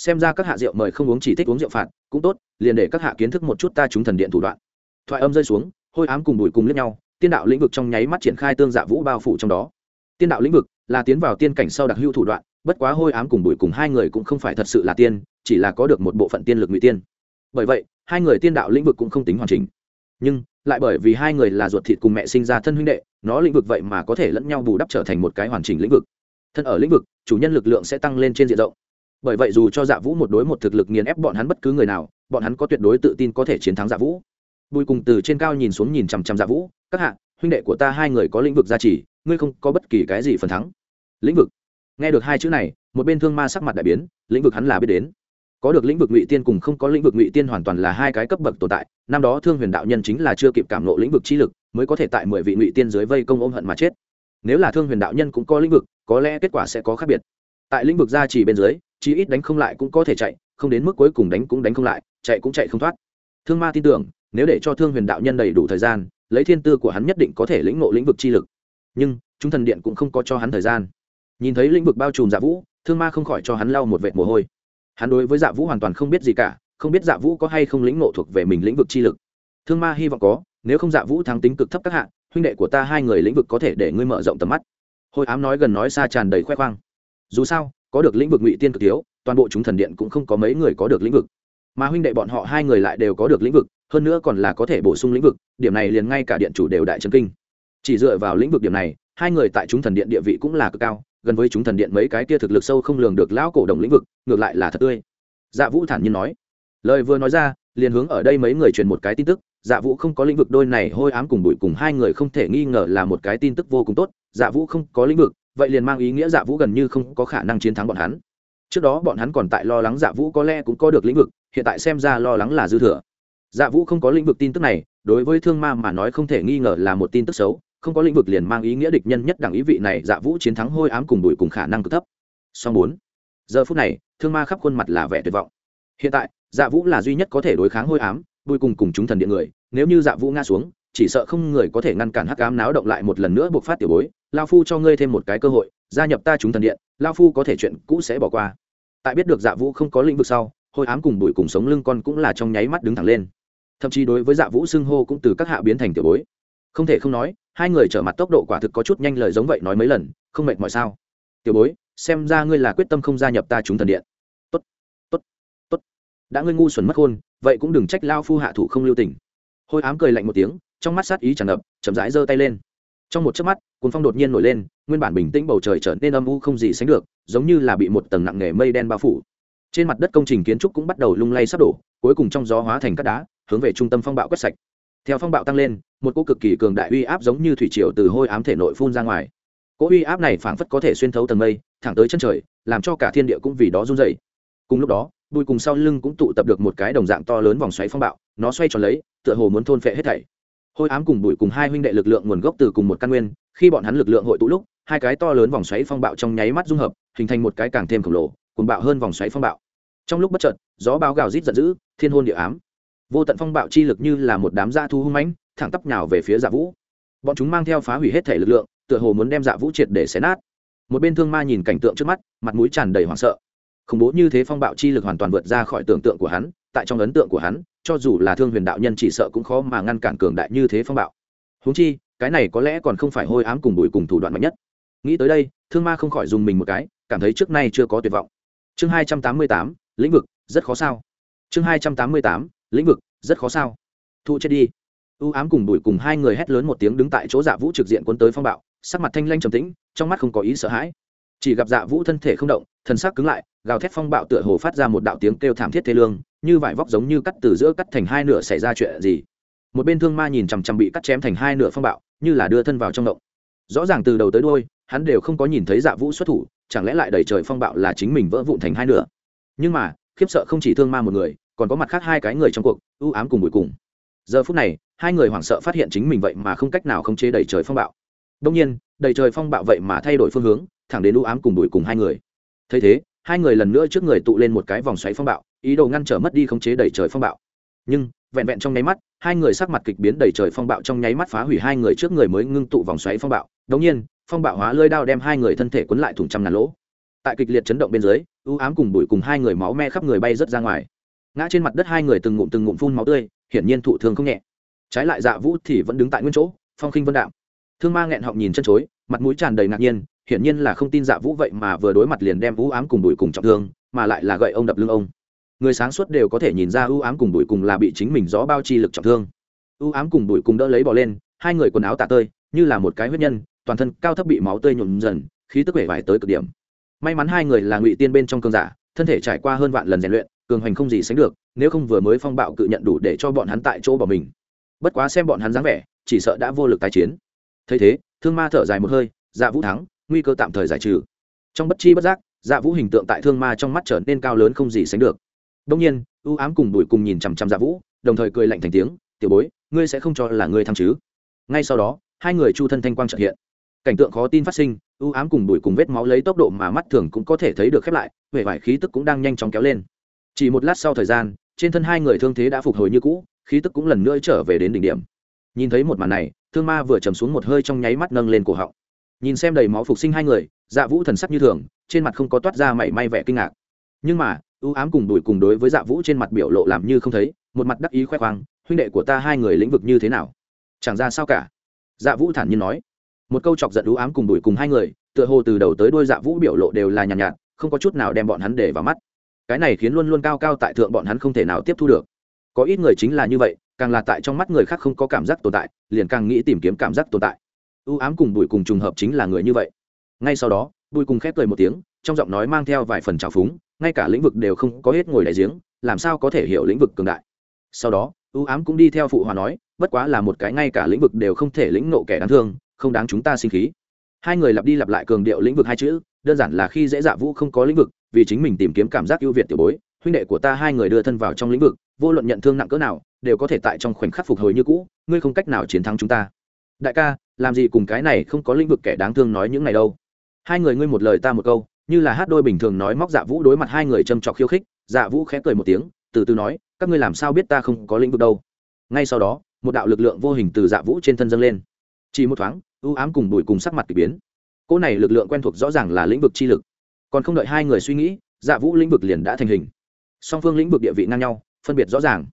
xem ra các hạ rượu mời không uống chỉ thích uống rượu phạt, cũng tốt, liền để các hạ kiến thức một chút ta chúng thần điện thủ đoạn. Thoại âm rơi xuống, hôi ám cùng bùi cùng lẫn nhau, tiên đạo lĩnh vực trong nháy mắt triển khai tương dạ vũ bao phủ trong đó. Tiên đạo lĩnh vực là tiến vào tiên cảnh sau đặc hữu thủ đoạn, bất quá hôi ám cùng bùi cùng hai người cũng không phải thật sự là tiên, chỉ là có được một bộ phận tiên lực ngụy tiên. Bởi vậy, hai người tiên đạo lĩnh vực cũng không tính hoàn chỉnh. Nhưng, lại bởi vì hai người là ruột thịt cùng mẹ sinh ra thân huynh đệ, nó lĩnh vực vậy mà có thể lẫn nhau bù đắp trở thành một cái hoàn chỉnh lĩnh vực. Thân ở lĩnh vực, chủ nhân lực lượng sẽ tăng lên trên diện rộng bởi vậy dù cho dạ vũ một đối một thực lực nghiền ép bọn hắn bất cứ người nào, bọn hắn có tuyệt đối tự tin có thể chiến thắng dạ vũ. Bùi cùng từ trên cao nhìn xuống nhìn chằm chằm dạ vũ, các hạ, huynh đệ của ta hai người có lĩnh vực gia trì, ngươi không có bất kỳ cái gì phần thắng. Lĩnh vực? Nghe được hai chữ này, một bên thương ma sắc mặt đại biến, lĩnh vực hắn là biết đến. Có được lĩnh vực ngụy tiên cùng không có lĩnh vực ngụy tiên hoàn toàn là hai cái cấp bậc tồn tại, năm đó thương huyền đạo nhân chính là chưa kịp cảm nộ lĩnh vực chi lực, mới có thể tại mười vị ngụy tiên dưới vây công ôm hận mà chết. Nếu là thương huyền đạo nhân cũng có lĩnh vực, có lẽ kết quả sẽ có khác biệt. Tại lĩnh vực gia trì bên dưới chí ít đánh không lại cũng có thể chạy, không đến mức cuối cùng đánh cũng đánh không lại, chạy cũng chạy không thoát. Thương ma tin tưởng, nếu để cho thương huyền đạo nhân đầy đủ thời gian, lấy thiên tư của hắn nhất định có thể lĩnh ngộ lĩnh vực chi lực. Nhưng, chúng thần điện cũng không có cho hắn thời gian. Nhìn thấy lĩnh vực bao trùm dạ vũ, thương ma không khỏi cho hắn lau một vệt mồ hôi. Hắn đối với dạ vũ hoàn toàn không biết gì cả, không biết dạ vũ có hay không lĩnh ngộ thuộc về mình lĩnh vực chi lực. Thương ma hy vọng có, nếu không dạ vũ thắng tính cực thấp các hạ, huynh đệ của ta hai người lĩnh vực có thể để ngươi mở rộng tầm mắt. Hồi ám nói gần nói xa tràn đầy khoe khoang. Dù sao có được lĩnh vực ngụy tiên cực thiếu, toàn bộ chúng thần điện cũng không có mấy người có được lĩnh vực. Mà huynh đệ bọn họ hai người lại đều có được lĩnh vực, hơn nữa còn là có thể bổ sung lĩnh vực, điểm này liền ngay cả điện chủ đều đại trấn kinh. Chỉ dựa vào lĩnh vực điểm này, hai người tại chúng thần điện địa vị cũng là cực cao, gần với chúng thần điện mấy cái kia thực lực sâu không lường được lão cổ đồng lĩnh vực, ngược lại là thật tươi. Dạ vũ thản nhiên nói. Lời vừa nói ra, liền hướng ở đây mấy người truyền một cái tin tức dạ vũ không có lĩnh vực đôi này hôi ám cùng bụi cùng hai người không thể nghi ngờ là một cái tin tức vô cùng tốt dạ vũ không có lĩnh vực vậy liền mang ý nghĩa dạ vũ gần như không có khả năng chiến thắng bọn hắn. Trước đó bọn hắn còn tại lo lắng dạ vũ có lẽ cũng có được lĩnh vực, hiện tại xem ra lo lắng là dư thừa. Dạ vũ không có lĩnh vực tin tức này, đối với thương ma mà nói không thể nghi ngờ là một tin tức xấu, không có lĩnh vực liền mang ý nghĩa địch nhân nhất đẳng ý vị này dạ vũ chiến thắng hôi ám cùng bụi cùng khả năng cực thấp. Song bốn, giờ phút này, thương ma khắp khuôn mặt là vẻ tuyệt vọng. Hiện tại dạ vũ là duy nhất có thể đối kháng hôi ám, bụi cùng cùng chúng thần điện người, nếu như dạ vũ ngã xuống, chỉ sợ không người có thể ngăn cản hắc ám náo động lại một lần nữa buộc phát tiểu bối lao phu cho ngươi thêm một cái cơ hội, gia nhập ta chúng thần điện, lao phu có thể chuyện cũ sẽ bỏ qua. Tại biết được dạ vũ không có lĩnh vực sau, hôi ám cùng bụi cùng sống lưng con cũng là trong nháy mắt đứng thẳng lên. Thậm chí đối với dạ vũ xưng hô cũng từ các hạ biến thành tiểu bối. Không thể không nói, hai người trở mặt tốc độ quả thực có chút nhanh lời giống vậy nói mấy lần, không mệt mọi sao? Tiểu bối, xem ra ngươi là quyết tâm không gia nhập ta chúng thần điện. Tốt tốt tốt. Đã ngươi ngu xuẩn mất hôn vậy cũng đừng trách lao phu hạ thủ không lưu tình. Hôi ám cười lạnh một tiếng, trong mắt sát ý tràn ngập, chậm rãi giơ tay lên trong một chớp mắt cuốn phong đột nhiên nổi lên, nguyên bản bình tĩnh bầu trời trở nên âm u không gì sánh được, giống như là bị một tầng nặng nề mây đen bao phủ. Trên mặt đất công trình kiến trúc cũng bắt đầu lung lay sắp đổ, cuối cùng trong gió hóa thành các đá, hướng về trung tâm phong bạo quét sạch. Theo phong bạo tăng lên, một cỗ cực kỳ cường đại uy áp giống như thủy triều từ hôi ám thể nội phun ra ngoài. Cỗ uy áp này phảng phất có thể xuyên thấu tầng mây, thẳng tới chân trời, làm cho cả thiên địa cũng vì đó run dày cùng lúc đó, bùi cùng sau lưng cũng tụ tập được một cái đồng dạng to lớn vòng xoáy phong bạo, nó xoay tròn lấy, tựa hồ muốn thôn phệ hết thảy hôi ám cùng bụi cùng hai huynh đệ lực lượng nguồn gốc từ cùng một căn nguyên, khi bọn hắn lực lượng hội tụ lúc, hai cái to lớn vòng xoáy phong bạo trong nháy mắt dung hợp, hình thành một cái càng thêm khổng lồ, cuồng bạo hơn vòng xoáy phong bạo. Trong lúc bất chợt, gió báo gào rít giận dữ, thiên hôn địa ám. Vô tận phong bạo chi lực như là một đám da thu hung mãnh, thẳng tắp nhào về phía dạ vũ. Bọn chúng mang theo phá hủy hết thể lực lượng, tựa hồ muốn đem dạ vũ triệt để xé nát. Một bên thương ma nhìn cảnh tượng trước mắt, mặt mũi tràn đầy hoảng sợ. Khủng bố như thế phong bạo chi lực hoàn toàn vượt ra khỏi tưởng tượng của hắn, tại trong ấn tượng của hắn cho dù là thương huyền đạo nhân chỉ sợ cũng khó mà ngăn cản cường đại như thế phong bạo. Húng chi, cái này có lẽ còn không phải hôi ám cùng bụi cùng thủ đoạn mạnh nhất. Nghĩ tới đây, thương ma không khỏi dùng mình một cái, cảm thấy trước nay chưa có tuyệt vọng. Chương hai trăm tám mươi tám, lĩnh vực, rất khó sao. Chương hai trăm tám mươi tám, lĩnh vực, rất khó sao. Thu chết đi. U ám cùng bụi cùng hai người hét lớn một tiếng đứng tại chỗ dạ vũ trực diện quân tới phong bạo, sắc mặt thanh lanh trầm tĩnh, trong mắt không có ý sợ hãi chỉ gặp dạ vũ thân thể không động, thần sắc cứng lại, gào thét phong bạo tựa hồ phát ra một đạo tiếng kêu thảm thiết thế lương, như vải vóc giống như cắt từ giữa cắt thành hai nửa xảy ra chuyện gì. Một bên thương ma nhìn chằm chằm bị cắt chém thành hai nửa phong bạo, như là đưa thân vào trong động. Rõ ràng từ đầu tới đôi hắn đều không có nhìn thấy dạ vũ xuất thủ, chẳng lẽ lại đẩy trời phong bạo là chính mình vỡ vụn thành hai nửa? Nhưng mà, khiếp sợ không chỉ thương ma một người, còn có mặt khác hai cái người trong cuộc, ưu ám cùng bụi cùng. Giờ phút này, hai người hoảng sợ phát hiện chính mình vậy mà không cách nào không chế đẩy trời phong bạo đông nhiên, đầy trời phong bạo vậy mà thay đổi phương hướng, thẳng đến ưu ám cùng đuổi cùng hai người. Thấy thế, hai người lần nữa trước người tụ lên một cái vòng xoáy phong bạo, ý đồ ngăn trở mất đi khống chế đầy trời phong bạo. Nhưng, vẹn vẹn trong nháy mắt, hai người sắc mặt kịch biến đầy trời phong bạo trong nháy mắt phá hủy hai người trước người mới ngưng tụ vòng xoáy phong bạo. Đống nhiên, phong bạo hóa lơi đao đem hai người thân thể cuốn lại thủng trăm ngàn lỗ. Tại kịch liệt chấn động bên dưới ưu ám cùng bụi cùng hai người máu me khắp người bay rớt ra ngoài. Ngã trên mặt đất hai người từng ngụm từng ngụm phun máu tươi, hiển nhiên thụ thương không nhẹ. Trái lại dạ vũ thì vẫn đứng tại nguyên chỗ, phong khinh vân đạm thương ma nghẹn họng nhìn chân chối, mặt mũi tràn đầy ngạc nhiên, hiển nhiên là không tin dạ vũ vậy mà vừa đối mặt liền đem vũ ám cùng bụi cùng trọng thương, mà lại là gậy ông đập lưng ông. Người sáng suốt đều có thể nhìn ra ưu ám cùng bụi cùng là bị chính mình rõ bao chi lực trọng thương. Ưu ám cùng bụi cùng đỡ lấy bỏ lên, hai người quần áo tạ tơi, như là một cái huyết nhân, toàn thân cao thấp bị máu tươi nhuộm dần, khí tức vẻ vải tới cực điểm. May mắn hai người là ngụy tiên bên trong cơn giả, thân thể trải qua hơn vạn lần rèn luyện, cường hành không gì sánh được, nếu không vừa mới phong bạo cự nhận đủ để cho bọn hắn tại chỗ bỏ mình. Bất quá xem bọn hắn dáng vẻ, chỉ sợ đã vô lực tái chiến thấy thế, thương ma thở dài một hơi dạ vũ thắng, nguy cơ tạm thời giải trừ. Trong bất chi bất giác dạ vũ hình tượng tại thương ma trong mắt trở nên cao lớn không gì sánh được. Đông nhiên, ưu ám cùng đuổi cùng nhìn chằm chằm dạ vũ, đồng thời cười lạnh thành tiếng, tiểu bối, ngươi sẽ không cho là ngươi thăng chứ? Ngay sau đó, hai người chu thân thanh quang trợ hiện. Cảnh tượng khó tin phát sinh, ưu ám cùng đuổi cùng vết máu lấy tốc độ mà mắt thường cũng có thể thấy được khép lại, vẻ vải khí tức cũng đang nhanh chóng kéo lên. Chỉ một lát sau thời gian, trên thân hai người thương thế đã phục hồi như cũ, khí tức cũng lần nữa trở về đến đỉnh điểm. Nhìn thấy một màn này thương ma vừa chầm xuống một hơi trong nháy mắt nâng lên cổ họng. Nhìn xem đầy máu phục sinh hai người dạ vũ thần sắc như thường trên mặt không có toát ra mảy may vẻ kinh ngạc. Nhưng mà ưu ám cùng đuổi cùng đối với dạ vũ trên mặt biểu lộ làm như không thấy một mặt đắc ý khoe khoang huynh đệ của ta hai người lĩnh vực như thế nào? Chẳng ra sao cả. Dạ vũ thản nhiên nói. Một câu chọc giận ưu ám cùng đuổi cùng hai người tựa hồ từ đầu tới đôi dạ vũ biểu lộ đều là nhàn nhạt, nhạt không có chút nào đem bọn hắn để vào mắt. Cái này khiến luôn luôn cao cao tại thượng bọn hắn không thể nào tiếp thu được. Có ít người chính là như vậy càng là tại trong mắt người khác không có cảm giác tồn tại, liền càng nghĩ tìm kiếm cảm giác tồn tại. Ưu ám cùng bùi cùng trùng hợp chính là người như vậy. Ngay sau đó bùi cùng khép cười một tiếng, trong giọng nói mang theo vài phần trào phúng, ngay cả lĩnh vực đều không có hết ngồi đại giếng, làm sao có thể hiểu lĩnh vực cường đại. Sau đó ưu ám cũng đi theo phụ hòa nói, bất quá là một cái ngay cả lĩnh vực đều không thể lĩnh nộ kẻ đáng thương, không đáng chúng ta sinh khí. Hai người lặp đi lặp lại cường điệu lĩnh vực hai chữ, đơn giản là khi dễ dạ vũ không có lĩnh vực, vì chính mình tìm kiếm cảm giác ưu việt tiểu bối, huynh đệ của ta hai người đưa thân vào trong lĩnh vực vô luận nhận thương nặng cỡ nào, đều có thể tại trong khoảnh khắc phục hồi như cũ, ngươi không cách nào chiến thắng chúng ta. Đại ca, làm gì cùng cái này không có lĩnh vực kẻ đáng thương nói những này đâu. Hai người ngươi một lời ta một câu, như là hát đôi bình thường nói móc dạ vũ đối mặt hai người châm trọc khiêu khích dạ vũ khẽ cười một tiếng, từ từ nói, các ngươi làm sao biết ta không có lĩnh vực đâu. Ngay sau đó, một đạo lực lượng vô hình từ dạ vũ trên thân dâng lên. Chỉ một thoáng ưu ám cùng bụi cùng sắc mặt k ỳ biến. Cỗ này lực lượng quen thuộc rõ ràng là lĩnh vực chi lực. Còn không đợi hai người suy nghĩ dạ vũ lĩnh vực liền đã thành hình. Song phương lĩnh vực địa vị ngang nhau phân biệt rõ ràng.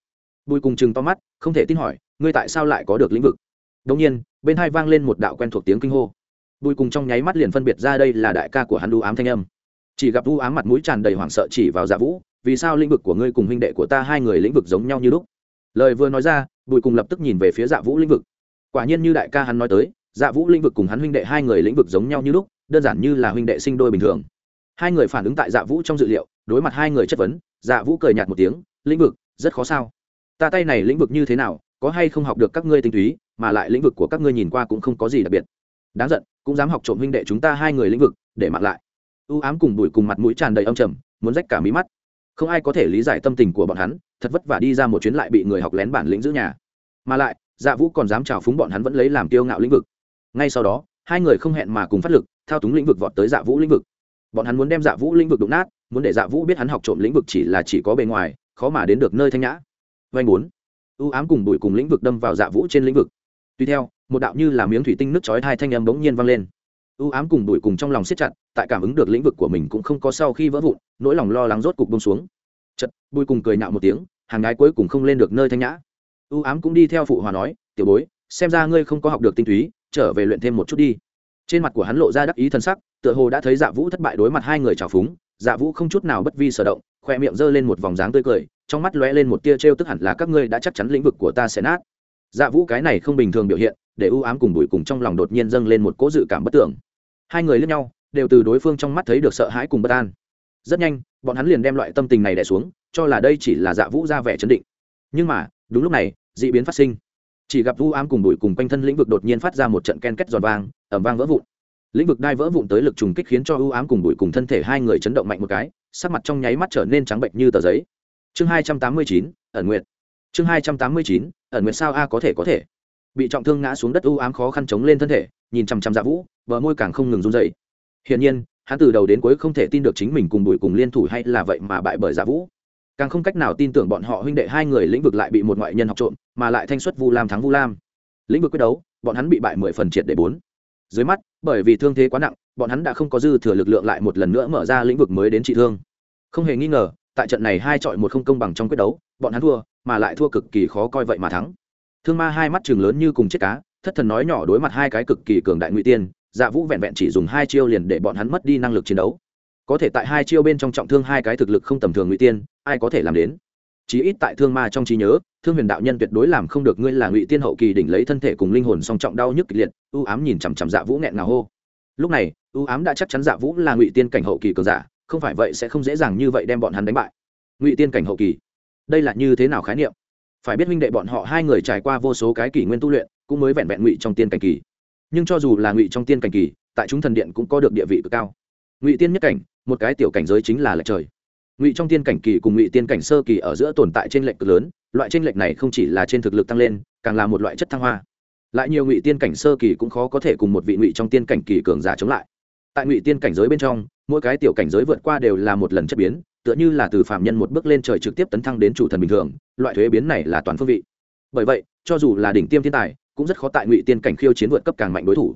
Bùi cùng chừng to mắt, không thể tin hỏi, ngươi tại sao lại có được lĩnh vực? Đông nhiên, bên hai vang lên một đạo quen thuộc tiếng kinh hô. Bùi cùng trong nháy mắt liền phân biệt ra đây là đại ca của hắn đu ám thanh âm. Chỉ gặp đu ám mặt mũi tràn đầy hoảng sợ chỉ vào dạ vũ, vì sao lĩnh vực của ngươi cùng huynh đệ của ta hai người lĩnh vực giống nhau như lúc? Lời vừa nói ra, bùi cùng lập tức nhìn về phía dạ vũ lĩnh vực. Quả nhiên như đại ca hắn nói tới dạ vũ lĩnh vực cùng hắn huynh đệ hai người lĩnh vực giống nhau như lúc, đơn giản như là huynh đệ sinh đôi bình thường hai người phản ứng tại dạ vũ trong dự liệu, đối mặt hai người chất vấn dạ vũ cười nhạt một tiếng, lĩnh vực, rất khó sao? Ta tay này lĩnh vực như thế nào, có hay không học được các ngươi tinh túy, mà lại lĩnh vực của các ngươi nhìn qua cũng không có gì đặc biệt. Đáng giận, cũng dám học trộm huynh đệ chúng ta hai người lĩnh vực, để mặc lại. U ám cùng bụi cùng mặt mũi tràn đầy âm trầm, muốn rách cả mí mắt. Không ai có thể lý giải tâm tình của bọn hắn, thật vất vả đi ra một chuyến lại bị người học lén bản lĩnh giữ nhà. Mà lại dạ vũ còn dám trào phúng bọn hắn vẫn lấy làm kiêu ngạo lĩnh vực. Ngay sau đó, hai người không hẹn mà cùng phát lực, thao túng lĩnh vực vọt tới dạ vũ lĩnh vực bọn hắn muốn đem dạ vũ lĩnh vực đụng nát, muốn để dạ vũ biết hắn học trộm lĩnh vực chỉ là chỉ có bề ngoài, khó mà đến được nơi thanh nhã. Vanh bốn. Ưu ám cùng bụi cùng lĩnh vực đâm vào dạ vũ trên lĩnh vực. Tuy theo, một đạo như là miếng thủy tinh nước chói hai thanh âm bỗng nhiên vang lên. Ưu ám cùng bụi cùng trong lòng siết chặt, tại cảm ứng được lĩnh vực của mình cũng không có sau khi vỡ vụn, nỗi lòng lo lắng rốt cục bông xuống. Chật bụi cùng cười nạo một tiếng, hàng gái cuối cùng không lên được nơi thanh nhã. Ưu ám cũng đi theo phụ hòa nói, tiểu bối, xem ra ngươi không có học được tinh túy, trở về luyện thêm một chút đi trên mặt của hắn lộ ra đắc ý t sắc, tựa hồ đã thấy dạ vũ thất bại đối mặt hai người trào phúng. Dạ vũ không chút nào bất vi sở động khoe miệng g lên một vòng dáng tươi cười, trong mắt lóe lên một tia t tức hẳn là các ngươi đã chắc chắn lĩnh vực của ta sẽ nát. Dạ vũ cái này không bình thường biểu hiện, để ưu ám cùng bụi cùng trong lòng đột nhiên dâng lên một cỗ dự cảm bất tưởng hai người lẫn nhau, đều từ đối phương trong mắt thấy được sợ hãi cùng bất an. Rất nhanh, bọn hắn liền đem loại tâm tình này đẻ xuống, cho là đây chỉ là dạ vũ ra vẻ chấn định. Nhưng mà, đúng lúc này d ị biến phát sinh chỉ gặp vu ám cùng đuổi cùng quanh thân lĩnh vực đột nhiên phát ra một trận ken kết giòn vang ẩm vang vỡ vụn. Lĩnh vực đai vỡ vụn tới lực trùng kích khiến cho ưu ám cùng đuổi cùng thân thể hai người chấn động mạnh một cái, sắc mặt trong nháy mắt trở nên trắng bệnh như tờ giấy. Chương hai trăm tám mươi chín, ẩn nguyệt. Chương hai trăm tám mươi chín, ẩn nguyệt sao a có thể có thể. Bị trọng thương ngã xuống đất ưu ám khó khăn chống lên thân thể, nhìn chằm chằm dạ vũ vợ môi càng không ngừng run dậy hiển nhiên, hắn từ đầu đến cuối không thể tin được chính mình cùng đuổi cùng liên thủ hay là vậy mà bại bởi dạ vũ càng không cách nào tin tưởng bọn họ huynh đệ hai người lĩnh vực lại bị một ngoại nhân học trộm, mà lại thanh xuất vu lam thắng vu lam. Lĩnh vực quyết đấu, bọn hắn bị bại mười phần triệt để bốn. Dưới mắt, bởi vì thương thế quá nặng, bọn hắn đã không có dư thừa lực lượng lại một lần nữa mở ra lĩnh vực mới đến trị thương. Không hề nghi ngờ, tại trận này hai chọi một không công bằng trong quyết đấu, bọn hắn thua, mà lại thua cực kỳ khó coi vậy mà thắng. Thương ma hai mắt chừng lớn như cùng chết cá, thất thần nói nhỏ đối mặt hai cái cực kỳ cường đại ngụy tiên dạ vũ vẹn vẹn chỉ dùng hai chiêu liền để bọn hắn mất đi năng lực chiến đấu. Có thể tại hai chiêu bên trong trọng thương hai cái thực lực không tầm thường ngụy tiên ai có thể làm đến? Chí ít tại thương ma trong trí nhớ, thương huyền đạo nhân tuyệt đối làm không được ngươi là ngụy tiên hậu kỳ đỉnh lấy thân thể cùng linh hồn song trọng đau nhức kịch liệt ưu ám nhìn chằm chằm dạ vũ nghẹn ngào hô. Lúc này ưu ám đã chắc chắn dạ vũ là ngụy tiên cảnh hậu kỳ cường giả, không phải vậy sẽ không dễ dàng như vậy đem bọn hắn đánh bại. Ngụy tiên cảnh hậu kỳ. Đây là như thế nào khái niệm? Phải biết huynh đệ bọn họ hai người trải qua vô số cái kỷ nguyên tu luyện, cũng mới vẹn vẹn ngụy trong tiên cảnh kỳ. Nhưng cho dù là ngụy trong tiên cảnh kỳ, tại chúng thần điện cũng có được địa vị cực cao. Ngụy tiên nhất cảnh, một cái tiểu cảnh giới chính là lệch trời ngụy trong tiên cảnh kỳ cùng ngụy tiên cảnh sơ kỳ ở giữa tồn tại trên lệch cực lớn, loại trên lệch này không chỉ là trên thực lực tăng lên, càng là một loại chất thăng hoa. Lại nhiều ngụy tiên cảnh sơ kỳ cũng khó có thể cùng một vị ngụy trong tiên cảnh kỳ cường giả chống lại. Tại ngụy tiên cảnh giới bên trong, mỗi cái tiểu cảnh giới vượt qua đều là một lần chất biến, tựa như là từ phạm nhân một bước lên trời trực tiếp tấn thăng đến chủ thần bình thường, loại thuế biến này là toàn phương vị. Bởi vậy, cho dù là đỉnh tiêm thiên tài, cũng rất khó tại ngụy tiên cảnh khiêu chiến vượt cấp càng mạnh đối thủ.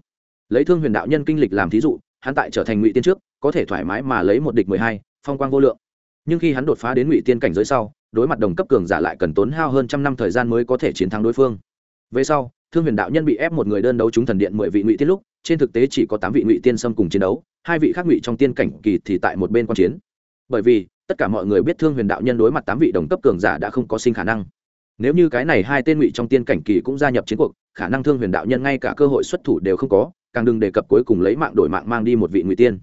Lấy thương huyền đạo nhân kinh lịch làm thí dụ, hắn tại trở thành ngụy tiên trước, có thể thoải mái mà lấy một địch mười hai, phong quang vô lượng nhưng khi hắn đột phá đến ngụy tiên cảnh giới sau, đối mặt đồng cấp cường giả lại cần tốn hao hơn trăm năm thời gian mới có thể chiến thắng đối phương. Về sau, thương huyền đạo nhân bị ép một người đơn đấu chúng thần điện mười vị ngụy tiên lúc, trên thực tế chỉ có tám vị ngụy tiên xâm cùng chiến đấu, hai vị khác ngụy trong tiên cảnh kỳ thì tại một bên quan chiến. Bởi vì, tất cả mọi người biết thương huyền đạo nhân đối mặt tám vị đồng cấp cường giả đã không có sinh khả năng. Nếu như cái này hai tên ngụy trong tiên cảnh kỳ cũng gia nhập chiến cuộc, khả năng thương huyền đạo nhân ngay cả cơ hội xuất thủ đều không có, càng đừng đề cập cuối cùng lấy mạng đổi mạng mang đi một vị ngụy tiên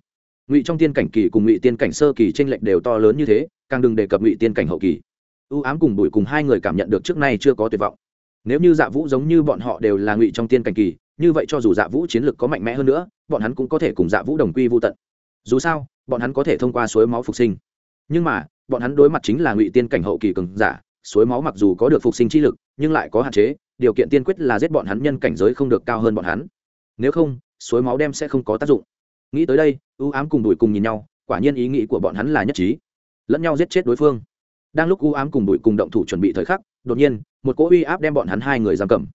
ngụy trong tiên cảnh kỳ cùng ngụy tiên cảnh sơ kỳ tranh lệch đều to lớn như thế, càng đừng đề cập ngụy tiên cảnh hậu kỳ. Ưu ám cùng bùi cùng hai người cảm nhận được trước nay chưa có tuyệt vọng. Nếu như dạ vũ giống như bọn họ đều là ngụy trong tiên cảnh kỳ, như vậy cho dù dạ vũ chiến lược có mạnh mẽ hơn nữa, bọn hắn cũng có thể cùng dạ vũ đồng quy vô tận. Dù sao, bọn hắn có thể thông qua suối máu phục sinh. Nhưng mà, bọn hắn đối mặt chính là ngụy tiên cảnh hậu kỳ cường giả, suối máu mặc dù có được phục sinh chi lực, nhưng lại có hạn chế, điều kiện tiên quyết là giết bọn hắn nhân cảnh giới không được cao hơn bọn hắn. Nếu không, suối máu đem sẽ không có tác dụng nghĩ tới đây ưu ám cùng đùi cùng nhìn nhau, quả nhiên ý nghĩ của bọn hắn là nhất trí. Lẫn nhau giết chết đối phương. Đang lúc ưu ám cùng đùi cùng động thủ chuẩn bị thời khắc, đột nhiên, một cỗ uy áp đem bọn hắn hai người giam cầm.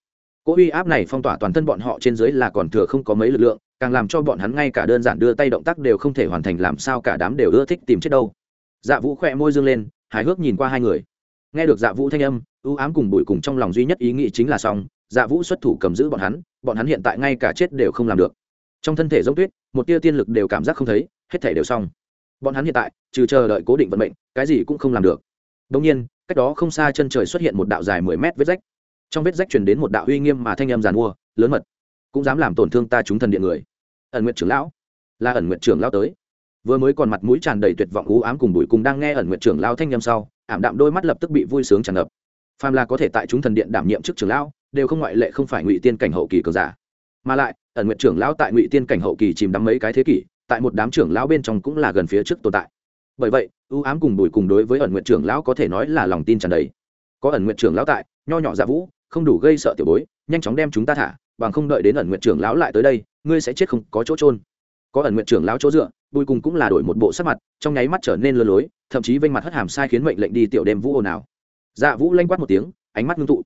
Cỗ uy áp này phong tỏa toàn thân bọn họ trên dưới là còn thừa không có mấy lực lượng, càng làm cho bọn hắn ngay cả đơn giản đưa tay động tác đều không thể hoàn thành, làm sao cả đám đều ưa thích tìm chết đâu. Dạ vũ khỏe môi dương lên, hài hước nhìn qua hai người. Nghe được dạ vũ thanh âm ưu ám cùng bụi cùng trong lòng duy nhất ý nghĩ chính là xong dạ vũ xuất thủ cầm giữ bọn hắn bọn hắn hiện tại ngay cả chết đều không làm được. Trong thân thể giống tuyết một tia tiên lực đều cảm giác không thấy, hết thể đều xong. Bọn hắn hiện tại, trừ chờ đợi cố định vận mệnh, cái gì cũng không làm được. Đông nhiên, cách đó không xa chân trời xuất hiện một đạo dài mười mét vết rách. Trong vết rách chuyển đến một đạo uy nghiêm mà thanh âm giàn mua, lớn mật. Cũng dám làm tổn thương ta chúng thần điện người. Ẩn nguyện trưởng lão. Là ẩn nguyện trưởng lão tới. Vừa mới còn mặt mũi tràn đầy tuyệt vọng u ám cùng bụi cùng đang nghe ẩn nguyện trưởng lão thanh âm sau, ảm đạm đôi mắt lập tức bị vui sướng tràn ngập. Phàm là có thể tại chúng thần điện đảm nhiệm chức trưởng lão, đều không ngoại lệ không phải ngụy tiên cảnh hậu kỳ cường giả. Mà lại ẩn nguyện trưởng lão tại ngụy tiên cảnh hậu kỳ chìm đắm mấy cái thế kỷ, tại một đám trưởng lão bên trong cũng là gần phía trước tồn tại. Bởi vậy, ưu ám cùng bùi cùng đối với ẩn nguyện trưởng lão có thể nói là lòng tin tràn đầy. Có ẩn nguyện trưởng lão tại, nho nhỏ dạ vũ, không đủ gây sợ tiểu bối, nhanh chóng đem chúng ta thả, bằng không đợi đến ẩn nguyện trưởng lão lại tới đây, ngươi sẽ chết không có chỗ trôn có ẩn nguyện trưởng lão chỗ dựa, bùi cùng cũng là đổi một bộ sắc mặt, trong nháy mắt trở nên lơ lối, thậm chí vênh mặt hất hàm sai khiến mệnh lệnh đi tiểu đêm vũ ồn ào dạ vũ lanh quát một tiếng, ánh mắt ngưng tụ.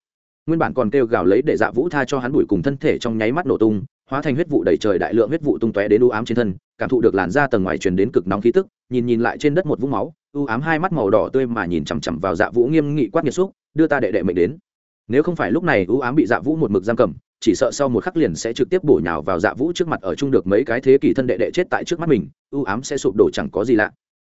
Nguyên bản còn kêu gào lấy để dạ vũ tha cho hắn bùi cùng thân thể trong nháy mắt nổ tung hóa thành huyết vụ đầy trời đại lượng huyết vụ tung tóe đến u ám trên thân, cảm thụ được làn da tầng ngoài truyền đến cực nóng khí tức, nhìn nhìn lại trên đất một vũng máu, u ám hai mắt màu đỏ tươi mà nhìn chằm chằm vào dạ vũ nghiêm nghị quát nghiệt xúc, đưa ta đệ đệ mệnh đến. Nếu không phải lúc này u ám bị dạ vũ một mực giam cầm, chỉ sợ sau một khắc liền sẽ trực tiếp bổ nhào vào dạ vũ trước mặt ở chung được mấy cái thế kỷ thân đệ đệ chết tại trước mắt mình, u ám sẽ sụp đổ chẳng có gì lạ.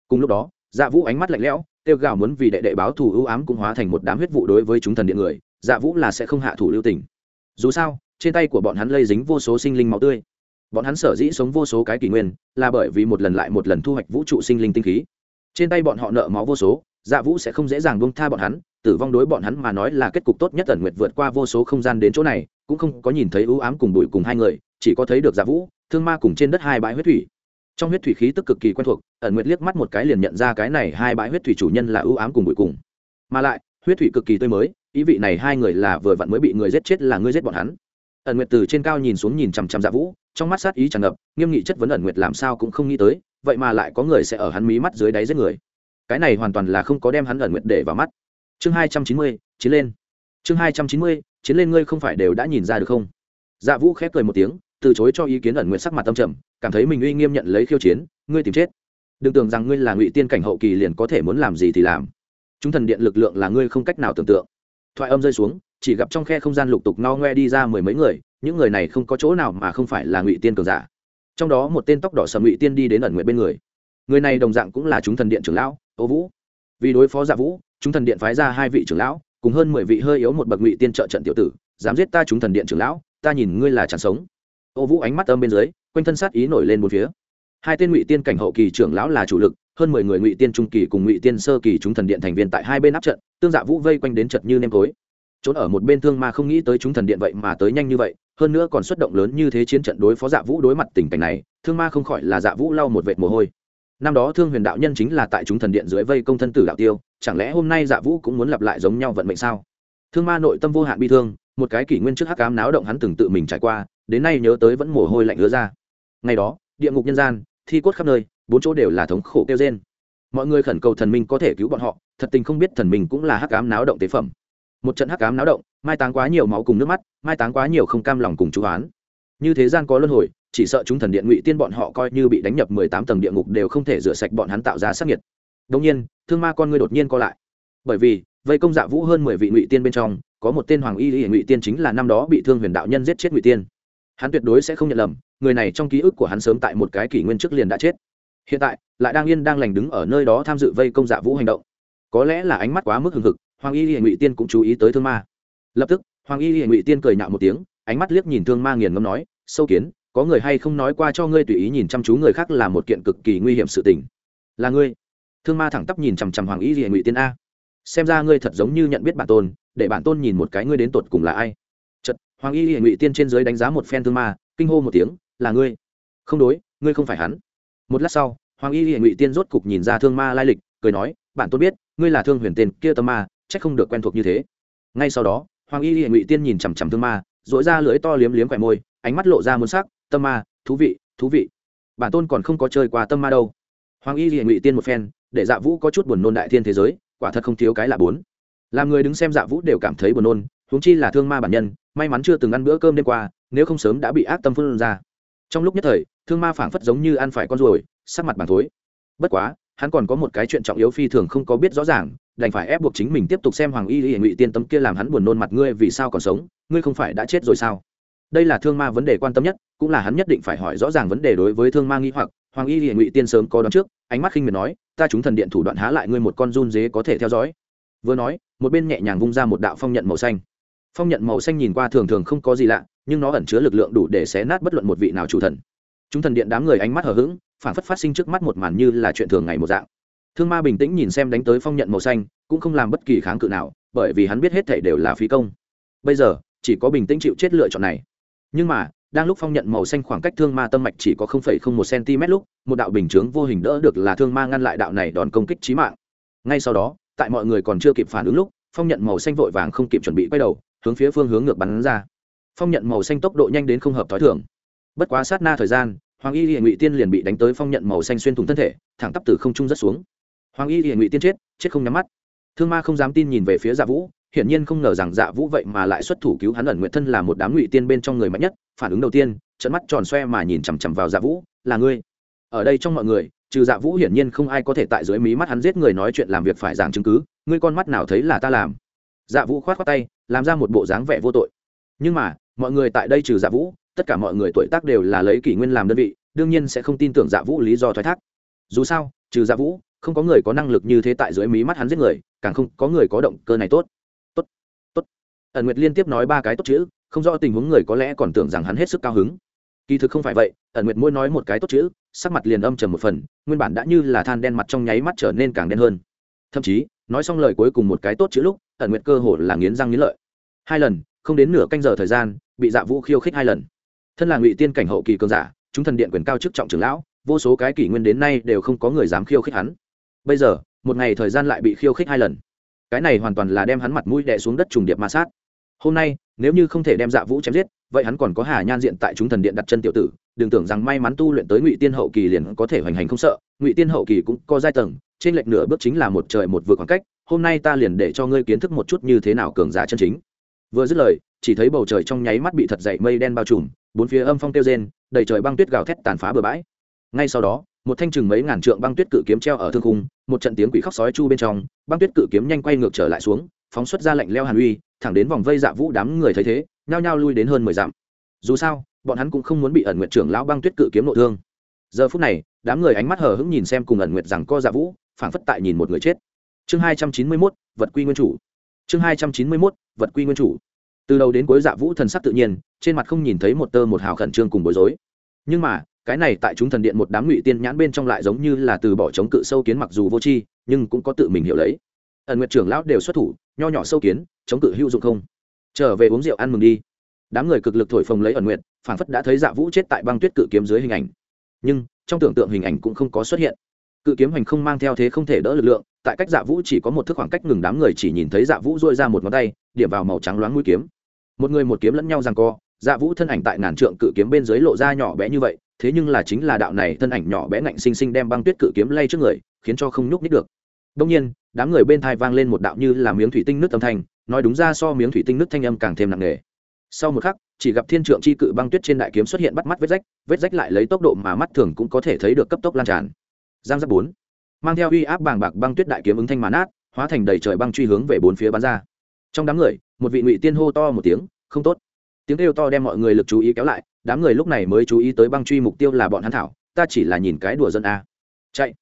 Cùng lúc đó dạ vũ ánh mắt lạnh lẽo tiêu gào muốn vì đệ đệ báo thù u ám cũng hóa thành một đám huyết vụ đối với chúng thần điện người dạ vũ là sẽ không hạ thủ lưu tình. Dù sao trên tay của bọn hắn lây dính vô số sinh linh máu tươi. Bọn hắn sở dĩ sống vô số cái kỷ nguyên là bởi vì một lần lại một lần thu hoạch vũ trụ sinh linh tinh khí. Trên tay bọn họ nợ máu vô số dạ vũ sẽ không dễ dàng buông tha bọn hắn, tử vong đối bọn hắn mà nói là kết cục tốt nhất ẩn nguyệt vượt qua vô số không gian đến chỗ này, cũng không có nhìn thấy ưu ám cùng bụi cùng hai người, chỉ có thấy được dạ vũ, thương ma cùng trên đất hai bãi huyết thủy. Trong huyết thủy khí tức cực kỳ quen thuộc, ẩn nguyệt liếc mắt một cái liền nhận ra cái này hai bãi huyết thủy chủ nhân là ưu ám cùng bụi cùng. Mà lại, huyết thủy cực kỳ tươi mới, ý vị này hai người là vừa vặn mới bị người giết chết là ngươi giết bọn hắn ẩn nguyệt từ trên cao nhìn xuống nhìn chằm chằm dạ vũ, trong mắt sát ý tràn ngập, nghiêm nghị chất vấn ẩn nguyệt làm sao cũng không nghĩ tới, vậy mà lại có người sẽ ở hắn mí mắt dưới đáy giết người. Cái này hoàn toàn là không có đem hắn ẩn nguyệt để vào mắt. Chương hai trăm chín mươi, chiến lên. Chương hai trăm chín mươi, chiến lên ngươi không phải đều đã nhìn ra được không? Dạ vũ khép cười một tiếng, từ chối cho ý kiến ẩn nguyệt sắc mặt tâm trầm, cảm thấy mình uy nghiêm nhận lấy khiêu chiến, ngươi tìm chết. Đừng tưởng rằng ngươi là ngụy tiên cảnh hậu kỳ liền có thể muốn làm gì thì làm. Chúng thần điện lực lượng là ngươi không cách nào tưởng tượng. Thoại âm rơi xuống chỉ gặp trong khe không gian lục tục no ngoe đi ra mười mấy người, những người này không có chỗ nào mà không phải là ngụy tiên cường giả. Trong đó một tên tóc đỏ sầm ngụy tiên đi đến ẩn nguyện bên người. Người này đồng dạng cũng là chúng thần điện trưởng lão, ô vũ. Vì đối phó giả vũ, chúng thần điện phái ra hai vị trưởng lão, cùng hơn mười vị hơi yếu một bậc ngụy tiên trợ trận tiểu tử, dám giết ta chúng thần điện trưởng lão, ta nhìn ngươi là chẳng sống. Ô vũ ánh mắt âm bên dưới, quanh thân sát ý nổi lên một phía. Hai tên ngụy tiên cảnh hậu kỳ trưởng lão là chủ lực, hơn mười người ngụy tiên trung kỳ cùng ngụy tiên sơ kỳ chúng thần điện thành viên tại hai bên áp trận, tương dạ vũ vây quanh đến trận như nêm tối trốn ở một bên thương ma không nghĩ tới chúng thần điện vậy mà tới nhanh như vậy, hơn nữa còn xuất động lớn như thế chiến trận đối phó dạ vũ đối mặt tình cảnh này, thương ma không khỏi là dạ vũ lau một vệt mồ hôi. Năm đó thương huyền đạo nhân chính là tại chúng thần điện dưới vây công thân tử đạo tiêu, chẳng lẽ hôm nay dạ vũ cũng muốn lặp lại giống nhau vận mệnh sao? Thương ma nội tâm vô hạn bi thương, một cái kỷ nguyên trước hắc cám náo động hắn từng tự mình trải qua, đến nay nhớ tới vẫn mồ hôi lạnh ứa ra. Ngày đó, địa ngục nhân gian, thi cốt khắp nơi, bốn chỗ đều là thống khổ kêu trên mọi người khẩn cầu thần minh có thể cứu bọn họ, thật tình không biết thần minh cũng là hắc ám náo động tế phẩm một trận hắc ám náo động, mai táng quá nhiều máu cùng nước mắt, mai táng quá nhiều không cam lòng cùng chú oán. Như thế gian có luân hồi, chỉ sợ chúng thần điện ngụy tiên bọn họ coi như bị đánh nhập mười tám tầng địa ngục đều không thể rửa sạch bọn hắn tạo ra sắc nhiệt đông nhiên, thương ma con ngươi đột nhiên co lại. Bởi vì, vây công dạ vũ hơn mười vị ngụy tiên bên trong, có một tên hoàng y y ngụy tiên chính là năm đó bị thương huyền đạo nhân giết chết ngụy tiên. Hắn tuyệt đối sẽ không nhận lầm, người này trong ký ức của hắn sớm tại một cái kỷ nguyên trước liền đã chết. Hiện tại, lại đang yên đang lành đứng ở nơi đó tham dự vây công dạ vũ hành động. Có lẽ là ánh mắt quá mức hừng hực hoàng y y ngụy tiên cũng chú ý tới thương ma. Lập tức, hoàng y y ngụy tiên cười nhạo một tiếng, ánh mắt liếc nhìn thương ma nghiền ngâm nói, sâu kiến, có người hay không nói qua cho ngươi tùy ý nhìn chăm chú người khác là một kiện cực kỳ nguy hiểm sự tình. Là ngươi? Thương ma thẳng tắp nhìn chằm chằm hoàng y y ngụy tiên a. Xem ra ngươi thật giống như nhận biết bản tôn, để bản tôn nhìn một cái ngươi đến tột cùng là ai. Chật hoàng y y ngụy tiên trên dưới đánh giá một phen thương ma, kinh hô một tiếng, là ngươi. Không đối, ngươi không phải hắn. Một lát sau, hoàng y y ngụy tiên rốt cục nhìn ra thương ma lai lịch, cười nói, bản tôn biết, ngươi là thương huyền tên kia tâm ma c h ắ c không được quen thuộc như thế. Ngay sau đó, hoàng y y ngụy tiên nhìn chằm chằm thương ma dội ra lưỡi to liếm liếm khỏe môi, ánh mắt lộ ra muôn sắc, tâm ma, thú vị thú vị. Bản tôn còn không có chơi qua tâm ma đâu. Hoàng y y ngụy tiên một phen, để dạ vũ có chút buồn nôn đại thiên thế giới, quả thật không thiếu cái là bốn. Làm người đứng xem dạ vũ đều cảm thấy buồn nôn, huống chi là thương ma bản nhân, may mắn chưa từng ăn bữa cơm đêm qua, nếu không sớm đã bị ác tâm phân ra. Trong lúc nhất thời, thương ma phảng phất giống như ăn phải con ruồi, sắc mặt bàn thối. Bất quá hắn còn có một cái chuyện trọng yếu phi thường không có biết rõ ràng, đành phải ép buộc chính mình tiếp tục xem hoàng y y ngụy tiên tấm kia làm hắn buồn nôn mặt ngươi vì sao còn sống, ngươi không phải đã chết rồi sao? Đây là thương ma vấn đề quan tâm nhất, cũng là hắn nhất định phải hỏi rõ ràng vấn đề đối với thương ma nghi hoặc, hoàng y y ngụy tiên sớm có đón trước, ánh mắt khinh miệt nói, ta chúng thần điện thủ đoạn há lại ngươi một con run dế có thể theo dõi. Vừa nói, một bên nhẹ nhàng vung ra một đạo phong nhận màu xanh. Phong nhận màu xanh nhìn qua thường thường không có gì lạ, nhưng nó ẩn chứa lực lượng đủ để xé nát bất luận một vị nào chủ thần. Chúng thần điện đám người ánh mắt hờ hững phản phất phát sinh trước mắt một màn như là chuyện thường ngày một dạng. Thương ma bình tĩnh nhìn xem đánh tới phong nhận màu xanh, cũng không làm bất kỳ kháng cự nào, bởi vì hắn biết hết thể đều là phí công. Bây giờ, chỉ có bình tĩnh chịu chết lựa chọn này. Nhưng mà, đang lúc phong nhận màu xanh khoảng cách thương ma tâm mạch chỉ có một cm lúc, một đạo bình chướng vô hình đỡ được là thương ma ngăn lại đạo này đòn công kích trí mạng. Ngay sau đó, tại mọi người còn chưa kịp phản ứng lúc, phong nhận màu xanh vội vàng không kịp chuẩn bị quay đầu, hướng phía phương hướng ngược bắn ra. Phong nhận màu xanh tốc độ nhanh đến không hợp t h ó i thường. Bất quá sát na thời gian hoàng y hiện ngụy tiên liền bị đánh tới phong nhận màu xanh xuyên thủng thân thể, thẳng tắp từ không trung rất xuống. Hoàng y hiện ngụy tiên chết chết không nhắm mắt. Thương ma không dám tin nhìn về phía dạ vũ, hiển nhiên không ngờ rằng dạ vũ vậy mà lại xuất thủ cứu hắn ẩn nguyện thân là một đám ngụy tiên bên trong người mạnh nhất, phản ứng đầu tiên trận mắt tròn xoe mà nhìn chằm chằm vào dạ vũ, là ngươi. Ở đây trong mọi người, trừ dạ vũ hiển nhiên không ai có thể tại dưới mí mắt hắn giết người nói chuyện làm việc phải giảng chứng cứ, ngươi con mắt nào thấy là ta làm. Dạ vũ khoát khoát tay, làm ra một bộ dáng vẻ vô tội. Nhưng mà, mọi người tại đây trừ dạ vũ tất cả mọi người tuổi tác đều là lấy kỷ nguyên làm đơn vị, đương nhiên sẽ không tin tưởng dạ vũ lý do thoái thác. Dù sao, trừ dạ vũ, không có người có năng lực như thế tại dưới mí mắt hắn giết người, càng không có người có động cơ này tốt. Tốt tốt. Ẩn nguyệt liên tiếp nói ba cái tốt chữ, không rõ tình huống người có lẽ còn tưởng rằng hắn hết sức cao hứng. Kỳ thực không phải vậy, ẩn nguyệt mỗi nói một cái tốt chữ, sắc mặt liền âm trầm một phần, nguyên bản đã như là than đen mặt trong nháy mắt trở nên càng đen hơn. Thậm chí, nói xong lời cuối cùng một cái tốt chữ lúc, ẩn nguyệt cơ hồ là nghiến răng nghiến lợi. Hai lần, không đến nửa canh giờ thời gian, bị dạ vũ khiêu khích hai lần thân là ngụy tiên cảnh hậu kỳ cường giả, chúng thần điện quyền cao chức trọng trưởng lão, vô số cái kỷ nguyên đến nay đều không có người dám khiêu khích hắn. Bây giờ, một ngày thời gian lại bị khiêu khích hai lần. Cái này hoàn toàn là đem hắn mặt mũi đè xuống đất trùng điệp ma sát. Hôm nay, nếu như không thể đem dạ vũ chém giết, vậy hắn còn có hà nhan diện tại chúng thần điện đặt chân tiểu tử, đừng tưởng rằng may mắn tu luyện tới ngụy tiên hậu kỳ liền có thể hoành hành không sợ, ngụy tiên hậu kỳ cũng có giai tầng, trên lệch nửa bước chính là một trời một vực khoảng cách, hôm nay ta liền để cho ngươi kiến thức một chút như thế nào cường giả chân chính. Vừa dứt lời, chỉ thấy bầu trời trong nháy mắt bị thật dậy mây đen bao trùm bốn phía âm phong tiêu rên, đầy trời băng tuyết gào thét tàn phá bừa bãi. Ngay sau đó, một thanh chừng mấy ngàn trượng băng tuyết cự kiếm treo ở thương khung, một trận tiếng quỷ khóc sói chu bên trong, băng tuyết cự kiếm nhanh quay ngược trở lại xuống, phóng xuất ra lạnh leo hàn uy, thẳng đến vòng vây dạ vũ đám người thấy thế, nhao nhao lui đến hơn mười dặm. Dù sao, bọn hắn cũng không muốn bị ẩn nguyện trưởng lão băng tuyết cự kiếm nội thương. Giờ phút này, đám người ánh mắt hờ hững nhìn xem cùng ẩn nguyện rằng co dạ vũ, phảng phất tại nhìn một người chết. Chương hai trăm chín mươi mốt, vật quy nguyên chủ. Chương hai trăm chín mươi mốt, vật quy nguyên chủ từ đầu đến cuối dạ vũ thần sắc tự nhiên, trên mặt không nhìn thấy một tơ một hào khẩn trương cùng bối rối. Nhưng mà, cái này tại chúng thần điện một đám ngụy tiên nhãn bên trong lại giống như là từ bỏ chống cự sâu kiến mặc dù vô tri, nhưng cũng có tự mình hiểu lấy. Ẩn nguyệt trưởng lão đều xuất thủ, nho nhỏ sâu kiến, chống cự hữu dụng không? Trở về uống rượu ăn mừng đi. Đám người cực lực thổi phồng lấy ẩn nguyệt, phảng phất đã thấy dạ vũ chết tại băng tuyết cự kiếm dưới hình ảnh. Nhưng, trong tưởng tượng hình ảnh cũng không có xuất hiện. Cự kiếm hành không mang theo thế không thể đỡ lực lượng, tại cách dạ vũ chỉ có một thước khoảng cách ngừng đám người chỉ nhìn thấy dạ vũ dôi ra một ngón tay, điểm vào màu trắng loáng mũi kiếm một người một kiếm lẫn nhau rằng co dạ vũ thân ảnh tại ngàn trượng cự kiếm bên dưới lộ ra nhỏ bé như vậy, thế nhưng là chính là đạo này thân ảnh nhỏ bé ngạnh xinh xinh đem băng tuyết cự kiếm lay trước người, khiến cho không nhúc nít được. Đông nhiên, đám người bên thai vang lên một đạo như là miếng thủy tinh nước âm thanh, nói đúng ra so miếng thủy tinh nước thanh âm càng thêm nặng nề. Sau một khắc, chỉ gặp thiên trượng chi cự băng tuyết trên đại kiếm xuất hiện bắt mắt vết rách vết rách lại lấy tốc độ mà mắt thường cũng có thể thấy được cấp tốc lan tràn. Giang giáp bốn. Mang theo uy áp bàng bạc băng tuyết đại kiếm ứng thanh mán át hóa thành đầy trời băng truy hướng về bốn phía bắn ra trong đám người, một vị ngụy tiên hô to một tiếng, không tốt. Tiếng kêu to đem mọi người lực chú ý kéo lại, đám người lúc này mới chú ý tới băng truy mục tiêu là bọn hắn thảo, ta chỉ là nhìn cái đùa dân a. Chạy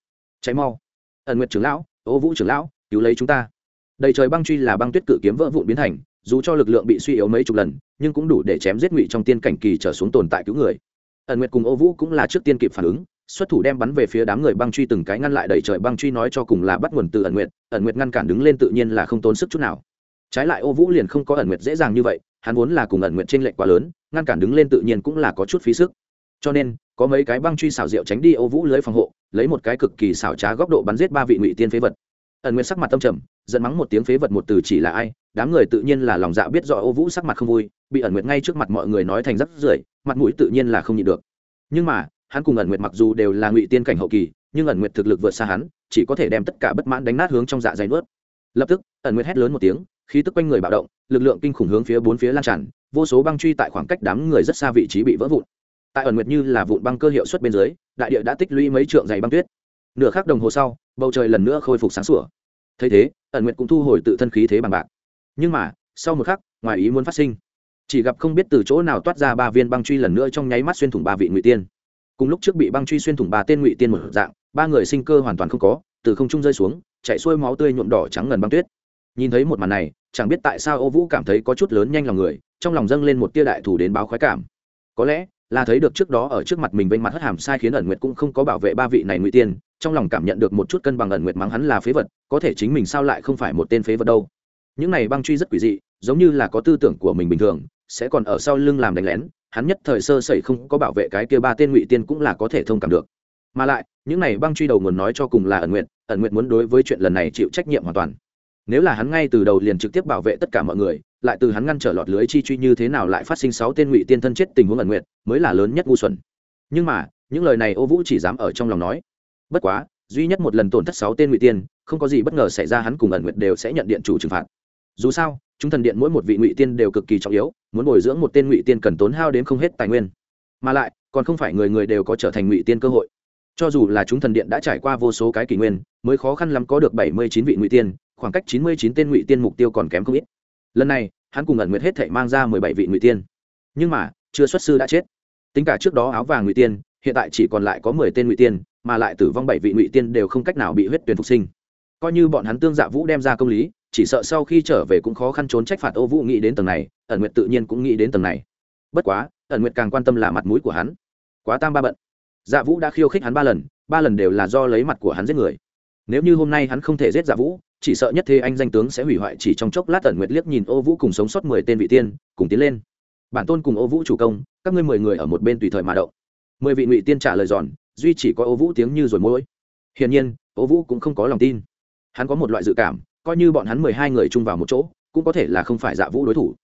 chạy mau. Ẩn nguyệt trưởng lão, ô vũ trưởng lão, cứu lấy chúng ta. Đầy trời băng truy là băng tuyết cự kiếm vỡ vụn biến thành, dù cho lực lượng bị suy yếu mấy chục lần, nhưng cũng đủ để chém giết ngụy trong tiên cảnh kỳ trở xuống tồn tại cứu người. Ẩn nguyệt cùng ô vũ cũng là trước tiên kịp phản ứng, xuất thủ đem bắn về phía đám người băng truy từng cái ngăn lại đầy trời băng truy nói cho cùng là bắt nguồn từ ẩn nguyệt ẩn nguyệt ngăn cản đứng lên tự nhiên là không tốn sức chút nào trái lại ô vũ liền không có ẩn nguyệt dễ dàng như vậy, hắn vốn là cùng ẩn nguyệt trinh lệch quá lớn, ngăn cản đứng lên tự nhiên cũng là có chút phí sức. Cho nên, có mấy cái băng truy xảo diệu tránh đi ô vũ lưới phòng hộ, lấy một cái cực kỳ xảo trá góc độ bắn giết ba vị ngụy tiên phế vật. Ẩn nguyệt sắc mặt tâm trầm dẫn mắng một tiếng phế vật một từ chỉ là ai, đám người tự nhiên là lòng dạ biết rõ ô vũ sắc mặt không vui, bị ẩn nguyệt ngay trước mặt mọi người nói thành rắc rưởi, mặt mũi tự nhiên là không nhịn được. Nhưng mà, hắn cùng ẩn nguyệt mặc dù đều là ngụy tiên cảnh hậu kỳ, nhưng ẩn nguyệt thực lực vượt xa hắn, chỉ có thể đem tất cả bất mãn đánh nát hướng trong dạ dày nuốt. Lập tức, ẩn nguyệt hét lớn một tiếng khí tức quanh người bạo động, lực lượng kinh khủng hướng phía bốn phía lan tràn, vô số băng truy tại khoảng cách đám người rất xa vị trí bị vỡ vụn. Tại ẩn nguyệt như là vụn băng cơ hiệu suất bên dưới, đại địa đã tích lũy mấy trượng dày băng tuyết. Nửa khắc đồng hồ sau, bầu trời lần nữa khôi phục sáng sủa. Thấy thế, ẩn nguyệt cũng thu hồi tự thân khí thế bằng bạc. Nhưng mà, sau một khắc, ngoài ý muốn phát sinh. Chỉ gặp không biết từ chỗ nào toát ra ba viên băng truy lần nữa trong nháy mắt xuyên thủng ba vị ngụy tiên. Cùng lúc trước bị băng truy xuyên thủng ba tên ngụy tiên một dạng, ba người sinh cơ hoàn toàn không có, từ không trung rơi xuống, chạy xuôi máu tươi nhuộm đỏ trắng ngần băng tuyết nhìn thấy một màn này, chẳng biết tại sao ô vũ cảm thấy có chút lớn nhanh lòng người, trong lòng dâng lên một tia đại thủ đến báo khoái cảm. Có lẽ là thấy được trước đó ở trước mặt mình vênh mặt hất hàm sai khiến ẩn nguyệt cũng không có bảo vệ ba vị này ngụy tiên, trong lòng cảm nhận được một chút cân bằng ẩn nguyệt mắng hắn là phế vật, có thể chính mình sao lại không phải một tên phế vật đâu. Những này băng truy rất quỷ dị, giống như là có tư tưởng của mình bình thường, sẽ còn ở sau lưng làm đánh lén, hắn nhất thời sơ sẩy không có bảo vệ cái kia ba tên ngụy tiên cũng là có thể thông cảm được. Mà lại, những này băng truy đầu nguồn nói cho cùng là ẩn nguyện ẩn nguyện muốn đối với chuyện lần này chịu trách nhiệm hoàn toàn nếu là hắn ngay từ đầu liền trực tiếp bảo vệ tất cả mọi người, lại từ hắn ngăn trở lọt lưới chi truy như thế nào lại phát sinh sáu tên ngụy tiên thân chết tình huống ẩn nguyện mới là lớn nhất ngu xuẩn. Nhưng mà, những lời này ô vũ chỉ dám ở trong lòng nói. Bất quá, duy nhất một lần tổn thất sáu tên ngụy tiên, không có gì bất ngờ xảy ra hắn cùng ẩn nguyện đều sẽ nhận điện chủ trừng phạt. Dù sao, chúng thần điện mỗi một vị ngụy tiên đều cực kỳ trọng yếu, muốn bồi dưỡng một tên ngụy tiên cần tốn hao đến không hết tài nguyên. Mà lại, còn không phải người người đều có trở thành ngụy tiên cơ hội. Cho dù là chúng thần điện đã trải qua vô số cái kỷ nguyên, mới khó khăn lắm có được bảy mươi chín vị ngụy tiên khoảng cách chín mươi chín tên ngụy tiên mục tiêu còn kém không ít. Lần này, hắn cùng ẩn nguyệt hết thể mang ra mười bảy vị ngụy tiên. Nhưng mà, chưa xuất sư đã chết. Tính cả trước đó áo vàng ngụy tiên, hiện tại chỉ còn lại có mười tên ngụy tiên, mà lại tử vong bảy vị ngụy tiên đều không cách nào bị huyết tuyển phục sinh. Coi như bọn hắn tương dạ vũ đem ra công lý, chỉ sợ sau khi trở về cũng khó khăn trốn trách phạt ô vũ nghĩ đến tầng này, ẩn nguyệt tự nhiên cũng nghĩ đến tầng này. Bất quá, ẩn nguyệt càng quan tâm là mặt mũi của hắn. Quá tam ba bận. Dạ vũ đã khiêu khích hắn ba lần ba lần đều là do lấy mặt của hắn giết người. Nếu như hôm nay hắn không thể giết dạ vũ chỉ sợ nhất thế anh danh tướng sẽ hủy hoại chỉ trong chốc lát tần nguyệt liếc nhìn ô vũ cùng sống sót mười tên vị tiên, cùng tiến lên. Bản tôn cùng ô vũ chủ công, các ngươi mười người ở một bên tùy thời mà động. Mười vị ngụy tiên trả lời giòn, duy chỉ có ô vũ tiếng như rồi mỗi. Hiển nhiên, ô vũ cũng không có lòng tin. Hắn có một loại dự cảm, coi như bọn hắn mười hai người chung vào một chỗ, cũng có thể là không phải dạ vũ đối thủ.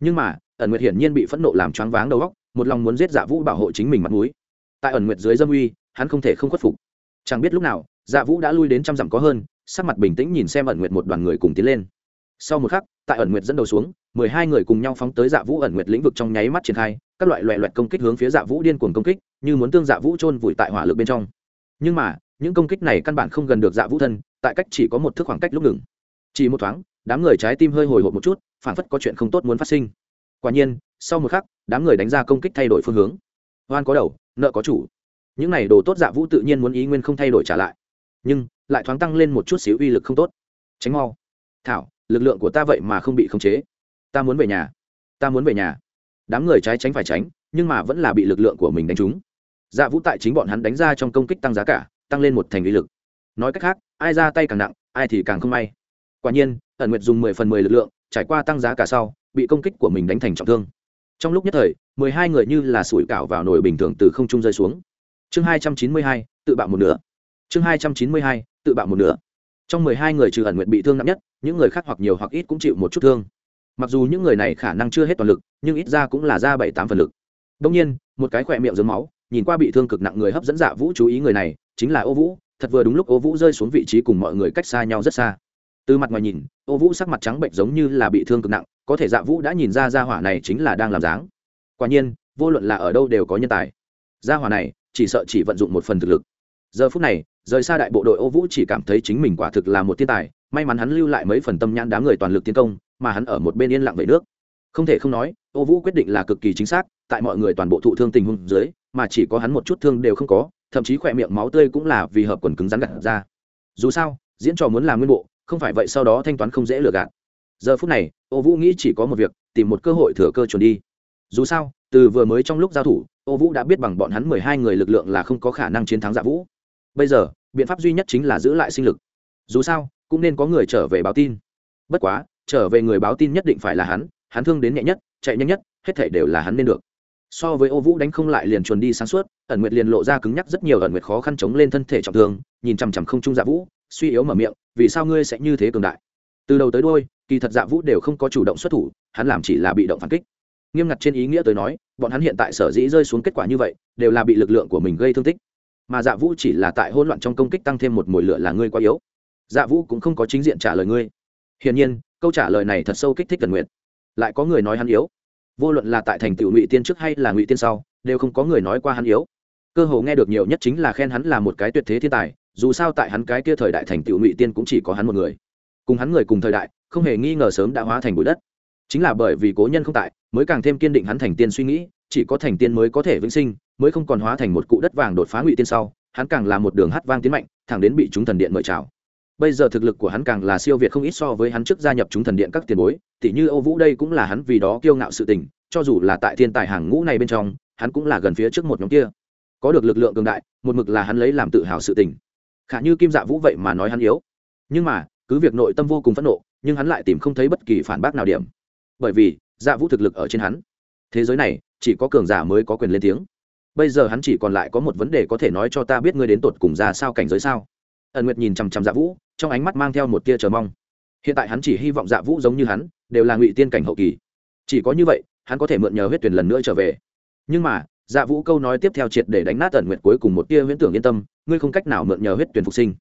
Nhưng mà, ẩn nguyệt hiển nhiên bị phẫn nộ làm choáng váng đầu óc, một lòng muốn giết dạ vũ bảo hộ chính mình mặt mũi. Tại ẩn nguyệt dưới dâm uy, hắn không thể không khuất phục. Chẳng biết lúc nào dạ vũ đã lui đến trăm dặm có hơn sắc mặt bình tĩnh nhìn xem ẩn nguyệt một đoàn người cùng tiến lên. Sau một khắc, tại ẩn nguyệt dẫn đầu xuống, mười hai người cùng nhau phóng tới dạ vũ ẩn nguyệt lĩnh vực trong nháy mắt triển khai, các loại loẹ loẹt công kích hướng phía dạ vũ điên cuồng công kích, như muốn tương dạ vũ chôn vùi tại hỏa lực bên trong. Nhưng mà, những công kích này căn bản không gần được dạ vũ thân, tại cách chỉ có một thước khoảng cách lúc ngừng. Chỉ một thoáng, đám người trái tim hơi hồi hộp một chút, phản phất có chuyện không tốt muốn phát sinh. Quả nhiên, sau một khắc, đám người đánh ra công kích thay đổi phương hướng. Hoan có đầu, nợ có chủ. Những này đồ tốt dạ vũ tự nhiên muốn ý nguyên không thay đổi trả lại nhưng lại thoáng tăng lên một chút xíu uy lực không tốt. Tránh mau. Thảo, lực lượng của ta vậy mà không bị khống chế. Ta muốn về nhà. Ta muốn về nhà. Đám người trái tránh phải tránh, nhưng mà vẫn là bị lực lượng của mình đánh trúng. Dạ vũ tại chính bọn hắn đánh ra trong công kích tăng giá cả, tăng lên một thành uy lực. Nói cách khác, ai ra tay càng nặng, ai thì càng không may. Quả nhiên, ẩn nguyệt dùng mười phần mười lực lượng, trải qua tăng giá cả sau, bị công kích của mình đánh thành trọng thương. Trong lúc nhất thời, mười hai người như là sủi cảo vào nồi bình thường từ không trung rơi xuống. Chương hai trăm chín mươi hai, tự bạo một nửa chương hai trăm chín mươi hai, tự bạo một nửa. Trong mười hai người trừ ẩn nguyện bị thương nặng nhất, những người khác hoặc nhiều hoặc ít cũng chịu một chút thương. Mặc dù những người này khả năng chưa hết toàn lực, nhưng ít ra cũng là ra bảy tám phần lực. Đông nhiên, một cái khỏe miệng dưới máu, nhìn qua bị thương cực nặng người hấp dẫn dạ vũ chú ý người này, chính là ô vũ, thật vừa đúng lúc ô vũ rơi xuống vị trí cùng mọi người cách xa nhau rất xa. Từ mặt ngoài nhìn, ô vũ sắc mặt trắng bệnh giống như là bị thương cực nặng, có thể dạ vũ đã nhìn ra gia hỏa này chính là đang làm dáng. Quả nhiên, vô luận là ở đâu đều có nhân tài. Gia hỏa này, chỉ sợ chỉ vận dụng một phần thực lực. Giờ phút này rời xa đại bộ đội ô vũ chỉ cảm thấy chính mình quả thực là một thiên tài, may mắn hắn lưu lại mấy phần tâm nhãn đám người toàn lực tiến công, mà hắn ở một bên yên lặng về nước. Không thể không nói, ô vũ quyết định là cực kỳ chính xác, tại mọi người toàn bộ thụ thương tình huống dưới, mà chỉ có hắn một chút thương đều không có, thậm chí khỏe miệng máu tươi cũng là vì hợp quần cứng rắn gặt ra. Dù sao, diễn trò muốn làm nguyên bộ, không phải vậy sau đó thanh toán không dễ lừa gạt. Giờ phút này, ô vũ nghĩ chỉ có một việc, tìm một cơ hội thừa cơ chuẩn đi. Dù sao, từ vừa mới trong lúc giao thủ, ô vũ đã biết bằng bọn hắn mười hai người lực lượng là không có khả năng chiến thắng dạ vũ bây giờ, biện pháp duy nhất chính là giữ lại sinh lực. Dù sao, cũng nên có người trở về báo tin. Bất quá, trở về người báo tin nhất định phải là hắn hắn thương đến nhẹ nhất, chạy nhanh nhất, hết thể đều là hắn nên được. So với ô vũ đánh không lại liền chuồn đi sáng suốt, ẩn nguyệt liền lộ ra cứng nhắc rất nhiều ẩn nguyệt khó khăn chống lên thân thể trọng thương, nhìn chằm chằm không trung dạ vũ, suy yếu mở miệng, vì sao ngươi sẽ như thế cường đại? Từ đầu tới đôi kỳ thật dạ vũ đều không có chủ động xuất thủ, hắn làm chỉ là bị động phản kích. Nghiêm ngặt trên ý nghĩa tới nói, bọn hắn hiện tại sở dĩ rơi xuống kết quả như vậy, đều là bị lực lượng của mình gây thương tích mà dạ vũ chỉ là tại hỗn loạn trong công kích tăng thêm một mồi lửa là ngươi quá yếu. Dạ vũ cũng không có chính diện trả lời ngươi. Hiển nhiên, câu trả lời này thật sâu kích thích tần nguyện lại có người nói hắn yếu. Vô luận là tại thành tựu ngụy tiên trước hay là ngụy tiên sau, đều không có người nói qua hắn yếu. Cơ hồ nghe được nhiều nhất chính là khen hắn là một cái tuyệt thế thiên tài, dù sao tại hắn cái kia thời đại thành tựu ngụy tiên cũng chỉ có hắn một người. Cùng hắn người cùng thời đại, không hề nghi ngờ sớm đã hóa thành bụi đất. Chính là bởi vì cố nhân không tại, mới càng thêm kiên định hắn thành tiên suy nghĩ, chỉ có thành tiên mới có thể vĩnh sinh mới không còn hóa thành một cụ đất vàng đột phá ngụy tiên sau, hắn càng là một đường hát vang tiến mạnh, thẳng đến bị chúng thần điện mời chào. Bây giờ thực lực của hắn càng là siêu việt không ít so với hắn trước gia nhập chúng thần điện các tiền bối, tỉ như âu vũ đây cũng là hắn vì đó kiêu ngạo sự tình, cho dù là tại thiên tài hàng ngũ này bên trong, hắn cũng là gần phía trước một nhóm kia. Có được lực lượng cường đại, một mực là hắn lấy làm tự hào sự tình. Khả như kim dạ vũ vậy mà nói hắn yếu. Nhưng mà, cứ việc nội tâm vô cùng phẫn nộ, nhưng hắn lại tìm không thấy bất kỳ phản bác nào điểm. Bởi vì dạ vũ thực lực ở trên hắn. Thế giới này, chỉ có cường giả mới có quyền lên tiếng bây giờ hắn chỉ còn lại có một vấn đề có thể nói cho ta biết ngươi đến tột cùng ra sao cảnh giới sao? Ẩn nguyệt nhìn chằm chằm dạ vũ, trong ánh mắt mang theo một tia chờ mong. Hiện tại hắn chỉ hy vọng dạ vũ giống như hắn, đều là ngụy tiên cảnh hậu kỳ. Chỉ có như vậy, hắn có thể mượn nhờ huyết tuyển lần nữa trở về. Nhưng mà dạ vũ câu nói tiếp theo triệt để đánh nát ẩn nguyệt cuối cùng một tia huyễn tưởng yên tâm, ngươi không cách nào mượn nhờ huyết tuyển phục sinh.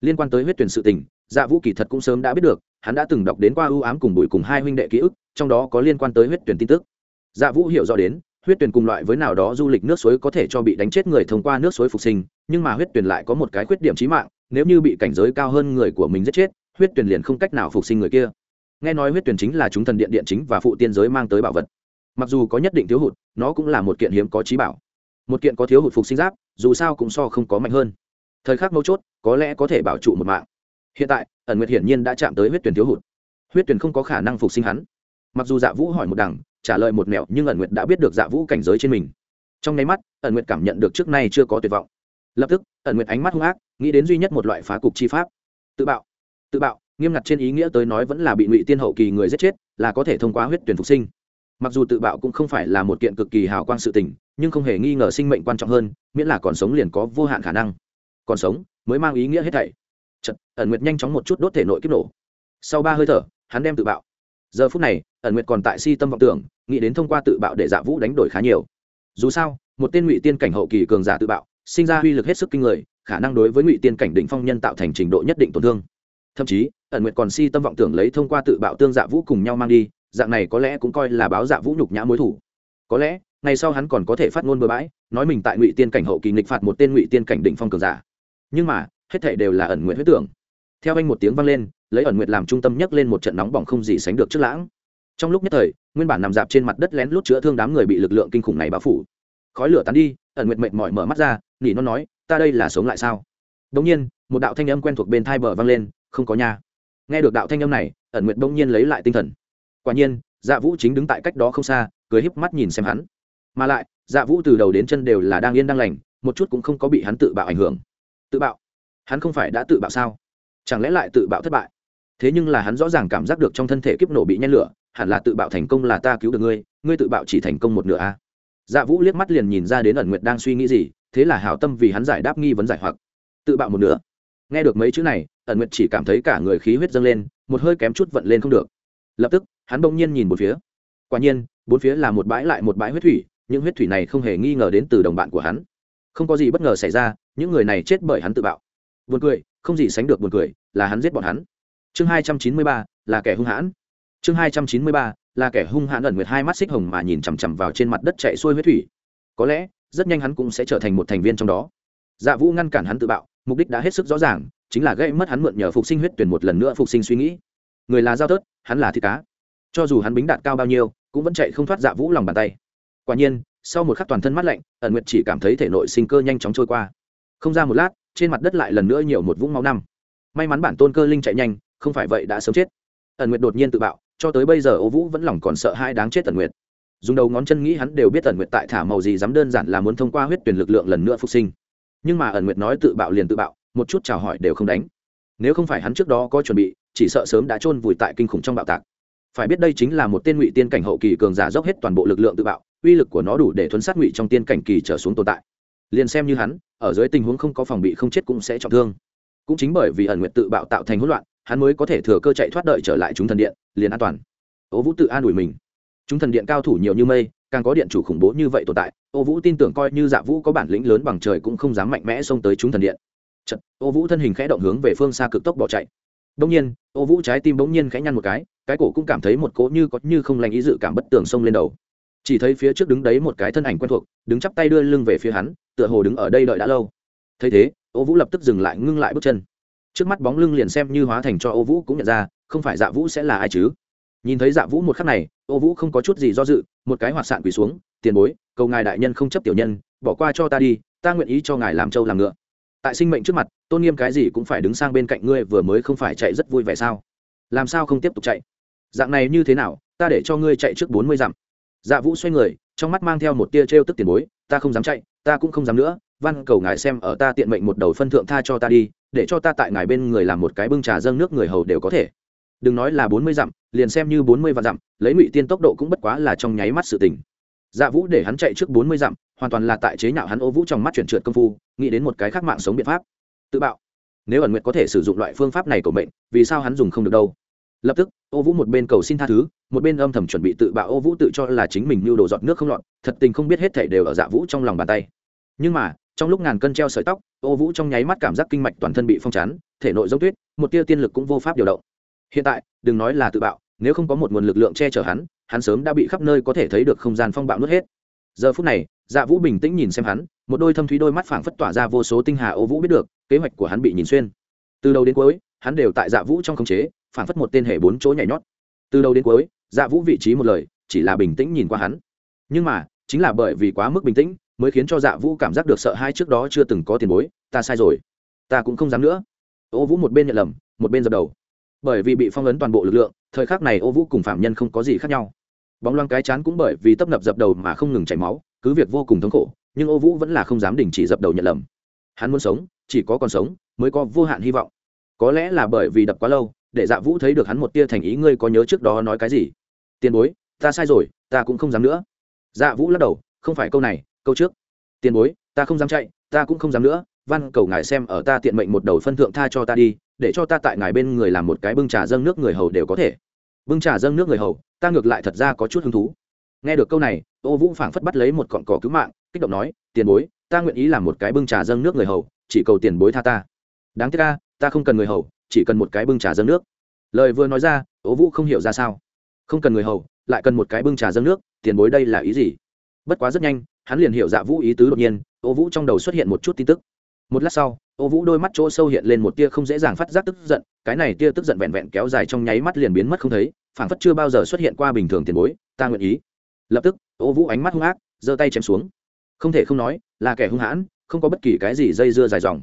Liên quan tới huyết tuyển sự tình dạ vũ kỳ thật cũng sớm đã biết được, hắn đã từng đọc đến qua ưu ám cùng bụi cùng hai huynh đệ ký ức, trong đó có liên quan tới huyết tuyển tin tức. Dạ vũ hiểu rõ đến huyết tuyển cùng loại với nào đó du lịch nước suối có thể cho bị đánh chết người thông qua nước suối phục sinh, nhưng mà huyết tuyển lại có một cái khuyết điểm trí mạng, nếu như bị cảnh giới cao hơn người của mình giết chết, huyết tuyển liền không cách nào phục sinh người kia. Nghe nói huyết tuyển chính là chúng thần điện điện chính và phụ tiên giới mang tới bảo vật. Mặc dù có nhất định thiếu hụt, nó cũng là một kiện hiếm có trí bảo. Một kiện có thiếu hụt phục sinh giáp, dù sao cũng so không có mạnh hơn. Thời khắc mấu chốt, có lẽ có thể bảo trụ một mạng. Hiện tại, ẩn nguyệt hiển nhiên đã chạm tới huyết tuyển thiếu hụt. Huyết tuyển không có khả năng phục sinh hắn. Mặc dù dạ vũ hỏi một đằng trả lời một mẹo nhưng ẩn nguyệt đã biết được dạ vũ cảnh giới trên mình. Trong nháy mắt ẩn nguyệt cảm nhận được trước nay chưa có tuyệt vọng. Lập tức ẩn nguyệt ánh mắt hung ác nghĩ đến duy nhất một loại phá cục chi pháp. Tự bạo. Tự bạo nghiêm ngặt trên ý nghĩa tới nói vẫn là bị ngụy tiên hậu kỳ người giết chết là có thể thông qua huyết tuyển phục sinh. Mặc dù tự bạo cũng không phải là một kiện cực kỳ hào quang sự tình nhưng không hề nghi ngờ sinh mệnh quan trọng hơn miễn là còn sống liền có vô hạn khả năng. Còn sống mới mang ý nghĩa hết thảy. Chật, ẩn nguyệt nhanh chóng một chút đốt thể nội kiếp nổ. Sau ba hơi thở hắn đem tự bạo giờ phút này, ẩn nguyệt còn tại si tâm vọng tưởng, nghĩ đến thông qua tự bạo để dạ vũ đánh đổi khá nhiều. Dù sao, một tên ngụy tiên cảnh hậu kỳ cường giả tự bạo, sinh ra uy lực hết sức kinh người, khả năng đối với ngụy tiên cảnh đỉnh phong nhân tạo thành trình độ nhất định tổn thương. Thậm chí, ẩn nguyệt còn si tâm vọng tưởng lấy thông qua tự bạo tương dạ vũ cùng nhau mang đi, dạng này có lẽ cũng coi là báo dạ vũ nhục nhã mối thủ. Có lẽ, ngày sau hắn còn có thể phát ngôn bừa bãi, nói mình tại ngụy tiên cảnh hậu kỳ nghịch phạt một tên ngụy tiên cảnh đỉnh phong cường giả. Nhưng mà, hết thảy đều là ẩn nguyện huyết tưởng theo anh một tiếng vang lên, lấy ẩn nguyện làm trung tâm nhấc lên một trận nóng bỏng không gì sánh được trước lãng. Trong lúc nhất thời, nguyên bản nằm dạp trên mặt đất lén lút chữa thương đám người bị lực lượng kinh khủng này bao phủ. Khói lửa tán đi, ẩn nguyện mệt mỏi mở mắt ra, nỉ nó nói, ta đây là sống lại sao? Đống nhiên, một đạo thanh âm quen thuộc bên thai bờ vang lên, không có nhà. nghe được đạo thanh âm này, ẩn nguyện bỗng nhiên lấy lại tinh thần. Quả nhiên dạ vũ chính đứng tại cách đó không xa, cười híp mắt nhìn xem hắn. Mà lại dạ vũ từ đầu đến chân đều là đang yên đang lành, một chút cũng không có bị hắn tự bạo ảnh hưởng. Tự bạo? Hắn không phải đã tự bạo sao? Chẳng lẽ lại tự bạo thất bại? Thế nhưng là hắn rõ ràng cảm giác được trong thân thể kiếp nổ bị nhen lửa, hẳn là tự bạo thành công là ta cứu được ngươi ngươi tự bạo chỉ thành công một nửa a. À. dạ vũ liếc mắt liền nhìn ra đến ẩn nguyệt đang suy nghĩ gì, thế là hảo tâm vì hắn giải đáp nghi vấn giải hoặc. Tự bạo một nửa. Nghe được mấy chữ này, ẩn nguyệt chỉ cảm thấy cả người khí huyết dâng lên, một hơi kém chút vận lên không được. Lập tức, hắn bỗng nhiên nhìn một phía. Quả nhiên, bốn phía là một bãi lại một bãi huyết thủy, những huyết thủy này không hề nghi ngờ đến từ đồng bạn của hắn. Không có gì bất ngờ xảy ra, những người này chết bởi hắn tự bạo buồn cười, không gì sánh được buồn cười, là hắn giết bọn hắn. Chương hai trăm chín mươi ba, là kẻ hung hãn. Chương hai trăm chín mươi ba, là kẻ hung hãn ẩn nguyệt hai mắt xích hồng mà nhìn chằm chằm vào trên mặt đất chạy xuôi huyết thủy. Có lẽ, rất nhanh hắn cũng sẽ trở thành một thành viên trong đó. Dạ vũ ngăn cản hắn tự bạo, mục đích đã hết sức rõ ràng, chính là gây mất hắn mượn nhờ phục sinh huyết tuyển một lần nữa phục sinh suy nghĩ. Người là giao tớt hắn là thịt cá. Cho dù hắn bính đạt cao bao nhiêu, cũng vẫn chạy không thoát dạ vũ lòng bàn tay. Quả nhiên, sau một khắc toàn thân mát lạnh, ẩn nguyệt chỉ cảm thấy thể nội sinh cơ nhanh chóng trôi qua. Không ra một lát trên mặt đất lại lần nữa nhiều một vũng máu năm. May mắn bản tôn cơ linh chạy nhanh, không phải vậy đã sớm chết. Ẩn nguyệt đột nhiên tự bạo, cho tới bây giờ ô vũ vẫn lòng còn sợ hai đáng chết ẩn nguyệt. Dùng đầu ngón chân nghĩ hắn đều biết ẩn nguyệt tại thả màu gì dám đơn giản là muốn thông qua huyết tuyển lực lượng lần nữa phục sinh. Nhưng mà ẩn nguyệt nói tự bạo liền tự bạo, một chút chào hỏi đều không đánh. Nếu không phải hắn trước đó có chuẩn bị, chỉ sợ sớm đã chôn vùi tại kinh khủng trong bạo tạc. Phải biết đây chính là một tên ngụy tiên cảnh hậu kỳ cường giả dốc hết toàn bộ lực lượng tự bạo, uy lực của nó đủ để thuấn sát ngụy trong tiên cảnh kỳ trở xuống tồn tại. Liền xem như hắn ở dưới tình huống không có phòng bị không chết cũng sẽ trọng thương. Cũng chính bởi vì ẩn nguyện tự bạo tạo thành hỗn loạn hắn mới có thể thừa cơ chạy thoát đợi trở lại chúng thần điện liền an toàn. Ô vũ tự an ủi mình. Chúng thần điện cao thủ nhiều như mây càng có điện chủ khủng bố như vậy tồn tại ô vũ tin tưởng coi như dạ vũ có bản lĩnh lớn bằng trời cũng không dám mạnh mẽ xông tới chúng thần điện. Chật, ô vũ thân hình khẽ động hướng về phương xa cực tốc bỏ chạy. Đông nhiên ô vũ trái tim bỗng nhiên khẽ nhăn một cái cái cổ cũng cảm thấy một cỗ như có như không lành ý dự cảm bất tường xông lên đầu chỉ thấy phía trước đứng đấy một cái thân ảnh quen thuộc, đứng chắp tay đưa lưng về phía hắn, tựa hồ đứng ở đây đợi đã lâu. Thấy thế, ô vũ lập tức dừng lại, ngưng lại bước chân. Trước mắt bóng lưng liền xem như hóa thành cho ô vũ cũng nhận ra, không phải dạ vũ sẽ là ai chứ? Nhìn thấy dạ vũ một khắc này, ô vũ không có chút gì do dự, một cái hoạt sạn quỳ xuống, tiền bối, cầu ngài đại nhân không chấp tiểu nhân, bỏ qua cho ta đi, ta nguyện ý cho ngài làm trâu làm ngựa. Tại sinh mệnh trước mặt, tôn nghiêm cái gì cũng phải đứng sang bên cạnh ngươi vừa mới không phải chạy rất vui vẻ sao? Làm sao không tiếp tục chạy? Dạng này như thế nào, ta để cho ngươi chạy trước bốn mươi dặm dạ vũ xoay người, trong mắt mang theo một tia t r e o tức tiền bối, ta không dám chạy, ta cũng không dám nữa văn cầu ngài xem ở ta tiện mệnh một đầu phân thượng tha cho ta đi, để cho ta tại ngài bên người làm một cái bưng trà dâng nước người hầu đều có thể. Đừng nói là bốn mươi dặm, liền xem như bốn mươi vạn dặm, lấy ngụy tiên tốc độ cũng bất quá là trong nháy mắt sự tình. Dạ vũ để hắn chạy trước bốn mươi dặm, hoàn toàn là tại chế nhạo hắn ô vũ trong mắt chuyển trượt công phu, nghĩ đến một cái khác mạng sống biện pháp. Tự bạo. Nếu ẩn nguyện có thể sử dụng loại phương pháp này của mệnh, vì sao hắn dùng không được đâu? Lập tức, ô vũ một bên cầu xin tha thứ, một bên âm thầm chuẩn bị tự bạo ô vũ tự cho là chính mình mưu đồ giọt nước không lọt, thật tình không biết hết thảy đều ở dạ vũ trong lòng bàn tay. Nhưng mà, trong lúc ngàn cân treo sợi tóc, ô vũ trong nháy mắt cảm giác kinh mạch toàn thân bị phong chắn thể nội giống tuyết, một tia tiên lực cũng vô pháp điều động. Hiện tại, đừng nói là tự bạo, nếu không có một nguồn lực lượng che chở hắn hắn sớm đã bị khắp nơi có thể thấy được không gian phong bạo nuốt hết. Giờ phút này dạ vũ bình tĩnh nhìn xem hắn, một đôi thâm thúy đôi mắt phảng phất tỏa ra vô số tinh hà ô vũ biết được, kế hoạch của hắn bị nhìn xuyên. Từ đầu đến cuối hắn đều tại dạ vũ trong khống chế, phảng phất một tên hệ bốn chỗ nhảy nhót. Từ đầu đến cuối dạ vũ vị trí một lời, chỉ là bình tĩnh nhìn qua hắn. Nhưng mà, chính là bởi vì quá mức bình tĩnh, mới khiến cho dạ vũ cảm giác được sợ hai trước đó chưa từng có tiền bối, ta sai rồi. Ta cũng không dám nữa. Ô vũ một bên nhận lầm, một bên dập đầu. Bởi vì bị phong ấn toàn bộ lực lượng, thời khắc này ô vũ cùng phạm nhân không có gì khác nhau. Bóng loang cái chán cũng bởi vì tấp nập dập đầu mà không ngừng chảy máu, cứ việc vô cùng thống khổ, nhưng ô vũ vẫn là không dám đình chỉ dập đầu nhận lầm. Hắn muốn sống, chỉ có còn sống, mới có vô hạn hy vọng có lẽ là bởi vì đập quá lâu, để dạ vũ thấy được hắn một tia thành ý, ngươi có nhớ trước đó nói cái gì? Tiền bối, ta sai rồi, ta cũng không dám nữa. Dạ vũ lắc đầu, không phải câu này, câu trước. Tiền bối, ta không dám chạy, ta cũng không dám nữa, văn cầu ngài xem ở ta tiện mệnh một đầu phân thượng tha cho ta đi, để cho ta tại ngài bên người làm một cái bưng trà dâng nước người hầu đều có thể. Bưng trà dâng nước người hầu, ta ngược lại thật ra có chút hứng thú. Nghe được câu này ô vũ phảng phất bắt lấy một cọn cỏ cứu mạng, kích động nói, tiền bối, ta nguyện ý làm một cái bưng trà dâng nước người hầu, chỉ cầu tiền bối tha ta. Đáng tiếc ca ta không cần người hầu, chỉ cần một cái bưng trà dâng nước. Lời vừa nói ra, ố vũ không hiểu ra sao. Không cần người hầu, lại cần một cái bưng trà dâng nước, tiền bối đây là ý gì? Bất quá rất nhanh, hắn liền hiểu dạ vũ ý tứ đột nhiên ô vũ trong đầu xuất hiện một chút tin tức. Một lát sau ô vũ đôi mắt chỗ sâu hiện lên một tia không dễ dàng phát giác tức giận, cái này tia tức giận vẹn vẹn kéo dài trong nháy mắt liền biến mất không thấy, phảng phất chưa bao giờ xuất hiện qua bình thường tiền bối, ta nguyện ý. Lập tức ô vũ ánh mắt hung ác, giơ tay chém xuống. Không thể không nói, là kẻ hung hãn, không có bất kỳ cái gì dây dưa dài dòng.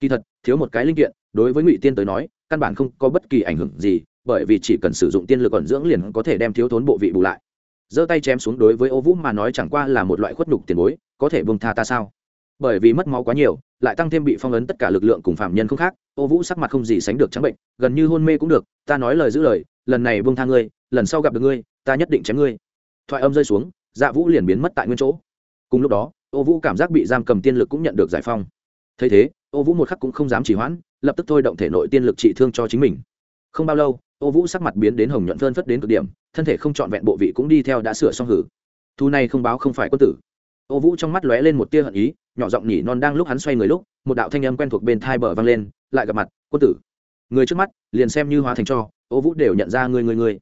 Kỳ thật, thiếu một cái linh kiện đối với ngụy tiên tới nói, căn bản không có bất kỳ ảnh hưởng gì, bởi vì chỉ cần sử dụng tiên lực ẩn dưỡng liền có thể đem thiếu thốn bộ vị bù lại. Giơ tay chém xuống đối với ô vũ mà nói chẳng qua là một loại khuất nhục tiền bối, có thể bông tha ta sao? Bởi vì mất máu quá nhiều, lại tăng thêm bị phong ấn tất cả lực lượng cùng phạm nhân không khác, ô vũ sắc mặt không gì sánh được trắng bệnh, gần như hôn mê cũng được, ta nói lời giữ lời, lần này buông tha ngươi, lần sau gặp được ngươi, ta nhất định chém ngươi. Thoại âm rơi xuống dạ vũ liền biến mất tại nguyên chỗ. Cùng lúc đó, ô vũ cảm giác bị giam cầm tiên lực cũng nhận được giải phong. Thấy thế ô vũ một khắc cũng không dám chỉ hoãn, lập tức thôi động thể nội tiên lực trị thương cho chính mình. Không bao lâu, ô vũ sắc mặt biến đến hồng nhuận phơn phất đến cực điểm, thân thể không trọn vẹn bộ vị cũng đi theo đã sửa xong hử. Thu này không báo không phải quân tử. Ô vũ trong mắt lóe lên một tia hận ý, nhỏ giọng nhỉ non đang lúc hắn xoay người lúc, một đạo thanh âm quen thuộc bên thai bờ vang lên, lại gặp mặt, quân tử, người trước mắt, liền xem như hóa thành cho, ô vũ đều nhận ra người người người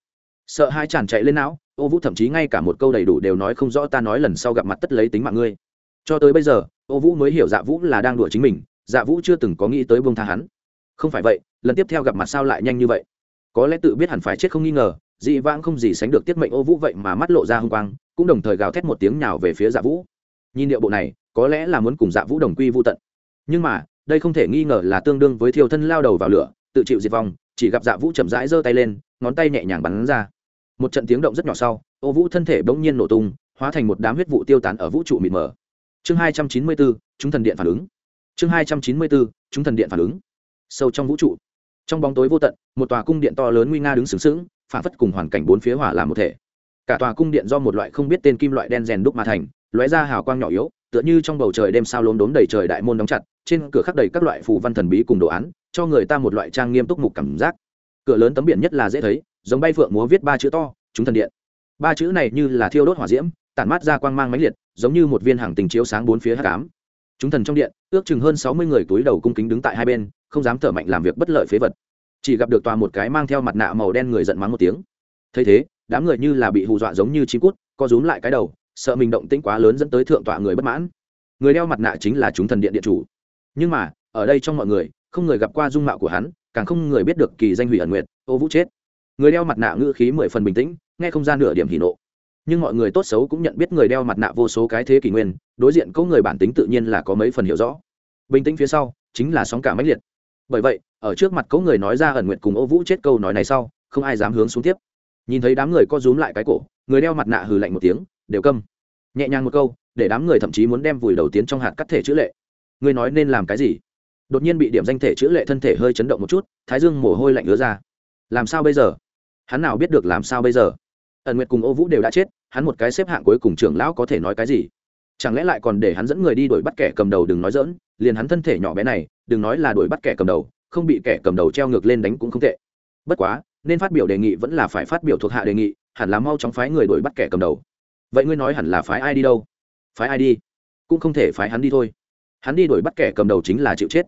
sợ hai tràn chạy lên não, ô vũ thậm chí ngay cả một câu đầy đủ đều nói không rõ ta nói lần sau gặp mặt tất lấy tính mạng ngươi. Cho tới bây giờ, ô vũ mới hiểu dạ vũ là đang đùa chính mình dạ vũ chưa từng có nghĩ tới buông tha hắn. Không phải vậy, lần tiếp theo gặp mặt sao lại nhanh như vậy? Có lẽ tự biết hẳn phải chết không nghi ngờ, dị vãng không gì sánh được tiết mệnh ô vũ vậy mà mắt lộ ra h ư n g quang, cũng đồng thời gào thét một tiếng nhào về phía dạ vũ. Nhìn điệu bộ này, có lẽ là muốn cùng dạ vũ đồng quy vô tận. Nhưng mà, đây không thể nghi ngờ là tương đương với thiêu thân lao đầu vào lửa, tự chịu diệt vong, chỉ gặp dạ vũ chậm rãi giơ tay lên, ngón tay nhẹ nhàng bắn ra. Một trận tiếng động rất nhỏ sau, ô vũ thân thể bỗng nhiên nổ tung, hóa thành một đám huyết vụ tiêu tán ở vũ trụ mịt mờ. Chương hai trăm chín mươi bốn, chúng thần điện phản ứng chương hai trăm chín mươi bốn, chúng thần điện phản ứng. Sâu trong vũ trụ. Trong bóng tối vô tận, một tòa cung điện to lớn nguy nga đứng sướng sướng phản phất cùng hoàn cảnh bốn phía hỏa làm một thể. Cả tòa cung điện do một loại không biết tên kim loại đen rèn đúc mà thành, lóe ra hào quang nhỏ yếu, tựa như trong bầu trời đêm sao lốm đốm đầy trời đại môn đóng chặt, trên cửa khắc đầy các loại phù văn thần bí cùng đồ án, cho người ta một loại trang nghiêm túc mục cảm giác. Cửa lớn tấm biển nhất là dễ thấy, giống bay phượng múa viết ba chữ to, chúng thần điện. Ba chữ này như là thiêu đốt hỏa diễm, tản mát ra quang mang mãnh liệt, giống như một viên hàng tình chiếu sáng bốn phía hắc ám chúng thần trong điện, ước chừng hơn sáu mươi người túi đầu cung kính đứng tại hai bên, không dám thở mạnh làm việc bất lợi phế vật. Chỉ gặp được tòa một cái mang theo mặt nạ màu đen người giận mắng một tiếng. Thấy thế, đám người như là bị hù dọa giống như chim cút, co rúm lại cái đầu, sợ mình động tĩnh quá lớn dẫn tới thượng tọa người bất mãn. Người đeo mặt nạ chính là chúng thần điện điện chủ. Nhưng mà, ở đây trong mọi người, không người gặp qua dung mạo của hắn, càng không người biết được kỳ danh hủy ẩn nguyệt, ô vũ chết. Người đeo mặt nạ ngữ khí mười phần bình tĩnh, nghe không gian nửa điểm hỉ nộ nhưng mọi người tốt xấu cũng nhận biết người đeo mặt nạ vô số cái thế kỷ nguyên, đối diện có người bản tính tự nhiên là có mấy phần hiểu rõ. Bình tĩnh phía sau, chính là sóng cả mãnh liệt. Bởi vậy, ở trước mặt có người nói ra ẩn nguyện cùng ô vũ chết câu nói này sau, không ai dám hướng xuống tiếp. Nhìn thấy đám người co rúm lại cái cổ, người đeo mặt nạ hừ lạnh một tiếng, đều câm. Nhẹ nhàng một câu, để đám người thậm chí muốn đem vùi đầu tiến trong hạt cắt thể chữ lệ. Người nói nên làm cái gì? Đột nhiên bị điểm danh thể chữ lệ thân thể hơi chấn động một chút, thái dương mồ hôi lạnh ứa ra. Làm sao bây giờ? Hắn nào biết được làm sao bây giờ? Ẩn nguyệt cùng ô vũ đều đã chết, hắn một cái xếp hạng cuối cùng trưởng lão có thể nói cái gì? Chẳng lẽ lại còn để hắn dẫn người đi đuổi bắt kẻ cầm đầu đừng nói dỡn liền hắn thân thể nhỏ bé này, đừng nói là đuổi bắt kẻ cầm đầu, không bị kẻ cầm đầu treo ngược lên đánh cũng không tệ. Bất quá, nên phát biểu đề nghị vẫn là phải phát biểu thuộc hạ đề nghị, hẳn là mau chóng phái người đuổi bắt kẻ cầm đầu. Vậy ngươi nói hẳn là phái ai đi đâu? Phái ai đi? Cũng không thể phái hắn đi thôi. Hắn đi đuổi bắt kẻ cầm đầu chính là chịu chết.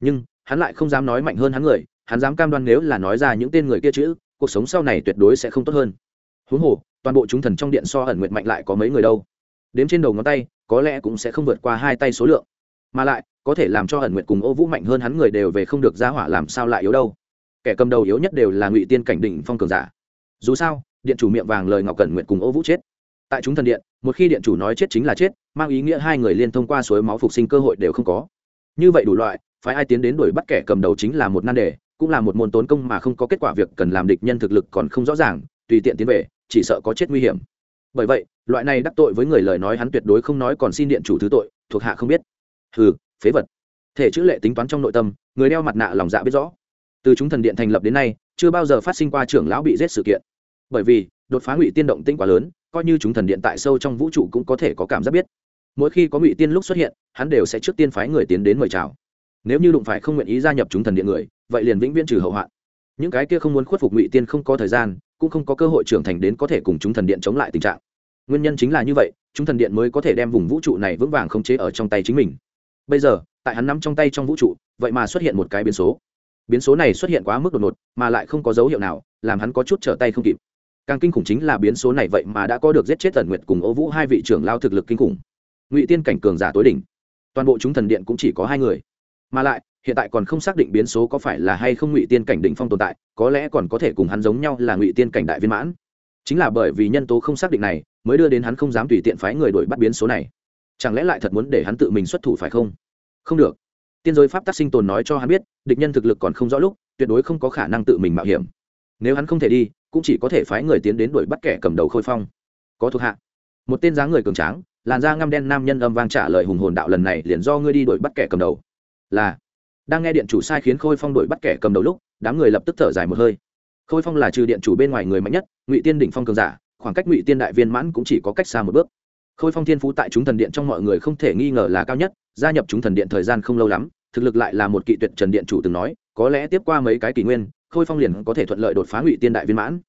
Nhưng, hắn lại không dám nói mạnh hơn hắn người, hắn dám cam đoan nếu là nói ra những tên người kia chữ, cuộc sống sau này tuyệt đối sẽ không tốt hơn huống hồ, toàn bộ chúng thần trong điện so ẩn nguyện mạnh lại có mấy người đâu. Đếm trên đầu ngón tay, có lẽ cũng sẽ không vượt qua hai tay số lượng. Mà lại, có thể làm cho ẩn nguyện cùng ô vũ mạnh hơn hắn người đều về không được ra hỏa làm sao lại yếu đâu. Kẻ cầm đầu yếu nhất đều là ngụy tiên cảnh đỉnh phong cường giả. Dù sao, điện chủ miệng vàng lời ngọc cẩn nguyện cùng ô vũ chết. Tại chúng thần điện, một khi điện chủ nói chết chính là chết, mang ý nghĩa hai người liên thông qua suối máu phục sinh cơ hội đều không có. Như vậy đủ loại phải ai tiến đến đuổi bắt kẻ cầm đầu chính là một nan đề, cũng là một môn tốn công mà không có kết quả việc cần làm địch nhân thực lực còn không rõ ràng tùy tiện tiến về, chỉ sợ có chết nguy hiểm. Bởi vậy, loại này đắc tội với người lời nói hắn tuyệt đối không nói còn xin điện chủ thứ tội, thuộc hạ không biết. Hừ, phế vật. Thể chữ lệ tính toán trong nội tâm, người đeo mặt nạ lòng dạ biết rõ. Từ chúng thần điện thành lập đến nay, chưa bao giờ phát sinh qua trưởng lão bị giết sự kiện. Bởi vì, đột phá ngụy tiên động tinh quá lớn, coi như chúng thần điện tại sâu trong vũ trụ cũng có thể có cảm giác biết. Mỗi khi có ngụy tiên lúc xuất hiện, hắn đều sẽ trước tiên phái người tiến đến mời chào. Nếu như đụng phải không nguyện ý gia nhập chúng thần điện người, vậy liền vĩnh viễn trừ hậu hoạn. Những cái kia không muốn khuất phục ngụy tiên không có thời gian cũng không có cơ hội trưởng thành đến có thể cùng chúng thần điện chống lại tình trạng. Nguyên nhân chính là như vậy, chúng thần điện mới có thể đem vùng vũ trụ này vững vàng không chế ở trong tay chính mình. Bây giờ, tại hắn nắm trong tay trong vũ trụ, vậy mà xuất hiện một cái biến số. Biến số này xuất hiện quá mức đột ngột, mà lại không có dấu hiệu nào, làm hắn có chút trở tay không kịp. Càng kinh khủng chính là biến số này vậy mà đã có được giết chết tần nguyệt cùng ô vũ hai vị trưởng lao thực lực kinh khủng. Ngụy tiên cảnh cường giả tối đỉnh. Toàn bộ chúng thần điện cũng chỉ có hai người mà lại, hiện tại còn không xác định biến số có phải là hay không ngụy tiên cảnh đỉnh phong tồn tại, có lẽ còn có thể cùng hắn giống nhau là ngụy tiên cảnh đại viên mãn. Chính là bởi vì nhân tố không xác định này, mới đưa đến hắn không dám tùy tiện phái người đổi bắt biến số này. Chẳng lẽ lại thật muốn để hắn tự mình xuất thủ phải không? Không được. Tiên giới pháp tác sinh tồn nói cho hắn biết, địch nhân thực lực còn không rõ lúc, tuyệt đối không có khả năng tự mình mạo hiểm. Nếu hắn không thể đi, cũng chỉ có thể phái người tiến đến đuổi bắt kẻ cầm đầu khôi phong. Có thuộc hạ. Một tên dáng người cường tráng, làn da ngăm đen nam nhân âm vang trả lời hùng hồn đạo lần này liền do ngươi đi đuổi bắt kẻ cầm đầu là, đang nghe điện chủ sai khiến khôi phong đuổi bắt kẻ cầm đầu lúc, đám người lập tức thở dài một hơi. Khôi phong là trừ điện chủ bên ngoài người mạnh nhất, ngụy tiên đỉnh phong cường giả, khoảng cách ngụy tiên đại viên mãn cũng chỉ có cách xa một bước. Khôi phong thiên phú tại chúng thần điện trong mọi người không thể nghi ngờ là cao nhất, gia nhập chúng thần điện thời gian không lâu lắm, thực lực lại là một kỵ tuyệt trần điện chủ từng nói, có lẽ tiếp qua mấy cái kỷ nguyên, khôi phong liền có thể thuận lợi đột phá ngụy tiên đại viên mãn.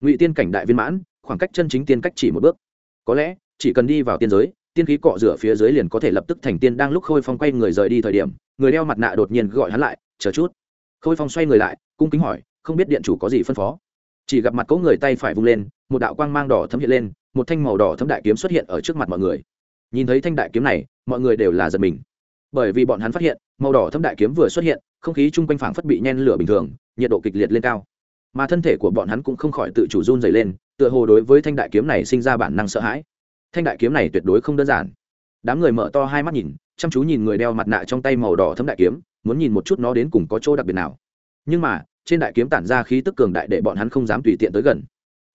Ngụy tiên cảnh đại viên mãn, khoảng cách chân chính tiên cách chỉ một bước. Có lẽ, chỉ cần đi vào tiên giới, tiên khí cọ rửa phía dưới liền có thể lập tức thành tiên đang lúc khôi phong quay người rời đi thời điểm người đeo mặt nạ đột nhiên gọi hắn lại, chờ chút. Khôi phong xoay người lại, cung kính hỏi, không biết điện chủ có gì phân phó? Chỉ gặp mặt cỗ người tay phải vung lên, một đạo quang mang đỏ thấm hiện lên, một thanh màu đỏ thấm đại kiếm xuất hiện ở trước mặt mọi người. Nhìn thấy thanh đại kiếm này, mọi người đều là giật mình. Bởi vì bọn hắn phát hiện, màu đỏ thấm đại kiếm vừa xuất hiện, không khí chung quanh phảng phất bị nhen lửa bình thường, nhiệt độ kịch liệt lên cao. Mà thân thể của bọn hắn cũng không khỏi tự chủ run dày lên, tựa hồ đối với thanh đại kiếm này sinh ra bản năng sợ hãi. Thanh đại kiếm này tuyệt đối không đơn giản. Đám người mở to hai mắt nhìn chăm chú nhìn người đeo mặt nạ trong tay màu đỏ thấm đại kiếm, muốn nhìn một chút nó đến cùng có chỗ đặc biệt nào. Nhưng mà, trên đại kiếm tản ra khí tức cường đại để bọn hắn không dám tùy tiện tới gần.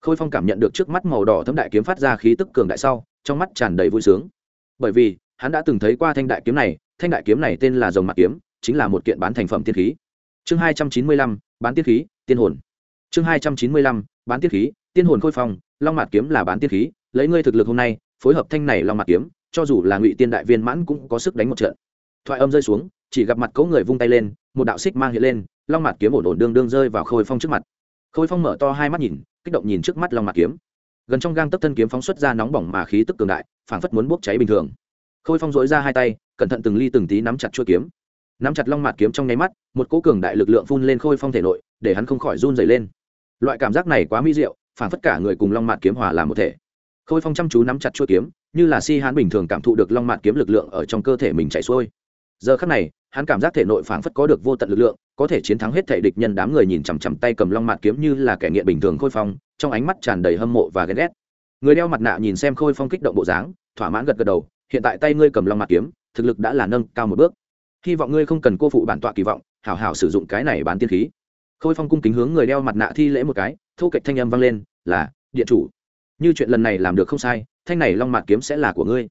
Khôi phong cảm nhận được trước mắt màu đỏ thấm đại kiếm phát ra khí tức cường đại sau, trong mắt tràn đầy vui sướng. Bởi vì, hắn đã từng thấy qua thanh đại kiếm này, thanh đại kiếm này tên là dòng mặt kiếm, chính là một kiện bán thành phẩm tiên khí. Chương hai trăm chín mươi lăm, bán tiên khí, tiên hồn. Chương hai trăm chín mươi lăm, bán tiên khí, tiên hồn khôi phong, long mặt kiếm là bán tiên khí, lấy ngươi thực lực hôm nay, phối hợp thanh này long mặt kiếm cho dù là ngụy tiên đại viên mãn cũng có sức đánh một trận thoại âm rơi xuống chỉ gặp mặt cấu người vung tay lên một đạo xích mang hiện lên long mặt kiếm ổn ổn đương đương rơi vào khôi phong trước mặt khôi phong mở to hai mắt nhìn kích động nhìn trước mắt long mặt kiếm gần trong gang tấc thân kiếm phóng xuất ra nóng bỏng mà khí tức cường đại phảng phất muốn bốc cháy bình thường khôi phong dối ra hai tay cẩn thận từng ly từng tí nắm chặt chuôi kiếm nắm chặt long mặt kiếm trong nháy mắt một cỗ cường đại lực lượng phun lên khôi phong thể nội để hắn không khỏi run dày lên loại cảm giác này quá mỹ diệu phảng phất cả người cùng long mặt kiếm hòa làm một thể khôi phong chăm chú nắm chặt chuôi kiếm như là si hán bình thường cảm thụ được long mạt kiếm lực lượng ở trong cơ thể mình chảy xuôi. Giờ khắc này, hắn cảm giác thể nội phảng phất có được vô tận lực lượng, có thể chiến thắng hết thể địch nhân đám người nhìn chằm chằm tay cầm long mạt kiếm như là kẻ nghiện bình thường khôi phong, trong ánh mắt tràn đầy hâm mộ và ghen ghét. Người đeo mặt nạ nhìn xem khôi phong kích động bộ dáng, thỏa mãn gật gật đầu, hiện tại tay ngươi cầm long mạt kiếm, thực lực đã là nâng cao một bước. Hy vọng ngươi không cần cô phụ bản tọa kỳ vọng, hảo hảo sử dụng cái này bán tiên khí. Khôi phong cung kính hướng người đeo mặt nạ thi lễ một cái, thu kệch thanh âm vang lên, là, điện chủ như chuyện lần này làm được không sai, thanh này long Mạt kiếm sẽ là của ngươi.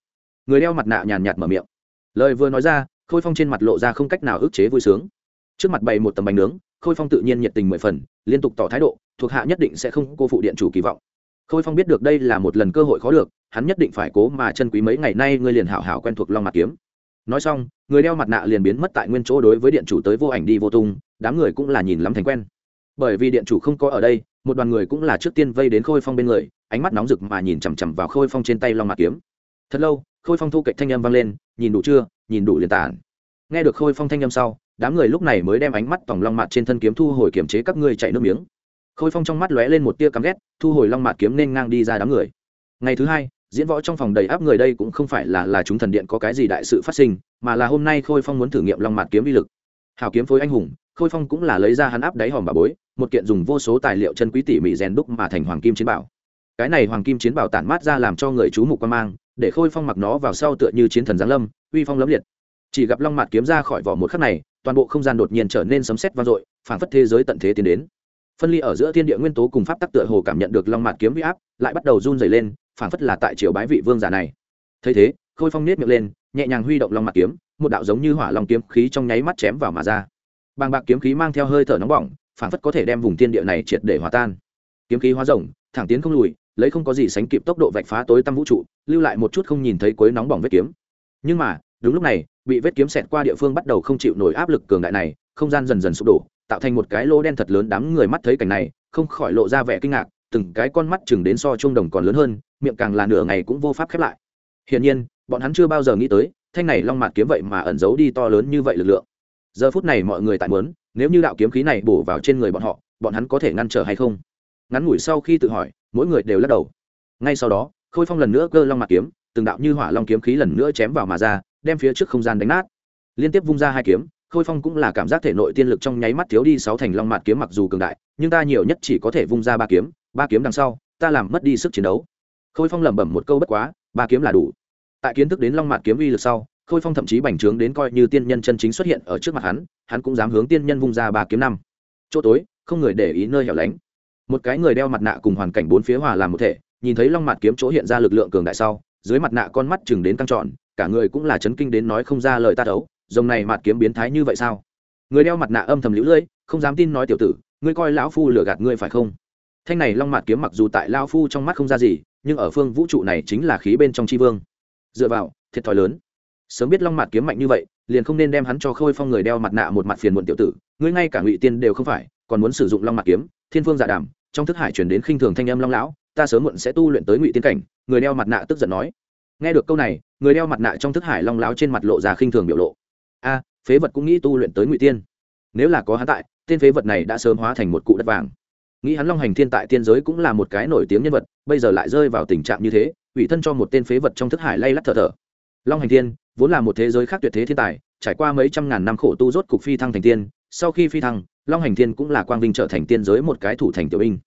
Người đeo mặt nạ nhàn nhạt mở miệng. Lời vừa nói ra, khôi phong trên mặt lộ ra không cách nào ức chế vui sướng. Trước mặt bày một tầm bánh nướng, khôi phong tự nhiên nhiệt tình mười phần, liên tục tỏ thái độ, thuộc hạ nhất định sẽ không cô phụ điện chủ kỳ vọng. Khôi phong biết được đây là một lần cơ hội khó được, hắn nhất định phải cố mà chân quý mấy ngày nay ngươi liền hảo hảo quen thuộc long mặt kiếm. Nói xong, người đeo mặt nạ liền biến mất tại nguyên chỗ đối với điện chủ tới vô ảnh đi vô tung, đám người cũng là nhìn lắm thành quen. Bởi vì điện chủ không có ở đây một đoàn người cũng là trước tiên vây đến khôi phong bên người, ánh mắt nóng rực mà nhìn chằm chằm vào khôi phong trên tay long mạc kiếm. Thật lâu, khôi phong thu cạnh thanh âm vang lên, nhìn đủ chưa? Nhìn đủ liền tản. Nghe được khôi phong thanh âm sau, đám người lúc này mới đem ánh mắt tòng long mạc trên thân kiếm thu hồi kiểm chế các ngươi chạy nước miếng. Khôi phong trong mắt lóe lên một tia căm ghét, thu hồi long mạc kiếm nên ngang đi ra đám người. Ngày thứ hai, diễn võ trong phòng đầy áp người đây cũng không phải là là chúng thần điện có cái gì đại sự phát sinh, mà là hôm nay khôi phong muốn thử nghiệm long mạc kiếm vi lực. Hào kiếm phối anh hùng khôi phong cũng là lấy ra hắn áp đáy hòm bà bối, một kiện dùng vô số tài liệu chân quý tỉ mỉ rèn đúc mà thành hoàng kim chiến bảo. Cái này hoàng kim chiến bảo tản mát ra làm cho người chú mục quan mang, để khôi phong mặc nó vào sau tựa như chiến thần giáng lâm, uy phong lẫm liệt. Chỉ gặp long Mạt kiếm ra khỏi vỏ một khắc này, toàn bộ không gian đột nhiên trở nên sấm sét vang dội phản phất thế giới tận thế tiến đến. Phân ly ở giữa thiên địa nguyên tố cùng pháp tắc tựa hồ cảm nhận được long Mạt kiếm huy áp, lại bắt đầu run dày lên phản phất là tại triều bái vị vương giả này. Thấy thế, khôi phong nết miệng lên, nhẹ nhàng huy động long Mạt kiếm, một đạo giống như hỏa long kiếm khí trong nháy mắt chém vào mà ra bàng bạc kiếm khí mang theo hơi thở nóng bỏng, phảng phất có thể đem vùng thiên địa này triệt để hòa tan. Kiếm khí hóa rồng, thẳng tiến không lùi, lấy không có gì sánh kịp tốc độ vạch phá tối tăm vũ trụ, lưu lại một chút không nhìn thấy cuối nóng bỏng vết kiếm. Nhưng mà, đúng lúc này, bị vết kiếm xẹt qua địa phương bắt đầu không chịu nổi áp lực cường đại này, không gian dần dần sụp đổ, tạo thành một cái lỗ đen thật lớn đám người mắt thấy cảnh này, không khỏi lộ ra vẻ kinh ngạc, từng cái con mắt chừng đến so trung đồng còn lớn hơn, miệng càng là nửa ngày cũng vô pháp khép lại. Hiển nhiên, bọn hắn chưa bao giờ nghĩ tới, thanh này long mạt kiếm vậy mà ẩn giấu đi to lớn như vậy lực lượng giờ phút này mọi người tại muốn, nếu như đạo kiếm khí này bổ vào trên người bọn họ, bọn hắn có thể ngăn trở hay không? Ngắn ngủi sau khi tự hỏi, mỗi người đều lắc đầu. Ngay sau đó, khôi phong lần nữa cơ long mặt kiếm, từng đạo như hỏa long kiếm khí lần nữa chém vào mà ra, đem phía trước không gian đánh nát. Liên tiếp vung ra hai kiếm, khôi phong cũng là cảm giác thể nội tiên lực trong nháy mắt thiếu đi sáu thành long mạt kiếm mặc dù cường đại, nhưng ta nhiều nhất chỉ có thể vung ra ba kiếm ba kiếm đằng sau, ta làm mất đi sức chiến đấu. Khôi phong lẩm bẩm một câu bất quá, ba kiếm là đủ. Tại kiến thức đến long mạt kiếm uy lực sau khôi phong thậm chí bành trướng đến coi như tiên nhân chân chính xuất hiện ở trước mặt hắn hắn cũng dám hướng tiên nhân vung ra ba kiếm năm. Chỗ tối, không người để ý nơi hẻo lánh. Một cái người đeo mặt nạ cùng hoàn cảnh bốn phía hòa làm một thể, nhìn thấy long mặt kiếm chỗ hiện ra lực lượng cường đại sau, dưới mặt nạ con mắt chừng đến căng trọn cả người cũng là chấn kinh đến nói không ra lời ta đấu dòng này mặt kiếm biến thái như vậy sao? Người đeo mặt nạ âm thầm lũ lưỡi không dám tin nói tiểu tử, ngươi coi lão phu lừa gạt ngươi phải không? Thanh này long mặt kiếm mặc dù tại lao phu trong mắt không ra gì, nhưng ở phương vũ trụ này chính là khí bên trong tri vương. Dựa vào, thiệt thòi lớn sớm biết long mặt kiếm mạnh như vậy, liền không nên đem hắn cho khôi phong người đeo mặt nạ một mặt phiền muộn tiểu tử, ngươi ngay cả ngụy tiên đều không phải, còn muốn sử dụng long mặt kiếm, thiên phương giả dạ đàm, trong thức hải chuyển đến khinh thường thanh âm long lão, ta sớm muộn sẽ tu luyện tới ngụy tiên cảnh, người đeo mặt nạ tức giận nói. Nghe được câu này, người đeo mặt nạ trong thức hải long lão trên mặt lộ ra khinh thường biểu lộ. A, phế vật cũng nghĩ tu luyện tới ngụy tiên. Nếu là có hắn tại, tên phế vật này đã sớm hóa thành một cụ đất vàng. Nghĩ hắn long hành thiên tại tiên giới cũng là một cái nổi tiếng nhân vật, bây giờ lại rơi vào tình trạng như thế, ủy thân cho một tên phế vật trong thức hải lay lắt thở thở. Long hành thiên vốn là một thế giới khác tuyệt thế thiên tài, trải qua mấy trăm ngàn năm khổ tu rốt cục phi thăng thành tiên, sau khi phi thăng, long hành thiên cũng là quang vinh trở thành tiên giới một cái thủ thành tiểu binh.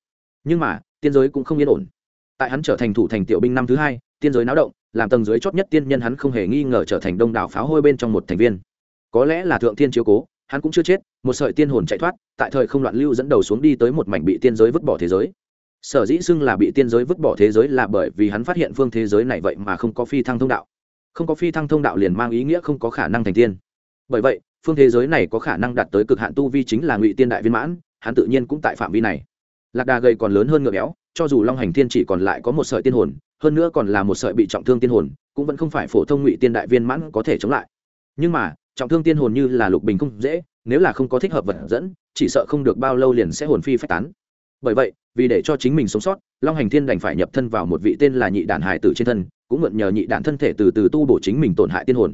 Nhưng mà, tiên giới cũng không yên ổn. Tại hắn trở thành thủ thành tiểu binh năm thứ hai, tiên giới náo động, làm tầng dưới chót nhất tiên nhân hắn không hề nghi ngờ trở thành đông đảo pháo hôi bên trong một thành viên. Có lẽ là thượng tiên chiếu cố, hắn cũng chưa chết, một sợi tiên hồn chạy thoát, tại thời không loạn lưu dẫn đầu xuống đi tới một mảnh bị tiên giới vứt bỏ thế giới. Sở dĩ xưng là bị tiên giới vứt bỏ thế giới là bởi vì hắn phát hiện phương thế giới này vậy mà không có phi thăng thông đạo không có phi thăng thông đạo liền mang ý nghĩa không có khả năng thành tiên. Bởi vậy, phương thế giới này có khả năng đạt tới cực hạn tu vi chính là ngụy tiên đại viên mãn, hắn tự nhiên cũng tại phạm vi này. Lạc đà gầy còn lớn hơn ngựa béo, cho dù long hành Thiên chỉ còn lại có một sợi tiên hồn, hơn nữa còn là một sợi bị trọng thương tiên hồn, cũng vẫn không phải phổ thông ngụy tiên đại viên mãn có thể chống lại. Nhưng mà, trọng thương tiên hồn như là lục bình không dễ, nếu là không có thích hợp vật dẫn, chỉ sợ không được bao lâu liền sẽ hồn phi phách tán. Bởi vậy, vì để cho chính mình sống sót, long hành thiên đành phải nhập thân vào một vị tên là nhị đản hải tử trên thân cũng mượn nhờ nhị đạn thân thể từ từ tu bổ chính mình tổn hại tiên hồn.